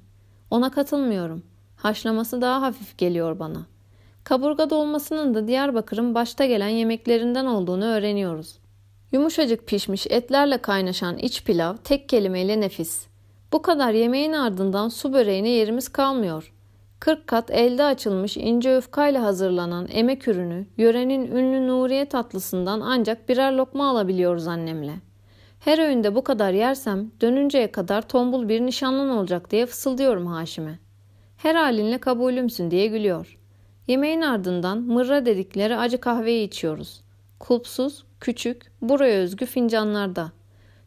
Ona katılmıyorum. Haşlaması daha hafif geliyor bana. Kaburga dolmasının da Diyarbakır'ın başta gelen yemeklerinden olduğunu öğreniyoruz. Yumuşacık pişmiş etlerle kaynaşan iç pilav tek kelimeyle nefis. Bu kadar yemeğin ardından su böreğine yerimiz kalmıyor. 40 kat elde açılmış ince öfkayla hazırlanan emek ürünü yörenin ünlü Nuriye tatlısından ancak birer lokma alabiliyoruz annemle. Her öğünde bu kadar yersem dönünceye kadar tombul bir nişanlın olacak diye fısıldıyorum Haşim'e. Her halinle kabulümsün diye gülüyor. Yemeğin ardından mırra dedikleri acı kahveyi içiyoruz. Kulpsuz, küçük, buraya özgü fincanlarda.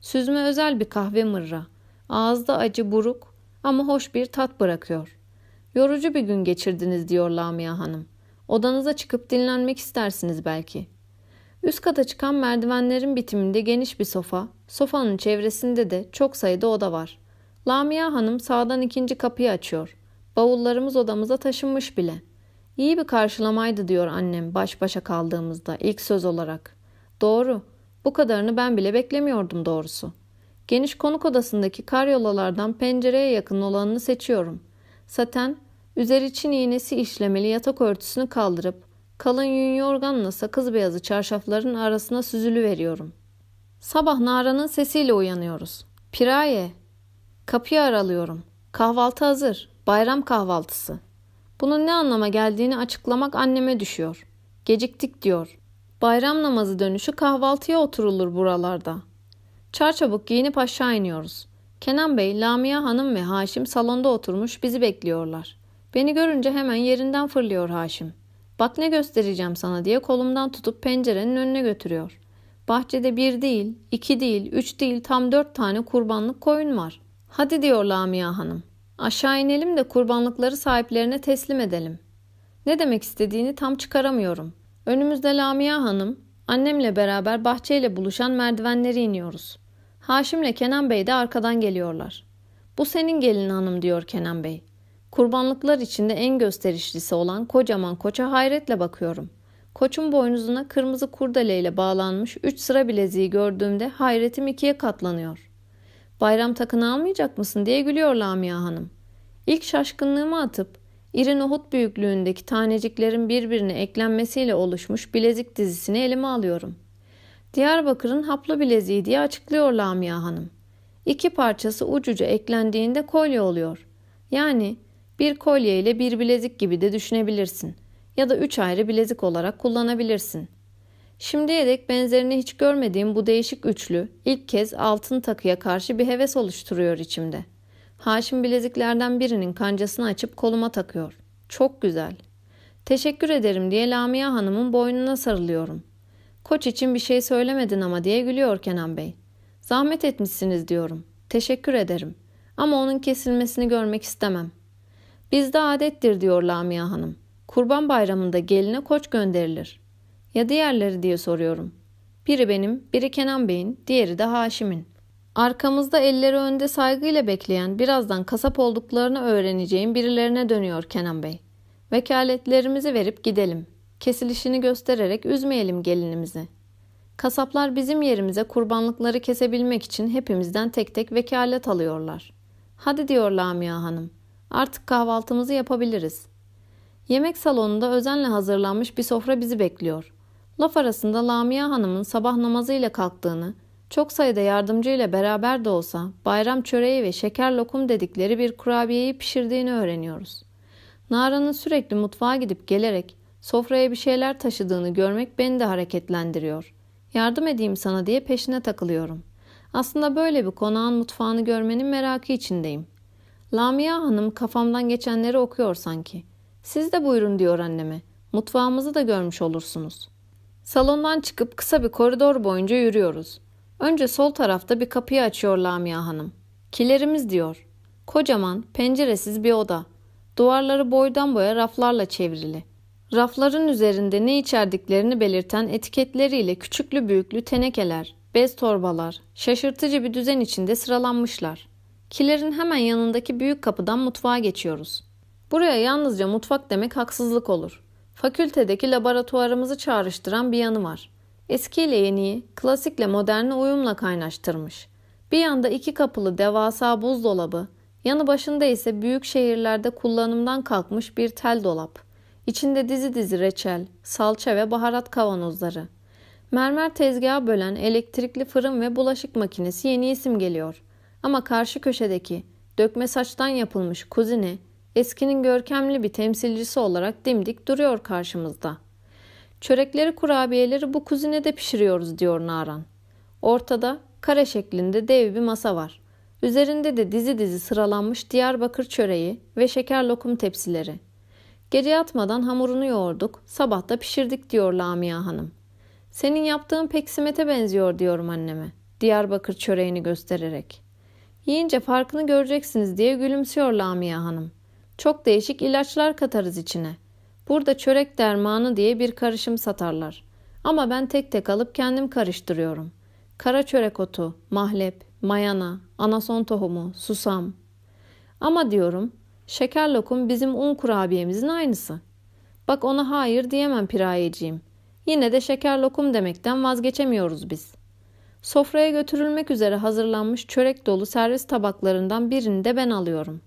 Süzme özel bir kahve mırra. Ağızda acı buruk ama hoş bir tat bırakıyor. Yorucu bir gün geçirdiniz diyor Lamia Hanım. Odanıza çıkıp dinlenmek istersiniz belki. Üst kata çıkan merdivenlerin bitiminde geniş bir sofa, sofanın çevresinde de çok sayıda oda var. Lamia Hanım sağdan ikinci kapıyı açıyor. Bavullarımız odamıza taşınmış bile. İyi bir karşılamaydı diyor annem baş başa kaldığımızda ilk söz olarak. Doğru. Bu kadarını ben bile beklemiyordum doğrusu. Geniş konuk odasındaki karyolalardan pencereye yakın olanını seçiyorum. Saten, üzeri çin iğnesi işlemeli yatak örtüsünü kaldırıp kalın yün yorganla sakız beyazı çarşafların arasına süzülü veriyorum. Sabah Nara'nın sesiyle uyanıyoruz. Piraye. Kapıyı aralıyorum. Kahvaltı hazır. Bayram kahvaltısı. Bunun ne anlama geldiğini açıklamak anneme düşüyor. Geciktik diyor. Bayram namazı dönüşü kahvaltıya oturulur buralarda. Çarçabuk giyinip aşağı iniyoruz. Kenan Bey, Lamia Hanım ve Haşim salonda oturmuş bizi bekliyorlar. Beni görünce hemen yerinden fırlıyor Haşim. Bak ne göstereceğim sana diye kolumdan tutup pencerenin önüne götürüyor. Bahçede bir değil, iki değil, üç değil tam dört tane kurbanlık koyun var. Hadi diyor Lamia Hanım. Aşağı inelim de kurbanlıkları sahiplerine teslim edelim. Ne demek istediğini tam çıkaramıyorum. Önümüzde Lamia Hanım, annemle beraber bahçeyle buluşan merdivenleri iniyoruz. Haşim'le Kenan Bey de arkadan geliyorlar. Bu senin gelin hanım diyor Kenan Bey. Kurbanlıklar içinde en gösterişlisi olan kocaman koça hayretle bakıyorum. Koçun boynuzuna kırmızı kurdeleyle bağlanmış üç sıra bileziği gördüğümde hayretim ikiye katlanıyor. Bayram takını almayacak mısın diye gülüyor Lamia Hanım. İlk şaşkınlığımı atıp iri nohut büyüklüğündeki taneciklerin birbirine eklenmesiyle oluşmuş bilezik dizisini elime alıyorum. Diyarbakır'ın haplı bileziği diye açıklıyor Lamia Hanım. İki parçası ucuca eklendiğinde kolye oluyor. Yani bir kolye ile bir bilezik gibi de düşünebilirsin. Ya da üç ayrı bilezik olarak kullanabilirsin. Şimdiye dek benzerini hiç görmediğim bu değişik üçlü ilk kez altın takıya karşı bir heves oluşturuyor içimde. Haşim bileziklerden birinin kancasını açıp koluma takıyor. Çok güzel. Teşekkür ederim diye Lamia Hanım'ın boynuna sarılıyorum. Koç için bir şey söylemedin ama diye gülüyor Kenan Bey. Zahmet etmişsiniz diyorum. Teşekkür ederim. Ama onun kesilmesini görmek istemem. Bizde adettir diyor Lamia Hanım. Kurban bayramında geline koç gönderilir. Ya diğerleri diye soruyorum. Biri benim, biri Kenan Bey'in, diğeri de Haşim'in. Arkamızda elleri önde saygıyla bekleyen, birazdan kasap olduklarını öğreneceğim birilerine dönüyor Kenan Bey. Vekaletlerimizi verip gidelim. Kesilişini göstererek üzmeyelim gelinimizi. Kasaplar bizim yerimize kurbanlıkları kesebilmek için hepimizden tek tek vekalet alıyorlar. Hadi diyor Lamia Hanım. Artık kahvaltımızı yapabiliriz. Yemek salonunda özenle hazırlanmış bir sofra bizi bekliyor. Laf arasında Lamia Hanım'ın sabah namazıyla kalktığını, çok sayıda yardımcıyla beraber de olsa bayram çöreği ve şeker lokum dedikleri bir kurabiyeyi pişirdiğini öğreniyoruz. Nara'nın sürekli mutfağa gidip gelerek sofraya bir şeyler taşıdığını görmek beni de hareketlendiriyor. Yardım edeyim sana diye peşine takılıyorum. Aslında böyle bir konağın mutfağını görmenin merakı içindeyim. Lamia Hanım kafamdan geçenleri okuyor sanki. Siz de buyurun diyor anneme. Mutfağımızı da görmüş olursunuz. Salondan çıkıp kısa bir koridor boyunca yürüyoruz. Önce sol tarafta bir kapıyı açıyor Lamia Hanım. Kilerimiz diyor. Kocaman, penceresiz bir oda. Duvarları boydan boya raflarla çevrili. Rafların üzerinde ne içerdiklerini belirten etiketleriyle küçüklü büyüklü tenekeler, bez torbalar, şaşırtıcı bir düzen içinde sıralanmışlar. Kilerin hemen yanındaki büyük kapıdan mutfağa geçiyoruz. Buraya yalnızca mutfak demek haksızlık olur. Fakültedeki laboratuvarımızı çağrıştıran bir yanı var. Eskiyle yeniyi, klasikle moderni uyumla kaynaştırmış. Bir yanda iki kapılı devasa buzdolabı, yanı başında ise büyük şehirlerde kullanımdan kalkmış bir tel dolap. İçinde dizi dizi reçel, salça ve baharat kavanozları. Mermer tezgahı bölen elektrikli fırın ve bulaşık makinesi yeni isim geliyor. Ama karşı köşedeki dökme saçtan yapılmış kuzine eskinin görkemli bir temsilcisi olarak dimdik duruyor karşımızda. Çörekleri kurabiyeleri bu kuzinede pişiriyoruz diyor Naran. Ortada kare şeklinde dev bir masa var. Üzerinde de dizi dizi sıralanmış Diyarbakır çöreği ve şeker lokum tepsileri. Gece yatmadan hamurunu yoğurduk, sabah da pişirdik diyor Lamia Hanım. Senin yaptığın peksimete benziyor diyorum anneme. Diyarbakır çöreğini göstererek. Yiyince farkını göreceksiniz diye gülümsüyor Lamia Hanım. Çok değişik ilaçlar katarız içine. Burada çörek dermanı diye bir karışım satarlar. Ama ben tek tek alıp kendim karıştırıyorum. Kara çörek otu, mahlep, mayana, anason tohumu, susam. Ama diyorum, şeker lokum bizim un kurabiyemizin aynısı. Bak ona hayır diyemem pirayeciğim. Yine de şeker lokum demekten vazgeçemiyoruz biz. Sofraya götürülmek üzere hazırlanmış çörek dolu servis tabaklarından birini de ben alıyorum.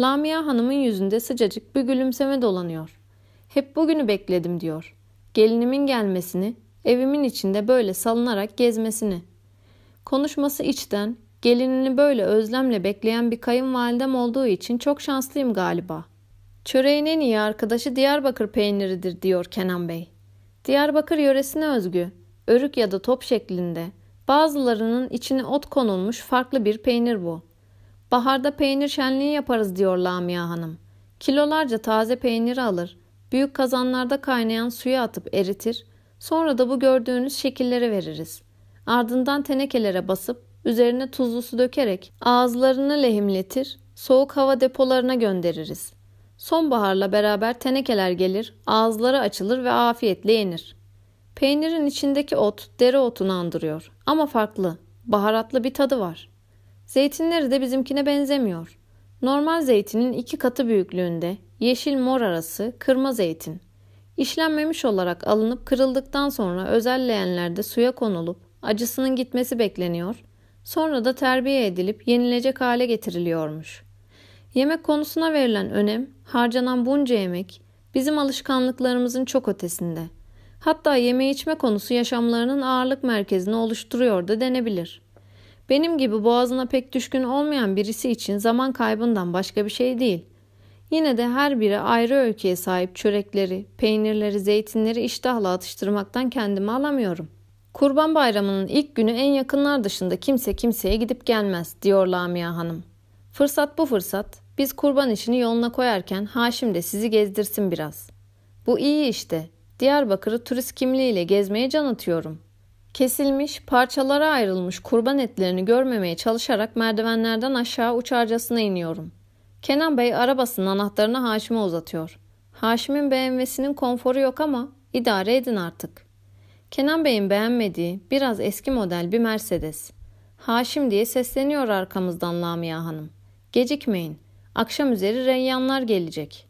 Lamia Hanım'ın yüzünde sıcacık bir gülümseme dolanıyor. Hep bugünü bekledim diyor. Gelinimin gelmesini, evimin içinde böyle salınarak gezmesini. Konuşması içten, gelinini böyle özlemle bekleyen bir kayınvalidem olduğu için çok şanslıyım galiba. Çöreğin en iyi arkadaşı Diyarbakır peyniridir diyor Kenan Bey. Diyarbakır yöresine özgü, örük ya da top şeklinde, bazılarının içine ot konulmuş farklı bir peynir bu. Baharda peynir şenliği yaparız diyor Lamia Hanım. Kilolarca taze peyniri alır, büyük kazanlarda kaynayan suya atıp eritir, sonra da bu gördüğünüz şekillere veririz. Ardından tenekelere basıp üzerine tuzlu su dökerek ağızlarını lehimletir, soğuk hava depolarına göndeririz. Sonbaharla beraber tenekeler gelir, ağızları açılır ve afiyetle yenir. Peynirin içindeki ot dereotunu andırıyor ama farklı, baharatlı bir tadı var. Zeytinleri de bizimkine benzemiyor. Normal zeytinin iki katı büyüklüğünde, yeşil mor arası kırma zeytin. İşlenmemiş olarak alınıp kırıldıktan sonra özel leğenlerde suya konulup acısının gitmesi bekleniyor. Sonra da terbiye edilip yenilecek hale getiriliyormuş. Yemek konusuna verilen önem, harcanan bunca yemek, bizim alışkanlıklarımızın çok ötesinde. Hatta yeme içme konusu yaşamlarının ağırlık merkezini oluşturuyor da denebilir. Benim gibi boğazına pek düşkün olmayan birisi için zaman kaybından başka bir şey değil. Yine de her biri ayrı öyküye sahip çörekleri, peynirleri, zeytinleri iştahla atıştırmaktan kendimi alamıyorum. Kurban bayramının ilk günü en yakınlar dışında kimse kimseye gidip gelmez diyor Lamia Hanım. Fırsat bu fırsat. Biz kurban işini yoluna koyarken Haşim de sizi gezdirsin biraz. Bu iyi işte. Diyarbakır'ı turist kimliğiyle gezmeye can atıyorum. Kesilmiş, parçalara ayrılmış kurban etlerini görmemeye çalışarak merdivenlerden aşağı uçarcasına iniyorum. Kenan Bey arabasının anahtarını Haşim'e uzatıyor. Haşim'in BMW'sinin konforu yok ama idare edin artık. Kenan Bey'in beğenmediği biraz eski model bir Mercedes. Haşim diye sesleniyor arkamızdan Lamia Hanım. Gecikmeyin. Akşam üzeri reyyanlar gelecek.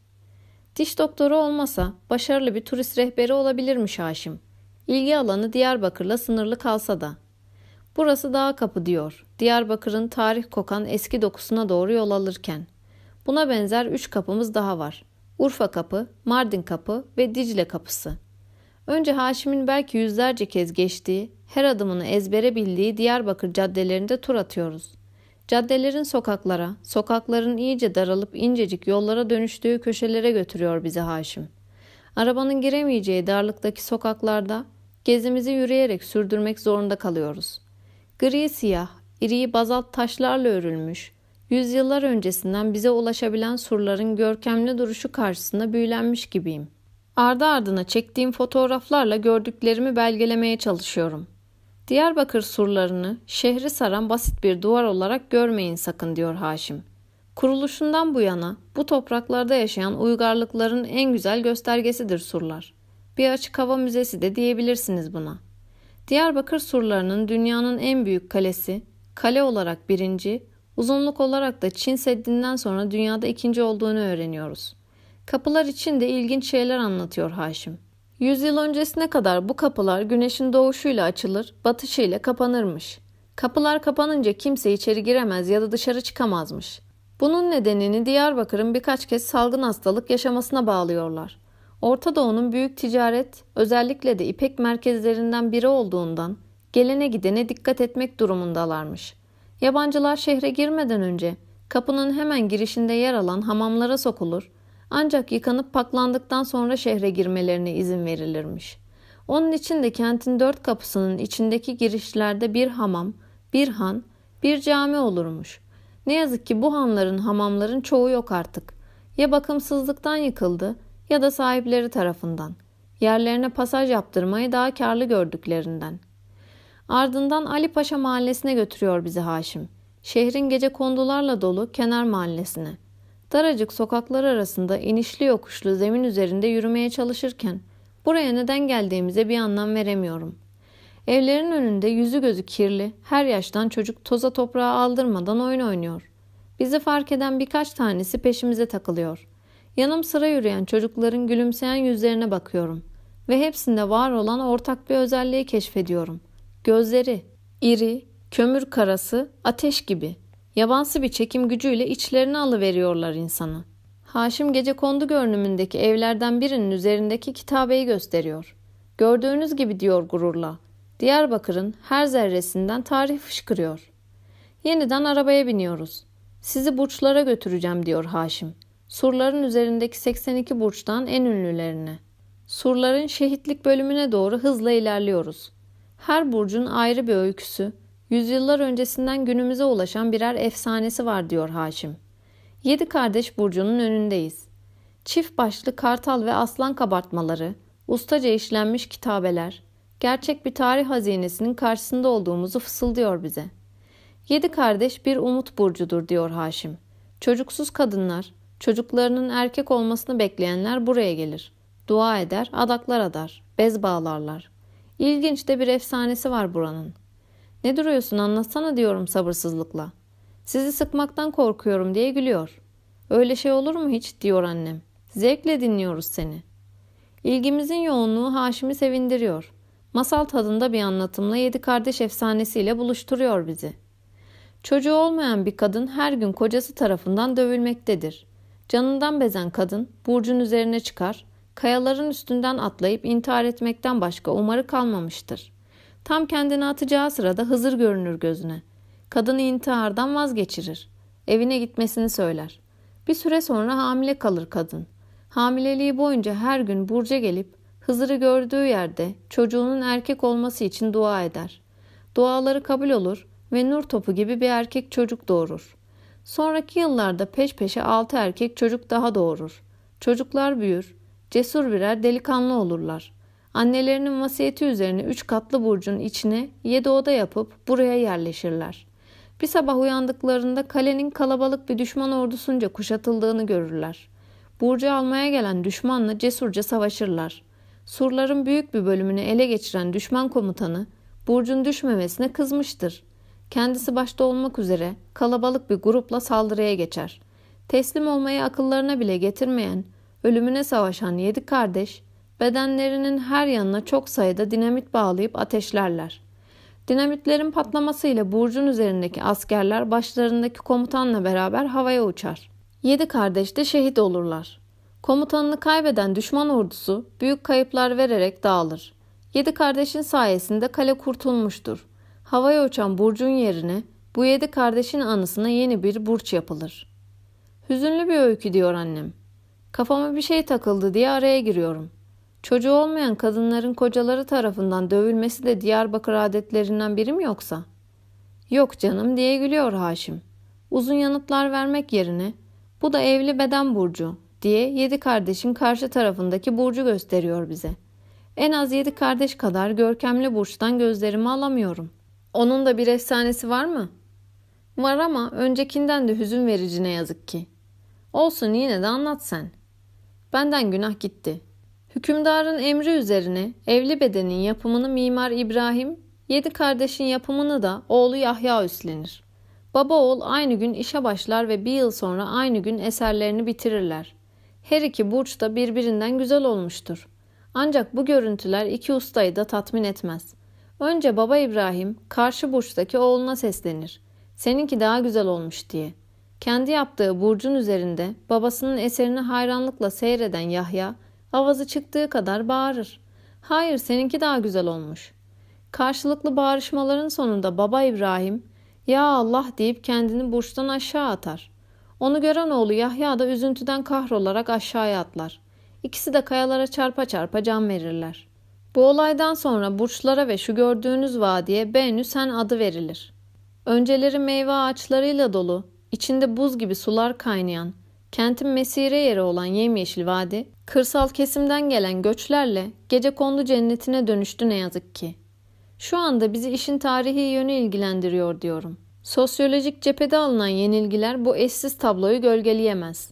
Diş doktoru olmasa başarılı bir turist rehberi olabilirmiş Haşim. İlgi alanı Diyarbakır'la sınırlı kalsa da. Burası dağ kapı diyor. Diyarbakır'ın tarih kokan eski dokusuna doğru yol alırken. Buna benzer üç kapımız daha var. Urfa kapı, Mardin kapı ve Dicle kapısı. Önce Haşim'in belki yüzlerce kez geçtiği, her adımını ezbere bildiği Diyarbakır caddelerinde tur atıyoruz. Caddelerin sokaklara, sokakların iyice daralıp incecik yollara dönüştüğü köşelere götürüyor bizi Haşim. Arabanın giremeyeceği darlıktaki sokaklarda gezimizi yürüyerek sürdürmek zorunda kalıyoruz. Gri siyah, iri bazalt taşlarla örülmüş, yüzyıllar öncesinden bize ulaşabilen surların görkemli duruşu karşısında büyülenmiş gibiyim. Ardı ardına çektiğim fotoğraflarla gördüklerimi belgelemeye çalışıyorum. Diyarbakır surlarını şehri saran basit bir duvar olarak görmeyin sakın diyor Haşim. Kuruluşundan bu yana bu topraklarda yaşayan uygarlıkların en güzel göstergesidir surlar. Bir açık hava müzesi de diyebilirsiniz buna. Diyarbakır surlarının dünyanın en büyük kalesi, kale olarak birinci, uzunluk olarak da Çin Seddi'nden sonra dünyada ikinci olduğunu öğreniyoruz. Kapılar için de ilginç şeyler anlatıyor Haşim. Yüzyıl öncesine kadar bu kapılar güneşin doğuşuyla açılır, batışıyla kapanırmış. Kapılar kapanınca kimse içeri giremez ya da dışarı çıkamazmış. Bunun nedenini Diyarbakır'ın birkaç kez salgın hastalık yaşamasına bağlıyorlar. Orta Doğu'nun büyük ticaret, özellikle de ipek merkezlerinden biri olduğundan gelene gidene dikkat etmek durumundalarmış. Yabancılar şehre girmeden önce kapının hemen girişinde yer alan hamamlara sokulur, ancak yıkanıp paklandıktan sonra şehre girmelerine izin verilirmiş. Onun için de kentin dört kapısının içindeki girişlerde bir hamam, bir han, bir cami olurmuş. Ne yazık ki bu hanların, hamamların çoğu yok artık. Ya bakımsızlıktan yıkıldı ya da sahipleri tarafından. Yerlerine pasaj yaptırmayı daha karlı gördüklerinden. Ardından Ali Paşa mahallesine götürüyor bizi Haşim. Şehrin gece kondularla dolu kenar mahallesine. Daracık sokaklar arasında inişli yokuşlu zemin üzerinde yürümeye çalışırken buraya neden geldiğimize bir anlam veremiyorum. Evlerin önünde yüzü gözü kirli, her yaştan çocuk toza toprağa aldırmadan oyun oynuyor. Bizi fark eden birkaç tanesi peşimize takılıyor. Yanım sıra yürüyen çocukların gülümseyen yüzlerine bakıyorum ve hepsinde var olan ortak bir özelliği keşfediyorum. Gözleri, iri, kömür karası, ateş gibi. Yabansı bir çekim gücüyle içlerini alıveriyorlar insanı. Haşim gece kondu görünümündeki evlerden birinin üzerindeki kitabeyi gösteriyor. Gördüğünüz gibi diyor gururla. Diyarbakır'ın her zerresinden tarih fışkırıyor. Yeniden arabaya biniyoruz. Sizi burçlara götüreceğim diyor Haşim. Surların üzerindeki 82 burçtan en ünlülerine. Surların şehitlik bölümüne doğru hızla ilerliyoruz. Her burcun ayrı bir öyküsü, yüzyıllar öncesinden günümüze ulaşan birer efsanesi var diyor Haşim. Yedi kardeş burcunun önündeyiz. Çift başlı kartal ve aslan kabartmaları, ustaca işlenmiş kitabeler, gerçek bir tarih hazinesinin karşısında olduğumuzu fısıldıyor bize. Yedi kardeş bir umut burcudur diyor Haşim. Çocuksuz kadınlar, çocuklarının erkek olmasını bekleyenler buraya gelir. Dua eder, adaklar adar, bez bağlarlar. İlginç de bir efsanesi var buranın. Ne duruyorsun anlatsana diyorum sabırsızlıkla. Sizi sıkmaktan korkuyorum diye gülüyor. Öyle şey olur mu hiç diyor annem. Zevkle dinliyoruz seni. İlgimizin yoğunluğu Haşim'i sevindiriyor. Masal tadında bir anlatımla yedi kardeş efsanesiyle buluşturuyor bizi. Çocuğu olmayan bir kadın her gün kocası tarafından dövülmektedir. Canından bezen kadın burcun üzerine çıkar, kayaların üstünden atlayıp intihar etmekten başka umarı kalmamıştır. Tam kendini atacağı sırada Hızır görünür gözüne. Kadını intihardan vazgeçirir. Evine gitmesini söyler. Bir süre sonra hamile kalır kadın. Hamileliği boyunca her gün Burcu'ya gelip Hızır'ı gördüğü yerde çocuğunun erkek olması için dua eder. Duaları kabul olur ve nur topu gibi bir erkek çocuk doğurur. Sonraki yıllarda peş peşe altı erkek çocuk daha doğurur. Çocuklar büyür, cesur birer delikanlı olurlar. Annelerinin vasiyeti üzerine üç katlı burcun içine yedi oda yapıp buraya yerleşirler. Bir sabah uyandıklarında kalenin kalabalık bir düşman ordusunca kuşatıldığını görürler. Burcu almaya gelen düşmanla cesurca savaşırlar. Surların büyük bir bölümünü ele geçiren düşman komutanı Burcu'nun düşmemesine kızmıştır. Kendisi başta olmak üzere kalabalık bir grupla saldırıya geçer. Teslim olmayı akıllarına bile getirmeyen, ölümüne savaşan yedi kardeş, bedenlerinin her yanına çok sayıda dinamit bağlayıp ateşlerler. Dinamitlerin patlamasıyla burcun üzerindeki askerler başlarındaki komutanla beraber havaya uçar. Yedi kardeş de şehit olurlar. Komutanını kaybeden düşman ordusu büyük kayıplar vererek dağılır. Yedi kardeşin sayesinde kale kurtulmuştur. Havaya uçan burcun yerine bu yedi kardeşin anısına yeni bir burç yapılır. Hüzünlü bir öykü diyor annem. Kafama bir şey takıldı diye araya giriyorum. Çocuğu olmayan kadınların kocaları tarafından dövülmesi de Diyarbakır adetlerinden biri mi yoksa? Yok canım diye gülüyor Haşim. Uzun yanıtlar vermek yerine bu da evli beden burcu diye yedi kardeşin karşı tarafındaki burcu gösteriyor bize. En az yedi kardeş kadar görkemli burçtan gözlerimi alamıyorum. Onun da bir efsanesi var mı? Var ama öncekinden de hüzün verici yazık ki. Olsun yine de anlat sen. Benden günah gitti. Hükümdarın emri üzerine evli bedenin yapımını Mimar İbrahim, yedi kardeşin yapımını da oğlu Yahya üstlenir. Baba oğul aynı gün işe başlar ve bir yıl sonra aynı gün eserlerini bitirirler. Her iki burç da birbirinden güzel olmuştur. Ancak bu görüntüler iki ustayı da tatmin etmez. Önce baba İbrahim karşı burçtaki oğluna seslenir. Seninki daha güzel olmuş diye. Kendi yaptığı burcun üzerinde babasının eserini hayranlıkla seyreden Yahya avazı çıktığı kadar bağırır. Hayır seninki daha güzel olmuş. Karşılıklı bağırışmaların sonunda baba İbrahim ya Allah deyip kendini burçtan aşağı atar. Onu gören oğlu Yahya da üzüntüden kahrolarak aşağıya atlar. İkisi de kayalara çarpa çarpa can verirler. Bu olaydan sonra burçlara ve şu gördüğünüz vadiye Benüsen adı verilir. Önceleri meyve ağaçlarıyla dolu, içinde buz gibi sular kaynayan, kentin mesire yeri olan yemyeşil vadi, kırsal kesimden gelen göçlerle gece kondu cennetine dönüştü ne yazık ki. Şu anda bizi işin tarihi yönü ilgilendiriyor diyorum. Sosyolojik cephede alınan yenilgiler bu eşsiz tabloyu gölgeleyemez.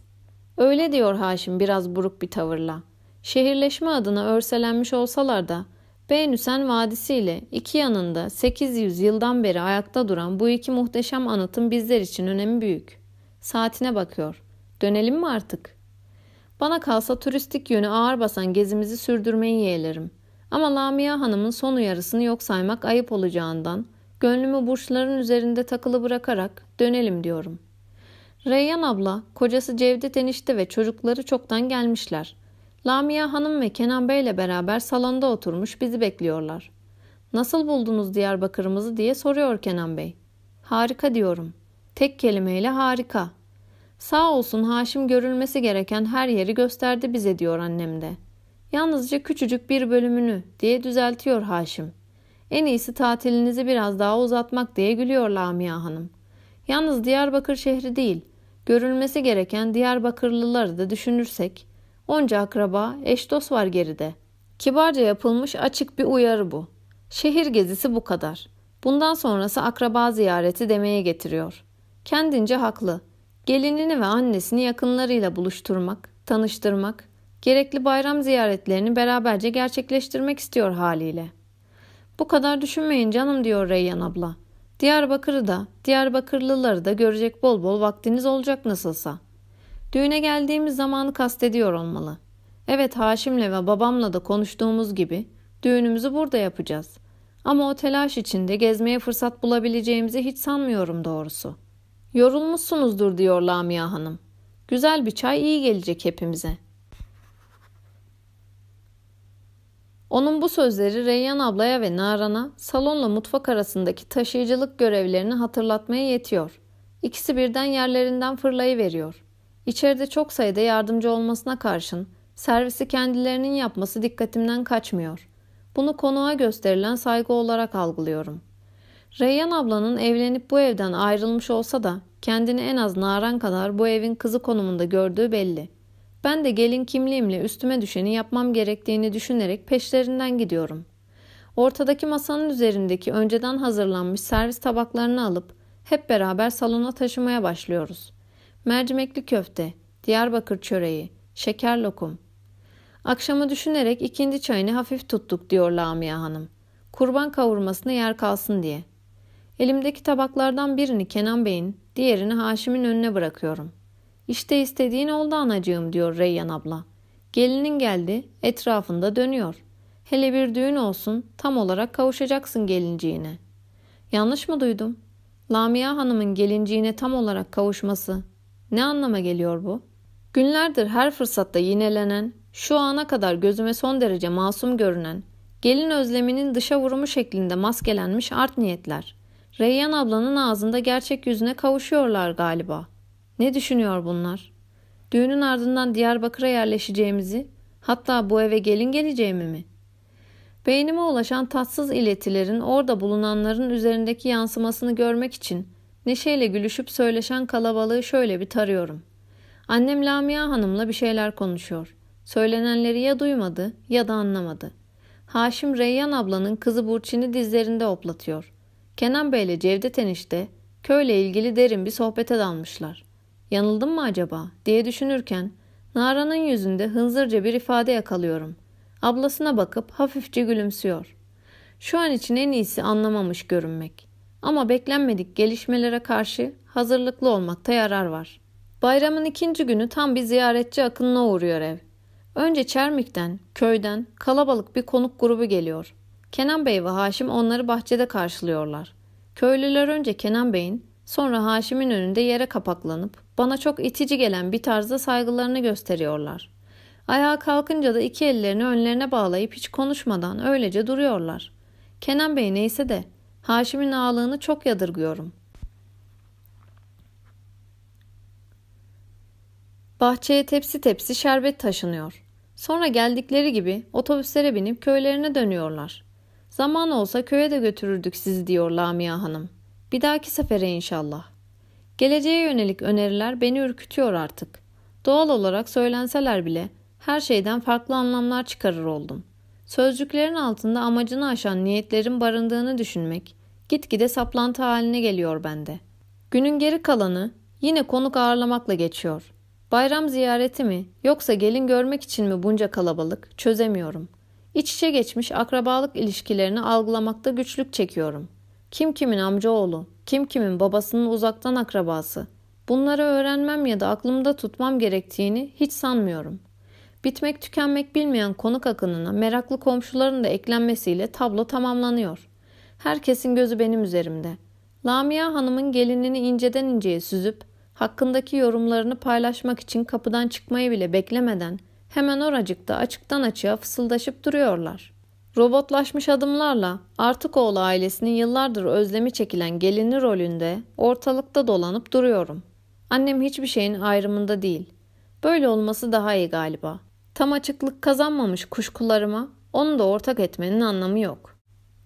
Öyle diyor Haşim biraz buruk bir tavırla. Şehirleşme adına örselenmiş olsalar da Beynüsen Vadisi ile iki yanında 800 yıldan beri ayakta duran bu iki muhteşem anıtın bizler için önemi büyük. Saatine bakıyor. Dönelim mi artık? Bana kalsa turistik yönü ağır basan gezimizi sürdürmeyi yeğlerim. Ama Lamia Hanım'ın son uyarısını yok saymak ayıp olacağından gönlümü burçların üzerinde takılı bırakarak dönelim diyorum. Reyyan abla, kocası Cevdet enişte ve çocukları çoktan gelmişler. Lamia Hanım ve Kenan Bey ile beraber salonda oturmuş bizi bekliyorlar. Nasıl buldunuz Diyarbakır'ımızı diye soruyor Kenan Bey. Harika diyorum. Tek kelimeyle harika. Sağ olsun Haşim görülmesi gereken her yeri gösterdi bize diyor annem de. Yalnızca küçücük bir bölümünü diye düzeltiyor Haşim. En iyisi tatilinizi biraz daha uzatmak diye gülüyor Lamia Hanım. Yalnız Diyarbakır şehri değil, görülmesi gereken Diyarbakırlıları da düşünürsek, onca akraba, eş dost var geride. Kibarca yapılmış açık bir uyarı bu. Şehir gezisi bu kadar. Bundan sonrası akraba ziyareti demeye getiriyor. Kendince haklı. Gelinini ve annesini yakınlarıyla buluşturmak, tanıştırmak, gerekli bayram ziyaretlerini beraberce gerçekleştirmek istiyor haliyle. Bu kadar düşünmeyin canım diyor Reyyan abla. Diyarbakır'ı da, Diyarbakırlıları da görecek bol bol vaktiniz olacak nasılsa. Düğüne geldiğimiz zamanı kastediyor olmalı. Evet Haşim'le ve babamla da konuştuğumuz gibi düğünümüzü burada yapacağız. Ama o telaş içinde gezmeye fırsat bulabileceğimizi hiç sanmıyorum doğrusu. Yorulmuşsunuzdur diyor Lamia Hanım. Güzel bir çay iyi gelecek hepimize. Onun bu sözleri Reyyan ablaya ve Naran'a salonla mutfak arasındaki taşıyıcılık görevlerini hatırlatmaya yetiyor. İkisi birden yerlerinden fırlayıveriyor. İçeride çok sayıda yardımcı olmasına karşın servisi kendilerinin yapması dikkatimden kaçmıyor. Bunu konuğa gösterilen saygı olarak algılıyorum. Reyyan ablanın evlenip bu evden ayrılmış olsa da kendini en az Naran kadar bu evin kızı konumunda gördüğü belli. Ben de gelin kimliğimle üstüme düşeni yapmam gerektiğini düşünerek peşlerinden gidiyorum. Ortadaki masanın üzerindeki önceden hazırlanmış servis tabaklarını alıp hep beraber salona taşımaya başlıyoruz. Mercimekli köfte, Diyarbakır çöreği, şeker lokum. Akşamı düşünerek ikindi çayını hafif tuttuk diyor Lamia Hanım. Kurban kavurmasına yer kalsın diye. Elimdeki tabaklardan birini Kenan Bey'in, diğerini Haşim'in önüne bırakıyorum. İşte istediğin oldu anacığım diyor Reyyan abla. Gelinin geldi, etrafında dönüyor. Hele bir düğün olsun, tam olarak kavuşacaksın gelinciğine. Yanlış mı duydum? Lamia Hanım'ın gelinciğine tam olarak kavuşması. Ne anlama geliyor bu? Günlerdir her fırsatta yinelenen, şu ana kadar gözüme son derece masum görünen, gelin özleminin dışa vurumu şeklinde maskelenmiş art niyetler. Reyyan ablanın ağzında gerçek yüzüne kavuşuyorlar galiba. Ne düşünüyor bunlar? Düğünün ardından Diyarbakır'a yerleşeceğimizi, hatta bu eve gelin geleceğimi mi? Beynime ulaşan tatsız iletilerin orada bulunanların üzerindeki yansımasını görmek için neşeyle gülüşüp söyleşen kalabalığı şöyle bir tarıyorum. Annem Lamia Hanım'la bir şeyler konuşuyor. Söylenenleri ya duymadı ya da anlamadı. Haşim Reyyan ablanın kızı Burçin'i dizlerinde oplatıyor. Kenan Bey ile Cevdet enişte köyle ilgili derin bir sohbete dalmışlar. Yanıldım mı acaba diye düşünürken Nara'nın yüzünde hınzırca bir ifade yakalıyorum. Ablasına bakıp hafifçe gülümsüyor. Şu an için en iyisi anlamamış görünmek. Ama beklenmedik gelişmelere karşı hazırlıklı olmakta yarar var. Bayramın ikinci günü tam bir ziyaretçi akınına uğruyor ev. Önce Çermik'ten, köyden kalabalık bir konuk grubu geliyor. Kenan Bey ve Haşim onları bahçede karşılıyorlar. Köylüler önce Kenan Bey'in, sonra Haşim'in önünde yere kapaklanıp bana çok itici gelen bir tarzda saygılarını gösteriyorlar. Ayağa kalkınca da iki ellerini önlerine bağlayıp hiç konuşmadan öylece duruyorlar. Kenan Bey neyse de Haşim'in ağlığını çok yadırgıyorum. Bahçeye tepsi tepsi şerbet taşınıyor. Sonra geldikleri gibi otobüslere binip köylerine dönüyorlar. Zaman olsa köye de götürürdük sizi diyor Lamia Hanım. Bir dahaki sefere inşallah. Geleceğe yönelik öneriler beni ürkütüyor artık. Doğal olarak söylenseler bile her şeyden farklı anlamlar çıkarır oldum. Sözcüklerin altında amacını aşan niyetlerin barındığını düşünmek gitgide saplantı haline geliyor bende. Günün geri kalanı yine konuk ağırlamakla geçiyor. Bayram ziyareti mi yoksa gelin görmek için mi bunca kalabalık çözemiyorum. İç içe geçmiş akrabalık ilişkilerini algılamakta güçlük çekiyorum. Kim kimin amcaoğlu, kim kimin babasının uzaktan akrabası. Bunları öğrenmem ya da aklımda tutmam gerektiğini hiç sanmıyorum. Bitmek tükenmek bilmeyen konuk akınına meraklı komşuların da eklenmesiyle tablo tamamlanıyor. Herkesin gözü benim üzerimde. Lamia Hanım'ın gelinini inceden inceye süzüp hakkındaki yorumlarını paylaşmak için kapıdan çıkmayı bile beklemeden hemen oracıkta açıktan açığa fısıldaşıp duruyorlar. Robotlaşmış adımlarla Artıkoğlu ailesinin yıllardır özlemi çekilen gelini rolünde ortalıkta dolanıp duruyorum. Annem hiçbir şeyin ayrımında değil. Böyle olması daha iyi galiba. Tam açıklık kazanmamış kuşkularıma onu da ortak etmenin anlamı yok.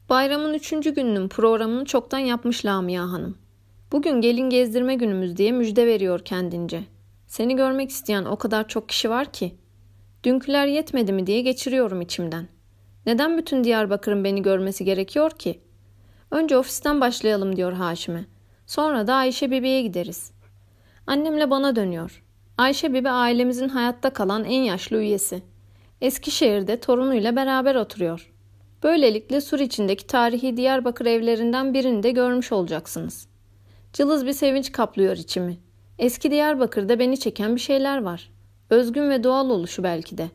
Bayramın üçüncü gününün programını çoktan yapmış Lamia Hanım. Bugün gelin gezdirme günümüz diye müjde veriyor kendince. Seni görmek isteyen o kadar çok kişi var ki. Dünküler yetmedi mi diye geçiriyorum içimden. Neden bütün Diyarbakır'ın beni görmesi gerekiyor ki? Önce ofisten başlayalım diyor Haşim'e. Sonra da Ayşe Bibi'ye gideriz. Annemle bana dönüyor. Ayşe Bibi ailemizin hayatta kalan en yaşlı üyesi. Eskişehir'de torunuyla beraber oturuyor. Böylelikle sur içindeki tarihi Diyarbakır evlerinden birini de görmüş olacaksınız. Cılız bir sevinç kaplıyor içimi. Eski Diyarbakır'da beni çeken bir şeyler var. Özgün ve doğal oluşu belki de.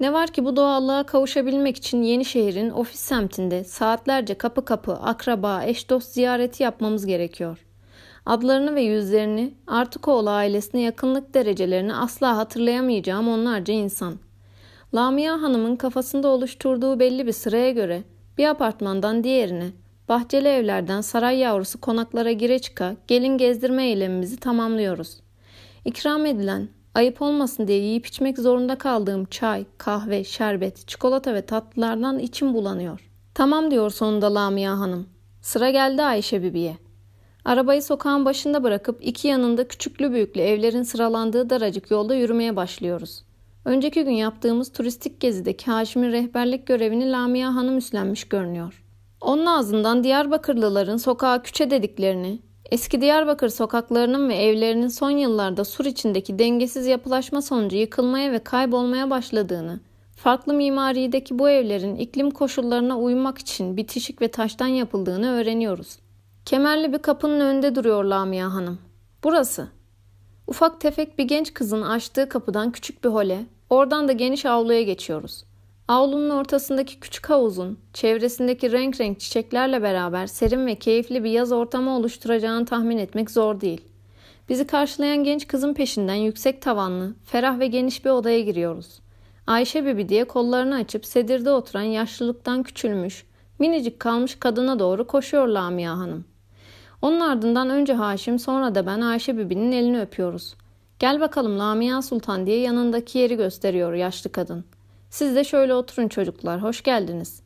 Ne var ki bu doğallığa kavuşabilmek için yeni şehrin ofis semtinde saatlerce kapı kapı akraba, eş dost ziyareti yapmamız gerekiyor. Adlarını ve yüzlerini, Artıkoğlu ailesine yakınlık derecelerini asla hatırlayamayacağım onlarca insan. Lamia Hanım'ın kafasında oluşturduğu belli bir sıraya göre bir apartmandan diğerine, bahçeli evlerden saray yavrusu konaklara gire çıka gelin gezdirme eylemimizi tamamlıyoruz. İkram edilen, ayıp olmasın diye yiyip içmek zorunda kaldığım çay, kahve, şerbet, çikolata ve tatlılardan içim bulanıyor. Tamam diyor sonunda Lamia Hanım. Sıra geldi Ayşe Bibi'ye. Arabayı sokağın başında bırakıp iki yanında küçüklü büyüklü evlerin sıralandığı daracık yolda yürümeye başlıyoruz. Önceki gün yaptığımız turistik gezideki Haşim'in rehberlik görevini Lamia Hanım üstlenmiş görünüyor. Onun ağzından Diyarbakırlıların sokağa küçe dediklerini, eski Diyarbakır sokaklarının ve evlerinin son yıllarda sur içindeki dengesiz yapılaşma sonucu yıkılmaya ve kaybolmaya başladığını, farklı mimarideki bu evlerin iklim koşullarına uymak için bitişik ve taştan yapıldığını öğreniyoruz. Kemerli bir kapının önünde duruyor Lamia Hanım. Burası. Ufak tefek bir genç kızın açtığı kapıdan küçük bir hole, oradan da geniş avluya geçiyoruz. Avlunun ortasındaki küçük havuzun, çevresindeki renk renk çiçeklerle beraber serin ve keyifli bir yaz ortamı oluşturacağını tahmin etmek zor değil. Bizi karşılayan genç kızın peşinden yüksek tavanlı, ferah ve geniş bir odaya giriyoruz. Ayşe Bibi diye kollarını açıp sedirde oturan yaşlılıktan küçülmüş, minicik kalmış kadına doğru koşuyor Lamia Hanım. Onun ardından önce Haşim sonra da ben Ayşe Bibi'nin elini öpüyoruz. Gel bakalım Lamia Sultan diye yanındaki yeri gösteriyor yaşlı kadın. Siz de şöyle oturun çocuklar, hoş geldiniz.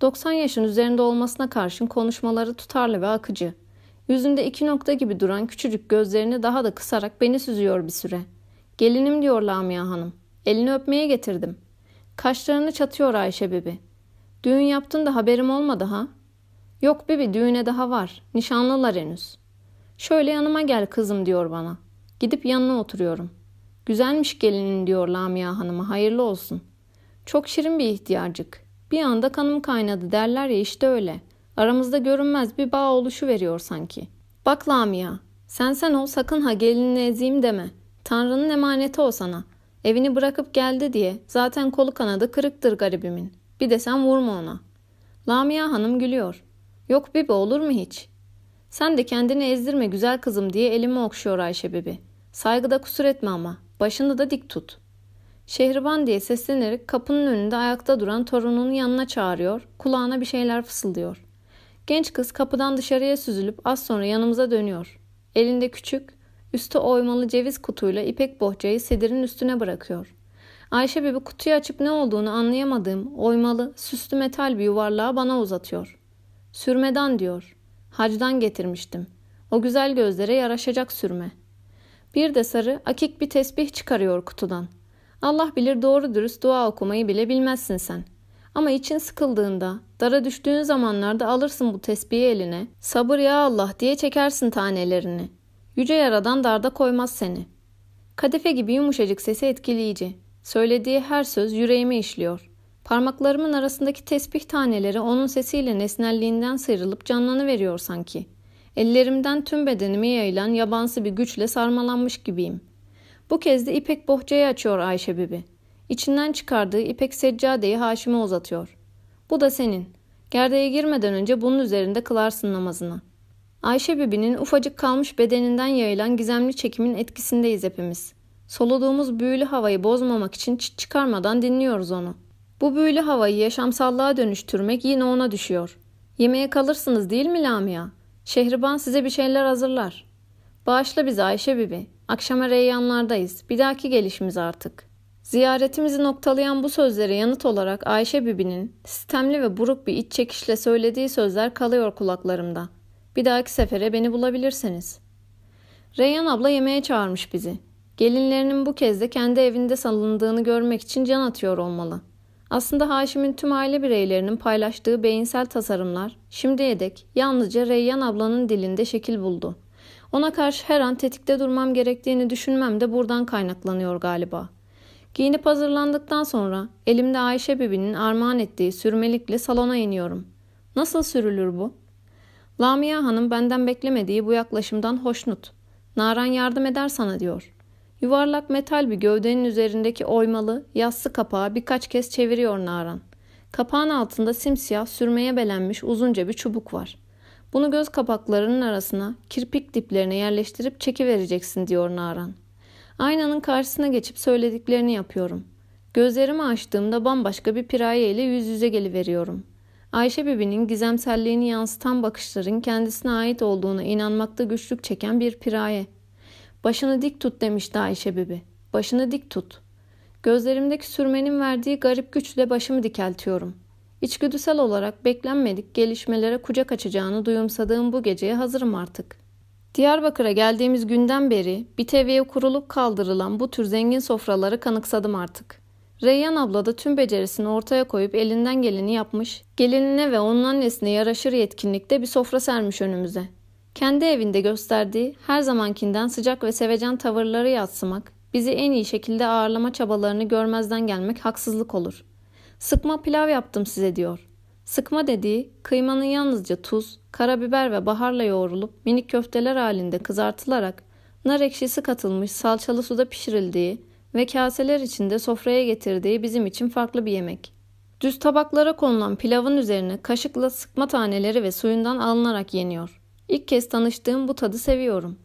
90 yaşın üzerinde olmasına karşın konuşmaları tutarlı ve akıcı. Yüzünde iki nokta gibi duran küçücük gözlerini daha da kısarak beni süzüyor bir süre. Gelinim diyor Lamia Hanım. Elini öpmeye getirdim. Kaşlarını çatıyor Ayşe Bibi. Düğün yaptın da haberim olmadı ha? Yok Bibi düğüne daha var. Nişanlılar henüz. Şöyle yanıma gel kızım diyor bana. Gidip yanına oturuyorum. Güzelmiş gelinin diyor Lamia Hanım'a hayırlı olsun. Çok şirin bir ihtiyarcık. Bir anda kanım kaynadı derler ya işte öyle. Aramızda görünmez bir bağ oluşu veriyor sanki. Bak Lamia, sen sen ol sakın ha gelinini ezeyim deme. Tanrı'nın emaneti o sana. Evini bırakıp geldi diye zaten kolu kanadı kırıktır garibimin. Bir de sen vurma ona. Lamia Hanım gülüyor. Yok Bibi olur mu hiç? Sen de kendini ezdirme güzel kızım diye elimi okşuyor Ayşe Bibi. Saygıda kusur etme ama. Başını da dik tut. Şehriban diye seslenerek kapının önünde ayakta duran torununun yanına çağırıyor, kulağına bir şeyler fısıldıyor. Genç kız kapıdan dışarıya süzülüp az sonra yanımıza dönüyor. Elinde küçük, üstü oymalı ceviz kutuyla ipek bohçayı sedirin üstüne bırakıyor. Ayşe Bibi kutuyu açıp ne olduğunu anlayamadığım oymalı, süslü metal bir yuvarlağı bana uzatıyor. Sürmeden diyor. Hacdan getirmiştim. O güzel gözlere yaraşacak sürme. Bir de sarı, akik bir tesbih çıkarıyor kutudan. Allah bilir doğru dürüst dua okumayı bile bilmezsin sen. Ama için sıkıldığında, dara düştüğün zamanlarda alırsın bu tesbihi eline. Sabır ya Allah diye çekersin tanelerini. Yüce yaradan darda koymaz seni. Kadife gibi yumuşacık sesi etkileyici. Söylediği her söz yüreğime işliyor. Parmaklarımın arasındaki tesbih taneleri onun sesiyle nesnelliğinden sıyrılıp canlanıveriyor sanki. Ellerimden tüm bedenime yayılan yabansı bir güçle sarmalanmış gibiyim. Bu kez de ipek bohçayı açıyor Ayşe Bibi. İçinden çıkardığı ipek seccadeyi Haşim'e uzatıyor. Bu da senin. Gerdeğe girmeden önce bunun üzerinde kılarsın namazını. Ayşe Bibi'nin ufacık kalmış bedeninden yayılan gizemli çekimin etkisindeyiz hepimiz. Soluduğumuz büyülü havayı bozmamak için çıt çıkarmadan dinliyoruz onu. Bu büyülü havayı yaşamsallığa dönüştürmek yine ona düşüyor. Yemeğe kalırsınız değil mi Lamia? Şehriban size bir şeyler hazırlar. Bağışla bizi Ayşe Bibi. Akşama reyyanlardayız. Bir dahaki gelişimiz artık. Ziyaretimizi noktalayan bu sözlere yanıt olarak Ayşe Bibi'nin sistemli ve buruk bir iç çekişle söylediği sözler kalıyor kulaklarımda. Bir dahaki sefere beni bulabilirsiniz. Reyyan abla yemeğe çağırmış bizi. Gelinlerinin bu kez de kendi evinde salındığını görmek için can atıyor olmalı. Aslında Haşim'in tüm aile bireylerinin paylaştığı beyinsel tasarımlar şimdiye dek yalnızca Reyyan ablanın dilinde şekil buldu. Ona karşı her an tetikte durmam gerektiğini düşünmem de buradan kaynaklanıyor galiba. Giyinip hazırlandıktan sonra elimde Ayşe Bibi'nin armağan ettiği sürmelikle salona iniyorum. Nasıl sürülür bu? Lamia Hanım benden beklemediği bu yaklaşımdan hoşnut. Naran yardım eder sana diyor. Yuvarlak metal bir gövdenin üzerindeki oymalı, yassı kapağı birkaç kez çeviriyor Naran. Kapağın altında simsiyah sürmeye belenmiş uzunca bir çubuk var. Bunu göz kapaklarının arasına, kirpik diplerine yerleştirip çekivereceksin diyor Naran. Aynanın karşısına geçip söylediklerini yapıyorum. Gözlerimi açtığımda bambaşka bir piraye ile yüz yüze geliveriyorum. Ayşe Bibi'nin gizemselliğini yansıtan bakışların kendisine ait olduğuna inanmakta güçlük çeken bir piraye. Başını dik tut demişti Ayşe Bibi. Başını dik tut. Gözlerimdeki sürmenin verdiği garip güçle başımı dikeltiyorum. İçgüdüsel olarak beklenmedik gelişmelere kucak açacağını duyumsadığım bu geceye hazırım artık. Diyarbakır'a geldiğimiz günden beri bir teviye kurulup kaldırılan bu tür zengin sofraları kanıksadım artık. Reyyan abla da tüm becerisini ortaya koyup elinden geleni yapmış, gelinine ve onun annesine yaraşır yetkinlikte bir sofra sermiş önümüze. Kendi evinde gösterdiği her zamankinden sıcak ve sevecen tavırları yatsımak, bizi en iyi şekilde ağırlama çabalarını görmezden gelmek haksızlık olur. Sıkma pilav yaptım size diyor. Sıkma dediği kıymanın yalnızca tuz, karabiber ve baharla yoğrulup minik köfteler halinde kızartılarak nar ekşisi katılmış salçalı suda pişirildiği ve kaseler içinde sofraya getirdiği bizim için farklı bir yemek. Düz tabaklara konulan pilavın üzerine kaşıkla sıkma taneleri ve suyundan alınarak yeniyor. İlk kez tanıştığım bu tadı seviyorum.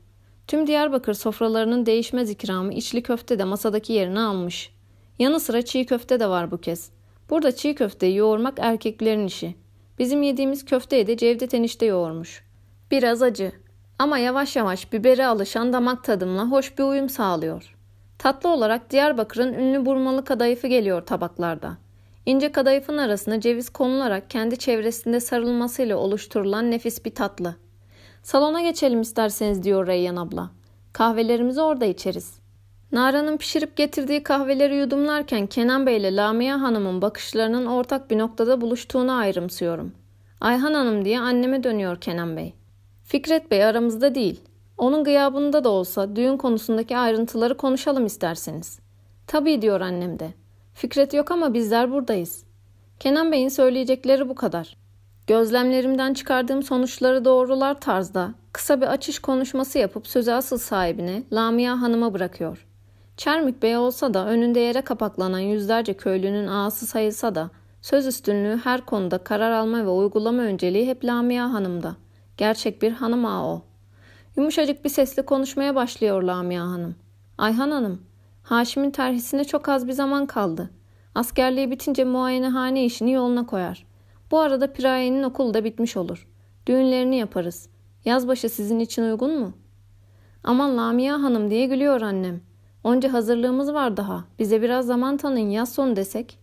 Tüm Diyarbakır sofralarının değişmez ikramı içli köfte de masadaki yerini almış. Yanı sıra çiğ köfte de var bu kez. Burada çiğ köfteyi yoğurmak erkeklerin işi. Bizim yediğimiz köfteyi de Cevdet enişte yoğurmuş. Biraz acı ama yavaş yavaş biberi alışan damak tadımla hoş bir uyum sağlıyor. Tatlı olarak Diyarbakır'ın ünlü burmalı kadayıfı geliyor tabaklarda. İnce kadayıfın arasına ceviz konularak kendi çevresinde sarılmasıyla oluşturulan nefis bir tatlı. Salona geçelim isterseniz diyor Reyyan abla. Kahvelerimizi orada içeriz. Nara'nın pişirip getirdiği kahveleri yudumlarken Kenan Bey ile Lamia Hanım'ın bakışlarının ortak bir noktada buluştuğunu ayrımsıyorum. Ayhan Hanım diye anneme dönüyor Kenan Bey. Fikret Bey aramızda değil. Onun gıyabında da olsa düğün konusundaki ayrıntıları konuşalım isterseniz. Tabii diyor annem de. Fikret yok ama bizler buradayız. Kenan Bey'in söyleyecekleri bu kadar. Gözlemlerimden çıkardığım sonuçları doğrular tarzda kısa bir açış konuşması yapıp sözü asıl sahibine Lamia Hanım'a bırakıyor. Çermik Bey olsa da önünde yere kapaklanan yüzlerce köylünün ağası sayılsa da söz üstünlüğü her konuda karar alma ve uygulama önceliği hep Lamia Hanım'da. Gerçek bir hanım ağa o. Yumuşacık bir sesle konuşmaya başlıyor Lamia Hanım. Ayhan Hanım, Haşim'in terhisine çok az bir zaman kaldı. Askerliği bitince muayenehane işini yoluna koyar. Bu arada Piraye'nin okulu da bitmiş olur. Düğünlerini yaparız. Yazbaşı sizin için uygun mu? Aman Lamia Hanım diye gülüyor annem. Onca hazırlığımız var daha. Bize biraz zaman tanın yaz sonu desek.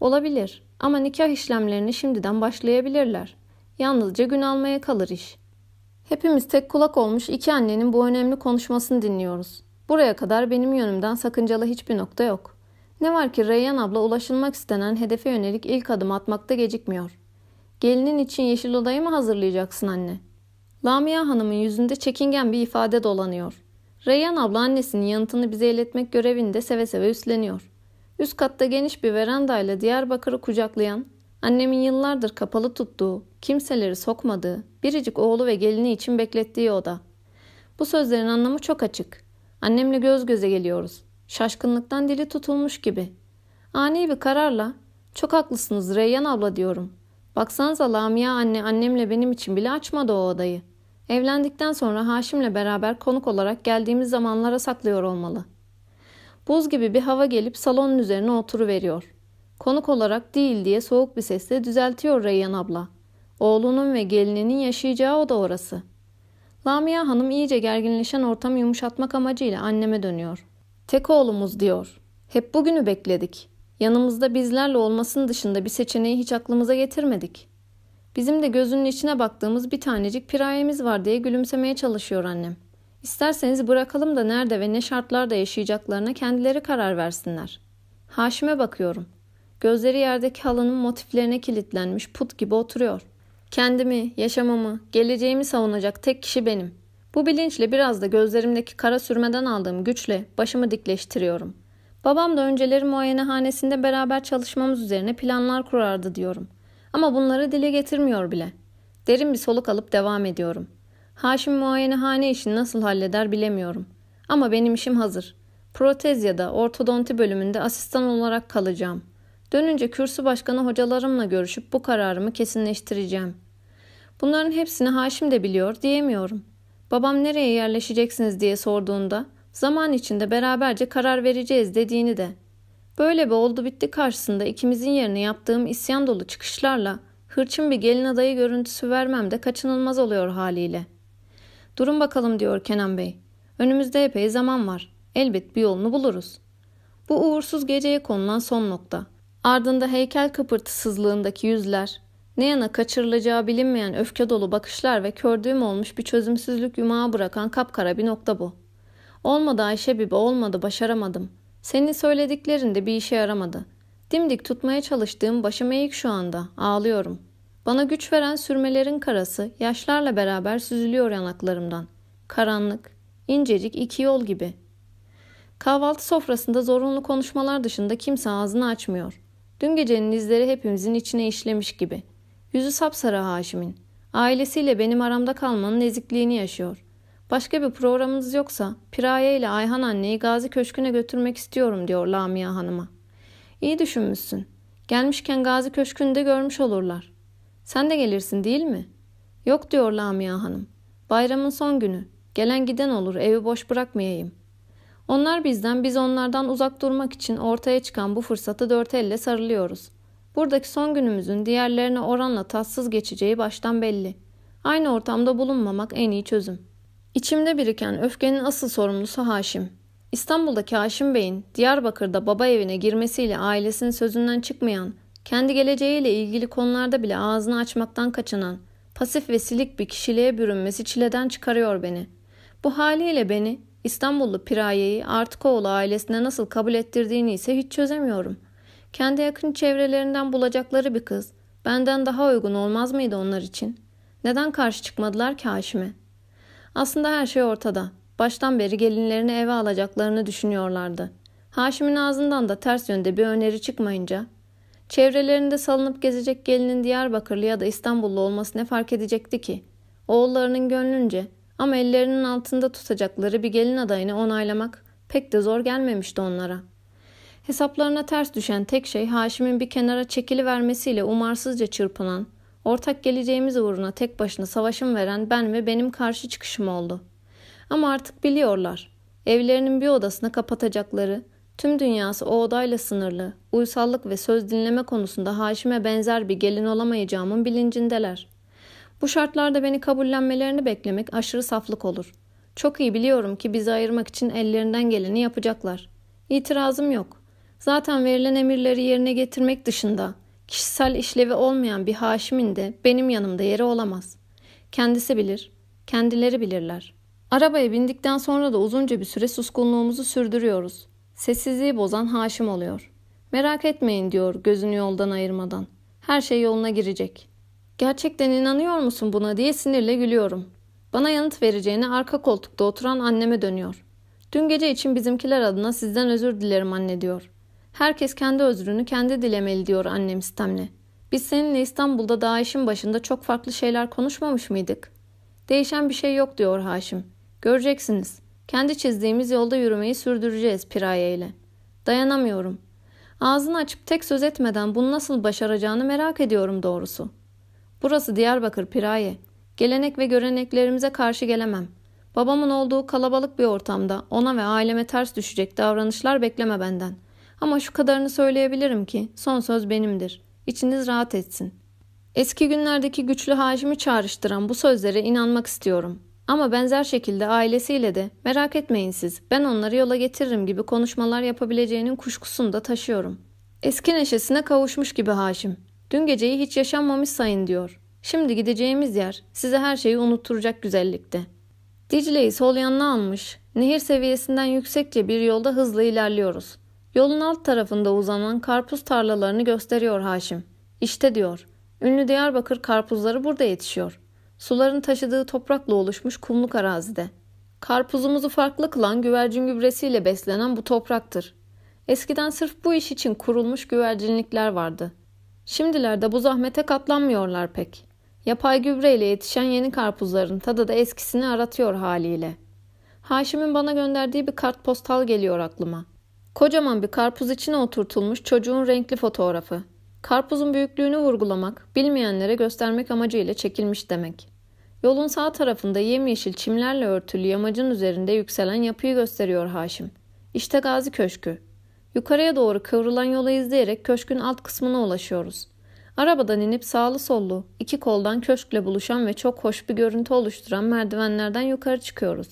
Olabilir ama nikah işlemlerini şimdiden başlayabilirler. Yalnızca gün almaya kalır iş. Hepimiz tek kulak olmuş iki annenin bu önemli konuşmasını dinliyoruz. Buraya kadar benim yönümden sakıncalı hiçbir nokta yok. Ne var ki Reyyan abla ulaşılmak istenen hedefe yönelik ilk adım atmakta gecikmiyor. Gelinin için yeşil odayı mı hazırlayacaksın anne? Lamia Hanım'ın yüzünde çekingen bir ifade dolanıyor. Reyyan abla annesinin yanıtını bize iletmek görevini de seve seve üstleniyor. Üst katta geniş bir verandayla Diyarbakır'ı kucaklayan, annemin yıllardır kapalı tuttuğu, kimseleri sokmadığı, biricik oğlu ve gelini için beklettiği oda. Bu sözlerin anlamı çok açık. Annemle göz göze geliyoruz. Şaşkınlıktan dili tutulmuş gibi. Ani bir kararla, çok haklısınız Reyyan abla diyorum. Baksanıza Lamia anne annemle benim için bile açmadı o odayı.'' Evlendikten sonra Haşim'le beraber konuk olarak geldiğimiz zamanlara saklıyor olmalı. Buz gibi bir hava gelip salonun üzerine oturuveriyor. Konuk olarak değil diye soğuk bir sesle düzeltiyor Reyyan abla. Oğlunun ve gelininin yaşayacağı o da orası. Lamia Hanım iyice gerginleşen ortamı yumuşatmak amacıyla anneme dönüyor. Tek oğlumuz diyor. Hep bugünü bekledik. Yanımızda bizlerle olmasının dışında bir seçeneği hiç aklımıza getirmedik. Bizim de gözünün içine baktığımız bir tanecik pirayemiz var diye gülümsemeye çalışıyor annem. İsterseniz bırakalım da nerede ve ne şartlarda yaşayacaklarına kendileri karar versinler. Haşim'e bakıyorum. Gözleri yerdeki halının motiflerine kilitlenmiş put gibi oturuyor. Kendimi, yaşamamı, geleceğimi savunacak tek kişi benim. Bu bilinçle biraz da gözlerimdeki kara sürmeden aldığım güçle başımı dikleştiriyorum. Babam da önceleri muayenehanesinde beraber çalışmamız üzerine planlar kurardı diyorum. Ama bunları dile getirmiyor bile. Derin bir soluk alıp devam ediyorum. Haşim muayenehane işini nasıl halleder bilemiyorum. Ama benim işim hazır. Protezya'da ortodonti bölümünde asistan olarak kalacağım. Dönünce kürsü başkanı hocalarımla görüşüp bu kararımı kesinleştireceğim. Bunların hepsini Haşim de biliyor diyemiyorum. Babam nereye yerleşeceksiniz diye sorduğunda zaman içinde beraberce karar vereceğiz dediğini de. Böyle bir oldu bitti karşısında ikimizin yerine yaptığım isyan dolu çıkışlarla hırçın bir gelin adayı görüntüsü vermem de kaçınılmaz oluyor haliyle. Durun bakalım diyor Kenan Bey. Önümüzde epey zaman var. Elbet bir yolunu buluruz. Bu uğursuz geceye konulan son nokta. Ardında heykel kıpırtısızlığındaki yüzler, ne yana kaçırılacağı bilinmeyen öfke dolu bakışlar ve kördüğüm olmuş bir çözümsüzlük yumağı bırakan kapkara bir nokta bu. Olmadı Ayşe Bibi olmadı başaramadım. Senin söylediklerinde bir işe yaramadı. Dimdik tutmaya çalıştığım başım eğik şu anda. Ağlıyorum. Bana güç veren sürmelerin karası yaşlarla beraber süzülüyor yanaklarımdan. Karanlık, incecik iki yol gibi. Kahvaltı sofrasında zorunlu konuşmalar dışında kimse ağzını açmıyor. Dün gecenin izleri hepimizin içine işlemiş gibi. Yüzü sapsarı Haşim'in. Ailesiyle benim aramda kalmanın ezikliğini yaşıyor. Başka bir programınız yoksa Piraye ile Ayhan anneyi Gazi Köşkü'ne götürmek istiyorum diyor Lamia Hanım'a. İyi düşünmüşsün. Gelmişken Gazi Köşkü'nü de görmüş olurlar. Sen de gelirsin değil mi? Yok diyor Lamia Hanım. Bayramın son günü. Gelen giden olur evi boş bırakmayayım. Onlar bizden biz onlardan uzak durmak için ortaya çıkan bu fırsatı dört elle sarılıyoruz. Buradaki son günümüzün diğerlerine oranla tatsız geçeceği baştan belli. Aynı ortamda bulunmamak en iyi çözüm. İçimde biriken öfkenin asıl sorumlusu Haşim. İstanbul'daki Haşim Bey'in Diyarbakır'da baba evine girmesiyle ailesinin sözünden çıkmayan, kendi geleceğiyle ilgili konularda bile ağzını açmaktan kaçınan, pasif ve silik bir kişiliğe bürünmesi çileden çıkarıyor beni. Bu haliyle beni İstanbullu Piraye'yi Artıkoğlu ailesine nasıl kabul ettirdiğini ise hiç çözemiyorum. Kendi yakın çevrelerinden bulacakları bir kız benden daha uygun olmaz mıydı onlar için? Neden karşı çıkmadılar ki Haşim'e? Aslında her şey ortada. Baştan beri gelinlerini eve alacaklarını düşünüyorlardı. Haşim'in ağzından da ters yönde bir öneri çıkmayınca çevrelerinde salınıp gezecek gelinin Diyarbakırlı ya da İstanbullu olması ne fark edecekti ki? Oğullarının gönlünce ama ellerinin altında tutacakları bir gelin adayını onaylamak pek de zor gelmemişti onlara. Hesaplarına ters düşen tek şey Haşim'in bir kenara çekili vermesiyle umarsızca çırpınan, ortak geleceğimiz uğruna tek başına savaşım veren ben ve benim karşı çıkışım oldu. Ama artık biliyorlar. Evlerinin bir odasına kapatacakları, tüm dünyası o odayla sınırlı, uysallık ve söz dinleme konusunda Haşim'e benzer bir gelin olamayacağımın bilincindeler.'' Bu şartlarda beni kabullenmelerini beklemek aşırı saflık olur. Çok iyi biliyorum ki bizi ayırmak için ellerinden geleni yapacaklar. İtirazım yok. Zaten verilen emirleri yerine getirmek dışında kişisel işlevi olmayan bir haşimin de benim yanımda yeri olamaz. Kendisi bilir, kendileri bilirler. Arabaya bindikten sonra da uzunca bir süre suskunluğumuzu sürdürüyoruz. Sessizliği bozan haşim oluyor. Merak etmeyin diyor gözünü yoldan ayırmadan. Her şey yoluna girecek. Gerçekten inanıyor musun buna diye sinirle gülüyorum. Bana yanıt vereceğine arka koltukta oturan anneme dönüyor. Dün gece için bizimkiler adına sizden özür dilerim anne diyor. Herkes kendi özrünü kendi dilemeli diyor annem sistemle. Biz seninle İstanbul'da daha işin başında çok farklı şeyler konuşmamış mıydık? Değişen bir şey yok diyor Haşim. Göreceksiniz. Kendi çizdiğimiz yolda yürümeyi sürdüreceğiz Piraye ile. Dayanamıyorum. Ağzını açıp tek söz etmeden bunu nasıl başaracağını merak ediyorum doğrusu.'' Burası Diyarbakır Piraye. Gelenek ve göreneklerimize karşı gelemem. Babamın olduğu kalabalık bir ortamda ona ve aileme ters düşecek davranışlar bekleme benden. Ama şu kadarını söyleyebilirim ki son söz benimdir. İçiniz rahat etsin. Eski günlerdeki güçlü Haşim'i çağrıştıran bu sözlere inanmak istiyorum. Ama benzer şekilde ailesiyle de merak etmeyin siz ben onları yola getiririm gibi konuşmalar yapabileceğinin kuşkusunu da taşıyorum. Eski neşesine kavuşmuş gibi Haşim. Dün geceyi hiç yaşanmamış sayın diyor. Şimdi gideceğimiz yer size her şeyi unutturacak güzellikte. Dicle'yi sol yanına almış, nehir seviyesinden yüksekçe bir yolda hızla ilerliyoruz. Yolun alt tarafında uzanan karpuz tarlalarını gösteriyor Haşim. İşte diyor, ünlü Diyarbakır karpuzları burada yetişiyor. Suların taşıdığı toprakla oluşmuş kumluk arazide. Karpuzumuzu farklı kılan güvercin gübresiyle beslenen bu topraktır. Eskiden sırf bu iş için kurulmuş güvercinlikler vardı.'' Şimdilerde bu zahmete katlanmıyorlar pek. Yapay gübreyle yetişen yeni karpuzların tadı da eskisini aratıyor haliyle. Haşim'in bana gönderdiği bir kartpostal geliyor aklıma. Kocaman bir karpuz içine oturtulmuş çocuğun renkli fotoğrafı. Karpuzun büyüklüğünü vurgulamak, bilmeyenlere göstermek amacıyla çekilmiş demek. Yolun sağ tarafında yemyeşil çimlerle örtülü yamacın üzerinde yükselen yapıyı gösteriyor Haşim. İşte Gazi Köşkü. Yukarıya doğru kıvrılan yolu izleyerek köşkün alt kısmına ulaşıyoruz. Arabadan inip sağlı sollu, iki koldan köşkle buluşan ve çok hoş bir görüntü oluşturan merdivenlerden yukarı çıkıyoruz.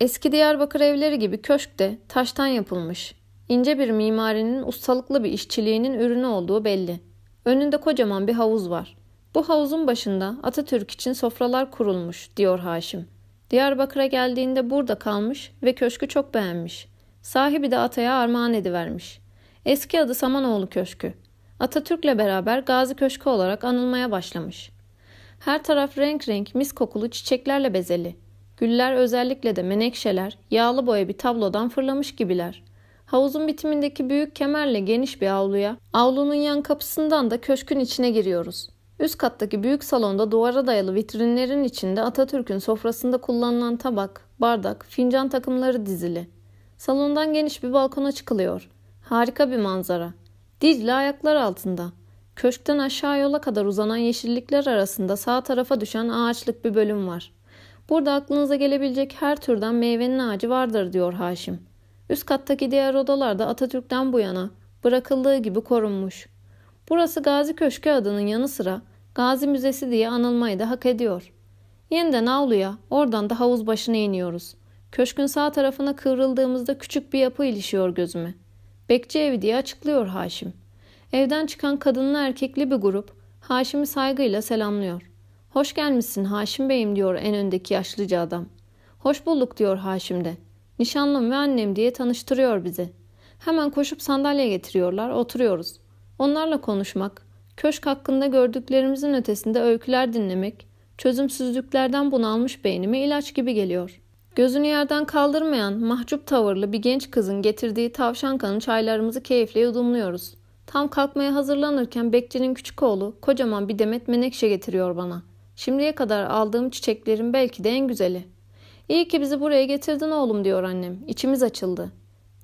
Eski Diyarbakır evleri gibi köşk de taştan yapılmış. İnce bir mimarinin ustalıklı bir işçiliğinin ürünü olduğu belli. Önünde kocaman bir havuz var. Bu havuzun başında Atatürk için sofralar kurulmuş, diyor Haşim. Diyarbakır'a geldiğinde burada kalmış ve köşkü çok beğenmiş. Sahibi de Atay'a armağan edivermiş. Eski adı Samanoğlu Köşkü. Atatürk'le beraber Gazi Köşkü olarak anılmaya başlamış. Her taraf renk renk mis kokulu çiçeklerle bezeli. Güller özellikle de menekşeler yağlı boya bir tablodan fırlamış gibiler. Havuzun bitimindeki büyük kemerle geniş bir avluya, avlunun yan kapısından da köşkün içine giriyoruz. Üst kattaki büyük salonda duvara dayalı vitrinlerin içinde Atatürk'ün sofrasında kullanılan tabak, bardak, fincan takımları dizili. Salondan geniş bir balkona çıkılıyor. Harika bir manzara. Dicle ayaklar altında. Köşkten aşağı yola kadar uzanan yeşillikler arasında sağ tarafa düşen ağaçlık bir bölüm var. Burada aklınıza gelebilecek her türden meyvenin ağacı vardır diyor Haşim. Üst kattaki diğer odalarda Atatürk'ten bu yana bırakıldığı gibi korunmuş. Burası Gazi Köşkü adının yanı sıra Gazi Müzesi diye anılmayı da hak ediyor. Yeniden avluya, oradan da havuz başına iniyoruz. Köşkün sağ tarafına kıvrıldığımızda küçük bir yapı ilişiyor gözüme. Bekçi evi diye açıklıyor Haşim. Evden çıkan kadınlı erkekli bir grup Haşim'i saygıyla selamlıyor. Hoş gelmişsin Haşim Bey'im diyor en öndeki yaşlıca adam. Hoş bulduk diyor Haşim de. Nişanlım ve annem diye tanıştırıyor bizi. Hemen koşup sandalye getiriyorlar, oturuyoruz. Onlarla konuşmak, köşk hakkında gördüklerimizin ötesinde öyküler dinlemek, çözümsüzlüklerden bunalmış beynime ilaç gibi geliyor. Gözünü yerden kaldırmayan, mahcup tavırlı bir genç kızın getirdiği tavşan kanı çaylarımızı keyifle yudumluyoruz. Tam kalkmaya hazırlanırken bekçinin küçük oğlu kocaman bir demet menekşe getiriyor bana. Şimdiye kadar aldığım çiçeklerin belki de en güzeli. İyi ki bizi buraya getirdin oğlum diyor annem. İçimiz açıldı.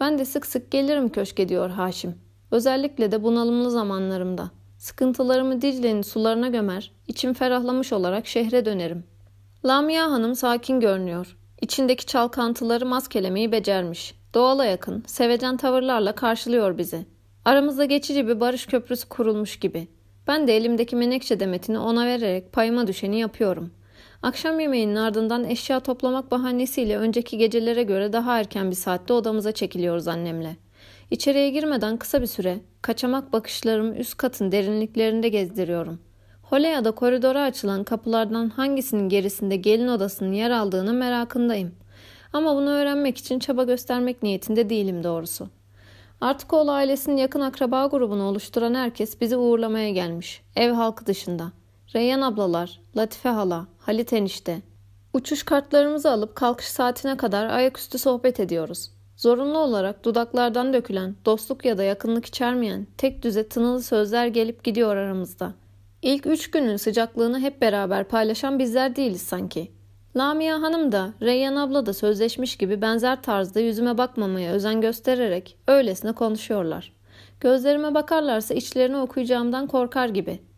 Ben de sık sık gelirim köşke diyor Haşim. Özellikle de bunalımlı zamanlarımda. Sıkıntılarımı Dicle'nin sularına gömer, içim ferahlamış olarak şehre dönerim. Lamia Hanım sakin görünüyor. İçindeki çalkantıları maskelemeyi becermiş. Doğala yakın, sevecen tavırlarla karşılıyor bizi. Aramızda geçici bir barış köprüsü kurulmuş gibi. Ben de elimdeki menekşe demetini ona vererek payıma düşeni yapıyorum. Akşam yemeğinin ardından eşya toplamak bahanesiyle önceki gecelere göre daha erken bir saatte odamıza çekiliyoruz annemle. İçeriye girmeden kısa bir süre kaçamak bakışlarımı üst katın derinliklerinde gezdiriyorum. Hole ya da koridora açılan kapılardan hangisinin gerisinde gelin odasının yer aldığını merakındayım. Ama bunu öğrenmek için çaba göstermek niyetinde değilim doğrusu. Artıkoğlu ailesinin yakın akraba grubunu oluşturan herkes bizi uğurlamaya gelmiş. Ev halkı dışında. Reyyan ablalar, Latife hala, Halit enişte. Uçuş kartlarımızı alıp kalkış saatine kadar ayaküstü sohbet ediyoruz. Zorunlu olarak dudaklardan dökülen, dostluk ya da yakınlık içermeyen tek düze tınılı sözler gelip gidiyor aramızda. İlk üç günün sıcaklığını hep beraber paylaşan bizler değiliz sanki. Lamia Hanım da Reyyan abla da sözleşmiş gibi benzer tarzda yüzüme bakmamaya özen göstererek öylesine konuşuyorlar. Gözlerime bakarlarsa içlerini okuyacağımdan korkar gibi.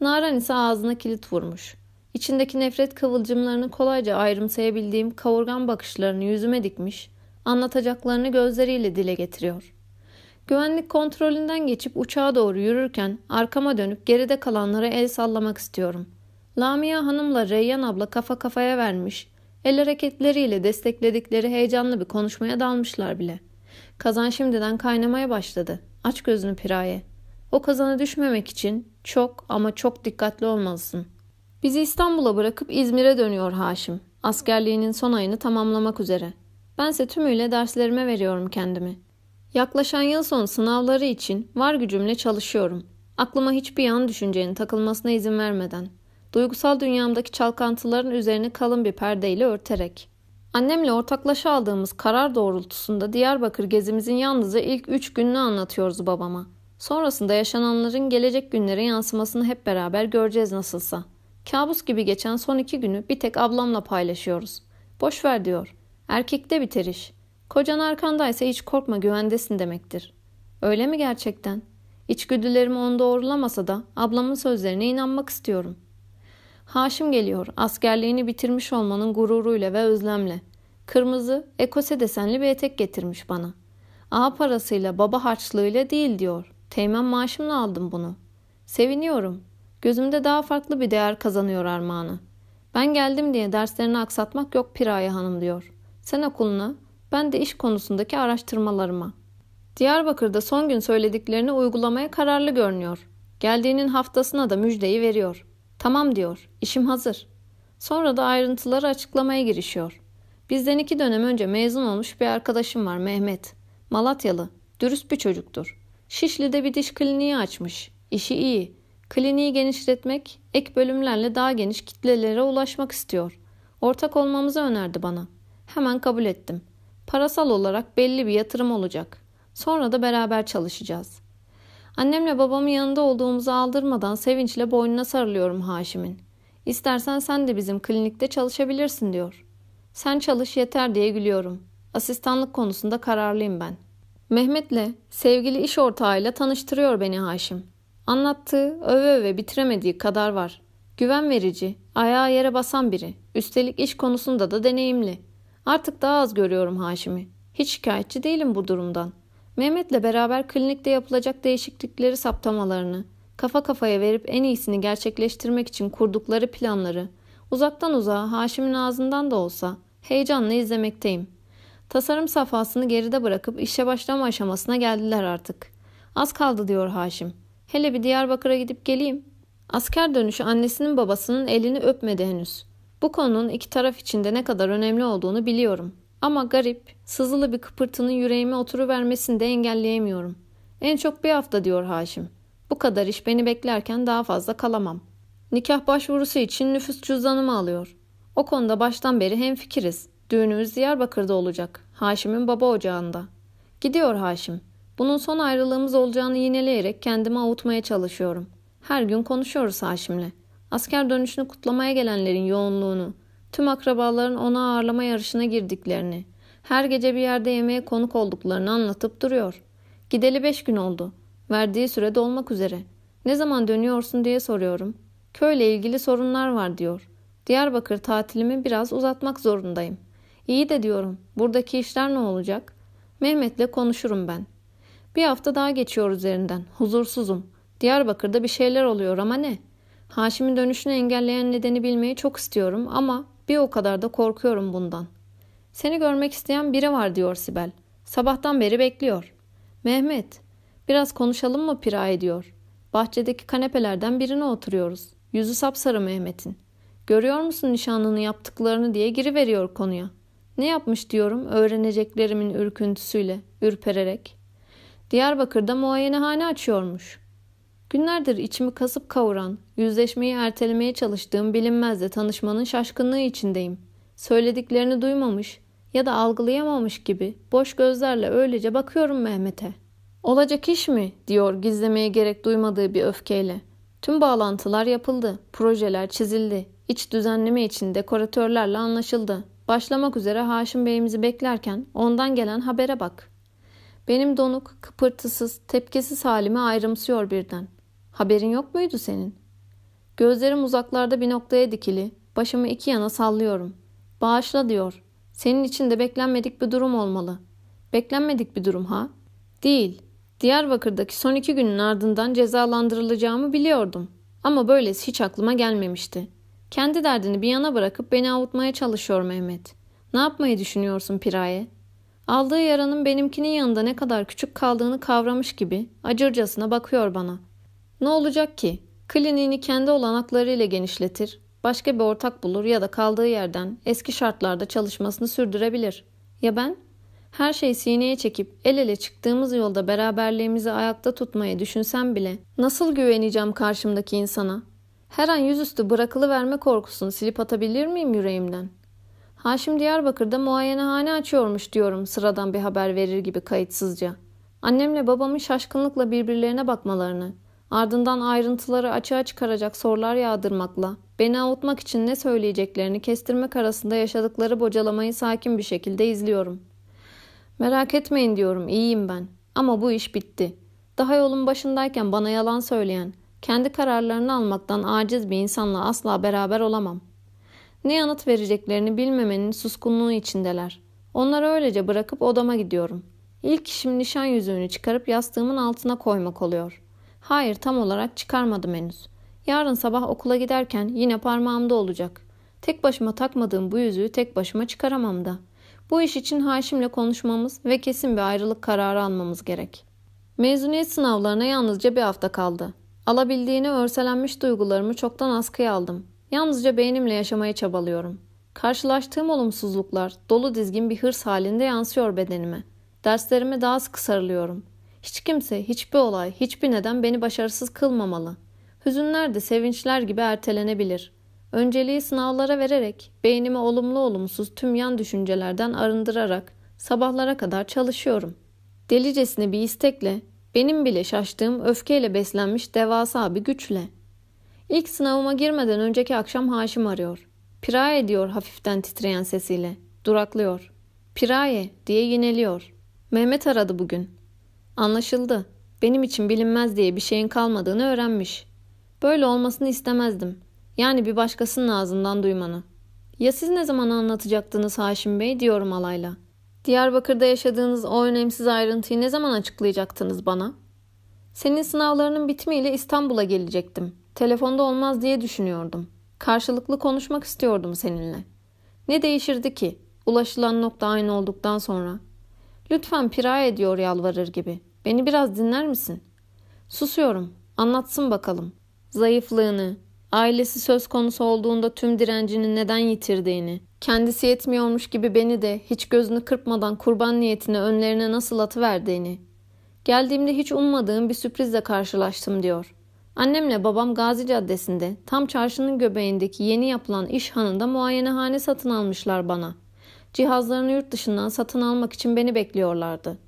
Naran ise ağzına kilit vurmuş. İçindeki nefret kıvılcımlarını kolayca ayrımsayabildiğim kavurgan bakışlarını yüzüme dikmiş, anlatacaklarını gözleriyle dile getiriyor. Güvenlik kontrolünden geçip uçağa doğru yürürken arkama dönüp geride kalanlara el sallamak istiyorum. Lamia Hanım'la Reyyan abla kafa kafaya vermiş, el hareketleriyle destekledikleri heyecanlı bir konuşmaya dalmışlar bile. Kazan şimdiden kaynamaya başladı. Aç gözünü Piraye. O kazana düşmemek için çok ama çok dikkatli olmalısın. Bizi İstanbul'a bırakıp İzmir'e dönüyor Haşim. Askerliğinin son ayını tamamlamak üzere. Bense tümüyle derslerime veriyorum kendimi. Yaklaşan yıl sonu sınavları için var gücümle çalışıyorum. Aklıma hiçbir yan düşüncenin takılmasına izin vermeden. Duygusal dünyamdaki çalkantıların üzerine kalın bir perdeyle örterek. Annemle ortaklaşa aldığımız karar doğrultusunda Diyarbakır gezimizin yalnızca ilk üç gününü anlatıyoruz babama. Sonrasında yaşananların gelecek günlere yansımasını hep beraber göreceğiz nasılsa. Kabus gibi geçen son iki günü bir tek ablamla paylaşıyoruz. Boş ver diyor. Erkekte biter iş. Kocan arkandaysa hiç korkma güvendesin demektir. Öyle mi gerçekten? İçgüdülerim onu doğrulamasa da ablamın sözlerine inanmak istiyorum. Haşim geliyor askerliğini bitirmiş olmanın gururuyla ve özlemle. Kırmızı ekose desenli bir etek getirmiş bana. Ağa parasıyla baba harçlığıyla değil diyor. Teğmen maaşımla aldım bunu. Seviniyorum. Gözümde daha farklı bir değer kazanıyor armağanı. Ben geldim diye derslerini aksatmak yok Piraye Hanım diyor. Sen okuluna, ben de iş konusundaki araştırmalarıma. Diyarbakır'da son gün söylediklerini uygulamaya kararlı görünüyor. Geldiğinin haftasına da müjdeyi veriyor. Tamam diyor, işim hazır. Sonra da ayrıntıları açıklamaya girişiyor. Bizden iki dönem önce mezun olmuş bir arkadaşım var Mehmet. Malatyalı, dürüst bir çocuktur. Şişli'de bir diş kliniği açmış. İşi iyi. Kliniği genişletmek, ek bölümlerle daha geniş kitlelere ulaşmak istiyor. Ortak olmamızı önerdi bana. Hemen kabul ettim. Parasal olarak belli bir yatırım olacak. Sonra da beraber çalışacağız. Annemle babamın yanında olduğumuzu aldırmadan sevinçle boynuna sarılıyorum Haşim'in. İstersen sen de bizim klinikte çalışabilirsin diyor. Sen çalış yeter diye gülüyorum. Asistanlık konusunda kararlıyım ben. Mehmet'le sevgili iş ortağıyla tanıştırıyor beni Haşim. Anlattığı, öve öve bitiremediği kadar var. Güven verici, ayağı yere basan biri. Üstelik iş konusunda da deneyimli. Artık daha az görüyorum Haşim'i. Hiç şikayetçi değilim bu durumdan. Mehmet'le beraber klinikte yapılacak değişiklikleri saptamalarını, kafa kafaya verip en iyisini gerçekleştirmek için kurdukları planları, uzaktan uzağa Haşim'in ağzından da olsa heyecanla izlemekteyim. Tasarım safhasını geride bırakıp işe başlama aşamasına geldiler artık. Az kaldı diyor Haşim. Hele bir Diyarbakır'a gidip geleyim. Asker dönüşü annesinin babasının elini öpmedi henüz. Bu konunun iki taraf içinde ne kadar önemli olduğunu biliyorum. Ama garip, sızılı bir kıpırtının yüreğime oturuvermesini de engelleyemiyorum. En çok bir hafta diyor Haşim. Bu kadar iş beni beklerken daha fazla kalamam. Nikah başvurusu için nüfus cüzdanımı alıyor. O konuda baştan beri hem fikiriz. Düğünümüz Diyarbakır'da olacak. Haşim'in baba ocağında. Gidiyor Haşim. Bunun son ayrılığımız olacağını yineleyerek kendimi avutmaya çalışıyorum. Her gün konuşuyoruz Haşim'le. Asker dönüşünü kutlamaya gelenlerin yoğunluğunu, tüm akrabaların ona ağırlama yarışına girdiklerini, her gece bir yerde yemeğe konuk olduklarını anlatıp duruyor. Gideli beş gün oldu. Verdiği sürede olmak üzere. Ne zaman dönüyorsun diye soruyorum. Köyle ilgili sorunlar var diyor. Diyarbakır tatilimi biraz uzatmak zorundayım. İyi de diyorum. Buradaki işler ne olacak? Mehmet'le konuşurum ben. Bir hafta daha geçiyor üzerinden. Huzursuzum. Diyarbakır'da bir şeyler oluyor ama ne? Haşim'in dönüşünü engelleyen nedeni bilmeyi çok istiyorum ama bir o kadar da korkuyorum bundan. Seni görmek isteyen biri var diyor Sibel. Sabahtan beri bekliyor. Mehmet, biraz konuşalım mı Piraye diyor. Bahçedeki kanepelerden birine oturuyoruz. Yüzü sapsarı Mehmet'in. Görüyor musun nişanlını yaptıklarını diye giriveriyor konuya. Ne yapmış diyorum öğreneceklerimin ürküntüsüyle, ürpererek. Diyarbakır'da muayenehane açıyormuş. Günlerdir içimi kasıp kavuran, yüzleşmeyi ertelemeye çalıştığım bilinmezle tanışmanın şaşkınlığı içindeyim. Söylediklerini duymamış ya da algılayamamış gibi boş gözlerle öylece bakıyorum Mehmet'e. Olacak iş mi? diyor gizlemeye gerek duymadığı bir öfkeyle. Tüm bağlantılar yapıldı, projeler çizildi, iç düzenleme için dekoratörlerle anlaşıldı. Başlamak üzere Haşim Bey'imizi beklerken ondan gelen habere bak. Benim donuk, kıpırtısız, tepkisiz halimi ayrımsıyor birden. Haberin yok muydu senin? Gözlerim uzaklarda bir noktaya dikili. Başımı iki yana sallıyorum. Bağışla diyor. Senin için de beklenmedik bir durum olmalı. Beklenmedik bir durum ha? Değil. Diyarbakır'daki son iki günün ardından cezalandırılacağımı biliyordum. Ama böylesi hiç aklıma gelmemişti. Kendi derdini bir yana bırakıp beni avutmaya çalışıyor Mehmet. Ne yapmayı düşünüyorsun Piraye? Aldığı yaranın benimkinin yanında ne kadar küçük kaldığını kavramış gibi acırcasına bakıyor bana. Ne olacak ki? Kliniğini kendi olanaklarıyla genişletir, başka bir ortak bulur ya da kaldığı yerden eski şartlarda çalışmasını sürdürebilir. Ya ben? Her şeyi sineye çekip el ele çıktığımız yolda beraberliğimizi ayakta tutmayı düşünsem bile nasıl güveneceğim karşımdaki insana? Her an yüzüstü bırakılı verme korkusunu silip atabilir miyim yüreğimden? Haşim Diyarbakır'da muayenehane açıyormuş diyorum sıradan bir haber verir gibi kayıtsızca. Annemle babamın şaşkınlıkla birbirlerine bakmalarını, Ardından ayrıntıları açığa çıkaracak sorular yağdırmakla, beni avutmak için ne söyleyeceklerini kestirmek arasında yaşadıkları bocalamayı sakin bir şekilde izliyorum. Merak etmeyin diyorum, iyiyim ben. Ama bu iş bitti. Daha yolun başındayken bana yalan söyleyen, kendi kararlarını almaktan aciz bir insanla asla beraber olamam. Ne yanıt vereceklerini bilmemenin suskunluğu içindeler. Onları öylece bırakıp odama gidiyorum. İlk işim nişan yüzüğünü çıkarıp yastığımın altına koymak oluyor. Hayır tam olarak çıkarmadım henüz. Yarın sabah okula giderken yine parmağımda olacak. Tek başıma takmadığım bu yüzüğü tek başıma çıkaramam da. Bu iş için Haşim'le konuşmamız ve kesin bir ayrılık kararı almamız gerek. Mezuniyet sınavlarına yalnızca bir hafta kaldı. Alabildiğini örselenmiş duygularımı çoktan askıya aldım. Yalnızca beynimle yaşamaya çabalıyorum. Karşılaştığım olumsuzluklar dolu dizgin bir hırs halinde yansıyor bedenime. Derslerime daha sıkı sarılıyorum. Hiç kimse, hiçbir olay, hiçbir neden beni başarısız kılmamalı. Hüzünler de sevinçler gibi ertelenebilir. Önceliği sınavlara vererek, beynimi olumlu olumsuz tüm yan düşüncelerden arındırarak sabahlara kadar çalışıyorum. Delicesine bir istekle, benim bile şaştığım öfkeyle beslenmiş devasa bir güçle. İlk sınavıma girmeden önceki akşam Haşim arıyor. Piraye diyor hafiften titreyen sesiyle. Duraklıyor. Piraye diye yineliyor. Mehmet aradı bugün. Anlaşıldı. Benim için bilinmez diye bir şeyin kalmadığını öğrenmiş. Böyle olmasını istemezdim. Yani bir başkasının ağzından duymanı. Ya siz ne zaman anlatacaktınız Haşim Bey diyorum alayla. Diyarbakır'da yaşadığınız o önemsiz ayrıntıyı ne zaman açıklayacaktınız bana? Senin sınavlarının bitimiyle İstanbul'a gelecektim. Telefonda olmaz diye düşünüyordum. Karşılıklı konuşmak istiyordum seninle. Ne değişirdi ki? Ulaşılan nokta aynı olduktan sonra. Lütfen pira ediyor yalvarır gibi. Beni biraz dinler misin? Susuyorum. Anlatsın bakalım. Zayıflığını, ailesi söz konusu olduğunda tüm direncini neden yitirdiğini, kendisi yetmiyormuş gibi beni de hiç gözünü kırpmadan kurban niyetine önlerine nasıl atıverdiğini. Geldiğimde hiç ummadığım bir sürprizle karşılaştım diyor. Annemle babam Gazi Caddesi'nde tam çarşının göbeğindeki yeni yapılan iş hanında muayenehane satın almışlar bana. Cihazlarını yurt dışından satın almak için beni bekliyorlardı.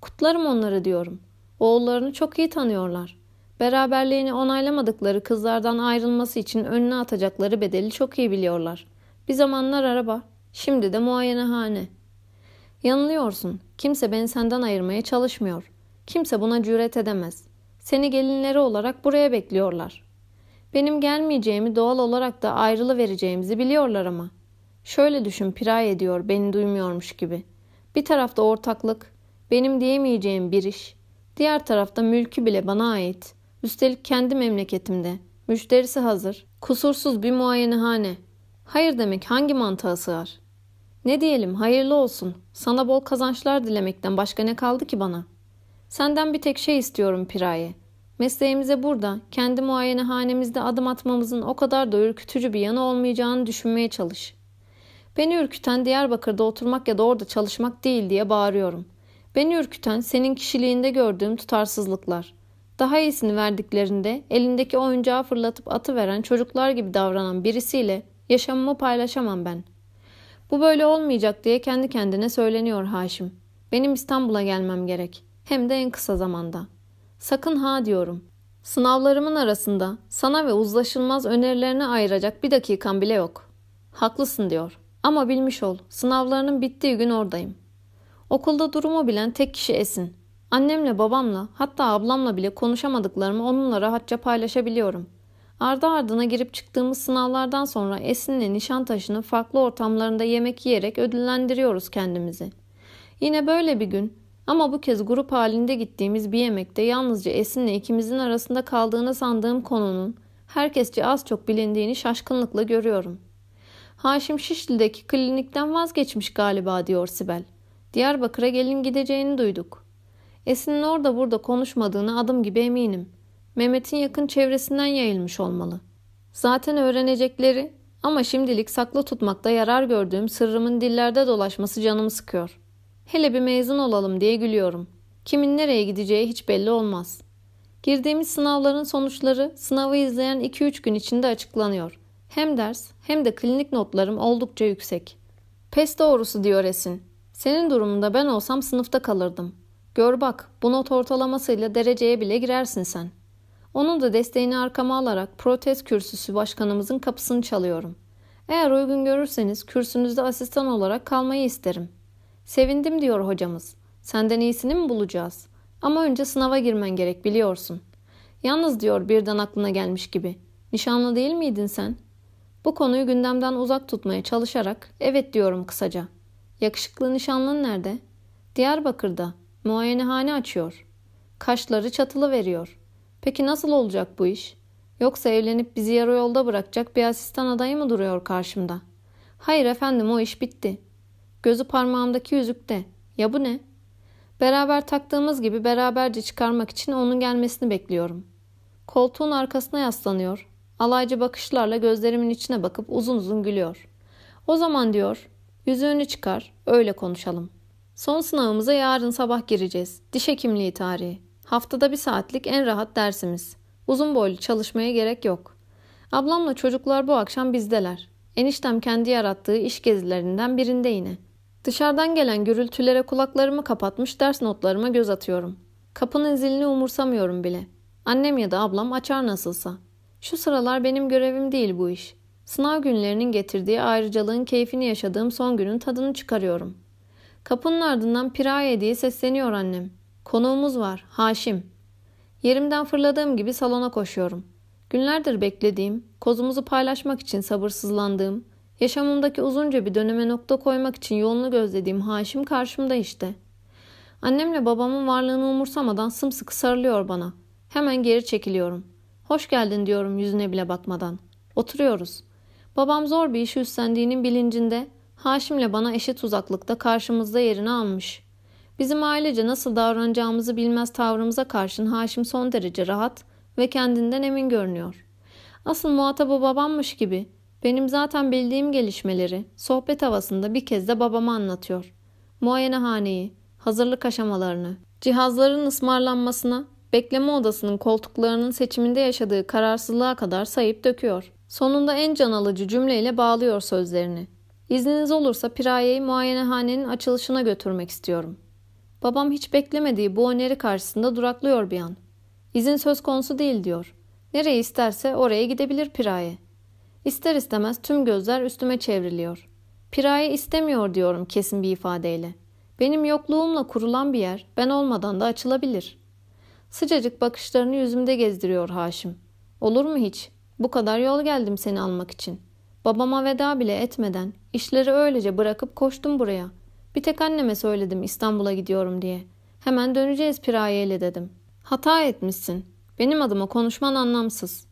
Kutlarım onları diyorum. Oğullarını çok iyi tanıyorlar. Beraberliğini onaylamadıkları kızlardan ayrılması için önüne atacakları bedeli çok iyi biliyorlar. Bir zamanlar araba, şimdi de muayenehane. Yanılıyorsun. Kimse beni senden ayırmaya çalışmıyor. Kimse buna cüret edemez. Seni gelinleri olarak buraya bekliyorlar. Benim gelmeyeceğimi doğal olarak da ayrılı vereceğimizi biliyorlar ama. Şöyle düşün piray ediyor beni duymuyormuş gibi. Bir tarafta ortaklık, benim diyemeyeceğim bir iş. Diğer tarafta mülkü bile bana ait. Üstelik kendi memleketimde. Müşterisi hazır. Kusursuz bir muayenehane. Hayır demek hangi mantığa sığar? Ne diyelim hayırlı olsun. Sana bol kazançlar dilemekten başka ne kaldı ki bana? Senden bir tek şey istiyorum Piraye. Mesleğimize burada, kendi muayenehanemizde adım atmamızın o kadar da ürkütücü bir yanı olmayacağını düşünmeye çalış. Beni ürküten Diyarbakır'da oturmak ya da orada çalışmak değil diye bağırıyorum. Beni ürküten senin kişiliğinde gördüğüm tutarsızlıklar. Daha iyisini verdiklerinde elindeki oyuncağı fırlatıp atı veren çocuklar gibi davranan birisiyle yaşamımı paylaşamam ben. Bu böyle olmayacak diye kendi kendine söyleniyor Haşim. Benim İstanbul'a gelmem gerek. Hem de en kısa zamanda. Sakın ha diyorum. Sınavlarımın arasında sana ve uzlaşılmaz önerilerine ayıracak bir dakikan bile yok. Haklısın diyor. Ama bilmiş ol, sınavlarının bittiği gün oradayım. Okulda durumu bilen tek kişi Esin. Annemle babamla hatta ablamla bile konuşamadıklarımı onunla rahatça paylaşabiliyorum. Ardı ardına girip çıktığımız sınavlardan sonra Esin'le Nişantaşı'nın farklı ortamlarında yemek yiyerek ödüllendiriyoruz kendimizi. Yine böyle bir gün ama bu kez grup halinde gittiğimiz bir yemekte yalnızca Esin'le ikimizin arasında kaldığını sandığım konunun herkesçe az çok bilindiğini şaşkınlıkla görüyorum. Haşim Şişli'deki klinikten vazgeçmiş galiba diyor Sibel. Diyarbakır'a gelin gideceğini duyduk. Esin'in orada burada konuşmadığını adım gibi eminim. Mehmet'in yakın çevresinden yayılmış olmalı. Zaten öğrenecekleri ama şimdilik saklı tutmakta yarar gördüğüm sırrımın dillerde dolaşması canımı sıkıyor. Hele bir mezun olalım diye gülüyorum. Kimin nereye gideceği hiç belli olmaz. Girdiğimiz sınavların sonuçları sınavı izleyen 2-3 gün içinde açıklanıyor. Hem ders hem de klinik notlarım oldukça yüksek. Pes doğrusu diyor Esin. Senin durumunda ben olsam sınıfta kalırdım. Gör bak bu not ortalamasıyla dereceye bile girersin sen. Onun da desteğini arkama alarak protez kürsüsü başkanımızın kapısını çalıyorum. Eğer uygun görürseniz kürsünüzde asistan olarak kalmayı isterim. Sevindim diyor hocamız. Senden iyisini mi bulacağız? Ama önce sınava girmen gerek biliyorsun. Yalnız diyor birden aklına gelmiş gibi. Nişanlı değil miydin sen? Bu konuyu gündemden uzak tutmaya çalışarak evet diyorum kısaca. Yakışıklı nişanlın nerede? Diyarbakır'da. Muayenehane açıyor. Kaşları çatılı veriyor. Peki nasıl olacak bu iş? Yoksa evlenip bizi yarı yolda bırakacak bir asistan adayı mı duruyor karşımda? Hayır efendim o iş bitti. Gözü parmağımdaki yüzükte. Ya bu ne? Beraber taktığımız gibi beraberce çıkarmak için onun gelmesini bekliyorum. Koltuğun arkasına yaslanıyor. Alaycı bakışlarla gözlerimin içine bakıp uzun uzun gülüyor. O zaman diyor, yüzüğünü çıkar, öyle konuşalım. Son sınavımıza yarın sabah gireceğiz. Diş hekimliği tarihi. Haftada bir saatlik en rahat dersimiz. Uzun boylu çalışmaya gerek yok. Ablamla çocuklar bu akşam bizdeler. Eniştem kendi yarattığı iş gezilerinden birinde yine. Dışarıdan gelen gürültülere kulaklarımı kapatmış ders notlarıma göz atıyorum. Kapının zilini umursamıyorum bile. Annem ya da ablam açar nasılsa. Şu sıralar benim görevim değil bu iş. Sınav günlerinin getirdiği ayrıcalığın keyfini yaşadığım son günün tadını çıkarıyorum. Kapının ardından Piraye diye sesleniyor annem. Konuğumuz var, Haşim. Yerimden fırladığım gibi salona koşuyorum. Günlerdir beklediğim, kozumuzu paylaşmak için sabırsızlandığım, yaşamımdaki uzunca bir döneme nokta koymak için yolunu gözlediğim Haşim karşımda işte. Annemle babamın varlığını umursamadan sımsıkı sarılıyor bana. Hemen geri çekiliyorum. Hoş geldin diyorum yüzüne bile bakmadan. Oturuyoruz. Babam zor bir işi üstlendiğinin bilincinde Haşim'le bana eşit uzaklıkta karşımızda yerini almış. Bizim ailece nasıl davranacağımızı bilmez tavrımıza karşın Haşim son derece rahat ve kendinden emin görünüyor. Asıl muhatabı babammış gibi benim zaten bildiğim gelişmeleri sohbet havasında bir kez de babama anlatıyor. Muayenehaneyi, hazırlık aşamalarını, cihazların ısmarlanmasına, bekleme odasının koltuklarının seçiminde yaşadığı kararsızlığa kadar sayıp döküyor. Sonunda en can alıcı cümleyle bağlıyor sözlerini. İzniniz olursa Piraye'yi muayenehanenin açılışına götürmek istiyorum. Babam hiç beklemediği bu öneri karşısında duraklıyor bir an. İzin söz konusu değil diyor. Nereye isterse oraya gidebilir Piraye. İster istemez tüm gözler üstüme çevriliyor. Piraye istemiyor diyorum kesin bir ifadeyle. Benim yokluğumla kurulan bir yer ben olmadan da açılabilir. Sıcacık bakışlarını yüzümde gezdiriyor Haşim. Olur mu hiç? Bu kadar yol geldim seni almak için. Babama veda bile etmeden işleri öylece bırakıp koştum buraya. Bir tek anneme söyledim İstanbul'a gidiyorum diye. Hemen döneceğiz Piraye'yle dedim. Hata etmişsin. Benim adıma konuşman anlamsız.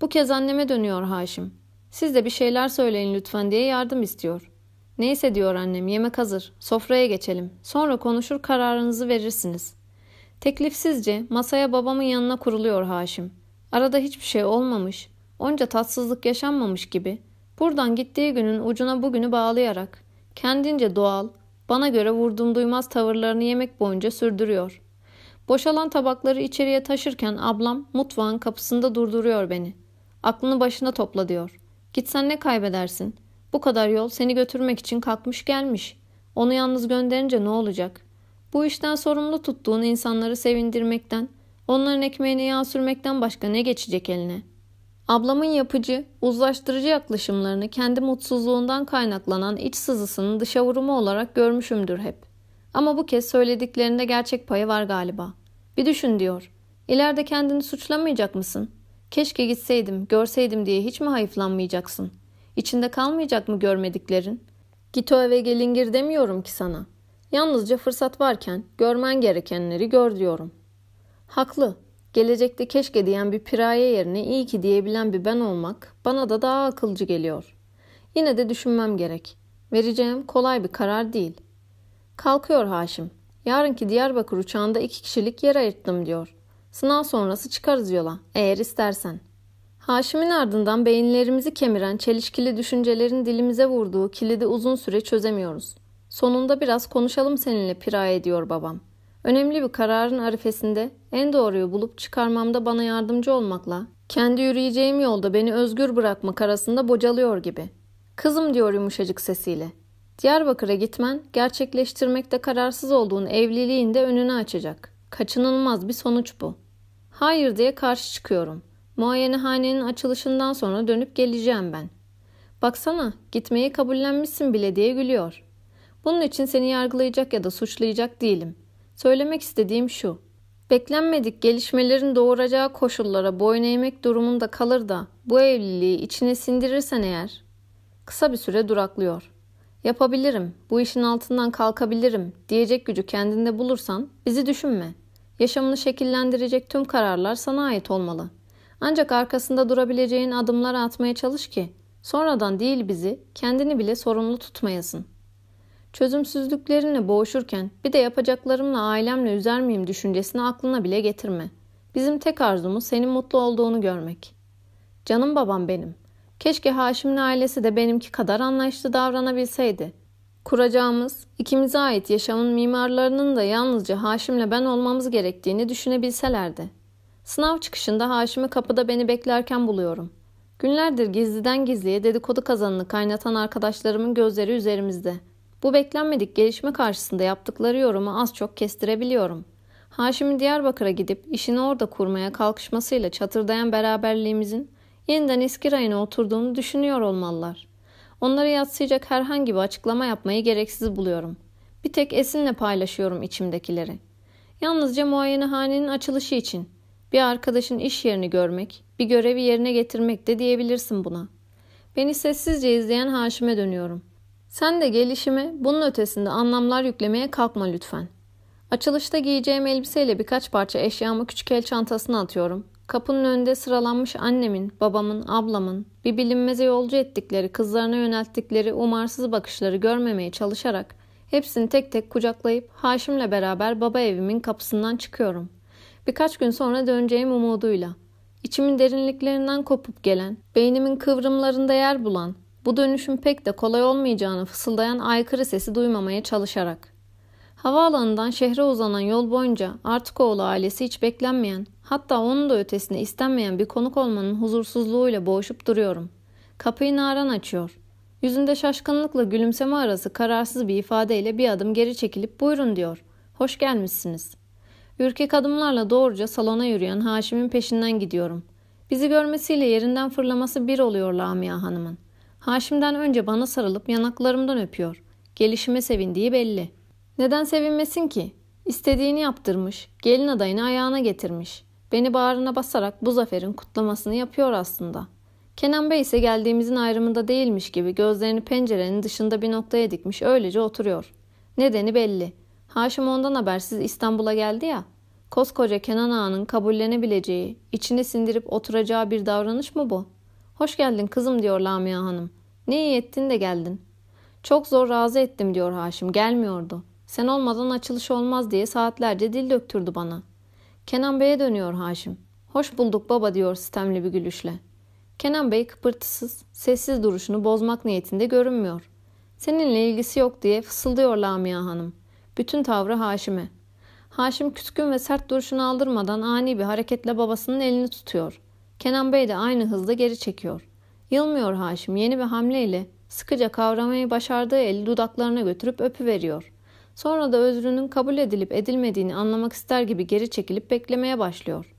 Bu kez anneme dönüyor Haşim. Siz de bir şeyler söyleyin lütfen diye yardım istiyor. Neyse diyor annem yemek hazır. Sofraya geçelim. Sonra konuşur kararınızı verirsiniz. Teklifsizce masaya babamın yanına kuruluyor Haşim. Arada hiçbir şey olmamış, onca tatsızlık yaşanmamış gibi buradan gittiği günün ucuna bugünü bağlayarak kendince doğal, bana göre vurdum duymaz tavırlarını yemek boyunca sürdürüyor. Boşalan tabakları içeriye taşırken ablam mutfağın kapısında durduruyor beni. Aklını başına topla diyor. Gitsen ne kaybedersin? Bu kadar yol seni götürmek için kalkmış gelmiş. Onu yalnız gönderince ne olacak? Bu işten sorumlu tuttuğun insanları sevindirmekten, onların ekmeğine yağ sürmekten başka ne geçecek eline? Ablamın yapıcı, uzlaştırıcı yaklaşımlarını kendi mutsuzluğundan kaynaklanan iç sızısının dışa vurumu olarak görmüşümdür hep. Ama bu kez söylediklerinde gerçek payı var galiba. Bir düşün diyor. İleride kendini suçlamayacak mısın? Keşke gitseydim, görseydim diye hiç mi hayıflanmayacaksın? İçinde kalmayacak mı görmediklerin? Git o eve gelingir demiyorum ki sana. Yalnızca fırsat varken görmen gerekenleri gör diyorum. Haklı. Gelecekte keşke diyen bir piraye yerine iyi ki diyebilen bir ben olmak bana da daha akılcı geliyor. Yine de düşünmem gerek. Vereceğim kolay bir karar değil. Kalkıyor Haşim. Yarınki Diyarbakır uçağında iki kişilik yer ayırttım diyor. Sınav sonrası çıkarız yola eğer istersen. Haşim'in ardından beyinlerimizi kemiren çelişkili düşüncelerin dilimize vurduğu kilidi uzun süre çözemiyoruz. Sonunda biraz konuşalım seninle Piraye diyor babam. Önemli bir kararın arifesinde en doğruyu bulup çıkarmamda bana yardımcı olmakla, kendi yürüyeceğim yolda beni özgür bırakmak arasında bocalıyor gibi. Kızım diyor yumuşacık sesiyle. Diyarbakır'a gitmen, gerçekleştirmekte kararsız olduğun evliliğin de önünü açacak. Kaçınılmaz bir sonuç bu. Hayır diye karşı çıkıyorum. Muayenehanenin açılışından sonra dönüp geleceğim ben. Baksana gitmeyi kabullenmişsin bile diye gülüyor. Bunun için seni yargılayacak ya da suçlayacak değilim. Söylemek istediğim şu. Beklenmedik gelişmelerin doğuracağı koşullara boyun eğmek durumunda kalır da bu evliliği içine sindirirsen eğer kısa bir süre duraklıyor. Yapabilirim, bu işin altından kalkabilirim diyecek gücü kendinde bulursan bizi düşünme. Yaşamını şekillendirecek tüm kararlar sana ait olmalı. Ancak arkasında durabileceğin adımlar atmaya çalış ki sonradan değil bizi kendini bile sorumlu tutmayasın.'' Çözümsüzlüklerinle boğuşurken bir de yapacaklarımla ailemle üzer miyim düşüncesini aklına bile getirme. Bizim tek arzumuz senin mutlu olduğunu görmek. Canım babam benim. Keşke Haşim'in ailesi de benimki kadar anlayışlı davranabilseydi. Kuracağımız, ikimize ait yaşamın mimarlarının da yalnızca Haşim'le ben olmamız gerektiğini düşünebilselerdi. Sınav çıkışında Haşim'i kapıda beni beklerken buluyorum. Günlerdir gizliden gizliye dedikodu kazanını kaynatan arkadaşlarımın gözleri üzerimizde. Bu beklenmedik gelişme karşısında yaptıkları yorumu az çok kestirebiliyorum. Haşim'in Diyarbakır'a gidip işini orada kurmaya kalkışmasıyla çatırdayan beraberliğimizin yeniden eski rayına oturduğunu düşünüyor olmalılar. Onları yatsıyacak herhangi bir açıklama yapmayı gereksiz buluyorum. Bir tek Esin'le paylaşıyorum içimdekileri. Yalnızca muayenehanenin açılışı için. Bir arkadaşın iş yerini görmek, bir görevi yerine getirmek de diyebilirsin buna. Beni sessizce izleyen Haşim'e dönüyorum. Sen de gelişime bunun ötesinde anlamlar yüklemeye kalkma lütfen. Açılışta giyeceğim elbiseyle birkaç parça eşyamı küçük el çantasına atıyorum. Kapının önünde sıralanmış annemin, babamın, ablamın bir bilinmeze yolcu ettikleri, kızlarına yönelttikleri umarsız bakışları görmemeye çalışarak hepsini tek tek kucaklayıp Haşim'le beraber baba evimin kapısından çıkıyorum. Birkaç gün sonra döneceğim umuduyla. İçimin derinliklerinden kopup gelen, beynimin kıvrımlarında yer bulan, bu dönüşüm pek de kolay olmayacağını fısıldayan aykırı sesi duymamaya çalışarak. Havaalanından şehre uzanan yol boyunca Artıkoğlu ailesi hiç beklenmeyen, hatta onun da ötesine istenmeyen bir konuk olmanın huzursuzluğuyla boğuşup duruyorum. Kapıyı Naran açıyor. Yüzünde şaşkınlıkla gülümseme arası kararsız bir ifadeyle bir adım geri çekilip buyurun diyor. Hoş gelmişsiniz. Ürkek adımlarla doğruca salona yürüyen Haşim'in peşinden gidiyorum. Bizi görmesiyle yerinden fırlaması bir oluyor Lamia Hanım'ın. Haşim'den önce bana sarılıp yanaklarımdan öpüyor. Gelişime sevindiği belli. Neden sevinmesin ki? İstediğini yaptırmış, gelin adayını ayağına getirmiş. Beni bağrına basarak bu zaferin kutlamasını yapıyor aslında. Kenan Bey ise geldiğimizin ayrımında değilmiş gibi gözlerini pencerenin dışında bir noktaya dikmiş öylece oturuyor. Nedeni belli. Haşim ondan habersiz İstanbul'a geldi ya. Koskoca Kenan Ağa'nın kabullenebileceği, içine sindirip oturacağı bir davranış mı bu?'' Hoş geldin kızım diyor Lamia Hanım. Ne iyi ettin de geldin. Çok zor razı ettim diyor Haşim. Gelmiyordu. Sen olmadan açılış olmaz diye saatlerce dil döktürdü bana. Kenan Bey'e dönüyor Haşim. Hoş bulduk baba diyor sistemli bir gülüşle. Kenan Bey kıpırtısız, sessiz duruşunu bozmak niyetinde görünmüyor. Seninle ilgisi yok diye fısıldıyor Lamia Hanım. Bütün tavrı Haşim'e. Haşim küskün ve sert duruşunu aldırmadan ani bir hareketle babasının elini tutuyor. Kenan Bey de aynı hızda geri çekiyor. Yılmıyor Haşim yeni bir hamleyle sıkıca kavramayı başardığı eli dudaklarına götürüp öpüveriyor. Sonra da özrünün kabul edilip edilmediğini anlamak ister gibi geri çekilip beklemeye başlıyor.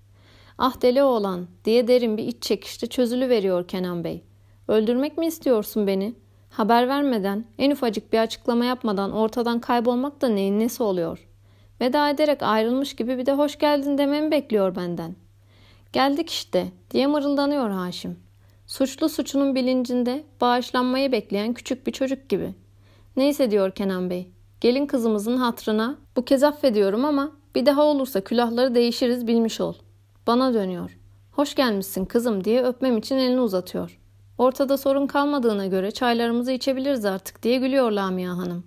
Ah deli oğlan diye derin bir iç çekişte çözülü veriyor Kenan Bey. Öldürmek mi istiyorsun beni? Haber vermeden, en ufacık bir açıklama yapmadan ortadan kaybolmak da neyin nesi oluyor? Veda ederek ayrılmış gibi bir de hoş geldin dememi bekliyor benden.'' Geldik işte diye mırıldanıyor Haşim. Suçlu suçunun bilincinde bağışlanmayı bekleyen küçük bir çocuk gibi. Neyse diyor Kenan Bey. Gelin kızımızın hatrına bu kez affediyorum ama bir daha olursa külahları değişiriz bilmiş ol. Bana dönüyor. Hoş gelmişsin kızım diye öpmem için elini uzatıyor. Ortada sorun kalmadığına göre çaylarımızı içebiliriz artık diye gülüyor Lamia Hanım.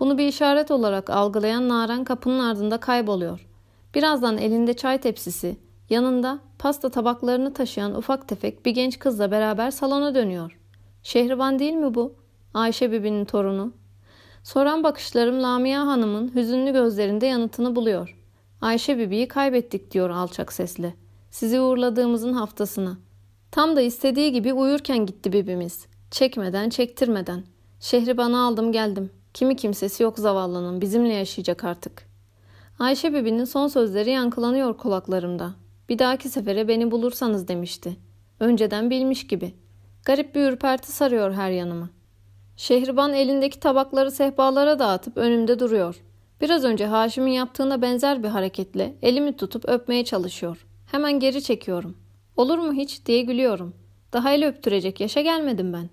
Bunu bir işaret olarak algılayan Naren kapının ardında kayboluyor. Birazdan elinde çay tepsisi, Yanında pasta tabaklarını taşıyan ufak tefek bir genç kızla beraber salona dönüyor. Şehriban değil mi bu? Ayşe Bibi'nin torunu. Soran bakışlarım Lamia Hanım'ın hüzünlü gözlerinde yanıtını buluyor. Ayşe Bibi'yi kaybettik diyor alçak sesle. Sizi uğurladığımızın haftasını. Tam da istediği gibi uyurken gitti Bibimiz. Çekmeden çektirmeden. Şehriban'ı aldım geldim. Kimi kimsesi yok zavallının bizimle yaşayacak artık. Ayşe Bibi'nin son sözleri yankılanıyor kulaklarımda. Bir dahaki sefere beni bulursanız demişti. Önceden bilmiş gibi. Garip bir ürperti sarıyor her yanımı. Şehriban elindeki tabakları sehpalara dağıtıp önümde duruyor. Biraz önce Haşim'in yaptığına benzer bir hareketle elimi tutup öpmeye çalışıyor. Hemen geri çekiyorum. Olur mu hiç diye gülüyorum. Daha el öptürecek yaşa gelmedim ben.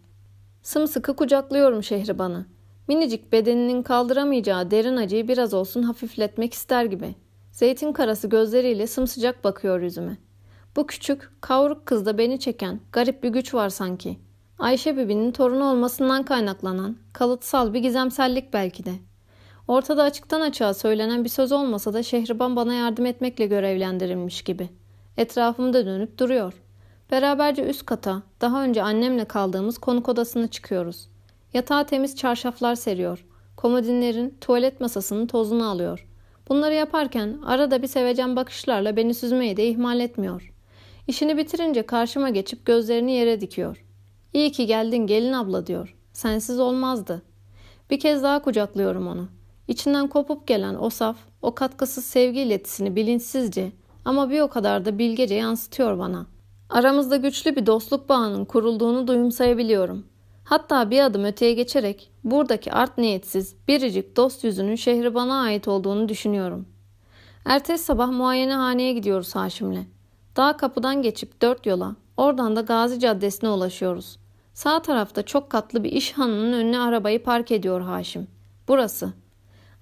Sımsıkı kucaklıyorum Şehriban'ı. Minicik bedeninin kaldıramayacağı derin acıyı biraz olsun hafifletmek ister gibi. Zeytin karası gözleriyle sımsıcak bakıyor yüzüme. Bu küçük, kavruk kızda beni çeken garip bir güç var sanki. Ayşe Bibi'nin torunu olmasından kaynaklanan, kalıtsal bir gizemsellik belki de. Ortada açıktan açığa söylenen bir söz olmasa da Şehriban bana yardım etmekle görevlendirilmiş gibi. Etrafımda dönüp duruyor. Beraberce üst kata, daha önce annemle kaldığımız konuk odasına çıkıyoruz. Yatağa temiz çarşaflar seriyor. Komodinlerin tuvalet masasının tozunu alıyor. Bunları yaparken arada bir sevecen bakışlarla beni süzmeyi de ihmal etmiyor. İşini bitirince karşıma geçip gözlerini yere dikiyor. İyi ki geldin gelin abla diyor. Sensiz olmazdı. Bir kez daha kucaklıyorum onu. İçinden kopup gelen o saf, o katkısız sevgi iletisini bilinçsizce ama bir o kadar da bilgece yansıtıyor bana. Aramızda güçlü bir dostluk bağının kurulduğunu duyumsayabiliyorum. Hatta bir adım öteye geçerek buradaki art niyetsiz biricik dost yüzünün şehri bana ait olduğunu düşünüyorum. Ertesi sabah muayenehaneye gidiyoruz Haşim'le. Dağ kapıdan geçip dört yola, oradan da Gazi Caddesi'ne ulaşıyoruz. Sağ tarafta çok katlı bir iş hanının önüne arabayı park ediyor Haşim. Burası.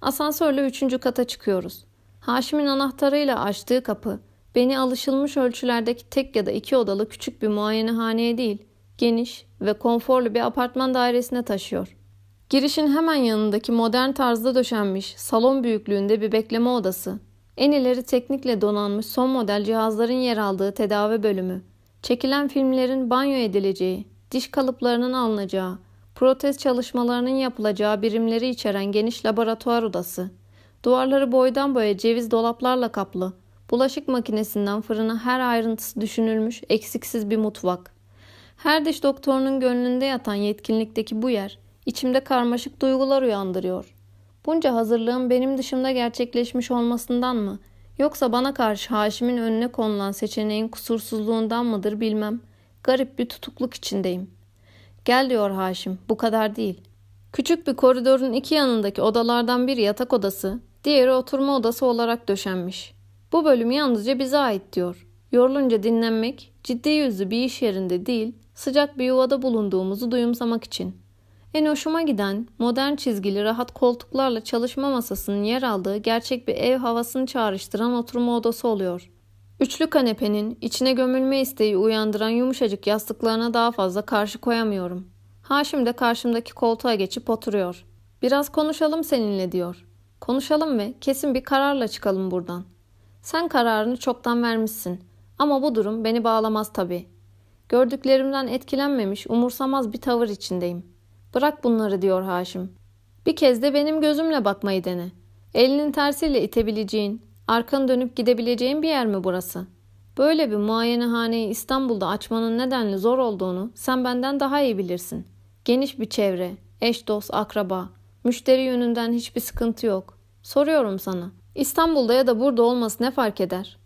Asansörle üçüncü kata çıkıyoruz. Haşim'in anahtarıyla açtığı kapı, beni alışılmış ölçülerdeki tek ya da iki odalı küçük bir muayenehaneye değil, geniş ve konforlu bir apartman dairesine taşıyor. Girişin hemen yanındaki modern tarzda döşenmiş salon büyüklüğünde bir bekleme odası, en ileri teknikle donanmış son model cihazların yer aldığı tedavi bölümü, çekilen filmlerin banyo edileceği, diş kalıplarının alınacağı, protez çalışmalarının yapılacağı birimleri içeren geniş laboratuvar odası, duvarları boydan boya ceviz dolaplarla kaplı, bulaşık makinesinden fırına her ayrıntısı düşünülmüş eksiksiz bir mutfak. Her diş doktorunun gönlünde yatan yetkinlikteki bu yer, içimde karmaşık duygular uyandırıyor. Bunca hazırlığın benim dışımda gerçekleşmiş olmasından mı, yoksa bana karşı Haşim'in önüne konulan seçeneğin kusursuzluğundan mıdır bilmem. Garip bir tutukluk içindeyim. Gel diyor Haşim, bu kadar değil. Küçük bir koridorun iki yanındaki odalardan biri yatak odası, diğeri oturma odası olarak döşenmiş. Bu bölüm yalnızca bize ait diyor. Yorulunca dinlenmek, ciddi yüzlü bir iş yerinde değil, sıcak bir yuvada bulunduğumuzu duyumsamak için. En hoşuma giden modern çizgili rahat koltuklarla çalışma masasının yer aldığı gerçek bir ev havasını çağrıştıran oturma odası oluyor. Üçlü kanepenin içine gömülme isteği uyandıran yumuşacık yastıklarına daha fazla karşı koyamıyorum. Haşim de karşımdaki koltuğa geçip oturuyor. Biraz konuşalım seninle diyor. Konuşalım ve kesin bir kararla çıkalım buradan. Sen kararını çoktan vermişsin. Ama bu durum beni bağlamaz tabii. Gördüklerimden etkilenmemiş, umursamaz bir tavır içindeyim. Bırak bunları diyor Haşim. Bir kez de benim gözümle bakmayı dene. Elinin tersiyle itebileceğin, arkanı dönüp gidebileceğin bir yer mi burası? Böyle bir muayenehaneyi İstanbul'da açmanın nedenli zor olduğunu sen benden daha iyi bilirsin. Geniş bir çevre, eş dost, akraba, müşteri yönünden hiçbir sıkıntı yok. Soruyorum sana. İstanbul'da ya da burada olması ne fark eder?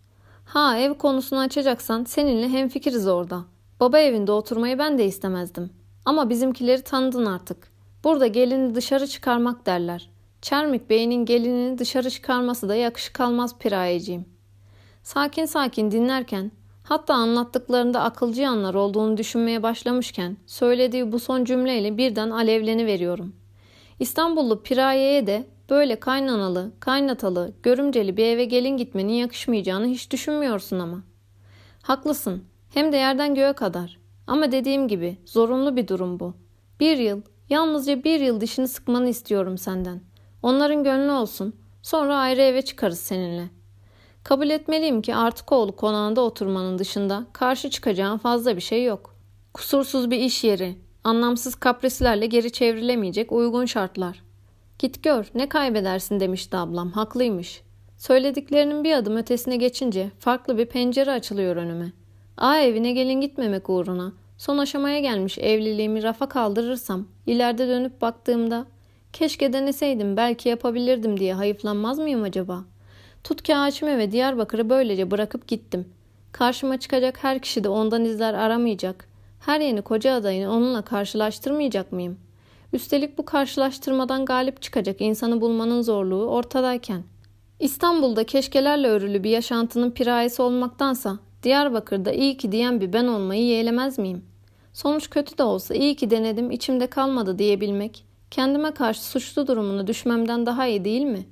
Ha ev konusunu açacaksan seninle hemfikiriz orada. Baba evinde oturmayı ben de istemezdim. Ama bizimkileri tanıdın artık. Burada gelini dışarı çıkarmak derler. Çermik Bey'in gelinini dışarı çıkarması da yakışık almaz pirayeciğim. Sakin sakin dinlerken, hatta anlattıklarında akılcı yanlar olduğunu düşünmeye başlamışken, söylediği bu son cümleyle birden alevleni veriyorum. İstanbullu pirayeye de böyle kaynanalı, kaynatalı, görümceli bir eve gelin gitmenin yakışmayacağını hiç düşünmüyorsun ama. Haklısın. Hem de yerden göğe kadar. Ama dediğim gibi zorunlu bir durum bu. Bir yıl, yalnızca bir yıl dişini sıkmanı istiyorum senden. Onların gönlü olsun. Sonra ayrı eve çıkarız seninle. Kabul etmeliyim ki artık oğlu konağında oturmanın dışında karşı çıkacağın fazla bir şey yok. Kusursuz bir iş yeri, anlamsız kaprislerle geri çevrilemeyecek uygun şartlar. Git gör ne kaybedersin demişti ablam haklıymış. Söylediklerinin bir adım ötesine geçince farklı bir pencere açılıyor önüme. A evine gelin gitmemek uğruna son aşamaya gelmiş evliliğimi rafa kaldırırsam ileride dönüp baktığımda keşke deneseydim belki yapabilirdim diye hayıflanmaz mıyım acaba? Tut ki Haçim'e ve Diyarbakır'ı böylece bırakıp gittim. Karşıma çıkacak her kişi de ondan izler aramayacak. Her yeni koca adayını onunla karşılaştırmayacak mıyım? Üstelik bu karşılaştırmadan galip çıkacak insanı bulmanın zorluğu ortadayken. İstanbul'da keşkelerle örülü bir yaşantının pirayesi olmaktansa Diyarbakır'da iyi ki diyen bir ben olmayı yeğlemez miyim? Sonuç kötü de olsa iyi ki denedim içimde kalmadı diyebilmek, kendime karşı suçlu durumunu düşmemden daha iyi değil mi?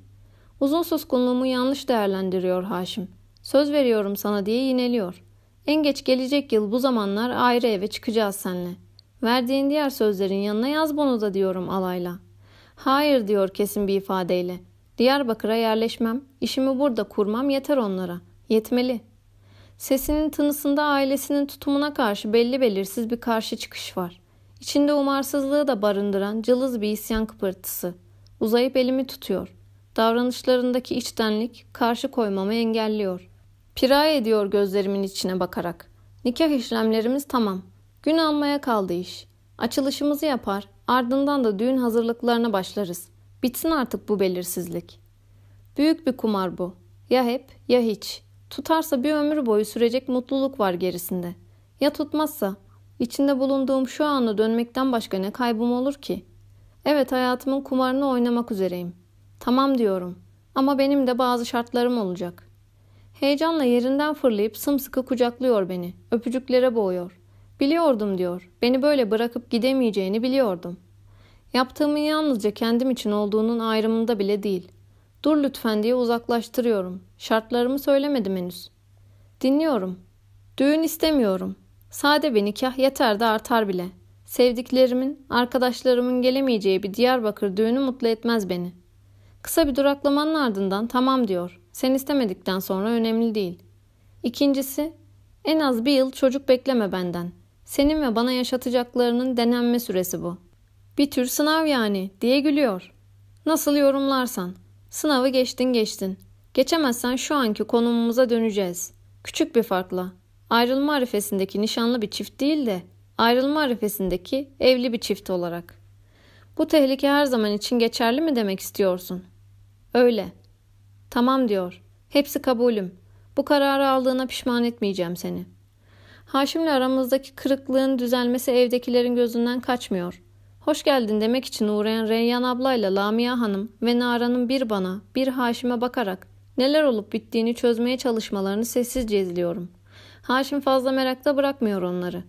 Uzun suskunluğumu yanlış değerlendiriyor Haşim. Söz veriyorum sana diye yineliyor. En geç gelecek yıl bu zamanlar ayrı eve çıkacağız seninle. Verdiğin diğer sözlerin yanına yaz bunu da diyorum alayla. Hayır diyor kesin bir ifadeyle. Diyarbakır'a yerleşmem, işimi burada kurmam yeter onlara. Yetmeli. Sesinin tınısında ailesinin tutumuna karşı belli belirsiz bir karşı çıkış var. İçinde umarsızlığı da barındıran cılız bir isyan kıpırtısı. Uzayıp elimi tutuyor. Davranışlarındaki içtenlik karşı koymamı engelliyor. Piraye ediyor gözlerimin içine bakarak. Nikah işlemlerimiz tamam. Gün almaya kaldı iş. Açılışımızı yapar, ardından da düğün hazırlıklarına başlarız. Bitsin artık bu belirsizlik. Büyük bir kumar bu. Ya hep ya hiç. Tutarsa bir ömür boyu sürecek mutluluk var gerisinde. Ya tutmazsa? İçinde bulunduğum şu anı dönmekten başka ne kaybım olur ki? Evet hayatımın kumarını oynamak üzereyim. Tamam diyorum. Ama benim de bazı şartlarım olacak. Heyecanla yerinden fırlayıp sımsıkı kucaklıyor beni. Öpücüklere boğuyor. Biliyordum diyor. Beni böyle bırakıp gidemeyeceğini biliyordum. Yaptığımın yalnızca kendim için olduğunun ayrımında bile değil. Dur lütfen diye uzaklaştırıyorum. Şartlarımı söylemedim henüz. Dinliyorum. Düğün istemiyorum. Sade bir nikah yeter de artar bile. Sevdiklerimin, arkadaşlarımın gelemeyeceği bir Diyarbakır düğünü mutlu etmez beni. Kısa bir duraklamanın ardından tamam diyor. Sen istemedikten sonra önemli değil. İkincisi, en az bir yıl çocuk bekleme benden. Senin ve bana yaşatacaklarının denenme süresi bu. Bir tür sınav yani diye gülüyor. Nasıl yorumlarsan. Sınavı geçtin geçtin. Geçemezsen şu anki konumumuza döneceğiz. Küçük bir farkla. Ayrılma arifesindeki nişanlı bir çift değil de ayrılma arifesindeki evli bir çift olarak. Bu tehlike her zaman için geçerli mi demek istiyorsun? Öyle. Tamam diyor. Hepsi kabulüm. Bu kararı aldığına pişman etmeyeceğim seni. Haşim'le aramızdaki kırıklığın düzelmesi evdekilerin gözünden kaçmıyor. Hoş geldin demek için uğrayan Reyyan ablayla Lamia Hanım ve Nara'nın bir bana, bir Haşim'e bakarak neler olup bittiğini çözmeye çalışmalarını sessizce izliyorum. Haşim fazla merakta bırakmıyor onları.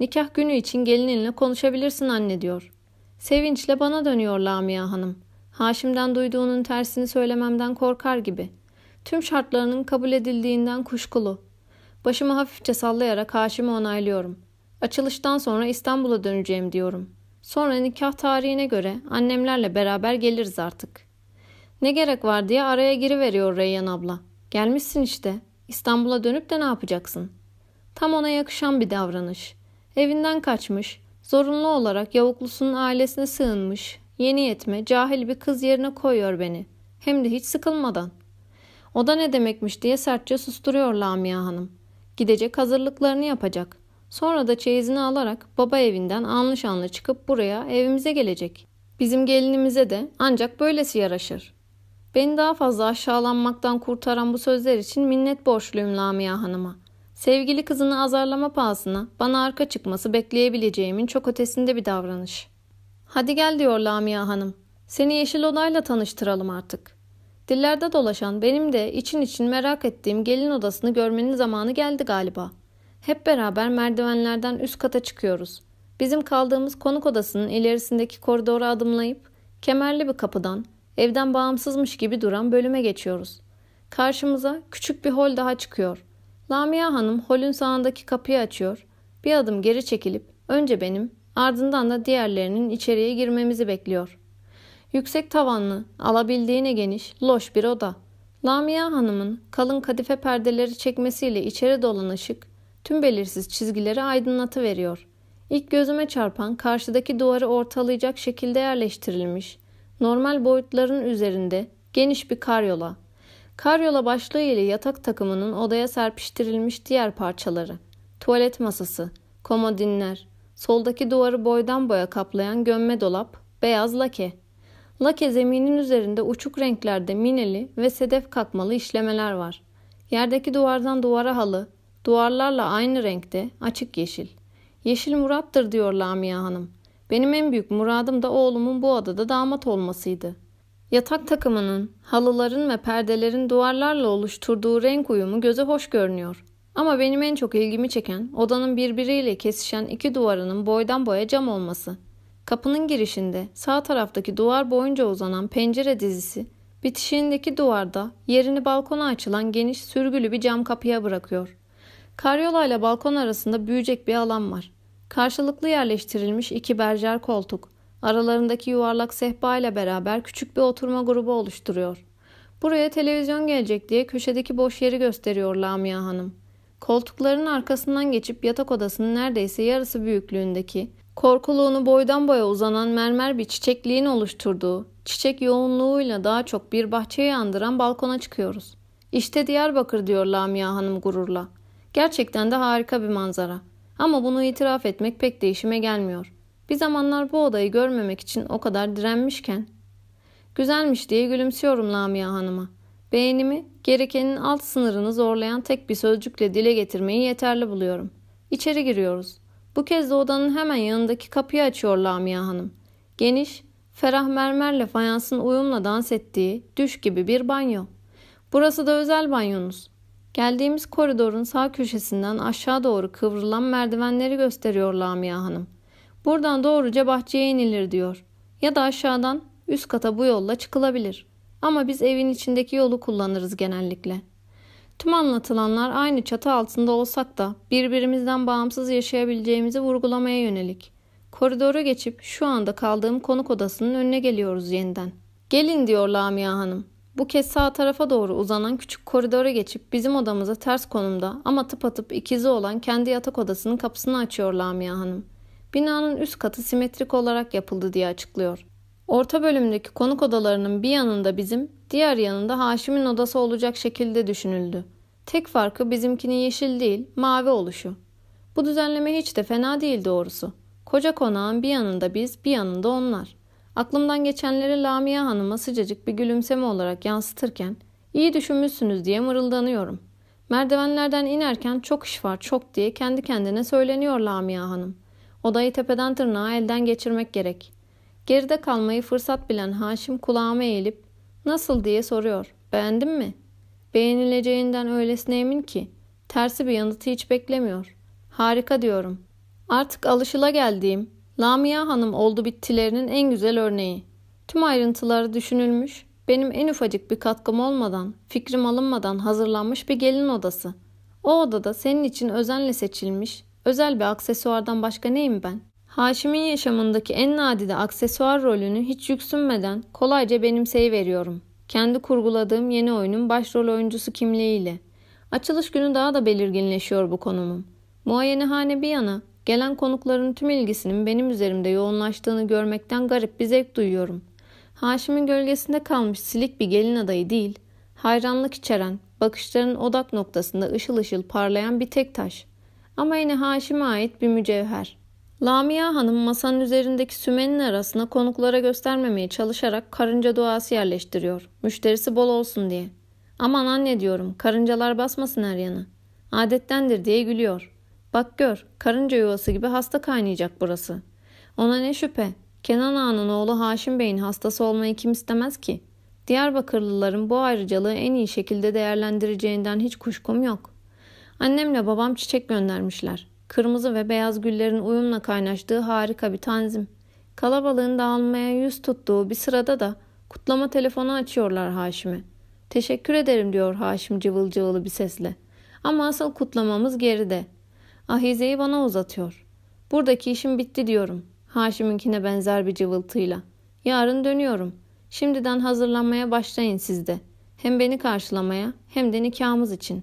Nikah günü için gelininle konuşabilirsin anne diyor. Sevinçle bana dönüyor Lamia Hanım. Haşim'den duyduğunun tersini söylememden korkar gibi. Tüm şartlarının kabul edildiğinden kuşkulu. Başımı hafifçe sallayarak Haşim'i onaylıyorum. Açılıştan sonra İstanbul'a döneceğim diyorum. Sonra nikah tarihine göre annemlerle beraber geliriz artık. Ne gerek var diye araya giriveriyor Reyyan abla. Gelmişsin işte. İstanbul'a dönüp de ne yapacaksın? Tam ona yakışan bir davranış. Evinden kaçmış, zorunlu olarak yavuklusunun ailesine sığınmış, yeni yetme, cahil bir kız yerine koyuyor beni. Hem de hiç sıkılmadan. O da ne demekmiş diye sertçe susturuyor Lamia Hanım. Gidecek hazırlıklarını yapacak. Sonra da çeyizini alarak baba evinden anlı şanlı çıkıp buraya evimize gelecek. Bizim gelinimize de ancak böylesi yaraşır. Beni daha fazla aşağılanmaktan kurtaran bu sözler için minnet borçluyum Lamia Hanım'a. Sevgili kızını azarlama pahasına bana arka çıkması bekleyebileceğimin çok ötesinde bir davranış. Hadi gel diyor Lamia Hanım. Seni Yeşil Oda'yla tanıştıralım artık. Dillerde dolaşan benim de için için merak ettiğim gelin odasını görmenin zamanı geldi galiba. Hep beraber merdivenlerden üst kata çıkıyoruz. Bizim kaldığımız konuk odasının ilerisindeki koridora adımlayıp kemerli bir kapıdan evden bağımsızmış gibi duran bölüme geçiyoruz. Karşımıza küçük bir hol daha çıkıyor. Lamia Hanım holün sağındaki kapıyı açıyor. Bir adım geri çekilip önce benim ardından da diğerlerinin içeriye girmemizi bekliyor. Yüksek tavanlı, alabildiğine geniş, loş bir oda. Lamia Hanım'ın kalın kadife perdeleri çekmesiyle içeri dolan ışık tüm belirsiz çizgileri aydınlatı veriyor. İlk gözüme çarpan karşıdaki duvarı ortalayacak şekilde yerleştirilmiş, normal boyutların üzerinde geniş bir karyola. Karyola başlığı ile yatak takımının odaya serpiştirilmiş diğer parçaları. Tuvalet masası, komodinler, soldaki duvarı boydan boya kaplayan gömme dolap, beyaz lake. Lake zeminin üzerinde uçuk renklerde mineli ve sedef kakmalı işlemeler var. Yerdeki duvardan duvara halı, Duvarlarla aynı renkte, açık yeşil. Yeşil murattır diyor Lamia Hanım. Benim en büyük muradım da oğlumun bu odada damat olmasıydı. Yatak takımının, halıların ve perdelerin duvarlarla oluşturduğu renk uyumu göze hoş görünüyor. Ama benim en çok ilgimi çeken odanın birbiriyle kesişen iki duvarının boydan boya cam olması. Kapının girişinde sağ taraftaki duvar boyunca uzanan pencere dizisi bitişiğindeki duvarda yerini balkona açılan geniş sürgülü bir cam kapıya bırakıyor. Karyola ile balkon arasında büyüyecek bir alan var. Karşılıklı yerleştirilmiş iki berjer koltuk, aralarındaki yuvarlak sehpa ile beraber küçük bir oturma grubu oluşturuyor. Buraya televizyon gelecek diye köşedeki boş yeri gösteriyor Lamia Hanım. Koltukların arkasından geçip yatak odasının neredeyse yarısı büyüklüğündeki, korkuluğunu boydan boya uzanan mermer bir çiçekliğin oluşturduğu, çiçek yoğunluğuyla daha çok bir bahçeyi andıran balkona çıkıyoruz. İşte Diyarbakır diyor Lamia Hanım gururla. Gerçekten de harika bir manzara. Ama bunu itiraf etmek pek de işime gelmiyor. Bir zamanlar bu odayı görmemek için o kadar direnmişken. Güzelmiş diye gülümsüyorum Lamia Hanım'a. Beğenimi gerekenin alt sınırını zorlayan tek bir sözcükle dile getirmeyi yeterli buluyorum. İçeri giriyoruz. Bu kez de odanın hemen yanındaki kapıyı açıyor Lamia Hanım. Geniş, ferah mermerle fayansın uyumla dans ettiği düş gibi bir banyo. Burası da özel banyonuz. Geldiğimiz koridorun sağ köşesinden aşağı doğru kıvrılan merdivenleri gösteriyor Lamia Hanım. Buradan doğruca bahçeye inilir diyor. Ya da aşağıdan üst kata bu yolla çıkılabilir. Ama biz evin içindeki yolu kullanırız genellikle. Tüm anlatılanlar aynı çatı altında olsak da birbirimizden bağımsız yaşayabileceğimizi vurgulamaya yönelik. Koridoru geçip şu anda kaldığım konuk odasının önüne geliyoruz yeniden. Gelin diyor Lamia Hanım. Bu kez sağ tarafa doğru uzanan küçük koridora geçip bizim odamıza ters konumda ama tıpatıp ikizi olan kendi yatak odasının kapısını açıyor Lamia Hanım. Binanın üst katı simetrik olarak yapıldı diye açıklıyor. Orta bölümdeki konuk odalarının bir yanında bizim, diğer yanında Haşim'in odası olacak şekilde düşünüldü. Tek farkı bizimkinin yeşil değil, mavi oluşu. Bu düzenleme hiç de fena değil doğrusu. Koca konağın bir yanında biz, bir yanında onlar. Aklımdan geçenleri Lamia Hanım'a sıcacık bir gülümseme olarak yansıtırken iyi düşünmüşsünüz diye mırıldanıyorum. Merdivenlerden inerken çok iş var çok diye kendi kendine söyleniyor Lamia Hanım. Odayı tepeden tırnağa elden geçirmek gerek. Geride kalmayı fırsat bilen Haşim kulağıma eğilip nasıl diye soruyor. Beğendin mi? Beğenileceğinden öylesine emin ki tersi bir yanıtı hiç beklemiyor. Harika diyorum. Artık alışıla geldiğim Lamia Hanım oldu bittilerinin en güzel örneği. Tüm ayrıntıları düşünülmüş, benim en ufacık bir katkım olmadan, fikrim alınmadan hazırlanmış bir gelin odası. O odada senin için özenle seçilmiş, özel bir aksesuardan başka neyim ben? Haşim'in yaşamındaki en nadide aksesuar rolünü hiç yüksünmeden kolayca benimseyiveriyorum. Kendi kurguladığım yeni oyunun başrol oyuncusu kimliğiyle. Açılış günü daha da belirginleşiyor bu konumum. Muayenehane bir yana, gelen konukların tüm ilgisinin benim üzerimde yoğunlaştığını görmekten garip bir zevk duyuyorum. Haşim'in gölgesinde kalmış silik bir gelin adayı değil, hayranlık içeren, bakışların odak noktasında ışıl ışıl parlayan bir tek taş. Ama yine Haşim'e ait bir mücevher. Lamia Hanım masanın üzerindeki sümenin arasına konuklara göstermemeye çalışarak karınca duası yerleştiriyor. Müşterisi bol olsun diye. Aman anne diyorum karıncalar basmasın her yana. Adettendir diye gülüyor. Bak gör karınca yuvası gibi hasta kaynayacak burası. Ona ne şüphe. Kenan Ağa'nın oğlu Haşim Bey'in hastası olmayı kim istemez ki? Diyarbakırlıların bu ayrıcalığı en iyi şekilde değerlendireceğinden hiç kuşkum yok. Annemle babam çiçek göndermişler. Kırmızı ve beyaz güllerin uyumla kaynaştığı harika bir tanzim. Kalabalığın dağılmaya yüz tuttuğu bir sırada da kutlama telefonu açıyorlar Haşim'e. Teşekkür ederim diyor Haşim cıvıl cıvılı bir sesle. Ama asıl kutlamamız geride. Ahizeyi bana uzatıyor. Buradaki işim bitti diyorum. Haşim'inkine benzer bir cıvıltıyla. Yarın dönüyorum. Şimdiden hazırlanmaya başlayın siz de. Hem beni karşılamaya hem de nikahımız için.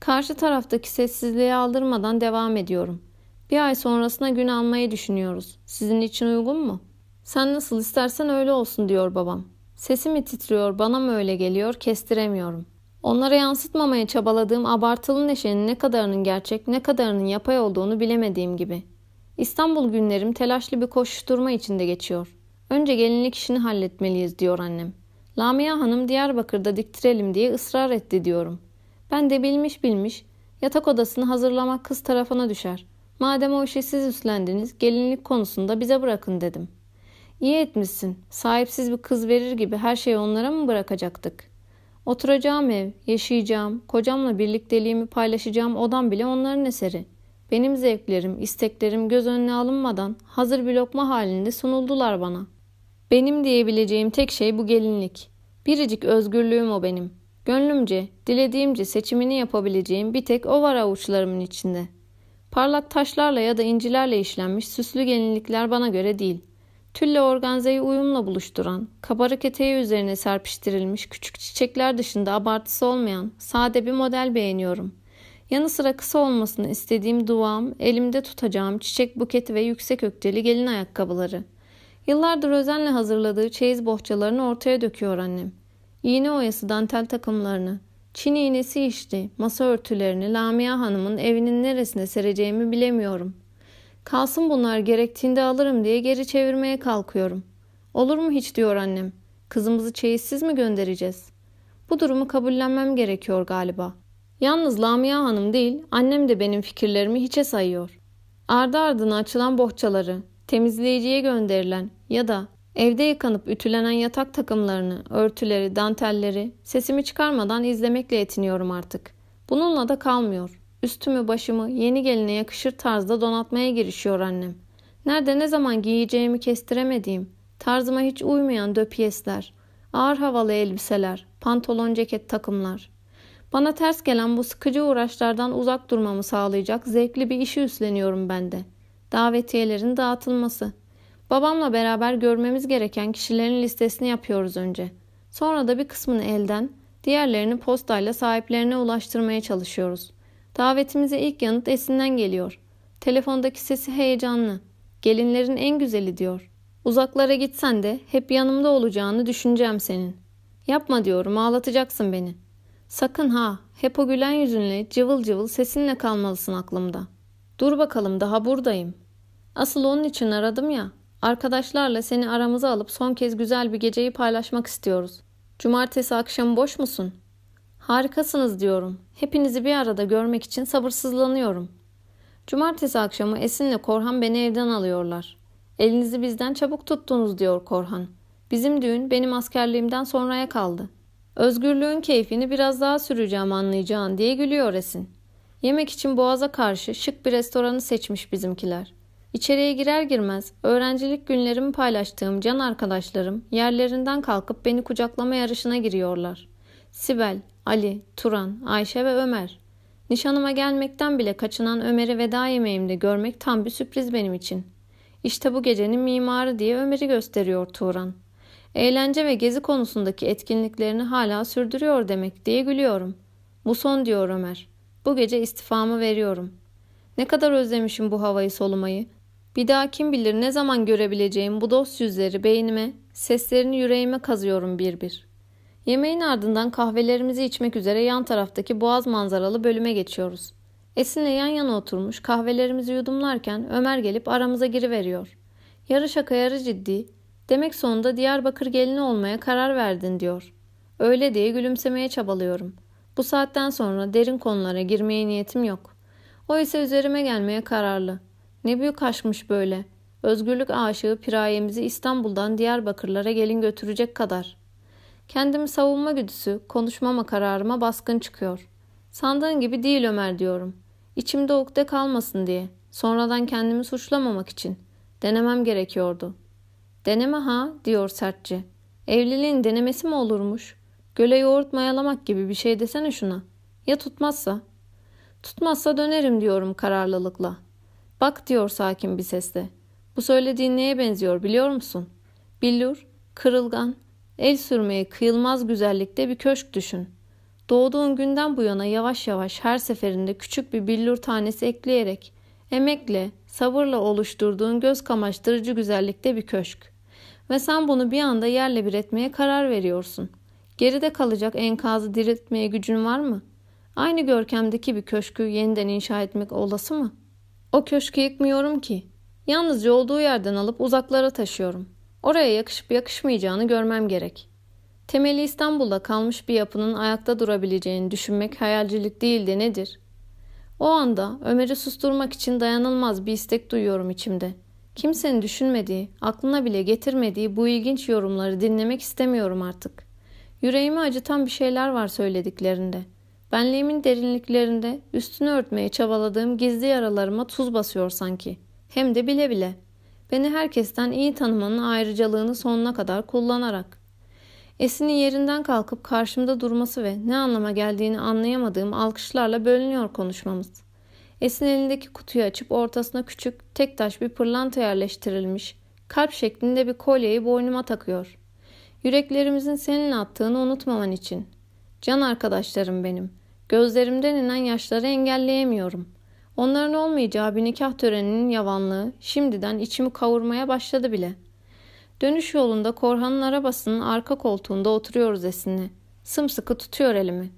Karşı taraftaki sessizliği aldırmadan devam ediyorum. Bir ay sonrasına gün almayı düşünüyoruz. Sizin için uygun mu? Sen nasıl istersen öyle olsun diyor babam. Sesi mi titriyor, bana mı öyle geliyor kestiremiyorum. Onlara yansıtmamaya çabaladığım abartılı neşenin ne kadarının gerçek, ne kadarının yapay olduğunu bilemediğim gibi. İstanbul günlerim telaşlı bir koşuşturma içinde geçiyor. Önce gelinlik işini halletmeliyiz diyor annem. Lamia Hanım Diyarbakır'da diktirelim diye ısrar etti diyorum. Ben de bilmiş bilmiş Yatak odasını hazırlamak kız tarafına düşer. Madem o işi siz üstlendiniz, gelinlik konusunda bize bırakın dedim. İyi etmişsin. Sahipsiz bir kız verir gibi her şeyi onlara mı bırakacaktık? Oturacağım ev, yaşayacağım, kocamla birlikteliğimi paylaşacağım odam bile onların eseri. Benim zevklerim, isteklerim göz önüne alınmadan hazır bir lokma halinde sunuldular bana. Benim diyebileceğim tek şey bu gelinlik. Biricik özgürlüğüm o benim. Gönlümce, dilediğimce seçimini yapabileceğim bir tek o var avuçlarımın içinde. Parlak taşlarla ya da incilerle işlenmiş süslü gelinlikler bana göre değil. Tülle organzeyi uyumla buluşturan, kabarık eteği üzerine serpiştirilmiş küçük çiçekler dışında abartısı olmayan sade bir model beğeniyorum. Yanı sıra kısa olmasını istediğim duam, elimde tutacağım çiçek buketi ve yüksek ökteli gelin ayakkabıları. Yıllardır özenle hazırladığı çeyiz bohçalarını ortaya döküyor annem. İğne oyası dantel takımlarını, Çin iğnesi işti, masa örtülerini Lamia Hanım'ın evinin neresine sereceğimi bilemiyorum. Kalsın bunlar gerektiğinde alırım diye geri çevirmeye kalkıyorum. Olur mu hiç diyor annem. Kızımızı çeyizsiz mi göndereceğiz? Bu durumu kabullenmem gerekiyor galiba. Yalnız Lamia Hanım değil, annem de benim fikirlerimi hiçe sayıyor. Ardı ardına açılan bohçaları, temizleyiciye gönderilen ya da evde yıkanıp ütülenen yatak takımlarını, örtüleri, dantelleri sesimi çıkarmadan izlemekle yetiniyorum artık. Bununla da kalmıyor. Üstümü başımı yeni geline yakışır tarzda donatmaya girişiyor annem. Nerede ne zaman giyeceğimi kestiremediğim, tarzıma hiç uymayan döpiyesler, ağır havalı elbiseler, pantolon ceket takımlar. Bana ters gelen bu sıkıcı uğraşlardan uzak durmamı sağlayacak zevkli bir işi üstleniyorum ben de. Davetiyelerin dağıtılması. Babamla beraber görmemiz gereken kişilerin listesini yapıyoruz önce. Sonra da bir kısmını elden, diğerlerini postayla sahiplerine ulaştırmaya çalışıyoruz. Davetimize ilk yanıt Esin'den geliyor. Telefondaki sesi heyecanlı. Gelinlerin en güzeli diyor. Uzaklara gitsen de hep yanımda olacağını düşüneceğim senin. Yapma diyorum ağlatacaksın beni. Sakın ha hep o gülen yüzünle cıvıl cıvıl sesinle kalmalısın aklımda. Dur bakalım daha buradayım. Asıl onun için aradım ya. Arkadaşlarla seni aramıza alıp son kez güzel bir geceyi paylaşmak istiyoruz. Cumartesi akşamı boş musun? Harikasınız diyorum. Hepinizi bir arada görmek için sabırsızlanıyorum. Cumartesi akşamı Esin'le Korhan beni evden alıyorlar. Elinizi bizden çabuk tuttunuz diyor Korhan. Bizim düğün benim askerliğimden sonraya kaldı. Özgürlüğün keyfini biraz daha süreceğim anlayacağın diye gülüyor Esin. Yemek için boğaza karşı şık bir restoranı seçmiş bizimkiler. İçeriye girer girmez öğrencilik günlerimi paylaştığım can arkadaşlarım yerlerinden kalkıp beni kucaklama yarışına giriyorlar. Sibel, Ali, Turan, Ayşe ve Ömer. Nişanıma gelmekten bile kaçınan Ömer'i veda yemeğimde görmek tam bir sürpriz benim için. İşte bu gecenin mimarı diye Ömer'i gösteriyor Turan. Eğlence ve gezi konusundaki etkinliklerini hala sürdürüyor demek diye gülüyorum. Bu son diyor Ömer. Bu gece istifamı veriyorum. Ne kadar özlemişim bu havayı solumayı. Bir daha kim bilir ne zaman görebileceğim bu dost yüzleri beynime, seslerini yüreğime kazıyorum bir bir. Yemeğin ardından kahvelerimizi içmek üzere yan taraftaki boğaz manzaralı bölüme geçiyoruz. Esin'le yan yana oturmuş kahvelerimizi yudumlarken Ömer gelip aramıza giriveriyor. Yarı şaka yarı ciddi. Demek sonunda Diyarbakır gelini olmaya karar verdin diyor. Öyle diye gülümsemeye çabalıyorum. Bu saatten sonra derin konulara girmeye niyetim yok. O ise üzerime gelmeye kararlı. Ne büyük aşkmış böyle. Özgürlük aşığı pirayemizi İstanbul'dan Diyarbakırlara gelin götürecek kadar. Kendimi savunma güdüsü, konuşmama kararıma baskın çıkıyor. Sandığın gibi değil Ömer diyorum. İçimde ukde kalmasın diye. Sonradan kendimi suçlamamak için. Denemem gerekiyordu. Deneme ha diyor sertçe. Evliliğin denemesi mi olurmuş? Göle yoğurt mayalamak gibi bir şey desene şuna. Ya tutmazsa? Tutmazsa dönerim diyorum kararlılıkla. Bak diyor sakin bir sesle. Bu söylediğin neye benziyor biliyor musun? Billur, kırılgan, El sürmeye kıyılmaz güzellikte bir köşk düşün. Doğduğun günden bu yana yavaş yavaş her seferinde küçük bir billur tanesi ekleyerek, emekle, sabırla oluşturduğun göz kamaştırıcı güzellikte bir köşk. Ve sen bunu bir anda yerle bir etmeye karar veriyorsun. Geride kalacak enkazı diriltmeye gücün var mı? Aynı görkemdeki bir köşkü yeniden inşa etmek olası mı? O köşkü yıkmıyorum ki. Yalnızca olduğu yerden alıp uzaklara taşıyorum.'' Oraya yakışıp yakışmayacağını görmem gerek. Temeli İstanbul'da kalmış bir yapının ayakta durabileceğini düşünmek hayalcilik değil de nedir? O anda Ömer'i susturmak için dayanılmaz bir istek duyuyorum içimde. Kimsenin düşünmediği, aklına bile getirmediği bu ilginç yorumları dinlemek istemiyorum artık. Yüreğimi acıtan bir şeyler var söylediklerinde. Benliğimin derinliklerinde üstünü örtmeye çabaladığım gizli yaralarıma tuz basıyor sanki. Hem de bile bile. Beni herkesten iyi tanımanın ayrıcalığını sonuna kadar kullanarak. Esin'in yerinden kalkıp karşımda durması ve ne anlama geldiğini anlayamadığım alkışlarla bölünüyor konuşmamız. Esin elindeki kutuyu açıp ortasına küçük, tek taş bir pırlanta yerleştirilmiş, kalp şeklinde bir kolyeyi boynuma takıyor. Yüreklerimizin seninle attığını unutmaman için. Can arkadaşlarım benim. Gözlerimden inen yaşları engelleyemiyorum. Onların olmayacağı bir nikah töreninin yavanlığı şimdiden içimi kavurmaya başladı bile. Dönüş yolunda Korhan'ın arabasının arka koltuğunda oturuyoruz Esin'le. Sımsıkı tutuyor elimi.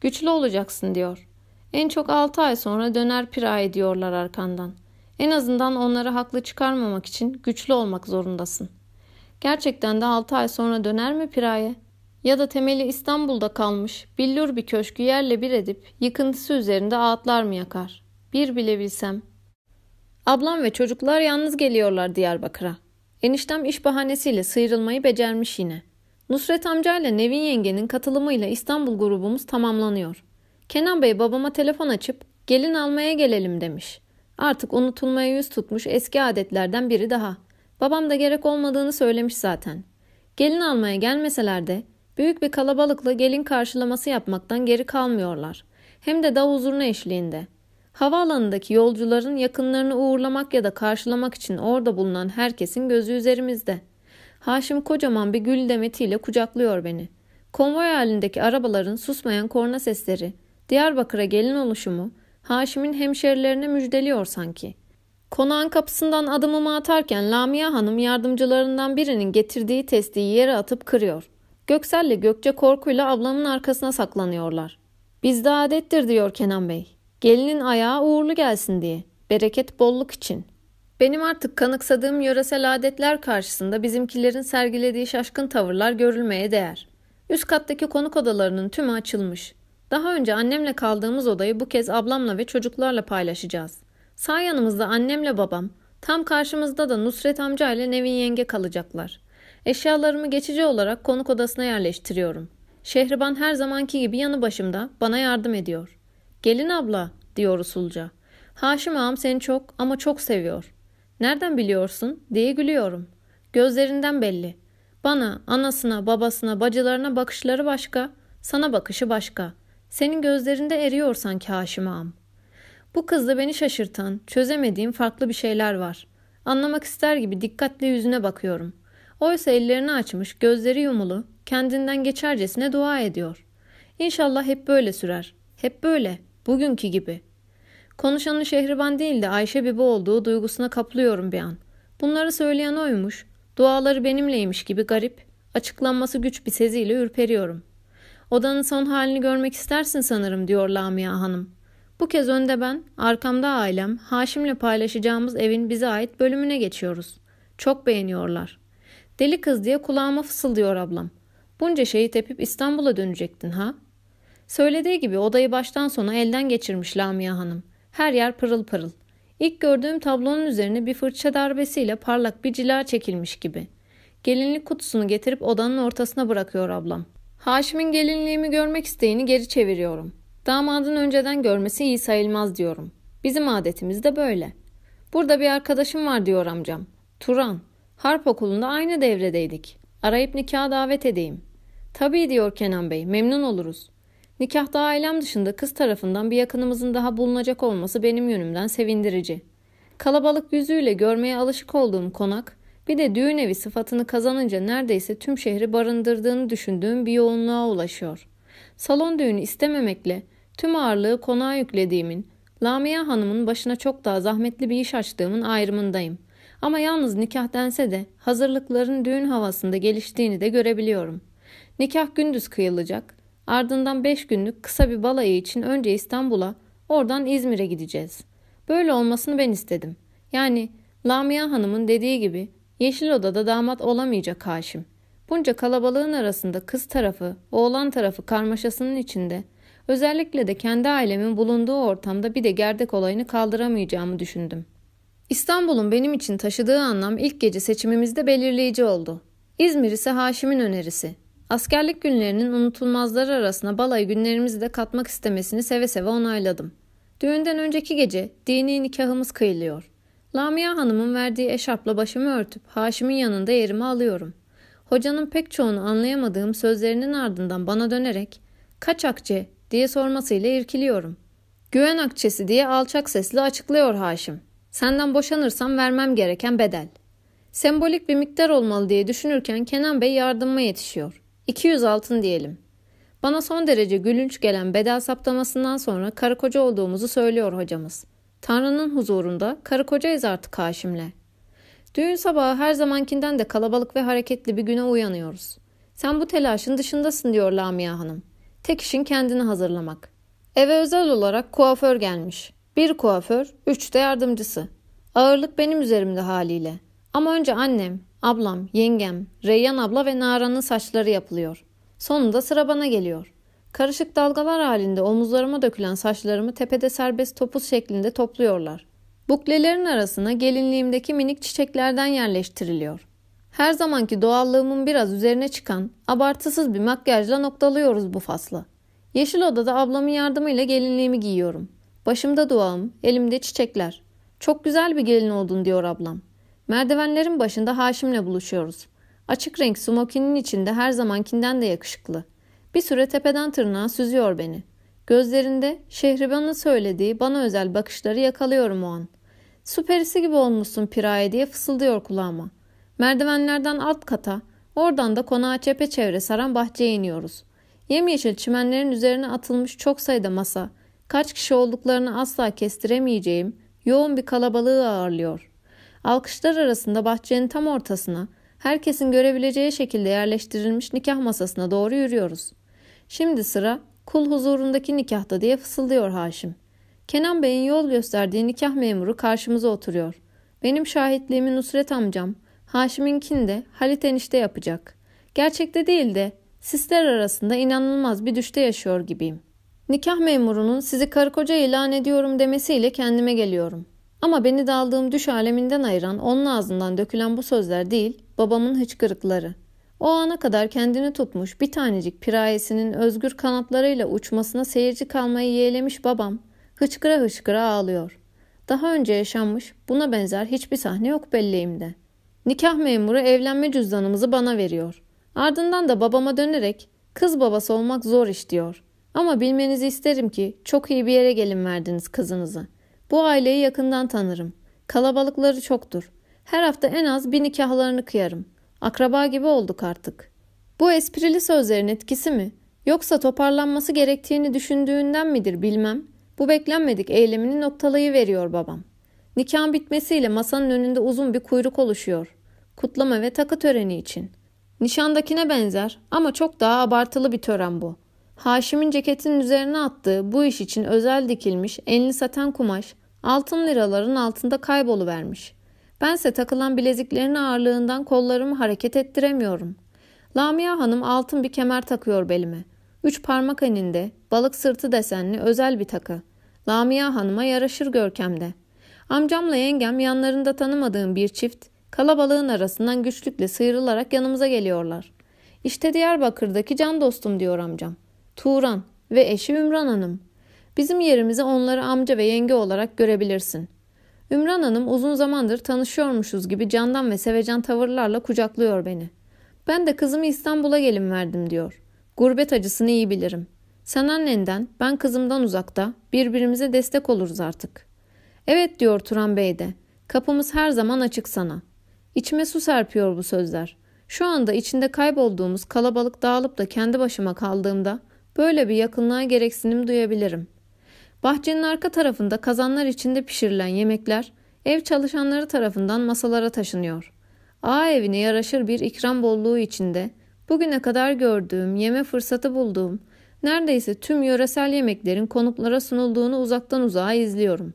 Güçlü olacaksın diyor. En çok altı ay sonra döner pira ediyorlar arkandan. En azından onları haklı çıkarmamak için güçlü olmak zorundasın. Gerçekten de altı ay sonra döner mi piraye? Ya da temeli İstanbul'da kalmış, billur bir köşkü yerle bir edip yıkıntısı üzerinde ağıtlar mı yakar? Bir bile bilsem. Ablam ve çocuklar yalnız geliyorlar Diyarbakır'a. Eniştem iş bahanesiyle sıyrılmayı becermiş yine. Nusret amcayla Nevin yengenin katılımıyla İstanbul grubumuz tamamlanıyor. Kenan Bey babama telefon açıp gelin almaya gelelim demiş. Artık unutulmaya yüz tutmuş eski adetlerden biri daha. Babam da gerek olmadığını söylemiş zaten. Gelin almaya gelmeseler de büyük bir kalabalıkla gelin karşılaması yapmaktan geri kalmıyorlar. Hem de davul zurna eşliğinde. Havaalanındaki yolcuların yakınlarını uğurlamak ya da karşılamak için orada bulunan herkesin gözü üzerimizde. Haşim kocaman bir gül demetiyle kucaklıyor beni. Konvoy halindeki arabaların susmayan korna sesleri, Diyarbakır'a gelin oluşumu, Haşim'in hemşerilerine müjdeliyor sanki. Konağın kapısından adımımı atarken Lamia Hanım yardımcılarından birinin getirdiği testiyi yere atıp kırıyor. Göksel ile Gökçe korkuyla ablamın arkasına saklanıyorlar. Bizde adettir diyor Kenan Bey. Gelinin ayağı uğurlu gelsin diye. Bereket bolluk için. Benim artık kanıksadığım yöresel adetler karşısında bizimkilerin sergilediği şaşkın tavırlar görülmeye değer. Üst kattaki konuk odalarının tümü açılmış. Daha önce annemle kaldığımız odayı bu kez ablamla ve çocuklarla paylaşacağız. Sağ yanımızda annemle babam, tam karşımızda da Nusret amca ile Nevin yenge kalacaklar. Eşyalarımı geçici olarak konuk odasına yerleştiriyorum. Şehriban her zamanki gibi yanı başımda bana yardım ediyor. Gelin abla diyor usulca. Haşim ağam seni çok ama çok seviyor. Nereden biliyorsun diye gülüyorum. Gözlerinden belli. Bana, anasına, babasına, bacılarına bakışları başka, sana bakışı başka. Senin gözlerinde eriyor sanki Haşim ağam. Bu kızda beni şaşırtan, çözemediğim farklı bir şeyler var. Anlamak ister gibi dikkatli yüzüne bakıyorum. Oysa ellerini açmış, gözleri yumulu, kendinden geçercesine dua ediyor. İnşallah hep böyle sürer. Hep böyle, bugünkü gibi. Konuşanın Şehriban değil de Ayşe Bibi olduğu duygusuna kaplıyorum bir an. Bunları söyleyen oymuş, duaları benimleymiş gibi garip, açıklanması güç bir seziyle ürperiyorum. Odanın son halini görmek istersin sanırım diyor Lamia Hanım. Bu kez önde ben, arkamda ailem, Haşim'le paylaşacağımız evin bize ait bölümüne geçiyoruz. Çok beğeniyorlar. Deli kız diye kulağıma fısıldıyor ablam. Bunca şeyi tepip İstanbul'a dönecektin ha? Söylediği gibi odayı baştan sona elden geçirmiş Lamia Hanım. Her yer pırıl pırıl. İlk gördüğüm tablonun üzerine bir fırça darbesiyle parlak bir cila çekilmiş gibi. Gelinlik kutusunu getirip odanın ortasına bırakıyor ablam. Haşim'in gelinliğimi görmek isteğini geri çeviriyorum. Damadın önceden görmesi iyi sayılmaz diyorum. Bizim adetimiz de böyle. Burada bir arkadaşım var diyor amcam. Turan. Harp okulunda aynı devredeydik. Arayıp nikah davet edeyim. Tabii diyor Kenan Bey, memnun oluruz. Nikahta ailem dışında kız tarafından bir yakınımızın daha bulunacak olması benim yönümden sevindirici. Kalabalık yüzüyle görmeye alışık olduğum konak, bir de düğün evi sıfatını kazanınca neredeyse tüm şehri barındırdığını düşündüğüm bir yoğunluğa ulaşıyor. Salon düğünü istememekle tüm ağırlığı konağa yüklediğimin, Lamia Hanım'ın başına çok daha zahmetli bir iş açtığımın ayrımındayım. Ama yalnız nikah dense de hazırlıkların düğün havasında geliştiğini de görebiliyorum. Nikah gündüz kıyılacak, Ardından 5 günlük kısa bir balayı için önce İstanbul'a, oradan İzmir'e gideceğiz. Böyle olmasını ben istedim. Yani Lamia Hanım'ın dediği gibi Yeşil Oda'da damat olamayacak Haşim. Bunca kalabalığın arasında kız tarafı, oğlan tarafı karmaşasının içinde Özellikle de kendi ailemin bulunduğu ortamda bir de gerdek olayını kaldıramayacağımı düşündüm. İstanbul'un benim için taşıdığı anlam ilk gece seçimimizde belirleyici oldu. İzmir ise Haşim'in önerisi. Askerlik günlerinin unutulmazları arasına balayı günlerimizi de katmak istemesini seve seve onayladım. Düğünden önceki gece dini nikahımız kıyılıyor. Lamia Hanım'ın verdiği eşarpla başımı örtüp Haşim'in yanında yerimi alıyorum. Hocanın pek çoğunu anlayamadığım sözlerinin ardından bana dönerek ''Kaç akçe?'' diye sormasıyla irkiliyorum. Güven akçesi diye alçak sesli açıklıyor Haşim. Senden boşanırsam vermem gereken bedel. Sembolik bir miktar olmalı diye düşünürken Kenan Bey yardımıma yetişiyor. 200 altın diyelim. Bana son derece gülünç gelen bedel saptamasından sonra karı koca olduğumuzu söylüyor hocamız. Tanrı'nın huzurunda karı kocayız artık Haşim'le. Düğün sabahı her zamankinden de kalabalık ve hareketli bir güne uyanıyoruz. Sen bu telaşın dışındasın diyor Lamia Hanım. Tek işin kendini hazırlamak. Eve özel olarak kuaför gelmiş. Bir kuaför, üç de yardımcısı. Ağırlık benim üzerimde haliyle. Ama önce annem, ablam, yengem, Reyyan abla ve Naran'ın saçları yapılıyor. Sonunda sıra bana geliyor. Karışık dalgalar halinde omuzlarıma dökülen saçlarımı tepede serbest topuz şeklinde topluyorlar. Buklelerin arasına gelinliğimdeki minik çiçeklerden yerleştiriliyor. Her zamanki doğallığımın biraz üzerine çıkan, abartısız bir makyajla noktalıyoruz bu faslı. Yeşil odada ablamın yardımıyla gelinliğimi giyiyorum. Başımda duağım, elimde çiçekler. Çok güzel bir gelin oldun diyor ablam. Merdivenlerin başında Haşim'le buluşuyoruz. Açık renk smokinin içinde her zamankinden de yakışıklı. Bir süre tepeden tırnağa süzüyor beni. Gözlerinde Şehriban'ın söylediği bana özel bakışları yakalıyorum o an. Su perisi gibi olmuşsun Piraye diye fısıldıyor kulağıma. Merdivenlerden alt kata, oradan da konağa çepeçevre saran bahçeye iniyoruz. Yemyeşil çimenlerin üzerine atılmış çok sayıda masa, kaç kişi olduklarını asla kestiremeyeceğim yoğun bir kalabalığı ağırlıyor. Alkışlar arasında bahçenin tam ortasına, herkesin görebileceği şekilde yerleştirilmiş nikah masasına doğru yürüyoruz. Şimdi sıra kul huzurundaki nikahta diye fısıldıyor Haşim. Kenan Bey'in yol gösterdiği nikah memuru karşımıza oturuyor. Benim şahitliğimi Nusret amcam, Haşim'inkini de Halit enişte yapacak. Gerçekte değil de sisler arasında inanılmaz bir düşte yaşıyor gibiyim. Nikah memurunun sizi karı koca ilan ediyorum demesiyle kendime geliyorum. Ama beni de aldığım düş aleminden ayıran onun ağzından dökülen bu sözler değil, babamın hıçkırıkları. O ana kadar kendini tutmuş bir tanecik pirayesinin özgür kanatlarıyla uçmasına seyirci kalmayı yeğlemiş babam, hıçkıra hıçkıra ağlıyor. Daha önce yaşanmış buna benzer hiçbir sahne yok belleğimde. Nikah memuru evlenme cüzdanımızı bana veriyor. Ardından da babama dönerek kız babası olmak zor iş diyor. Ama bilmenizi isterim ki çok iyi bir yere gelin verdiniz kızınızı. Bu aileyi yakından tanırım. Kalabalıkları çoktur. Her hafta en az bir nikahlarını kıyarım. Akraba gibi olduk artık. Bu esprili sözlerin etkisi mi? Yoksa toparlanması gerektiğini düşündüğünden midir bilmem. Bu beklenmedik eylemini noktalayı veriyor babam. Nikahın bitmesiyle masanın önünde uzun bir kuyruk oluşuyor. Kutlama ve takı töreni için. Nişandakine benzer ama çok daha abartılı bir tören bu. Haşim'in ceketinin üzerine attığı bu iş için özel dikilmiş enli saten kumaş altın liraların altında kayboluvermiş. Bense takılan bileziklerin ağırlığından kollarımı hareket ettiremiyorum. Lamia Hanım altın bir kemer takıyor belime. Üç parmak eninde, balık sırtı desenli özel bir takı. Lamia Hanım'a yaraşır görkemde. Amcamla yengem yanlarında tanımadığım bir çift kalabalığın arasından güçlükle sıyrılarak yanımıza geliyorlar. İşte Diyarbakır'daki can dostum diyor amcam. Turan ve eşi Ümran Hanım. Bizim yerimizi onları amca ve yenge olarak görebilirsin. Ümran Hanım uzun zamandır tanışıyormuşuz gibi candan ve sevecen tavırlarla kucaklıyor beni. Ben de kızımı İstanbul'a gelin verdim diyor. Gurbet acısını iyi bilirim. Sen annenden, ben kızımdan uzakta, birbirimize destek oluruz artık. Evet diyor Turan Bey de. Kapımız her zaman açık sana. İçime su serpiyor bu sözler. Şu anda içinde kaybolduğumuz kalabalık dağılıp da kendi başıma kaldığımda böyle bir yakınlığa gereksinim duyabilirim. Bahçenin arka tarafında kazanlar içinde pişirilen yemekler ev çalışanları tarafından masalara taşınıyor. Ağa evine yaraşır bir ikram bolluğu içinde bugüne kadar gördüğüm, yeme fırsatı bulduğum, neredeyse tüm yöresel yemeklerin konuklara sunulduğunu uzaktan uzağa izliyorum.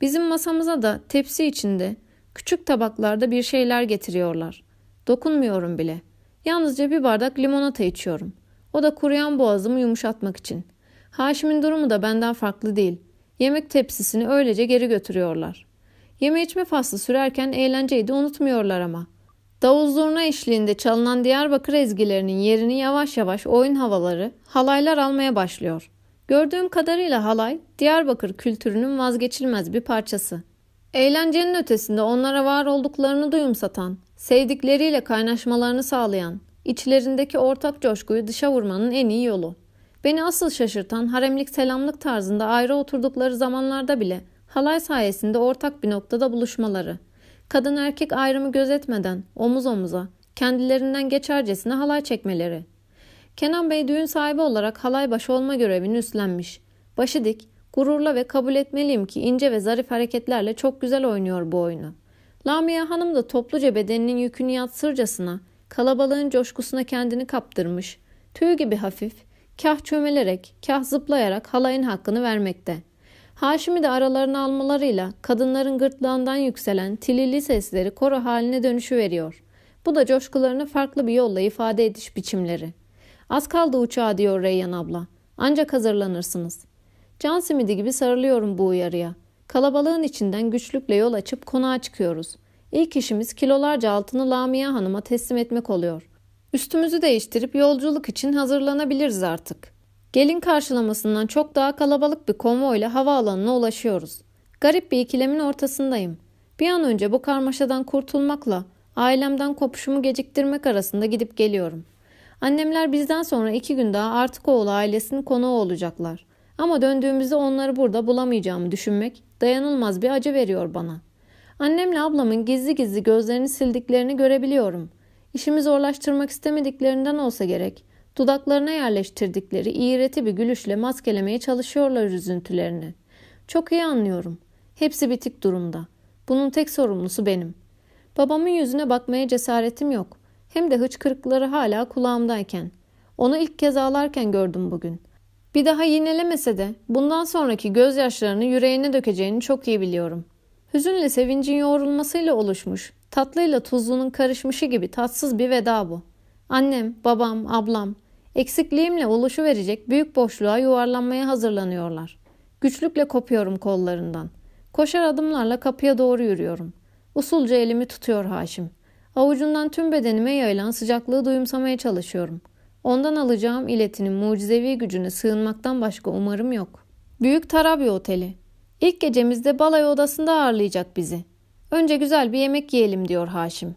Bizim masamıza da tepsi içinde, küçük tabaklarda bir şeyler getiriyorlar. Dokunmuyorum bile. Yalnızca bir bardak limonata içiyorum. O da kuruyan boğazımı yumuşatmak için. Haşim'in durumu da benden farklı değil. Yemek tepsisini öylece geri götürüyorlar. Yeme içme faslı sürerken eğlenceyi de unutmuyorlar ama. Davul zurna eşliğinde çalınan Diyarbakır ezgilerinin yerini yavaş yavaş oyun havaları, halaylar almaya başlıyor. Gördüğüm kadarıyla halay, Diyarbakır kültürünün vazgeçilmez bir parçası. Eğlencenin ötesinde onlara var olduklarını duyumsatan, sevdikleriyle kaynaşmalarını sağlayan, içlerindeki ortak coşkuyu dışa vurmanın en iyi yolu. Beni asıl şaşırtan haremlik selamlık tarzında ayrı oturdukları zamanlarda bile halay sayesinde ortak bir noktada buluşmaları. Kadın erkek ayrımı gözetmeden omuz omuza kendilerinden geçercesine halay çekmeleri. Kenan Bey düğün sahibi olarak halay başı olma görevini üstlenmiş. Başı dik, gururla ve kabul etmeliyim ki ince ve zarif hareketlerle çok güzel oynuyor bu oyunu. Lamia Hanım da topluca bedeninin yükünü yatsırcasına, kalabalığın coşkusuna kendini kaptırmış, tüy gibi hafif, kah çömelerek, kah zıplayarak halayın hakkını vermekte. Haşim'i de aralarına almalarıyla kadınların gırtlağından yükselen tilili sesleri koro haline dönüşü veriyor. Bu da coşkularını farklı bir yolla ifade ediş biçimleri. Az kaldı uçağa diyor Reyyan abla. Ancak hazırlanırsınız. Can simidi gibi sarılıyorum bu uyarıya. Kalabalığın içinden güçlükle yol açıp konağa çıkıyoruz. İlk işimiz kilolarca altını Lamia Hanım'a teslim etmek oluyor. Üstümüzü değiştirip yolculuk için hazırlanabiliriz artık. Gelin karşılamasından çok daha kalabalık bir konvoyla havaalanına ulaşıyoruz. Garip bir ikilemin ortasındayım. Bir an önce bu karmaşadan kurtulmakla ailemden kopuşumu geciktirmek arasında gidip geliyorum. Annemler bizden sonra iki gün daha artık oğlu ailesinin konuğu olacaklar. Ama döndüğümüzde onları burada bulamayacağımı düşünmek dayanılmaz bir acı veriyor bana. Annemle ablamın gizli gizli gözlerini sildiklerini görebiliyorum. İşimi zorlaştırmak istemediklerinden olsa gerek. Dudaklarına yerleştirdikleri iğreti bir gülüşle maskelemeye çalışıyorlar üzüntülerini. Çok iyi anlıyorum. Hepsi bitik durumda. Bunun tek sorumlusu benim. Babamın yüzüne bakmaya cesaretim yok. Hem de hıçkırıkları hala kulağımdayken. Onu ilk kez ağlarken gördüm bugün. Bir daha yinelemese de bundan sonraki gözyaşlarını yüreğine dökeceğini çok iyi biliyorum. Hüzünle sevincin yoğrulmasıyla oluşmuş, tatlıyla tuzlunun karışmışı gibi tatsız bir veda bu. Annem, babam, ablam eksikliğimle oluşu verecek büyük boşluğa yuvarlanmaya hazırlanıyorlar. Güçlükle kopuyorum kollarından. Koşar adımlarla kapıya doğru yürüyorum. Usulca elimi tutuyor Haşim. Avucundan tüm bedenime yayılan sıcaklığı duyumsamaya çalışıyorum. Ondan alacağım iletinin mucizevi gücüne sığınmaktan başka umarım yok. Büyük Tarabya Oteli. İlk gecemizde balay odasında ağırlayacak bizi. Önce güzel bir yemek yiyelim diyor Haşim.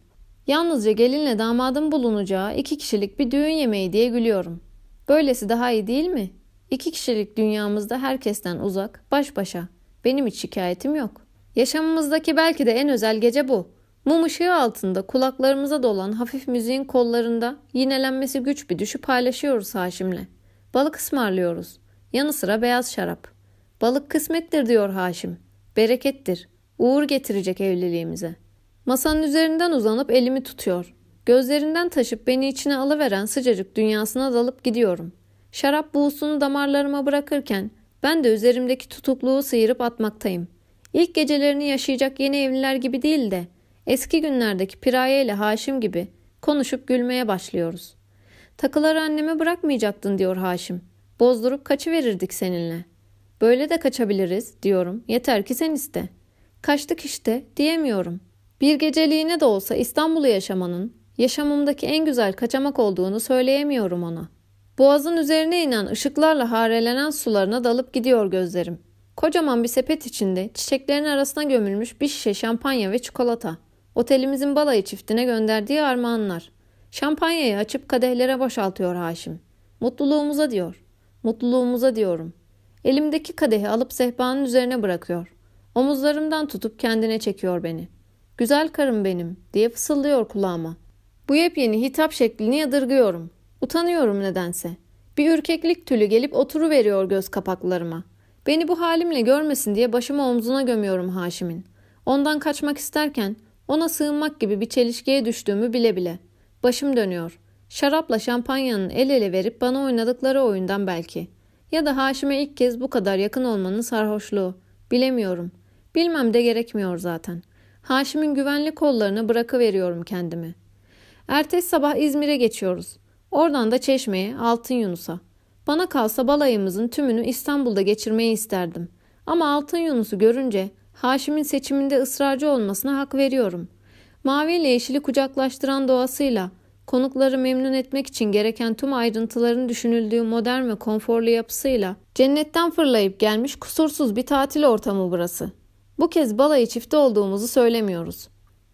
Yalnızca gelinle damadın bulunacağı iki kişilik bir düğün yemeği diye gülüyorum. Böylesi daha iyi değil mi? İki kişilik dünyamızda herkesten uzak, baş başa. Benim hiç şikayetim yok. Yaşamımızdaki belki de en özel gece bu. Mum ışığı altında kulaklarımıza dolan hafif müziğin kollarında yinelenmesi güç bir düşü paylaşıyoruz Haşim'le. Balık ısmarlıyoruz. Yanı sıra beyaz şarap. Balık kısmettir diyor Haşim. Berekettir. Uğur getirecek evliliğimize. Masanın üzerinden uzanıp elimi tutuyor. Gözlerinden taşıp beni içine alıveren sıcacık dünyasına dalıp gidiyorum. Şarap buğusunu damarlarıma bırakırken ben de üzerimdeki tutukluğu sıyırıp atmaktayım. İlk gecelerini yaşayacak yeni evliler gibi değil de Eski günlerdeki Piraye ile Haşim gibi konuşup gülmeye başlıyoruz. Takıları anneme bırakmayacaktın diyor Haşim. Bozdurup kaçıverirdik seninle. Böyle de kaçabiliriz diyorum. Yeter ki sen iste. Kaçtık işte diyemiyorum. Bir geceliğine de olsa İstanbul'u yaşamanın yaşamımdaki en güzel kaçamak olduğunu söyleyemiyorum ona. Boğazın üzerine inen ışıklarla harelenen sularına dalıp gidiyor gözlerim. Kocaman bir sepet içinde çiçeklerin arasına gömülmüş bir şişe şampanya ve çikolata. Otelimizin balayı çiftine gönderdiği armağanlar. Şampanyayı açıp kadehlere boşaltıyor Haşim. Mutluluğumuza diyor. Mutluluğumuza diyorum. Elimdeki kadehi alıp sehpanın üzerine bırakıyor. Omuzlarımdan tutup kendine çekiyor beni. Güzel karım benim diye fısıldıyor kulağıma. Bu yepyeni hitap şeklini yadırgıyorum. Utanıyorum nedense. Bir ürkeklik tülü gelip oturu veriyor göz kapaklarıma. Beni bu halimle görmesin diye başımı omzuna gömüyorum Haşim'in. Ondan kaçmak isterken ona sığınmak gibi bir çelişkiye düştüğümü bile bile. Başım dönüyor. Şarapla şampanyanın el ele verip bana oynadıkları oyundan belki. Ya da Haşim'e ilk kez bu kadar yakın olmanın sarhoşluğu. Bilemiyorum. Bilmem de gerekmiyor zaten. Haşim'in güvenli kollarına bırakıveriyorum kendimi. Ertesi sabah İzmir'e geçiyoruz. Oradan da Çeşme'ye, Altın Yunus'a. Bana kalsa balayımızın tümünü İstanbul'da geçirmeyi isterdim. Ama Altın Yunus'u görünce Haşim'in seçiminde ısrarcı olmasına hak veriyorum. Mavi ile yeşili kucaklaştıran doğasıyla, konukları memnun etmek için gereken tüm ayrıntıların düşünüldüğü modern ve konforlu yapısıyla cennetten fırlayıp gelmiş kusursuz bir tatil ortamı burası. Bu kez balayı çifti olduğumuzu söylemiyoruz.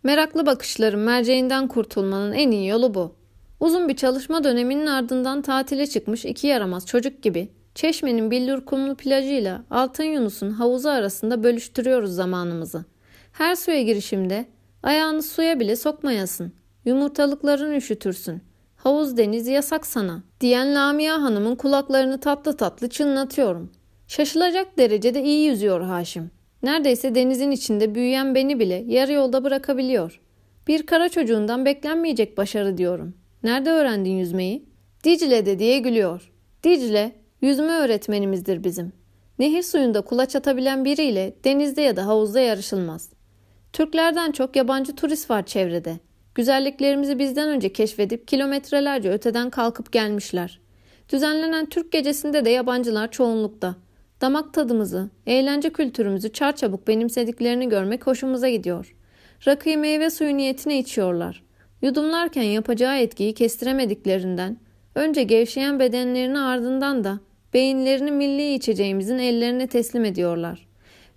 Meraklı bakışların merceğinden kurtulmanın en iyi yolu bu. Uzun bir çalışma döneminin ardından tatile çıkmış iki yaramaz çocuk gibi Çeşmenin billur kumlu plajıyla Altın Yunus'un havuzu arasında bölüştürüyoruz zamanımızı. Her suya girişimde ayağını suya bile sokmayasın. Yumurtalıkların üşütürsün. Havuz deniz yasak sana diyen Lamia Hanım'ın kulaklarını tatlı tatlı çınlatıyorum. Şaşılacak derecede iyi yüzüyor Haşim. Neredeyse denizin içinde büyüyen beni bile yarı yolda bırakabiliyor. Bir kara çocuğundan beklenmeyecek başarı diyorum. Nerede öğrendin yüzmeyi? Dicle'de diye gülüyor. Dicle, yüzme öğretmenimizdir bizim. Nehir suyunda kulaç atabilen biriyle denizde ya da havuzda yarışılmaz. Türklerden çok yabancı turist var çevrede. Güzelliklerimizi bizden önce keşfedip kilometrelerce öteden kalkıp gelmişler. Düzenlenen Türk gecesinde de yabancılar çoğunlukta. Damak tadımızı, eğlence kültürümüzü çarçabuk benimsediklerini görmek hoşumuza gidiyor. Rakıyı meyve suyu niyetine içiyorlar. Yudumlarken yapacağı etkiyi kestiremediklerinden önce gevşeyen bedenlerini ardından da beyinlerini milli içeceğimizin ellerine teslim ediyorlar.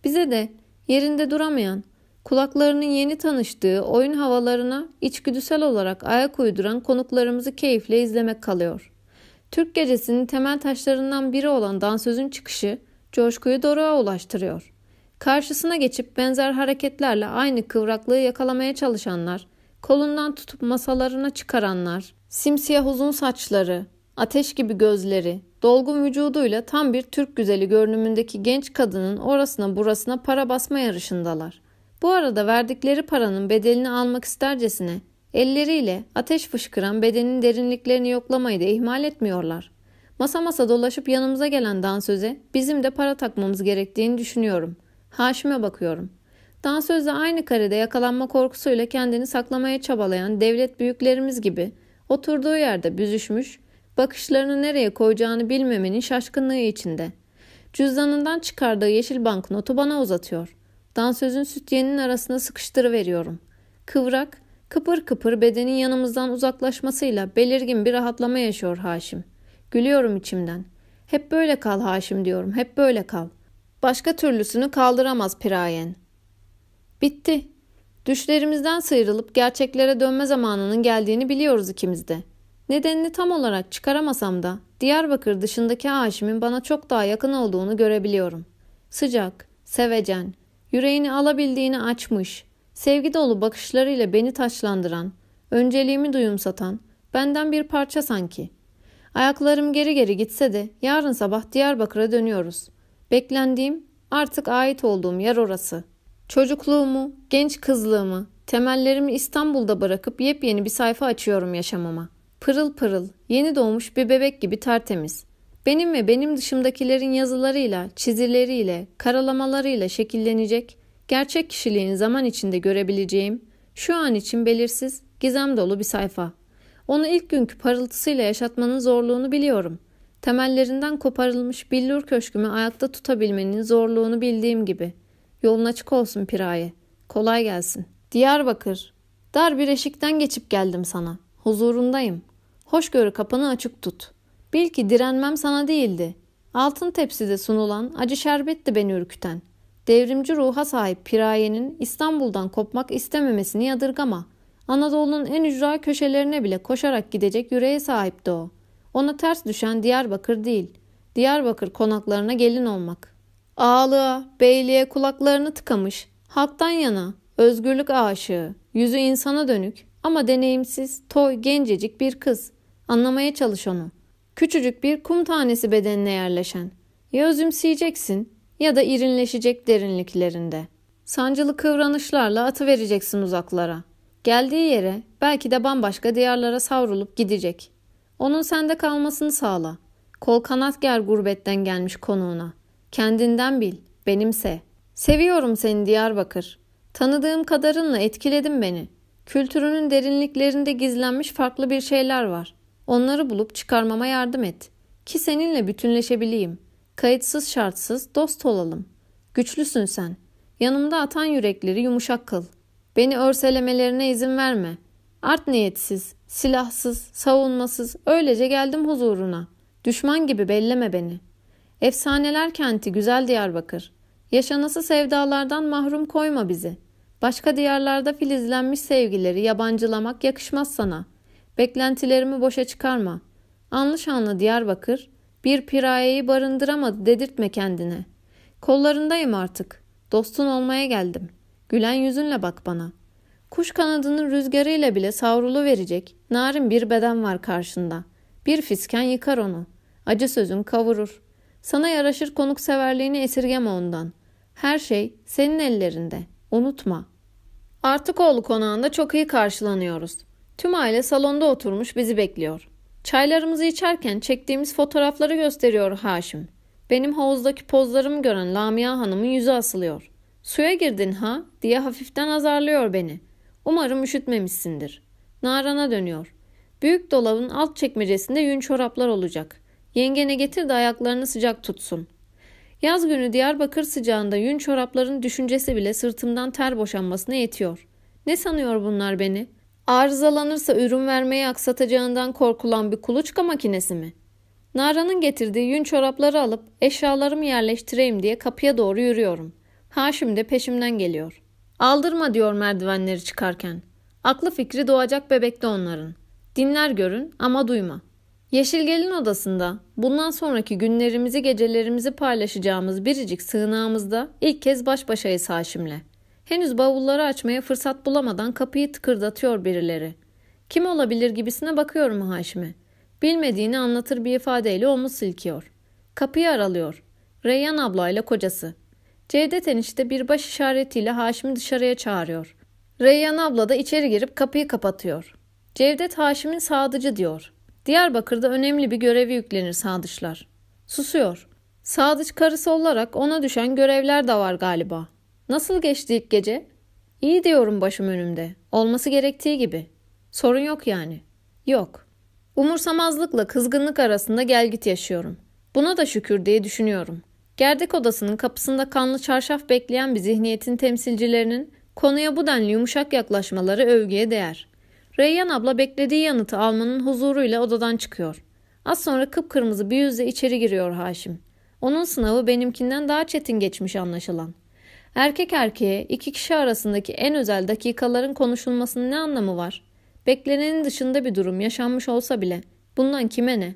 Bize de yerinde duramayan, kulaklarının yeni tanıştığı oyun havalarına içgüdüsel olarak ayak uyduran konuklarımızı keyifle izlemek kalıyor. Türk gecesinin temel taşlarından biri olan dansözün çıkışı coşkuyu doruğa ulaştırıyor. Karşısına geçip benzer hareketlerle aynı kıvraklığı yakalamaya çalışanlar, kolundan tutup masalarına çıkaranlar, simsiyah uzun saçları, ateş gibi gözleri, dolgun vücuduyla tam bir Türk güzeli görünümündeki genç kadının orasına burasına para basma yarışındalar. Bu arada verdikleri paranın bedelini almak istercesine elleriyle ateş fışkıran bedenin derinliklerini yoklamayı da ihmal etmiyorlar. Masa masa dolaşıp yanımıza gelen dansöze bizim de para takmamız gerektiğini düşünüyorum. Haşim'e bakıyorum. Dansözle aynı karede yakalanma korkusuyla kendini saklamaya çabalayan devlet büyüklerimiz gibi oturduğu yerde büzüşmüş, bakışlarını nereye koyacağını bilmemenin şaşkınlığı içinde. Cüzdanından çıkardığı yeşil banknotu bana uzatıyor. Dansözün sütyenin arasına sıkıştırıveriyorum. Kıvrak, kıpır kıpır bedenin yanımızdan uzaklaşmasıyla belirgin bir rahatlama yaşıyor Haşim. Gülüyorum içimden. Hep böyle kal Haşim diyorum, hep böyle kal. Başka türlüsünü kaldıramaz Pirayen. Bitti. Düşlerimizden sıyrılıp gerçeklere dönme zamanının geldiğini biliyoruz ikimiz de. Nedenini tam olarak çıkaramasam da Diyarbakır dışındaki Haşim'in bana çok daha yakın olduğunu görebiliyorum. Sıcak, sevecen, yüreğini alabildiğini açmış, sevgi dolu bakışlarıyla beni taşlandıran, önceliğimi duyumsatan, benden bir parça sanki. Ayaklarım geri geri gitse de yarın sabah Diyarbakır'a dönüyoruz. Beklendiğim, artık ait olduğum yer orası. Çocukluğumu, genç kızlığımı, temellerimi İstanbul'da bırakıp yepyeni bir sayfa açıyorum yaşamama. Pırıl pırıl, yeni doğmuş bir bebek gibi tertemiz. Benim ve benim dışımdakilerin yazılarıyla, çizileriyle, karalamalarıyla şekillenecek, gerçek kişiliğini zaman içinde görebileceğim, şu an için belirsiz, gizem dolu bir sayfa. Onu ilk günkü parıltısıyla yaşatmanın zorluğunu biliyorum. Temellerinden koparılmış billur köşkümü ayakta tutabilmenin zorluğunu bildiğim gibi. Yolun açık olsun Piraye. Kolay gelsin. Diyarbakır. Dar bir eşikten geçip geldim sana. Huzurundayım. Hoşgörü kapını açık tut. Bil ki direnmem sana değildi. Altın tepside sunulan acı şerbetti beni ürküten. Devrimci ruha sahip Piraye'nin İstanbul'dan kopmak istememesini yadırgama. Anadolu'nun en ücra köşelerine bile koşarak gidecek yüreğe sahipti o. Ona ters düşen Diyarbakır değil. Diyarbakır konaklarına gelin olmak. Ağalığa, beyliğe kulaklarını tıkamış, halktan yana, özgürlük aşığı, yüzü insana dönük ama deneyimsiz, toy, gencecik bir kız. Anlamaya çalış onu. Küçücük bir kum tanesi bedenine yerleşen. Ya özümseyeceksin ya da irinleşecek derinliklerinde. Sancılı kıvranışlarla atı vereceksin uzaklara. Geldiği yere belki de bambaşka diyarlara savrulup gidecek. Onun sende kalmasını sağla. Kol kanat ger gurbetten gelmiş konuğuna. Kendinden bil, benimse. Seviyorum seni Diyarbakır. Tanıdığım kadarınla etkiledin beni. Kültürünün derinliklerinde gizlenmiş farklı bir şeyler var. Onları bulup çıkarmama yardım et. Ki seninle bütünleşebileyim. Kayıtsız şartsız dost olalım. Güçlüsün sen. Yanımda atan yürekleri yumuşak kıl. Beni örselemelerine izin verme. Art niyetsiz, silahsız, savunmasız öylece geldim huzuruna. Düşman gibi belleme beni. Efsaneler kenti güzel Diyarbakır. Yaşanası sevdalardan mahrum koyma bizi. Başka diyarlarda filizlenmiş sevgileri yabancılamak yakışmaz sana. Beklentilerimi boşa çıkarma. Anlı şanlı Diyarbakır, bir pirayeyi barındıramadı dedirtme kendine. Kollarındayım artık. Dostun olmaya geldim. Gülen yüzünle bak bana. Kuş kanadının rüzgarıyla bile savrulu verecek narin bir beden var karşında. Bir fisken yıkar onu. Acı sözün kavurur. Sana yaraşır konukseverliğini esirgeme ondan. Her şey senin ellerinde. Unutma. Artıkoğlu konağında çok iyi karşılanıyoruz. Tüm aile salonda oturmuş bizi bekliyor. Çaylarımızı içerken çektiğimiz fotoğrafları gösteriyor Haşim. Benim havuzdaki pozlarımı gören Lamia Hanım'ın yüzü asılıyor. Suya girdin ha diye hafiften azarlıyor beni. Umarım üşütmemişsindir. Naran'a dönüyor. Büyük dolabın alt çekmecesinde yün çoraplar olacak. Yengene getir de ayaklarını sıcak tutsun. Yaz günü Diyarbakır sıcağında yün çorapların düşüncesi bile sırtımdan ter boşanmasına yetiyor. Ne sanıyor bunlar beni? Arızalanırsa ürün vermeyi aksatacağından korkulan bir kuluçka makinesi mi? Nara'nın getirdiği yün çorapları alıp eşyalarımı yerleştireyim diye kapıya doğru yürüyorum. Haşim de peşimden geliyor. Aldırma diyor merdivenleri çıkarken. Aklı fikri doğacak bebekte onların. Dinler görün ama duyma. Yeşil Gelin odasında bundan sonraki günlerimizi gecelerimizi paylaşacağımız biricik sığınağımızda ilk kez baş başayız Haşim'le. Henüz bavulları açmaya fırsat bulamadan kapıyı tıkırdatıyor birileri. Kim olabilir gibisine bakıyorum Haşim'e. Bilmediğini anlatır bir ifadeyle omuz silkiyor. Kapıyı aralıyor. Reyyan ablayla kocası. Cevdet enişte bir baş işaretiyle Haşim'i dışarıya çağırıyor. Reyyan abla da içeri girip kapıyı kapatıyor. Cevdet Haşim'in sadıcı diyor. Diyarbakır'da önemli bir görevi yüklenir sadıçlar. Susuyor. Sadıç karısı olarak ona düşen görevler de var galiba. Nasıl geçti ilk gece? İyi diyorum başım önümde. Olması gerektiği gibi. Sorun yok yani. Yok. Umursamazlıkla kızgınlık arasında gelgit yaşıyorum. Buna da şükür diye düşünüyorum. Gerdek odasının kapısında kanlı çarşaf bekleyen bir zihniyetin temsilcilerinin konuya bu denli yumuşak yaklaşmaları övgüye değer. Reyyan abla beklediği yanıtı almanın huzuruyla odadan çıkıyor. Az sonra kıpkırmızı bir yüzle içeri giriyor Haşim. Onun sınavı benimkinden daha çetin geçmiş anlaşılan. Erkek erkeğe iki kişi arasındaki en özel dakikaların konuşulmasının ne anlamı var? Beklenenin dışında bir durum yaşanmış olsa bile bundan kime ne?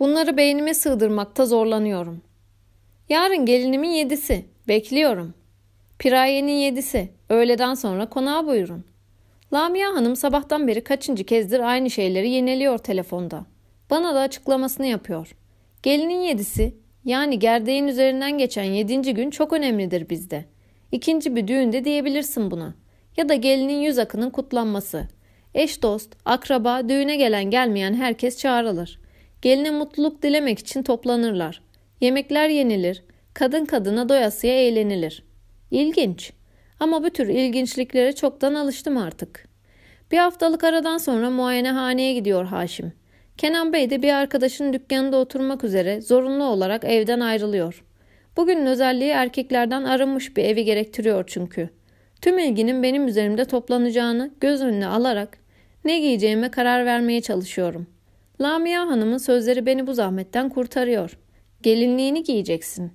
Bunları beynime sığdırmakta zorlanıyorum. Yarın gelinimin yedisi. Bekliyorum. Pirayenin yedisi. Öğleden sonra konağa buyurun. Lamia Hanım sabahtan beri kaçıncı kezdir aynı şeyleri yeniliyor telefonda. Bana da açıklamasını yapıyor. Gelinin yedisi yani gerdeğin üzerinden geçen yedinci gün çok önemlidir bizde. İkinci bir düğünde diyebilirsin buna. Ya da gelinin yüz akının kutlanması. Eş dost, akraba, düğüne gelen gelmeyen herkes çağrılır. Geline mutluluk dilemek için toplanırlar. Yemekler yenilir, kadın kadına doyasıya eğlenilir. İlginç. Ama bu tür ilginçliklere çoktan alıştım artık. Bir haftalık aradan sonra muayenehaneye gidiyor Haşim. Kenan Bey de bir arkadaşının dükkanında oturmak üzere zorunlu olarak evden ayrılıyor. Bugünün özelliği erkeklerden arınmış bir evi gerektiriyor çünkü. Tüm ilginin benim üzerimde toplanacağını göz önüne alarak ne giyeceğime karar vermeye çalışıyorum. Lamia Hanım'ın sözleri beni bu zahmetten kurtarıyor. Gelinliğini giyeceksin.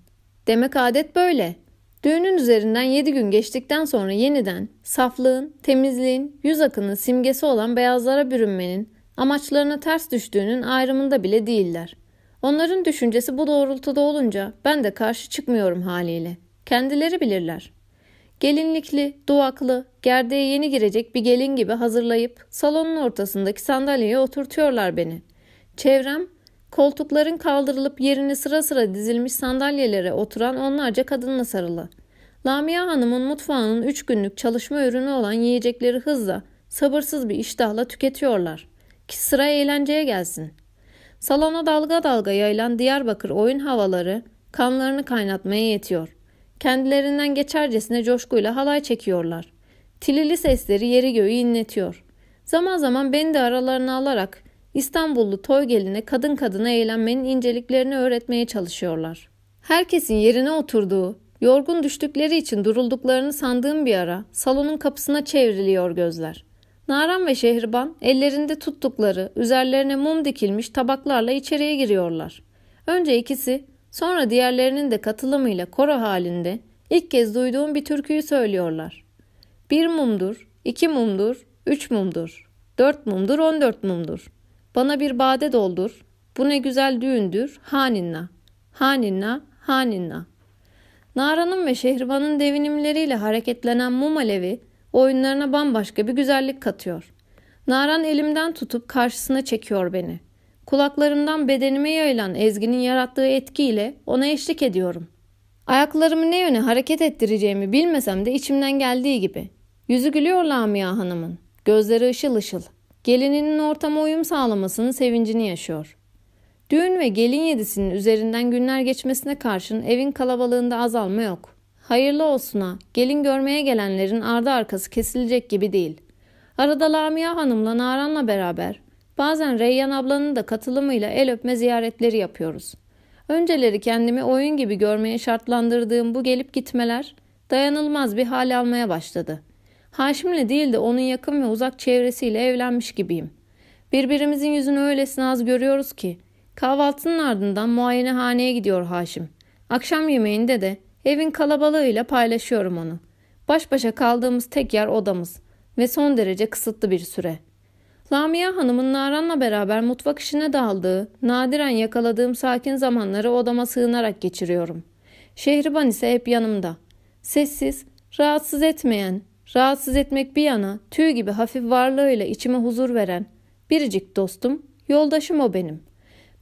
Demek adet böyle. Düğünün üzerinden yedi gün geçtikten sonra yeniden saflığın, temizliğin, yüz akının simgesi olan beyazlara bürünmenin amaçlarına ters düştüğünün ayrımında bile değiller. Onların düşüncesi bu doğrultuda olunca ben de karşı çıkmıyorum haliyle. Kendileri bilirler. Gelinlikli, duvaklı, gerdeğe yeni girecek bir gelin gibi hazırlayıp salonun ortasındaki sandalyeye oturtuyorlar beni. Çevrem Koltukların kaldırılıp yerini sıra sıra dizilmiş sandalyelere oturan onlarca kadınla sarılı. Lamia Hanım'ın mutfağının üç günlük çalışma ürünü olan yiyecekleri hızla, sabırsız bir iştahla tüketiyorlar. Ki sıra eğlenceye gelsin. Salona dalga dalga yayılan Diyarbakır oyun havaları kanlarını kaynatmaya yetiyor. Kendilerinden geçercesine coşkuyla halay çekiyorlar. Tilili sesleri yeri göğü inletiyor. Zaman zaman beni de aralarına alarak İstanbullu toy geline kadın kadına eğlenmenin inceliklerini öğretmeye çalışıyorlar. Herkesin yerine oturduğu, yorgun düştükleri için durulduklarını sandığım bir ara salonun kapısına çevriliyor gözler. Naran ve Şehriban ellerinde tuttukları, üzerlerine mum dikilmiş tabaklarla içeriye giriyorlar. Önce ikisi, sonra diğerlerinin de katılımıyla koro halinde ilk kez duyduğum bir türküyü söylüyorlar. Bir mumdur, iki mumdur, üç mumdur, dört mumdur, on dört mumdur. Bana bir bade doldur, bu ne güzel düğündür, haninna, haninna, haninna. Naran'ın ve Şehriban'ın devinimleriyle hareketlenen mum alevi oyunlarına bambaşka bir güzellik katıyor. Naran elimden tutup karşısına çekiyor beni. Kulaklarımdan bedenime yayılan Ezgi'nin yarattığı etkiyle ona eşlik ediyorum. Ayaklarımı ne yöne hareket ettireceğimi bilmesem de içimden geldiği gibi. Yüzü gülüyor Lamia Hanım'ın. Gözleri ışıl ışıl. Gelininin ortama uyum sağlamasının sevincini yaşıyor. Düğün ve gelin yedisinin üzerinden günler geçmesine karşın evin kalabalığında azalma yok. Hayırlı olsuna gelin görmeye gelenlerin ardı arkası kesilecek gibi değil. Arada Lamia Hanım'la Naran'la beraber bazen Reyyan ablanın da katılımıyla el öpme ziyaretleri yapıyoruz. Önceleri kendimi oyun gibi görmeye şartlandırdığım bu gelip gitmeler dayanılmaz bir hal almaya başladı. Haşim'le değil de onun yakın ve uzak çevresiyle evlenmiş gibiyim. Birbirimizin yüzünü öylesine az görüyoruz ki kahvaltının ardından muayenehaneye gidiyor Haşim. Akşam yemeğinde de Evin kalabalığıyla paylaşıyorum onu. Baş başa kaldığımız tek yer odamız ve son derece kısıtlı bir süre. Lamia Hanım'ın Naran'la beraber mutfak işine daldığı, nadiren yakaladığım sakin zamanları odama sığınarak geçiriyorum. Şehriban ise hep yanımda. Sessiz, rahatsız etmeyen, rahatsız etmek bir yana tüy gibi hafif varlığıyla içime huzur veren, biricik dostum, yoldaşım o benim.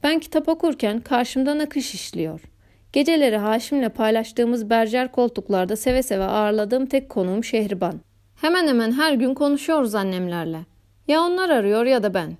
Ben kitap okurken karşımdan akış işliyor.'' Geceleri Haşim'le paylaştığımız berjer koltuklarda seve seve ağırladığım tek konuğum Şehriban. Hemen hemen her gün konuşuyoruz annemlerle. Ya onlar arıyor ya da ben.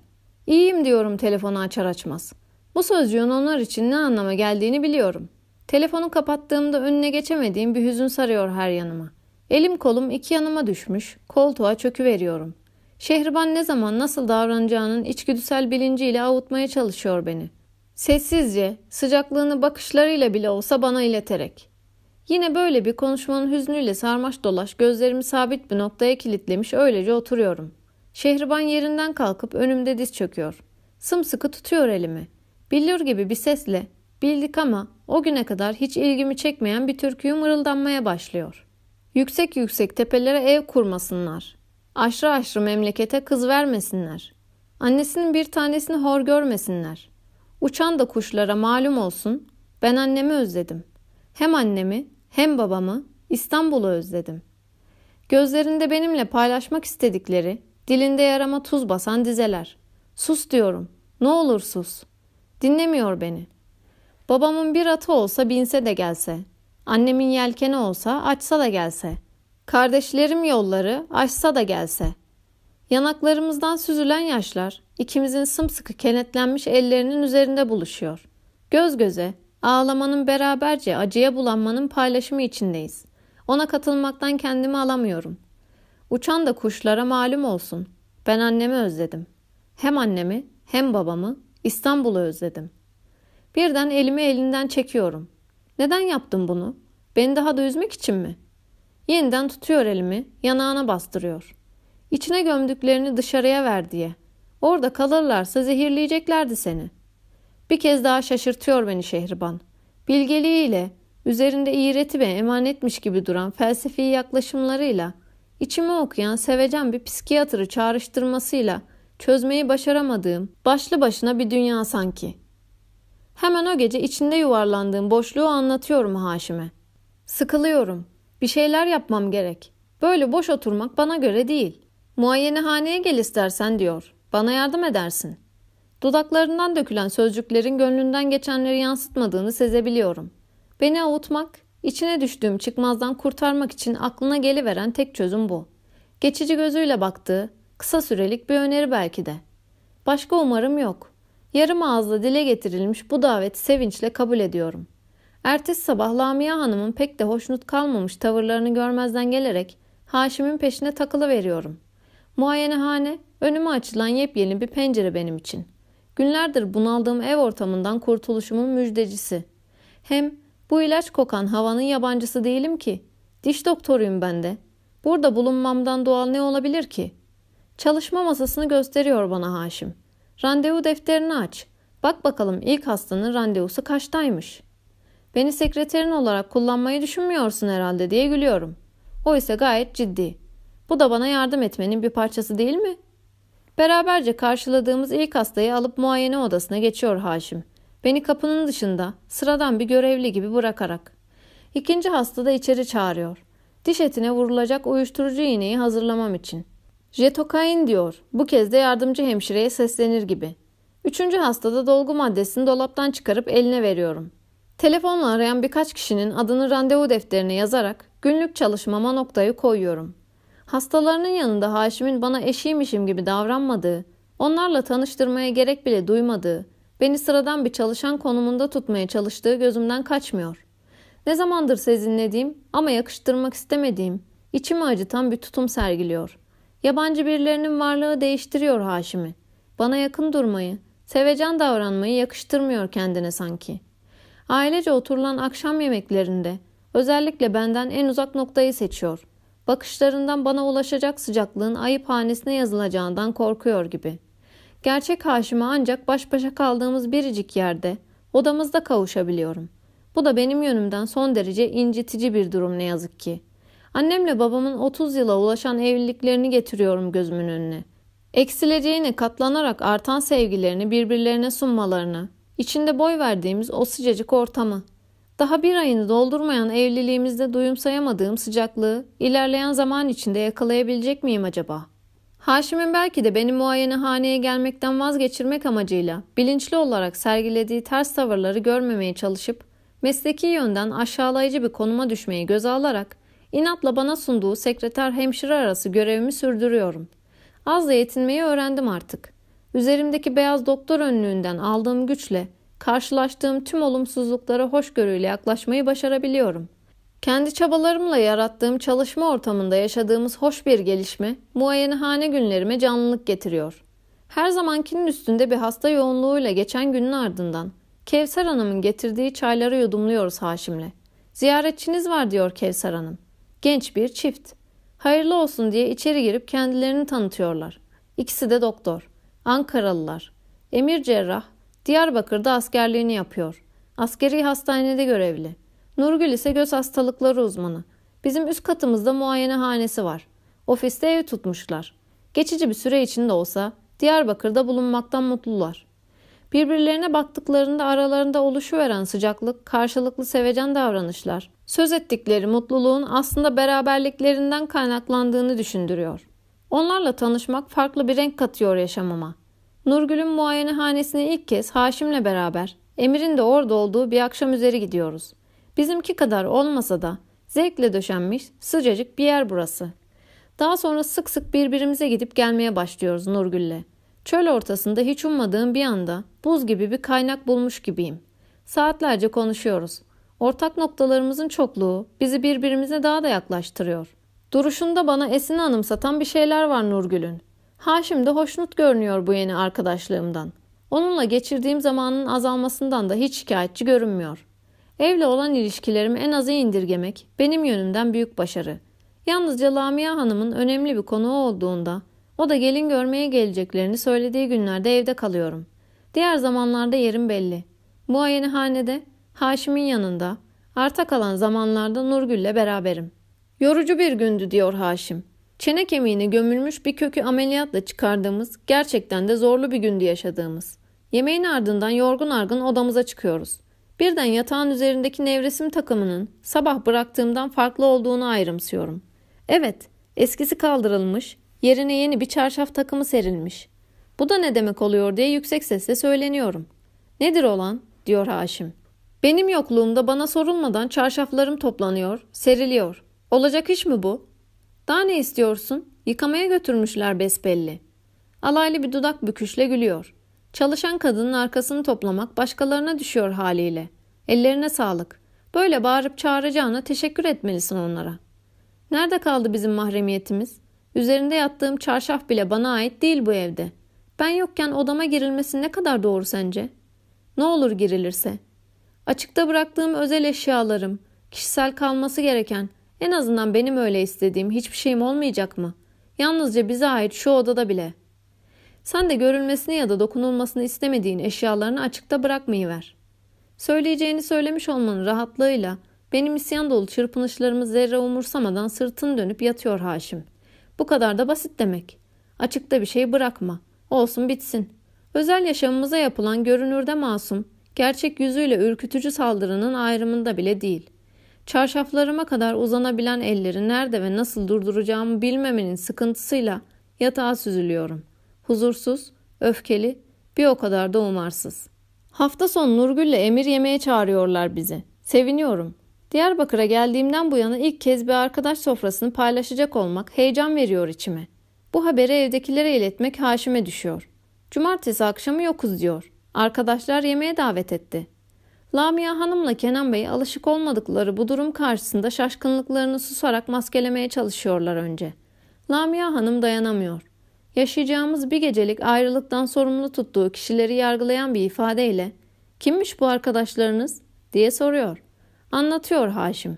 İyiyim diyorum telefonu açar açmaz. Bu sözcüğün onlar için ne anlama geldiğini biliyorum. Telefonu kapattığımda önüne geçemediğim bir hüzün sarıyor her yanıma. Elim kolum iki yanıma düşmüş, koltuğa çöküveriyorum. Şehriban ne zaman nasıl davranacağının içgüdüsel bilinciyle avutmaya çalışıyor beni. Sessizce, sıcaklığını bakışlarıyla bile olsa bana ileterek. Yine böyle bir konuşmanın hüznüyle sarmaş dolaş gözlerimi sabit bir noktaya kilitlemiş öylece oturuyorum. Şehriban yerinden kalkıp önümde diz çöküyor. Sımsıkı tutuyor elimi. Billur gibi bir sesle bildik ama o güne kadar hiç ilgimi çekmeyen bir türküyü mırıldanmaya başlıyor. Yüksek yüksek tepelere ev kurmasınlar. Aşrı aşrı memlekete kız vermesinler. Annesinin bir tanesini hor görmesinler. Uçan da kuşlara malum olsun ben annemi özledim. Hem annemi hem babamı İstanbul'u özledim. Gözlerinde benimle paylaşmak istedikleri, dilinde yarama tuz basan dizeler. Sus diyorum. Ne olur sus. Dinlemiyor beni. Babamın bir atı olsa binse de gelse. Annemin yelkeni olsa açsa da gelse. Kardeşlerim yolları açsa da gelse.'' Yanaklarımızdan süzülen yaşlar ikimizin sımsıkı kenetlenmiş ellerinin üzerinde buluşuyor. Göz göze, ağlamanın beraberce acıya bulanmanın paylaşımı içindeyiz. Ona katılmaktan kendimi alamıyorum. Uçan da kuşlara malum olsun. Ben annemi özledim. Hem annemi hem babamı İstanbul'u özledim. Birden elimi elinden çekiyorum. Neden yaptım bunu? Beni daha da üzmek için mi? Yeniden tutuyor elimi, yanağına bastırıyor. İçine gömdüklerini dışarıya ver diye. Orada kalırlarsa zehirleyeceklerdi seni. Bir kez daha şaşırtıyor beni Şehriban. Bilgeliğiyle, üzerinde iğreti ve emanetmiş gibi duran felsefi yaklaşımlarıyla, içimi okuyan sevecen bir psikiyatrı çağrıştırmasıyla çözmeyi başaramadığım başlı başına bir dünya sanki. Hemen o gece içinde yuvarlandığım boşluğu anlatıyorum Haşim'e. Sıkılıyorum. Bir şeyler yapmam gerek. Böyle boş oturmak bana göre değil. Muayenehaneye gel istersen diyor. Bana yardım edersin. Dudaklarından dökülen sözcüklerin gönlünden geçenleri yansıtmadığını sezebiliyorum. Beni avutmak, içine düştüğüm çıkmazdan kurtarmak için aklına geliveren tek çözüm bu. Geçici gözüyle baktığı, kısa sürelik bir öneri belki de. Başka umarım yok. Yarım ağızla dile getirilmiş bu daveti sevinçle kabul ediyorum. Ertesi sabah Lamia Hanım'ın pek de hoşnut kalmamış tavırlarını görmezden gelerek Haşim'in peşine takılı veriyorum. Muayenehane önüme açılan yepyeni bir pencere benim için. Günlerdir bunaldığım ev ortamından kurtuluşumun müjdecisi. Hem bu ilaç kokan havanın yabancısı değilim ki. Diş doktoruyum ben de. Burada bulunmamdan doğal ne olabilir ki? Çalışma masasını gösteriyor bana Haşim. Randevu defterini aç. Bak bakalım ilk hastanın randevusu kaçtaymış. Beni sekreterin olarak kullanmayı düşünmüyorsun herhalde diye gülüyorum. O ise gayet ciddi. Bu da bana yardım etmenin bir parçası değil mi? Beraberce karşıladığımız ilk hastayı alıp muayene odasına geçiyor Haşim. Beni kapının dışında sıradan bir görevli gibi bırakarak. İkinci hasta da içeri çağırıyor. Diş etine vurulacak uyuşturucu iğneyi hazırlamam için. Jetokain diyor. Bu kez de yardımcı hemşireye seslenir gibi. Üçüncü hastada dolgu maddesini dolaptan çıkarıp eline veriyorum. Telefonla arayan birkaç kişinin adını randevu defterine yazarak günlük çalışmama noktayı koyuyorum. Hastalarının yanında Haşim'in bana eşiymişim gibi davranmadığı, onlarla tanıştırmaya gerek bile duymadığı, beni sıradan bir çalışan konumunda tutmaya çalıştığı gözümden kaçmıyor. Ne zamandır sezinlediğim ama yakıştırmak istemediğim, içimi acıtan bir tutum sergiliyor. Yabancı birilerinin varlığı değiştiriyor Haşim'i. Bana yakın durmayı, sevecen davranmayı yakıştırmıyor kendine sanki. Ailece oturulan akşam yemeklerinde özellikle benden en uzak noktayı seçiyor. Bakışlarından bana ulaşacak sıcaklığın ayıp hanesine yazılacağından korkuyor gibi. Gerçek Haşim'e ancak baş başa kaldığımız biricik yerde, odamızda kavuşabiliyorum. Bu da benim yönümden son derece incitici bir durum ne yazık ki. Annemle babamın 30 yıla ulaşan evliliklerini getiriyorum gözümün önüne. Eksileceğine katlanarak artan sevgilerini birbirlerine sunmalarını, içinde boy verdiğimiz o sıcacık ortamı. Daha bir ayını doldurmayan evliliğimizde duyumsayamadığım sıcaklığı ilerleyen zaman içinde yakalayabilecek miyim acaba? Haşim'in belki de beni muayenehaneye gelmekten vazgeçirmek amacıyla bilinçli olarak sergilediği ters tavırları görmemeye çalışıp mesleki yönden aşağılayıcı bir konuma düşmeyi göze alarak inatla bana sunduğu sekreter hemşire arası görevimi sürdürüyorum. Az da yetinmeyi öğrendim artık. Üzerimdeki beyaz doktor önlüğünden aldığım güçle karşılaştığım tüm olumsuzluklara hoşgörüyle yaklaşmayı başarabiliyorum. Kendi çabalarımla yarattığım çalışma ortamında yaşadığımız hoş bir gelişme muayenehane günlerime canlılık getiriyor. Her zamankinin üstünde bir hasta yoğunluğuyla geçen günün ardından Kevser Hanım'ın getirdiği çayları yudumluyoruz Haşim'le. Ziyaretçiniz var diyor Kevser Hanım. Genç bir çift. Hayırlı olsun diye içeri girip kendilerini tanıtıyorlar. İkisi de doktor. Ankaralılar. Emir cerrah Diyarbakır'da askerliğini yapıyor. Askeri hastanede görevli. Nurgül ise göz hastalıkları uzmanı. Bizim üst katımızda muayenehanesi var. Ofiste ev tutmuşlar. Geçici bir süre içinde olsa Diyarbakır'da bulunmaktan mutlular. Birbirlerine baktıklarında aralarında oluşuveren sıcaklık, karşılıklı sevecen davranışlar, söz ettikleri mutluluğun aslında beraberliklerinden kaynaklandığını düşündürüyor. Onlarla tanışmak farklı bir renk katıyor yaşamama. Nurgül'ün muayenehanesine ilk kez Haşim'le beraber, Emir'in de orada olduğu bir akşam üzeri gidiyoruz. Bizimki kadar olmasa da zevkle döşenmiş sıcacık bir yer burası. Daha sonra sık sık birbirimize gidip gelmeye başlıyoruz Nurgül'le. Çöl ortasında hiç ummadığım bir anda buz gibi bir kaynak bulmuş gibiyim. Saatlerce konuşuyoruz. Ortak noktalarımızın çokluğu bizi birbirimize daha da yaklaştırıyor. Duruşunda bana Esin'i anımsatan bir şeyler var Nurgül'ün. Haşim de hoşnut görünüyor bu yeni arkadaşlığımdan. Onunla geçirdiğim zamanın azalmasından da hiç şikayetçi görünmüyor. Evle olan ilişkilerimi en aza indirgemek benim yönümden büyük başarı. Yalnızca Lamia Hanım'ın önemli bir konuğu olduğunda o da gelin görmeye geleceklerini söylediği günlerde evde kalıyorum. Diğer zamanlarda yerim belli. Muayenehanede, Haşim'in yanında, arta kalan zamanlarda Nurgül'le beraberim. Yorucu bir gündü diyor Haşim. Çene kemiğine gömülmüş bir kökü ameliyatla çıkardığımız, gerçekten de zorlu bir gündü yaşadığımız. Yemeğin ardından yorgun argın odamıza çıkıyoruz. Birden yatağın üzerindeki nevresim takımının sabah bıraktığımdan farklı olduğunu ayrımsıyorum. Evet, eskisi kaldırılmış, yerine yeni bir çarşaf takımı serilmiş. Bu da ne demek oluyor diye yüksek sesle söyleniyorum. Nedir olan? diyor Haşim. Benim yokluğumda bana sorulmadan çarşaflarım toplanıyor, seriliyor. Olacak iş mi bu? Daha ne istiyorsun? Yıkamaya götürmüşler besbelli. Alaylı bir dudak büküşle gülüyor. Çalışan kadının arkasını toplamak başkalarına düşüyor haliyle. Ellerine sağlık. Böyle bağırıp çağıracağına teşekkür etmelisin onlara. Nerede kaldı bizim mahremiyetimiz? Üzerinde yattığım çarşaf bile bana ait değil bu evde. Ben yokken odama girilmesi ne kadar doğru sence? Ne olur girilirse. Açıkta bıraktığım özel eşyalarım, kişisel kalması gereken, en azından benim öyle istediğim hiçbir şeyim olmayacak mı? Yalnızca bize ait şu odada bile. Sen de görülmesini ya da dokunulmasını istemediğin eşyalarını açıkta bırakmayı ver. Söyleyeceğini söylemiş olmanın rahatlığıyla benim isyan dolu çırpınışlarımı zerre umursamadan sırtını dönüp yatıyor Haşim. Bu kadar da basit demek. Açıkta bir şey bırakma. Olsun bitsin. Özel yaşamımıza yapılan görünürde masum, gerçek yüzüyle ürkütücü saldırının ayrımında bile değil. Çarşaflarıma kadar uzanabilen elleri nerede ve nasıl durduracağımı bilmemenin sıkıntısıyla yatağa süzülüyorum. Huzursuz, öfkeli, bir o kadar da umarsız. Hafta sonu Nurgül'le Emir yemeğe çağırıyorlar bizi. Seviniyorum. Diyarbakır'a geldiğimden bu yana ilk kez bir arkadaş sofrasını paylaşacak olmak heyecan veriyor içime. Bu haberi evdekilere iletmek Haşim'e düşüyor. Cumartesi akşamı yokuz diyor. Arkadaşlar yemeğe davet etti. Lamia Hanım'la Kenan Bey alışık olmadıkları bu durum karşısında şaşkınlıklarını susarak maskelemeye çalışıyorlar önce. Lamia Hanım dayanamıyor. Yaşayacağımız bir gecelik ayrılıktan sorumlu tuttuğu kişileri yargılayan bir ifadeyle ''Kimmiş bu arkadaşlarınız?'' diye soruyor. Anlatıyor Haşim.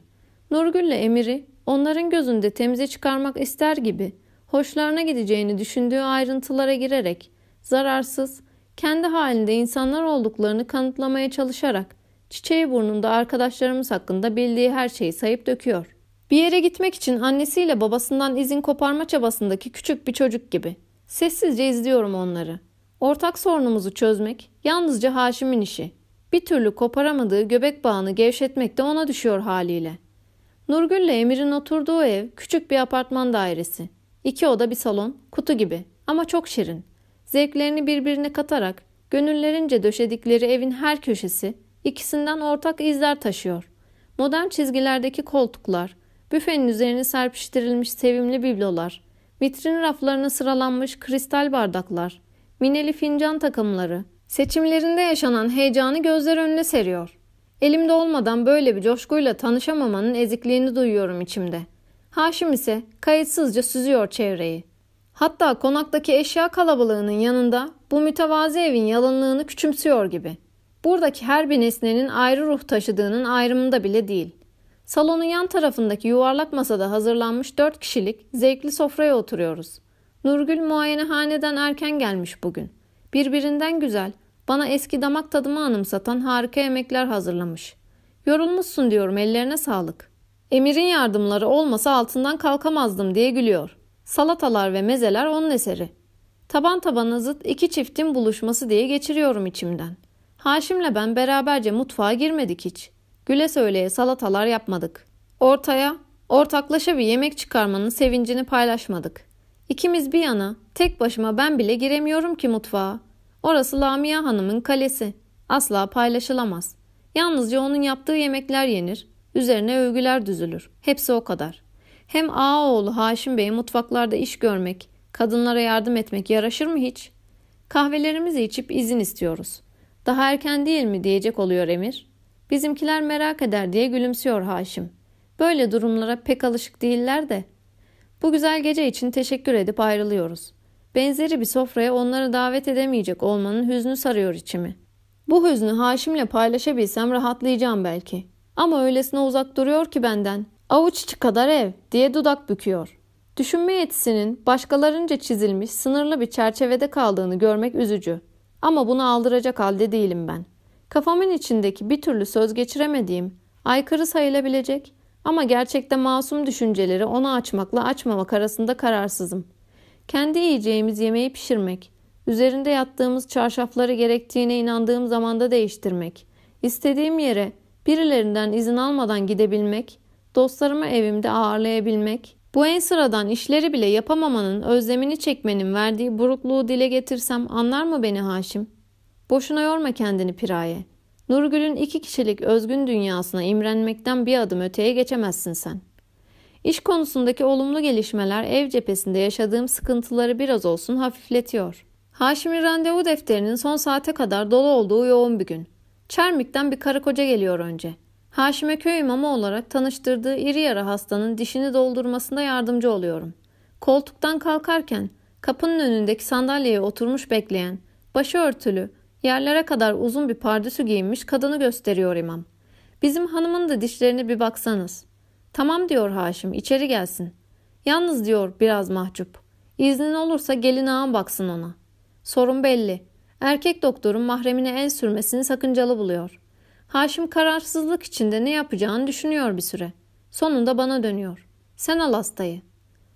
Nurgül'le Emir'i onların gözünde temize çıkarmak ister gibi hoşlarına gideceğini düşündüğü ayrıntılara girerek zararsız, kendi halinde insanlar olduklarını kanıtlamaya çalışarak çiçeği burnunda arkadaşlarımız hakkında bildiği her şeyi sayıp döküyor. Bir yere gitmek için annesiyle babasından izin koparma çabasındaki küçük bir çocuk gibi. Sessizce izliyorum onları. Ortak sorunumuzu çözmek yalnızca Haşim'in işi. Bir türlü koparamadığı göbek bağını gevşetmek de ona düşüyor haliyle. Nurgül ile Emir'in oturduğu ev küçük bir apartman dairesi. İki oda bir salon, kutu gibi ama çok şirin. Zevklerini birbirine katarak gönüllerince döşedikleri evin her köşesi ikisinden ortak izler taşıyor. Modern çizgilerdeki koltuklar, büfenin üzerine serpiştirilmiş sevimli biblolar, vitrin raflarına sıralanmış kristal bardaklar, mineli fincan takımları, seçimlerinde yaşanan heyecanı gözler önüne seriyor. Elimde olmadan böyle bir coşkuyla tanışamamanın ezikliğini duyuyorum içimde. Haşim ise kayıtsızca süzüyor çevreyi. Hatta konaktaki eşya kalabalığının yanında bu mütevazi evin yalınlığını küçümsüyor gibi. Buradaki her bir nesnenin ayrı ruh taşıdığının ayrımında bile değil. Salonun yan tarafındaki yuvarlak masada hazırlanmış dört kişilik zevkli sofraya oturuyoruz. Nurgül muayenehaneden erken gelmiş bugün. Birbirinden güzel, bana eski damak tadımı anımsatan harika yemekler hazırlamış. Yorulmuşsun diyorum ellerine sağlık. Emir'in yardımları olmasa altından kalkamazdım diye gülüyor. Salatalar ve mezeler onun eseri. Taban tabana zıt iki çiftin buluşması diye geçiriyorum içimden. Haşim'le ben beraberce mutfağa girmedik hiç. Güle söyleye salatalar yapmadık. Ortaya, ortaklaşa bir yemek çıkarmanın sevincini paylaşmadık. İkimiz bir yana, tek başıma ben bile giremiyorum ki mutfağa. Orası Lamia Hanım'ın kalesi. Asla paylaşılamaz. Yalnızca onun yaptığı yemekler yenir, üzerine övgüler düzülür. Hepsi o kadar. Hem ağaoğlu Haşim Bey'e mutfaklarda iş görmek, kadınlara yardım etmek yaraşır mı hiç? Kahvelerimizi içip izin istiyoruz. Daha erken değil mi diyecek oluyor Emir. Bizimkiler merak eder diye gülümsüyor Haşim. Böyle durumlara pek alışık değiller de. Bu güzel gece için teşekkür edip ayrılıyoruz. Benzeri bir sofraya onları davet edemeyecek olmanın hüznü sarıyor içimi. Bu hüznü Haşim'le paylaşabilsem rahatlayacağım belki. Ama öylesine uzak duruyor ki benden. Avuç içi kadar ev diye dudak büküyor. Düşünme yetisinin başkalarınca çizilmiş sınırlı bir çerçevede kaldığını görmek üzücü. Ama bunu aldıracak halde değilim ben. Kafamın içindeki bir türlü söz geçiremediğim, aykırı sayılabilecek ama gerçekte masum düşünceleri ona açmakla açmamak arasında kararsızım. Kendi yiyeceğimiz yemeği pişirmek, üzerinde yattığımız çarşafları gerektiğine inandığım zamanda değiştirmek, istediğim yere birilerinden izin almadan gidebilmek, dostlarımı evimde ağırlayabilmek, bu en sıradan işleri bile yapamamanın özlemini çekmenin verdiği burukluğu dile getirsem anlar mı beni Haşim? Boşuna yorma kendini Piraye. Nurgül'ün iki kişilik özgün dünyasına imrenmekten bir adım öteye geçemezsin sen. İş konusundaki olumlu gelişmeler ev cephesinde yaşadığım sıkıntıları biraz olsun hafifletiyor. Haşim'in randevu defterinin son saate kadar dolu olduğu yoğun bir gün. Çermik'ten bir karı koca geliyor önce. Haşim'e köy imamı olarak tanıştırdığı iri yarı hastanın dişini doldurmasında yardımcı oluyorum. Koltuktan kalkarken Kapının önündeki sandalyeye oturmuş bekleyen, başı örtülü, yerlere kadar uzun bir pardüsü giyinmiş kadını gösteriyor imam. Bizim hanımın da dişlerini bir baksanız. Tamam diyor Haşim içeri gelsin. Yalnız diyor biraz mahcup. İznin olursa gelin ağam baksın ona. Sorun belli. Erkek doktorun mahremine el sürmesini sakıncalı buluyor. Haşim kararsızlık içinde ne yapacağını düşünüyor bir süre. Sonunda bana dönüyor. Sen al hastayı.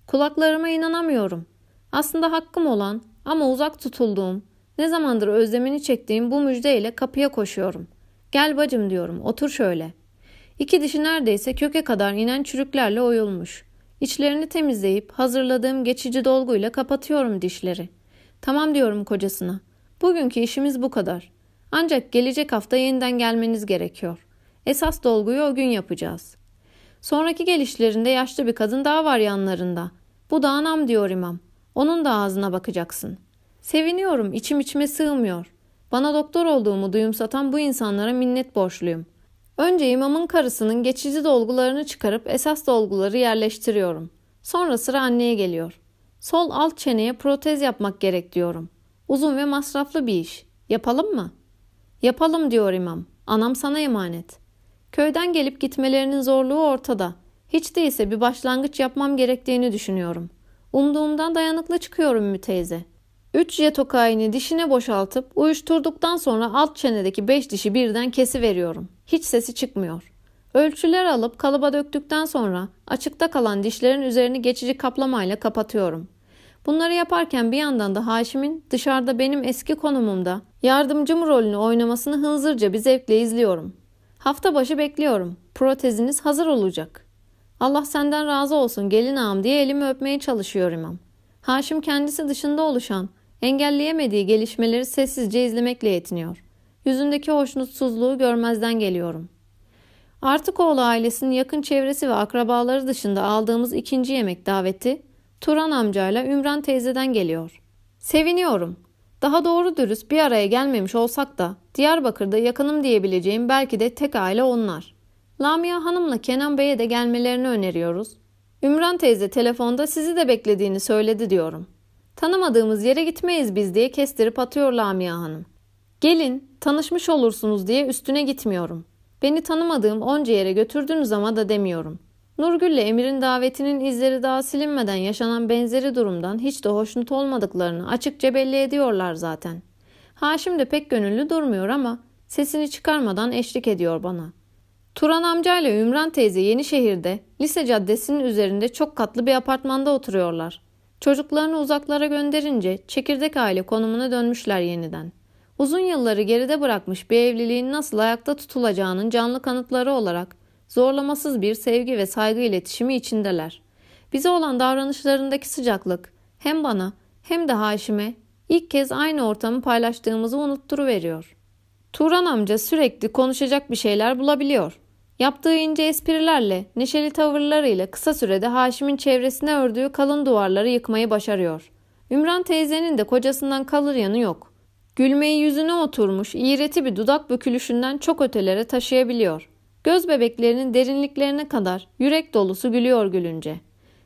Kulaklarıma inanamıyorum. Aslında hakkım olan ama uzak tutulduğum, ne zamandır özlemini çektiğim bu müjdeyle kapıya koşuyorum. Gel bacım diyorum, otur şöyle. İki dişi neredeyse köke kadar inen çürüklerle oyulmuş. İçlerini temizleyip hazırladığım geçici dolguyla kapatıyorum dişleri. Tamam diyorum kocasına. Bugünkü işimiz bu kadar. Ancak gelecek hafta yeniden gelmeniz gerekiyor. Esas dolguyu o gün yapacağız. Sonraki gelişlerinde yaşlı bir kadın daha var yanlarında. Bu da anam diyor imam. Onun da ağzına bakacaksın. Seviniyorum, içim içime sığmıyor. Bana doktor olduğumu duyumsatan bu insanlara minnet borçluyum. Önce imamın karısının geçici dolgularını çıkarıp esas dolguları yerleştiriyorum. Sonra sıra anneye geliyor. Sol alt çeneye protez yapmak gerek diyorum. Uzun ve masraflı bir iş. Yapalım mı? Yapalım diyor imam. Anam sana emanet. Köyden gelip gitmelerinin zorluğu ortada. Hiç değilse bir başlangıç yapmam gerektiğini düşünüyorum. Umduğumdan dayanıklı çıkıyorum mü teyze. Üç jetokaini dişine boşaltıp uyuşturduktan sonra alt çenedeki beş dişi birden kesi veriyorum. Hiç sesi çıkmıyor. Ölçüler alıp kalıba döktükten sonra açıkta kalan dişlerin üzerini geçici kaplamayla kapatıyorum. Bunları yaparken bir yandan da Haşim'in dışarıda benim eski konumumda yardımcım rolünü oynamasını hınzırca bir zevkle izliyorum. Hafta başı bekliyorum. Proteziniz hazır olacak. Allah senden razı olsun gelin ağam diye elimi öpmeye çalışıyor imam. Haşim kendisi dışında oluşan, engelleyemediği gelişmeleri sessizce izlemekle yetiniyor. Yüzündeki hoşnutsuzluğu görmezden geliyorum. Artık oğlu ailesinin yakın çevresi ve akrabaları dışında aldığımız ikinci yemek daveti Turan amcayla Ümran teyzeden geliyor. Seviniyorum. Daha doğru dürüst bir araya gelmemiş olsak da Diyarbakır'da yakınım diyebileceğim belki de tek aile onlar. Lamia Hanım'la Kenan Bey'e de gelmelerini öneriyoruz. Ümran teyze telefonda sizi de beklediğini söyledi diyorum. Tanımadığımız yere gitmeyiz biz diye kestirip atıyor Lamia Hanım. Gelin, tanışmış olursunuz diye üstüne gitmiyorum. Beni tanımadığım onca yere götürdünüz ama da demiyorum. Nurgül ile Emir'in davetinin izleri daha silinmeden yaşanan benzeri durumdan hiç de hoşnut olmadıklarını açıkça belli ediyorlar zaten. Haşim de pek gönüllü durmuyor ama sesini çıkarmadan eşlik ediyor bana. Turan amcayla Ümran teyze Yenişehir'de lise caddesinin üzerinde çok katlı bir apartmanda oturuyorlar. Çocuklarını uzaklara gönderince çekirdek aile konumuna dönmüşler yeniden. Uzun yılları geride bırakmış bir evliliğin nasıl ayakta tutulacağının canlı kanıtları olarak zorlamasız bir sevgi ve saygı iletişimi içindeler. Bize olan davranışlarındaki sıcaklık hem bana hem de Haşim'e ilk kez aynı ortamı paylaştığımızı unutturuveriyor. Turan amca sürekli konuşacak bir şeyler bulabiliyor. Yaptığı ince esprilerle, neşeli tavırlarıyla kısa sürede Haşim'in çevresine ördüğü kalın duvarları yıkmayı başarıyor. Ümran teyzenin de kocasından kalır yanı yok. Gülmeyi yüzüne oturmuş, iğreti bir dudak bükülüşünden çok ötelere taşıyabiliyor. Göz bebeklerinin derinliklerine kadar yürek dolusu gülüyor gülünce.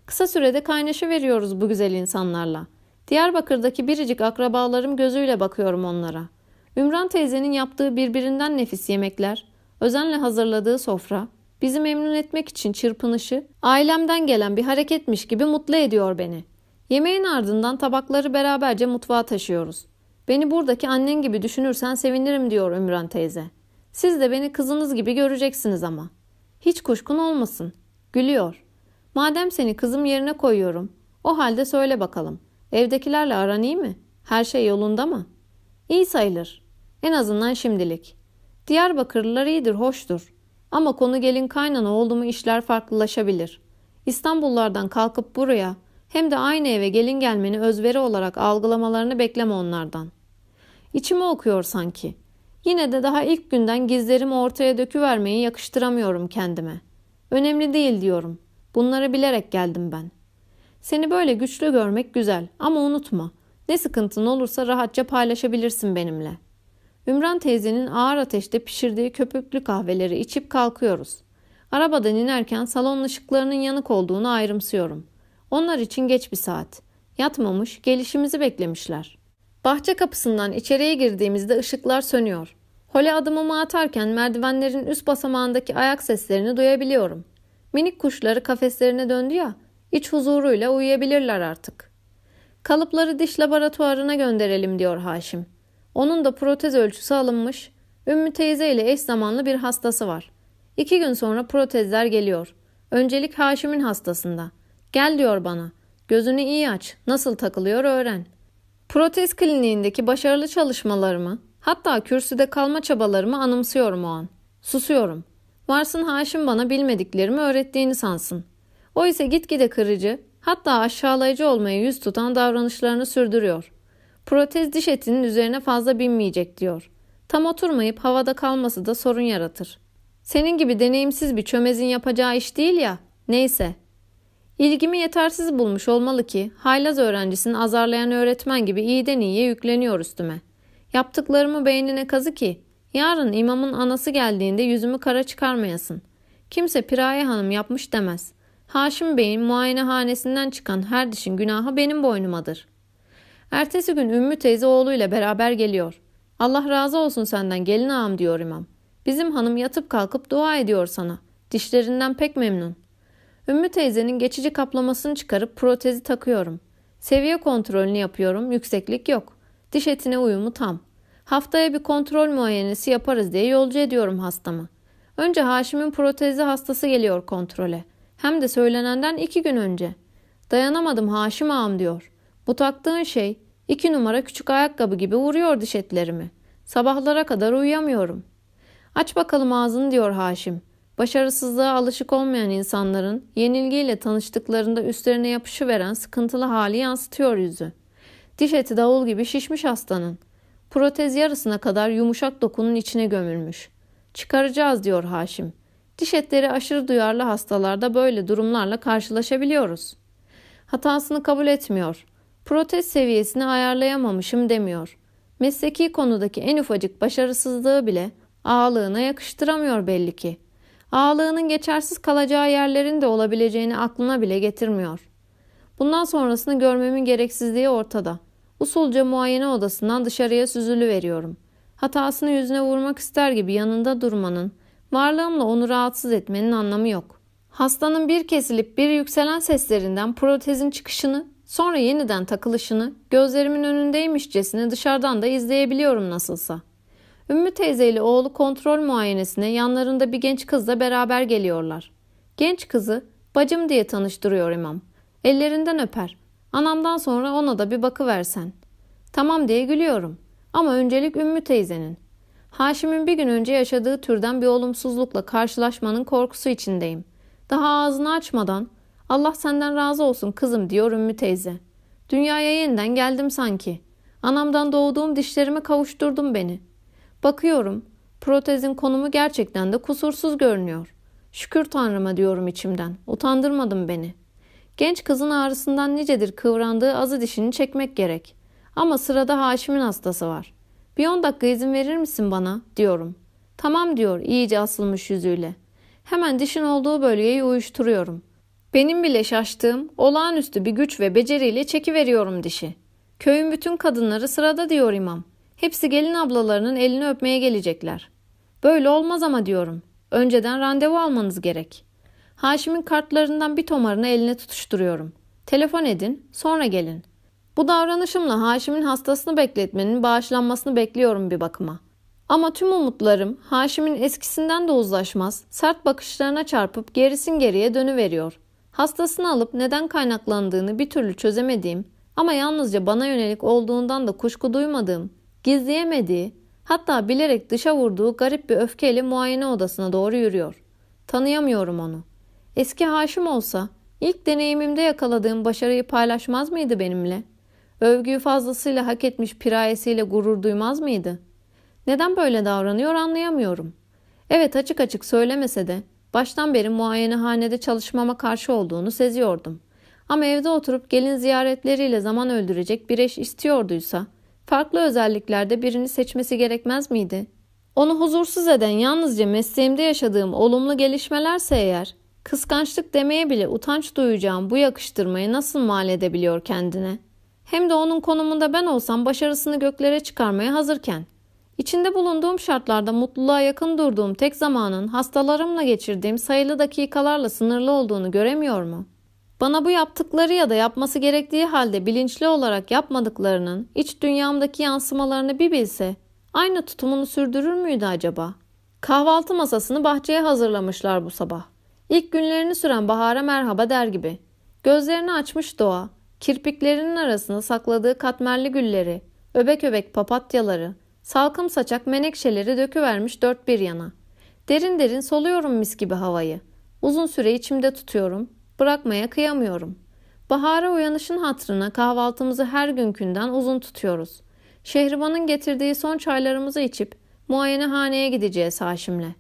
Kısa sürede kaynaşı veriyoruz bu güzel insanlarla. Diyarbakır'daki biricik akrabalarım gözüyle bakıyorum onlara. Ümran teyzenin yaptığı birbirinden nefis yemekler, özenle hazırladığı sofra, bizi memnun etmek için çırpınışı, ailemden gelen bir hareketmiş gibi mutlu ediyor beni. Yemeğin ardından tabakları beraberce mutfağa taşıyoruz. Beni buradaki annen gibi düşünürsen sevinirim diyor Ümran teyze. Siz de beni kızınız gibi göreceksiniz ama. Hiç kuşkun olmasın. Gülüyor. Madem seni kızım yerine koyuyorum, o halde söyle bakalım. Evdekilerle aran iyi mi? Her şey yolunda mı? İyi sayılır. En azından şimdilik. Diyarbakırlılar iyidir, hoştur. Ama konu gelin kaynana oldu mu işler farklılaşabilir. İstanbullardan kalkıp buraya hem de aynı eve gelin gelmeni özveri olarak algılamalarını bekleme onlardan. İçimi okuyor sanki. Yine de daha ilk günden gizlerimi ortaya döküvermeyi yakıştıramıyorum kendime. Önemli değil diyorum. Bunları bilerek geldim ben. Seni böyle güçlü görmek güzel ama unutma. Ne sıkıntın olursa rahatça paylaşabilirsin benimle. Ümran teyzenin ağır ateşte pişirdiği köpüklü kahveleri içip kalkıyoruz. Arabadan inerken salon ışıklarının yanık olduğunu ayrımsıyorum. Onlar için geç bir saat. Yatmamış, gelişimizi beklemişler. Bahçe kapısından içeriye girdiğimizde ışıklar sönüyor. Hole adımımı atarken merdivenlerin üst basamağındaki ayak seslerini duyabiliyorum. Minik kuşları kafeslerine döndü ya, iç huzuruyla uyuyabilirler artık. Kalıpları diş laboratuvarına gönderelim diyor Haşim. Onun da protez ölçüsü alınmış. Ümmü teyze ile eş zamanlı bir hastası var. İki gün sonra protezler geliyor. Öncelik Haşim'in hastasında. Gel diyor bana. Gözünü iyi aç. Nasıl takılıyor öğren. Protez kliniğindeki başarılı çalışmalarımı, hatta kürsüde kalma çabalarımı anımsıyorum o an. Susuyorum. Varsın Haşim bana bilmediklerimi öğrettiğini sansın. O ise gitgide kırıcı, hatta aşağılayıcı olmaya yüz tutan davranışlarını sürdürüyor. Protez diş etinin üzerine fazla binmeyecek diyor. Tam oturmayıp havada kalması da sorun yaratır. Senin gibi deneyimsiz bir çömezin yapacağı iş değil ya. Neyse. İlgimi yetersiz bulmuş olmalı ki haylaz öğrencisini azarlayan öğretmen gibi iyiden iyiye yükleniyor üstüme. Yaptıklarımı beynine kazı ki yarın imamın anası geldiğinde yüzümü kara çıkarmayasın. Kimse Piraye Hanım yapmış demez. Haşim Bey'in muayenehanesinden çıkan her dişin günahı benim boynumadır. Ertesi gün Ümmü teyze oğluyla beraber geliyor. Allah razı olsun senden gelin ağam diyor imam. Bizim hanım yatıp kalkıp dua ediyor sana. Dişlerinden pek memnun. Ümmü teyzenin geçici kaplamasını çıkarıp protezi takıyorum. Seviye kontrolünü yapıyorum. Yükseklik yok. Diş etine uyumu tam. Haftaya bir kontrol muayenesi yaparız diye yolcu ediyorum hastamı. Önce Haşim'in protezi hastası geliyor kontrole. Hem de söylenenden iki gün önce. Dayanamadım Haşim ağam diyor. Bu taktığın şey iki numara küçük ayakkabı gibi vuruyor diş etlerimi. Sabahlara kadar uyuyamıyorum. Aç bakalım ağzını diyor Haşim. Başarısızlığa alışık olmayan insanların yenilgiyle tanıştıklarında üstlerine yapışıveren sıkıntılı hali yansıtıyor yüzü. Diş eti davul gibi şişmiş hastanın. Protez yarısına kadar yumuşak dokunun içine gömülmüş. Çıkaracağız diyor Haşim. Diş etleri aşırı duyarlı hastalarda böyle durumlarla karşılaşabiliyoruz. Hatasını kabul etmiyor. Protez seviyesini ayarlayamamışım demiyor. Mesleki konudaki en ufacık başarısızlığı bile ağalığına yakıştıramıyor belli ki. Ağalığının geçersiz kalacağı yerlerin de olabileceğini aklına bile getirmiyor. Bundan sonrasını görmemin gereksizliği ortada. Usulca muayene odasından dışarıya süzülü veriyorum. Hatasını yüzüne vurmak ister gibi yanında durmanın, varlığımla onu rahatsız etmenin anlamı yok. Hastanın bir kesilip bir yükselen seslerinden protezin çıkışını, sonra yeniden takılışını gözlerimin önündeymişçesine dışarıdan da izleyebiliyorum nasılsa. Ümmü teyze ile oğlu kontrol muayenesine yanlarında bir genç kızla beraber geliyorlar. Genç kızı bacım diye tanıştırıyor imam. Ellerinden öper. Anamdan sonra ona da bir bakıversen. Tamam diye gülüyorum. Ama öncelik Ümmü teyzenin. Haşim'in bir gün önce yaşadığı türden bir olumsuzlukla karşılaşmanın korkusu içindeyim. Daha ağzını açmadan Allah senden razı olsun kızım diyor Ümmü teyze. Dünyaya yeniden geldim sanki. Anamdan doğduğum dişlerime kavuşturdum beni. Bakıyorum protezin konumu gerçekten de kusursuz görünüyor. Şükür Tanrıma diyorum içimden. Utandırmadın beni. Genç kızın ağrısından nicedir kıvrandığı azı dişini çekmek gerek. Ama sırada Haşim'in hastası var. Bir on dakika izin verir misin bana diyorum. Tamam diyor iyice asılmış yüzüyle. Hemen dişin olduğu bölgeyi uyuşturuyorum. Benim bile şaştığım olağanüstü bir güç ve beceriyle çekiveriyorum dişi. Köyün bütün kadınları sırada diyor imam. Hepsi gelin ablalarının elini öpmeye gelecekler. Böyle olmaz ama diyorum. Önceden randevu almanız gerek. Haşim'in kartlarından bir tomarını eline tutuşturuyorum. Telefon edin, sonra gelin. Bu davranışımla Haşim'in hastasını bekletmenin bağışlanmasını bekliyorum bir bakıma. Ama tüm umutlarım Haşim'in eskisinden de uzlaşmaz, sert bakışlarına çarpıp gerisin geriye dönüveriyor. Hastasını alıp neden kaynaklandığını bir türlü çözemediğim ama yalnızca bana yönelik olduğundan da kuşku duymadığım Gizleyemediği, hatta bilerek dışa vurduğu garip bir öfkeyle muayene odasına doğru yürüyor. Tanıyamıyorum onu. Eski Haşim olsa ilk deneyimimde yakaladığım başarıyı paylaşmaz mıydı benimle? Övgüyü fazlasıyla hak etmiş pirayesiyle gurur duymaz mıydı? Neden böyle davranıyor anlayamıyorum. Evet açık açık söylemese de baştan beri muayenehanede çalışmama karşı olduğunu seziyordum. Ama evde oturup gelin ziyaretleriyle zaman öldürecek bir eş istiyorduysa farklı özelliklerde birini seçmesi gerekmez miydi? Onu huzursuz eden yalnızca mesleğimde yaşadığım olumlu gelişmelerse eğer, kıskançlık demeye bile utanç duyacağım bu yakıştırmayı nasıl mal edebiliyor kendine?'' Hem de onun konumunda ben olsam başarısını göklere çıkarmaya hazırken. İçinde bulunduğum şartlarda mutluluğa yakın durduğum tek zamanın hastalarımla geçirdiğim sayılı dakikalarla sınırlı olduğunu göremiyor mu? Bana bu yaptıkları ya da yapması gerektiği halde bilinçli olarak yapmadıklarının iç dünyamdaki yansımalarını bir bilse aynı tutumunu sürdürür müydü acaba? Kahvaltı masasını bahçeye hazırlamışlar bu sabah. İlk günlerini süren bahara merhaba der gibi. Gözlerini açmış doğa, kirpiklerinin arasında sakladığı katmerli gülleri, öbek öbek papatyaları, salkım saçak menekşeleri döküvermiş dört bir yana. Derin derin soluyorum mis gibi havayı. Uzun süre içimde tutuyorum, bırakmaya kıyamıyorum. Bahara uyanışın hatrına kahvaltımızı her günkünden uzun tutuyoruz. Şehriban'ın getirdiği son çaylarımızı içip muayenehaneye gideceğiz Haşim'le.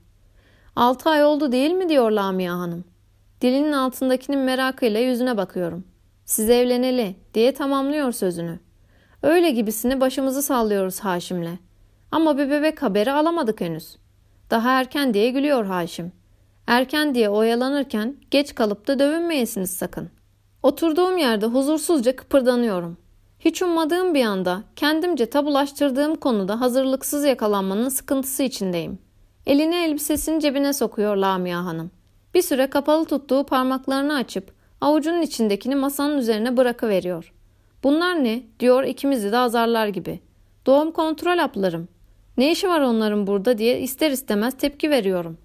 Altı ay oldu değil mi diyor Lamia Hanım. Dilinin altındakinin merakıyla yüzüne bakıyorum. Siz evleneli diye tamamlıyor sözünü. Öyle gibisini başımızı sallıyoruz Haşim'le. Ama bir bebek haberi alamadık henüz. Daha erken diye gülüyor Haşim. Erken diye oyalanırken geç kalıp da dövünmeyesiniz sakın. Oturduğum yerde huzursuzca kıpırdanıyorum. Hiç ummadığım bir anda kendimce tabulaştırdığım konuda hazırlıksız yakalanmanın sıkıntısı içindeyim. Elini elbisesinin cebine sokuyor Lamia Hanım. Bir süre kapalı tuttuğu parmaklarını açıp avucunun içindekini masanın üzerine bırakıveriyor. Bunlar ne? diyor ikimizi de azarlar gibi. Doğum kontrol haplarım. Ne işi var onların burada diye ister istemez tepki veriyorum.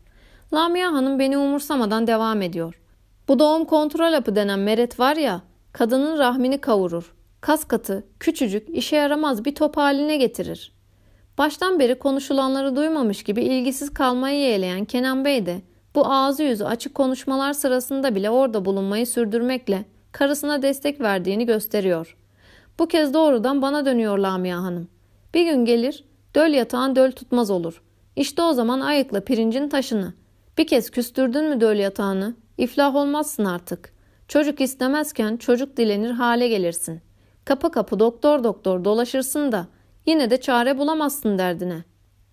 Lamia Hanım beni umursamadan devam ediyor. Bu doğum kontrol hapı denen meret var ya, kadının rahmini kavurur. Kas katı, küçücük, işe yaramaz bir top haline getirir. Baştan beri konuşulanları duymamış gibi ilgisiz kalmayı yeğleyen Kenan Bey de bu ağzı yüzü açık konuşmalar sırasında bile orada bulunmayı sürdürmekle karısına destek verdiğini gösteriyor. Bu kez doğrudan bana dönüyor Lamia Hanım. Bir gün gelir, döl yatağın döl tutmaz olur. İşte o zaman ayıkla pirincin taşını. Bir kez küstürdün mü döl yatağını, iflah olmazsın artık. Çocuk istemezken çocuk dilenir hale gelirsin. Kapı kapı doktor doktor dolaşırsın da yine de çare bulamazsın derdine.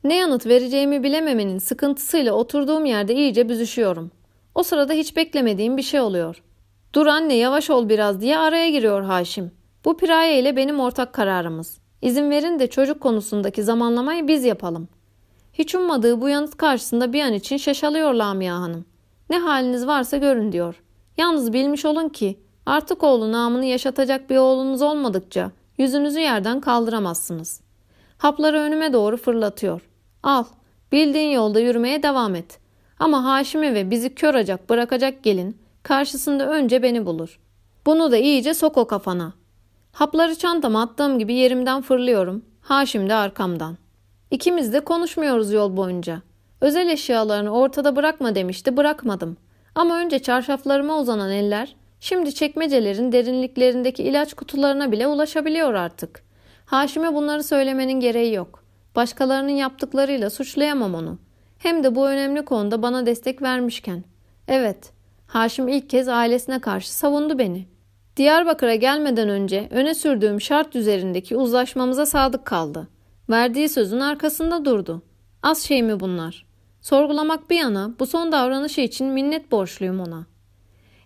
Ne yanıt vereceğimi bilememenin sıkıntısıyla oturduğum yerde iyice büzüşüyorum. O sırada hiç beklemediğim bir şey oluyor. Dur anne yavaş ol biraz diye araya giriyor Haşim. Bu piraye ile benim ortak kararımız. İzin verin de çocuk konusundaki zamanlamayı biz yapalım. Hiç ummadığı bu yanıt karşısında bir an için şaşalıyor Lamia Hanım. Ne haliniz varsa görün diyor. Yalnız bilmiş olun ki artık oğlu namını yaşatacak bir oğlunuz olmadıkça yüzünüzü yerden kaldıramazsınız. Hapları önüme doğru fırlatıyor. Al, bildiğin yolda yürümeye devam et. Ama Haşim'i ve bizi kör acak bırakacak gelin karşısında önce beni bulur. Bunu da iyice sok o kafana. Hapları çantama attığım gibi yerimden fırlıyorum. Haşim de arkamdan. İkimiz de konuşmuyoruz yol boyunca. Özel eşyalarını ortada bırakma demişti bırakmadım. Ama önce çarşaflarıma uzanan eller şimdi çekmecelerin derinliklerindeki ilaç kutularına bile ulaşabiliyor artık. Haşim'e bunları söylemenin gereği yok. Başkalarının yaptıklarıyla suçlayamam onu. Hem de bu önemli konuda bana destek vermişken. Evet, Haşim ilk kez ailesine karşı savundu beni. Diyarbakır'a gelmeden önce öne sürdüğüm şart üzerindeki uzlaşmamıza sadık kaldı. Verdiği sözün arkasında durdu. Az şey mi bunlar? Sorgulamak bir yana bu son davranışı için minnet borçluyum ona.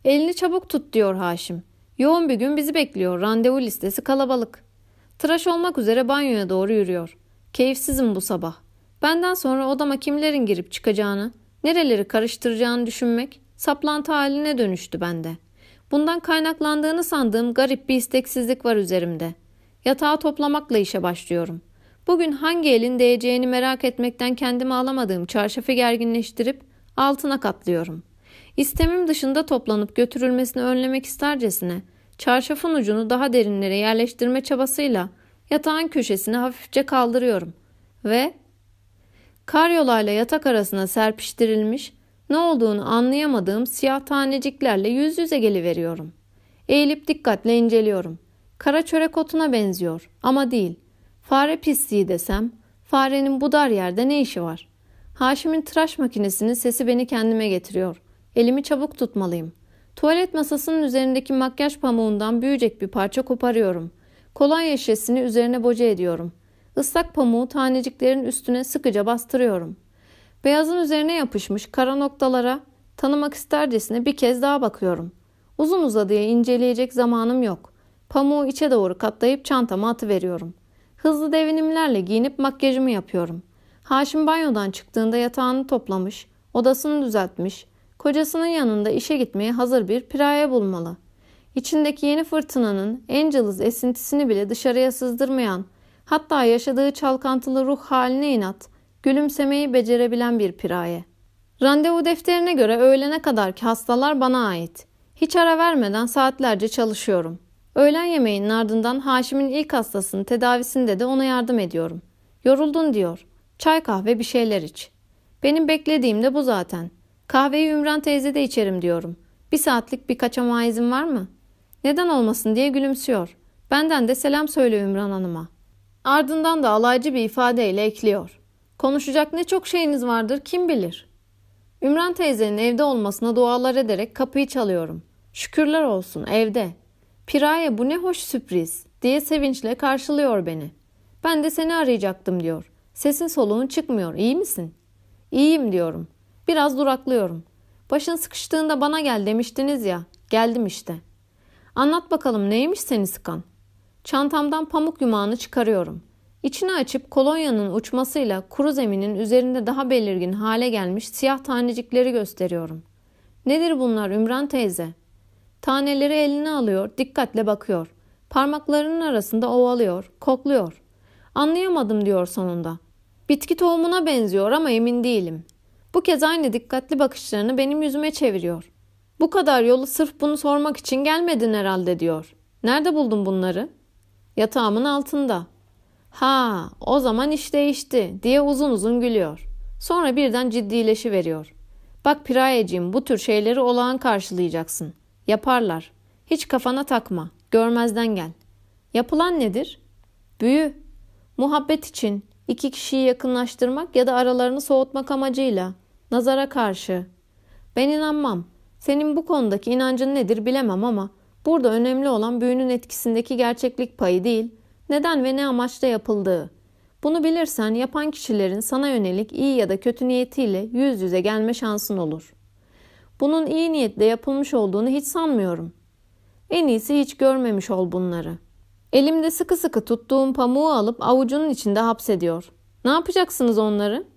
Elini çabuk tut diyor Haşim. Yoğun bir gün bizi bekliyor. Randevu listesi kalabalık. Tıraş olmak üzere banyoya doğru yürüyor. Keyifsizim bu sabah. Benden sonra odama kimlerin girip çıkacağını, nereleri karıştıracağını düşünmek saplantı haline dönüştü bende. Bundan kaynaklandığını sandığım garip bir isteksizlik var üzerimde. Yatağı toplamakla işe başlıyorum. Bugün hangi elin değeceğini merak etmekten kendimi alamadığım çarşafı gerginleştirip altına katlıyorum. İstemim dışında toplanıp götürülmesini önlemek istercesine çarşafın ucunu daha derinlere yerleştirme çabasıyla yatağın köşesini hafifçe kaldırıyorum ve karyolayla yatak arasına serpiştirilmiş ne olduğunu anlayamadığım siyah taneciklerle yüz yüze geliveriyorum. Eğilip dikkatle inceliyorum. Kara çörek otuna benziyor ama değil. Fare pisliği desem, farenin bu dar yerde ne işi var? Haşim'in tıraş makinesinin sesi beni kendime getiriyor. Elimi çabuk tutmalıyım. Tuvalet masasının üzerindeki makyaj pamuğundan büyüyecek bir parça koparıyorum. Kolonya şişesini üzerine boca ediyorum. Islak pamuğu taneciklerin üstüne sıkıca bastırıyorum. Beyazın üzerine yapışmış kara noktalara tanımak istercesine bir kez daha bakıyorum. Uzun uzadıya inceleyecek zamanım yok. Pamuğu içe doğru katlayıp çantama atıveriyorum. Hızlı devinimlerle giyinip makyajımı yapıyorum. Haşim banyodan çıktığında yatağını toplamış, odasını düzeltmiş, kocasının yanında işe gitmeye hazır bir piraye bulmalı. İçindeki yeni fırtınanın cılız esintisini bile dışarıya sızdırmayan, hatta yaşadığı çalkantılı ruh haline inat, gülümsemeyi becerebilen bir piraye. Randevu defterine göre öğlene kadarki hastalar bana ait. Hiç ara vermeden saatlerce çalışıyorum. Öğlen yemeğinin ardından Haşim'in ilk hastasının tedavisinde de ona yardım ediyorum. Yoruldun diyor. Çay kahve bir şeyler iç. Benim beklediğim de bu zaten. Kahveyi Ümran teyze de içerim diyorum. Bir saatlik bir kaçamağa var mı? Neden olmasın diye gülümsüyor. Benden de selam söyle Ümran Hanım'a. Ardından da alaycı bir ifadeyle ekliyor. Konuşacak ne çok şeyiniz vardır kim bilir. Ümran teyzenin evde olmasına dualar ederek kapıyı çalıyorum. Şükürler olsun evde. Piraye bu ne hoş sürpriz diye sevinçle karşılıyor beni. Ben de seni arayacaktım diyor. Sesin soluğun çıkmıyor iyi misin? İyiyim diyorum. Biraz duraklıyorum. Başın sıkıştığında bana gel demiştiniz ya. Geldim işte. Anlat bakalım neymiş seni sıkan? Çantamdan pamuk yumağını çıkarıyorum. İçini açıp kolonyanın uçmasıyla kuru zeminin üzerinde daha belirgin hale gelmiş siyah tanecikleri gösteriyorum. Nedir bunlar Ümran teyze? Taneleri eline alıyor, dikkatle bakıyor. Parmaklarının arasında ovalıyor, kokluyor. Anlayamadım diyor sonunda. Bitki tohumuna benziyor ama emin değilim. Bu kez aynı dikkatli bakışlarını benim yüzüme çeviriyor. Bu kadar yolu sırf bunu sormak için gelmedin herhalde diyor. Nerede buldun bunları? Yatağımın altında. Ha, o zaman iş değişti diye uzun uzun gülüyor. Sonra birden ciddileşi veriyor. Bak Pirayeciğim bu tür şeyleri olağan karşılayacaksın. Yaparlar. Hiç kafana takma. Görmezden gel. Yapılan nedir? Büyü. Muhabbet için iki kişiyi yakınlaştırmak ya da aralarını soğutmak amacıyla. Nazara karşı. Ben inanmam. Senin bu konudaki inancın nedir bilemem ama burada önemli olan büyünün etkisindeki gerçeklik payı değil, neden ve ne amaçla yapıldığı. Bunu bilirsen yapan kişilerin sana yönelik iyi ya da kötü niyetiyle yüz yüze gelme şansın olur. Bunun iyi niyetle yapılmış olduğunu hiç sanmıyorum. En iyisi hiç görmemiş ol bunları. Elimde sıkı sıkı tuttuğum pamuğu alıp avucunun içinde hapsediyor. Ne yapacaksınız onları?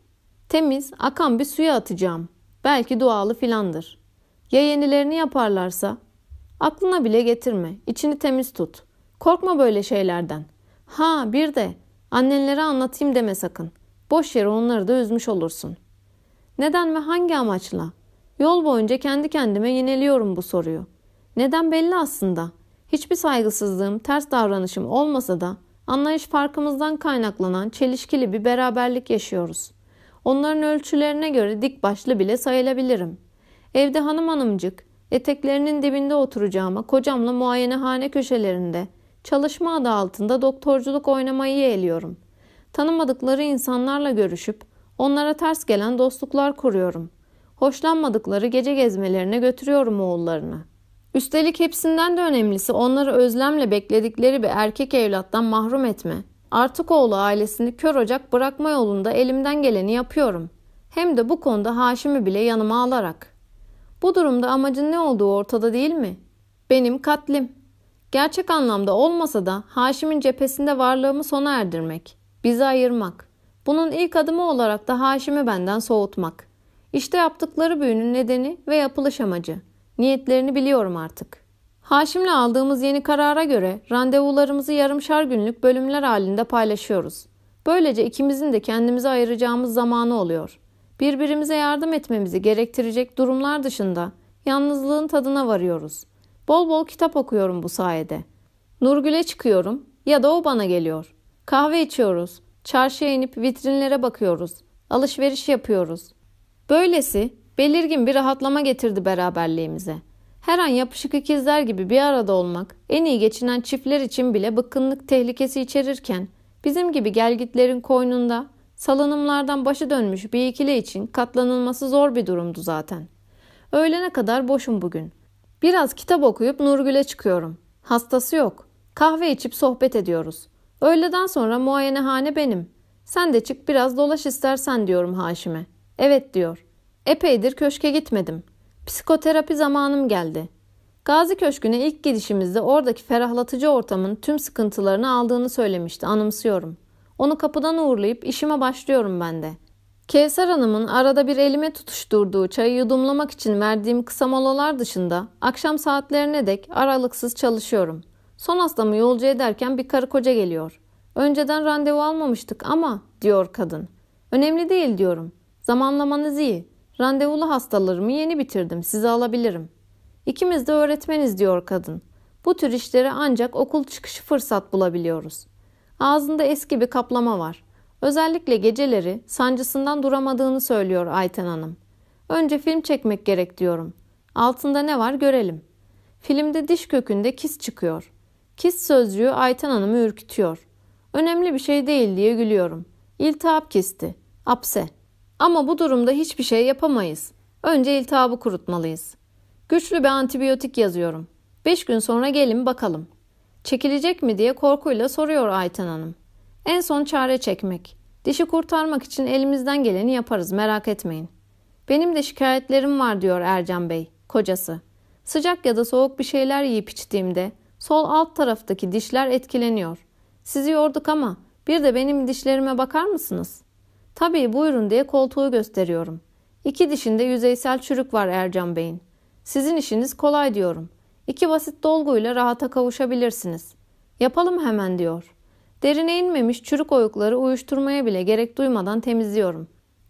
Temiz, akan bir suya atacağım. Belki dualı filandır. Ya yenilerini yaparlarsa? Aklına bile getirme. İçini temiz tut. Korkma böyle şeylerden. Ha bir de annenlere anlatayım deme sakın. Boş yere onları da üzmüş olursun. Neden ve hangi amaçla? Yol boyunca kendi kendime yineliyorum bu soruyu. Neden belli aslında. Hiçbir saygısızlığım, ters davranışım olmasa da anlayış farkımızdan kaynaklanan çelişkili bir beraberlik yaşıyoruz. Onların ölçülerine göre dik başlı bile sayılabilirim. Evde hanım hanımcık, eteklerinin dibinde oturacağıma kocamla muayenehane köşelerinde, çalışma adı altında doktorculuk oynamayı yeğliyorum. Tanımadıkları insanlarla görüşüp onlara ters gelen dostluklar kuruyorum. Hoşlanmadıkları gece gezmelerine götürüyorum oğullarını. Üstelik hepsinden de önemlisi onları özlemle bekledikleri bir erkek evlattan mahrum etme. Artık oğlu ailesini kör ocak bırakma yolunda elimden geleni yapıyorum. Hem de bu konuda Haşim'i bile yanıma alarak. Bu durumda amacın ne olduğu ortada değil mi? Benim katlim. Gerçek anlamda olmasa da Haşim'in cephesinde varlığımı sona erdirmek. Bizi ayırmak. Bunun ilk adımı olarak da Haşim'i benden soğutmak. İşte yaptıkları büyünün nedeni ve yapılış amacı. Niyetlerini biliyorum artık. Haşim'le aldığımız yeni karara göre randevularımızı yarımşar günlük bölümler halinde paylaşıyoruz. Böylece ikimizin de kendimize ayıracağımız zamanı oluyor. Birbirimize yardım etmemizi gerektirecek durumlar dışında yalnızlığın tadına varıyoruz. Bol bol kitap okuyorum bu sayede. Nurgül'e çıkıyorum ya da o bana geliyor. Kahve içiyoruz. Çarşıya inip vitrinlere bakıyoruz. Alışveriş yapıyoruz. Böylesi belirgin bir rahatlama getirdi beraberliğimize. Her an yapışık ikizler gibi bir arada olmak en iyi geçinen çiftler için bile bıkkınlık tehlikesi içerirken bizim gibi gelgitlerin koynunda salınımlardan başı dönmüş bir ikili için katlanılması zor bir durumdu zaten. Öğlene kadar boşum bugün. Biraz kitap okuyup Nurgül'e çıkıyorum. Hastası yok. Kahve içip sohbet ediyoruz. Öğleden sonra muayenehane benim. Sen de çık biraz dolaş istersen diyorum Haşim'e. Evet diyor. Epeydir köşke gitmedim. Psikoterapi zamanım geldi. Gazi Köşkü'ne ilk gidişimizde oradaki ferahlatıcı ortamın tüm sıkıntılarını aldığını söylemişti, anımsıyorum. Onu kapıdan uğurlayıp işime başlıyorum ben de. Kevser Hanım'ın arada bir elime tutuşturduğu çayı yudumlamak için verdiğim kısa molalar dışında akşam saatlerine dek aralıksız çalışıyorum. Son hastamı yolcu ederken bir karı koca geliyor. Önceden randevu almamıştık ama diyor kadın. Önemli değil diyorum. Zamanlamanız iyi. Randevulu hastalarımı yeni bitirdim. Sizi alabilirim. İkimiz de öğretmeniz diyor kadın. Bu tür işlere ancak okul çıkışı fırsat bulabiliyoruz. Ağzında eski bir kaplama var. Özellikle geceleri sancısından duramadığını söylüyor Ayten Hanım. Önce film çekmek gerek diyorum. Altında ne var görelim. Filmde diş kökünde kis çıkıyor. Kis sözcüğü Ayten Hanım'ı ürkütüyor. Önemli bir şey değil diye gülüyorum. İltihap kisti. Apse. Ama bu durumda hiçbir şey yapamayız. Önce iltihabı kurutmalıyız. Güçlü bir antibiyotik yazıyorum. Beş gün sonra gelin bakalım. Çekilecek mi diye korkuyla soruyor Ayten Hanım. En son çare çekmek. Dişi kurtarmak için elimizden geleni yaparız merak etmeyin. Benim de şikayetlerim var diyor Ercan Bey, kocası. Sıcak ya da soğuk bir şeyler yiyip içtiğimde sol alt taraftaki dişler etkileniyor. Sizi yorduk ama bir de benim dişlerime bakar mısınız? Tabii buyurun diye koltuğu gösteriyorum. İki dişinde yüzeysel çürük var Ercan Bey'in. Sizin işiniz kolay diyorum. İki basit dolguyla rahata kavuşabilirsiniz. Yapalım hemen diyor. Derine inmemiş çürük oyukları uyuşturmaya bile gerek duymadan temizliyorum.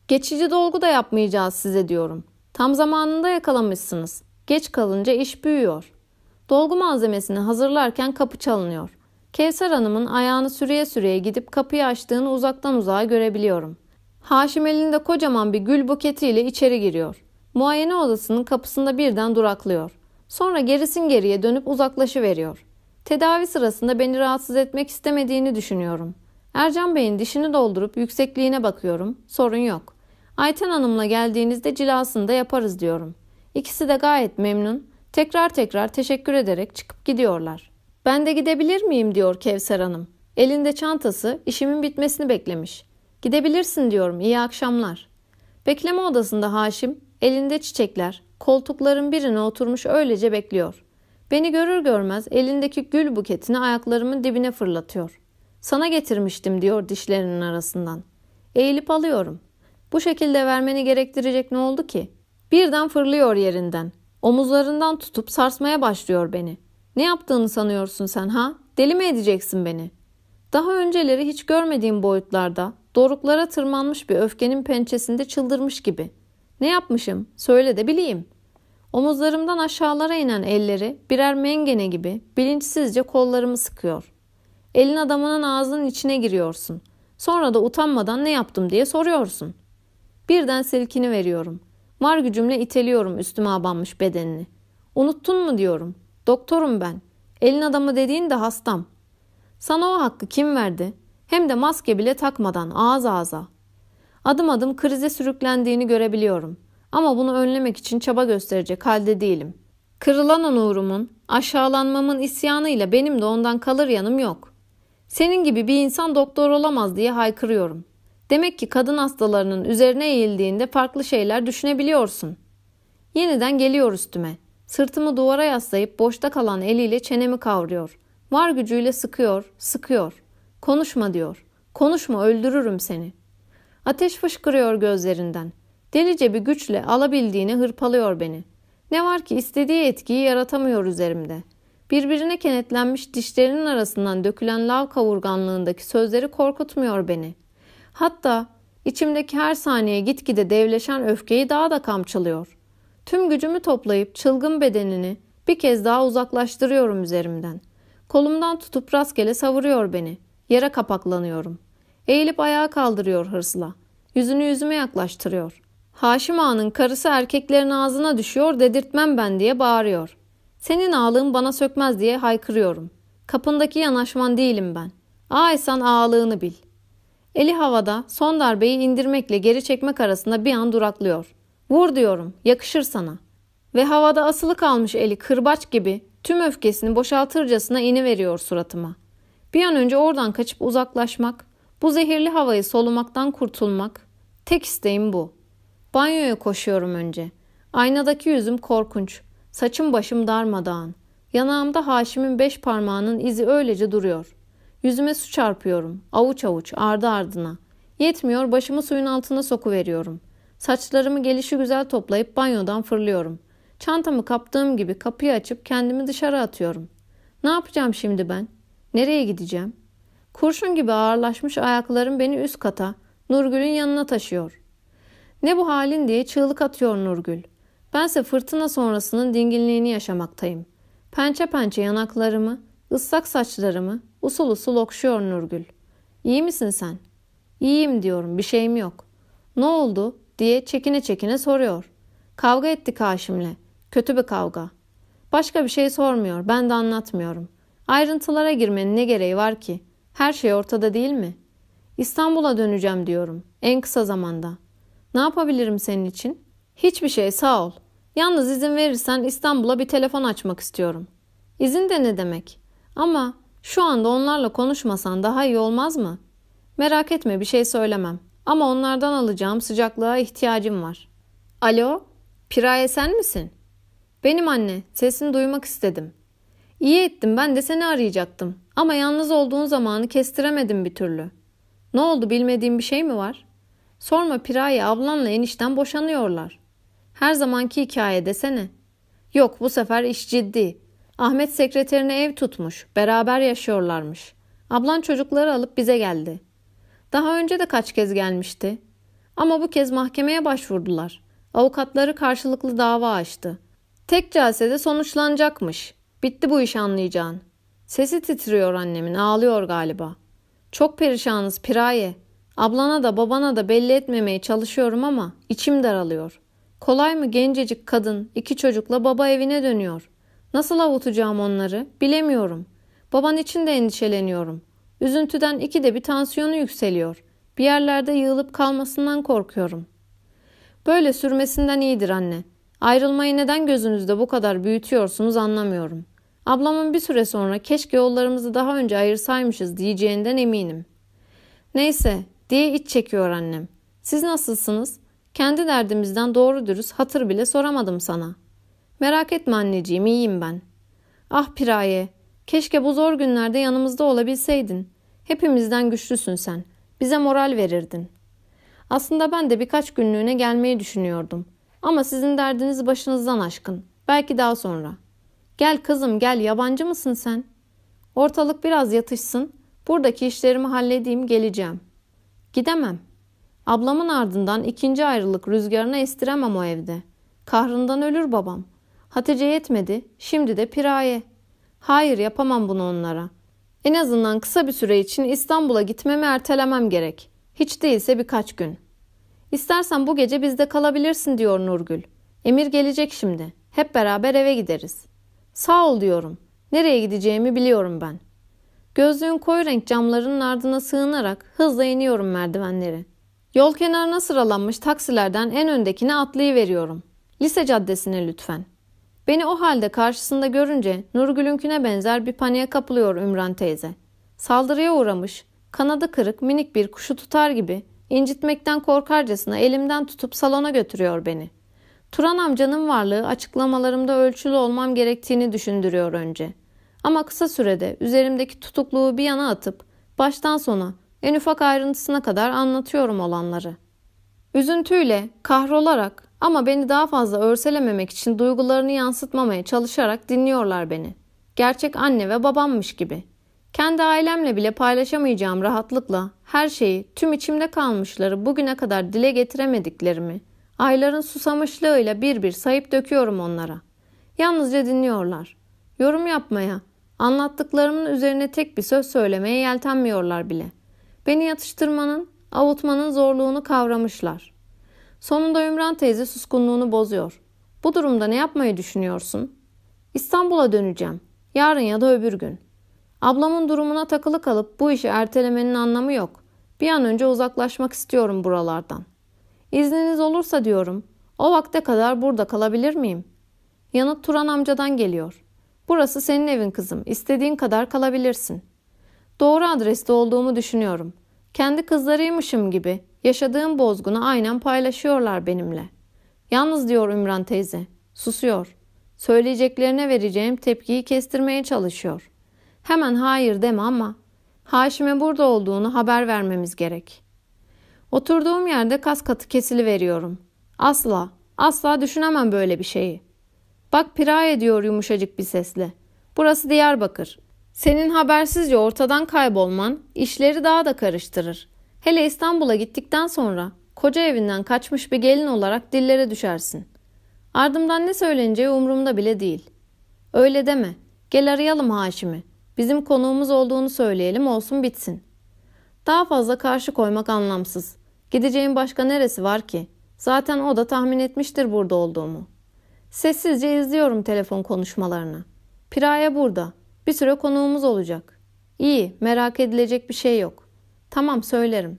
Geçici dolgu da yapmayacağız size diyorum. Tam zamanında yakalamışsınız. Geç kalınca iş büyüyor. Dolgu malzemesini hazırlarken kapı çalınıyor. Kevser Hanım'ın ayağını sürüye sürüye gidip kapıyı açtığını uzaktan uzağa görebiliyorum. Haşim elinde kocaman bir gül buketiyle içeri giriyor. Muayene odasının kapısında birden duraklıyor. Sonra gerisin geriye dönüp uzaklaşıveriyor. Tedavi sırasında beni rahatsız etmek istemediğini düşünüyorum. Ercan Bey'in dişini doldurup yüksekliğine bakıyorum. Sorun yok. Ayten Hanım'la geldiğinizde cilasını da yaparız diyorum. İkisi de gayet memnun. Tekrar tekrar teşekkür ederek çıkıp gidiyorlar. Ben de gidebilir miyim diyor Kevser Hanım. Elinde çantası işimin bitmesini beklemiş. Gidebilirsin diyorum iyi akşamlar. Bekleme odasında Haşim elinde çiçekler koltukların birine oturmuş öylece bekliyor. Beni görür görmez elindeki gül buketini ayaklarımın dibine fırlatıyor. Sana getirmiştim diyor dişlerinin arasından. Eğilip alıyorum. Bu şekilde vermeni gerektirecek ne oldu ki? Birden fırlıyor yerinden. Omuzlarından tutup sarsmaya başlıyor beni. Ne yaptığını sanıyorsun sen ha? Deli mi edeceksin beni? Daha önceleri hiç görmediğim boyutlarda doruklara tırmanmış bir öfkenin pençesinde çıldırmış gibi. Ne yapmışım? Söyle de bileyim. Omuzlarımdan aşağılara inen elleri birer mengene gibi bilinçsizce kollarımı sıkıyor. Elin adamının ağzının içine giriyorsun. Sonra da utanmadan ne yaptım diye soruyorsun. Birden silkini veriyorum. Var gücümle iteliyorum üstüme abanmış bedenini. Unuttun mu diyorum. Doktorum ben. Elin adamı dediğin de hastam. Sana o hakkı kim verdi? Hem de maske bile takmadan ağız ağza. Adım adım krize sürüklendiğini görebiliyorum. Ama bunu önlemek için çaba gösterecek halde değilim. Kırılan onurumun, aşağılanmamın isyanıyla benim de ondan kalır yanım yok. Senin gibi bir insan doktor olamaz diye haykırıyorum. Demek ki kadın hastalarının üzerine eğildiğinde farklı şeyler düşünebiliyorsun. Yeniden geliyor üstüme. Sırtımı duvara yaslayıp boşta kalan eliyle çenemi kavruyor. Var gücüyle sıkıyor, sıkıyor. Konuşma diyor. Konuşma öldürürüm seni. Ateş fışkırıyor gözlerinden. Delice bir güçle alabildiğini hırpalıyor beni. Ne var ki istediği etkiyi yaratamıyor üzerimde. Birbirine kenetlenmiş dişlerinin arasından dökülen lav kavurganlığındaki sözleri korkutmuyor beni. Hatta içimdeki her saniye gitgide devleşen öfkeyi daha da kamçılıyor. Tüm gücümü toplayıp çılgın bedenini bir kez daha uzaklaştırıyorum üzerimden. Kolumdan tutup rastgele savuruyor beni. Yere kapaklanıyorum. Eğilip ayağa kaldırıyor hırsla. Yüzünü yüzüme yaklaştırıyor. Haşim Ağa'nın karısı erkeklerin ağzına düşüyor dedirtmem ben diye bağırıyor. Senin ağlığın bana sökmez diye haykırıyorum. Kapındaki yanaşman değilim ben. Ağaysan ağalığını bil. Eli havada son darbeyi indirmekle geri çekmek arasında bir an duraklıyor. Vur diyorum yakışır sana. Ve havada asılı kalmış eli kırbaç gibi tüm öfkesini boşaltırcasına iniveriyor suratıma. Bir an önce oradan kaçıp uzaklaşmak, bu zehirli havayı solumaktan kurtulmak, tek isteğim bu. Banyoya koşuyorum önce. Aynadaki yüzüm korkunç. Saçım başım darmadağın. Yanağımda Haşim'in beş parmağının izi öylece duruyor. Yüzüme su çarpıyorum. Avuç avuç ardı ardına. Yetmiyor başımı suyun altına sokuveriyorum. Saçlarımı gelişi güzel toplayıp banyodan fırlıyorum. Çantamı kaptığım gibi kapıyı açıp kendimi dışarı atıyorum. Ne yapacağım şimdi ben? Nereye gideceğim? Kurşun gibi ağırlaşmış ayaklarım beni üst kata, Nurgül'ün yanına taşıyor. Ne bu halin diye çığlık atıyor Nurgül. Bense fırtına sonrasının dinginliğini yaşamaktayım. Pençe pençe yanaklarımı, ıslak saçlarımı usul usul okşuyor Nurgül. İyi misin sen? İyiyim diyorum bir şeyim yok. Ne oldu diye çekine çekine soruyor. Kavga ettik Haşim'le. Kötü bir kavga. Başka bir şey sormuyor. Ben de anlatmıyorum. Ayrıntılara girmenin ne gereği var ki? Her şey ortada değil mi? İstanbul'a döneceğim diyorum. En kısa zamanda. Ne yapabilirim senin için? Hiçbir şey sağ ol. Yalnız izin verirsen İstanbul'a bir telefon açmak istiyorum. İzin de ne demek? Ama şu anda onlarla konuşmasan daha iyi olmaz mı? Merak etme bir şey söylemem. Ama onlardan alacağım sıcaklığa ihtiyacım var. Alo, Piraye sen misin? Benim anne, sesini duymak istedim. İyi ettim ben de seni arayacaktım. Ama yalnız olduğun zamanı kestiremedim bir türlü. Ne oldu bilmediğim bir şey mi var? Sorma Piraye ablanla enişten boşanıyorlar. Her zamanki hikaye desene. Yok bu sefer iş ciddi. Ahmet sekreterine ev tutmuş. Beraber yaşıyorlarmış. Ablan çocukları alıp bize geldi. Daha önce de kaç kez gelmişti. Ama bu kez mahkemeye başvurdular. Avukatları karşılıklı dava açtı. Tek celsede sonuçlanacakmış. Bitti bu iş anlayacağın. Sesi titriyor annemin ağlıyor galiba. Çok perişanız Piraye. Ablana da babana da belli etmemeye çalışıyorum ama içim daralıyor. Kolay mı gencecik kadın iki çocukla baba evine dönüyor. Nasıl avutacağım onları bilemiyorum. Baban için de endişeleniyorum. Üzüntüden iki de bir tansiyonu yükseliyor. Bir yerlerde yığılıp kalmasından korkuyorum. Böyle sürmesinden iyidir anne. Ayrılmayı neden gözünüzde bu kadar büyütüyorsunuz anlamıyorum. Ablamın bir süre sonra keşke yollarımızı daha önce ayırsaymışız diyeceğinden eminim. Neyse diye iç çekiyor annem. Siz nasılsınız? Kendi derdimizden doğru dürüst hatır bile soramadım sana. Merak etme anneciğim iyiyim ben. Ah Piraye keşke bu zor günlerde yanımızda olabilseydin. Hepimizden güçlüsün sen. Bize moral verirdin. Aslında ben de birkaç günlüğüne gelmeyi düşünüyordum. Ama sizin derdiniz başınızdan aşkın. Belki daha sonra. Gel kızım gel yabancı mısın sen? Ortalık biraz yatışsın. Buradaki işlerimi halledeyim geleceğim. Gidemem. Ablamın ardından ikinci ayrılık rüzgarına estiremem o evde. Kahrından ölür babam. Hatice yetmedi. Şimdi de Piraye. Hayır yapamam bunu onlara. En azından kısa bir süre için İstanbul'a gitmemi ertelemem gerek. Hiç değilse birkaç gün. İstersen bu gece bizde kalabilirsin diyor Nurgül. Emir gelecek şimdi. Hep beraber eve gideriz. Sağ ol diyorum. Nereye gideceğimi biliyorum ben. Gözlüğün koyu renk camlarının ardına sığınarak hızla iniyorum merdivenleri. Yol kenarına sıralanmış taksilerden en öndekine atlayıveriyorum. Lise caddesine lütfen. Beni o halde karşısında görünce Nurgül'ünküne benzer bir paniğe kapılıyor Ümran teyze. Saldırıya uğramış, kanadı kırık minik bir kuşu tutar gibi incitmekten korkarcasına elimden tutup salona götürüyor beni. Turan amcanın varlığı açıklamalarımda ölçülü olmam gerektiğini düşündürüyor önce. Ama kısa sürede üzerimdeki tutukluğu bir yana atıp baştan sona en ufak ayrıntısına kadar anlatıyorum olanları. Üzüntüyle, kahrolarak ama beni daha fazla örselememek için duygularını yansıtmamaya çalışarak dinliyorlar beni. Gerçek anne ve babammış gibi. Kendi ailemle bile paylaşamayacağım rahatlıkla her şeyi, tüm içimde kalmışları bugüne kadar dile getiremediklerimi, ayların susamışlığıyla bir bir sayıp döküyorum onlara. Yalnızca dinliyorlar. Yorum yapmaya, anlattıklarımın üzerine tek bir söz söylemeye yeltenmiyorlar bile. Beni yatıştırmanın, avutmanın zorluğunu kavramışlar. Sonunda Ümran teyze suskunluğunu bozuyor. Bu durumda ne yapmayı düşünüyorsun? İstanbul'a döneceğim. Yarın ya da öbür gün. Ablamın durumuna takılı kalıp bu işi ertelemenin anlamı yok. Bir an önce uzaklaşmak istiyorum buralardan. İzniniz olursa diyorum. O vakte kadar burada kalabilir miyim? Yanıt Turan amcadan geliyor. Burası senin evin kızım. İstediğin kadar kalabilirsin. Doğru adreste olduğumu düşünüyorum. Kendi kızlarıymışım gibi yaşadığım bozgunu aynen paylaşıyorlar benimle. Yalnız diyor Ümran teyze. Susuyor. Söyleyeceklerine vereceğim tepkiyi kestirmeye çalışıyor. Hemen hayır deme ama Haşim'e burada olduğunu haber vermemiz gerek. Oturduğum yerde kas katı kesili veriyorum. Asla, asla düşünemem böyle bir şeyi. Bak piraye diyor yumuşacık bir sesle. Burası Diyarbakır. Senin habersizce ortadan kaybolman işleri daha da karıştırır. Hele İstanbul'a gittikten sonra koca evinden kaçmış bir gelin olarak dillere düşersin. Ardımdan ne söyleneceği umurumda bile değil. Öyle deme. Gel arayalım Haşim'i. Bizim konuğumuz olduğunu söyleyelim olsun bitsin. Daha fazla karşı koymak anlamsız. Gideceğin başka neresi var ki? Zaten o da tahmin etmiştir burada olduğumu. Sessizce izliyorum telefon konuşmalarını. Piraye burada. Bir süre konuğumuz olacak. İyi, merak edilecek bir şey yok. Tamam söylerim.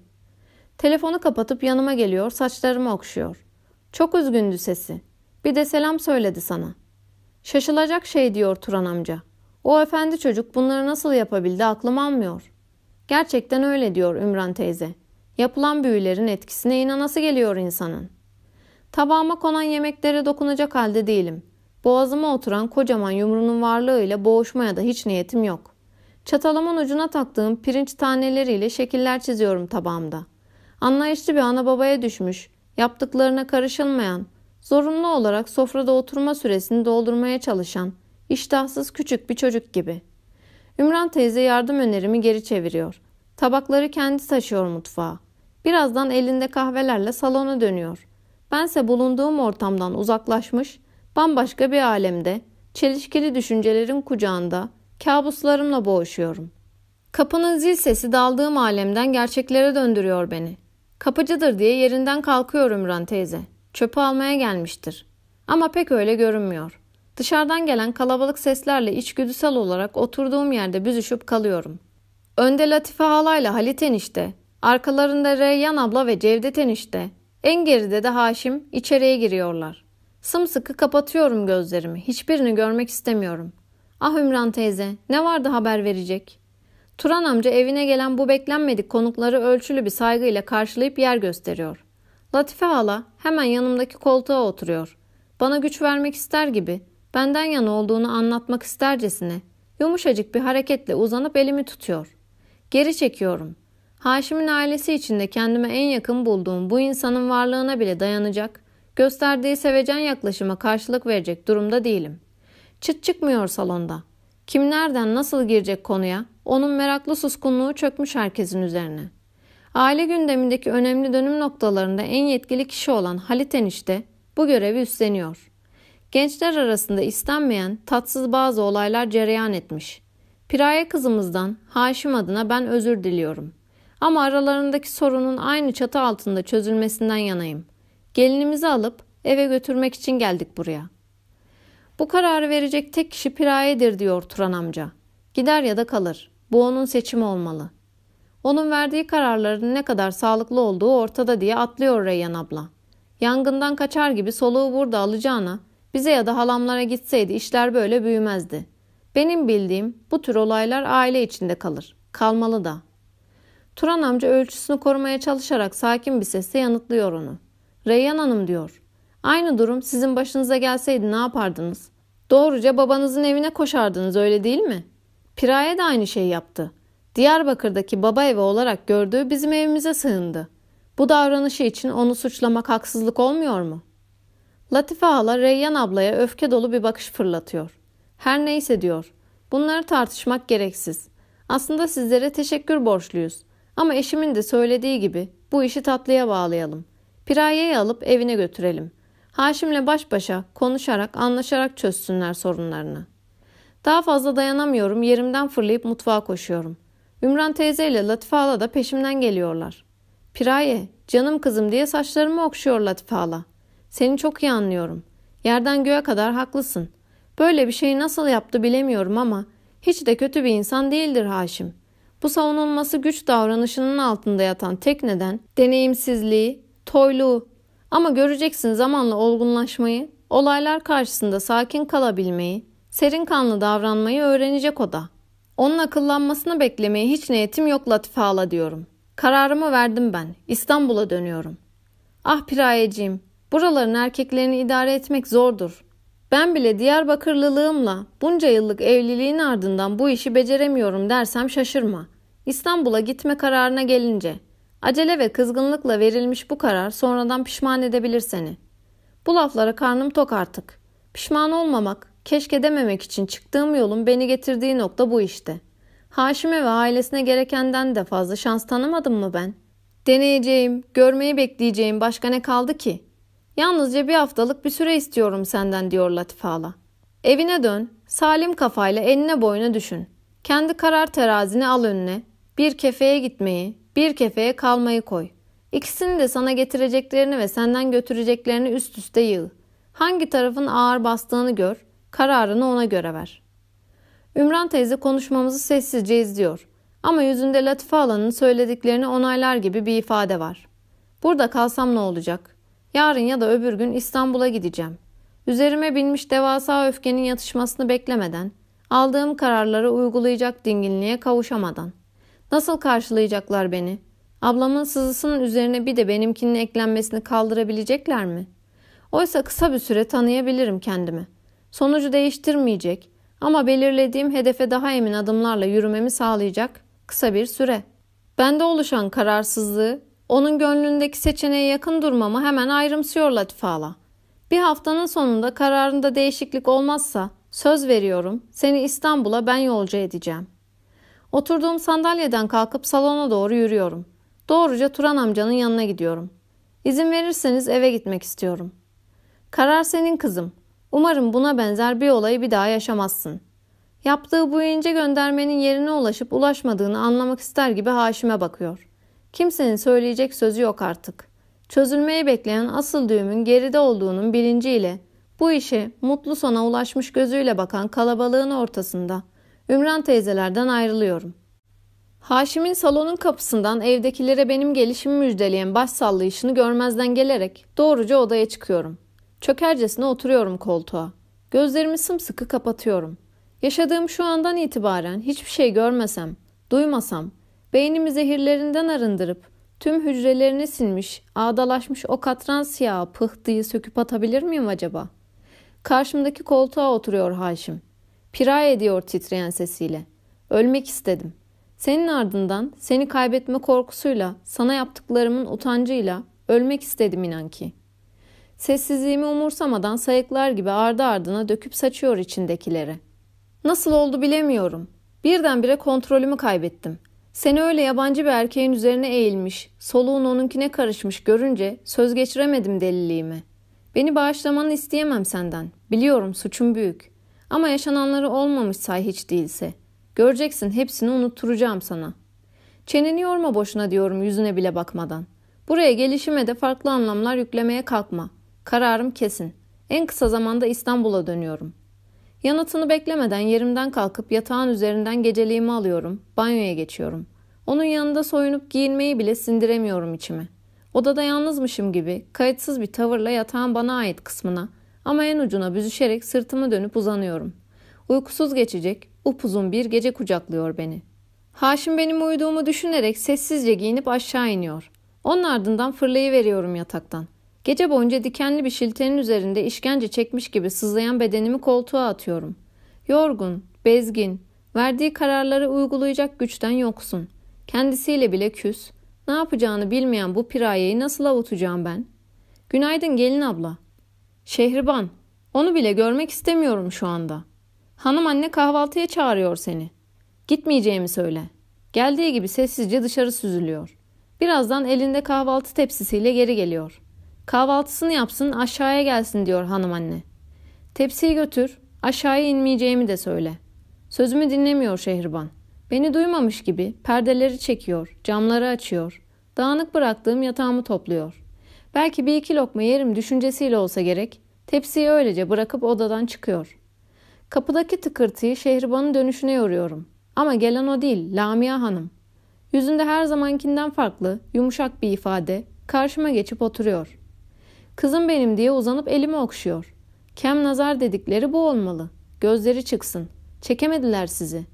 Telefonu kapatıp yanıma geliyor, saçlarımı okşuyor. Çok üzgündü sesi. Bir de selam söyledi sana. Şaşılacak şey diyor Turan amca. O efendi çocuk bunları nasıl yapabildi aklım almıyor. Gerçekten öyle diyor Ümran teyze. Yapılan büyülerin etkisine inanası geliyor insanın. Tabağıma konan yemeklere dokunacak halde değilim. Boğazıma oturan kocaman yumruğunun varlığıyla boğuşmaya da hiç niyetim yok. Çatalımın ucuna taktığım pirinç taneleriyle şekiller çiziyorum tabağımda. Anlayışlı bir ana babaya düşmüş, yaptıklarına karışılmayan, zorunlu olarak sofrada oturma süresini doldurmaya çalışan, iştahsız küçük bir çocuk gibi. Ümran teyze yardım önerimi geri çeviriyor. Tabakları kendi taşıyor mutfağa. Birazdan elinde kahvelerle salona dönüyor. Bense bulunduğum ortamdan uzaklaşmış, bambaşka bir alemde, çelişkili düşüncelerin kucağında, kabuslarımla boğuşuyorum. Kapının zil sesi daldığım alemden gerçeklere döndürüyor beni. Kapıcıdır diye yerinden kalkıyor Ümran teyze. Çöpü almaya gelmiştir. Ama pek öyle görünmüyor. Dışarıdan gelen kalabalık seslerle içgüdüsel olarak oturduğum yerde büzüşüp kalıyorum. Önde Latife halayla Halit enişte, arkalarında Reyyan abla ve Cevdet enişte, en geride de Haşim içeriye giriyorlar. Sımsıkı kapatıyorum gözlerimi. Hiçbirini görmek istemiyorum. Ah Ümran teyze, ne vardı haber verecek? Turan amca evine gelen bu beklenmedik konukları ölçülü bir saygıyla karşılayıp yer gösteriyor. Latife hala hemen yanımdaki koltuğa oturuyor. Bana güç vermek ister gibi, benden yana olduğunu anlatmak istercesine, yumuşacık bir hareketle uzanıp elimi tutuyor. Geri çekiyorum. Haşim'in ailesi içinde kendime en yakın bulduğum bu insanın varlığına bile dayanacak, gösterdiği sevecen yaklaşıma karşılık verecek durumda değilim. Çıt çıkmıyor salonda. Kim nereden nasıl girecek konuya? Onun meraklı suskunluğu çökmüş herkesin üzerine. Aile gündemindeki önemli dönüm noktalarında en yetkili kişi olan Halit enişte bu görevi üstleniyor. Gençler arasında istenmeyen tatsız bazı olaylar cereyan etmiş. Piraye kızımızdan Haşim adına ben özür diliyorum. Ama aralarındaki sorunun aynı çatı altında çözülmesinden yanayım. Gelinimizi alıp eve götürmek için geldik buraya. Bu kararı verecek tek kişi Piraye'dir diyor Turan amca. Gider ya da kalır. Bu onun seçimi olmalı. Onun verdiği kararların ne kadar sağlıklı olduğu ortada diye atlıyor Reyyan abla. Yangından kaçar gibi soluğu burada alacağına bize ya da halamlara gitseydi işler böyle büyümezdi. Benim bildiğim bu tür olaylar aile içinde kalır. Kalmalı da. Turan amca ölçüsünü korumaya çalışarak sakin bir sesle yanıtlıyor onu. Reyyan Hanım diyor. Aynı durum sizin başınıza gelseydi ne yapardınız? Doğruca babanızın evine koşardınız öyle değil mi? Piraye de aynı şeyi yaptı. Diyarbakır'daki baba evi olarak gördüğü bizim evimize sığındı. Bu davranışı için onu suçlamak haksızlık olmuyor mu? Latife hala Reyyan ablaya öfke dolu bir bakış fırlatıyor. Her neyse diyor. Bunları tartışmak gereksiz. Aslında sizlere teşekkür borçluyuz. Ama eşimin de söylediği gibi bu işi tatlıya bağlayalım. Pirayeyi alıp evine götürelim. Haşim'le baş başa konuşarak anlaşarak çözsünler sorunlarını. Daha fazla dayanamıyorum yerimden fırlayıp mutfağa koşuyorum. Ümran teyze ile Latife hala da peşimden geliyorlar. Piraye canım kızım diye saçlarımı okşuyor Latife hala. Seni çok iyi anlıyorum. Yerden göğe kadar haklısın. Böyle bir şeyi nasıl yaptı bilemiyorum ama hiç de kötü bir insan değildir Haşim. Bu savunulması güç davranışının altında yatan tek neden deneyimsizliği, toyluğu. Ama göreceksin zamanla olgunlaşmayı, olaylar karşısında sakin kalabilmeyi, serin kanlı davranmayı öğrenecek o da. Onun akıllanmasını beklemeye hiç niyetim yok Latife hala diyorum. Kararımı verdim ben. İstanbul'a dönüyorum. Ah pirayeciğim, buraların erkeklerini idare etmek zordur. Ben bile Diyarbakırlılığımla bunca yıllık evliliğin ardından bu işi beceremiyorum dersem şaşırma. İstanbul'a gitme kararına gelince acele ve kızgınlıkla verilmiş bu karar sonradan pişman edebilir seni. Bu laflara karnım tok artık. Pişman olmamak, keşke dememek için çıktığım yolun beni getirdiği nokta bu işte. Haşim'e ve ailesine gerekenden de fazla şans tanımadım mı ben? Deneyeceğim, görmeyi bekleyeceğim başka ne kaldı ki? Yalnızca bir haftalık bir süre istiyorum senden diyor Latife hala. Evine dön, salim kafayla eline boyuna düşün. Kendi karar terazini al önüne. Bir kefeye gitmeyi, bir kefeye kalmayı koy. İkisini de sana getireceklerini ve senden götüreceklerini üst üste yığ. Hangi tarafın ağır bastığını gör, kararını ona göre ver. Ümran teyze konuşmamızı sessizce izliyor. Ama yüzünde Latife Hala'nın söylediklerini onaylar gibi bir ifade var. Burada kalsam ne olacak? Yarın ya da öbür gün İstanbul'a gideceğim. Üzerime binmiş devasa öfkenin yatışmasını beklemeden, aldığım kararları uygulayacak dinginliğe kavuşamadan. Nasıl karşılayacaklar beni? Ablamın sızısının üzerine bir de benimkinin eklenmesini kaldırabilecekler mi? Oysa kısa bir süre tanıyabilirim kendimi. Sonucu değiştirmeyecek ama belirlediğim hedefe daha emin adımlarla yürümemi sağlayacak kısa bir süre. Bende oluşan kararsızlığı onun gönlündeki seçeneğe yakın durmamı hemen ayrımsıyor Latife Hala. Bir haftanın sonunda kararında değişiklik olmazsa söz veriyorum seni İstanbul'a ben yolcu edeceğim. Oturduğum sandalyeden kalkıp salona doğru yürüyorum. Doğruca Turan amcanın yanına gidiyorum. İzin verirseniz eve gitmek istiyorum. Karar senin kızım. Umarım buna benzer bir olayı bir daha yaşamazsın. Yaptığı bu ince göndermenin yerine ulaşıp ulaşmadığını anlamak ister gibi Haşim'e bakıyor. Kimsenin söyleyecek sözü yok artık. Çözülmeyi bekleyen asıl düğümün geride olduğunun bilinciyle bu işe mutlu sona ulaşmış gözüyle bakan kalabalığın ortasında Ümran teyzelerden ayrılıyorum. Haşim'in salonun kapısından evdekilere benim gelişimi müjdeleyen baş sallayışını görmezden gelerek doğruca odaya çıkıyorum. Çökercesine oturuyorum koltuğa. Gözlerimi sımsıkı kapatıyorum. Yaşadığım şu andan itibaren hiçbir şey görmesem, duymasam, beynimi zehirlerinden arındırıp tüm hücrelerini silmiş, ağdalaşmış o katran siyahı pıhtıyı söküp atabilir miyim acaba? Karşımdaki koltuğa oturuyor Haşim. Piray ediyor titreyen sesiyle. Ölmek istedim. Senin ardından seni kaybetme korkusuyla, sana yaptıklarımın utancıyla ölmek istedim inan ki. Sessizliğimi umursamadan sayıklar gibi ardı ardına döküp saçıyor içindekileri. Nasıl oldu bilemiyorum. Birdenbire kontrolümü kaybettim. Seni öyle yabancı bir erkeğin üzerine eğilmiş, soluğun onunkine karışmış görünce söz geçiremedim deliliğimi. Beni bağışlamanı isteyemem senden. Biliyorum suçum büyük. Ama yaşananları olmamış say hiç değilse. Göreceksin hepsini unutturacağım sana. Çeneni yorma boşuna diyorum yüzüne bile bakmadan. Buraya gelişime de farklı anlamlar yüklemeye kalkma. Kararım kesin. En kısa zamanda İstanbul'a dönüyorum. Yanıtını beklemeden yerimden kalkıp yatağın üzerinden geceliğimi alıyorum. Banyoya geçiyorum. Onun yanında soyunup giyinmeyi bile sindiremiyorum içime. Odada yalnızmışım gibi kayıtsız bir tavırla yatağın bana ait kısmına ama en ucuna büzüşerek sırtımı dönüp uzanıyorum. Uykusuz geçecek, upuzun bir gece kucaklıyor beni. Haşim benim uyuduğumu düşünerek sessizce giyinip aşağı iniyor. Onun ardından fırlayıveriyorum yataktan. Gece boyunca dikenli bir şiltenin üzerinde işkence çekmiş gibi sızlayan bedenimi koltuğa atıyorum. Yorgun, bezgin, verdiği kararları uygulayacak güçten yoksun. Kendisiyle bile küs. Ne yapacağını bilmeyen bu pirayeyi nasıl avutacağım ben? Günaydın gelin abla. Şehriban, onu bile görmek istemiyorum şu anda. Hanım anne kahvaltıya çağırıyor seni. Gitmeyeceğimi söyle. Geldiği gibi sessizce dışarı süzülüyor. Birazdan elinde kahvaltı tepsisiyle geri geliyor. Kahvaltısını yapsın aşağıya gelsin diyor hanım anne. Tepsiyi götür, aşağıya inmeyeceğimi de söyle. Sözümü dinlemiyor Şehriban. Beni duymamış gibi perdeleri çekiyor, camları açıyor. Dağınık bıraktığım yatağımı topluyor. Belki bir iki lokma yerim düşüncesiyle olsa gerek, tepsiyi öylece bırakıp odadan çıkıyor. Kapıdaki tıkırtıyı Şehriban'ın dönüşüne yoruyorum. Ama gelen o değil, Lamia Hanım. Yüzünde her zamankinden farklı, yumuşak bir ifade, karşıma geçip oturuyor. Kızım benim diye uzanıp elimi okşuyor. Kem nazar dedikleri bu olmalı. Gözleri çıksın. Çekemediler sizi.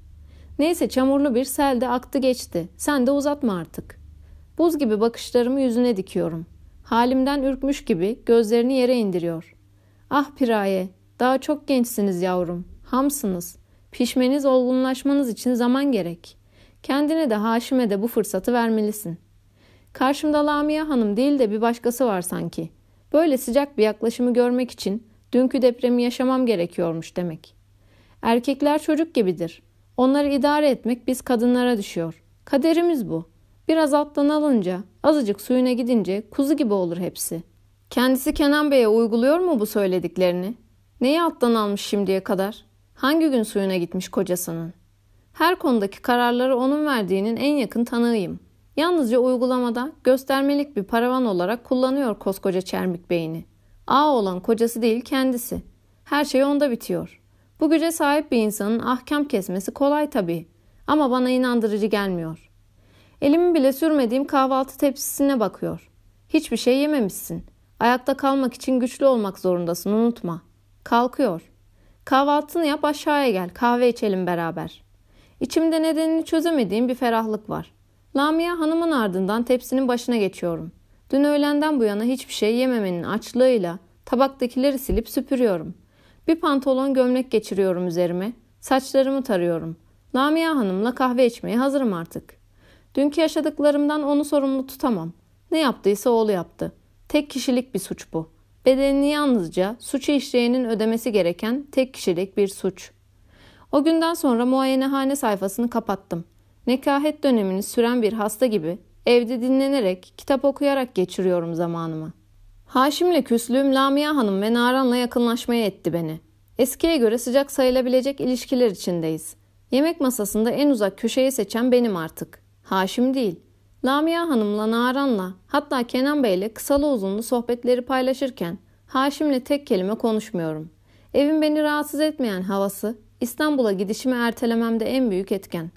Neyse çamurlu bir selde aktı geçti. Sen de uzatma artık. Buz gibi bakışlarımı yüzüne dikiyorum. Halimden ürkmüş gibi gözlerini yere indiriyor. Ah Piraye, Daha çok gençsiniz yavrum. Hamsınız. Pişmeniz, olgunlaşmanız için zaman gerek. Kendine de Haşim'e de bu fırsatı vermelisin. Karşımda Lamia Hanım değil de bir başkası var sanki. Böyle sıcak bir yaklaşımı görmek için dünkü depremi yaşamam gerekiyormuş demek. Erkekler çocuk gibidir. Onları idare etmek biz kadınlara düşüyor. Kaderimiz bu. Biraz alttan alınca, azıcık suyuna gidince kuzu gibi olur hepsi. Kendisi Kenan Bey'e uyguluyor mu bu söylediklerini? Neyi alttan almış şimdiye kadar? Hangi gün suyuna gitmiş kocasının? Her konudaki kararları onun verdiğinin en yakın tanığıyım. Yalnızca uygulamada göstermelik bir paravan olarak kullanıyor koskoca Çermik Bey'ini. A olan kocası değil kendisi. Her şey onda bitiyor. Bu güce sahip bir insanın ahkam kesmesi kolay tabii. Ama bana inandırıcı gelmiyor. Elimi bile sürmediğim kahvaltı tepsisine bakıyor. Hiçbir şey yememişsin. Ayakta kalmak için güçlü olmak zorundasın unutma. Kalkıyor. Kahvaltını yap aşağıya gel kahve içelim beraber. İçimde nedenini çözemediğim bir ferahlık var. Lamia hanımın ardından tepsinin başına geçiyorum. Dün öğlenden bu yana hiçbir şey yememenin açlığıyla tabaktakileri silip süpürüyorum. Bir pantolon gömlek geçiriyorum üzerime. Saçlarımı tarıyorum. Lamia hanımla kahve içmeye hazırım artık. Dünkü yaşadıklarımdan onu sorumlu tutamam. Ne yaptıysa oğlu yaptı. Tek kişilik bir suç bu. Bedelini yalnızca suçu işleyenin ödemesi gereken tek kişilik bir suç. O günden sonra muayenehane sayfasını kapattım. Nekahet dönemini süren bir hasta gibi evde dinlenerek, kitap okuyarak geçiriyorum zamanımı. Haşim'le küslüğüm Lamia Hanım ve Naran'la yakınlaşmaya etti beni. Eskiye göre sıcak sayılabilecek ilişkiler içindeyiz. Yemek masasında en uzak köşeyi seçen benim artık. Haşim değil. Lamia Hanım'la Naran'la hatta Kenan Bey'le kısalı uzunlu sohbetleri paylaşırken Haşim'le tek kelime konuşmuyorum. Evin beni rahatsız etmeyen havası İstanbul'a gidişimi ertelememde en büyük etken.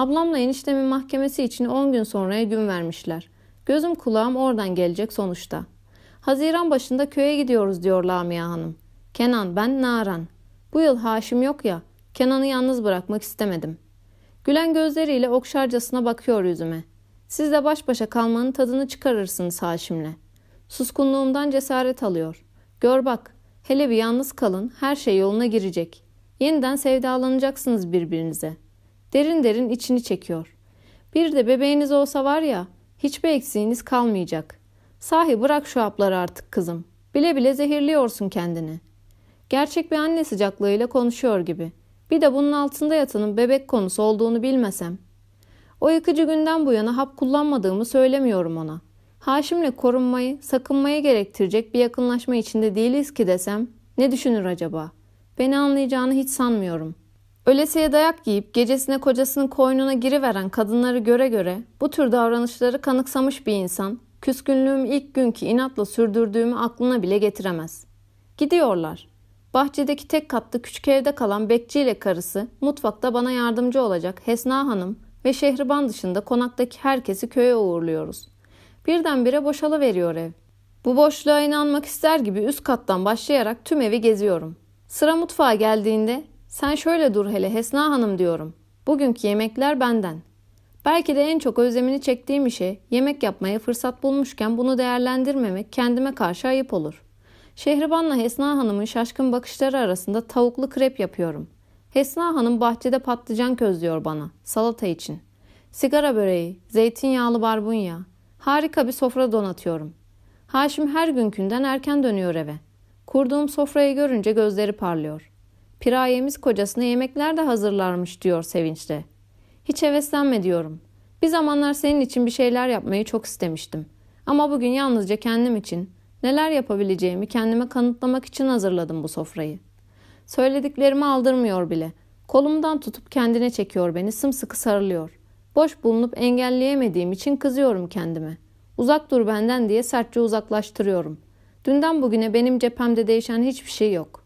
Ablamla eniştemin mahkemesi için 10 gün sonraya gün vermişler. Gözüm kulağım oradan gelecek sonuçta. Haziran başında köye gidiyoruz diyor Lamia Hanım. Kenan, ben Naran. Bu yıl Haşim yok ya, Kenan'ı yalnız bırakmak istemedim. Gülen gözleriyle okşarcasına bakıyor yüzüme. Siz de baş başa kalmanın tadını çıkarırsınız Haşim'le. Suskunluğumdan cesaret alıyor. Gör bak, hele bir yalnız kalın, her şey yoluna girecek. Yeniden sevdalanacaksınız birbirinize. Derin derin içini çekiyor. Bir de bebeğiniz olsa var ya, hiçbir eksiğiniz kalmayacak. Sahi bırak şu hapları artık kızım. Bile bile zehirliyorsun kendini. Gerçek bir anne sıcaklığıyla konuşuyor gibi. Bir de bunun altında yatanın bebek konusu olduğunu bilmesem. O yıkıcı günden bu yana hap kullanmadığımı söylemiyorum ona. Haşim'le korunmayı, sakınmayı gerektirecek bir yakınlaşma içinde değiliz ki desem ne düşünür acaba? Beni anlayacağını hiç sanmıyorum. Ölesiye dayak giyip gecesine kocasının koynuna giriveren kadınları göre göre bu tür davranışları kanıksamış bir insan küskünlüğüm ilk günkü inatla sürdürdüğümü aklına bile getiremez. Gidiyorlar. Bahçedeki tek katlı küçük evde kalan bekçiyle karısı mutfakta bana yardımcı olacak Hesna Hanım ve Şehriban dışında konaktaki herkesi köye uğurluyoruz. Birdenbire boşalı veriyor ev. Bu boşluğa inanmak ister gibi üst kattan başlayarak tüm evi geziyorum. Sıra mutfağa geldiğinde sen şöyle dur hele Hesna Hanım diyorum. Bugünkü yemekler benden. Belki de en çok özlemini çektiğim işe yemek yapmaya fırsat bulmuşken bunu değerlendirmemek kendime karşı ayıp olur. Şehriban'la Hesna Hanım'ın şaşkın bakışları arasında tavuklu krep yapıyorum. Hesna Hanım bahçede patlıcan közlüyor bana, salata için. Sigara böreği, zeytinyağlı barbunya. Harika bir sofra donatıyorum. Haşim her günkünden erken dönüyor eve. Kurduğum sofrayı görünce gözleri parlıyor. Pirayemiz kocasına yemekler de hazırlarmış diyor sevinçle. Hiç heveslenme diyorum. Bir zamanlar senin için bir şeyler yapmayı çok istemiştim. Ama bugün yalnızca kendim için, neler yapabileceğimi kendime kanıtlamak için hazırladım bu sofrayı. Söylediklerimi aldırmıyor bile. Kolumdan tutup kendine çekiyor beni, sımsıkı sarılıyor. Boş bulunup engelleyemediğim için kızıyorum kendime. Uzak dur benden diye sertçe uzaklaştırıyorum. Dünden bugüne benim cephemde değişen hiçbir şey yok.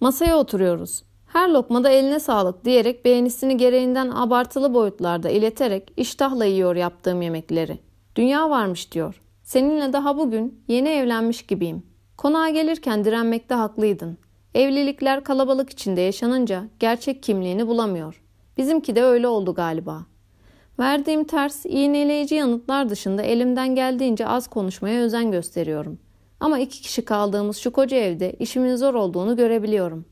Masaya oturuyoruz. Her lokmada eline sağlık diyerek beğenisini gereğinden abartılı boyutlarda ileterek iştahla yiyor yaptığım yemekleri. Dünya varmış diyor. Seninle daha bugün yeni evlenmiş gibiyim. Konağa gelirken direnmekte haklıydın. Evlilikler kalabalık içinde yaşanınca gerçek kimliğini bulamıyor. Bizimki de öyle oldu galiba. Verdiğim ters, iğneleyici yanıtlar dışında elimden geldiğince az konuşmaya özen gösteriyorum. Ama iki kişi kaldığımız şu koca evde işimin zor olduğunu görebiliyorum.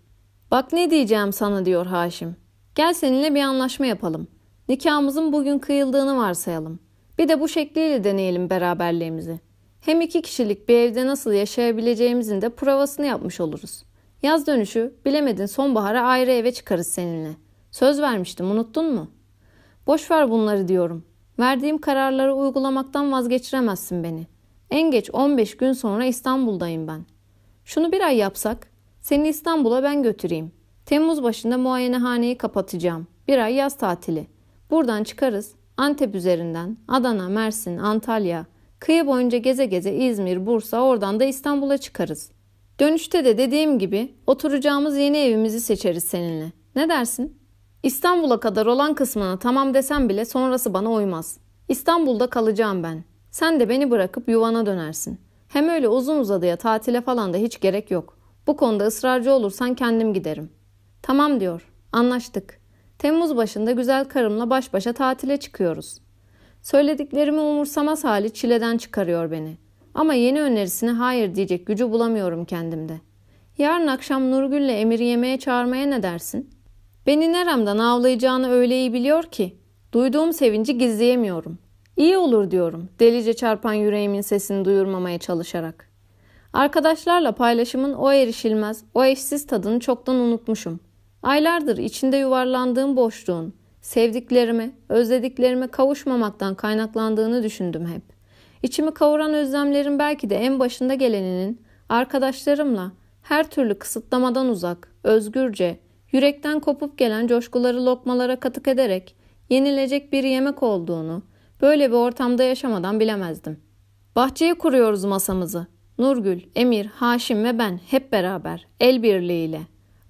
Bak ne diyeceğim sana diyor Haşim. Gel seninle bir anlaşma yapalım. Nikahımızın bugün kıyıldığını varsayalım. Bir de bu şekliyle deneyelim beraberliğimizi. Hem iki kişilik bir evde nasıl yaşayabileceğimizin de provasını yapmış oluruz. Yaz dönüşü bilemedin sonbahara ayrı eve çıkarız seninle. Söz vermiştim unuttun mu? Boş ver bunları diyorum. Verdiğim kararları uygulamaktan vazgeçiremezsin beni. En geç 15 gün sonra İstanbul'dayım ben. Şunu bir ay yapsak, seni İstanbul'a ben götüreyim. Temmuz başında muayenehaneyi kapatacağım. Bir ay yaz tatili. Buradan çıkarız. Antep üzerinden Adana, Mersin, Antalya, kıyı boyunca geze geze İzmir, Bursa, oradan da İstanbul'a çıkarız. Dönüşte de dediğim gibi oturacağımız yeni evimizi seçeriz seninle. Ne dersin? İstanbul'a kadar olan kısmına tamam desem bile sonrası bana uymaz. İstanbul'da kalacağım ben. Sen de beni bırakıp yuvana dönersin. Hem öyle uzun uzadıya tatile falan da hiç gerek yok. Bu konuda ısrarcı olursan kendim giderim. Tamam diyor. Anlaştık. Temmuz başında güzel karımla baş başa tatile çıkıyoruz. Söylediklerimi umursamaz hali çileden çıkarıyor beni. Ama yeni önerisine hayır diyecek gücü bulamıyorum kendimde. Yarın akşam Nurgül'le Emir'i yemeğe çağırmaya ne dersin? Beni neremden avlayacağını öyle iyi biliyor ki. Duyduğum sevinci gizleyemiyorum. İyi olur diyorum delice çarpan yüreğimin sesini duyurmamaya çalışarak. Arkadaşlarla paylaşımın o erişilmez, o eşsiz tadını çoktan unutmuşum. Aylardır içinde yuvarlandığım boşluğun, sevdiklerime, özlediklerime kavuşmamaktan kaynaklandığını düşündüm hep. İçimi kavuran özlemlerin belki de en başında geleninin arkadaşlarımla her türlü kısıtlamadan uzak, özgürce, yürekten kopup gelen coşkuları lokmalara katık ederek yenilecek bir yemek olduğunu böyle bir ortamda yaşamadan bilemezdim. Bahçeye kuruyoruz masamızı. Nurgül, Emir, Haşim ve ben hep beraber, el birliğiyle.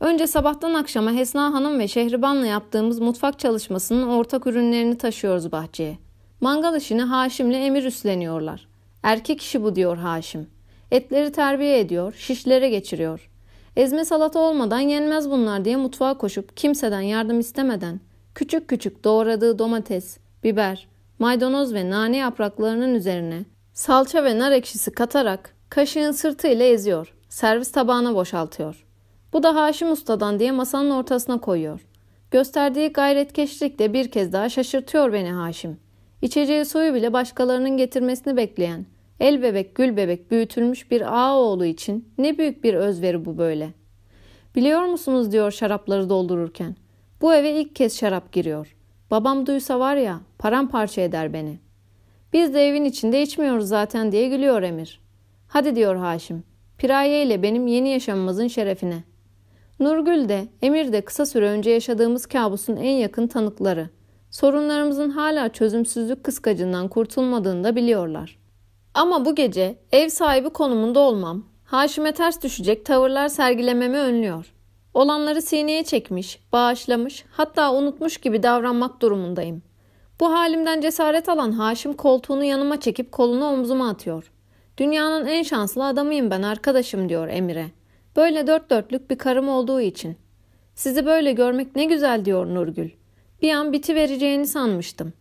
Önce sabahtan akşama Hesna Hanım ve Şehriban'la yaptığımız mutfak çalışmasının ortak ürünlerini taşıyoruz bahçeye. Mangal işini Haşim'le Emir üstleniyorlar. Erkek işi bu diyor Haşim. Etleri terbiye ediyor, şişlere geçiriyor. Ezme salata olmadan yenmez bunlar diye mutfağa koşup kimseden yardım istemeden küçük küçük doğradığı domates, biber, maydanoz ve nane yapraklarının üzerine salça ve nar ekşisi katarak kaşığın sırtıyla eziyor. Servis tabağına boşaltıyor. Bu da Haşim Usta'dan diye masanın ortasına koyuyor. Gösterdiği gayretkeşlik bir kez daha şaşırtıyor beni Haşim. İçeceği suyu bile başkalarının getirmesini bekleyen, el bebek gül bebek büyütülmüş bir ağa oğlu için ne büyük bir özveri bu böyle. Biliyor musunuz diyor şarapları doldururken. Bu eve ilk kez şarap giriyor. Babam duysa var ya paramparça eder beni. Biz de evin içinde içmiyoruz zaten diye gülüyor Emir. Hadi diyor Haşim. Piraye ile benim yeni yaşamımızın şerefine. Nurgül de, Emir de kısa süre önce yaşadığımız kabusun en yakın tanıkları. Sorunlarımızın hala çözümsüzlük kıskacından kurtulmadığını da biliyorlar. Ama bu gece ev sahibi konumunda olmam, Haşim'e ters düşecek tavırlar sergilememi önlüyor. Olanları sineye çekmiş, bağışlamış, hatta unutmuş gibi davranmak durumundayım. Bu halimden cesaret alan Haşim koltuğunu yanıma çekip kolunu omzuma atıyor. Dünyanın en şanslı adamıyım ben arkadaşım diyor Emir'e. Böyle dört dörtlük bir karım olduğu için. Sizi böyle görmek ne güzel diyor Nurgül. Bir an biti vereceğini sanmıştım.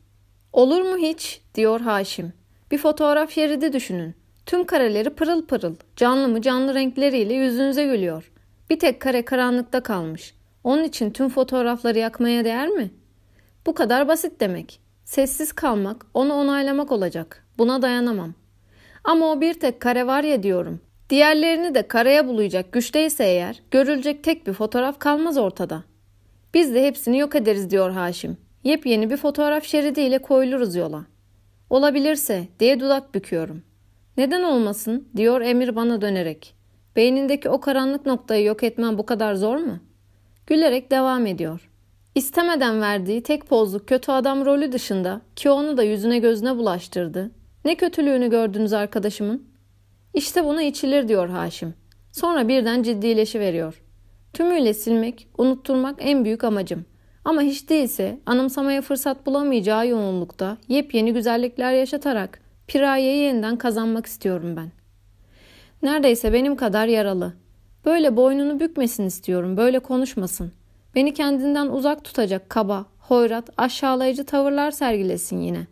Olur mu hiç diyor Haşim. Bir fotoğraf şeridi düşünün. Tüm kareleri pırıl pırıl, canlı mı canlı renkleriyle yüzünüze gülüyor. Bir tek kare karanlıkta kalmış. Onun için tüm fotoğrafları yakmaya değer mi? Bu kadar basit demek. Sessiz kalmak, onu onaylamak olacak. Buna dayanamam. Ama o bir tek kare var ya diyorum. Diğerlerini de karaya bulayacak güçteyse eğer görülecek tek bir fotoğraf kalmaz ortada. Biz de hepsini yok ederiz diyor Haşim. Yepyeni bir fotoğraf şeridiyle koyuluruz yola. Olabilirse diye dudak büküyorum. Neden olmasın diyor Emir bana dönerek. Beynindeki o karanlık noktayı yok etmen bu kadar zor mu? Gülerek devam ediyor. İstemeden verdiği tek pozluk kötü adam rolü dışında ki onu da yüzüne gözüne bulaştırdı. Ne kötülüğünü gördünüz arkadaşımın? İşte buna içilir diyor Haşim. Sonra birden ciddileşi veriyor. Tümüyle silmek, unutturmak en büyük amacım. Ama hiç değilse anımsamaya fırsat bulamayacağı yoğunlukta yepyeni güzellikler yaşatarak Piraye'yi yeniden kazanmak istiyorum ben. Neredeyse benim kadar yaralı. Böyle boynunu bükmesin istiyorum, böyle konuşmasın. Beni kendinden uzak tutacak kaba, hoyrat, aşağılayıcı tavırlar sergilesin yine.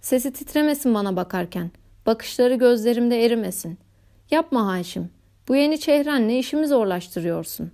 Sesi titremesin bana bakarken. Bakışları gözlerimde erimesin. Yapma Haşim. Bu yeni çehrenle işimi zorlaştırıyorsun.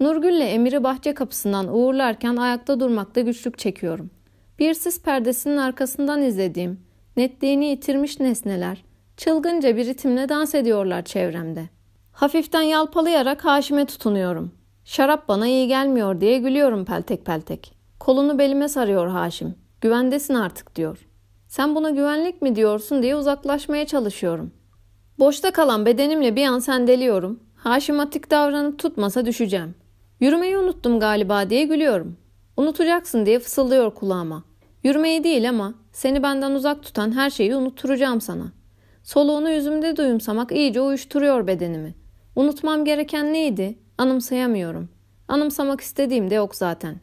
Nurgül'le Emir'i bahçe kapısından uğurlarken ayakta durmakta güçlük çekiyorum. Bir sis perdesinin arkasından izlediğim, netliğini yitirmiş nesneler, çılgınca bir ritimle dans ediyorlar çevremde. Hafiften yalpalayarak Haşim'e tutunuyorum. Şarap bana iyi gelmiyor diye gülüyorum peltek peltek. Kolunu belime sarıyor Haşim. Güvendesin artık diyor. Sen buna güvenlik mi diyorsun diye uzaklaşmaya çalışıyorum. Boşta kalan bedenimle bir an sendeliyorum. Haşim atik davranıp tutmasa düşeceğim. Yürümeyi unuttum galiba diye gülüyorum. Unutacaksın diye fısıldıyor kulağıma. Yürümeyi değil ama seni benden uzak tutan her şeyi unutturacağım sana. Soluğunu yüzümde duyumsamak iyice uyuşturuyor bedenimi. Unutmam gereken neydi? Anımsayamıyorum. Anımsamak istediğim de yok zaten.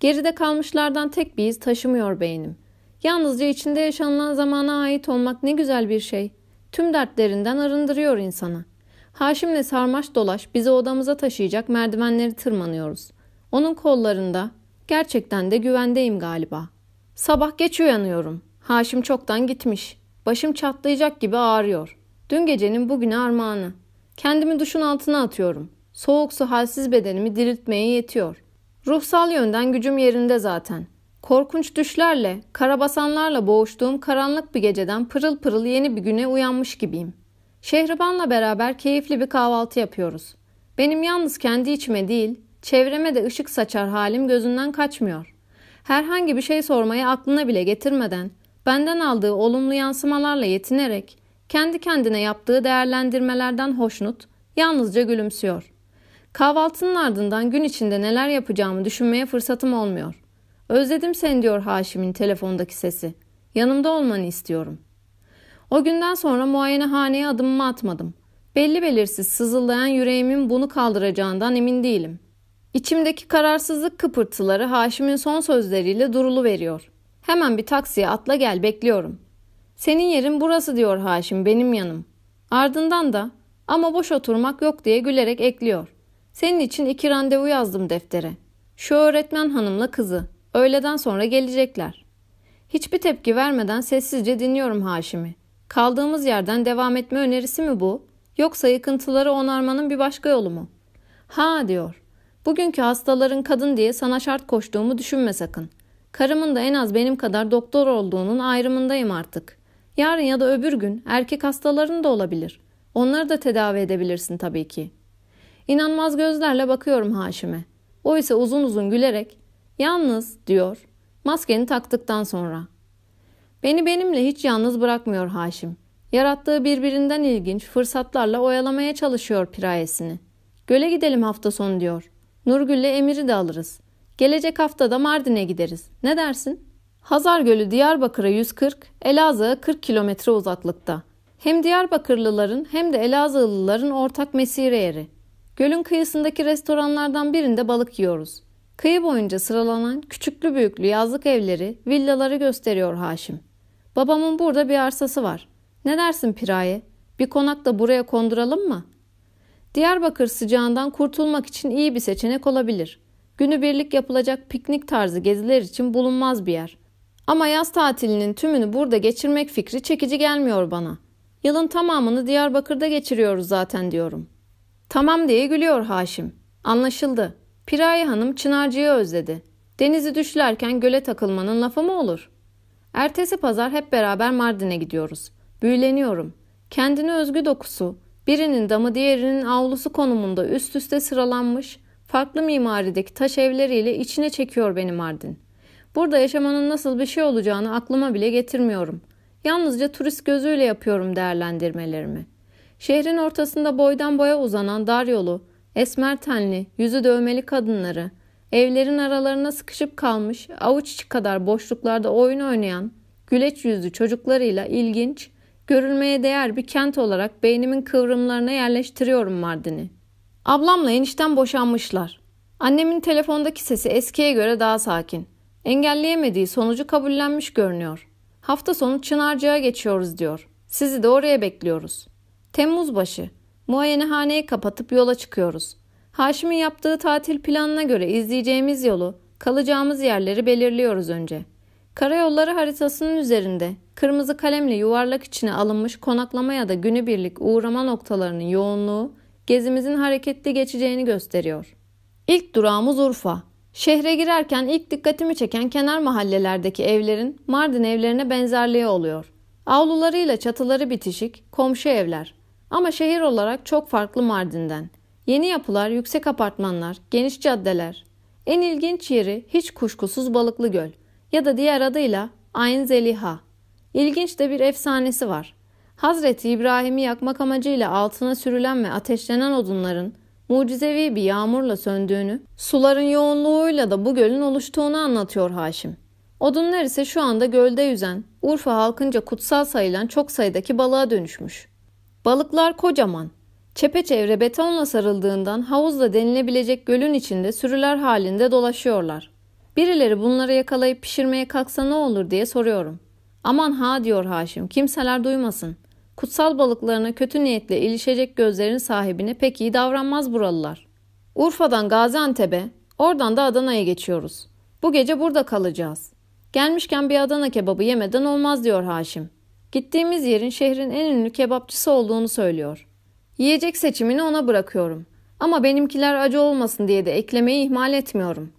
Geride kalmışlardan tek bir iz taşımıyor beynim. Yalnızca içinde yaşanılan zamana ait olmak ne güzel bir şey. Tüm dertlerinden arındırıyor insanı. Haşim'le sarmaş dolaş bizi odamıza taşıyacak merdivenleri tırmanıyoruz. Onun kollarında gerçekten de güvendeyim galiba. Sabah geç uyanıyorum. Haşim çoktan gitmiş. Başım çatlayacak gibi ağrıyor. Dün gecenin bugüne armağanı. Kendimi duşun altına atıyorum. Soğuk su halsiz bedenimi diriltmeye yetiyor. Ruhsal yönden gücüm yerinde zaten. Korkunç düşlerle, karabasanlarla boğuştuğum karanlık bir geceden pırıl pırıl yeni bir güne uyanmış gibiyim. Şehriban'la beraber keyifli bir kahvaltı yapıyoruz. Benim yalnız kendi içime değil, çevreme de ışık saçar halim gözünden kaçmıyor. Herhangi bir şey sormayı aklına bile getirmeden, benden aldığı olumlu yansımalarla yetinerek, kendi kendine yaptığı değerlendirmelerden hoşnut, yalnızca gülümsüyor. Kahvaltının ardından gün içinde neler yapacağımı düşünmeye fırsatım olmuyor. Özledim seni diyor Haşim'in telefondaki sesi. Yanımda olmanı istiyorum. O günden sonra muayenehaneye adımımı atmadım. Belli belirsiz sızıldayan yüreğimin bunu kaldıracağından emin değilim. İçimdeki kararsızlık kıpırtıları Haşim'in son sözleriyle durulu veriyor. Hemen bir taksiye atla gel bekliyorum. Senin yerin burası diyor Haşim benim yanım. Ardından da ama boş oturmak yok diye gülerek ekliyor. Senin için iki randevu yazdım deftere. Şu öğretmen hanımla kızı. Öğleden sonra gelecekler. Hiçbir tepki vermeden sessizce dinliyorum Haşim'i. Kaldığımız yerden devam etme önerisi mi bu? Yoksa yıkıntıları onarmanın bir başka yolu mu? Ha diyor. Bugünkü hastaların kadın diye sana şart koştuğumu düşünme sakın. Karımın da en az benim kadar doktor olduğunun ayrımındayım artık. Yarın ya da öbür gün erkek hastaların da olabilir. Onları da tedavi edebilirsin tabii ki. İnanmaz gözlerle bakıyorum Haşim'e. O ise uzun uzun gülerek yalnız diyor maskeni taktıktan sonra. Beni benimle hiç yalnız bırakmıyor Haşim. Yarattığı birbirinden ilginç fırsatlarla oyalamaya çalışıyor pirayesini. Göle gidelim hafta sonu diyor. Nurgül'le Emir'i de alırız. Gelecek hafta da Mardin'e gideriz. Ne dersin? Hazar Gölü Diyarbakır'a 140, Elazığ'a 40 kilometre uzaklıkta. Hem Diyarbakırlıların hem de Elazığlıların ortak mesire yeri. Gölün kıyısındaki restoranlardan birinde balık yiyoruz. Kıyı boyunca sıralanan küçüklü büyüklü yazlık evleri, villaları gösteriyor Haşim. Babamın burada bir arsası var. Ne dersin Piraye? Bir konak da buraya konduralım mı? Diyarbakır sıcağından kurtulmak için iyi bir seçenek olabilir. Günübirlik yapılacak piknik tarzı geziler için bulunmaz bir yer. Ama yaz tatilinin tümünü burada geçirmek fikri çekici gelmiyor bana. Yılın tamamını Diyarbakır'da geçiriyoruz zaten diyorum. Tamam diye gülüyor Haşim. Anlaşıldı. Piraye Hanım Çınarcı'yı özledi. Denizi düşlerken göle takılmanın lafı mı olur? Ertesi pazar hep beraber Mardin'e gidiyoruz. Büyüleniyorum. Kendine özgü dokusu, birinin damı diğerinin avlusu konumunda üst üste sıralanmış, farklı mimarideki taş evleriyle içine çekiyor beni Mardin. Burada yaşamanın nasıl bir şey olacağını aklıma bile getirmiyorum. Yalnızca turist gözüyle yapıyorum değerlendirmelerimi. Şehrin ortasında boydan boya uzanan dar yolu, esmer tenli, yüzü dövmeli kadınları, evlerin aralarına sıkışıp kalmış, avuç içi kadar boşluklarda oyun oynayan, güleç yüzlü çocuklarıyla ilginç, görülmeye değer bir kent olarak beynimin kıvrımlarına yerleştiriyorum Mardin'i. Ablamla enişten boşanmışlar. Annemin telefondaki sesi eskiye göre daha sakin. Engelleyemediği sonucu kabullenmiş görünüyor. Hafta sonu Çınarcık'a geçiyoruz diyor. Sizi de oraya bekliyoruz. Temmuz başı. Muayenehaneyi kapatıp yola çıkıyoruz. Haşim'in yaptığı tatil planına göre izleyeceğimiz yolu, kalacağımız yerleri belirliyoruz önce. Karayolları haritasının üzerinde kırmızı kalemle yuvarlak içine alınmış konaklama ya da günübirlik uğrama noktalarının yoğunluğu gezimizin hareketli geçeceğini gösteriyor. İlk durağımız Urfa. Şehre girerken ilk dikkatimi çeken kenar mahallelerdeki evlerin Mardin evlerine benzerliği oluyor. Avlularıyla çatıları bitişik, komşu evler. Ama şehir olarak çok farklı Mardin'den. Yeni yapılar, yüksek apartmanlar, geniş caddeler. En ilginç yeri hiç kuşkusuz Balıklı Göl ya da diğer adıyla Ayn Zeliha. İlginç de bir efsanesi var. Hazreti İbrahim'i yakmak amacıyla altına sürülen ve ateşlenen odunların mucizevi bir yağmurla söndüğünü, suların yoğunluğuyla da bu gölün oluştuğunu anlatıyor Haşim. Odunlar ise şu anda gölde yüzen, Urfa halkınca kutsal sayılan çok sayıdaki balığa dönüşmüş. Balıklar kocaman. Çepeçevre betonla sarıldığından havuzla denilebilecek gölün içinde sürüler halinde dolaşıyorlar. Birileri bunları yakalayıp pişirmeye kalksa ne olur diye soruyorum. Aman ha diyor Haşim, kimseler duymasın. Kutsal balıklarına kötü niyetle ilişecek gözlerin sahibine pek iyi davranmaz buralılar. Urfa'dan Gaziantep'e, oradan da Adana'ya geçiyoruz. Bu gece burada kalacağız. Gelmişken bir Adana kebabı yemeden olmaz diyor Haşim. Gittiğimiz yerin şehrin en ünlü kebapçısı olduğunu söylüyor. Yiyecek seçimini ona bırakıyorum. Ama benimkiler acı olmasın diye de eklemeyi ihmal etmiyorum.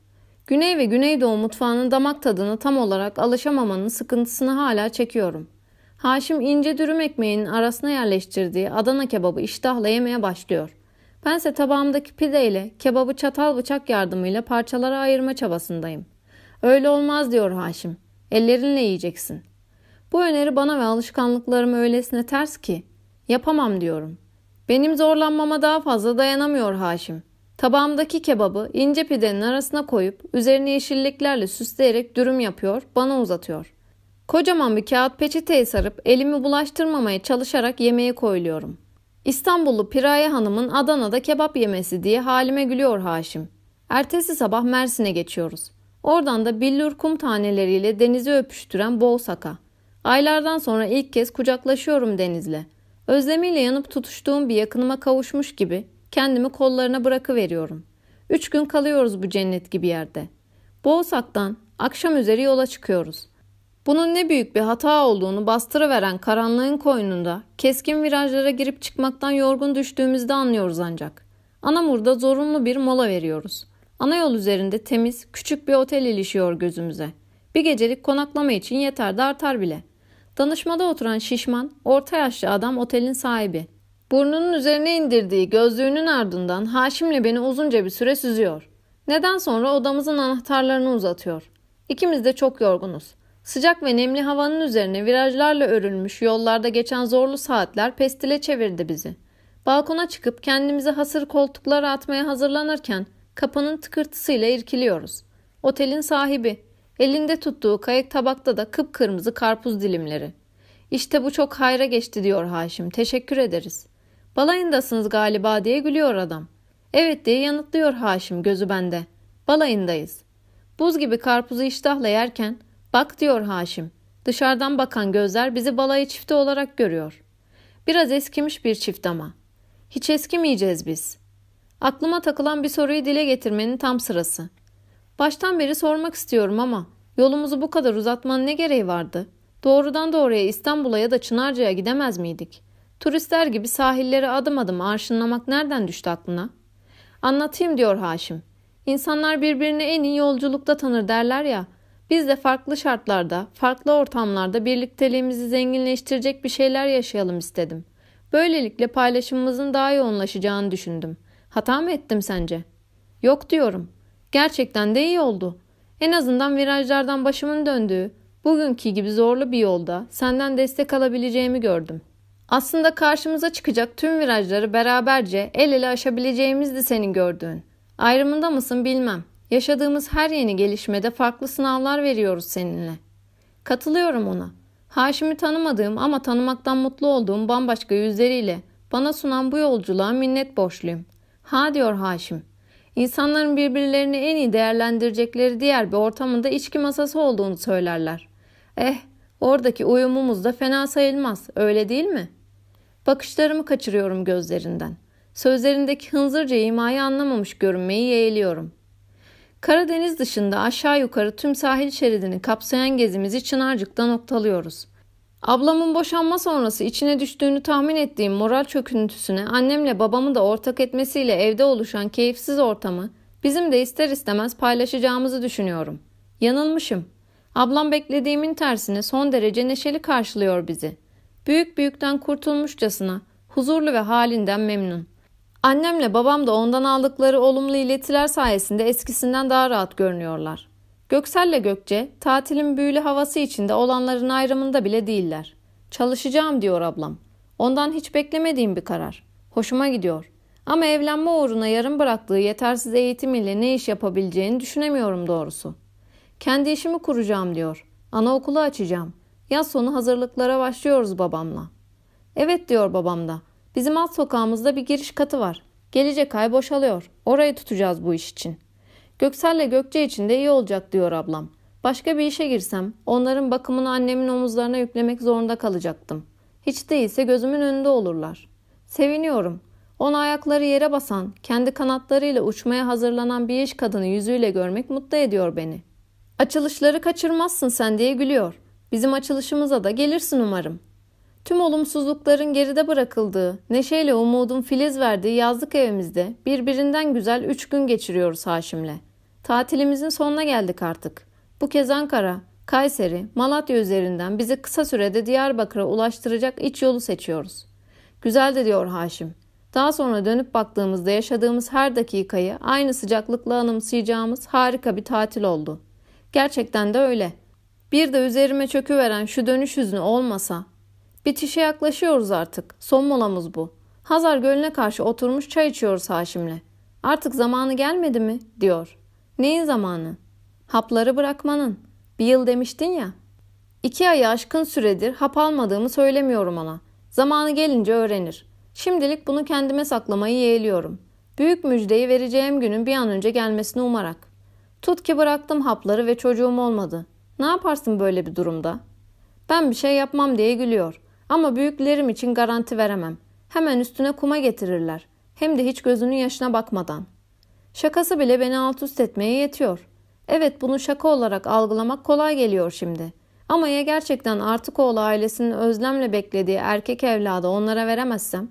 Güney ve Güneydoğu mutfağının damak tadını tam olarak alışamamanın sıkıntısını hala çekiyorum. Haşim ince dürüm ekmeğinin arasına yerleştirdiği Adana kebabı iştahla yemeye başlıyor. Bense tabağımdaki pideyle kebabı çatal bıçak yardımıyla parçalara ayırma çabasındayım. Öyle olmaz diyor Haşim. Ellerinle yiyeceksin. Bu öneri bana ve alışkanlıklarım öylesine ters ki yapamam diyorum. Benim zorlanmama daha fazla dayanamıyor Haşim. Tabağımdaki kebabı ince pidenin arasına koyup üzerine yeşilliklerle süsleyerek dürüm yapıyor, bana uzatıyor. Kocaman bir kağıt peçeteyi sarıp elimi bulaştırmamaya çalışarak yemeğe koyuluyorum. İstanbullu Piraye Hanım'ın Adana'da kebap yemesi diye halime gülüyor Haşim. Ertesi sabah Mersin'e geçiyoruz. Oradan da billur kum taneleriyle denizi öpüştüren Boğsak'a. Aylardan sonra ilk kez kucaklaşıyorum denizle. Özlemiyle yanıp tutuştuğum bir yakınıma kavuşmuş gibi kendimi kollarına bırakıveriyorum. Üç gün kalıyoruz bu cennet gibi yerde. Boğsak'tan akşam üzeri yola çıkıyoruz. Bunun ne büyük bir hata olduğunu bastırıveren karanlığın koynunda keskin virajlara girip çıkmaktan yorgun düştüğümüzde anlıyoruz ancak. Anamur'da zorunlu bir mola veriyoruz. Ana yol üzerinde temiz, küçük bir otel ilişiyor gözümüze. Bir gecelik konaklama için yeter de artar bile. Danışmada oturan şişman, orta yaşlı adam otelin sahibi. Burnunun üzerine indirdiği gözlüğünün ardından Haşim'le beni uzunca bir süre süzüyor. Neden sonra odamızın anahtarlarını uzatıyor. İkimiz de çok yorgunuz. Sıcak ve nemli havanın üzerine virajlarla örülmüş yollarda geçen zorlu saatler pestile çevirdi bizi. Balkona çıkıp kendimizi hasır koltuklara atmaya hazırlanırken kapının tıkırtısıyla irkiliyoruz. Otelin sahibi, elinde tuttuğu kayık tabakta da kıpkırmızı karpuz dilimleri. İşte bu çok hayra geçti diyor Haşim, teşekkür ederiz. Balayındasınız galiba diye gülüyor adam. Evet diye yanıtlıyor Haşim gözü bende. Balayındayız. Buz gibi karpuzu iştahla yerken bak diyor Haşim. Dışarıdan bakan gözler bizi balayı çifti olarak görüyor. Biraz eskimiş bir çift ama. Hiç eskimeyeceğiz biz. Aklıma takılan bir soruyu dile getirmenin tam sırası. Baştan beri sormak istiyorum ama yolumuzu bu kadar uzatmanın ne gereği vardı? Doğrudan doğruya İstanbul'a ya da Çınarca'ya gidemez miydik? Turistler gibi sahilleri adım adım arşınlamak nereden düştü aklına? Anlatayım diyor Haşim. İnsanlar birbirini en iyi yolculukta tanır derler ya. Biz de farklı şartlarda, farklı ortamlarda birlikteliğimizi zenginleştirecek bir şeyler yaşayalım istedim. Böylelikle paylaşımımızın daha yoğunlaşacağını düşündüm. Hata mı ettim sence? Yok diyorum. Gerçekten de iyi oldu. En azından virajlardan başımın döndüğü, bugünkü gibi zorlu bir yolda senden destek alabileceğimi gördüm. Aslında karşımıza çıkacak tüm virajları beraberce el ele aşabileceğimizdi senin gördüğün. Ayrımında mısın bilmem. Yaşadığımız her yeni gelişmede farklı sınavlar veriyoruz seninle. Katılıyorum ona. Haşim'i tanımadığım ama tanımaktan mutlu olduğum bambaşka yüzleriyle bana sunan bu yolculuğa minnet borçluyum. Ha diyor Haşim. İnsanların birbirlerini en iyi değerlendirecekleri diğer bir ortamında içki masası olduğunu söylerler. Eh, oradaki uyumumuz da fena sayılmaz, öyle değil mi? Bakışlarımı kaçırıyorum gözlerinden. Sözlerindeki hınzırca imayı anlamamış görünmeyi yeğliyorum. Karadeniz dışında aşağı yukarı tüm sahil şeridini kapsayan gezimizi Çınarcık'ta noktalıyoruz. Ablamın boşanma sonrası içine düştüğünü tahmin ettiğim moral çöküntüsüne annemle babamı da ortak etmesiyle evde oluşan keyifsiz ortamı bizim de ister istemez paylaşacağımızı düşünüyorum. Yanılmışım. Ablam beklediğimin tersine son derece neşeli karşılıyor bizi. Büyük büyükten kurtulmuşçasına, huzurlu ve halinden memnun. Annemle babam da ondan aldıkları olumlu iletiler sayesinde eskisinden daha rahat görünüyorlar. Göksel'le Gökçe tatilin büyülü havası içinde olanların ayrımında bile değiller. Çalışacağım diyor ablam. Ondan hiç beklemediğim bir karar. Hoşuma gidiyor. Ama evlenme uğruna yarım bıraktığı yetersiz eğitimiyle ne iş yapabileceğini düşünemiyorum doğrusu. Kendi işimi kuracağım diyor. Anaokulu açacağım. Yaz sonu hazırlıklara başlıyoruz babamla. Evet diyor babam da. Bizim alt sokağımızda bir giriş katı var. Gelecek ay boşalıyor. Orayı tutacağız bu iş için. Göksel'le Gökçe için de iyi olacak diyor ablam. Başka bir işe girsem onların bakımını annemin omuzlarına yüklemek zorunda kalacaktım. Hiç değilse gözümün önünde olurlar. Seviniyorum. Onu ayakları yere basan, kendi kanatlarıyla uçmaya hazırlanan bir iş kadını yüzüyle görmek mutlu ediyor beni. Açılışları kaçırmazsın sen diye gülüyor. Bizim açılışımıza da gelirsin umarım. Tüm olumsuzlukların geride bırakıldığı, neşeyle umudun filiz verdiği yazlık evimizde birbirinden güzel üç gün geçiriyoruz Haşim'le. Tatilimizin sonuna geldik artık. Bu kez Ankara, Kayseri, Malatya üzerinden bizi kısa sürede Diyarbakır'a ulaştıracak iç yolu seçiyoruz. Güzel de diyor Haşim. Daha sonra dönüp baktığımızda yaşadığımız her dakikayı aynı sıcaklıkla anımsayacağımız harika bir tatil oldu. Gerçekten de öyle. Bir de üzerime çöküveren şu dönüş hüznü olmasa. Bitişe yaklaşıyoruz artık. Son molamız bu. Hazar Gölü'ne karşı oturmuş çay içiyoruz Haşim'le. Artık zamanı gelmedi mi? diyor. Neyin zamanı? Hapları bırakmanın. Bir yıl demiştin ya. İki ayı aşkın süredir hap almadığımı söylemiyorum ona. Zamanı gelince öğrenir. Şimdilik bunu kendime saklamayı yeğliyorum. Büyük müjdeyi vereceğim günün bir an önce gelmesini umarak. Tut ki bıraktım hapları ve çocuğum olmadı. Ne yaparsın böyle bir durumda? Ben bir şey yapmam diye gülüyor. Ama büyüklerim için garanti veremem. Hemen üstüne kuma getirirler. Hem de hiç gözünün yaşına bakmadan. Şakası bile beni alt üst etmeye yetiyor. Evet bunu şaka olarak algılamak kolay geliyor şimdi. Ama ya gerçekten artık oğlu ailesinin özlemle beklediği erkek evladı onlara veremezsem?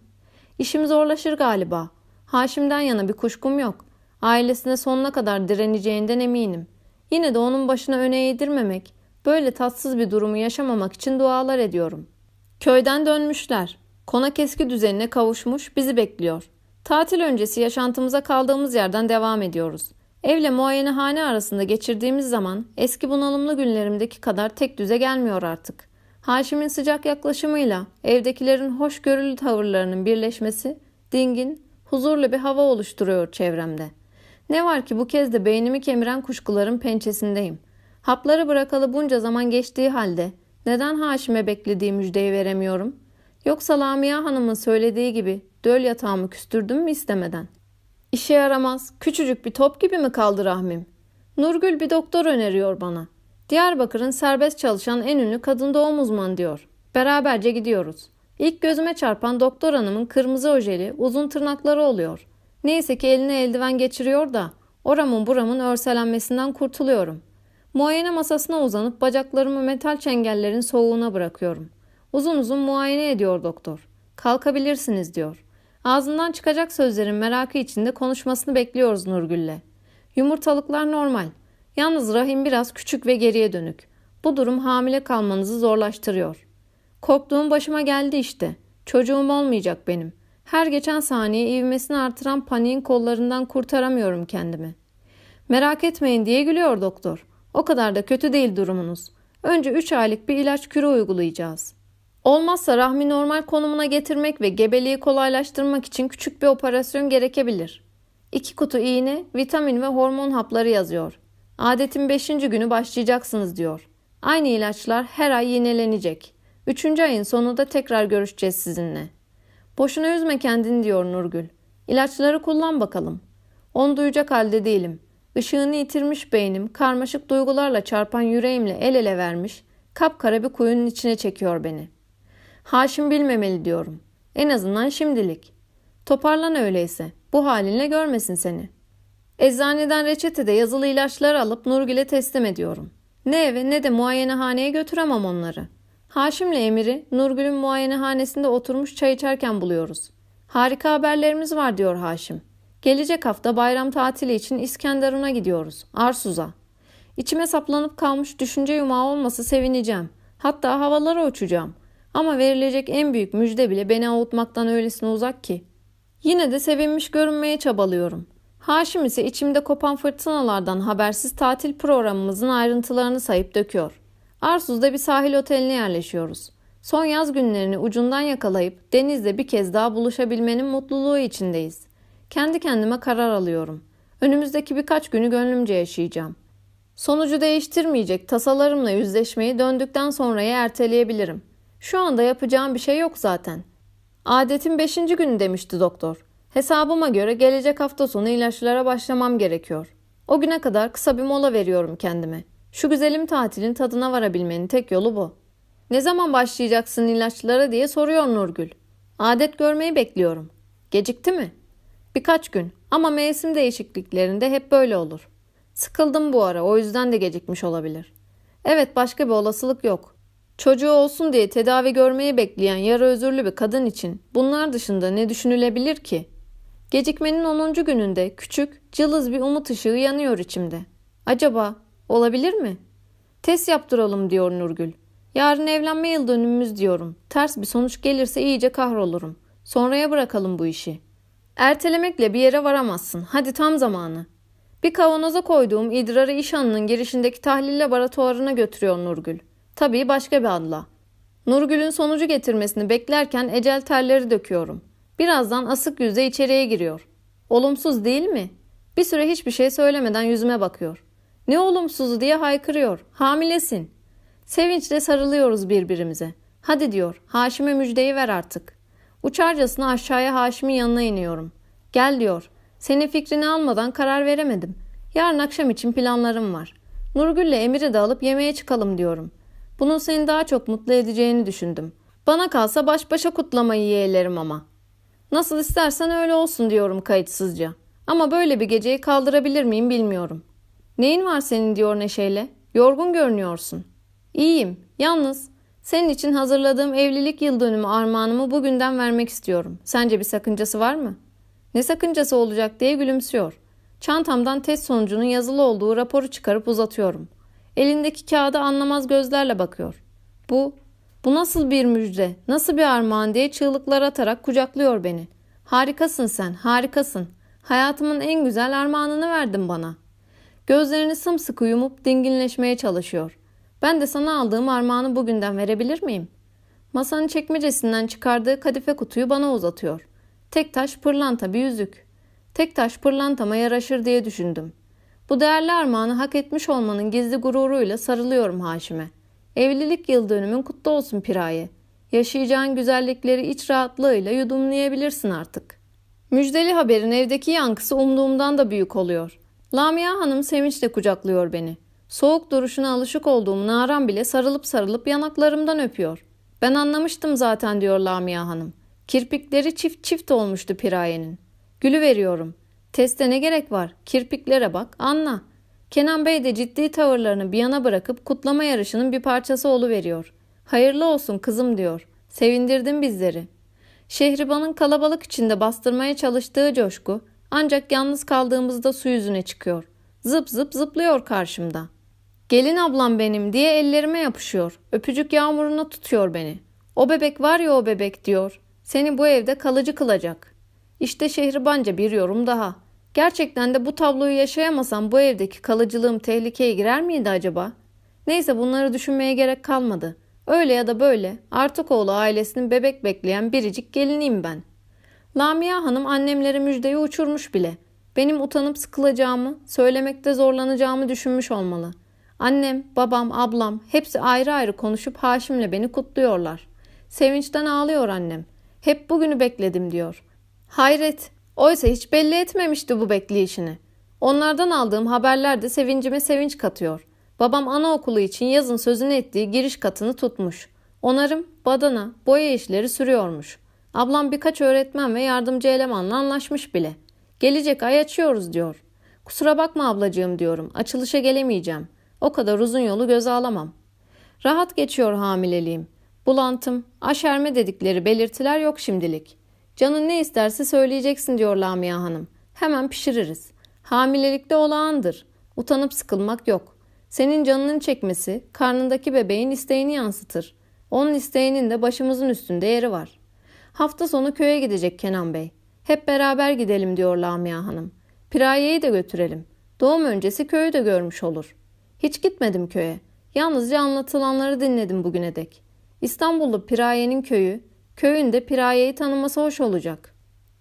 İşim zorlaşır galiba. Haşim'den yana bir kuşkum yok. Ailesine sonuna kadar direneceğinden eminim. Yine de onun başına öne eğdirmemek, böyle tatsız bir durumu yaşamamak için dualar ediyorum. Köyden dönmüşler. Konak eski düzenine kavuşmuş, bizi bekliyor. Tatil öncesi yaşantımıza kaldığımız yerden devam ediyoruz. Evle muayenehane arasında geçirdiğimiz zaman eski bunalımlı günlerimdeki kadar tek düze gelmiyor artık. Haşim'in sıcak yaklaşımıyla evdekilerin hoşgörülü tavırlarının birleşmesi dingin, huzurlu bir hava oluşturuyor çevremde. Ne var ki bu kez de beynimi kemiren kuşkuların pençesindeyim. Hapları bırakalı bunca zaman geçtiği halde neden Haşim'e beklediği müjdeyi veremiyorum? Yoksa Lamia Hanım'ın söylediği gibi döl yatağımı küstürdüm mü istemeden? İşe yaramaz, küçücük bir top gibi mi kaldı rahmim? Nurgül bir doktor öneriyor bana. Diyarbakır'ın serbest çalışan en ünlü kadın doğum uzmanı diyor. Beraberce gidiyoruz. İlk gözüme çarpan doktor hanımın kırmızı ojeli, uzun tırnakları oluyor. Neyse ki eline eldiven geçiriyor da oramın buramın örselenmesinden kurtuluyorum. Muayene masasına uzanıp bacaklarımı metal çengellerin soğuğuna bırakıyorum. Uzun uzun muayene ediyor doktor. Kalkabilirsiniz diyor. Ağzından çıkacak sözlerin merakı içinde konuşmasını bekliyoruz Nurgül'le. Yumurtalıklar normal. Yalnız rahim biraz küçük ve geriye dönük. Bu durum hamile kalmanızı zorlaştırıyor. Korktuğum başıma geldi işte. Çocuğum olmayacak benim. Her geçen saniye ivmesini artıran paniğin kollarından kurtaramıyorum kendimi. Merak etmeyin diye gülüyor doktor. O kadar da kötü değil durumunuz. Önce 3 aylık bir ilaç kürü uygulayacağız. Olmazsa rahmi normal konumuna getirmek ve gebeliği kolaylaştırmak için küçük bir operasyon gerekebilir. İki kutu iğne, vitamin ve hormon hapları yazıyor. Adetin 5. günü başlayacaksınız diyor. Aynı ilaçlar her ay yenilenecek. Üçüncü ayın sonunda tekrar görüşeceğiz sizinle. Boşuna üzme kendini diyor Nurgül. İlaçları kullan bakalım. Onu duyacak halde değilim. Işığını yitirmiş beynim, karmaşık duygularla çarpan yüreğimle el ele vermiş, kapkara bir kuyunun içine çekiyor beni. Haşim bilmemeli diyorum. En azından şimdilik. Toparlan öyleyse. Bu halinle görmesin seni. Eczaneden reçetede yazılı ilaçlar alıp Nurgül'e teslim ediyorum. Ne eve ne de muayenehaneye götüremem onları. Haşim'le Emir'i Nurgül'ün muayenehanesinde oturmuş çay içerken buluyoruz. Harika haberlerimiz var diyor Haşim. Gelecek hafta bayram tatili için İskenderun'a gidiyoruz. Arsuz'a. İçime saplanıp kalmış düşünce yumağı olması sevineceğim. Hatta havalara uçacağım. Ama verilecek en büyük müjde bile beni avutmaktan öylesine uzak ki. Yine de sevinmiş görünmeye çabalıyorum. Haşim ise içimde kopan fırtınalardan habersiz tatil programımızın ayrıntılarını sayıp döküyor. Arsuz'da bir sahil oteline yerleşiyoruz. Son yaz günlerini ucundan yakalayıp denizde bir kez daha buluşabilmenin mutluluğu içindeyiz. Kendi kendime karar alıyorum. Önümüzdeki birkaç günü gönlümce yaşayacağım. Sonucu değiştirmeyecek tasalarımla yüzleşmeyi döndükten sonraya erteleyebilirim. Şu anda yapacağım bir şey yok zaten. Adetin beşinci günü demişti doktor. Hesabıma göre gelecek hafta sonu ilaçlara başlamam gerekiyor. O güne kadar kısa bir mola veriyorum kendime. Şu güzelim tatilin tadına varabilmenin tek yolu bu. Ne zaman başlayacaksın ilaçlara diye soruyor Nurgül. Adet görmeyi bekliyorum. Gecikti mi? Birkaç gün ama mevsim değişikliklerinde hep böyle olur. Sıkıldım bu ara o yüzden de gecikmiş olabilir. Evet başka bir olasılık yok. Çocuğu olsun diye tedavi görmeyi bekleyen yarı özürlü bir kadın için bunlar dışında ne düşünülebilir ki? Gecikmenin 10. gününde küçük, cılız bir umut ışığı yanıyor içimde. Acaba olabilir mi? Test yaptıralım diyor Nurgül. Yarın evlenme yıl dönümümüz diyorum. Ters bir sonuç gelirse iyice kahrolurum. Sonraya bırakalım bu işi. Ertelemekle bir yere varamazsın. Hadi tam zamanı. Bir kavanoza koyduğum idrarı işhanının girişindeki tahlil laboratuvarına götürüyor Nurgül. Tabii başka bir adla. Nurgül'ün sonucu getirmesini beklerken ecel terleri döküyorum. Birazdan asık yüzle içeriye giriyor. Olumsuz değil mi? Bir süre hiçbir şey söylemeden yüzüme bakıyor. Ne olumsuzu diye haykırıyor. Hamilesin. Sevinçle sarılıyoruz birbirimize. Hadi diyor. Haşim'e müjdeyi ver artık. Uçarcasına aşağıya Haşim'in yanına iniyorum. Gel diyor. Senin fikrini almadan karar veremedim. Yarın akşam için planlarım var. Nurgül'le Emir'i de alıp yemeğe çıkalım diyorum. Bunun seni daha çok mutlu edeceğini düşündüm. Bana kalsa baş başa kutlamayı yeğlerim ama. Nasıl istersen öyle olsun diyorum kayıtsızca. Ama böyle bir geceyi kaldırabilir miyim bilmiyorum. Neyin var senin diyor neşeyle. Yorgun görünüyorsun. İyiyim. Yalnız senin için hazırladığım evlilik yıl dönümü armağanımı bugünden vermek istiyorum. Sence bir sakıncası var mı? Ne sakıncası olacak diye gülümsüyor. Çantamdan test sonucunun yazılı olduğu raporu çıkarıp uzatıyorum. Elindeki kağıda anlamaz gözlerle bakıyor. Bu, bu nasıl bir müjde, nasıl bir armağan diye çığlıklar atarak kucaklıyor beni. Harikasın sen, harikasın. Hayatımın en güzel armağanını verdin bana. Gözlerini sımsıkı yumup dinginleşmeye çalışıyor. Ben de sana aldığım armağanı bugünden verebilir miyim? Masanın çekmecesinden çıkardığı kadife kutuyu bana uzatıyor. Tek taş pırlanta bir yüzük. Tek taş pırlantama yaraşır diye düşündüm. Bu değerli armağanı hak etmiş olmanın gizli gururuyla sarılıyorum Haşim'e. Evlilik yıl dönümün kutlu olsun Piraye. Yaşayacağın güzellikleri iç rahatlığıyla yudumlayabilirsin artık. Müjdeli haberin evdeki yankısı umduğumdan da büyük oluyor. Lamia Hanım sevinçle kucaklıyor beni. Soğuk duruşuna alışık olduğum Naran bile sarılıp sarılıp yanaklarımdan öpüyor. Ben anlamıştım zaten diyor Lamia Hanım. Kirpikleri çift çift olmuştu Piraye'nin. Gülü veriyorum. Teste ne gerek var? Kirpiklere bak, anla. Kenan Bey de ciddi tavırlarını bir yana bırakıp kutlama yarışının bir parçası veriyor. Hayırlı olsun kızım diyor. Sevindirdin bizleri. Şehriban'ın kalabalık içinde bastırmaya çalıştığı coşku ancak yalnız kaldığımızda su yüzüne çıkıyor. Zıp zıp zıplıyor karşımda. Gelin ablam benim diye ellerime yapışıyor. Öpücük yağmuruna tutuyor beni. O bebek var ya o bebek diyor. Seni bu evde kalıcı kılacak. İşte şehribanca bir yorum daha. Gerçekten de bu tabloyu yaşayamasam bu evdeki kalıcılığım tehlikeye girer miydi acaba? Neyse bunları düşünmeye gerek kalmadı. Öyle ya da böyle artık oğlu ailesinin bebek bekleyen biricik geliniyim ben. Lamia Hanım annemlere müjdeyi uçurmuş bile. Benim utanıp sıkılacağımı, söylemekte zorlanacağımı düşünmüş olmalı. Annem, babam, ablam hepsi ayrı ayrı konuşup Haşim'le beni kutluyorlar. Sevinçten ağlıyor annem. Hep bugünü bekledim diyor. Hayret, oysa hiç belli etmemişti bu bekleyişini. Onlardan aldığım haberler de sevincime sevinç katıyor. Babam anaokulu için yazın sözünü ettiği giriş katını tutmuş. Onarım, badana, boya işleri sürüyormuş. Ablam birkaç öğretmen ve yardımcı elemanla anlaşmış bile. Gelecek ay açıyoruz diyor. Kusura bakma ablacığım diyorum. Açılışa gelemeyeceğim. O kadar uzun yolu göze alamam. Rahat geçiyor hamileliğim. Bulantım, aşerme dedikleri belirtiler yok şimdilik. Canın ne isterse söyleyeceksin diyor Lamia Hanım. Hemen pişiririz. Hamilelikte olağandır. Utanıp sıkılmak yok. Senin canının çekmesi karnındaki bebeğin isteğini yansıtır. Onun isteğinin de başımızın üstünde yeri var. Hafta sonu köye gidecek Kenan Bey. Hep beraber gidelim diyor Lamia Hanım. Piraye'yi de götürelim. Doğum öncesi köyü de görmüş olur. Hiç gitmedim köye. Yalnızca anlatılanları dinledim bugüne dek. İstanbullu Piraye'nin köyü, köyün de Piraye'yi tanıması hoş olacak.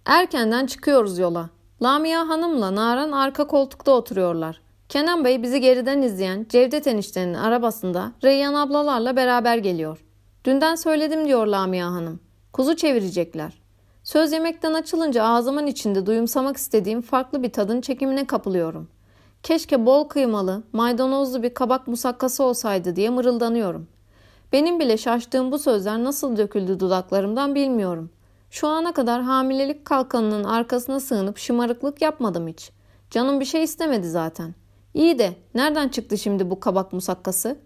Erkenden çıkıyoruz yola. Lamia Hanım'la Naran arka koltukta oturuyorlar. Kenan Bey bizi geriden izleyen Cevdet eniştenin arabasında Reyyan ablalarla beraber geliyor. Dünden söyledim diyor Lamia Hanım. Kuzu çevirecekler. Söz yemekten açılınca ağzımın içinde duyumsamak istediğim farklı bir tadın çekimine kapılıyorum. Keşke bol kıymalı, maydanozlu bir kabak musakkası olsaydı diye mırıldanıyorum. Benim bile şaştığım bu sözler nasıl döküldü dudaklarımdan bilmiyorum. Şu ana kadar hamilelik kalkanının arkasına sığınıp şımarıklık yapmadım hiç. Canım bir şey istemedi zaten. İyi de nereden çıktı şimdi bu kabak musakkası?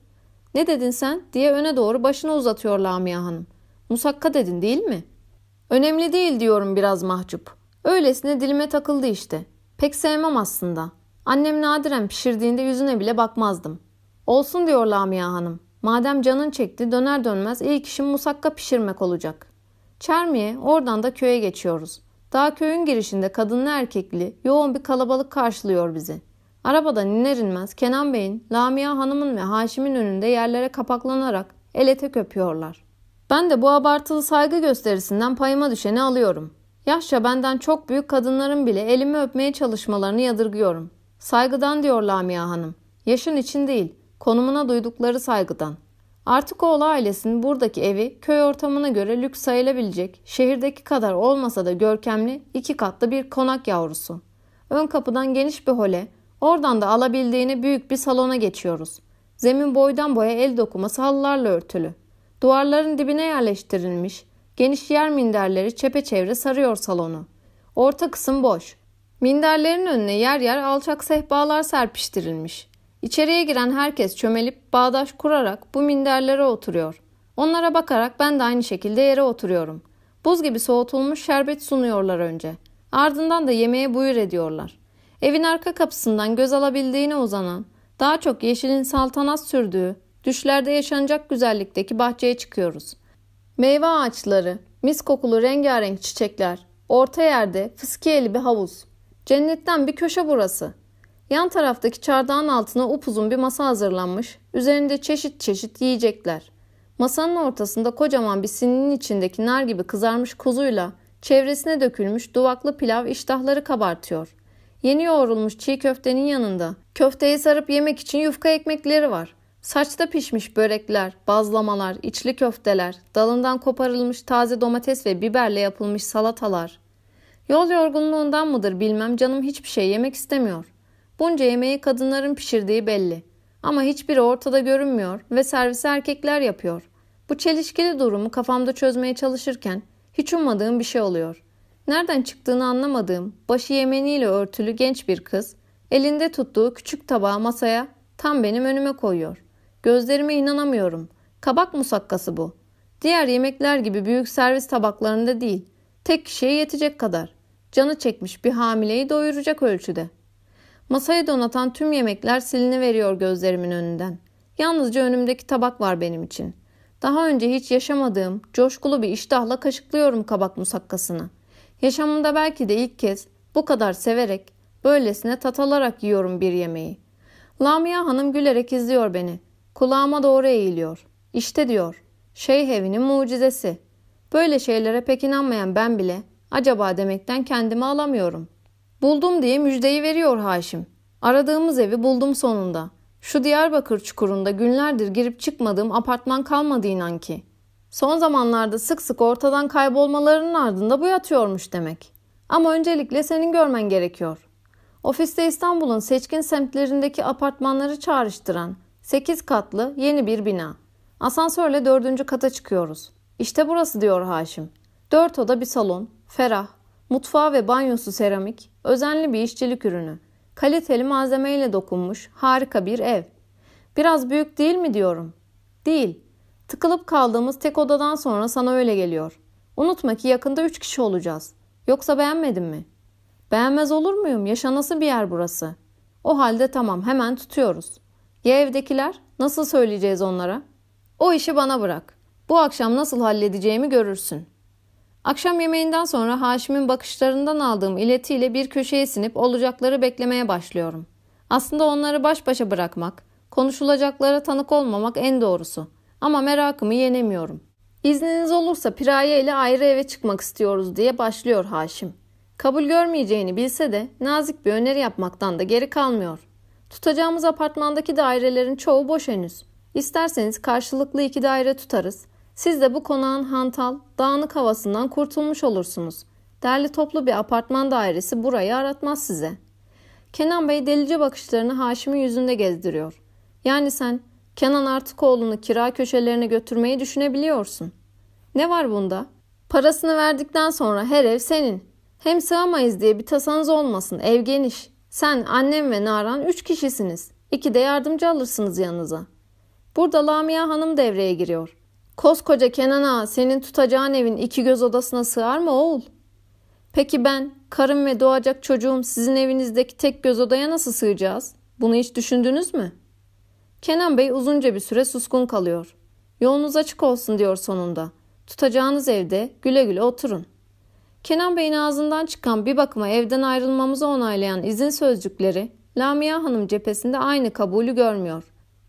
Ne dedin sen diye öne doğru başını uzatıyor Lamia Hanım. Musakka dedin değil mi? Önemli değil diyorum biraz mahcup. Öylesine dilime takıldı işte. Pek sevmem aslında. Annem nadiren pişirdiğinde yüzüne bile bakmazdım. Olsun diyor Lamia Hanım. Madem canın çekti döner dönmez ilk işim musakka pişirmek olacak. Çermi'ye oradan da köye geçiyoruz. Daha köyün girişinde kadınlı erkekli yoğun bir kalabalık karşılıyor bizi. Arabadan iner inmez Kenan Bey'in, Lamia Hanım'ın ve Haşim'in önünde yerlere kapaklanarak el ete köpüyorlar. Ben de bu abartılı saygı gösterisinden payıma düşeni alıyorum. Yaşça benden çok büyük kadınların bile elimi öpmeye çalışmalarını yadırgıyorum. Saygıdan diyor Lamia Hanım. Yaşın için değil, konumuna duydukları saygıdan. Artık oğlu ailesinin buradaki evi köy ortamına göre lüks sayılabilecek, şehirdeki kadar olmasa da görkemli iki katlı bir konak yavrusu. Ön kapıdan geniş bir hole, oradan da alabildiğini büyük bir salona geçiyoruz. Zemin boydan boya el dokuması halılarla örtülü. Duvarların dibine yerleştirilmiş, geniş yer minderleri çepeçevre sarıyor salonu. Orta kısım boş. Minderlerin önüne yer yer alçak sehpalar serpiştirilmiş. İçeriye giren herkes çömelip bağdaş kurarak bu minderlere oturuyor. Onlara bakarak ben de aynı şekilde yere oturuyorum. Buz gibi soğutulmuş şerbet sunuyorlar önce. Ardından da yemeğe buyur ediyorlar. Evin arka kapısından göz alabildiğine uzanan, daha çok yeşilin saltanat sürdüğü, düşlerde yaşanacak güzellikteki bahçeye çıkıyoruz. Meyve ağaçları, mis kokulu rengarenk çiçekler, orta yerde fıskiyeli bir havuz. Cennetten bir köşe burası. Yan taraftaki çardağın altına upuzun bir masa hazırlanmış, üzerinde çeşit çeşit yiyecekler. Masanın ortasında kocaman bir sininin içindeki nar gibi kızarmış kuzuyla çevresine dökülmüş duvaklı pilav iştahları kabartıyor. Yeni yoğrulmuş çiğ köftenin yanında köfteyi sarıp yemek için yufka ekmekleri var. Saçta pişmiş börekler, bazlamalar, içli köfteler, dalından koparılmış taze domates ve biberle yapılmış salatalar. Yol yorgunluğundan mıdır bilmem canım hiçbir şey yemek istemiyor. Bunca yemeği kadınların pişirdiği belli. Ama hiçbiri ortada görünmüyor ve servisi erkekler yapıyor. Bu çelişkili durumu kafamda çözmeye çalışırken hiç ummadığım bir şey oluyor. Nereden çıktığını anlamadığım, başı yemeniyle örtülü genç bir kız, elinde tuttuğu küçük tabağı masaya tam benim önüme koyuyor. Gözlerime inanamıyorum. Kabak musakkası bu. Diğer yemekler gibi büyük servis tabaklarında değil. Tek kişiye yetecek kadar. Canı çekmiş bir hamileyi doyuracak ölçüde. Masayı donatan tüm yemekler silini veriyor gözlerimin önünden. Yalnızca önümdeki tabak var benim için. Daha önce hiç yaşamadığım, coşkulu bir iştahla kaşıklıyorum kabak musakkasını. Yaşamımda belki de ilk kez bu kadar severek, böylesine tat alarak yiyorum bir yemeği. Lamia Hanım gülerek izliyor beni. Kulağıma doğru eğiliyor. İşte diyor, şeyh evinin mucizesi. Böyle şeylere pek inanmayan ben bile acaba demekten kendimi alamıyorum. Buldum diye müjdeyi veriyor Haşim. Aradığımız evi buldum sonunda. Şu Diyarbakır çukurunda günlerdir girip çıkmadığım apartman kalmadı inan ki. Son zamanlarda sık sık ortadan kaybolmalarının ardında bu yatıyormuş demek. Ama öncelikle senin görmen gerekiyor. Ofiste İstanbul'un seçkin semtlerindeki apartmanları çağrıştıran 8 katlı yeni bir bina. Asansörle dördüncü kata çıkıyoruz. İşte burası diyor Haşim. Dört oda bir salon, ferah, mutfağı ve banyosu seramik, özenli bir işçilik ürünü. Kaliteli malzemeyle dokunmuş harika bir ev. Biraz büyük değil mi diyorum. Değil. Tıkılıp kaldığımız tek odadan sonra sana öyle geliyor. Unutma ki yakında üç kişi olacağız. Yoksa beğenmedin mi? Beğenmez olur muyum? Yaşanası bir yer burası. O halde tamam hemen tutuyoruz. Ya evdekiler? Nasıl söyleyeceğiz onlara? O işi bana bırak. Bu akşam nasıl halledeceğimi görürsün. Akşam yemeğinden sonra Haşim'in bakışlarından aldığım iletiyle bir köşeye sinip olacakları beklemeye başlıyorum. Aslında onları baş başa bırakmak, konuşulacaklara tanık olmamak en doğrusu. Ama merakımı yenemiyorum. İzniniz olursa Piraye ile ayrı eve çıkmak istiyoruz diye başlıyor Haşim. Kabul görmeyeceğini bilse de nazik bir öneri yapmaktan da geri kalmıyor. Tutacağımız apartmandaki dairelerin çoğu boş henüz. İsterseniz karşılıklı iki daire tutarız. Siz de bu konağın hantal, dağınık havasından kurtulmuş olursunuz. Derli toplu bir apartman dairesi burayı aratmaz size. Kenan Bey delice bakışlarını Haşim'in yüzünde gezdiriyor. Yani sen Kenan Artıkoğlu'nu kira köşelerine götürmeyi düşünebiliyorsun. Ne var bunda? Parasını verdikten sonra her ev senin. Hem sığamayız diye bir tasanız olmasın. Ev geniş. Sen, annem ve Naran üç kişisiniz. İki de yardımcı alırsınız yanınıza. Burada Lamia Hanım devreye giriyor. Koskoca Kenan Ağa senin tutacağın evin iki göz odasına sığar mı oğul? Peki ben, karım ve doğacak çocuğum sizin evinizdeki tek göz odaya nasıl sığacağız? Bunu hiç düşündünüz mü? Kenan Bey uzunca bir süre suskun kalıyor. Yolunuz açık olsun diyor sonunda. Tutacağınız evde güle güle oturun. Kenan Bey'in ağzından çıkan bir bakıma evden ayrılmamızı onaylayan izin sözcükleri Lamia Hanım cephesinde aynı kabulü görmüyor.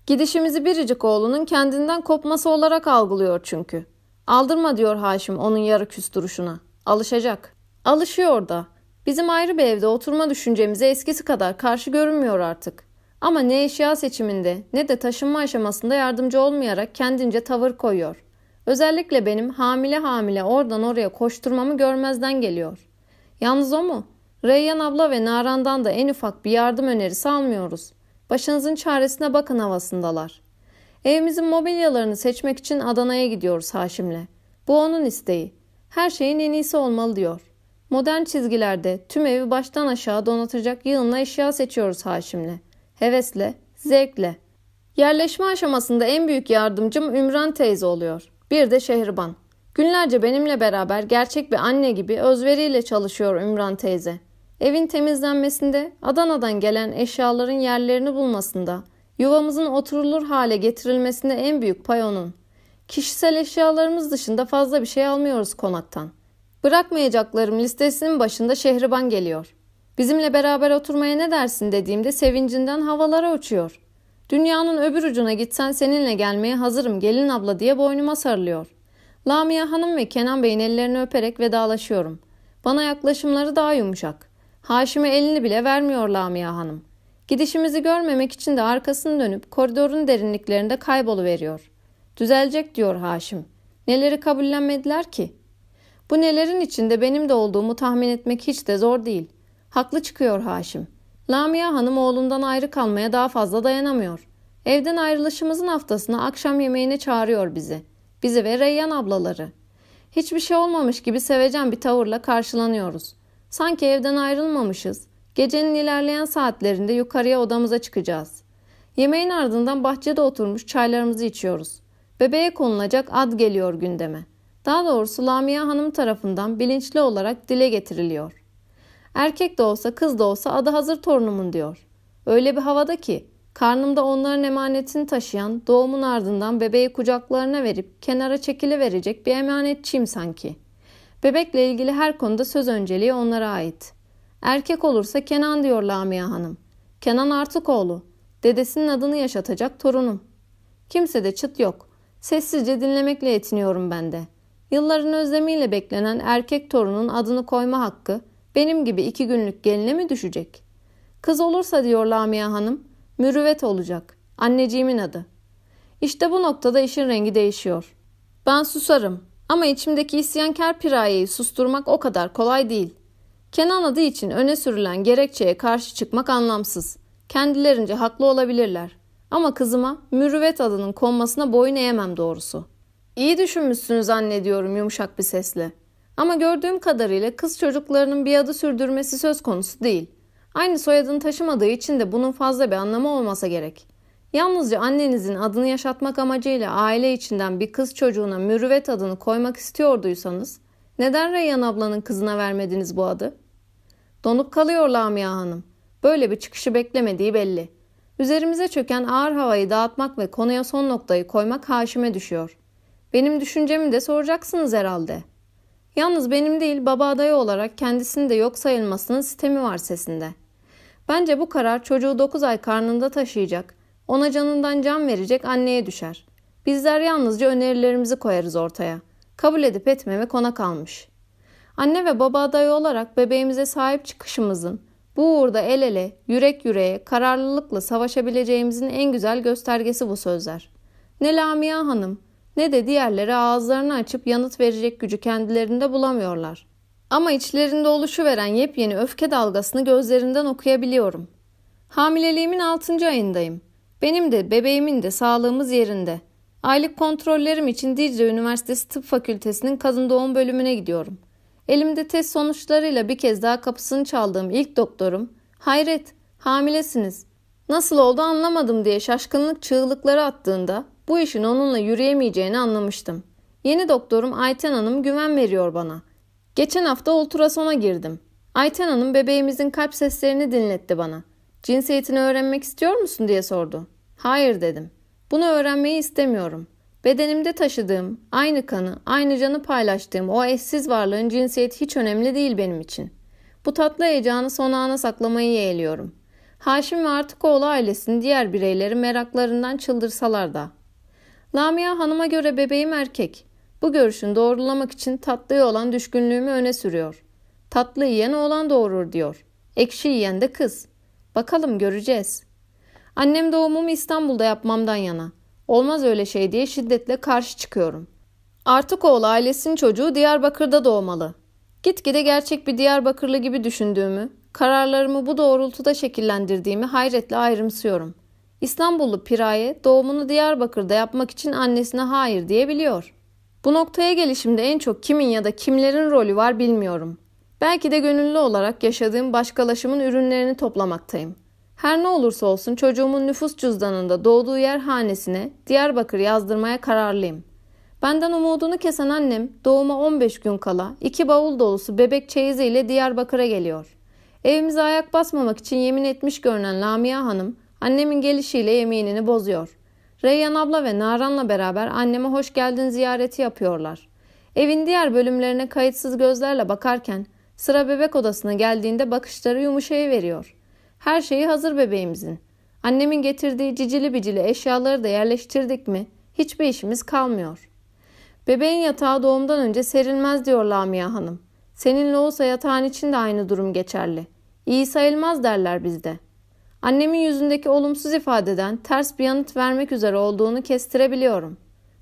Gidişimizi biricik oğlunun kendinden kopması olarak algılıyor çünkü. Aldırma diyor Haşim onun yarı küs duruşuna. Alışacak. Alışıyor da. Bizim ayrı bir evde oturma düşüncemize eskisi kadar karşı görünmüyor artık. Ama ne eşya seçiminde ne de taşınma aşamasında yardımcı olmayarak kendince tavır koyuyor. Özellikle benim hamile hamile oradan oraya koşturmamı görmezden geliyor. Yalnız o mu? Reyyan abla ve Naran'dan da en ufak bir yardım önerisi almıyoruz. Başınızın çaresine bakın havasındalar. Evimizin mobilyalarını seçmek için Adana'ya gidiyoruz Haşim'le. Bu onun isteği. Her şeyin en iyisi olmalı diyor. Modern çizgilerde tüm evi baştan aşağı donatacak yığınla eşya seçiyoruz Haşim'le. Hevesle, zevkle. Yerleşme aşamasında en büyük yardımcım Ümran teyze oluyor. Bir de Şehriban. Günlerce benimle beraber gerçek bir anne gibi özveriyle çalışıyor Ümran teyze. Evin temizlenmesinde, Adana'dan gelen eşyaların yerlerini bulmasında, yuvamızın oturulur hale getirilmesinde en büyük pay onun. Kişisel eşyalarımız dışında fazla bir şey almıyoruz konaktan. Bırakmayacaklarım listesinin başında Şehriban geliyor. Bizimle beraber oturmaya ne dersin dediğimde sevincinden havalara uçuyor. Dünyanın öbür ucuna gitsen seninle gelmeye hazırım gelin abla diye boynuma sarılıyor. Lamia Hanım ve Kenan Bey'in ellerini öperek vedalaşıyorum. Bana yaklaşımları daha yumuşak. Haşim'e elini bile vermiyor Lamia Hanım. Gidişimizi görmemek için de arkasını dönüp koridorun derinliklerinde kayboluveriyor. Düzelecek diyor Haşim. Neleri kabullenmediler ki? Bu nelerin içinde benim de olduğumu tahmin etmek hiç de zor değil. Haklı çıkıyor Haşim. Lamia Hanım oğlundan ayrı kalmaya daha fazla dayanamıyor. Evden ayrılışımızın haftasına akşam yemeğine çağırıyor bizi. Bizi ve Reyyan ablaları. Hiçbir şey olmamış gibi sevecen bir tavırla karşılanıyoruz. Sanki evden ayrılmamışız. Gecenin ilerleyen saatlerinde yukarıya odamıza çıkacağız. Yemeğin ardından bahçede oturmuş çaylarımızı içiyoruz. Bebeğe konulacak ad geliyor gündeme. Daha doğrusu Lamia Hanım tarafından bilinçli olarak dile getiriliyor. Erkek de olsa kız da olsa adı hazır torunumun diyor. Öyle bir havada ki karnımda onların emanetini taşıyan doğumun ardından bebeği kucaklarına verip kenara çekili verecek bir emanetçiyim sanki. Bebekle ilgili her konuda söz önceliği onlara ait. Erkek olursa Kenan diyor Lamia Hanım. Kenan Artıkoğlu. Dedesinin adını yaşatacak torunum. Kimse de çıt yok. Sessizce dinlemekle yetiniyorum ben de. Yılların özlemiyle beklenen erkek torunun adını koyma hakkı benim gibi iki günlük geline mi düşecek? Kız olursa diyor Lamia Hanım, mürüvvet olacak. Anneciğimin adı. İşte bu noktada işin rengi değişiyor. Ben susarım ama içimdeki isyankar pirayeyi susturmak o kadar kolay değil. Kenan adı için öne sürülen gerekçeye karşı çıkmak anlamsız. Kendilerince haklı olabilirler. Ama kızıma mürüvvet adının konmasına boyun eğemem doğrusu. İyi düşünmüşsünüz anne diyorum yumuşak bir sesle. Ama gördüğüm kadarıyla kız çocuklarının bir adı sürdürmesi söz konusu değil. Aynı soyadını taşımadığı için de bunun fazla bir anlamı olmasa gerek. Yalnızca annenizin adını yaşatmak amacıyla aile içinden bir kız çocuğuna mürüvvet adını koymak istiyorduysanız neden Reyyan ablanın kızına vermediniz bu adı? Donup kalıyor Lamia Hanım. Böyle bir çıkışı beklemediği belli. Üzerimize çöken ağır havayı dağıtmak ve konuya son noktayı koymak Haşim'e düşüyor. Benim düşüncemi de soracaksınız herhalde. Yalnız benim değil baba adayı olarak kendisinin de yok sayılmasının sistemi var sesinde. Bence bu karar çocuğu 9 ay karnında taşıyacak, ona canından can verecek anneye düşer. Bizler yalnızca önerilerimizi koyarız ortaya. Kabul edip etmemek ona kalmış. Anne ve baba adayı olarak bebeğimize sahip çıkışımızın, bu uğurda el ele, yürek yüreğe, kararlılıkla savaşabileceğimizin en güzel göstergesi bu sözler. Ne Lamia Hanım ne de diğerleri ağızlarını açıp yanıt verecek gücü kendilerinde bulamıyorlar. Ama içlerinde oluşuveren yepyeni öfke dalgasını gözlerinden okuyabiliyorum. Hamileliğimin 6. ayındayım. Benim de bebeğimin de sağlığımız yerinde. Aylık kontrollerim için Dicle Üniversitesi Tıp Fakültesi'nin kadın doğum bölümüne gidiyorum. Elimde test sonuçlarıyla bir kez daha kapısını çaldığım ilk doktorum, hayret, hamilesiniz. Nasıl oldu anlamadım diye şaşkınlık çığlıkları attığında bu işin onunla yürüyemeyeceğini anlamıştım. Yeni doktorum Ayten Hanım güven veriyor bana. Geçen hafta ultrasona girdim. Ayten Hanım bebeğimizin kalp seslerini dinletti bana. Cinsiyetini öğrenmek istiyor musun diye sordu. Hayır dedim. Bunu öğrenmeyi istemiyorum. Bedenimde taşıdığım, aynı kanı, aynı canı paylaştığım o eşsiz varlığın cinsiyeti hiç önemli değil benim için. Bu tatlı heyecanı son ana saklamayı yeğliyorum. Haşim ve Artıkoğlu ailesinin diğer bireyleri meraklarından çıldırsalar da. Lamia Hanım'a göre bebeğim erkek. Bu görüşün doğrulamak için tatlıya olan düşkünlüğümü öne sürüyor. Tatlı yiyen oğlan doğurur diyor. Ekşi yiyen de kız. Bakalım göreceğiz. Annem doğumumu İstanbul'da yapmamdan yana. Olmaz öyle şey diye şiddetle karşı çıkıyorum. Artık oğlu ailesinin çocuğu Diyarbakır'da doğmalı. Gitgide gerçek bir Diyarbakırlı gibi düşündüğümü, kararlarımı bu doğrultuda şekillendirdiğimi hayretle ayrımsıyorum. İstanbullu Piraye doğumunu Diyarbakır'da yapmak için annesine hayır diyebiliyor. Bu noktaya gelişimde en çok kimin ya da kimlerin rolü var bilmiyorum. Belki de gönüllü olarak yaşadığım başkalaşımın ürünlerini toplamaktayım. Her ne olursa olsun çocuğumun nüfus cüzdanında doğduğu yer hanesine Diyarbakır yazdırmaya kararlıyım. Benden umudunu kesen annem doğuma 15 gün kala iki bavul dolusu bebek çeyiziyle Diyarbakır'a geliyor. Evimize ayak basmamak için yemin etmiş görünen Lamia Hanım annemin gelişiyle yeminini bozuyor. Reyyan abla ve Naran'la beraber anneme hoş geldin ziyareti yapıyorlar. Evin diğer bölümlerine kayıtsız gözlerle bakarken sıra bebek odasına geldiğinde bakışları yumuşayıveriyor. Her şeyi hazır bebeğimizin. Annemin getirdiği cicili bicili eşyaları da yerleştirdik mi hiçbir işimiz kalmıyor. Bebeğin yatağı doğumdan önce serilmez diyor Lamia Hanım. Seninle olsa yatağın için de aynı durum geçerli. İyi sayılmaz derler bizde. Annemin yüzündeki olumsuz ifadeden ters bir yanıt vermek üzere olduğunu kestirebiliyorum.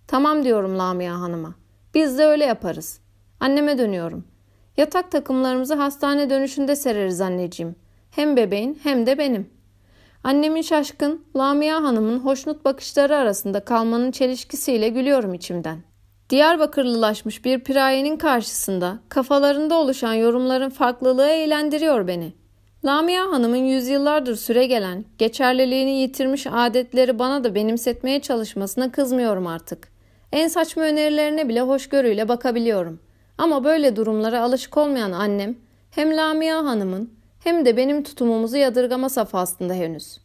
Tamam diyorum Lamia Hanım'a. Biz de öyle yaparız. Anneme dönüyorum. Yatak takımlarımızı hastane dönüşünde sereriz anneciğim. Hem bebeğin hem de benim. Annemin şaşkın, Lamia Hanım'ın hoşnut bakışları arasında kalmanın çelişkisiyle gülüyorum içimden. Diyarbakırlılaşmış bir pirayenin karşısında kafalarında oluşan yorumların farklılığı eğlendiriyor beni. Lamia Hanım'ın yüzyıllardır süre gelen, geçerliliğini yitirmiş adetleri bana da benimsetmeye çalışmasına kızmıyorum artık. En saçma önerilerine bile hoşgörüyle bakabiliyorum. Ama böyle durumlara alışık olmayan annem hem Lamia Hanım'ın hem de benim tutumumuzu yadırgama safhasında henüz.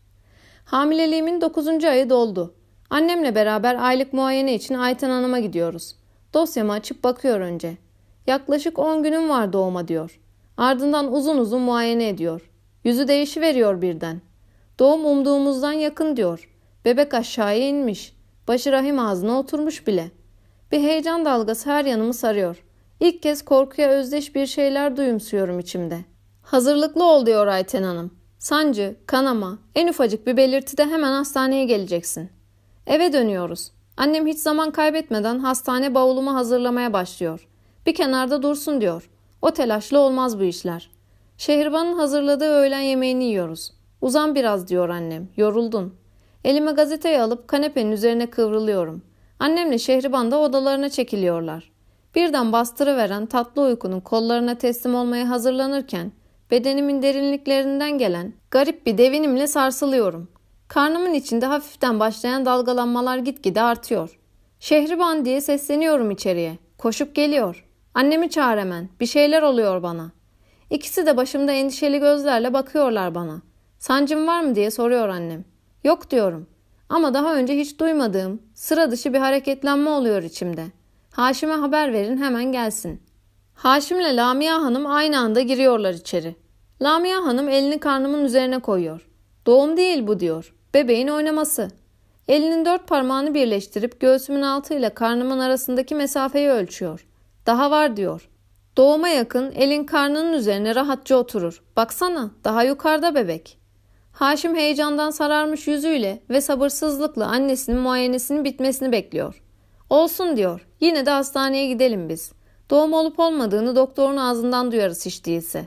Hamileliğimin 9. ayı doldu. Annemle beraber aylık muayene için Ayten Hanım'a gidiyoruz. Dosyamı açıp bakıyor önce. Yaklaşık 10 günüm var doğuma diyor. Ardından uzun uzun muayene ediyor. Yüzü değişiveriyor birden. Doğum umduğumuzdan yakın diyor. Bebek aşağıya inmiş. Başı rahim ağzına oturmuş bile. Bir heyecan dalgası her yanımı sarıyor. İlk kez korkuya özdeş bir şeyler duyumsuyorum içimde. Hazırlıklı ol diyor Ayten Hanım. Sancı, kanama, en ufacık bir belirtide hemen hastaneye geleceksin. Eve dönüyoruz. Annem hiç zaman kaybetmeden hastane bavulumu hazırlamaya başlıyor. Bir kenarda dursun diyor. O telaşlı olmaz bu işler. Şehriban'ın hazırladığı öğlen yemeğini yiyoruz. Uzan biraz diyor annem. Yoruldun. Elime gazeteyi alıp kanepenin üzerine kıvrılıyorum. Annemle Şehriban da odalarına çekiliyorlar. Birden bastırıveren tatlı uykunun kollarına teslim olmaya hazırlanırken bedenimin derinliklerinden gelen garip bir devinimle sarsılıyorum. Karnımın içinde hafiften başlayan dalgalanmalar gitgide artıyor. Şehriban diye sesleniyorum içeriye. Koşup geliyor. Annemi çağır hemen. Bir şeyler oluyor bana. İkisi de başımda endişeli gözlerle bakıyorlar bana. Sancım var mı diye soruyor annem. Yok diyorum. Ama daha önce hiç duymadığım sıra dışı bir hareketlenme oluyor içimde. Haşim'e haber verin hemen gelsin. Haşim'le Lamia Hanım aynı anda giriyorlar içeri. Lamia Hanım elini karnımın üzerine koyuyor. Doğum değil bu diyor. Bebeğin oynaması. Elinin dört parmağını birleştirip göğsümün altıyla karnımın arasındaki mesafeyi ölçüyor. Daha var diyor. Doğuma yakın elin karnının üzerine rahatça oturur. Baksana daha yukarıda bebek. Haşim heyecandan sararmış yüzüyle ve sabırsızlıkla annesinin muayenesinin bitmesini bekliyor. Olsun diyor. Yine de hastaneye gidelim biz. Doğum olup olmadığını doktorun ağzından duyarız hiç değilse.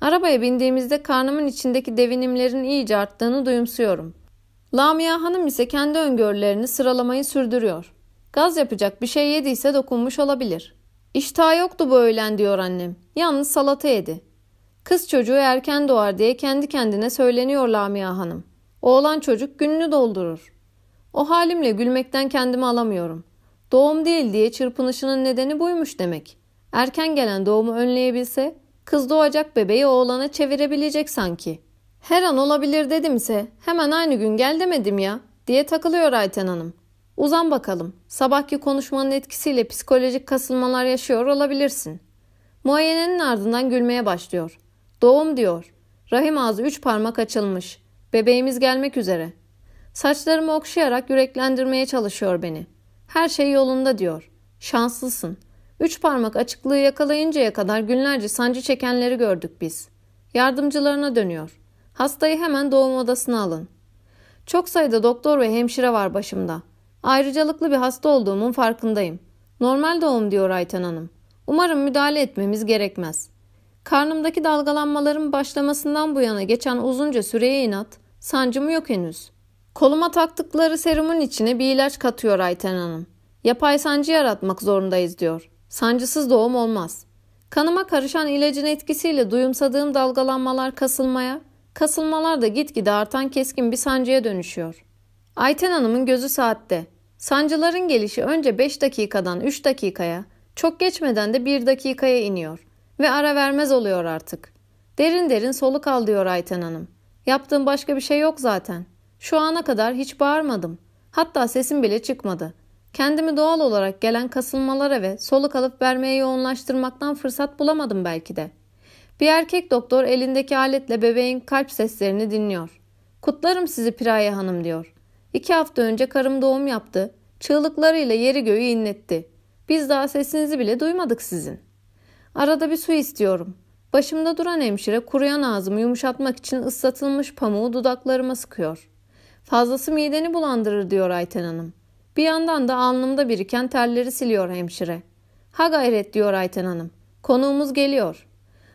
Arabaya bindiğimizde karnımın içindeki devinimlerin iyice arttığını duyumsuyorum. Lamia Hanım ise kendi öngörülerini sıralamayı sürdürüyor. Gaz yapacak bir şey yediyse dokunmuş olabilir. İştah yoktu bu öğlen diyor annem. Yalnız salata yedi. Kız çocuğu erken doğar diye kendi kendine söyleniyor Lamia Hanım. Oğlan çocuk gününü doldurur. O halimle gülmekten kendimi alamıyorum. Doğum değil diye çırpınışının nedeni buymuş demek. Erken gelen doğumu önleyebilse kız doğacak bebeği oğlana çevirebilecek sanki. Her an olabilir dedimse hemen aynı gün gel demedim ya diye takılıyor Ayten Hanım. Uzan bakalım. Sabahki konuşmanın etkisiyle psikolojik kasılmalar yaşıyor olabilirsin. Muayenenin ardından gülmeye başlıyor. Doğum diyor. Rahim ağzı üç parmak açılmış. Bebeğimiz gelmek üzere. Saçlarımı okşayarak yüreklendirmeye çalışıyor beni. Her şey yolunda diyor. Şanslısın. Üç parmak açıklığı yakalayıncaya kadar günlerce sancı çekenleri gördük biz. Yardımcılarına dönüyor. Hastayı hemen doğum odasına alın. Çok sayıda doktor ve hemşire var başımda. Ayrıcalıklı bir hasta olduğumun farkındayım. Normal doğum diyor Ayten Hanım. Umarım müdahale etmemiz gerekmez. Karnımdaki dalgalanmaların başlamasından bu yana geçen uzunca süreye inat, sancım yok henüz. Koluma taktıkları serumun içine bir ilaç katıyor Ayten Hanım. Yapay sancı yaratmak zorundayız diyor. Sancısız doğum olmaz. Kanıma karışan ilacın etkisiyle duyumsadığım dalgalanmalar kasılmaya, kasılmalar da gitgide artan keskin bir sancıya dönüşüyor. Ayten Hanım'ın gözü saatte. Sancıların gelişi önce 5 dakikadan 3 dakikaya, çok geçmeden de 1 dakikaya iniyor. Ve ara vermez oluyor artık. Derin derin soluk al diyor Ayten Hanım. Yaptığım başka bir şey yok zaten. Şu ana kadar hiç bağırmadım. Hatta sesim bile çıkmadı. Kendimi doğal olarak gelen kasılmalara ve soluk alıp vermeye yoğunlaştırmaktan fırsat bulamadım belki de. Bir erkek doktor elindeki aletle bebeğin kalp seslerini dinliyor. Kutlarım sizi Piraye Hanım diyor. İki hafta önce karım doğum yaptı. Çığlıklarıyla yeri göğü inletti. Biz daha sesinizi bile duymadık sizin. Arada bir su istiyorum. Başımda duran hemşire kuruyan ağzımı yumuşatmak için ıslatılmış pamuğu dudaklarıma sıkıyor. Fazlası mideni bulandırır diyor Ayten Hanım. Bir yandan da alnımda biriken terleri siliyor hemşire. Ha gayret diyor Ayten Hanım. Konuğumuz geliyor.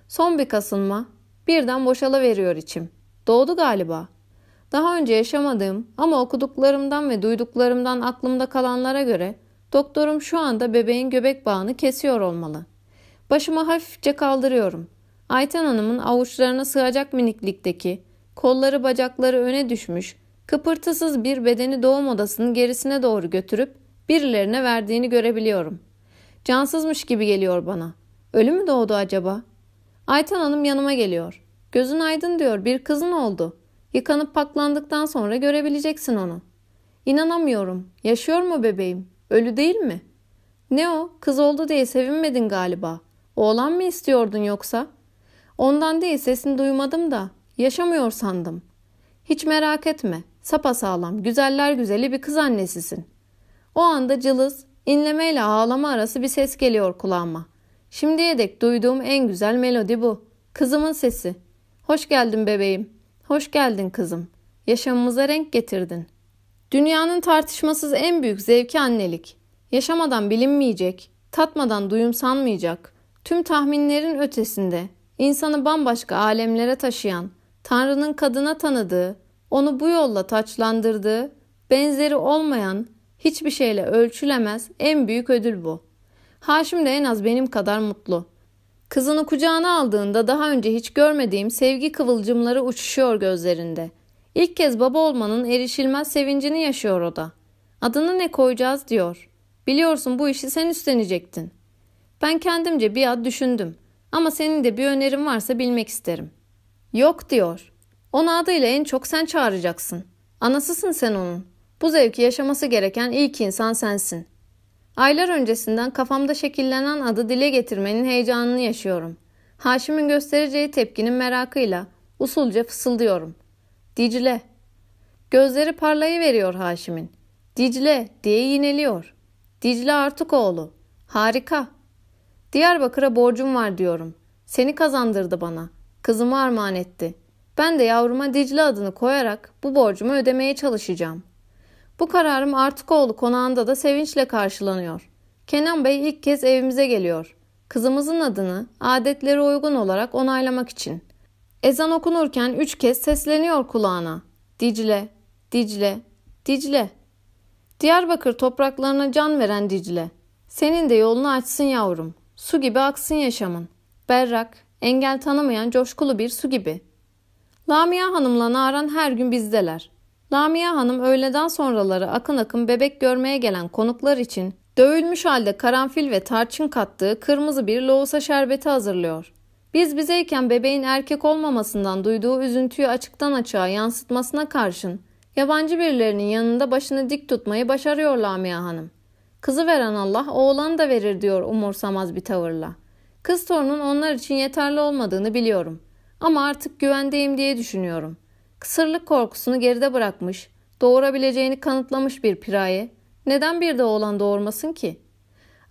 Son bir kasılma. Birden boşala veriyor içim. Doğdu galiba. Daha önce yaşamadığım ama okuduklarımdan ve duyduklarımdan aklımda kalanlara göre doktorum şu anda bebeğin göbek bağını kesiyor olmalı. Başımı hafifçe kaldırıyorum. Ayten Hanım'ın avuçlarına sığacak miniklikteki, kolları bacakları öne düşmüş, kıpırtısız bir bedeni doğum odasının gerisine doğru götürüp birilerine verdiğini görebiliyorum. Cansızmış gibi geliyor bana. Ölü mü doğdu acaba? Ayten Hanım yanıma geliyor. Gözün aydın diyor bir kızın oldu. Yıkanıp paklandıktan sonra görebileceksin onu. İnanamıyorum. Yaşıyor mu bebeğim? Ölü değil mi? Ne o? Kız oldu diye sevinmedin galiba. Oğlan mı istiyordun yoksa? Ondan değil sesini duymadım da. Yaşamıyor sandım. Hiç merak etme. Sapasağlam, güzeller güzeli bir kız annesisin. O anda cılız, inlemeyle ağlama arası bir ses geliyor kulağıma. Şimdiye dek duyduğum en güzel melodi bu. Kızımın sesi. Hoş geldin bebeğim. Hoş geldin kızım. Yaşamımıza renk getirdin. Dünyanın tartışmasız en büyük zevki annelik. Yaşamadan bilinmeyecek, tatmadan duyumsanmayacak, tüm tahminlerin ötesinde, insanı bambaşka alemlere taşıyan, Tanrı'nın kadına tanıdığı, onu bu yolla taçlandırdığı, benzeri olmayan, hiçbir şeyle ölçülemez en büyük ödül bu. Haşim de en az benim kadar mutlu. Kızını kucağına aldığında daha önce hiç görmediğim sevgi kıvılcımları uçuşuyor gözlerinde. İlk kez baba olmanın erişilmez sevincini yaşıyor o da. Adını ne koyacağız diyor. Biliyorsun bu işi sen üstlenecektin. Ben kendimce bir ad düşündüm. Ama senin de bir önerin varsa bilmek isterim. Yok diyor. Onu adıyla en çok sen çağıracaksın. Anasısın sen onun. Bu zevki yaşaması gereken ilk insan sensin. Aylar öncesinden kafamda şekillenen adı dile getirmenin heyecanını yaşıyorum. Haşim'in göstereceği tepkinin merakıyla usulca fısıldıyorum. Dicle. Gözleri parlayıveriyor Haşim'in. Dicle diye yineliyor. Dicle Artukoğlu. Harika. Diyarbakır'a borcum var diyorum. Seni kazandırdı bana. Kızımı armağan etti. Ben de yavruma Dicle adını koyarak bu borcumu ödemeye çalışacağım. Bu kararım Artukoğlu konağında da sevinçle karşılanıyor. Kenan Bey ilk kez evimize geliyor. Kızımızın adını adetlere uygun olarak onaylamak için. Ezan okunurken üç kez sesleniyor kulağına. Dicle, Dicle, Dicle. Diyarbakır topraklarına can veren Dicle. Senin de yolunu açsın yavrum. Su gibi aksın yaşamın. Berrak, engel tanımayan coşkulu bir su gibi. Lamia Hanım'la Naran her gün bizdeler. Lamia Hanım öğleden sonraları akın akın bebek görmeye gelen konuklar için dövülmüş halde karanfil ve tarçın kattığı kırmızı bir loğusa şerbeti hazırlıyor. Biz bizeyken bebeğin erkek olmamasından duyduğu üzüntüyü açıktan açığa yansıtmasına karşın yabancı birilerinin yanında başını dik tutmayı başarıyor Lamia Hanım. Kızı veren Allah oğlan da verir diyor umursamaz bir tavırla. Kız torunun onlar için yeterli olmadığını biliyorum. Ama artık güvendeyim diye düşünüyorum. Kısırlık korkusunu geride bırakmış, doğurabileceğini kanıtlamış bir piraye neden bir de oğlan doğurmasın ki?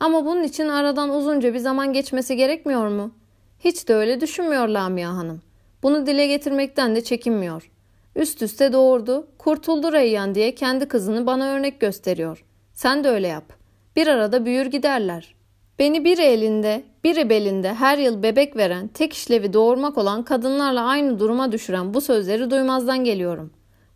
Ama bunun için aradan uzunca bir zaman geçmesi gerekmiyor mu? Hiç de öyle düşünmüyor Lamia Hanım. Bunu dile getirmekten de çekinmiyor. Üst üste doğurdu, kurtuldu Reyyan diye kendi kızını bana örnek gösteriyor. Sen de öyle yap. Bir arada büyür giderler. Beni bir elinde, biri belinde her yıl bebek veren, tek işlevi doğurmak olan kadınlarla aynı duruma düşüren bu sözleri duymazdan geliyorum.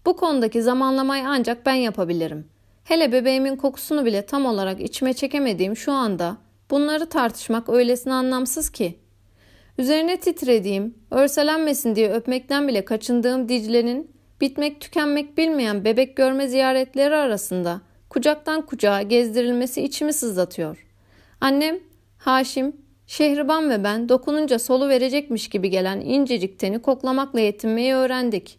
Bu konudaki zamanlamayı ancak ben yapabilirim. Hele bebeğimin kokusunu bile tam olarak içime çekemediğim şu anda bunları tartışmak öylesine anlamsız ki. Üzerine titrediğim, örselenmesin diye öpmekten bile kaçındığım Dicle'nin bitmek tükenmek bilmeyen bebek görme ziyaretleri arasında kucaktan kucağa gezdirilmesi içimi sızlatıyor. Annem, Haşim, Şehriban ve ben dokununca solu verecekmiş gibi gelen incecik teni koklamakla yetinmeyi öğrendik.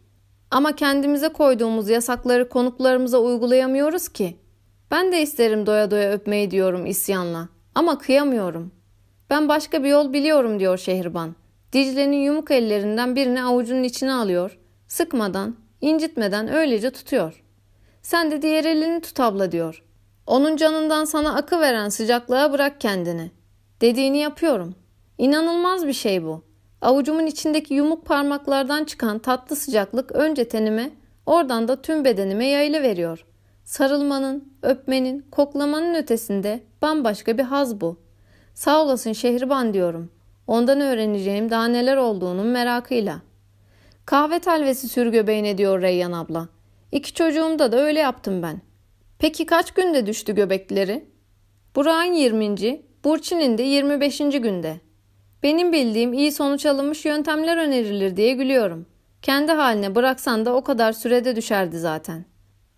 Ama kendimize koyduğumuz yasakları konuklarımıza uygulayamıyoruz ki. Ben de isterim doya doya öpmeyi diyorum isyanla. Ama kıyamıyorum. Ben başka bir yol biliyorum diyor Şehriban. Dicle'nin yumuk ellerinden birini avucunun içine alıyor. Sıkmadan, incitmeden öylece tutuyor. Sen de diğer elini tut abla diyor. Onun canından sana akı veren sıcaklığa bırak kendini. Dediğini yapıyorum. İnanılmaz bir şey bu. Avucumun içindeki yumuk parmaklardan çıkan tatlı sıcaklık önce tenime, oradan da tüm bedenime yayılı veriyor. Sarılmanın, öpmenin, koklamanın ötesinde bambaşka bir haz bu. Sağ olasın Şehriban diyorum. Ondan öğreneceğim daha neler olduğunun merakıyla. Kahve telvesi sür göbeğine diyor Reyyan abla. İki çocuğumda da öyle yaptım ben. Peki kaç günde düştü göbekleri? Burak'ın 20. Burçin'in de 25. günde. Benim bildiğim iyi sonuç alınmış yöntemler önerilir diye gülüyorum. Kendi haline bıraksan da o kadar sürede düşerdi zaten.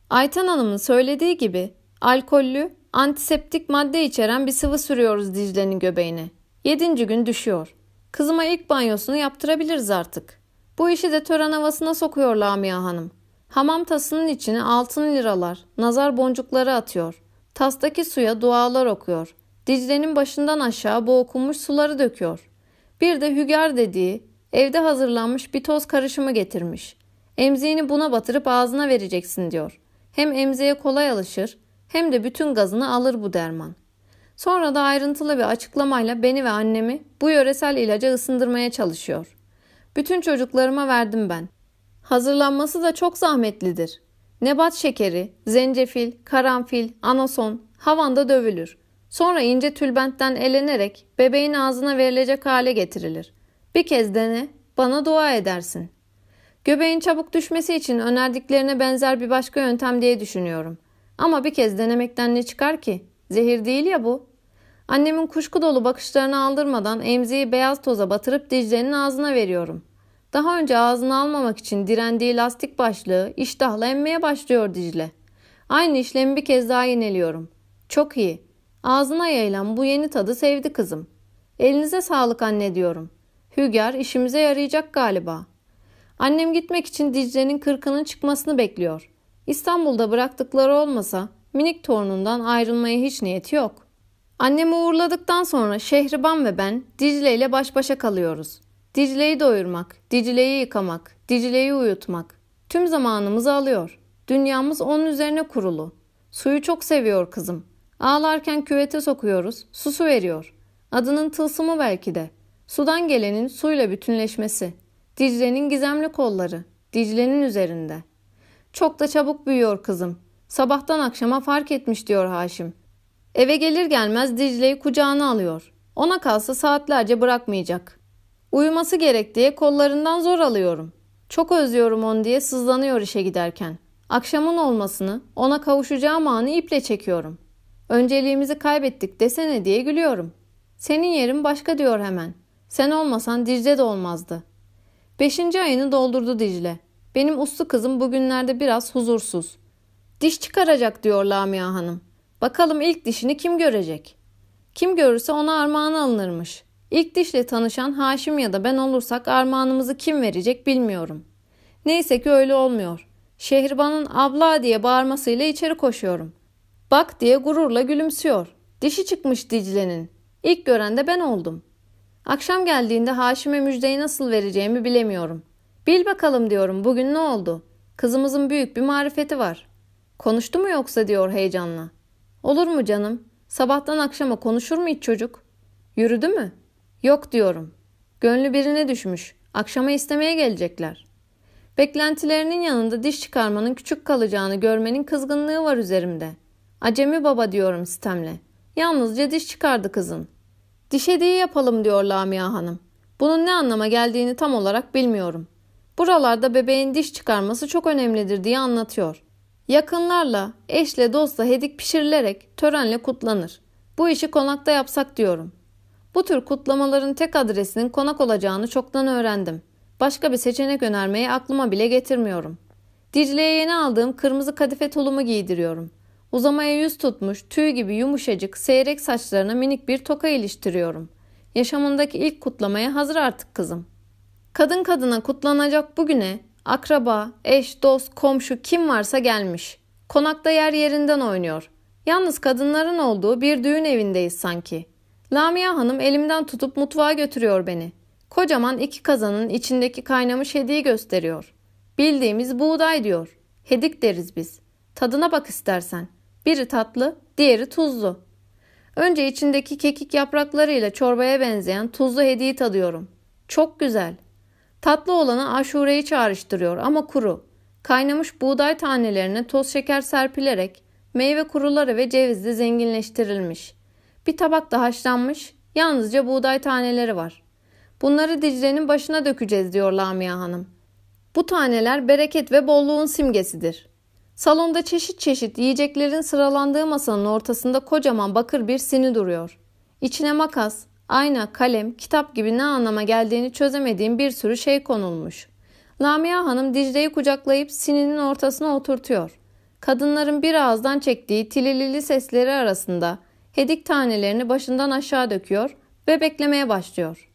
Ayten Hanım'ın söylediği gibi alkollü, antiseptik madde içeren bir sıvı sürüyoruz Dicle'nin göbeğine. Yedinci gün düşüyor. Kızıma ilk banyosunu yaptırabiliriz artık. Bu işi de tören havasına sokuyor Lamia Hanım. Hamam tasının içine altın liralar, nazar boncukları atıyor. Tastaki suya dualar okuyor. Dicle'nin başından aşağı bu okunmuş suları döküyor. Bir de hüger dediği evde hazırlanmış bir toz karışımı getirmiş. Emziğini buna batırıp ağzına vereceksin diyor. Hem emziğe kolay alışır hem de bütün gazını alır bu derman. Sonra da ayrıntılı bir açıklamayla beni ve annemi bu yöresel ilaca ısındırmaya çalışıyor. Bütün çocuklarıma verdim ben. Hazırlanması da çok zahmetlidir. Nebat şekeri, zencefil, karanfil, anason havanda dövülür. Sonra ince tülbentten elenerek bebeğin ağzına verilecek hale getirilir. Bir kez dene, bana dua edersin. Göbeğin çabuk düşmesi için önerdiklerine benzer bir başka yöntem diye düşünüyorum. Ama bir kez denemekten ne çıkar ki? Zehir değil ya bu. Annemin kuşku dolu bakışlarını aldırmadan emziği beyaz toza batırıp Dicle'nin ağzına veriyorum. Daha önce ağzını almamak için direndiği lastik başlığı iştahla emmeye başlıyor Dicle. Aynı işlemi bir kez daha yeniliyorum. Çok iyi. Ağzına yayılan bu yeni tadı sevdi kızım. Elinize sağlık anne diyorum. Hüger işimize yarayacak galiba. Annem gitmek için Dicle'nin kırkının çıkmasını bekliyor. İstanbul'da bıraktıkları olmasa minik torunundan ayrılmaya hiç niyeti yok. Annemi uğurladıktan sonra Şehriban ve ben Dicle ile baş başa kalıyoruz. Dicle'yi doyurmak, Dicle'yi yıkamak, Dicle'yi uyutmak tüm zamanımızı alıyor. Dünyamız onun üzerine kurulu. Suyu çok seviyor kızım. Ağlarken küvete sokuyoruz, susu veriyor. Adının tılsımı belki de. Sudan gelenin suyla bütünleşmesi. Dicle'nin gizemli kolları. Dicle'nin üzerinde. Çok da çabuk büyüyor kızım. Sabahtan akşama fark etmiş diyor Haşim. Eve gelir gelmez Dicle'yi kucağına alıyor. Ona kalsa saatlerce bırakmayacak. Uyuması gerek diye kollarından zor alıyorum. Çok özlüyorum onu diye sızlanıyor işe giderken. Akşamın olmasını, ona kavuşacağım anı iple çekiyorum. Önceliğimizi kaybettik desene diye gülüyorum. Senin yerin başka diyor hemen. Sen olmasan Dicle de olmazdı. Beşinci ayını doldurdu Dicle. Benim uslu kızım bugünlerde biraz huzursuz. Diş çıkaracak diyor Lamia Hanım. Bakalım ilk dişini kim görecek? Kim görürse ona armağan alınırmış. İlk dişle tanışan Haşim ya da ben olursak armağanımızı kim verecek bilmiyorum. Neyse ki öyle olmuyor. Şehriban'ın abla diye bağırmasıyla içeri koşuyorum. Bak diye gururla gülümsüyor. Dişi çıkmış Dicle'nin. İlk gören de ben oldum. Akşam geldiğinde Haşim'e müjdeyi nasıl vereceğimi bilemiyorum. Bil bakalım diyorum bugün ne oldu? Kızımızın büyük bir marifeti var. Konuştu mu yoksa diyor heyecanla. Olur mu canım? Sabahtan akşama konuşur mu hiç çocuk? Yürüdü mü? Yok diyorum. Gönlü birine düşmüş. Akşama istemeye gelecekler. Beklentilerinin yanında diş çıkarmanın küçük kalacağını görmenin kızgınlığı var üzerimde. Acemi baba diyorum sistemle. Yalnızca diş çıkardı kızın. Diş hediye yapalım diyor Lamia Hanım. Bunun ne anlama geldiğini tam olarak bilmiyorum. Buralarda bebeğin diş çıkarması çok önemlidir diye anlatıyor. Yakınlarla, eşle, dostla hedik pişirilerek törenle kutlanır. Bu işi konakta yapsak diyorum. Bu tür kutlamaların tek adresinin konak olacağını çoktan öğrendim. Başka bir seçenek önermeyi aklıma bile getirmiyorum. Dicle'ye yeni aldığım kırmızı kadife tulumu giydiriyorum. Uzamaya yüz tutmuş, tüy gibi yumuşacık, seyrek saçlarına minik bir toka iliştiriyorum. Yaşamındaki ilk kutlamaya hazır artık kızım. Kadın kadına kutlanacak bugüne akraba, eş, dost, komşu kim varsa gelmiş. Konakta yer yerinden oynuyor. Yalnız kadınların olduğu bir düğün evindeyiz sanki. Lamia Hanım elimden tutup mutfağa götürüyor beni. Kocaman iki kazanın içindeki kaynamış hediye gösteriyor. Bildiğimiz buğday diyor. Hedik deriz biz. Tadına bak istersen. Biri tatlı, diğeri tuzlu. Önce içindeki kekik yapraklarıyla çorbaya benzeyen tuzlu hediye tadıyorum. Çok güzel. Tatlı olanı aşureyi çağrıştırıyor ama kuru. Kaynamış buğday tanelerine toz şeker serpilerek meyve kuruları ve cevizle zenginleştirilmiş. Bir tabak da haşlanmış, yalnızca buğday taneleri var. Bunları Dicle'nin başına dökeceğiz diyor Lamia Hanım. Bu taneler bereket ve bolluğun simgesidir. Salonda çeşit çeşit yiyeceklerin sıralandığı masanın ortasında kocaman bakır bir sini duruyor. İçine makas, ayna, kalem, kitap gibi ne anlama geldiğini çözemediğim bir sürü şey konulmuş. Lamia Hanım Dicle'yi kucaklayıp sininin ortasına oturtuyor. Kadınların bir ağızdan çektiği tililili sesleri arasında hedik tanelerini başından aşağı döküyor ve beklemeye başlıyor.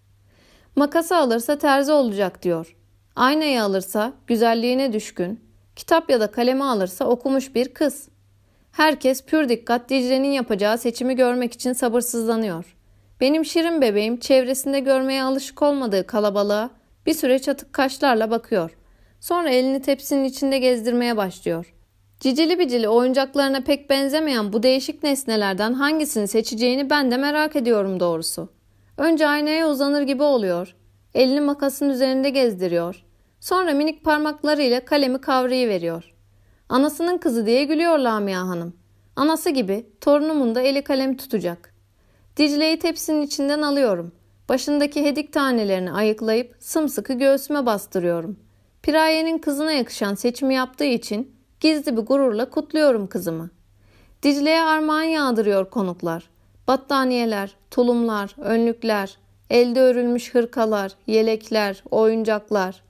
Makası alırsa terzi olacak diyor. Aynayı alırsa güzelliğine düşkün, kitap ya da kalemi alırsa okumuş bir kız. Herkes pür dikkat Dicle'nin yapacağı seçimi görmek için sabırsızlanıyor. Benim şirin bebeğim çevresinde görmeye alışık olmadığı kalabalığa bir süre çatık kaşlarla bakıyor. Sonra elini tepsinin içinde gezdirmeye başlıyor. Cicili bicili oyuncaklarına pek benzemeyen bu değişik nesnelerden hangisini seçeceğini ben de merak ediyorum doğrusu. Önce aynaya uzanır gibi oluyor. Elini makasın üzerinde gezdiriyor. Sonra minik parmaklarıyla kalemi kavrayıveriyor. Anasının kızı diye gülüyor Lamia Hanım. Anası gibi torunumun da eli kalem tutacak. Dicle'yi tepsinin içinden alıyorum. Başındaki hedik tanelerini ayıklayıp sımsıkı göğsüme bastırıyorum. Piraye'nin kızına yakışan seçimi yaptığı için gizli bir gururla kutluyorum kızımı. Dicle'ye armağan yağdırıyor konuklar. Battaniyeler, tulumlar, önlükler, elde örülmüş hırkalar, yelekler, oyuncaklar.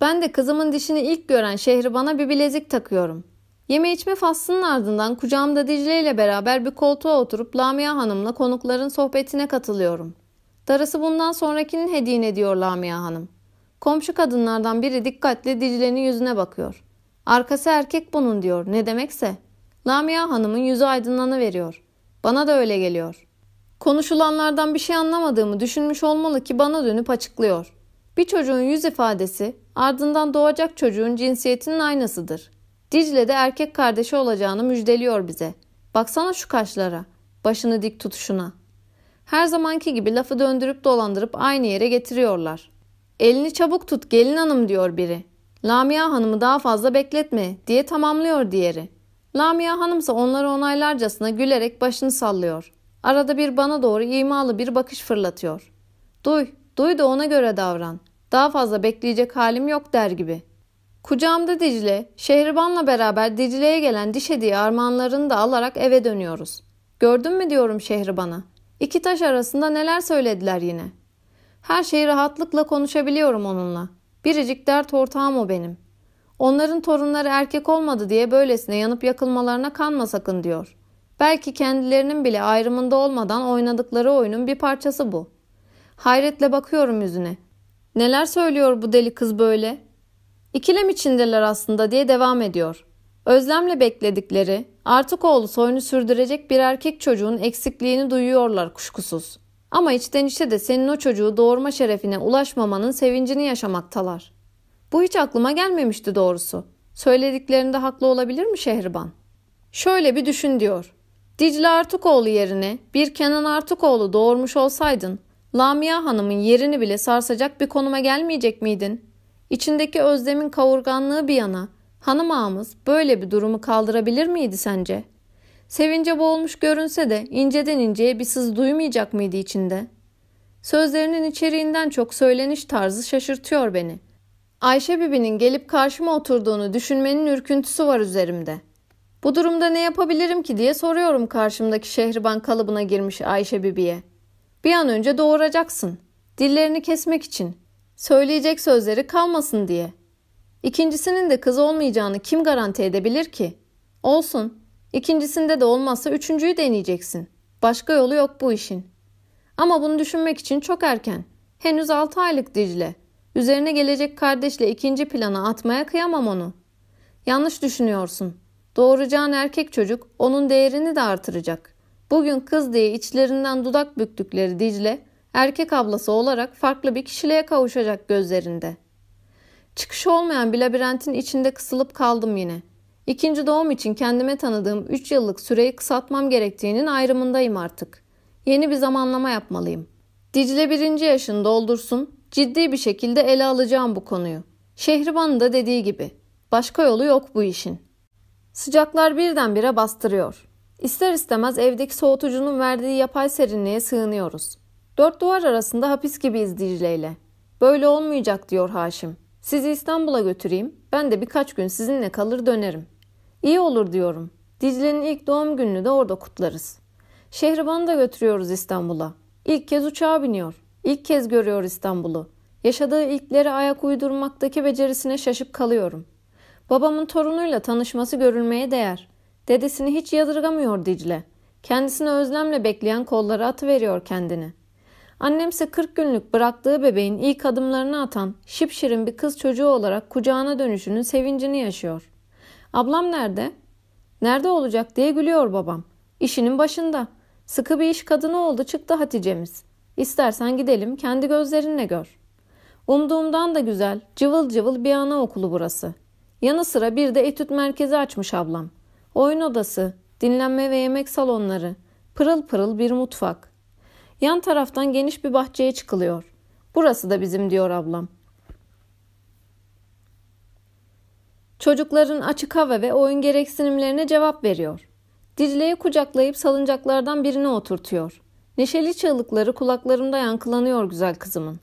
Ben de kızımın dişini ilk gören şehri bana bir bilezik takıyorum. Yeme içme faslının ardından kucağımda Dicle ile beraber bir koltuğa oturup Lamia Hanım'la konukların sohbetine katılıyorum. Darısı bundan sonrakinin hediye ediyor Lamia Hanım. Komşu kadınlardan biri dikkatle Dicle'nin yüzüne bakıyor. Arkası erkek bunun diyor ne demekse. Lamia Hanım'ın yüzü aydınlanı veriyor. Bana da öyle geliyor. Konuşulanlardan bir şey anlamadığımı düşünmüş olmalı ki bana dönüp açıklıyor. Bir çocuğun yüz ifadesi ardından doğacak çocuğun cinsiyetinin aynasıdır. Dicle de erkek kardeşi olacağını müjdeliyor bize. Baksana şu kaşlara, başını dik tutuşuna. Her zamanki gibi lafı döndürüp dolandırıp aynı yere getiriyorlar. Elini çabuk tut gelin hanım diyor biri. Lamia hanımı daha fazla bekletme diye tamamlıyor diğeri. Lamia hanımsa onları onaylarcasına gülerek başını sallıyor. Arada bir bana doğru imalı bir bakış fırlatıyor. Duy, duy da ona göre davran. Daha fazla bekleyecek halim yok der gibi. Kucağımda Dicle, Şehriban'la beraber Dicle'ye gelen diş hediye armağanlarını da alarak eve dönüyoruz. Gördün mü diyorum Şehriban'a. İki taş arasında neler söylediler yine. Her şeyi rahatlıkla konuşabiliyorum onunla. Biricik dert ortağım o benim. Onların torunları erkek olmadı diye böylesine yanıp yakılmalarına kanma sakın diyor. Belki kendilerinin bile ayrımında olmadan oynadıkları oyunun bir parçası bu. Hayretle bakıyorum yüzüne. Neler söylüyor bu deli kız böyle? İkilem içindeler aslında diye devam ediyor. Özlemle bekledikleri, artık oğlu soyunu sürdürecek bir erkek çocuğun eksikliğini duyuyorlar kuşkusuz. Ama içten içe de senin o çocuğu doğurma şerefine ulaşmamanın sevincini yaşamaktalar. Bu hiç aklıma gelmemişti doğrusu. Söylediklerinde haklı olabilir mi Şehriban? Şöyle bir düşün diyor. Dicle Artukoğlu yerine bir Kenan Artukoğlu doğurmuş olsaydın, Lamia Hanım'ın yerini bile sarsacak bir konuma gelmeyecek miydin? İçindeki özlemin kavurganlığı bir yana, hanım ağamız böyle bir durumu kaldırabilir miydi sence? Sevince boğulmuş görünse de inceden inceye bir sız duymayacak mıydı içinde? Sözlerinin içeriğinden çok söyleniş tarzı şaşırtıyor beni. Ayşe Bibi'nin gelip karşıma oturduğunu düşünmenin ürküntüsü var üzerimde. Bu durumda ne yapabilirim ki diye soruyorum karşımdaki şehriban kalıbına girmiş Ayşe Bibi'ye. Bir an önce doğuracaksın. Dillerini kesmek için. Söyleyecek sözleri kalmasın diye. İkincisinin de kız olmayacağını kim garanti edebilir ki? Olsun. İkincisinde de olmazsa üçüncüyü deneyeceksin. Başka yolu yok bu işin. Ama bunu düşünmek için çok erken. Henüz altı aylık Dicle. Üzerine gelecek kardeşle ikinci plana atmaya kıyamam onu. Yanlış düşünüyorsun. Doğuracağın erkek çocuk onun değerini de artıracak. Bugün kız diye içlerinden dudak büktükleri Dicle, erkek ablası olarak farklı bir kişiliğe kavuşacak gözlerinde. Çıkış olmayan bir labirentin içinde kısılıp kaldım yine. İkinci doğum için kendime tanıdığım 3 yıllık süreyi kısaltmam gerektiğinin ayrımındayım artık. Yeni bir zamanlama yapmalıyım. Dicle birinci yaşını doldursun, ciddi bir şekilde ele alacağım bu konuyu. Şehriban'ın da dediği gibi. Başka yolu yok bu işin. Sıcaklar birdenbire bastırıyor. İster istemez evdeki soğutucunun verdiği yapay serinliğe sığınıyoruz. Dört duvar arasında hapis gibiyiz Dicle ile. Böyle olmayacak diyor Haşim. Sizi İstanbul'a götüreyim. Ben de birkaç gün sizinle kalır dönerim. İyi olur diyorum. Dicle'nin ilk doğum gününü de orada kutlarız. Şehriban'ı da götürüyoruz İstanbul'a. İlk kez uçağa biniyor. İlk kez görüyor İstanbul'u. Yaşadığı ilkleri ayak uydurmaktaki becerisine şaşıp kalıyorum. Babamın torunuyla tanışması görülmeye değer. Dedesini hiç yadırgamıyor Dicle. Kendisini özlemle bekleyen kolları atıveriyor kendini. Annemse 40 günlük bıraktığı bebeğin ilk adımlarını atan şipşirin bir kız çocuğu olarak kucağına dönüşünün sevincini yaşıyor. Ablam nerede? Nerede olacak diye gülüyor babam. İşinin başında. Sıkı bir iş kadını oldu çıktı Hatice'miz. İstersen gidelim kendi gözlerinle gör. Umduğumdan da güzel, cıvıl cıvıl bir anaokulu burası. Yanı sıra bir de etüt merkezi açmış ablam. Oyun odası, dinlenme ve yemek salonları, pırıl pırıl bir mutfak. Yan taraftan geniş bir bahçeye çıkılıyor. Burası da bizim diyor ablam. Çocukların açık hava ve oyun gereksinimlerine cevap veriyor. Dicle'yi kucaklayıp salıncaklardan birine oturtuyor. Neşeli çığlıkları kulaklarımda yankılanıyor güzel kızımın.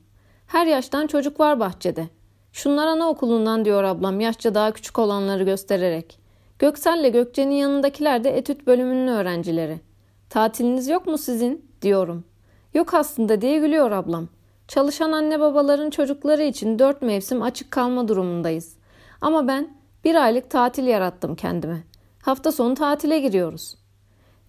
Her yaştan çocuk var bahçede. Şunlar anaokulundan diyor ablam yaşça daha küçük olanları göstererek. Göksel'le Gökçe'nin yanındakiler de etüt bölümünün öğrencileri. Tatiliniz yok mu sizin? diyorum. Yok aslında diye gülüyor ablam. Çalışan anne babaların çocukları için dört mevsim açık kalma durumundayız. Ama ben bir aylık tatil yarattım kendime. Hafta sonu tatile giriyoruz.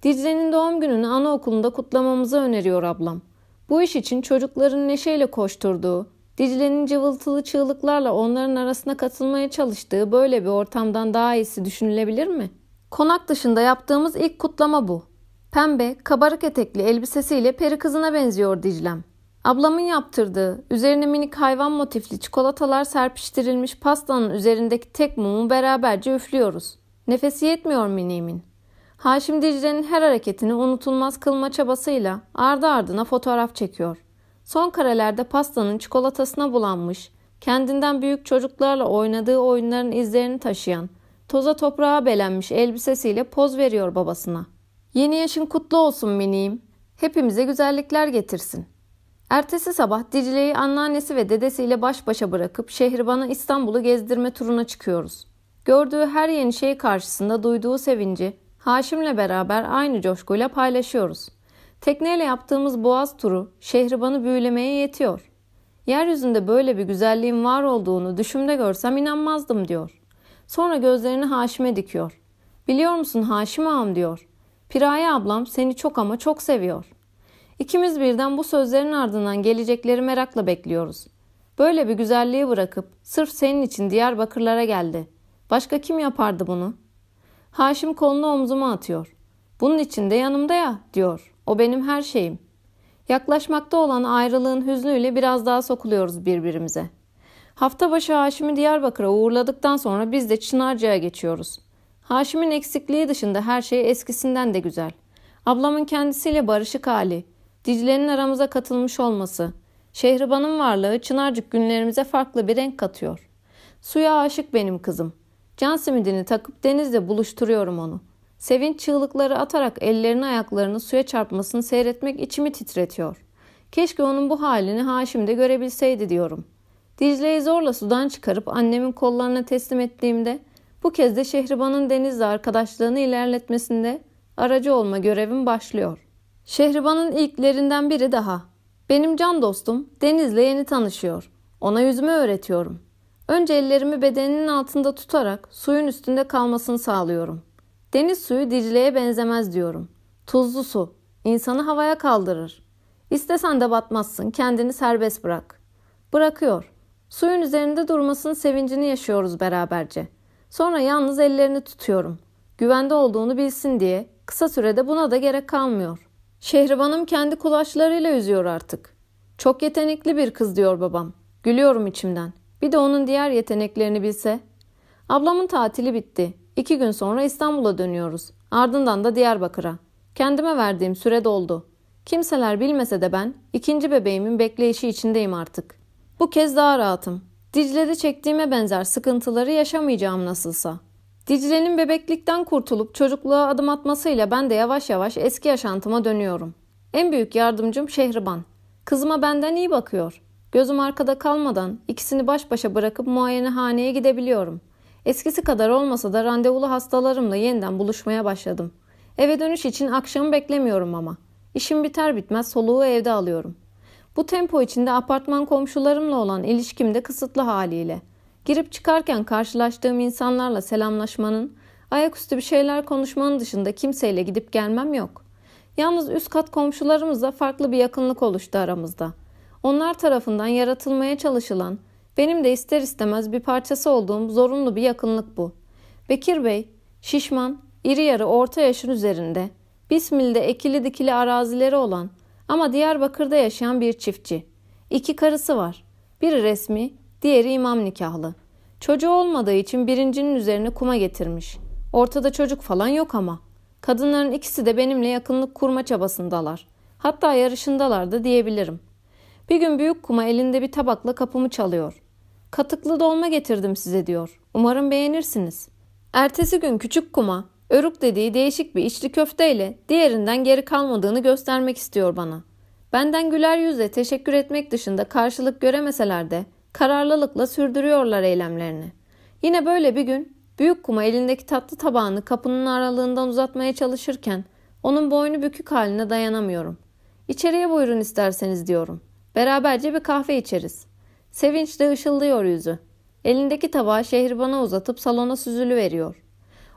Dicle'nin doğum gününü anaokulunda kutlamamızı öneriyor ablam. Bu iş için çocukların neşeyle koşturduğu, Dicle'nin cıvıltılı çığlıklarla onların arasına katılmaya çalıştığı böyle bir ortamdan daha iyisi düşünülebilir mi? Konak dışında yaptığımız ilk kutlama bu. Pembe, kabarık etekli elbisesiyle peri kızına benziyor Dicle'm. Ablamın yaptırdığı, üzerine minik hayvan motifli çikolatalar serpiştirilmiş pastanın üzerindeki tek mumu beraberce üflüyoruz. Nefesi yetmiyor minimin. Haşim Dicle'nin her hareketini unutulmaz kılma çabasıyla ardı ardına fotoğraf çekiyor. Son karelerde pastanın çikolatasına bulanmış, kendinden büyük çocuklarla oynadığı oyunların izlerini taşıyan, toza toprağa belenmiş elbisesiyle poz veriyor babasına. Yeni yaşın kutlu olsun miniğim. Hepimize güzellikler getirsin. Ertesi sabah Dicle'yi anneannesi ve dedesiyle baş başa bırakıp şehribanı İstanbul'u gezdirme turuna çıkıyoruz. Gördüğü her yeni şey karşısında duyduğu sevinci Haşim'le beraber aynı coşkuyla paylaşıyoruz. Tekneyle yaptığımız boğaz turu şehribanı büyülemeye yetiyor. Yeryüzünde böyle bir güzelliğin var olduğunu düşümde görsem inanmazdım diyor. Sonra gözlerini Haşim'e dikiyor. Biliyor musun Haşim ağam diyor. Piraye ablam seni çok ama çok seviyor. İkimiz birden bu sözlerin ardından gelecekleri merakla bekliyoruz. Böyle bir güzelliği bırakıp sırf senin için Diyarbakırlara geldi. Başka kim yapardı bunu? Haşim kolunu omzuma atıyor. Bunun için de yanımda ya diyor. O benim her şeyim. Yaklaşmakta olan ayrılığın hüznüyle biraz daha sokuluyoruz birbirimize. Hafta başı Haşim'i Diyarbakır'a uğurladıktan sonra biz de Çınarca'ya geçiyoruz. Haşim'in eksikliği dışında her şey eskisinden de güzel. Ablamın kendisiyle barışık hali, Dicle'nin aramıza katılmış olması, Şehriban'ın varlığı Çınarcık günlerimize farklı bir renk katıyor. Suya aşık benim kızım. Can simidini takıp denizle buluşturuyorum onu. Sevinç çığlıkları atarak ellerini ayaklarını suya çarpmasını seyretmek içimi titretiyor. Keşke onun bu halini Haşim de görebilseydi diyorum. Dicle'yi zorla sudan çıkarıp annemin kollarına teslim ettiğimde bu kez de Şehriban'ın denizle arkadaşlığını ilerletmesinde aracı olma görevim başlıyor. Şehriban'ın ilklerinden biri daha. Benim can dostum Deniz'le yeni tanışıyor. Ona yüzümü öğretiyorum. Önce ellerimi bedeninin altında tutarak suyun üstünde kalmasını sağlıyorum. Deniz suyu Dicle'ye benzemez diyorum. Tuzlu su. insanı havaya kaldırır. İstesen de batmazsın. Kendini serbest bırak. Bırakıyor. Suyun üzerinde durmasının sevincini yaşıyoruz beraberce. Sonra yalnız ellerini tutuyorum. Güvende olduğunu bilsin diye kısa sürede buna da gerek kalmıyor. Şehribanım kendi kulaçlarıyla yüzüyor artık. Çok yetenekli bir kız diyor babam. Gülüyorum içimden. Bir de onun diğer yeteneklerini bilse. Ablamın tatili bitti. İki gün sonra İstanbul'a dönüyoruz. Ardından da Diyarbakır'a. Kendime verdiğim süre doldu. Kimseler bilmese de ben ikinci bebeğimin bekleyişi içindeyim artık. Bu kez daha rahatım. Dicle'de çektiğime benzer sıkıntıları yaşamayacağım nasılsa. Dicle'nin bebeklikten kurtulup çocukluğa adım atmasıyla ben de yavaş yavaş eski yaşantıma dönüyorum. En büyük yardımcım Şehriban. Kızıma benden iyi bakıyor. Gözüm arkada kalmadan ikisini baş başa bırakıp muayenehaneye gidebiliyorum. Eskisi kadar olmasa da randevulu hastalarımla yeniden buluşmaya başladım. Eve dönüş için akşamı beklemiyorum ama. İşim biter bitmez soluğu evde alıyorum. Bu tempo içinde apartman komşularımla olan ilişkim de kısıtlı haliyle. Girip çıkarken karşılaştığım insanlarla selamlaşmanın, ayaküstü bir şeyler konuşmanın dışında kimseyle gidip gelmem yok. Yalnız üst kat komşularımızla farklı bir yakınlık oluştu aramızda. Onlar tarafından yaratılmaya çalışılan, benim de ister istemez bir parçası olduğum zorunlu bir yakınlık bu. Bekir Bey, şişman, iri yarı orta yaşın üzerinde, Bismil'de ekili dikili arazileri olan ama Diyarbakır'da yaşayan bir çiftçi. İki karısı var. Biri resmi, diğeri imam nikahlı. Çocuğu olmadığı için birincinin üzerine kuma getirmiş. Ortada çocuk falan yok ama. Kadınların ikisi de benimle yakınlık kurma çabasındalar. Hatta yarışındalar da diyebilirim. Bir gün büyük kuma elinde bir tabakla kapımı çalıyor. Katıklı dolma getirdim size diyor. Umarım beğenirsiniz. Ertesi gün küçük kuma örük dediği değişik bir içli köfteyle diğerinden geri kalmadığını göstermek istiyor bana. Benden güler yüzle teşekkür etmek dışında karşılık göremeseler de kararlılıkla sürdürüyorlar eylemlerini. Yine böyle bir gün büyük kuma elindeki tatlı tabağını kapının aralığından uzatmaya çalışırken Onun boynu bükük haline dayanamıyorum. İçeriye buyurun isterseniz diyorum. Beraberce bir kahve içeriz. Sevinçle ışıldıyor yüzü. Elindeki tabağı şehrbana uzatıp salona süzülü veriyor.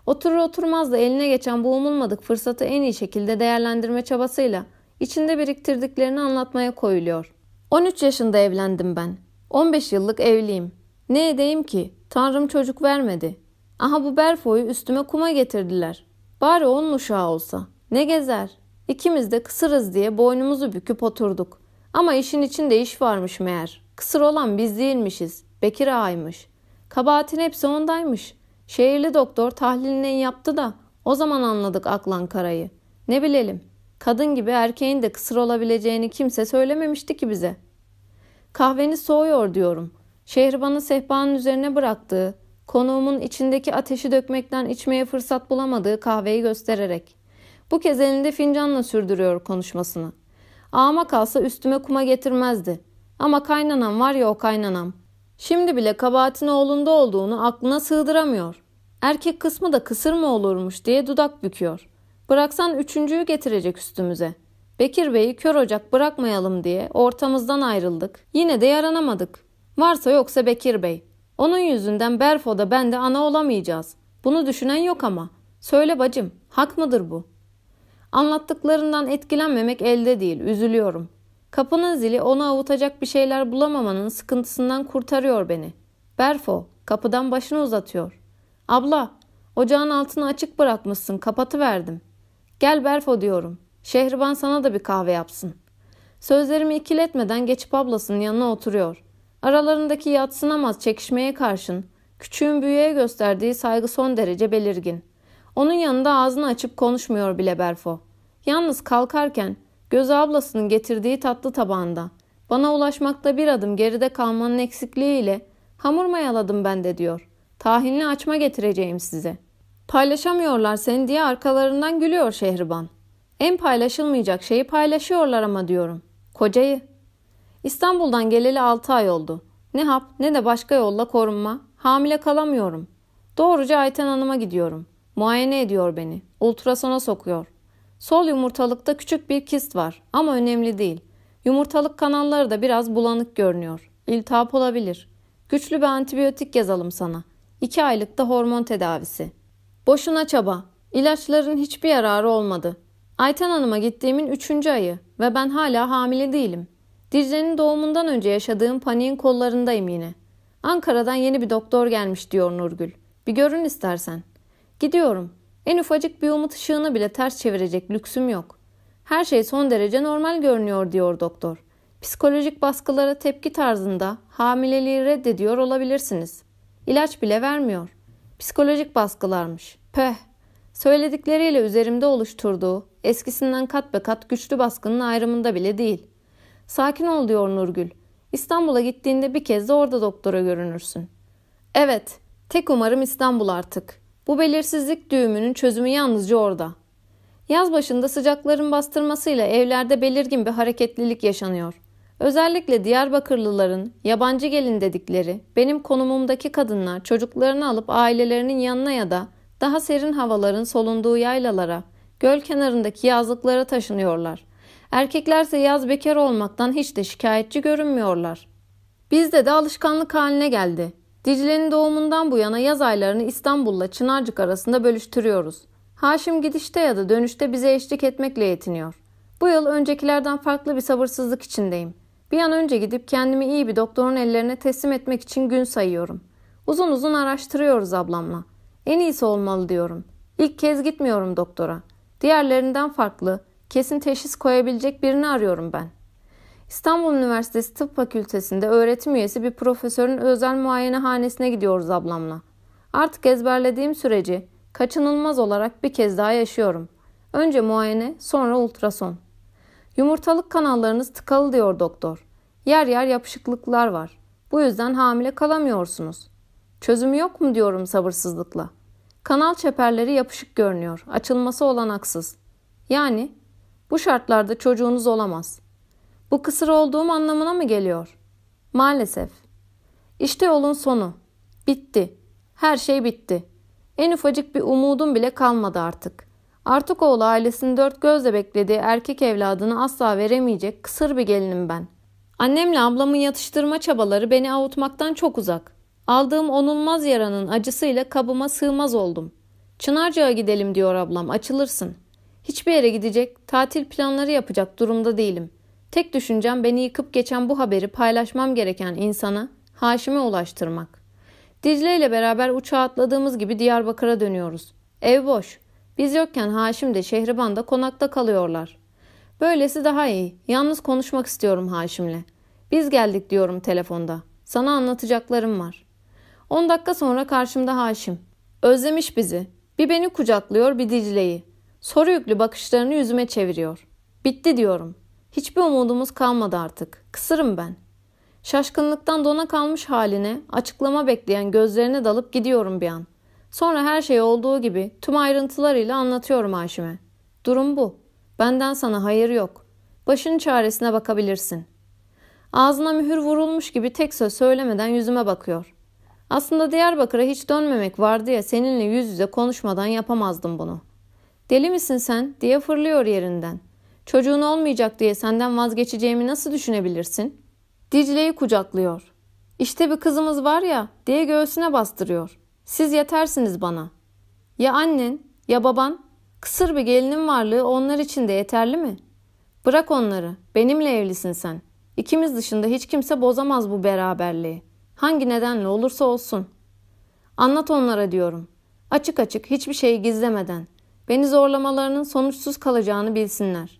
Oturur oturmaz da eline geçen bu umulmadık fırsatı en iyi şekilde değerlendirme çabasıyla içinde biriktirdiklerini anlatmaya koyuluyor. 13 yaşında evlendim ben. 15 yıllık evliyim. Ne edeyim ki? Tanrım çocuk vermedi. Aha bu Berfo'yu üstüme kuma getirdiler. Bari onun uşağı olsa. Ne gezer? İkimiz de kısırız diye boynumuzu büküp oturduk. Ama işin içinde iş varmış meğer. Kısır olan biz değilmişiz. Bekir ağaymış. Kabahatin hepsi ondaymış. Şehirli doktor tahlilini yaptı da o zaman anladık aklan karayı. Ne bilelim. Kadın gibi erkeğin de kısır olabileceğini kimse söylememişti ki bize. Kahveni soğuyor diyorum. Şehribanı sehpanın üzerine bıraktığı, konuğumun içindeki ateşi dökmekten içmeye fırsat bulamadığı kahveyi göstererek. Bu kez elinde fincanla sürdürüyor konuşmasını. Ağama kalsa üstüme kuma getirmezdi. Ama kaynanam var ya o kaynanam. Şimdi bile kabahatin oğlunda olduğunu aklına sığdıramıyor. Erkek kısmı da kısır mı olurmuş diye dudak büküyor. Bıraksan üçüncüyü getirecek üstümüze. Bekir Bey'i kör ocak bırakmayalım diye ortamızdan ayrıldık. Yine de yaranamadık. Varsa yoksa Bekir Bey. Onun yüzünden Berfo'da ben de ana olamayacağız. Bunu düşünen yok ama. Söyle bacım, hak mıdır bu? Anlattıklarından etkilenmemek elde değil, üzülüyorum. Kapının zili onu avutacak bir şeyler bulamamanın sıkıntısından kurtarıyor beni. Berfo, kapıdan başını uzatıyor. Abla, ocağın altını açık bırakmışsın, kapatı verdim. Gel Berfo diyorum. Şehriban sana da bir kahve yapsın. Sözlerimi ikiletmeden geçip ablasının yanına oturuyor. Aralarındaki yatsınamaz çekişmeye karşın küçüğün büyüğe gösterdiği saygı son derece belirgin. Onun yanında ağzını açıp konuşmuyor bile Berfo. Yalnız kalkarken gözü ablasının getirdiği tatlı tabağında. Bana ulaşmakta bir adım geride kalmanın eksikliğiyle hamur mayaladım ben de diyor. Tahinli açma getireceğim size. Paylaşamıyorlar seni diye arkalarından gülüyor Şehriban. En paylaşılmayacak şeyi paylaşıyorlar ama diyorum. Kocayı. İstanbul'dan geleli 6 ay oldu. Ne hap ne de başka yolla korunma. Hamile kalamıyorum. Doğruca Ayten Hanım'a gidiyorum. Muayene ediyor beni. Ultrasona sokuyor. Sol yumurtalıkta küçük bir kist var ama önemli değil. Yumurtalık kanalları da biraz bulanık görünüyor. İltihap olabilir. Güçlü bir antibiyotik yazalım sana. İki aylıkta hormon tedavisi. Boşuna çaba. İlaçların hiçbir yararı olmadı. Ayten Hanım'a gittiğimin üçüncü ayı ve ben hala hamile değilim. Dicle'nin doğumundan önce yaşadığım paniğin kollarındayım yine. Ankara'dan yeni bir doktor gelmiş diyor Nurgül. Bir görün istersen. Gidiyorum. En ufacık bir umut ışığını bile ters çevirecek lüksüm yok. Her şey son derece normal görünüyor diyor doktor. Psikolojik baskılara tepki tarzında hamileliği reddediyor olabilirsiniz. İlaç bile vermiyor. Psikolojik baskılarmış. Peh. Söyledikleriyle üzerimde oluşturduğu eskisinden kat be kat güçlü baskının ayrımında bile değil. Sakin ol diyor Nurgül. İstanbul'a gittiğinde bir kez de orada doktora görünürsün. Evet, tek umarım İstanbul artık. Bu belirsizlik düğümünün çözümü yalnızca orada. Yaz başında sıcakların bastırmasıyla evlerde belirgin bir hareketlilik yaşanıyor. Özellikle Diyarbakırlıların yabancı gelin dedikleri benim konumumdaki kadınlar çocuklarını alıp ailelerinin yanına ya da daha serin havaların solunduğu yaylalara, göl kenarındaki yazlıklara taşınıyorlar. Erkeklerse yaz bekar olmaktan hiç de şikayetçi görünmüyorlar. Bizde de alışkanlık haline geldi. Dicle'nin doğumundan bu yana yaz aylarını İstanbul'la Çınarcık arasında bölüştürüyoruz. Haşim gidişte ya da dönüşte bize eşlik etmekle yetiniyor. Bu yıl öncekilerden farklı bir sabırsızlık içindeyim. Bir an önce gidip kendimi iyi bir doktorun ellerine teslim etmek için gün sayıyorum. Uzun uzun araştırıyoruz ablamla. En iyisi olmalı diyorum. İlk kez gitmiyorum doktora. Diğerlerinden farklı, kesin teşhis koyabilecek birini arıyorum ben. İstanbul Üniversitesi Tıp Fakültesi'nde öğretim üyesi bir profesörün özel muayenehanesine gidiyoruz ablamla. Artık ezberlediğim süreci kaçınılmaz olarak bir kez daha yaşıyorum. Önce muayene, sonra ultrason. Yumurtalık kanallarınız tıkalı diyor doktor. Yer yer yapışıklıklar var. Bu yüzden hamile kalamıyorsunuz. Çözümü yok mu diyorum sabırsızlıkla. Kanal çeperleri yapışık görünüyor. Açılması olanaksız. Yani bu şartlarda çocuğunuz olamaz. Bu kısır olduğum anlamına mı geliyor? Maalesef. İşte yolun sonu. Bitti. Her şey bitti. En ufacık bir umudum bile kalmadı artık. Artık oğlu ailesinin dört gözle beklediği erkek evladını asla veremeyecek kısır bir gelinim ben. Annemle ablamın yatıştırma çabaları beni avutmaktan çok uzak. Aldığım onulmaz yaranın acısıyla kabıma sığmaz oldum. Çınarca'ya gidelim diyor ablam açılırsın. Hiçbir yere gidecek, tatil planları yapacak durumda değilim. Tek düşüncem beni yıkıp geçen bu haberi paylaşmam gereken insana, Haşim'e ulaştırmak. Dicle ile beraber uçağa atladığımız gibi Diyarbakır'a dönüyoruz. Ev boş. Biz yokken Haşim de Şehriban da konakta kalıyorlar. Böylesi daha iyi. Yalnız konuşmak istiyorum Haşim'le. Biz geldik diyorum telefonda. Sana anlatacaklarım var. 10 dakika sonra karşımda Haşim. Özlemiş bizi. Bir beni kucaklıyor bir Dicle'yi. Soru yüklü bakışlarını yüzüme çeviriyor. Bitti diyorum. Hiçbir umudumuz kalmadı artık. Kısırım ben. Şaşkınlıktan dona kalmış haline, açıklama bekleyen gözlerine dalıp gidiyorum bir an. Sonra her şey olduğu gibi tüm ayrıntılarıyla anlatıyorum Haşim'e. Durum bu. Benden sana hayır yok. Başın çaresine bakabilirsin. Ağzına mühür vurulmuş gibi tek söz söylemeden yüzüme bakıyor. Aslında Diyarbakır'a hiç dönmemek vardı ya seninle yüz yüze konuşmadan yapamazdım bunu. Deli misin sen diye fırlıyor yerinden. Çocuğun olmayacak diye senden vazgeçeceğimi nasıl düşünebilirsin? Dicle'yi kucaklıyor. İşte bir kızımız var ya diye göğsüne bastırıyor. Siz yetersiniz bana. Ya annen ya baban kısır bir gelinin varlığı onlar için de yeterli mi? Bırak onları. Benimle evlisin sen. İkimiz dışında hiç kimse bozamaz bu beraberliği. Hangi nedenle olursa olsun. Anlat onlara diyorum. Açık açık hiçbir şeyi gizlemeden. Beni zorlamalarının sonuçsuz kalacağını bilsinler.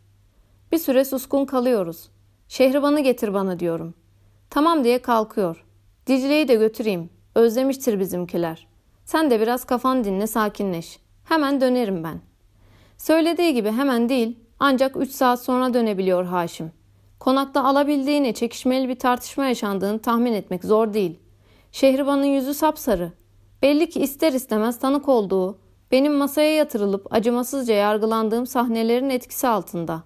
Bir süre suskun kalıyoruz. Şehriban'ı getir bana diyorum. Tamam diye kalkıyor. Dicle'yi de götüreyim. Özlemiştir bizimkiler. Sen de biraz kafan dinle sakinleş. Hemen dönerim ben. Söylediği gibi hemen değil ancak 3 saat sonra dönebiliyor Haşim. Konakta alabildiğine çekişmeli bir tartışma yaşandığını tahmin etmek zor değil. Şehriban'ın yüzü sapsarı. Belli ki ister istemez tanık olduğu, benim masaya yatırılıp acımasızca yargılandığım sahnelerin etkisi altında.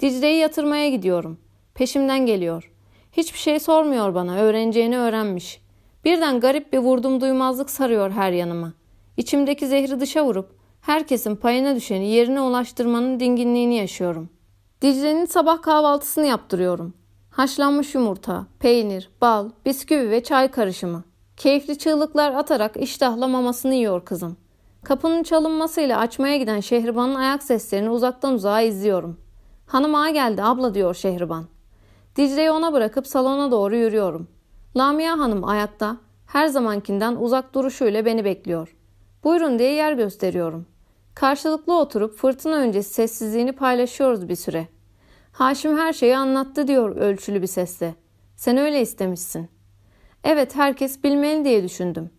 Dicle'yi yatırmaya gidiyorum. Peşimden geliyor. Hiçbir şey sormuyor bana, öğreneceğini öğrenmiş. Birden garip bir vurdum duymazlık sarıyor her yanıma. İçimdeki zehri dışa vurup herkesin payına düşeni yerine ulaştırmanın dinginliğini yaşıyorum. Dicle'nin sabah kahvaltısını yaptırıyorum. Haşlanmış yumurta, peynir, bal, bisküvi ve çay karışımı. Keyifli çığlıklar atarak iştahla mamasını yiyor kızım. Kapının çalınmasıyla açmaya giden Şehriban'ın ayak seslerini uzaktan uzağa izliyorum. Hanım ağa geldi abla diyor Şehriban. Dicle'yi ona bırakıp salona doğru yürüyorum. Lamia Hanım ayakta, her zamankinden uzak duruşuyla beni bekliyor. Buyurun diye yer gösteriyorum. Karşılıklı oturup fırtına öncesi sessizliğini paylaşıyoruz bir süre. Haşim her şeyi anlattı diyor ölçülü bir sesle. Sen öyle istemişsin. Evet herkes bilmeli diye düşündüm.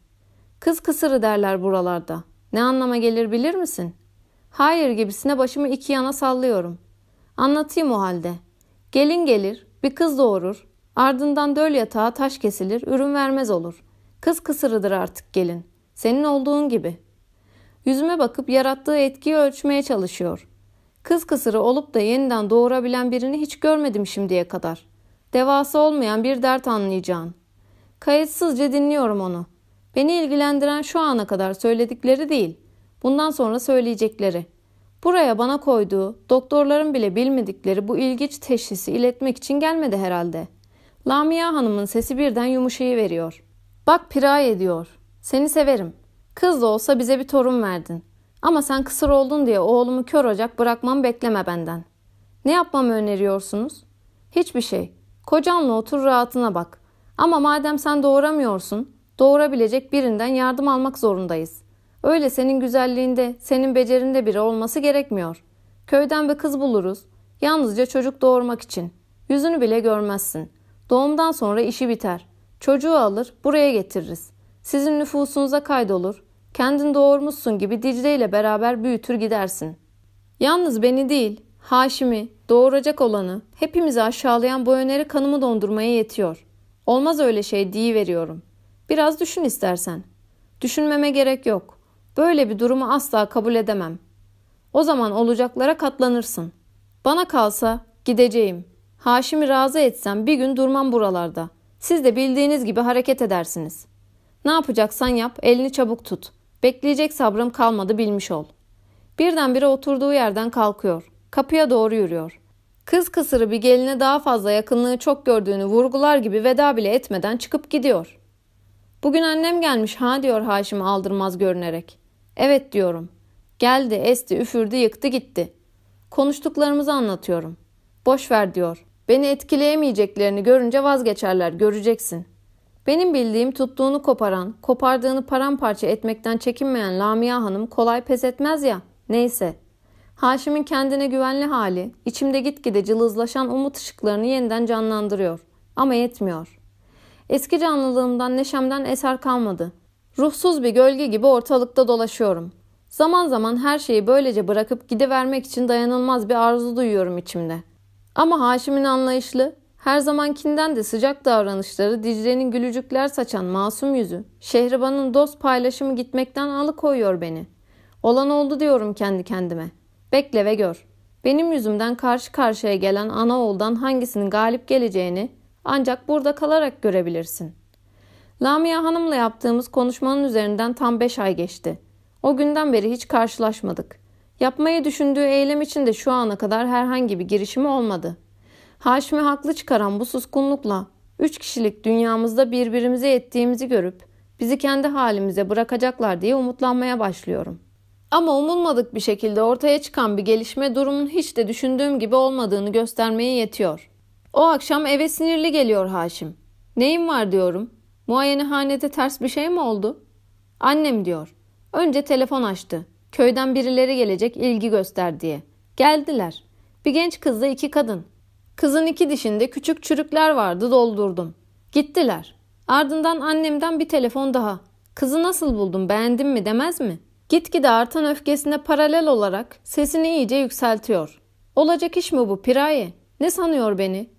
Kız kısırı derler buralarda. Ne anlama gelir bilir misin? Hayır gibisine başımı iki yana sallıyorum. Anlatayım o halde. Gelin gelir, bir kız doğurur, ardından döl yatağa taş kesilir, ürün vermez olur. Kız kısırıdır artık gelin. Senin olduğun gibi. Yüzüme bakıp yarattığı etkiyi ölçmeye çalışıyor. Kız kısırı olup da yeniden doğurabilen birini hiç görmedim şimdiye kadar. Devası olmayan bir dert anlayacağın. Kayıtsızca dinliyorum onu. Beni ilgilendiren şu ana kadar söyledikleri değil. Bundan sonra söyleyecekleri. Buraya bana koyduğu, doktorların bile bilmedikleri bu ilginç teşhisi iletmek için gelmedi herhalde. Lamia Hanım'ın sesi birden yumuşayı veriyor. Bak piray ediyor. Seni severim. Kız da olsa bize bir torun verdin. Ama sen kısır oldun diye oğlumu kör ocak bırakmam bekleme benden. Ne yapmamı öneriyorsunuz? Hiçbir şey. Kocanla otur rahatına bak. Ama madem sen doğuramıyorsun, doğurabilecek birinden yardım almak zorundayız. Öyle senin güzelliğinde, senin becerinde biri olması gerekmiyor. Köyden bir kız buluruz. Yalnızca çocuk doğurmak için. Yüzünü bile görmezsin. Doğumdan sonra işi biter. Çocuğu alır, buraya getiririz. Sizin nüfusunuza kaydolur. Kendin doğurmuşsun gibi Dicle ile beraber büyütür gidersin. Yalnız beni değil, Haşim'i, doğuracak olanı, hepimizi aşağılayan bu öneri kanımı dondurmaya yetiyor. Olmaz öyle şey diye veriyorum. Biraz düşün istersen. Düşünmeme gerek yok. Böyle bir durumu asla kabul edemem. O zaman olacaklara katlanırsın. Bana kalsa gideceğim. Haşim'i razı etsem bir gün durmam buralarda. Siz de bildiğiniz gibi hareket edersiniz. Ne yapacaksan yap, elini çabuk tut. Bekleyecek sabrım kalmadı bilmiş ol. Birdenbire oturduğu yerden kalkıyor. Kapıya doğru yürüyor. Kız kısırı bir geline daha fazla yakınlığı çok gördüğünü vurgular gibi veda bile etmeden çıkıp gidiyor. Bugün annem gelmiş ha diyor Haşim aldırmaz görünerek. Evet diyorum. Geldi, esti, üfürdü, yıktı gitti. Konuştuklarımızı anlatıyorum. Boş ver diyor. Beni etkileyemeyeceklerini görünce vazgeçerler, göreceksin. Benim bildiğim tuttuğunu koparan, kopardığını paramparça etmekten çekinmeyen Lamia Hanım kolay pes etmez ya. Neyse. Haşim'in kendine güvenli hali, içimde gitgide cılızlaşan umut ışıklarını yeniden canlandırıyor. Ama yetmiyor. Eski canlılığımdan, neşemden eser kalmadı. Ruhsuz bir gölge gibi ortalıkta dolaşıyorum. Zaman zaman her şeyi böylece bırakıp gidivermek için dayanılmaz bir arzu duyuyorum içimde. Ama Haşim'in anlayışlı, her zamankinden de sıcak davranışları Dicle'nin gülücükler saçan masum yüzü, Şehriban'ın dost paylaşımı gitmekten alıkoyuyor beni. Olan oldu diyorum kendi kendime. Bekle ve gör. Benim yüzümden karşı karşıya gelen ana oğuldan hangisinin galip geleceğini ancak burada kalarak görebilirsin. Lamia Hanım'la yaptığımız konuşmanın üzerinden tam beş ay geçti. O günden beri hiç karşılaşmadık. Yapmayı düşündüğü eylem için de şu ana kadar herhangi bir girişimi olmadı. Haşim'i haklı çıkaran bu suskunlukla üç kişilik dünyamızda birbirimize ettiğimizi görüp bizi kendi halimize bırakacaklar diye umutlanmaya başlıyorum. Ama umulmadık bir şekilde ortaya çıkan bir gelişme durumun hiç de düşündüğüm gibi olmadığını göstermeye yetiyor. O akşam eve sinirli geliyor Haşim. Neyim var diyorum. Muayenehanede ters bir şey mi oldu? Annem diyor. Önce telefon açtı. Köyden birileri gelecek ilgi göster diye. Geldiler. Bir genç kızla iki kadın. Kızın iki dişinde küçük çürükler vardı doldurdum. Gittiler. Ardından annemden bir telefon daha. Kızı nasıl buldun beğendin mi demez mi? Gitgide artan öfkesine paralel olarak sesini iyice yükseltiyor. Olacak iş mi bu Piraye? Ne sanıyor beni?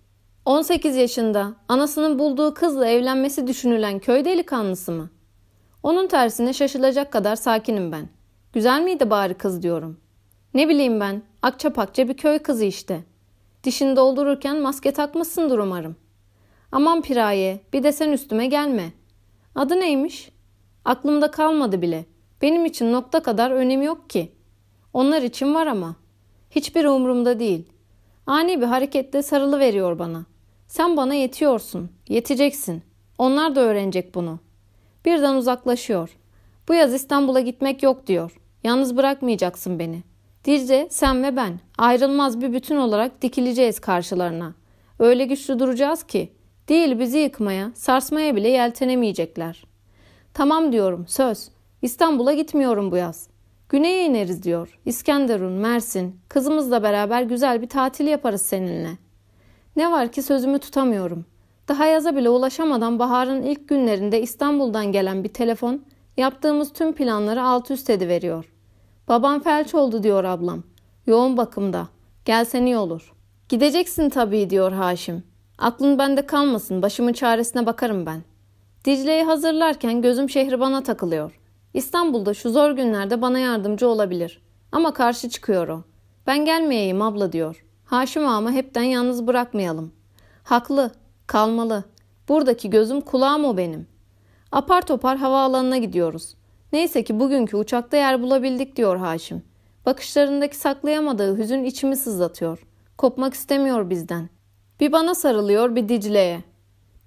18 yaşında anasının bulduğu kızla evlenmesi düşünülen köy delikanlısı mı? Onun tersine şaşılacak kadar sakinim ben. Güzel miydi bari kız diyorum. Ne bileyim ben akça pakça bir köy kızı işte. Dişini doldururken maske takmışsındır umarım. Aman Piraye bir de sen üstüme gelme. Adı neymiş? Aklımda kalmadı bile. Benim için nokta kadar önemi yok ki. Onlar için var ama. Hiçbir umurumda değil. Ani bir hareketle sarılı veriyor bana. Sen bana yetiyorsun. Yeteceksin. Onlar da öğrenecek bunu. Birden uzaklaşıyor. Bu yaz İstanbul'a gitmek yok diyor. Yalnız bırakmayacaksın beni. Dicle, sen ve ben ayrılmaz bir bütün olarak dikileceğiz karşılarına. Öyle güçlü duracağız ki değil bizi yıkmaya, sarsmaya bile yeltenemeyecekler. Tamam diyorum, söz. İstanbul'a gitmiyorum bu yaz. Güney'e ineriz diyor. İskenderun, Mersin. Kızımızla beraber güzel bir tatil yaparız seninle. Ne var ki sözümü tutamıyorum. Daha yaza bile ulaşamadan baharın ilk günlerinde İstanbul'dan gelen bir telefon yaptığımız tüm planları alt üst ediveriyor. Babam felç oldu diyor ablam. Yoğun bakımda. Gelsen iyi olur. Gideceksin tabii diyor Haşim. Aklın bende kalmasın başımın çaresine bakarım ben. Dicle'yi hazırlarken gözüm Şehriban'a takılıyor. İstanbul'da şu zor günlerde bana yardımcı olabilir. Ama karşı çıkıyor o. Ben gelmeyeyim abla diyor. Haşim ağamı hepten yalnız bırakmayalım. Haklı, kalmalı. Buradaki gözüm kulağım o benim. Apar topar havaalanına gidiyoruz. Neyse ki bugünkü uçakta yer bulabildik diyor Haşim. Bakışlarındaki saklayamadığı hüzün içimi sızlatıyor. Kopmak istemiyor bizden. Bir bana sarılıyor bir Dicle'ye.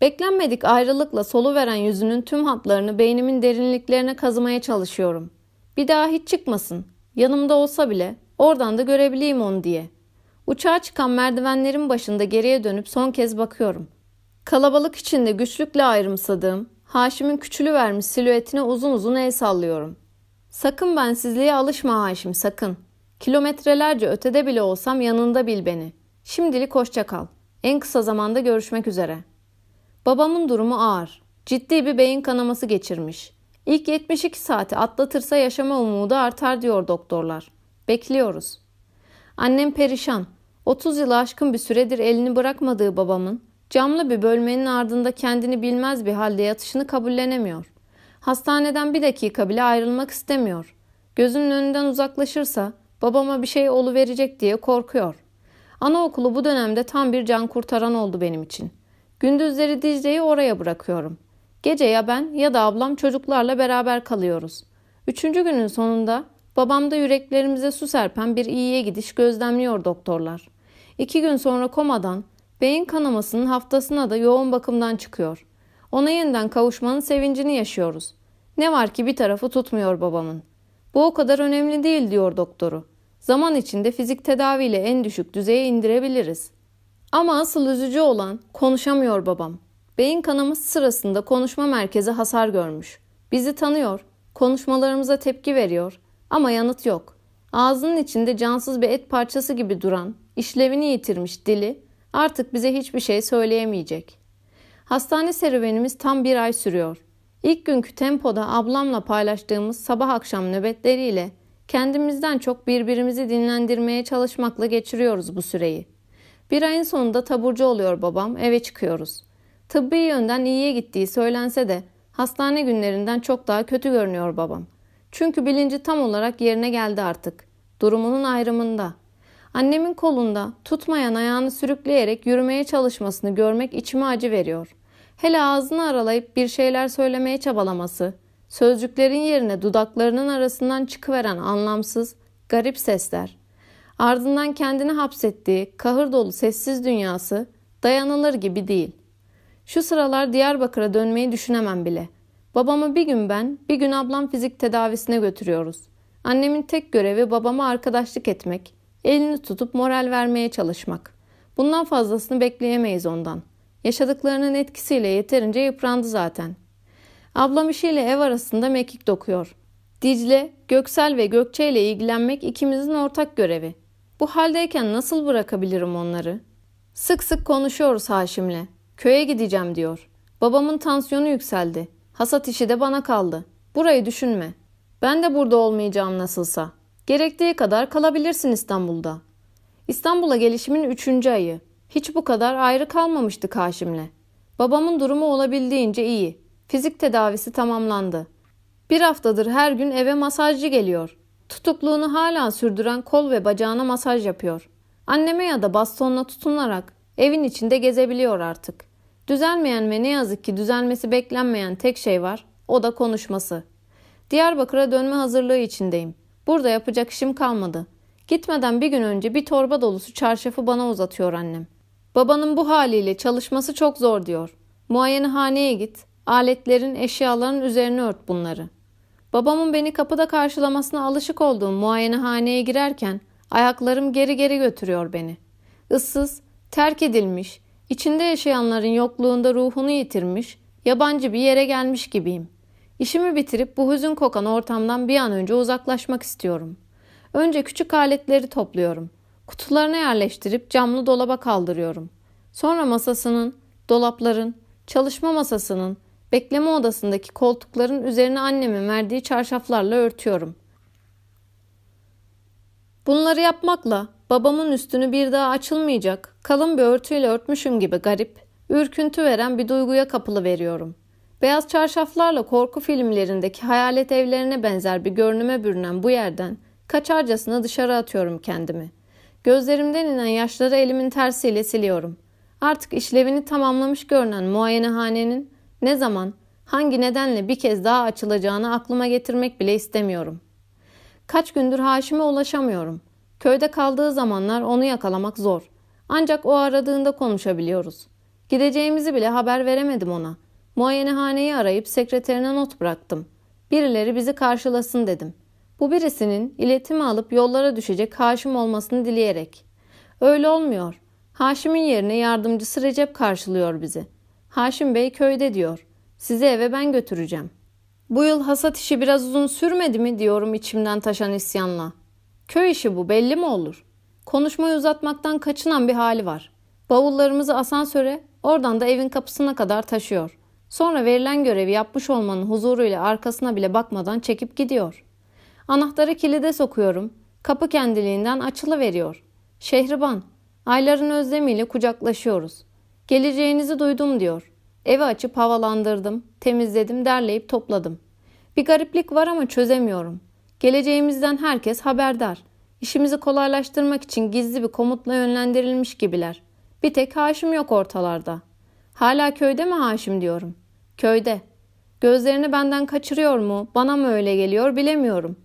Beklenmedik ayrılıkla solu veren yüzünün tüm hatlarını beynimin derinliklerine kazımaya çalışıyorum. Bir daha hiç çıkmasın. Yanımda olsa bile oradan da görebileyim onu diye. Uçağa çıkan merdivenlerin başında geriye dönüp son kez bakıyorum. Kalabalık içinde güçlükle ayrımsadığım, Haşim'in küçülü vermiş silüetine uzun uzun el sallıyorum. Sakın bensizliğe alışma Haşim sakın. Kilometrelerce ötede bile olsam yanında bil beni. Şimdilik hoşça kal. En kısa zamanda görüşmek üzere. Babamın durumu ağır. Ciddi bir beyin kanaması geçirmiş. İlk 72 saati atlatırsa yaşama umudu artar diyor doktorlar. Bekliyoruz. Annem perişan. 30 yılı aşkın bir süredir elini bırakmadığı babamın camlı bir bölmenin ardında kendini bilmez bir halde yatışını kabullenemiyor. Hastaneden bir dakika bile ayrılmak istemiyor. Gözünün önünden uzaklaşırsa babama bir şey verecek diye korkuyor. Anaokulu bu dönemde tam bir can kurtaran oldu benim için. Gündüzleri Dicle'yi oraya bırakıyorum. Gece ya ben ya da ablam çocuklarla beraber kalıyoruz. Üçüncü günün sonunda Babamda yüreklerimize su serpen bir iyiye gidiş gözlemliyor doktorlar. İki gün sonra komadan, beyin kanamasının haftasına da yoğun bakımdan çıkıyor. Ona yeniden kavuşmanın sevincini yaşıyoruz. Ne var ki bir tarafı tutmuyor babamın. Bu o kadar önemli değil diyor doktoru. Zaman içinde fizik tedaviyle en düşük düzeye indirebiliriz. Ama asıl üzücü olan konuşamıyor babam. Beyin kanaması sırasında konuşma merkezi hasar görmüş. Bizi tanıyor, konuşmalarımıza tepki veriyor ama yanıt yok. Ağzının içinde cansız bir et parçası gibi duran, işlevini yitirmiş dili artık bize hiçbir şey söyleyemeyecek. Hastane serüvenimiz tam bir ay sürüyor. İlk günkü tempoda ablamla paylaştığımız sabah akşam nöbetleriyle kendimizden çok birbirimizi dinlendirmeye çalışmakla geçiriyoruz bu süreyi. Bir ayın sonunda taburcu oluyor babam, eve çıkıyoruz. Tıbbi yönden iyiye gittiği söylense de hastane günlerinden çok daha kötü görünüyor babam. Çünkü bilinci tam olarak yerine geldi artık. Durumunun ayrımında. Annemin kolunda tutmayan ayağını sürükleyerek yürümeye çalışmasını görmek içime acı veriyor. Hele ağzını aralayıp bir şeyler söylemeye çabalaması, sözcüklerin yerine dudaklarının arasından çıkıveren anlamsız, garip sesler. Ardından kendini hapsettiği kahır dolu sessiz dünyası dayanılır gibi değil. Şu sıralar Diyarbakır'a dönmeyi düşünemem bile. Babamı bir gün ben, bir gün ablam fizik tedavisine götürüyoruz. Annemin tek görevi babama arkadaşlık etmek, elini tutup moral vermeye çalışmak. Bundan fazlasını bekleyemeyiz ondan. Yaşadıklarının etkisiyle yeterince yıprandı zaten. Ablam işiyle ev arasında mekik dokuyor. Dicle, Göksel ve Gökçe ile ilgilenmek ikimizin ortak görevi. Bu haldeyken nasıl bırakabilirim onları? Sık sık konuşuyoruz Haşim'le. Köye gideceğim diyor. Babamın tansiyonu yükseldi. Hasat işi de bana kaldı. Burayı düşünme. Ben de burada olmayacağım nasılsa. Gerektiği kadar kalabilirsin İstanbul'da. İstanbul'a gelişimin üçüncü ayı. Hiç bu kadar ayrı kalmamıştık Haşim'le. Babamın durumu olabildiğince iyi. Fizik tedavisi tamamlandı. Bir haftadır her gün eve masajcı geliyor. Tutukluğunu hala sürdüren kol ve bacağına masaj yapıyor. Anneme ya da bastonla tutunarak evin içinde gezebiliyor artık. Düzelmeyen ve ne yazık ki düzelmesi beklenmeyen tek şey var. O da konuşması. Diyarbakır'a dönme hazırlığı içindeyim. Burada yapacak işim kalmadı. Gitmeden bir gün önce bir torba dolusu çarşafı bana uzatıyor annem. Babanın bu haliyle çalışması çok zor diyor. Muayenehaneye git. Aletlerin, eşyaların üzerine ört bunları. Babamın beni kapıda karşılamasına alışık olduğum muayenehaneye girerken ayaklarım geri geri götürüyor beni. Issız, terk edilmiş, içinde yaşayanların yokluğunda ruhunu yitirmiş, yabancı bir yere gelmiş gibiyim. İşimi bitirip bu hüzün kokan ortamdan bir an önce uzaklaşmak istiyorum. Önce küçük aletleri topluyorum. Kutularına yerleştirip camlı dolaba kaldırıyorum. Sonra masasının, dolapların, çalışma masasının, bekleme odasındaki koltukların üzerine annemin verdiği çarşaflarla örtüyorum. Bunları yapmakla babamın üstünü bir daha açılmayacak, kalın bir örtüyle örtmüşüm gibi garip, ürküntü veren bir duyguya kapılı veriyorum. Beyaz çarşaflarla korku filmlerindeki hayalet evlerine benzer bir görünüme bürünen bu yerden kaçarcasına dışarı atıyorum kendimi. Gözlerimden inen yaşları elimin tersiyle siliyorum. Artık işlevini tamamlamış görünen muayenehanenin ne zaman, hangi nedenle bir kez daha açılacağını aklıma getirmek bile istemiyorum. Kaç gündür Haşim'e ulaşamıyorum. Köyde kaldığı zamanlar onu yakalamak zor. Ancak o aradığında konuşabiliyoruz. Gideceğimizi bile haber veremedim ona. Muayenehaneyi arayıp sekreterine not bıraktım. Birileri bizi karşılasın dedim. Bu birisinin iletimi alıp yollara düşecek Haşim olmasını dileyerek. Öyle olmuyor. Haşim'in yerine yardımcısı Recep karşılıyor bizi. Haşim Bey köyde diyor. Sizi eve ben götüreceğim. Bu yıl hasat işi biraz uzun sürmedi mi diyorum içimden taşan isyanla. Köy işi bu belli mi olur? Konuşmayı uzatmaktan kaçınan bir hali var. Bavullarımızı asansöre, oradan da evin kapısına kadar taşıyor. Sonra verilen görevi yapmış olmanın huzuruyla arkasına bile bakmadan çekip gidiyor. Anahtarı kilide sokuyorum. Kapı kendiliğinden açılıveriyor. Şehriban, ayların özlemiyle kucaklaşıyoruz. Geleceğinizi duydum diyor. Evi açıp havalandırdım, temizledim, derleyip topladım. Bir gariplik var ama çözemiyorum. Geleceğimizden herkes haberdar. İşimizi kolaylaştırmak için gizli bir komutla yönlendirilmiş gibiler. Bir tek Haşim yok ortalarda. Hala köyde mi Haşim diyorum. Köyde. Gözlerini benden kaçırıyor mu, bana mı öyle geliyor bilemiyorum.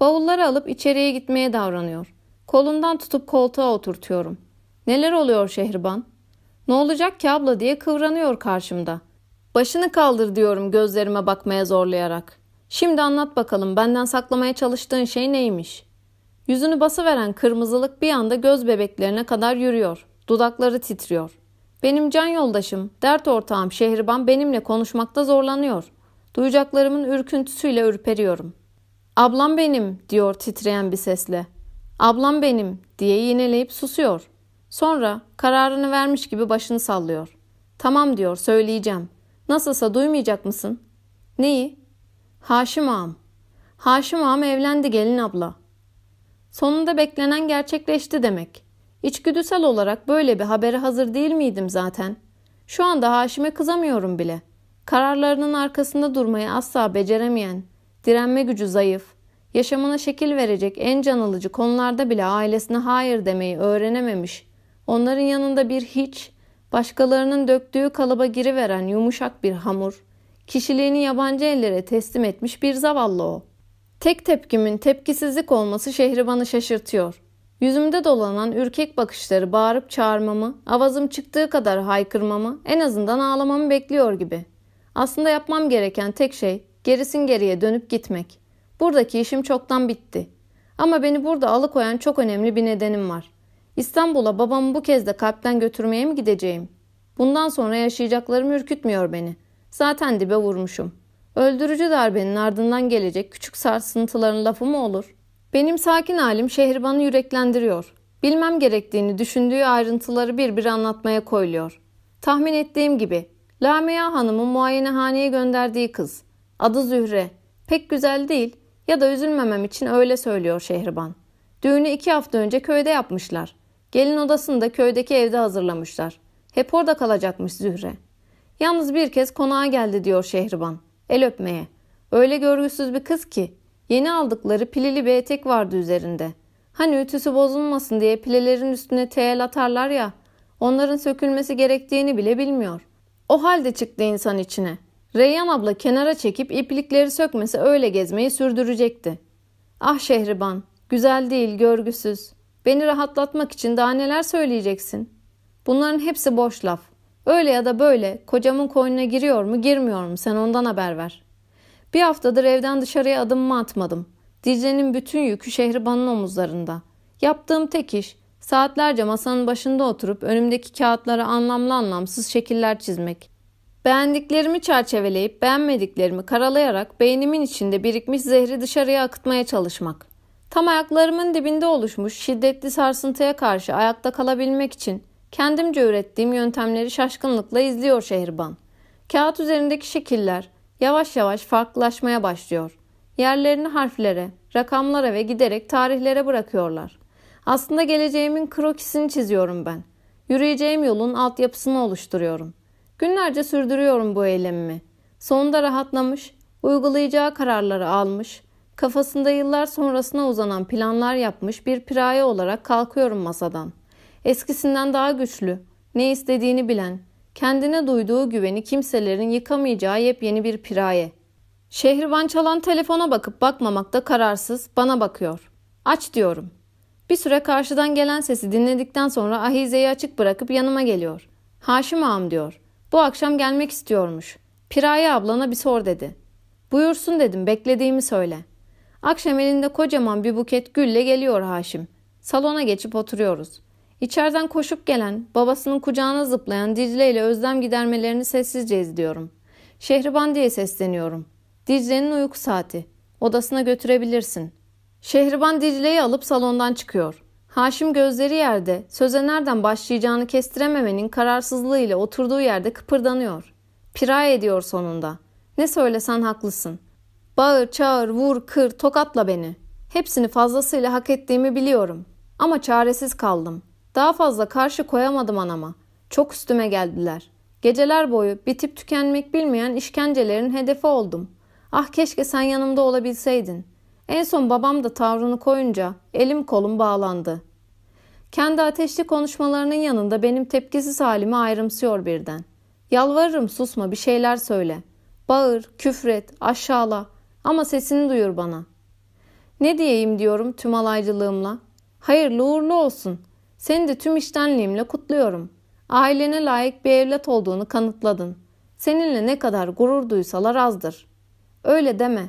Bavulları alıp içeriye gitmeye davranıyor. Kolundan tutup koltuğa oturtuyorum. Neler oluyor Şehriban? Ne olacak ki abla diye kıvranıyor karşımda. Başını kaldır diyorum gözlerime bakmaya zorlayarak. Şimdi anlat bakalım benden saklamaya çalıştığın şey neymiş? Yüzünü basıveren kırmızılık bir anda göz bebeklerine kadar yürüyor. Dudakları titriyor. Benim can yoldaşım, dert ortağım Şehriban benimle konuşmakta zorlanıyor. Duyacaklarımın ürküntüsüyle ürperiyorum. Ablam benim diyor titreyen bir sesle. Ablam benim diye yineleyip susuyor. Sonra kararını vermiş gibi başını sallıyor. Tamam diyor söyleyeceğim. Nasılsa duymayacak mısın? Neyi? Haşim ağam. Haşim ağam evlendi gelin abla. Sonunda beklenen gerçekleşti demek. İçgüdüsel olarak böyle bir habere hazır değil miydim zaten? Şu anda Haşim'e kızamıyorum bile. Kararlarının arkasında durmayı asla beceremeyen, direnme gücü zayıf, yaşamına şekil verecek en can alıcı konularda bile ailesine hayır demeyi öğrenememiş, onların yanında bir hiç, başkalarının döktüğü kalıba giriveren yumuşak bir hamur, kişiliğini yabancı ellere teslim etmiş bir zavallı o. Tek tepkimin tepkisizlik olması Şehriban'ı şaşırtıyor. Yüzümde dolanan ürkek bakışları bağırıp çağırmamı, avazım çıktığı kadar haykırmamı, en azından ağlamamı bekliyor gibi. Aslında yapmam gereken tek şey gerisin geriye dönüp gitmek. Buradaki işim çoktan bitti. Ama beni burada alıkoyan çok önemli bir nedenim var. İstanbul'a babamı bu kez de kalpten götürmeye mi gideceğim? Bundan sonra yaşayacaklarım ürkütmüyor beni. Zaten dibe vurmuşum. Öldürücü darbenin ardından gelecek küçük sarsıntıların lafı mı olur? Benim sakin halim Şehriban'ı yüreklendiriyor. Bilmem gerektiğini düşündüğü ayrıntıları bir bir anlatmaya koyuluyor. Tahmin ettiğim gibi Lamia Hanım'ın muayenehaneye gönderdiği kız. Adı Zühre. Pek güzel değil ya da üzülmemem için öyle söylüyor Şehriban. Düğünü iki hafta önce köyde yapmışlar. Gelin odasını da köydeki evde hazırlamışlar. Hep orada kalacakmış Zühre. Yalnız bir kez konağa geldi diyor Şehriban. El öpmeye. Öyle görgüsüz bir kız ki. Yeni aldıkları pilili bir etek vardı üzerinde. Hani ütüsü bozulmasın diye pilelerin üstüne teyel atarlar ya. Onların sökülmesi gerektiğini bile bilmiyor. O halde çıktı insan içine. Reyyan abla kenara çekip iplikleri sökmesi öyle gezmeyi sürdürecekti. Ah Şehriban, güzel değil, görgüsüz. Beni rahatlatmak için daha neler söyleyeceksin? Bunların hepsi boş laf. Öyle ya da böyle kocamın koynuna giriyor mu girmiyor mu sen ondan haber ver. Bir haftadır evden dışarıya adımımı atmadım. Dicle'nin bütün yükü Şehriban'ın omuzlarında. Yaptığım tek iş saatlerce masanın başında oturup önümdeki kağıtlara anlamlı anlamsız şekiller çizmek. Beğendiklerimi çerçeveleyip beğenmediklerimi karalayarak beynimin içinde birikmiş zehri dışarıya akıtmaya çalışmak. Tam ayaklarımın dibinde oluşmuş şiddetli sarsıntıya karşı ayakta kalabilmek için kendimce ürettiğim yöntemleri şaşkınlıkla izliyor Şehriban. Kağıt üzerindeki şekiller yavaş yavaş farklılaşmaya başlıyor. Yerlerini harflere, rakamlara ve giderek tarihlere bırakıyorlar. Aslında geleceğimin krokisini çiziyorum ben. Yürüyeceğim yolun altyapısını oluşturuyorum. Günlerce sürdürüyorum bu eylemimi. Sonunda rahatlamış, uygulayacağı kararları almış, kafasında yıllar sonrasına uzanan planlar yapmış bir piraye olarak kalkıyorum masadan. Eskisinden daha güçlü, ne istediğini bilen, kendine duyduğu güveni kimselerin yıkamayacağı yepyeni bir piraye. Şehriban çalan telefona bakıp bakmamakta kararsız bana bakıyor. Aç diyorum. Bir süre karşıdan gelen sesi dinledikten sonra ahizeyi açık bırakıp yanıma geliyor. Haşim ağam diyor. Bu akşam gelmek istiyormuş. Piraye ablana bir sor dedi. Buyursun dedim beklediğimi söyle. Akşam elinde kocaman bir buket gülle geliyor Haşim. Salona geçip oturuyoruz. İçeriden koşup gelen, babasının kucağına zıplayan Dicle ile özlem gidermelerini sessizce izliyorum. Şehriban diye sesleniyorum. Dicle'nin uyku saati. Odasına götürebilirsin. Şehriban Dicle'yi alıp salondan çıkıyor. Haşim gözleri yerde, söze nereden başlayacağını kestirememenin kararsızlığıyla oturduğu yerde kıpırdanıyor. Piray ediyor sonunda. Ne söylesen haklısın. Bağır, çağır, vur, kır, tokatla beni. Hepsini fazlasıyla hak ettiğimi biliyorum. Ama çaresiz kaldım. Daha fazla karşı koyamadım anama. Çok üstüme geldiler. Geceler boyu bitip tükenmek bilmeyen işkencelerin hedefi oldum. Ah keşke sen yanımda olabilseydin. En son babam da tavrını koyunca elim kolum bağlandı. Kendi ateşli konuşmalarının yanında benim tepkisiz halimi ayrımsıyor birden. Yalvarırım susma bir şeyler söyle. Bağır, küfret, aşağıla ama sesini duyur bana. Ne diyeyim diyorum tüm alaycılığımla. Hayırlı uğurlu olsun. Seni de tüm iştenliğimle kutluyorum. Ailene layık bir evlat olduğunu kanıtladın. Seninle ne kadar gurur duysalar azdır. Öyle deme.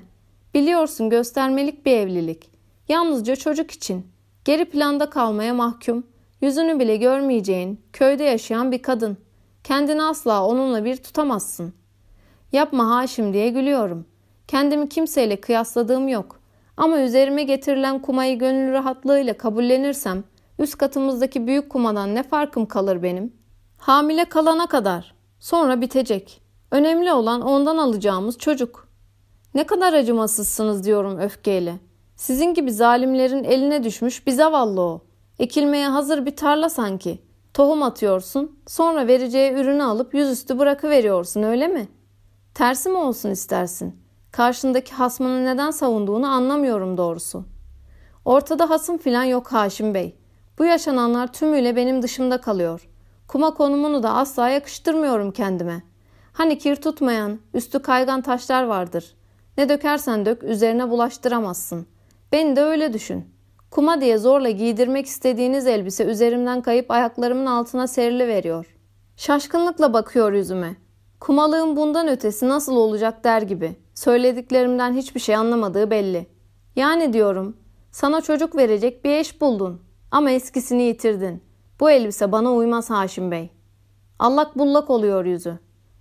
Biliyorsun göstermelik bir evlilik. Yalnızca çocuk için. Geri planda kalmaya mahkum. Yüzünü bile görmeyeceğin, köyde yaşayan bir kadın. Kendini asla onunla bir tutamazsın. Yapma Haşim diye gülüyorum. Kendimi kimseyle kıyasladığım yok. Ama üzerime getirilen kumayı gönül rahatlığıyla kabullenirsem üst katımızdaki büyük kumadan ne farkım kalır benim? Hamile kalana kadar. Sonra bitecek. Önemli olan ondan alacağımız çocuk. Ne kadar acımasızsınız diyorum öfkeyle. Sizin gibi zalimlerin eline düşmüş bir zavallı o. Ekilmeye hazır bir tarla sanki. Tohum atıyorsun, sonra vereceği ürünü alıp yüzüstü bırakıveriyorsun öyle mi? Tersi mi olsun istersin? Karşındaki hasmını neden savunduğunu anlamıyorum doğrusu. Ortada hasım filan yok Haşim Bey. Bu yaşananlar tümüyle benim dışımda kalıyor. Kuma konumunu da asla yakıştırmıyorum kendime. Hani kir tutmayan, üstü kaygan taşlar vardır. Ne dökersen dök üzerine bulaştıramazsın. Beni de öyle düşün. Kuma diye zorla giydirmek istediğiniz elbise üzerimden kayıp ayaklarımın altına serili veriyor. Şaşkınlıkla bakıyor yüzüme. Kumalığın bundan ötesi nasıl olacak der gibi. Söylediklerimden hiçbir şey anlamadığı belli. Yani diyorum, sana çocuk verecek bir eş buldun ama eskisini yitirdin. Bu elbise bana uymaz Haşim Bey. Allak bullak oluyor yüzü.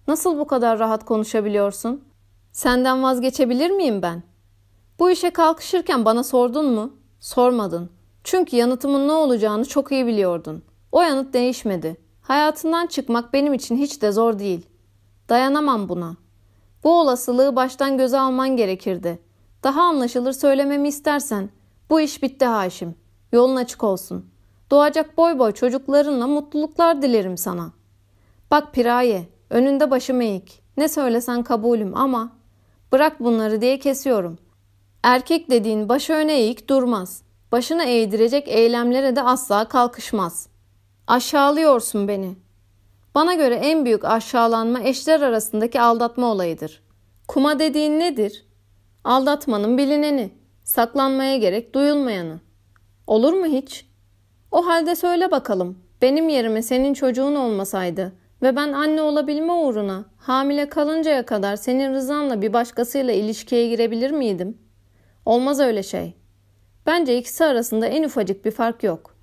Nasıl bu kadar rahat konuşabiliyorsun? Senden vazgeçebilir miyim ben? Bu işe kalkışırken bana sordun mu? Sormadın. Çünkü yanıtımın ne olacağını çok iyi biliyordun. O yanıt değişmedi. Hayatından çıkmak benim için hiç de zor değil. Dayanamam buna. Bu olasılığı baştan göze alman gerekirdi. Daha anlaşılır söylememi istersen. Bu iş bitti Haşim. Yolun açık olsun. Doğacak boy boy çocuklarınla mutluluklar dilerim sana. Bak Piraye, önünde başım eğik. Ne söylesen kabulüm ama bırak bunları diye kesiyorum. Erkek dediğin başı öne eğik durmaz. Başını eğdirecek eylemlere de asla kalkışmaz. Aşağılıyorsun beni. Bana göre en büyük aşağılanma eşler arasındaki aldatma olayıdır. Kuma dediğin nedir? Aldatmanın bilineni, saklanmaya gerek duyulmayanı. Olur mu hiç? O halde söyle bakalım. Benim yerime senin çocuğun olmasaydı ve ben anne olabilme uğruna hamile kalıncaya kadar senin rızanla bir başkasıyla ilişkiye girebilir miydim? Olmaz öyle şey. Bence ikisi arasında en ufacık bir fark yok.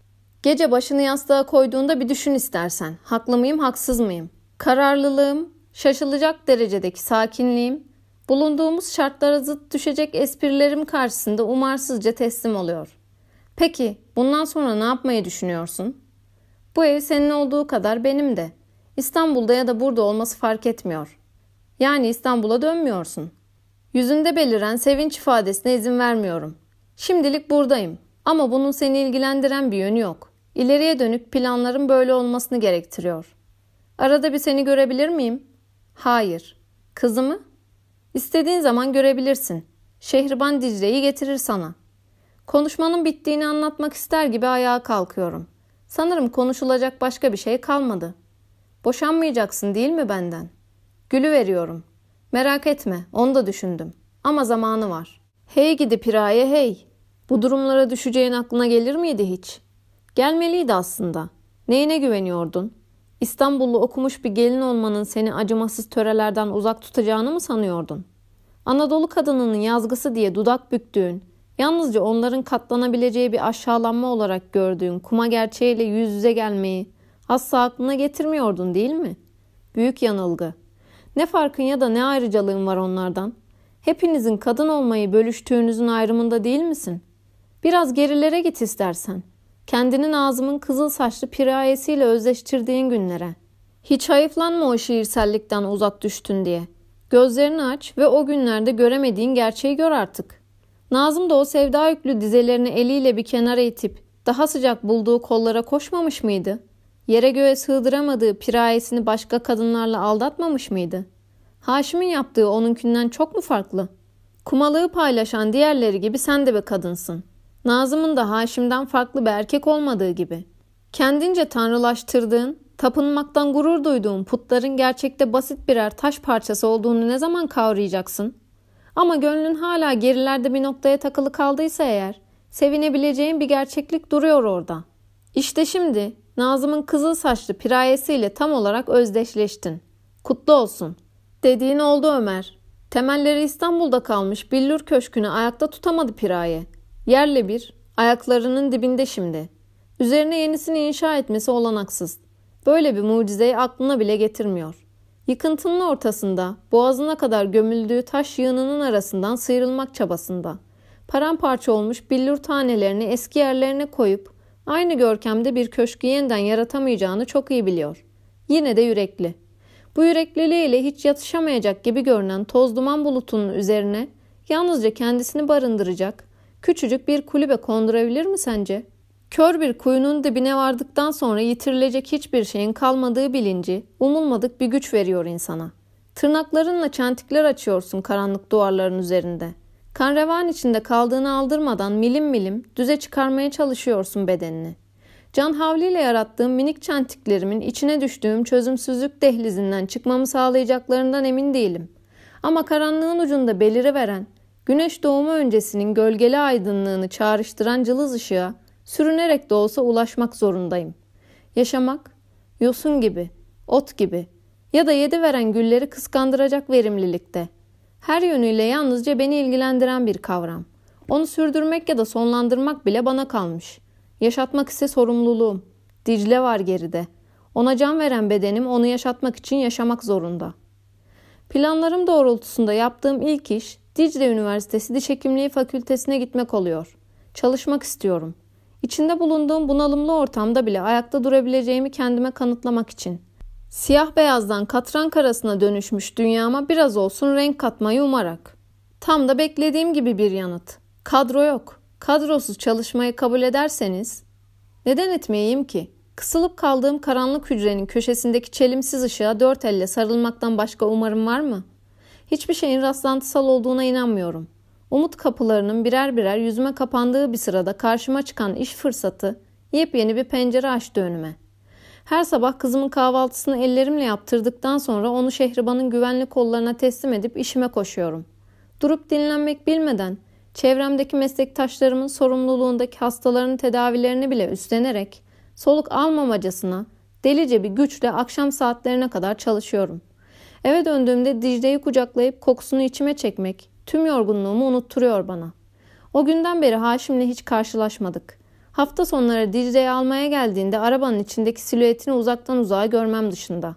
Gece başını yastığa koyduğunda bir düşün istersen. Haklı mıyım, haksız mıyım? Kararlılığım, şaşılacak derecedeki sakinliğim, bulunduğumuz şartlara zıt düşecek esprilerim karşısında umarsızca teslim oluyor. Peki, bundan sonra ne yapmayı düşünüyorsun? Bu ev senin olduğu kadar benim de. İstanbul'da ya da burada olması fark etmiyor. Yani İstanbul'a dönmüyorsun. Yüzünde beliren sevinç ifadesine izin vermiyorum. Şimdilik buradayım ama bunun seni ilgilendiren bir yönü yok. İleriye dönük planların böyle olmasını gerektiriyor. Arada bir seni görebilir miyim? Hayır. Kızımı? İstediğin zaman görebilirsin. Şehriban Dicle'yi getirir sana. Konuşmanın bittiğini anlatmak ister gibi ayağa kalkıyorum. Sanırım konuşulacak başka bir şey kalmadı. Boşanmayacaksın değil mi benden? Gülü veriyorum. Merak etme, onu da düşündüm. Ama zamanı var. Hey gidi Piraye hey. Bu durumlara düşeceğin aklına gelir miydi hiç? Gelmeliydi aslında. Neyine güveniyordun? İstanbullu okumuş bir gelin olmanın seni acımasız törelerden uzak tutacağını mı sanıyordun? Anadolu kadınının yazgısı diye dudak büktüğün, yalnızca onların katlanabileceği bir aşağılanma olarak gördüğün kuma gerçeğiyle yüz yüze gelmeyi asla aklına getirmiyordun değil mi? Büyük yanılgı. Ne farkın ya da ne ayrıcalığın var onlardan? Hepinizin kadın olmayı bölüştüğünüzün ayrımında değil misin? Biraz gerilere git istersen. Kendinin ağzımın kızıl saçlı pirayesiyle özleştirdiğin günlere. Hiç hayıflanma o şiirsellikten uzak düştün diye. Gözlerini aç ve o günlerde göremediğin gerçeği gör artık. Nazım da o sevda yüklü dizelerini eliyle bir kenara itip daha sıcak bulduğu kollara koşmamış mıydı? Yere göğe sığdıramadığı pirayesini başka kadınlarla aldatmamış mıydı? Haşim'in yaptığı onunkinden çok mu farklı? Kumalığı paylaşan diğerleri gibi sen de bir kadınsın. Nazım'ın da Haşim'den farklı bir erkek olmadığı gibi. Kendince tanrılaştırdığın, tapınmaktan gurur duyduğun putların gerçekte basit birer taş parçası olduğunu ne zaman kavrayacaksın? Ama gönlün hala gerilerde bir noktaya takılı kaldıysa eğer, sevinebileceğin bir gerçeklik duruyor orada. İşte şimdi Nazım'ın kızıl saçlı pirayesiyle tam olarak özdeşleştin. Kutlu olsun. Dediğin oldu Ömer. Temelleri İstanbul'da kalmış Billur Köşkü'nü ayakta tutamadı piraye. Yerle bir, ayaklarının dibinde şimdi. Üzerine yenisini inşa etmesi olanaksız. Böyle bir mucizeyi aklına bile getirmiyor. Yıkıntının ortasında, boğazına kadar gömüldüğü taş yığınının arasından sıyrılmak çabasında. Paramparça olmuş billur tanelerini eski yerlerine koyup aynı görkemde bir köşkü yeniden yaratamayacağını çok iyi biliyor. Yine de yürekli. Bu yürekliliğiyle hiç yatışamayacak gibi görünen toz duman bulutunun üzerine yalnızca kendisini barındıracak küçücük bir kulübe kondurabilir mi sence? Kör bir kuyunun dibine vardıktan sonra yitirilecek hiçbir şeyin kalmadığı bilinci umulmadık bir güç veriyor insana. Tırnaklarınla çentikler açıyorsun karanlık duvarların üzerinde. Kan revan içinde kaldığını aldırmadan milim milim düze çıkarmaya çalışıyorsun bedenini. Can havliyle yarattığım minik çentiklerimin içine düştüğüm çözümsüzlük dehlizinden çıkmamı sağlayacaklarından emin değilim. Ama karanlığın ucunda beliri veren, güneş doğumu öncesinin gölgeli aydınlığını çağrıştıran cılız ışığa sürünerek de olsa ulaşmak zorundayım. Yaşamak, yosun gibi, ot gibi ya da yedi veren gülleri kıskandıracak verimlilikte. Her yönüyle yalnızca beni ilgilendiren bir kavram. Onu sürdürmek ya da sonlandırmak bile bana kalmış. Yaşatmak ise sorumluluğum. Dicle var geride. Ona can veren bedenim onu yaşatmak için yaşamak zorunda. Planlarım doğrultusunda yaptığım ilk iş Dicle Üniversitesi Diş Hekimliği Fakültesine gitmek oluyor. Çalışmak istiyorum. İçinde bulunduğum bunalımlı ortamda bile ayakta durabileceğimi kendime kanıtlamak için. Siyah beyazdan katran karasına dönüşmüş dünyama biraz olsun renk katmayı umarak. Tam da beklediğim gibi bir yanıt. Kadro yok kadrosuz çalışmayı kabul ederseniz neden etmeyeyim ki? Kısılıp kaldığım karanlık hücrenin köşesindeki çelimsiz ışığa dört elle sarılmaktan başka umarım var mı? Hiçbir şeyin rastlantısal olduğuna inanmıyorum. Umut kapılarının birer birer yüzüme kapandığı bir sırada karşıma çıkan iş fırsatı yepyeni bir pencere açtı önüme. Her sabah kızımın kahvaltısını ellerimle yaptırdıktan sonra onu Şehriban'ın güvenli kollarına teslim edip işime koşuyorum. Durup dinlenmek bilmeden çevremdeki meslektaşlarımın sorumluluğundaki hastaların tedavilerini bile üstlenerek soluk almamacasına delice bir güçle akşam saatlerine kadar çalışıyorum. Eve döndüğümde Dicle'yi kucaklayıp kokusunu içime çekmek tüm yorgunluğumu unutturuyor bana. O günden beri Haşim'le hiç karşılaşmadık. Hafta sonları Dicle'yi almaya geldiğinde arabanın içindeki silüetini uzaktan uzağa görmem dışında.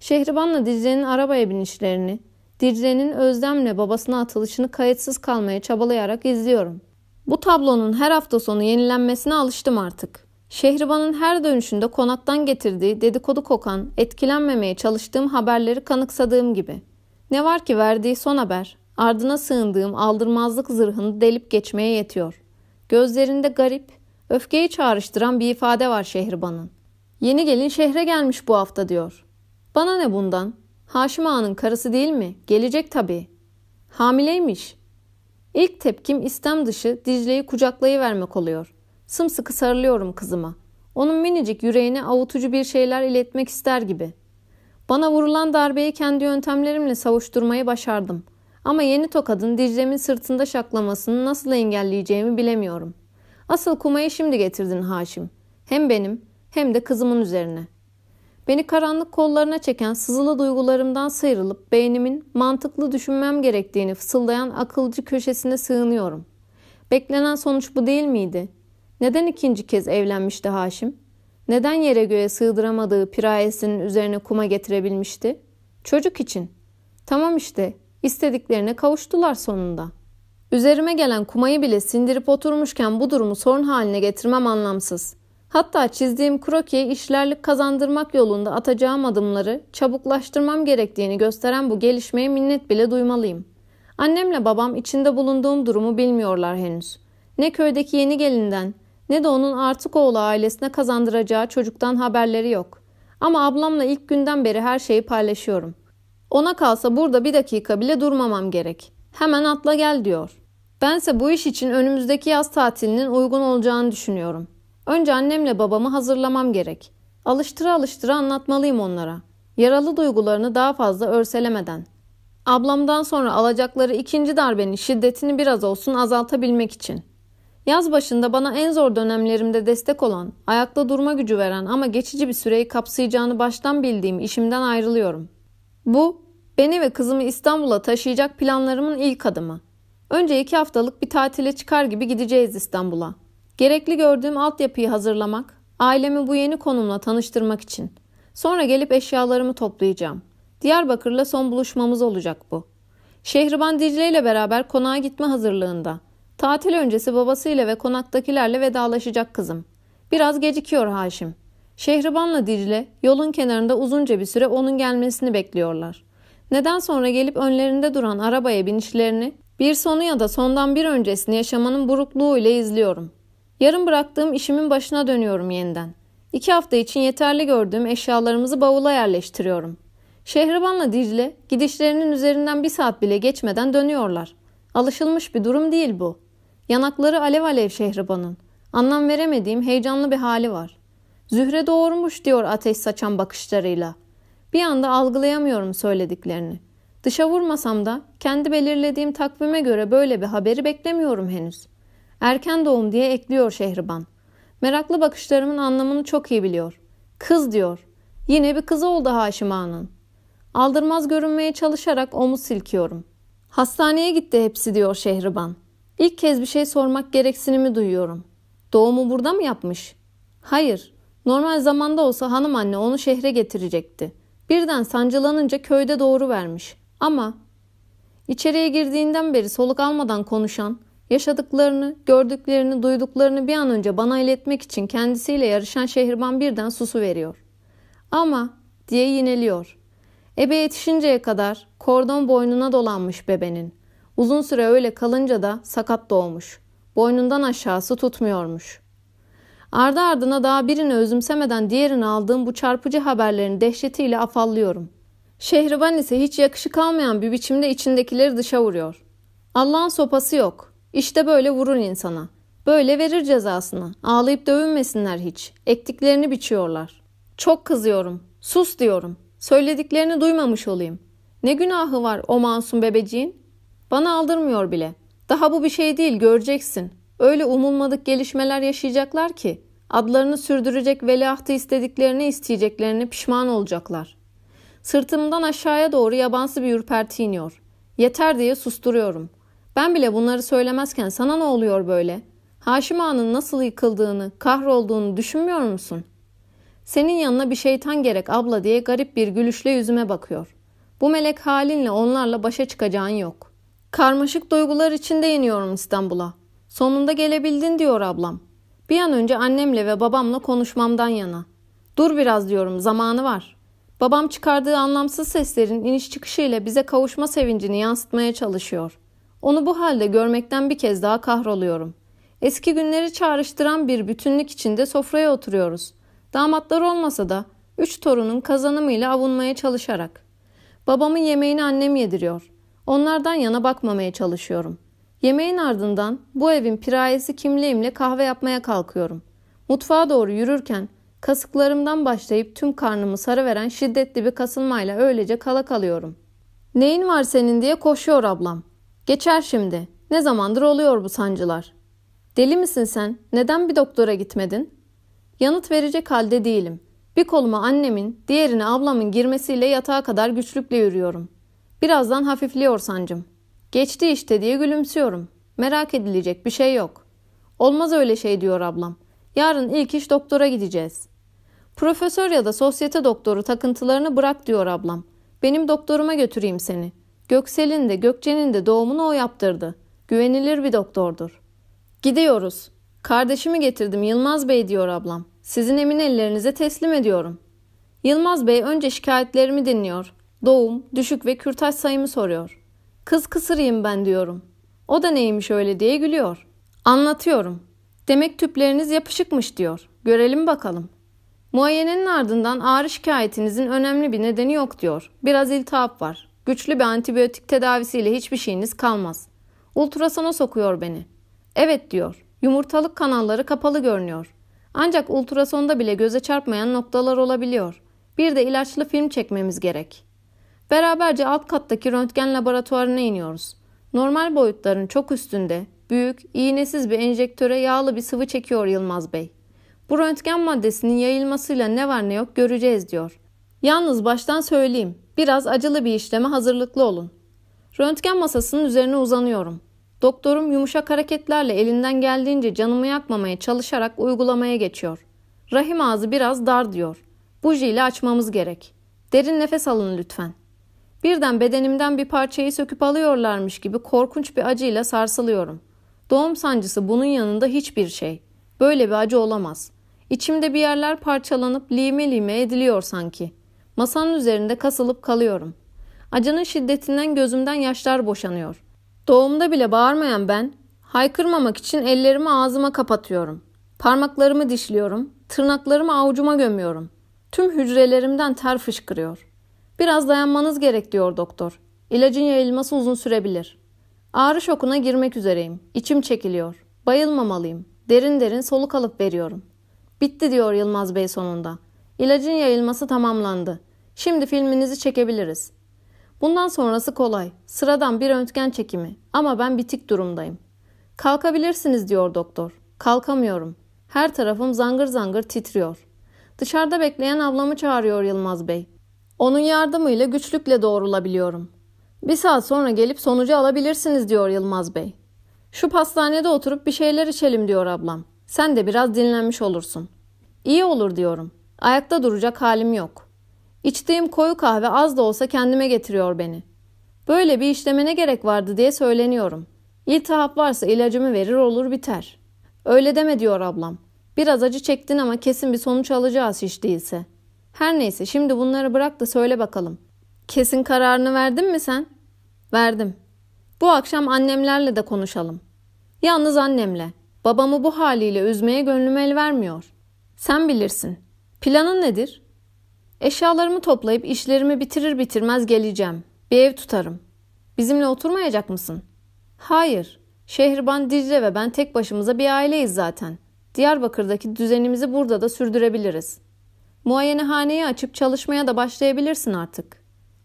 Şehriban'la Dicle'nin arabaya binişlerini, Dicle'nin Özlem'le babasına atılışını kayıtsız kalmaya çabalayarak izliyorum. Bu tablonun her hafta sonu yenilenmesine alıştım artık. Şehriban'ın her dönüşünde konaktan getirdiği dedikodu kokan, etkilenmemeye çalıştığım haberleri kanıksadığım gibi. Ne var ki verdiği son haber, ardına sığındığım aldırmazlık zırhını delip geçmeye yetiyor. Gözlerinde garip, öfkeyi çağrıştıran bir ifade var Şehriban'ın. Yeni gelin şehre gelmiş bu hafta diyor. Bana ne bundan? Haşim Ağa'nın karısı değil mi? Gelecek tabii. Hamileymiş. İlk tepkim istem dışı Dicle'yi kucaklayıvermek oluyor. Sımsıkı sarılıyorum kızıma. Onun minicik yüreğine avutucu bir şeyler iletmek ister gibi. Bana vurulan darbeyi kendi yöntemlerimle savuşturmayı başardım. Ama yeni tokadın Dicle'min sırtında şaklamasını nasıl engelleyeceğimi bilemiyorum. Asıl kumayı şimdi getirdin Haşim. Hem benim hem de kızımın üzerine. Beni karanlık kollarına çeken sızılı duygularımdan sıyrılıp beynimin mantıklı düşünmem gerektiğini fısıldayan akılcı köşesine sığınıyorum. Beklenen sonuç bu değil miydi? Neden ikinci kez evlenmişti Haşim? Neden yere göğe sığdıramadığı pirayesinin üzerine kuma getirebilmişti? Çocuk için. Tamam işte, istediklerine kavuştular sonunda. Üzerime gelen kumayı bile sindirip oturmuşken bu durumu sorun haline getirmem anlamsız.'' Hatta çizdiğim krokiye işlerlik kazandırmak yolunda atacağım adımları çabuklaştırmam gerektiğini gösteren bu gelişmeye minnet bile duymalıyım. Annemle babam içinde bulunduğum durumu bilmiyorlar henüz. Ne köydeki yeni gelinden ne de onun artık oğlu ailesine kazandıracağı çocuktan haberleri yok. Ama ablamla ilk günden beri her şeyi paylaşıyorum. Ona kalsa burada bir dakika bile durmamam gerek. Hemen atla gel diyor. Bense bu iş için önümüzdeki yaz tatilinin uygun olacağını düşünüyorum. Önce annemle babamı hazırlamam gerek. Alıştıra alıştıra anlatmalıyım onlara. Yaralı duygularını daha fazla örselemeden. Ablamdan sonra alacakları ikinci darbenin şiddetini biraz olsun azaltabilmek için. Yaz başında bana en zor dönemlerimde destek olan, ayakta durma gücü veren ama geçici bir süreyi kapsayacağını baştan bildiğim işimden ayrılıyorum. Bu, beni ve kızımı İstanbul'a taşıyacak planlarımın ilk adımı. Önce iki haftalık bir tatile çıkar gibi gideceğiz İstanbul'a. Gerekli gördüğüm altyapıyı hazırlamak, ailemi bu yeni konumla tanıştırmak için. Sonra gelip eşyalarımı toplayacağım. Diyarbakır'la son buluşmamız olacak bu. Şehriban Dicle ile beraber konağa gitme hazırlığında. Tatil öncesi babasıyla ve konaktakilerle vedalaşacak kızım. Biraz gecikiyor Haşim. Şehriban'la Dicle yolun kenarında uzunca bir süre onun gelmesini bekliyorlar. Neden sonra gelip önlerinde duran arabaya binişlerini bir sonu ya da sondan bir öncesini yaşamanın burukluğu ile izliyorum. Yarın bıraktığım işimin başına dönüyorum yeniden. İki hafta için yeterli gördüğüm eşyalarımızı bavula yerleştiriyorum. Şehriban'la Dicle gidişlerinin üzerinden bir saat bile geçmeden dönüyorlar. Alışılmış bir durum değil bu. Yanakları alev alev Şehriban'ın. Anlam veremediğim heyecanlı bir hali var. Zühre doğurmuş diyor ateş saçan bakışlarıyla. Bir anda algılayamıyorum söylediklerini. Dışa vurmasam da kendi belirlediğim takvime göre böyle bir haberi beklemiyorum henüz. Erken doğum diye ekliyor Şehriban. Meraklı bakışlarımın anlamını çok iyi biliyor. Kız diyor. Yine bir kız oldu Haşim Ağa'nın. Aldırmaz görünmeye çalışarak omuz silkiyorum. Hastaneye gitti hepsi diyor Şehriban. İlk kez bir şey sormak gereksinimi duyuyorum. Doğumu burada mı yapmış? Hayır. Normal zamanda olsa hanım anne onu şehre getirecekti. Birden sancılanınca köyde doğru vermiş. Ama içeriye girdiğinden beri soluk almadan konuşan, yaşadıklarını, gördüklerini, duyduklarını bir an önce bana iletmek için kendisiyle yarışan Şehriban birden susu veriyor. Ama diye yineliyor. Ebe yetişinceye kadar kordon boynuna dolanmış bebenin. Uzun süre öyle kalınca da sakat doğmuş. Boynundan aşağısı tutmuyormuş. Ardı ardına daha birini özümsemeden diğerini aldığım bu çarpıcı haberlerin dehşetiyle afallıyorum. Şehriban ise hiç yakışık almayan bir biçimde içindekileri dışa vuruyor. Allah'ın sopası yok. İşte böyle vurur insana. Böyle verir cezasını. Ağlayıp dövünmesinler hiç. Ektiklerini biçiyorlar. Çok kızıyorum. Sus diyorum. Söylediklerini duymamış olayım. Ne günahı var o masum bebeciğin? Bana aldırmıyor bile. Daha bu bir şey değil göreceksin. Öyle umulmadık gelişmeler yaşayacaklar ki adlarını sürdürecek veliahtı istediklerini isteyeceklerini pişman olacaklar. Sırtımdan aşağıya doğru yabansı bir ürperti iniyor. Yeter diye susturuyorum. Ben bile bunları söylemezken sana ne oluyor böyle? Haşim Ağa'nın nasıl yıkıldığını, kahrolduğunu düşünmüyor musun? Senin yanına bir şeytan gerek abla diye garip bir gülüşle yüzüme bakıyor. Bu melek halinle onlarla başa çıkacağın yok. Karmaşık duygular içinde iniyorum İstanbul'a. Sonunda gelebildin diyor ablam. Bir an önce annemle ve babamla konuşmamdan yana. Dur biraz diyorum zamanı var. Babam çıkardığı anlamsız seslerin iniş çıkışıyla bize kavuşma sevincini yansıtmaya çalışıyor. Onu bu halde görmekten bir kez daha kahroluyorum. Eski günleri çağrıştıran bir bütünlük içinde sofraya oturuyoruz. Damatlar olmasa da üç torunun kazanımıyla avunmaya çalışarak. Babamın yemeğini annem yediriyor. Onlardan yana bakmamaya çalışıyorum. Yemeğin ardından bu evin pirayesi kimliğimle kahve yapmaya kalkıyorum. Mutfağa doğru yürürken kasıklarımdan başlayıp tüm karnımı sarıveren şiddetli bir kasılmayla öylece kala kalıyorum. Neyin var senin diye koşuyor ablam. Geçer şimdi. Ne zamandır oluyor bu sancılar. Deli misin sen? Neden bir doktora gitmedin? Yanıt verecek halde değilim. Bir koluma annemin, diğerini ablamın girmesiyle yatağa kadar güçlükle yürüyorum. Birazdan hafifliyor sancım. Geçti işte diye gülümsüyorum. Merak edilecek bir şey yok. Olmaz öyle şey diyor ablam. Yarın ilk iş doktora gideceğiz. Profesör ya da sosyete doktoru takıntılarını bırak diyor ablam. Benim doktoruma götüreyim seni. Göksel'in de Gökçe'nin de doğumunu o yaptırdı. Güvenilir bir doktordur. Gidiyoruz. Kardeşimi getirdim Yılmaz Bey diyor ablam. Sizin emin ellerinize teslim ediyorum. Yılmaz Bey önce şikayetlerimi dinliyor. Doğum, düşük ve kürtaj sayımı soruyor. Kız kısırıyım ben diyorum. O da neymiş öyle diye gülüyor. Anlatıyorum. Demek tüpleriniz yapışıkmış diyor. Görelim bakalım. Muayenenin ardından ağrı şikayetinizin önemli bir nedeni yok diyor. Biraz iltihap var. Güçlü bir antibiyotik tedavisiyle hiçbir şeyiniz kalmaz. Ultrasona sokuyor beni. Evet diyor. Yumurtalık kanalları kapalı görünüyor. Ancak ultrasonda bile göze çarpmayan noktalar olabiliyor. Bir de ilaçlı film çekmemiz gerek. Beraberce alt kattaki röntgen laboratuvarına iniyoruz. Normal boyutların çok üstünde, büyük, iğnesiz bir enjektöre yağlı bir sıvı çekiyor Yılmaz Bey. Bu röntgen maddesinin yayılmasıyla ne var ne yok göreceğiz diyor. Yalnız baştan söyleyeyim, biraz acılı bir işleme hazırlıklı olun. Röntgen masasının üzerine uzanıyorum. Doktorum yumuşak hareketlerle elinden geldiğince canımı yakmamaya çalışarak uygulamaya geçiyor. Rahim ağzı biraz dar diyor. Buji ile açmamız gerek. Derin nefes alın lütfen. Birden bedenimden bir parçayı söküp alıyorlarmış gibi korkunç bir acıyla sarsılıyorum. Doğum sancısı bunun yanında hiçbir şey. Böyle bir acı olamaz. İçimde bir yerler parçalanıp lime lime ediliyor sanki. Masanın üzerinde kasılıp kalıyorum. Acının şiddetinden gözümden yaşlar boşanıyor. Doğumda bile bağırmayan ben, haykırmamak için ellerimi ağzıma kapatıyorum. Parmaklarımı dişliyorum, tırnaklarımı avucuma gömüyorum. Tüm hücrelerimden ter fışkırıyor. Biraz dayanmanız gerek diyor doktor. İlacın yayılması uzun sürebilir. Ağrı şokuna girmek üzereyim. İçim çekiliyor. Bayılmamalıyım. Derin derin soluk alıp veriyorum. Bitti diyor Yılmaz Bey sonunda. İlacın yayılması tamamlandı. Şimdi filminizi çekebiliriz. Bundan sonrası kolay. Sıradan bir röntgen çekimi. Ama ben bitik durumdayım. Kalkabilirsiniz diyor doktor. Kalkamıyorum. Her tarafım zangır zangır titriyor. Dışarıda bekleyen ablamı çağırıyor Yılmaz Bey. Onun yardımıyla güçlükle doğrulabiliyorum. Bir saat sonra gelip sonucu alabilirsiniz diyor Yılmaz Bey. Şu pastanede oturup bir şeyler içelim diyor ablam. Sen de biraz dinlenmiş olursun. İyi olur diyorum. Ayakta duracak halim yok. İçtiğim koyu kahve az da olsa kendime getiriyor beni. Böyle bir işleme ne gerek vardı diye söyleniyorum. İltihap varsa ilacımı verir olur biter. Öyle deme diyor ablam. Biraz acı çektin ama kesin bir sonuç alacağız hiç değilse. Her neyse şimdi bunları bırak da söyle bakalım. Kesin kararını verdin mi sen? Verdim. Bu akşam annemlerle de konuşalım. Yalnız annemle. Babamı bu haliyle üzmeye gönlüm el vermiyor. Sen bilirsin. Planın nedir? Eşyalarımı toplayıp işlerimi bitirir bitirmez geleceğim. Bir ev tutarım. Bizimle oturmayacak mısın? Hayır. Şehriban, Dicle ve ben tek başımıza bir aileyiz zaten. Diyarbakır'daki düzenimizi burada da sürdürebiliriz. Muayenehaneyi açıp çalışmaya da başlayabilirsin artık.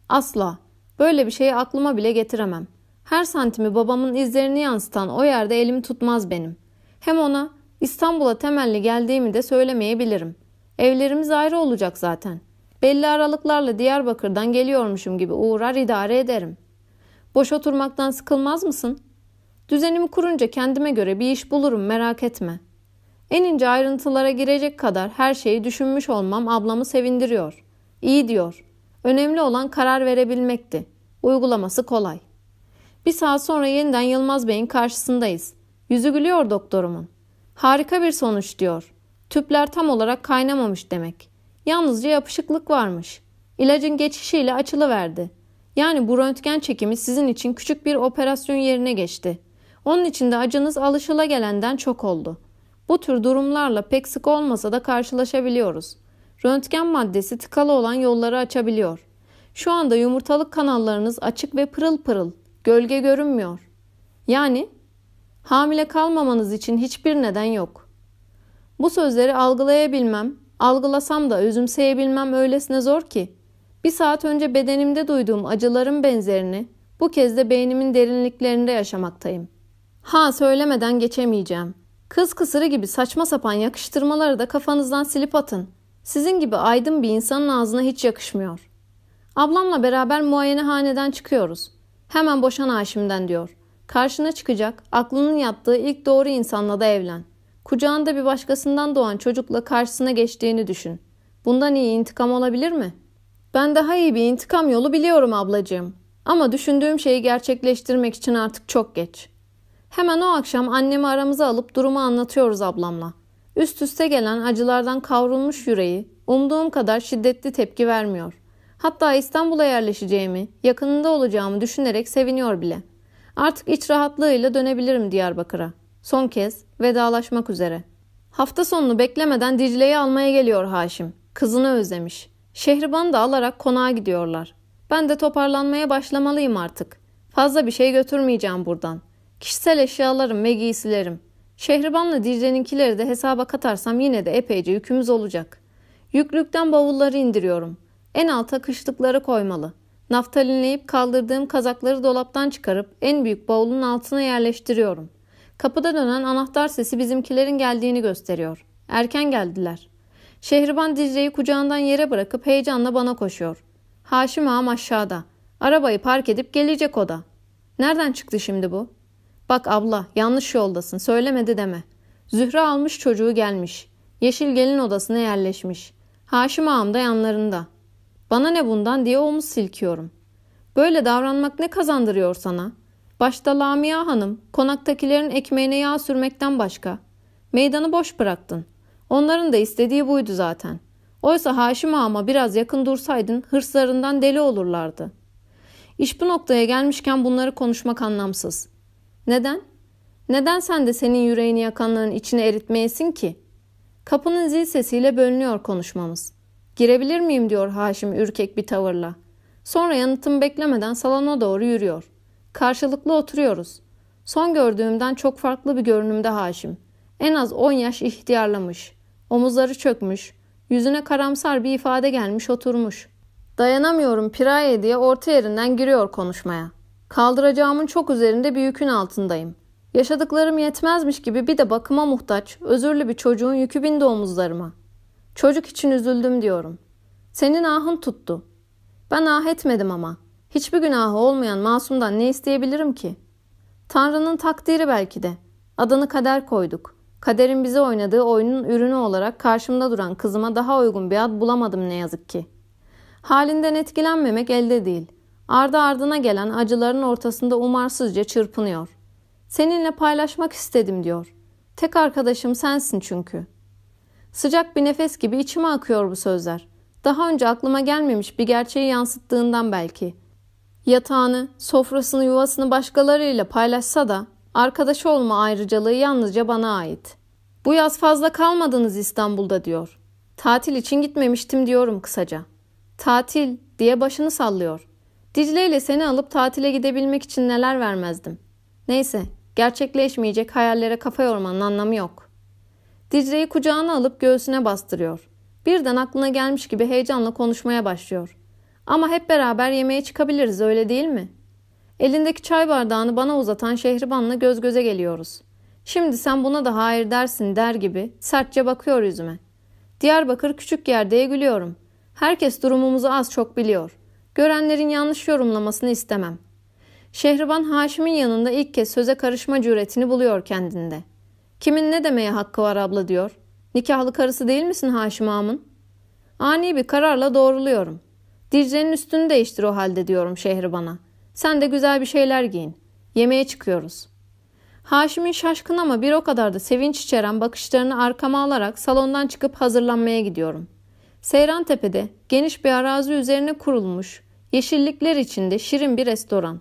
Asla. Böyle bir şeyi aklıma bile getiremem. Her santimi babamın izlerini yansıtan o yerde elimi tutmaz benim. Hem ona İstanbul'a temelli geldiğimi de söylemeyebilirim. Evlerimiz ayrı olacak zaten. Belli aralıklarla Diyarbakır'dan geliyormuşum gibi uğrar idare ederim. Boş oturmaktan sıkılmaz mısın? Düzenimi kurunca kendime göre bir iş bulurum merak etme. En ince ayrıntılara girecek kadar her şeyi düşünmüş olmam ablamı sevindiriyor. İyi diyor. Önemli olan karar verebilmekti. Uygulaması kolay. Bir saat sonra yeniden Yılmaz Bey'in karşısındayız. Yüzü gülüyor doktorumun. Harika bir sonuç diyor. Tüpler tam olarak kaynamamış demek. Yalnızca yapışıklık varmış. İlacın geçişiyle açılıverdi. Yani bu röntgen çekimi sizin için küçük bir operasyon yerine geçti. Onun için de acınız alışıla gelenden çok oldu. Bu tür durumlarla pek sık olmasa da karşılaşabiliyoruz. Röntgen maddesi tıkalı olan yolları açabiliyor. Şu anda yumurtalık kanallarınız açık ve pırıl pırıl. Gölge görünmüyor. Yani hamile kalmamanız için hiçbir neden yok. Bu sözleri algılayabilmem, algılasam da özümseyebilmem öylesine zor ki. Bir saat önce bedenimde duyduğum acıların benzerini bu kez de beynimin derinliklerinde yaşamaktayım. Ha söylemeden geçemeyeceğim. Kız kısırı gibi saçma sapan yakıştırmaları da kafanızdan silip atın. Sizin gibi aydın bir insanın ağzına hiç yakışmıyor. Ablamla beraber muayenehaneden çıkıyoruz. Hemen boşan Haşim'den diyor. Karşına çıkacak, aklının yattığı ilk doğru insanla da evlen. Kucağında bir başkasından doğan çocukla karşısına geçtiğini düşün. Bundan iyi intikam olabilir mi? Ben daha iyi bir intikam yolu biliyorum ablacığım. Ama düşündüğüm şeyi gerçekleştirmek için artık çok geç. Hemen o akşam annemi aramıza alıp durumu anlatıyoruz ablamla. Üst üste gelen acılardan kavrulmuş yüreği umduğum kadar şiddetli tepki vermiyor. Hatta İstanbul'a yerleşeceğimi, yakınında olacağımı düşünerek seviniyor bile. Artık iç rahatlığıyla dönebilirim Diyarbakır'a. Son kez vedalaşmak üzere. Hafta sonunu beklemeden Dicle'yi almaya geliyor Haşim. Kızını özlemiş. Şehriban'ı da alarak konağa gidiyorlar. Ben de toparlanmaya başlamalıyım artık. Fazla bir şey götürmeyeceğim buradan. Kişisel eşyalarım ve giysilerim. Şehriban'la Dicle'ninkileri de hesaba katarsam yine de epeyce yükümüz olacak. Yüklükten bavulları indiriyorum. En alta kışlıkları koymalı. Naftalinleyip kaldırdığım kazakları dolaptan çıkarıp en büyük bavulun altına yerleştiriyorum. Kapıda dönen anahtar sesi bizimkilerin geldiğini gösteriyor. Erken geldiler. Şehriban Dicle'yi kucağından yere bırakıp heyecanla bana koşuyor. Haşim ağam aşağıda. Arabayı park edip gelecek o da. Nereden çıktı şimdi bu? Bak abla yanlış yoldasın söylemedi deme. Zühre almış çocuğu gelmiş. Yeşil gelin odasına yerleşmiş. Haşim ağam da yanlarında. Bana ne bundan diye omuz silkiyorum. Böyle davranmak ne kazandırıyor sana? Başta Lamia Hanım konaktakilerin ekmeğine yağ sürmekten başka. Meydanı boş bıraktın. Onların da istediği buydu zaten. Oysa Haşim ağama biraz yakın dursaydın hırslarından deli olurlardı. İş bu noktaya gelmişken bunları konuşmak anlamsız. Neden? Neden sen de senin yüreğini yakanların içine eritmeyesin ki? Kapının zil sesiyle bölünüyor konuşmamız. Girebilir miyim diyor Haşim ürkek bir tavırla. Sonra yanıtımı beklemeden salona doğru yürüyor. Karşılıklı oturuyoruz. Son gördüğümden çok farklı bir görünümde Haşim. En az 10 yaş ihtiyarlamış. Omuzları çökmüş. Yüzüne karamsar bir ifade gelmiş oturmuş. Dayanamıyorum piraye diye orta yerinden giriyor konuşmaya. Kaldıracağımın çok üzerinde bir yükün altındayım. Yaşadıklarım yetmezmiş gibi bir de bakıma muhtaç, özürlü bir çocuğun yükü bindi omuzlarıma. Çocuk için üzüldüm diyorum. Senin ahın tuttu. Ben ah etmedim ama. Hiçbir günahı olmayan masumdan ne isteyebilirim ki? Tanrı'nın takdiri belki de. Adını kader koyduk. Kaderin bize oynadığı oyunun ürünü olarak karşımda duran kızıma daha uygun bir ad bulamadım ne yazık ki. Halinden etkilenmemek elde değil. Ardı ardına gelen acıların ortasında umarsızca çırpınıyor. Seninle paylaşmak istedim diyor. Tek arkadaşım sensin çünkü. Sıcak bir nefes gibi içime akıyor bu sözler. Daha önce aklıma gelmemiş bir gerçeği yansıttığından belki. Yatağını, sofrasını, yuvasını başkalarıyla paylaşsa da arkadaşı olma ayrıcalığı yalnızca bana ait. Bu yaz fazla kalmadınız İstanbul'da diyor. Tatil için gitmemiştim diyorum kısaca. Tatil diye başını sallıyor. Dicle ile seni alıp tatile gidebilmek için neler vermezdim. Neyse gerçekleşmeyecek hayallere kafa yormanın anlamı yok. Dicle'yi kucağına alıp göğsüne bastırıyor. Birden aklına gelmiş gibi heyecanla konuşmaya başlıyor. Ama hep beraber yemeğe çıkabiliriz öyle değil mi? Elindeki çay bardağını bana uzatan Şehriban'la göz göze geliyoruz. Şimdi sen buna da hayır dersin der gibi sertçe bakıyor yüzüme. Diyarbakır küçük yer diye gülüyorum. Herkes durumumuzu az çok biliyor. Görenlerin yanlış yorumlamasını istemem. Şehriban Haşim'in yanında ilk kez söze karışma cüretini buluyor kendinde. Kimin ne demeye hakkı var abla diyor. Nikahlı karısı değil misin Haşim ağamın? Ani bir kararla doğruluyorum. Dicle'nin üstünü değiştir o halde diyorum Şehriban'a. Sen de güzel bir şeyler giyin. Yemeğe çıkıyoruz. Haşim'in şaşkın ama bir o kadar da sevinç içeren bakışlarını arkama alarak salondan çıkıp hazırlanmaya gidiyorum. Seyran Tepe'de geniş bir arazi üzerine kurulmuş, yeşillikler içinde şirin bir restoran.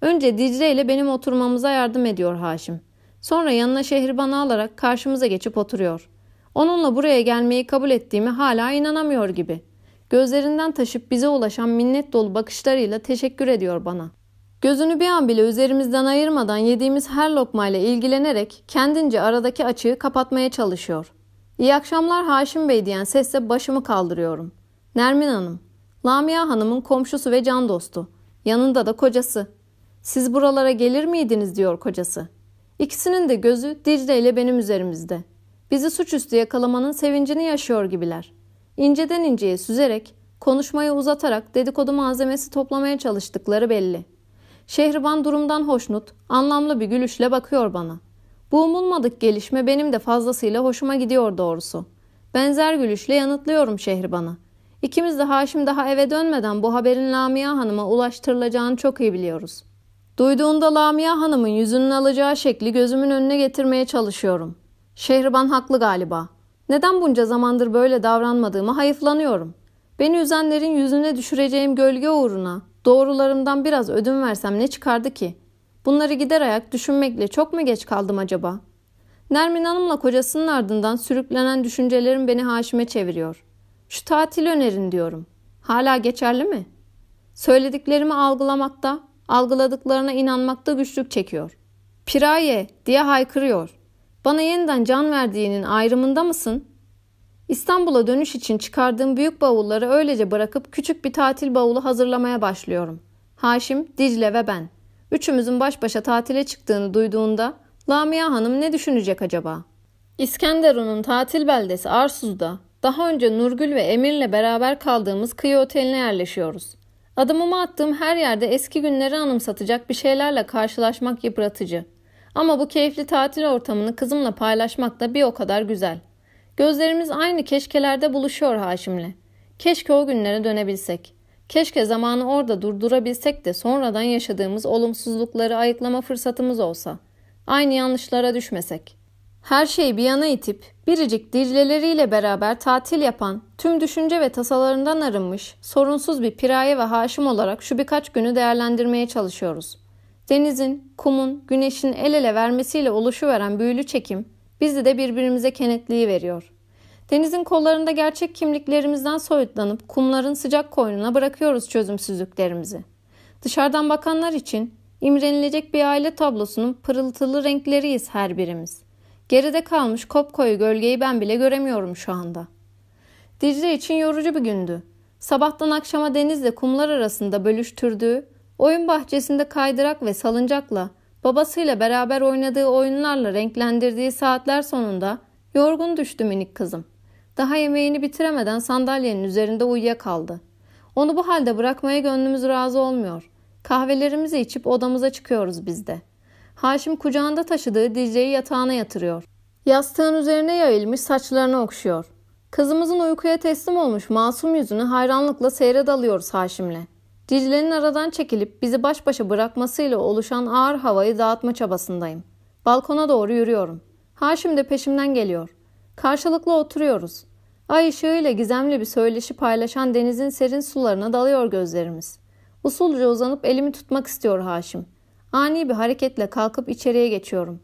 Önce Dicle ile benim oturmamıza yardım ediyor Haşim. Sonra yanına şehribanı alarak karşımıza geçip oturuyor. Onunla buraya gelmeyi kabul ettiğimi hala inanamıyor gibi. Gözlerinden taşıp bize ulaşan minnet dolu bakışlarıyla teşekkür ediyor bana. Gözünü bir an bile üzerimizden ayırmadan yediğimiz her lokmayla ilgilenerek kendince aradaki açığı kapatmaya çalışıyor. İyi akşamlar Haşim Bey diyen sesle başımı kaldırıyorum. Nermin Hanım, Lamia Hanım'ın komşusu ve can dostu. Yanında da kocası. Siz buralara gelir miydiniz diyor kocası. İkisinin de gözü Dicle ile benim üzerimizde. Bizi suçüstü yakalamanın sevincini yaşıyor gibiler. İnceden inceye süzerek, konuşmayı uzatarak dedikodu malzemesi toplamaya çalıştıkları belli. Şehriban durumdan hoşnut, anlamlı bir gülüşle bakıyor bana. Bu umulmadık gelişme benim de fazlasıyla hoşuma gidiyor doğrusu. Benzer gülüşle yanıtlıyorum Şehriban'ı. İkimiz de Haşim daha eve dönmeden bu haberin Lamia Hanım'a ulaştırılacağını çok iyi biliyoruz. Duyduğunda Lamia Hanım'ın yüzünün alacağı şekli gözümün önüne getirmeye çalışıyorum. Şehriban haklı galiba. Neden bunca zamandır böyle davranmadığımı hayıflanıyorum. Beni üzenlerin yüzüne düşüreceğim gölge uğruna doğrularımdan biraz ödün versem ne çıkardı ki? Bunları gider ayak düşünmekle çok mu geç kaldım acaba? Nermin Hanım'la kocasının ardından sürüklenen düşüncelerim beni haşime çeviriyor. Şu tatil önerin diyorum. Hala geçerli mi? Söylediklerimi algılamakta, algıladıklarına inanmakta güçlük çekiyor. Piraye diye haykırıyor. Bana yeniden can verdiğinin ayrımında mısın? İstanbul'a dönüş için çıkardığım büyük bavulları öylece bırakıp küçük bir tatil bavulu hazırlamaya başlıyorum. Haşim, Dicle ve ben. Üçümüzün baş başa tatile çıktığını duyduğunda Lamia Hanım ne düşünecek acaba? İskenderun'un tatil beldesi Arsuz'da daha önce Nurgül ve Emir'le beraber kaldığımız kıyı oteline yerleşiyoruz. Adımımı attığım her yerde eski günleri anımsatacak bir şeylerle karşılaşmak yıpratıcı. Ama bu keyifli tatil ortamını kızımla paylaşmak da bir o kadar güzel. Gözlerimiz aynı keşkelerde buluşuyor Haşim'le. Keşke o günlere dönebilsek. Keşke zamanı orada durdurabilsek de sonradan yaşadığımız olumsuzlukları ayıklama fırsatımız olsa. Aynı yanlışlara düşmesek. Her şeyi bir yana itip biricik dicleleriyle beraber tatil yapan, tüm düşünce ve tasalarından arınmış, sorunsuz bir piraye ve haşim olarak şu birkaç günü değerlendirmeye çalışıyoruz. Denizin, kumun, güneşin el ele vermesiyle oluşuveren büyülü çekim bizi de birbirimize kenetliği veriyor. Denizin kollarında gerçek kimliklerimizden soyutlanıp kumların sıcak koynuna bırakıyoruz çözümsüzlüklerimizi. Dışarıdan bakanlar için imrenilecek bir aile tablosunun pırıltılı renkleriyiz her birimiz. Geride kalmış kopkoyu gölgeyi ben bile göremiyorum şu anda. Dicle için yorucu bir gündü. Sabahtan akşama denizle kumlar arasında bölüştürdüğü, oyun bahçesinde kaydırak ve salıncakla, babasıyla beraber oynadığı oyunlarla renklendirdiği saatler sonunda yorgun düştü minik kızım. Daha yemeğini bitiremeden sandalyenin üzerinde uyuyakaldı. Onu bu halde bırakmaya gönlümüz razı olmuyor. Kahvelerimizi içip odamıza çıkıyoruz biz de. Haşim kucağında taşıdığı Dicle'yi yatağına yatırıyor. Yastığın üzerine yayılmış saçlarını okşuyor. Kızımızın uykuya teslim olmuş masum yüzünü hayranlıkla seyre dalıyoruz Haşim'le. Dicle'nin aradan çekilip bizi baş başa bırakmasıyla oluşan ağır havayı dağıtma çabasındayım. Balkona doğru yürüyorum. Haşim de peşimden geliyor. Karşılıklı oturuyoruz. Ay ışığıyla gizemli bir söyleşi paylaşan denizin serin sularına dalıyor gözlerimiz. Usulca uzanıp elimi tutmak istiyor Haşim. Ani bir hareketle kalkıp içeriye geçiyorum.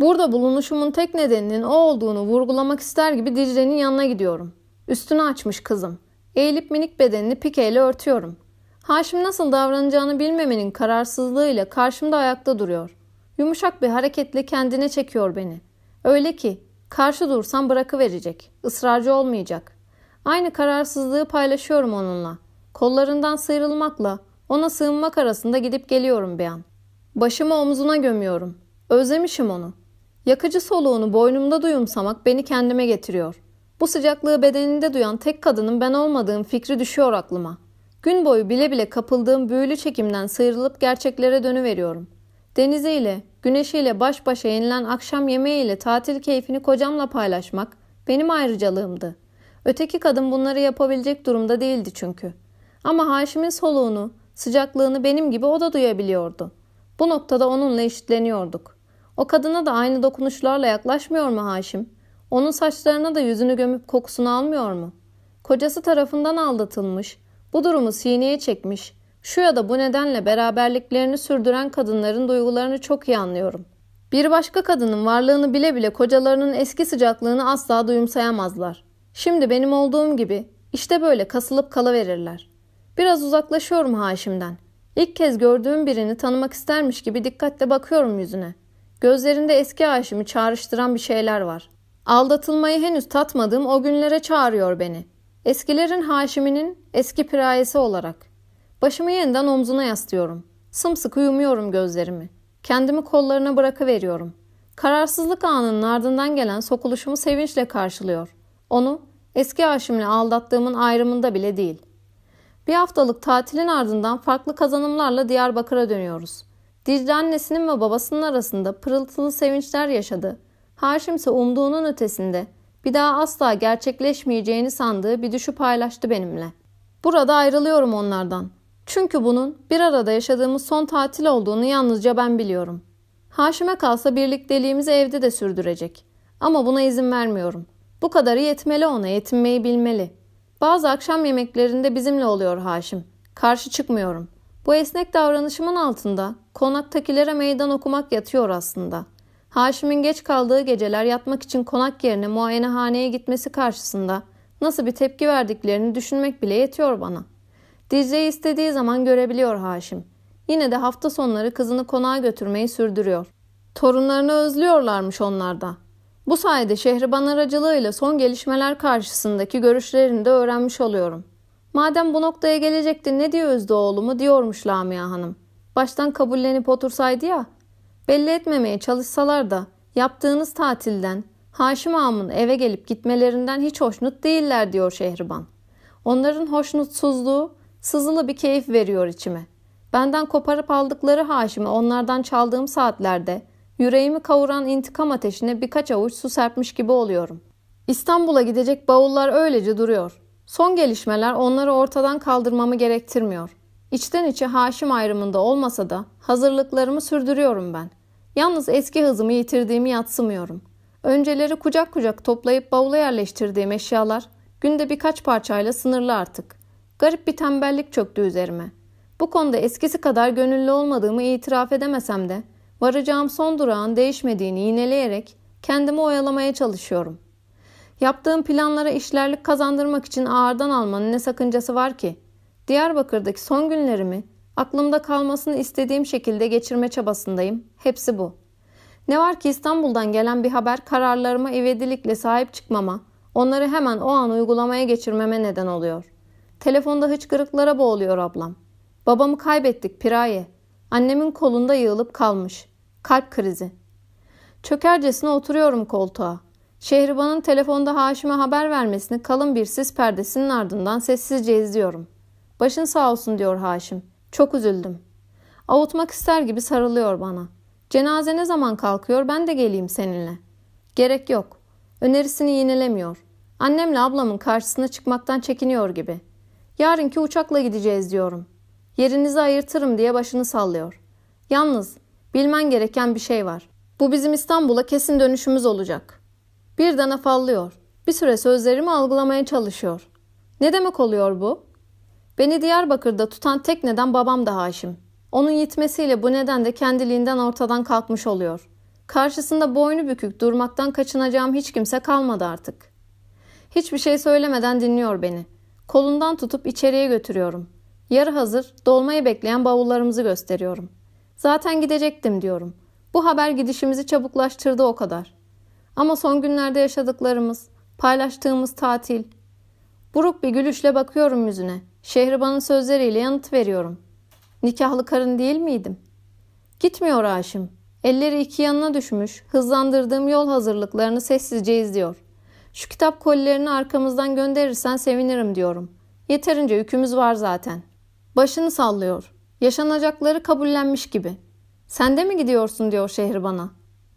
Burada bulunuşumun tek nedeninin o olduğunu vurgulamak ister gibi Dicle'nin yanına gidiyorum. Üstünü açmış kızım. Eğilip minik bedenini pikeyle örtüyorum. Haşim nasıl davranacağını bilmemenin kararsızlığıyla karşımda ayakta duruyor. Yumuşak bir hareketle kendine çekiyor beni. Öyle ki karşı dursam bırakıverecek. Israrcı olmayacak. Aynı kararsızlığı paylaşıyorum onunla. Kollarından sıyrılmakla ona sığınmak arasında gidip geliyorum bir an. Başımı omzuna gömüyorum. Özlemişim onu. Yakıcı soluğunu boynumda duyumsamak beni kendime getiriyor. Bu sıcaklığı bedeninde duyan tek kadının ben olmadığım fikri düşüyor aklıma. Gün boyu bile bile kapıldığım büyülü çekimden sıyrılıp gerçeklere dönüveriyorum. Deniziyle, güneşiyle baş başa yenilen akşam yemeğiyle tatil keyfini kocamla paylaşmak benim ayrıcalığımdı. Öteki kadın bunları yapabilecek durumda değildi çünkü. Ama Haşim'in soluğunu, sıcaklığını benim gibi o da duyabiliyordu. Bu noktada onunla eşitleniyorduk. O kadına da aynı dokunuşlarla yaklaşmıyor mu Haşim? Onun saçlarına da yüzünü gömüp kokusunu almıyor mu? Kocası tarafından aldatılmış, bu durumu sineye çekmiş, şu ya da bu nedenle beraberliklerini sürdüren kadınların duygularını çok iyi anlıyorum. Bir başka kadının varlığını bile bile kocalarının eski sıcaklığını asla duyumsayamazlar. Şimdi benim olduğum gibi işte böyle kasılıp kalıverirler. Biraz uzaklaşıyorum Haşim'den. İlk kez gördüğüm birini tanımak istermiş gibi dikkatle bakıyorum yüzüne. Gözlerinde eski Haşim'i çağrıştıran bir şeyler var. Aldatılmayı henüz tatmadığım o günlere çağırıyor beni. Eskilerin Haşim'inin eski pirayesi olarak. Başımı yeniden omzuna yaslıyorum. Sımsıkı yumuyorum gözlerimi. Kendimi kollarına bırakıveriyorum. Kararsızlık anının ardından gelen sokuluşumu sevinçle karşılıyor. Onu eski Haşim'le aldattığımın ayrımında bile değil. Bir haftalık tatilin ardından farklı kazanımlarla Diyarbakır'a dönüyoruz. Dicle annesinin ve babasının arasında pırıltılı sevinçler yaşadı. Haşim ise umduğunun ötesinde bir daha asla gerçekleşmeyeceğini sandığı bir düşü paylaştı benimle. Burada ayrılıyorum onlardan. Çünkü bunun bir arada yaşadığımız son tatil olduğunu yalnızca ben biliyorum. Haşim'e kalsa birlikteliğimizi evde de sürdürecek. Ama buna izin vermiyorum. Bu kadarı yetmeli ona, yetinmeyi bilmeli. Bazı akşam yemeklerinde bizimle oluyor Haşim. Karşı çıkmıyorum. Bu esnek davranışımın altında konaktakilere meydan okumak yatıyor aslında. Haşim'in geç kaldığı geceler yatmak için konak yerine muayenehaneye gitmesi karşısında nasıl bir tepki verdiklerini düşünmek bile yetiyor bana. Dicle'yi istediği zaman görebiliyor Haşim. Yine de hafta sonları kızını konağa götürmeyi sürdürüyor. Torunlarını özlüyorlarmış onlarda. Bu sayede Şehriban aracılığıyla son gelişmeler karşısındaki görüşlerini de öğrenmiş oluyorum. Madem bu noktaya gelecekti ne diyor Özdoğlu mu diyormuş Lamia Hanım. Baştan kabullenip otursaydı ya. Belli etmemeye çalışsalar da yaptığınız tatilden, Haşim Ağam'ın eve gelip gitmelerinden hiç hoşnut değiller diyor Şehriban. Onların hoşnutsuzluğu sızılı bir keyif veriyor içime. Benden koparıp aldıkları Haşim'i onlardan çaldığım saatlerde yüreğimi kavuran intikam ateşine birkaç avuç su serpmiş gibi oluyorum. İstanbul'a gidecek bavullar öylece duruyor. Son gelişmeler onları ortadan kaldırmamı gerektirmiyor. İçten içe Haşim ayrımında olmasa da hazırlıklarımı sürdürüyorum ben. Yalnız eski hızımı yitirdiğimi yatsımıyorum. Önceleri kucak kucak toplayıp bavula yerleştirdiğim eşyalar günde birkaç parçayla sınırlı artık. Garip bir tembellik çöktü üzerime. Bu konuda eskisi kadar gönüllü olmadığımı itiraf edemesem de varacağım son durağın değişmediğini yineleyerek kendimi oyalamaya çalışıyorum. Yaptığım planlara işlerlik kazandırmak için ağırdan almanın ne sakıncası var ki? Diyarbakır'daki son günlerimi aklımda kalmasını istediğim şekilde geçirme çabasındayım. Hepsi bu. Ne var ki İstanbul'dan gelen bir haber kararlarıma ivedilikle sahip çıkmama, onları hemen o an uygulamaya geçirmeme neden oluyor. Telefonda hıçkırıklara boğuluyor ablam. Babamı kaybettik Piraye. Annemin kolunda yığılıp kalmış. Kalp krizi. Çökercesine oturuyorum koltuğa. Şehriban'ın telefonda Haşim'e haber vermesini kalın bir sis perdesinin ardından sessizce izliyorum. Başın sağ olsun diyor Haşim. Çok üzüldüm. Avutmak ister gibi sarılıyor bana. Cenaze ne zaman kalkıyor ben de geleyim seninle. Gerek yok. Önerisini yinelemiyor. Annemle ablamın karşısına çıkmaktan çekiniyor gibi. Yarınki uçakla gideceğiz diyorum. Yerinizi ayırtırım diye başını sallıyor. Yalnız bilmen gereken bir şey var. Bu bizim İstanbul'a kesin dönüşümüz olacak. Birden afallıyor. Bir süre sözlerimi algılamaya çalışıyor. Ne demek oluyor bu? Beni Diyarbakır'da tutan tek neden babam da Haşim. Onun yitmesiyle bu neden de kendiliğinden ortadan kalkmış oluyor. Karşısında boynu bükük durmaktan kaçınacağım hiç kimse kalmadı artık. Hiçbir şey söylemeden dinliyor beni. Kolundan tutup içeriye götürüyorum. Yarı hazır, dolmayı bekleyen bavullarımızı gösteriyorum. Zaten gidecektim diyorum. Bu haber gidişimizi çabuklaştırdı o kadar. Ama son günlerde yaşadıklarımız, paylaştığımız tatil. Buruk bir gülüşle bakıyorum yüzüne. Şehriban'ın sözleriyle yanıt veriyorum. Nikahlı karın değil miydim? Gitmiyor Haşim. Elleri iki yanına düşmüş, hızlandırdığım yol hazırlıklarını sessizce izliyor. Şu kitap kolilerini arkamızdan gönderirsen sevinirim diyorum. Yeterince yükümüz var zaten. Başını sallıyor. Yaşanacakları kabullenmiş gibi. Sen de mi gidiyorsun diyor Şehriban'a.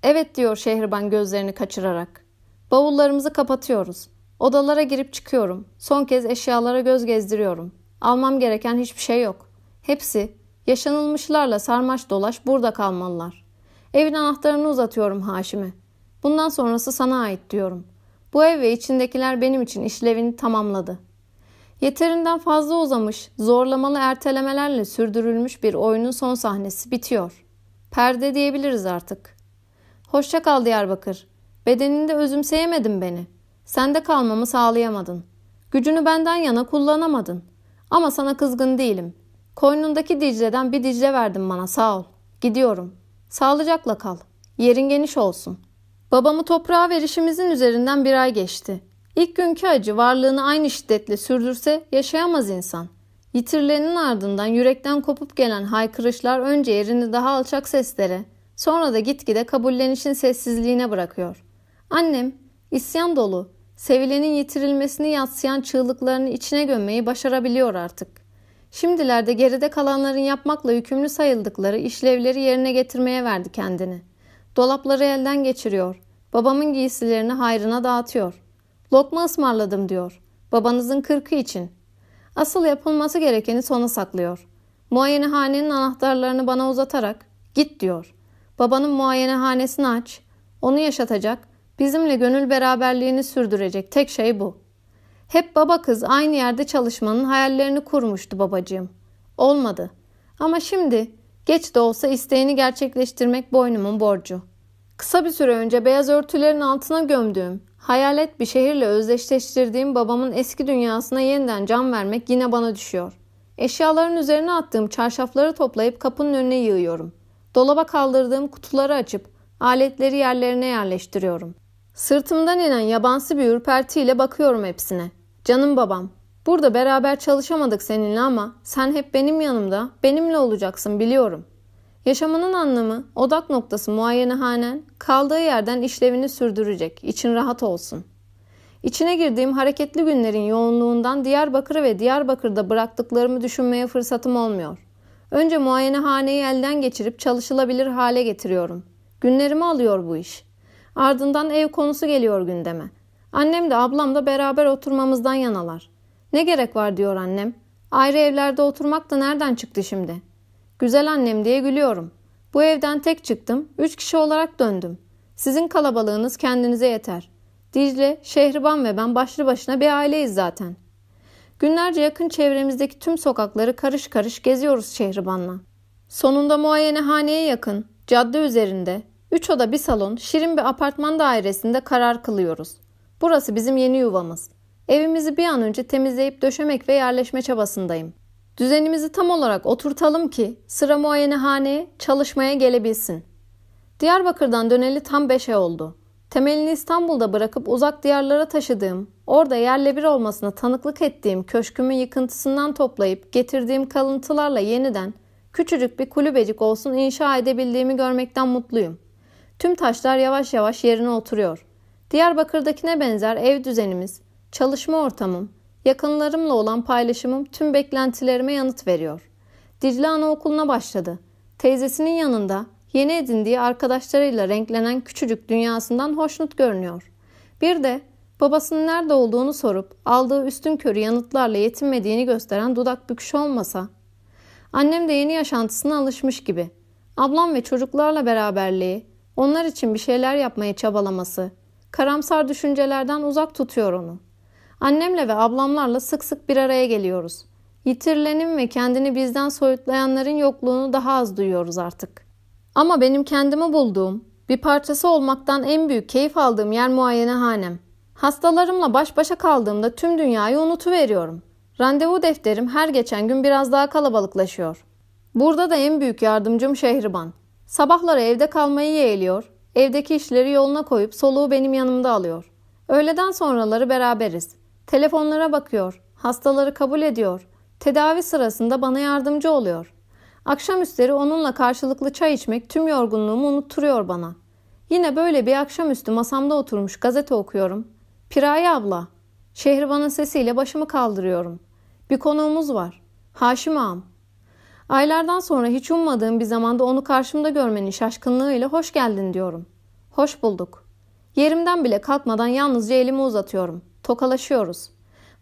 Evet diyor Şehriban gözlerini kaçırarak. Bavullarımızı kapatıyoruz. Odalara girip çıkıyorum. Son kez eşyalara göz gezdiriyorum. Almam gereken hiçbir şey yok. Hepsi yaşanılmışlarla sarmaş dolaş burada kalmalılar. Evin anahtarını uzatıyorum Haşim'e. Bundan sonrası sana ait diyorum. Bu ev ve içindekiler benim için işlevini tamamladı. Yeterinden fazla uzamış, zorlamalı ertelemelerle sürdürülmüş bir oyunun son sahnesi bitiyor. Perde diyebiliriz artık. Hoşça kal Diyarbakır. Bedeninde özümseyemedin beni. Sende kalmamı sağlayamadın. Gücünü benden yana kullanamadın. Ama sana kızgın değilim. Koynundaki Dicle'den bir Dicle verdin bana sağ ol. Gidiyorum. Sağlıcakla kal. Yerin geniş olsun. Babamı toprağa verişimizin üzerinden bir ay geçti. İlk günkü acı varlığını aynı şiddetle sürdürse yaşayamaz insan. Yitirilenin ardından yürekten kopup gelen haykırışlar önce yerini daha alçak seslere, sonra da gitgide kabullenişin sessizliğine bırakıyor. Annem, isyan dolu, sevilenin yitirilmesini yatsıyan çığlıklarını içine gömmeyi başarabiliyor artık. Şimdilerde geride kalanların yapmakla yükümlü sayıldıkları işlevleri yerine getirmeye verdi kendini. Dolapları elden geçiriyor. Babamın giysilerini hayrına dağıtıyor. Lokma ısmarladım diyor. Babanızın kırkı için. Asıl yapılması gerekeni sona saklıyor. Muayenehanenin anahtarlarını bana uzatarak git diyor. Babanın muayenehanesini aç. Onu yaşatacak, bizimle gönül beraberliğini sürdürecek tek şey bu. Hep baba kız aynı yerde çalışmanın hayallerini kurmuştu babacığım. Olmadı. Ama şimdi geç de olsa isteğini gerçekleştirmek boynumun borcu. Kısa bir süre önce beyaz örtülerin altına gömdüğüm, hayalet bir şehirle özdeşleştirdiğim babamın eski dünyasına yeniden can vermek yine bana düşüyor. Eşyaların üzerine attığım çarşafları toplayıp kapının önüne yığıyorum. Dolaba kaldırdığım kutuları açıp aletleri yerlerine yerleştiriyorum. Sırtımdan inen yabansı bir ürpertiyle bakıyorum hepsine. Canım babam, burada beraber çalışamadık seninle ama sen hep benim yanımda, benimle olacaksın biliyorum. Yaşamının anlamı, odak noktası muayenehanen, kaldığı yerden işlevini sürdürecek, için rahat olsun. İçine girdiğim hareketli günlerin yoğunluğundan Diyarbakır'ı ve Diyarbakır'da bıraktıklarımı düşünmeye fırsatım olmuyor. Önce muayenehaneyi elden geçirip çalışılabilir hale getiriyorum. Günlerimi alıyor bu iş. Ardından ev konusu geliyor gündeme. Annem de ablam da beraber oturmamızdan yanalar. Ne gerek var diyor annem. Ayrı evlerde oturmak da nereden çıktı şimdi? Güzel annem diye gülüyorum. Bu evden tek çıktım, üç kişi olarak döndüm. Sizin kalabalığınız kendinize yeter. Dicle, Şehriban ve ben başlı başına bir aileyiz zaten. Günlerce yakın çevremizdeki tüm sokakları karış karış geziyoruz Şehriban'la. Sonunda muayenehaneye yakın, cadde üzerinde, üç oda bir salon, şirin bir apartman dairesinde karar kılıyoruz. Burası bizim yeni yuvamız. Evimizi bir an önce temizleyip döşemek ve yerleşme çabasındayım. Düzenimizi tam olarak oturtalım ki sıra muayenehaneye çalışmaya gelebilsin. Diyarbakır'dan döneli tam 5 ay oldu. Temelini İstanbul'da bırakıp uzak diyarlara taşıdığım, orada yerle bir olmasına tanıklık ettiğim köşkümün yıkıntısından toplayıp getirdiğim kalıntılarla yeniden küçücük bir kulübecik olsun inşa edebildiğimi görmekten mutluyum. Tüm taşlar yavaş yavaş yerine oturuyor. Diyarbakır'dakine benzer ev düzenimiz, çalışma ortamım, yakınlarımla olan paylaşımım tüm beklentilerime yanıt veriyor. Dicle Anaokulu'na başladı. Teyzesinin yanında yeni edindiği arkadaşlarıyla renklenen küçücük dünyasından hoşnut görünüyor. Bir de babasının nerede olduğunu sorup aldığı üstün körü yanıtlarla yetinmediğini gösteren dudak büküş olmasa. Annem de yeni yaşantısına alışmış gibi. Ablam ve çocuklarla beraberliği, onlar için bir şeyler yapmaya çabalaması, karamsar düşüncelerden uzak tutuyor onu. Annemle ve ablamlarla sık sık bir araya geliyoruz. Yitirilenin ve kendini bizden soyutlayanların yokluğunu daha az duyuyoruz artık. Ama benim kendimi bulduğum, bir parçası olmaktan en büyük keyif aldığım yer muayenehanem. Hastalarımla baş başa kaldığımda tüm dünyayı unutuveriyorum. Randevu defterim her geçen gün biraz daha kalabalıklaşıyor. Burada da en büyük yardımcım Şehriban. Sabahları evde kalmayı yeğliyor, evdeki işleri yoluna koyup soluğu benim yanımda alıyor. Öğleden sonraları beraberiz. Telefonlara bakıyor, hastaları kabul ediyor, tedavi sırasında bana yardımcı oluyor. Akşamüstleri onunla karşılıklı çay içmek tüm yorgunluğumu unutturuyor bana. Yine böyle bir akşamüstü masamda oturmuş gazete okuyorum. Piraye abla. Şehriban'ın sesiyle başımı kaldırıyorum. Bir konuğumuz var. Haşim ağam. Aylardan sonra hiç ummadığım bir zamanda onu karşımda görmenin şaşkınlığıyla hoş geldin diyorum. Hoş bulduk. Yerimden bile kalkmadan yalnızca elimi uzatıyorum. Tokalaşıyoruz.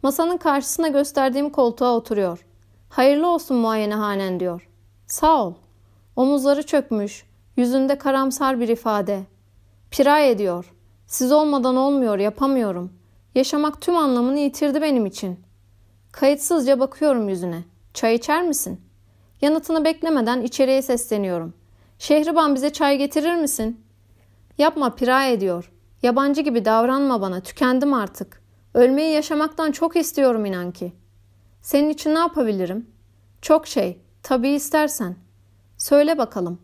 Masanın karşısına gösterdiğim koltuğa oturuyor. Hayırlı olsun muayenehanen diyor. Sağ ol. Omuzları çökmüş, yüzünde karamsar bir ifade. Piray ediyor. Siz olmadan olmuyor, yapamıyorum. Yaşamak tüm anlamını yitirdi benim için. Kayıtsızca bakıyorum yüzüne. Çay içer misin? Yanıtını beklemeden içeriye sesleniyorum. Şehriban bize çay getirir misin? Yapma piray ediyor. Yabancı gibi davranma bana, tükendim artık. Ölmeyi yaşamaktan çok istiyorum inan ki. Senin için ne yapabilirim? Çok şey, tabii istersen. Söyle bakalım.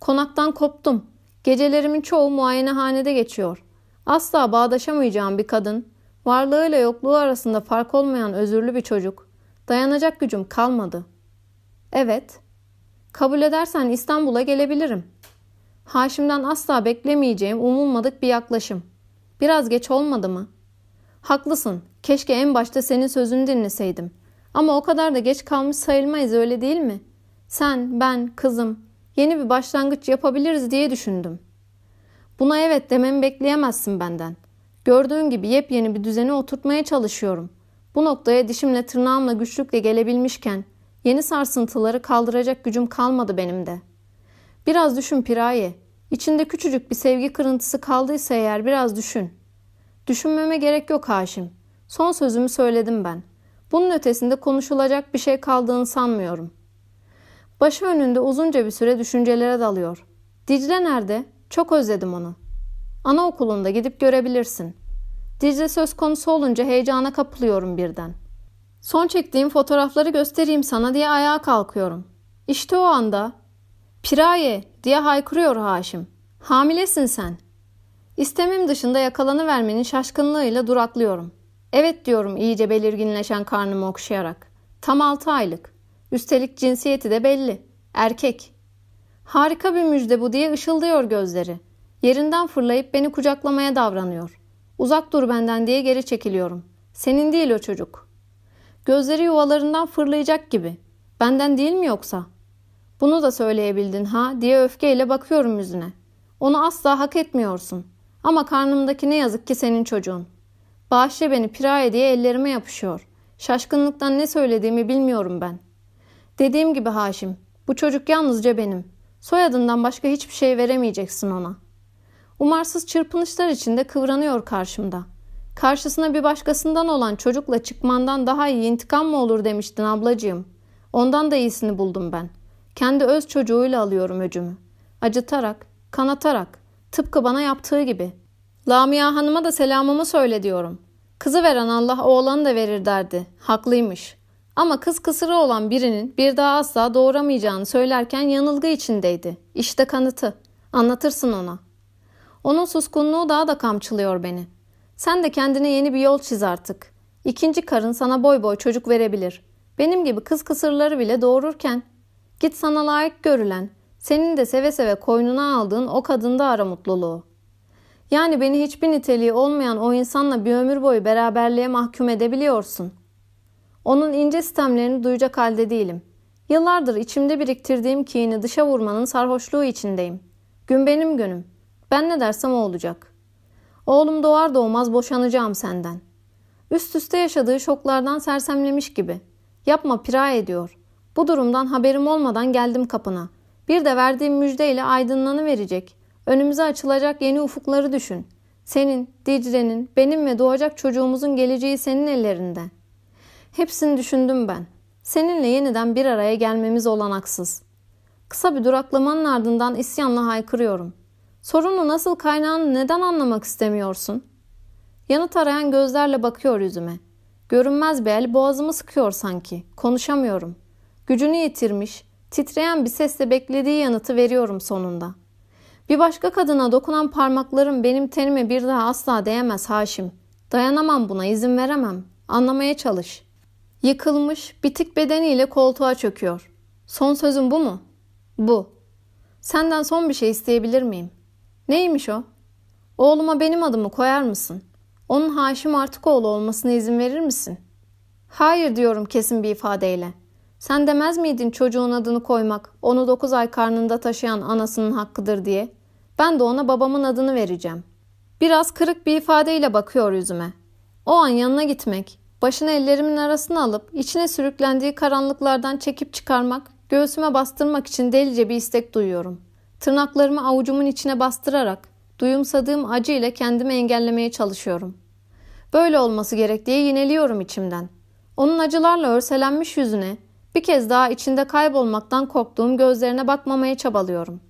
Konaktan koptum. Gecelerimin çoğu muayenehanede geçiyor. Asla bağdaşamayacağım bir kadın, varlığıyla yokluğu arasında fark olmayan özürlü bir çocuk. Dayanacak gücüm kalmadı. Evet. Kabul edersen İstanbul'a gelebilirim. Haşim'den asla beklemeyeceğim umulmadık bir yaklaşım. Biraz geç olmadı mı? Haklısın. Keşke en başta senin sözünü dinleseydim. Ama o kadar da geç kalmış sayılmayız öyle değil mi? Sen, ben, kızım yeni bir başlangıç yapabiliriz diye düşündüm. Buna evet dememi bekleyemezsin benden. Gördüğün gibi yepyeni bir düzeni oturtmaya çalışıyorum. Bu noktaya dişimle tırnağımla güçlükle gelebilmişken yeni sarsıntıları kaldıracak gücüm kalmadı benim de. Biraz düşün Piraye. İçinde küçücük bir sevgi kırıntısı kaldıysa eğer biraz düşün. Düşünmeme gerek yok Haşim. Son sözümü söyledim ben. Bunun ötesinde konuşulacak bir şey kaldığını sanmıyorum. Başı önünde uzunca bir süre düşüncelere dalıyor. Dicle nerede? Çok özledim onu. Anaokulunda gidip görebilirsin. Dicle söz konusu olunca heyecana kapılıyorum birden. Son çektiğim fotoğrafları göstereyim sana diye ayağa kalkıyorum. İşte o anda Piraye diye haykırıyor Haşim. Hamilesin sen. İstemim dışında yakalanıvermenin şaşkınlığıyla duraklıyorum. Evet diyorum iyice belirginleşen karnımı okşayarak. Tam altı aylık. Üstelik cinsiyeti de belli. Erkek. Harika bir müjde bu diye ışıldıyor gözleri. Yerinden fırlayıp beni kucaklamaya davranıyor. Uzak dur benden diye geri çekiliyorum. Senin değil o çocuk. Gözleri yuvalarından fırlayacak gibi. Benden değil mi yoksa? Bunu da söyleyebildin ha diye öfkeyle bakıyorum yüzüne. Onu asla hak etmiyorsun. Ama karnımdaki ne yazık ki senin çocuğun. Bağışla beni Piraye diye ellerime yapışıyor. Şaşkınlıktan ne söylediğimi bilmiyorum ben. Dediğim gibi Haşim, bu çocuk yalnızca benim. Soyadından başka hiçbir şey veremeyeceksin ona. Umarsız çırpınışlar içinde kıvranıyor karşımda. Karşısına bir başkasından olan çocukla çıkmandan daha iyi intikam mı olur demiştin ablacığım. Ondan da iyisini buldum ben. Kendi öz çocuğuyla alıyorum öcümü. Acıtarak, kanatarak, tıpkı bana yaptığı gibi. Lamia Hanım'a da selamımı söyle diyorum. Kızı veren Allah oğlanı da verir derdi. Haklıymış. Ama kız kısırı olan birinin bir daha asla doğuramayacağını söylerken yanılgı içindeydi. İşte kanıtı. Anlatırsın ona. Onun suskunluğu daha da kamçılıyor beni. Sen de kendine yeni bir yol çiz artık. İkinci karın sana boy boy çocuk verebilir. Benim gibi kız kısırları bile doğururken. Git sana layık görülen, senin de seve seve koynuna aldığın o kadında ara mutluluğu. Yani beni hiçbir niteliği olmayan o insanla bir ömür boyu beraberliğe mahkum edebiliyorsun. Onun ince sistemlerini duyacak halde değilim. Yıllardır içimde biriktirdiğim kini dışa vurmanın sarhoşluğu içindeyim. Gün benim günüm. Ben ne dersem o olacak. Oğlum doğar doğmaz boşanacağım senden. Üst üste yaşadığı şoklardan sersemlemiş gibi. Yapma pira ediyor. Bu durumdan haberim olmadan geldim kapına. Bir de verdiğim müjdeyle aydınlanı verecek. Önümüze açılacak yeni ufukları düşün. Senin, Dicle'nin, benim ve doğacak çocuğumuzun geleceği senin ellerinde. Hepsini düşündüm ben. Seninle yeniden bir araya gelmemiz olanaksız. Kısa bir duraklamanın ardından isyanla haykırıyorum. Sorunu nasıl kaynağını neden anlamak istemiyorsun? Yanıt arayan gözlerle bakıyor yüzüme. Görünmez bir el boğazımı sıkıyor sanki. Konuşamıyorum. Gücünü yitirmiş, titreyen bir sesle beklediği yanıtı veriyorum sonunda. Bir başka kadına dokunan parmaklarım benim tenime bir daha asla değemez Haşim. Dayanamam buna, izin veremem. Anlamaya çalış. Yıkılmış, bitik bedeniyle koltuğa çöküyor. Son sözüm bu mu? Bu. Senden son bir şey isteyebilir miyim? Neymiş o? Oğluma benim adımı koyar mısın? Onun Haşim Artıkoğlu olmasına izin verir misin? Hayır diyorum kesin bir ifadeyle. Sen demez miydin çocuğun adını koymak, onu dokuz ay karnında taşıyan anasının hakkıdır diye? Ben de ona babamın adını vereceğim. Biraz kırık bir ifadeyle bakıyor yüzüme. O an yanına gitmek, başını ellerimin arasına alıp içine sürüklendiği karanlıklardan çekip çıkarmak, göğsüme bastırmak için delice bir istek duyuyorum. Tırnaklarımı avucumun içine bastırarak, duyumsadığım acı ile kendimi engellemeye çalışıyorum. Böyle olması gerek diye yineliyorum içimden. Onun acılarla örselenmiş yüzüne, bir kez daha içinde kaybolmaktan korktuğum gözlerine bakmamaya çabalıyorum.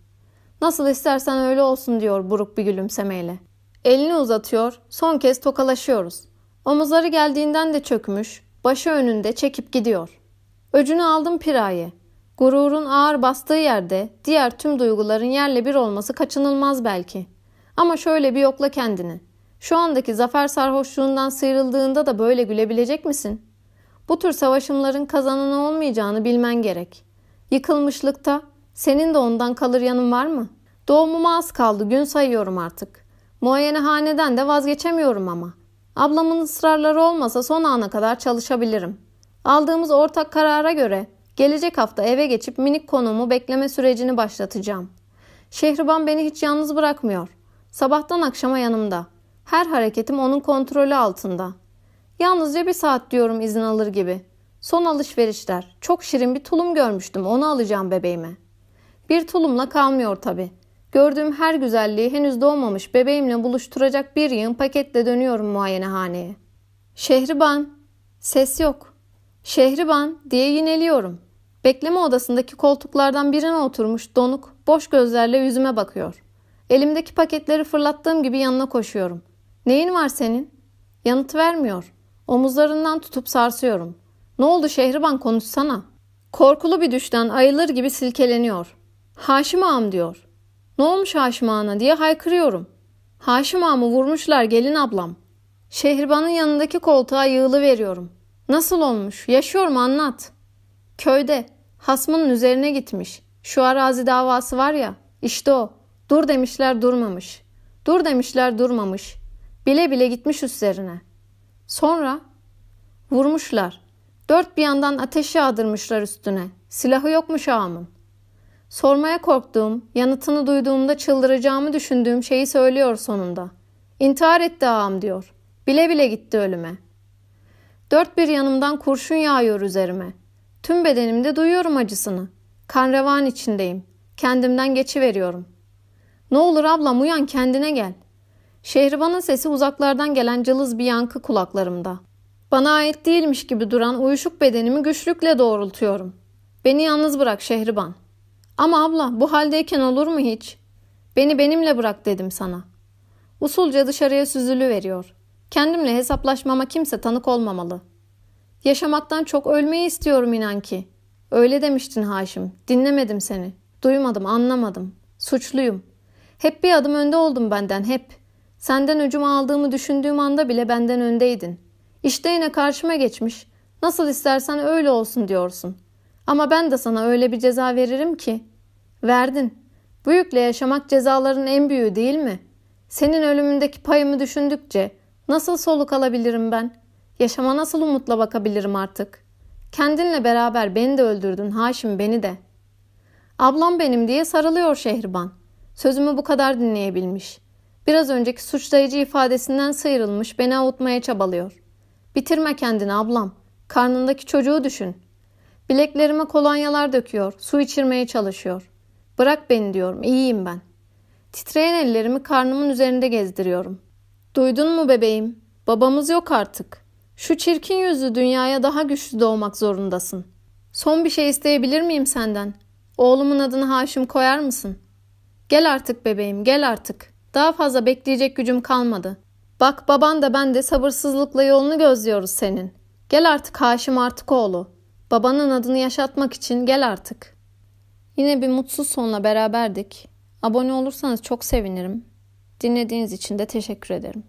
Nasıl istersen öyle olsun diyor buruk bir gülümsemeyle. Elini uzatıyor, son kez tokalaşıyoruz. Omuzları geldiğinden de çökmüş, başı önünde çekip gidiyor. Öcünü aldım Piraye. Gururun ağır bastığı yerde diğer tüm duyguların yerle bir olması kaçınılmaz belki. Ama şöyle bir yokla kendini. Şu andaki zafer sarhoşluğundan sıyrıldığında da böyle gülebilecek misin? Bu tür savaşımların kazananı olmayacağını bilmen gerek. Yıkılmışlıkta senin de ondan kalır yanın var mı? Doğumuma az kaldı gün sayıyorum artık. Muayenehaneden de vazgeçemiyorum ama. Ablamın ısrarları olmasa son ana kadar çalışabilirim. Aldığımız ortak karara göre gelecek hafta eve geçip minik konumu bekleme sürecini başlatacağım. Şehriban beni hiç yalnız bırakmıyor. Sabahtan akşama yanımda. Her hareketim onun kontrolü altında. Yalnızca bir saat diyorum izin alır gibi. Son alışverişler. Çok şirin bir tulum görmüştüm. Onu alacağım bebeğime. Bir tulumla kalmıyor tabi. Gördüğüm her güzelliği henüz doğmamış bebeğimle buluşturacak bir yığın paketle dönüyorum muayenehaneye. Şehriban. Ses yok. Şehriban diye yineliyorum. Bekleme odasındaki koltuklardan birine oturmuş donuk, boş gözlerle yüzüme bakıyor. Elimdeki paketleri fırlattığım gibi yanına koşuyorum. Neyin var senin? Yanıt vermiyor. Omuzlarından tutup sarsıyorum. Ne oldu Şehriban konuşsana. Korkulu bir düşten ayılır gibi silkeleniyor. Haşim ağam diyor. Ne olmuş Haşim ağana diye haykırıyorum. Haşim ağamı vurmuşlar gelin ablam. Şehriban'ın yanındaki koltuğa yığılı veriyorum. Nasıl olmuş? Yaşıyor mu anlat. Köyde hasmının üzerine gitmiş. Şu arazi davası var ya işte o. Dur demişler durmamış. Dur demişler durmamış. Bile bile gitmiş üzerine. Sonra vurmuşlar. Dört bir yandan ateş yağdırmışlar üstüne. Silahı yokmuş ağamın. Sormaya korktuğum, yanıtını duyduğumda çıldıracağımı düşündüğüm şeyi söylüyor sonunda. İntihar etti ağam diyor. Bile bile gitti ölüme. Dört bir yanımdan kurşun yağıyor üzerime. Tüm bedenimde duyuyorum acısını. Kan revan içindeyim. Kendimden geçiveriyorum. Ne olur ablam uyan kendine gel. Şehriban'ın sesi uzaklardan gelen cılız bir yankı kulaklarımda. Bana ait değilmiş gibi duran uyuşuk bedenimi güçlükle doğrultuyorum. Beni yalnız bırak Şehriban. Ama abla bu haldeyken olur mu hiç? Beni benimle bırak dedim sana. Usulca dışarıya süzülü veriyor. Kendimle hesaplaşmama kimse tanık olmamalı. Yaşamaktan çok ölmeyi istiyorum inan ki. Öyle demiştin Haşim. Dinlemedim seni. Duymadım, anlamadım. Suçluyum. Hep bir adım önde oldum benden, hep. Senden öcümü aldığımı düşündüğüm anda bile benden öndeydin. İşte yine karşıma geçmiş. Nasıl istersen öyle olsun diyorsun. Ama ben de sana öyle bir ceza veririm ki. Verdin. Bu yükle yaşamak cezaların en büyüğü değil mi? Senin ölümündeki payımı düşündükçe nasıl soluk alabilirim ben? Yaşama nasıl umutla bakabilirim artık? Kendinle beraber beni de öldürdün Haşim beni de. Ablam benim diye sarılıyor Şehriban. Sözümü bu kadar dinleyebilmiş. Biraz önceki suçlayıcı ifadesinden sıyrılmış beni avutmaya çabalıyor. Bitirme kendini ablam. Karnındaki çocuğu düşün. Bileklerime kolonyalar döküyor, su içirmeye çalışıyor. Bırak beni diyorum, iyiyim ben. Titreyen ellerimi karnımın üzerinde gezdiriyorum. Duydun mu bebeğim? Babamız yok artık. Şu çirkin yüzlü dünyaya daha güçlü doğmak zorundasın. Son bir şey isteyebilir miyim senden? Oğlumun adını Haşim koyar mısın? Gel artık bebeğim, gel artık. Daha fazla bekleyecek gücüm kalmadı. Bak baban da ben de sabırsızlıkla yolunu gözlüyoruz senin. Gel artık Haşim artık oğlu. Babanın adını yaşatmak için gel artık. Yine bir mutsuz sonla beraberdik. Abone olursanız çok sevinirim. Dinlediğiniz için de teşekkür ederim.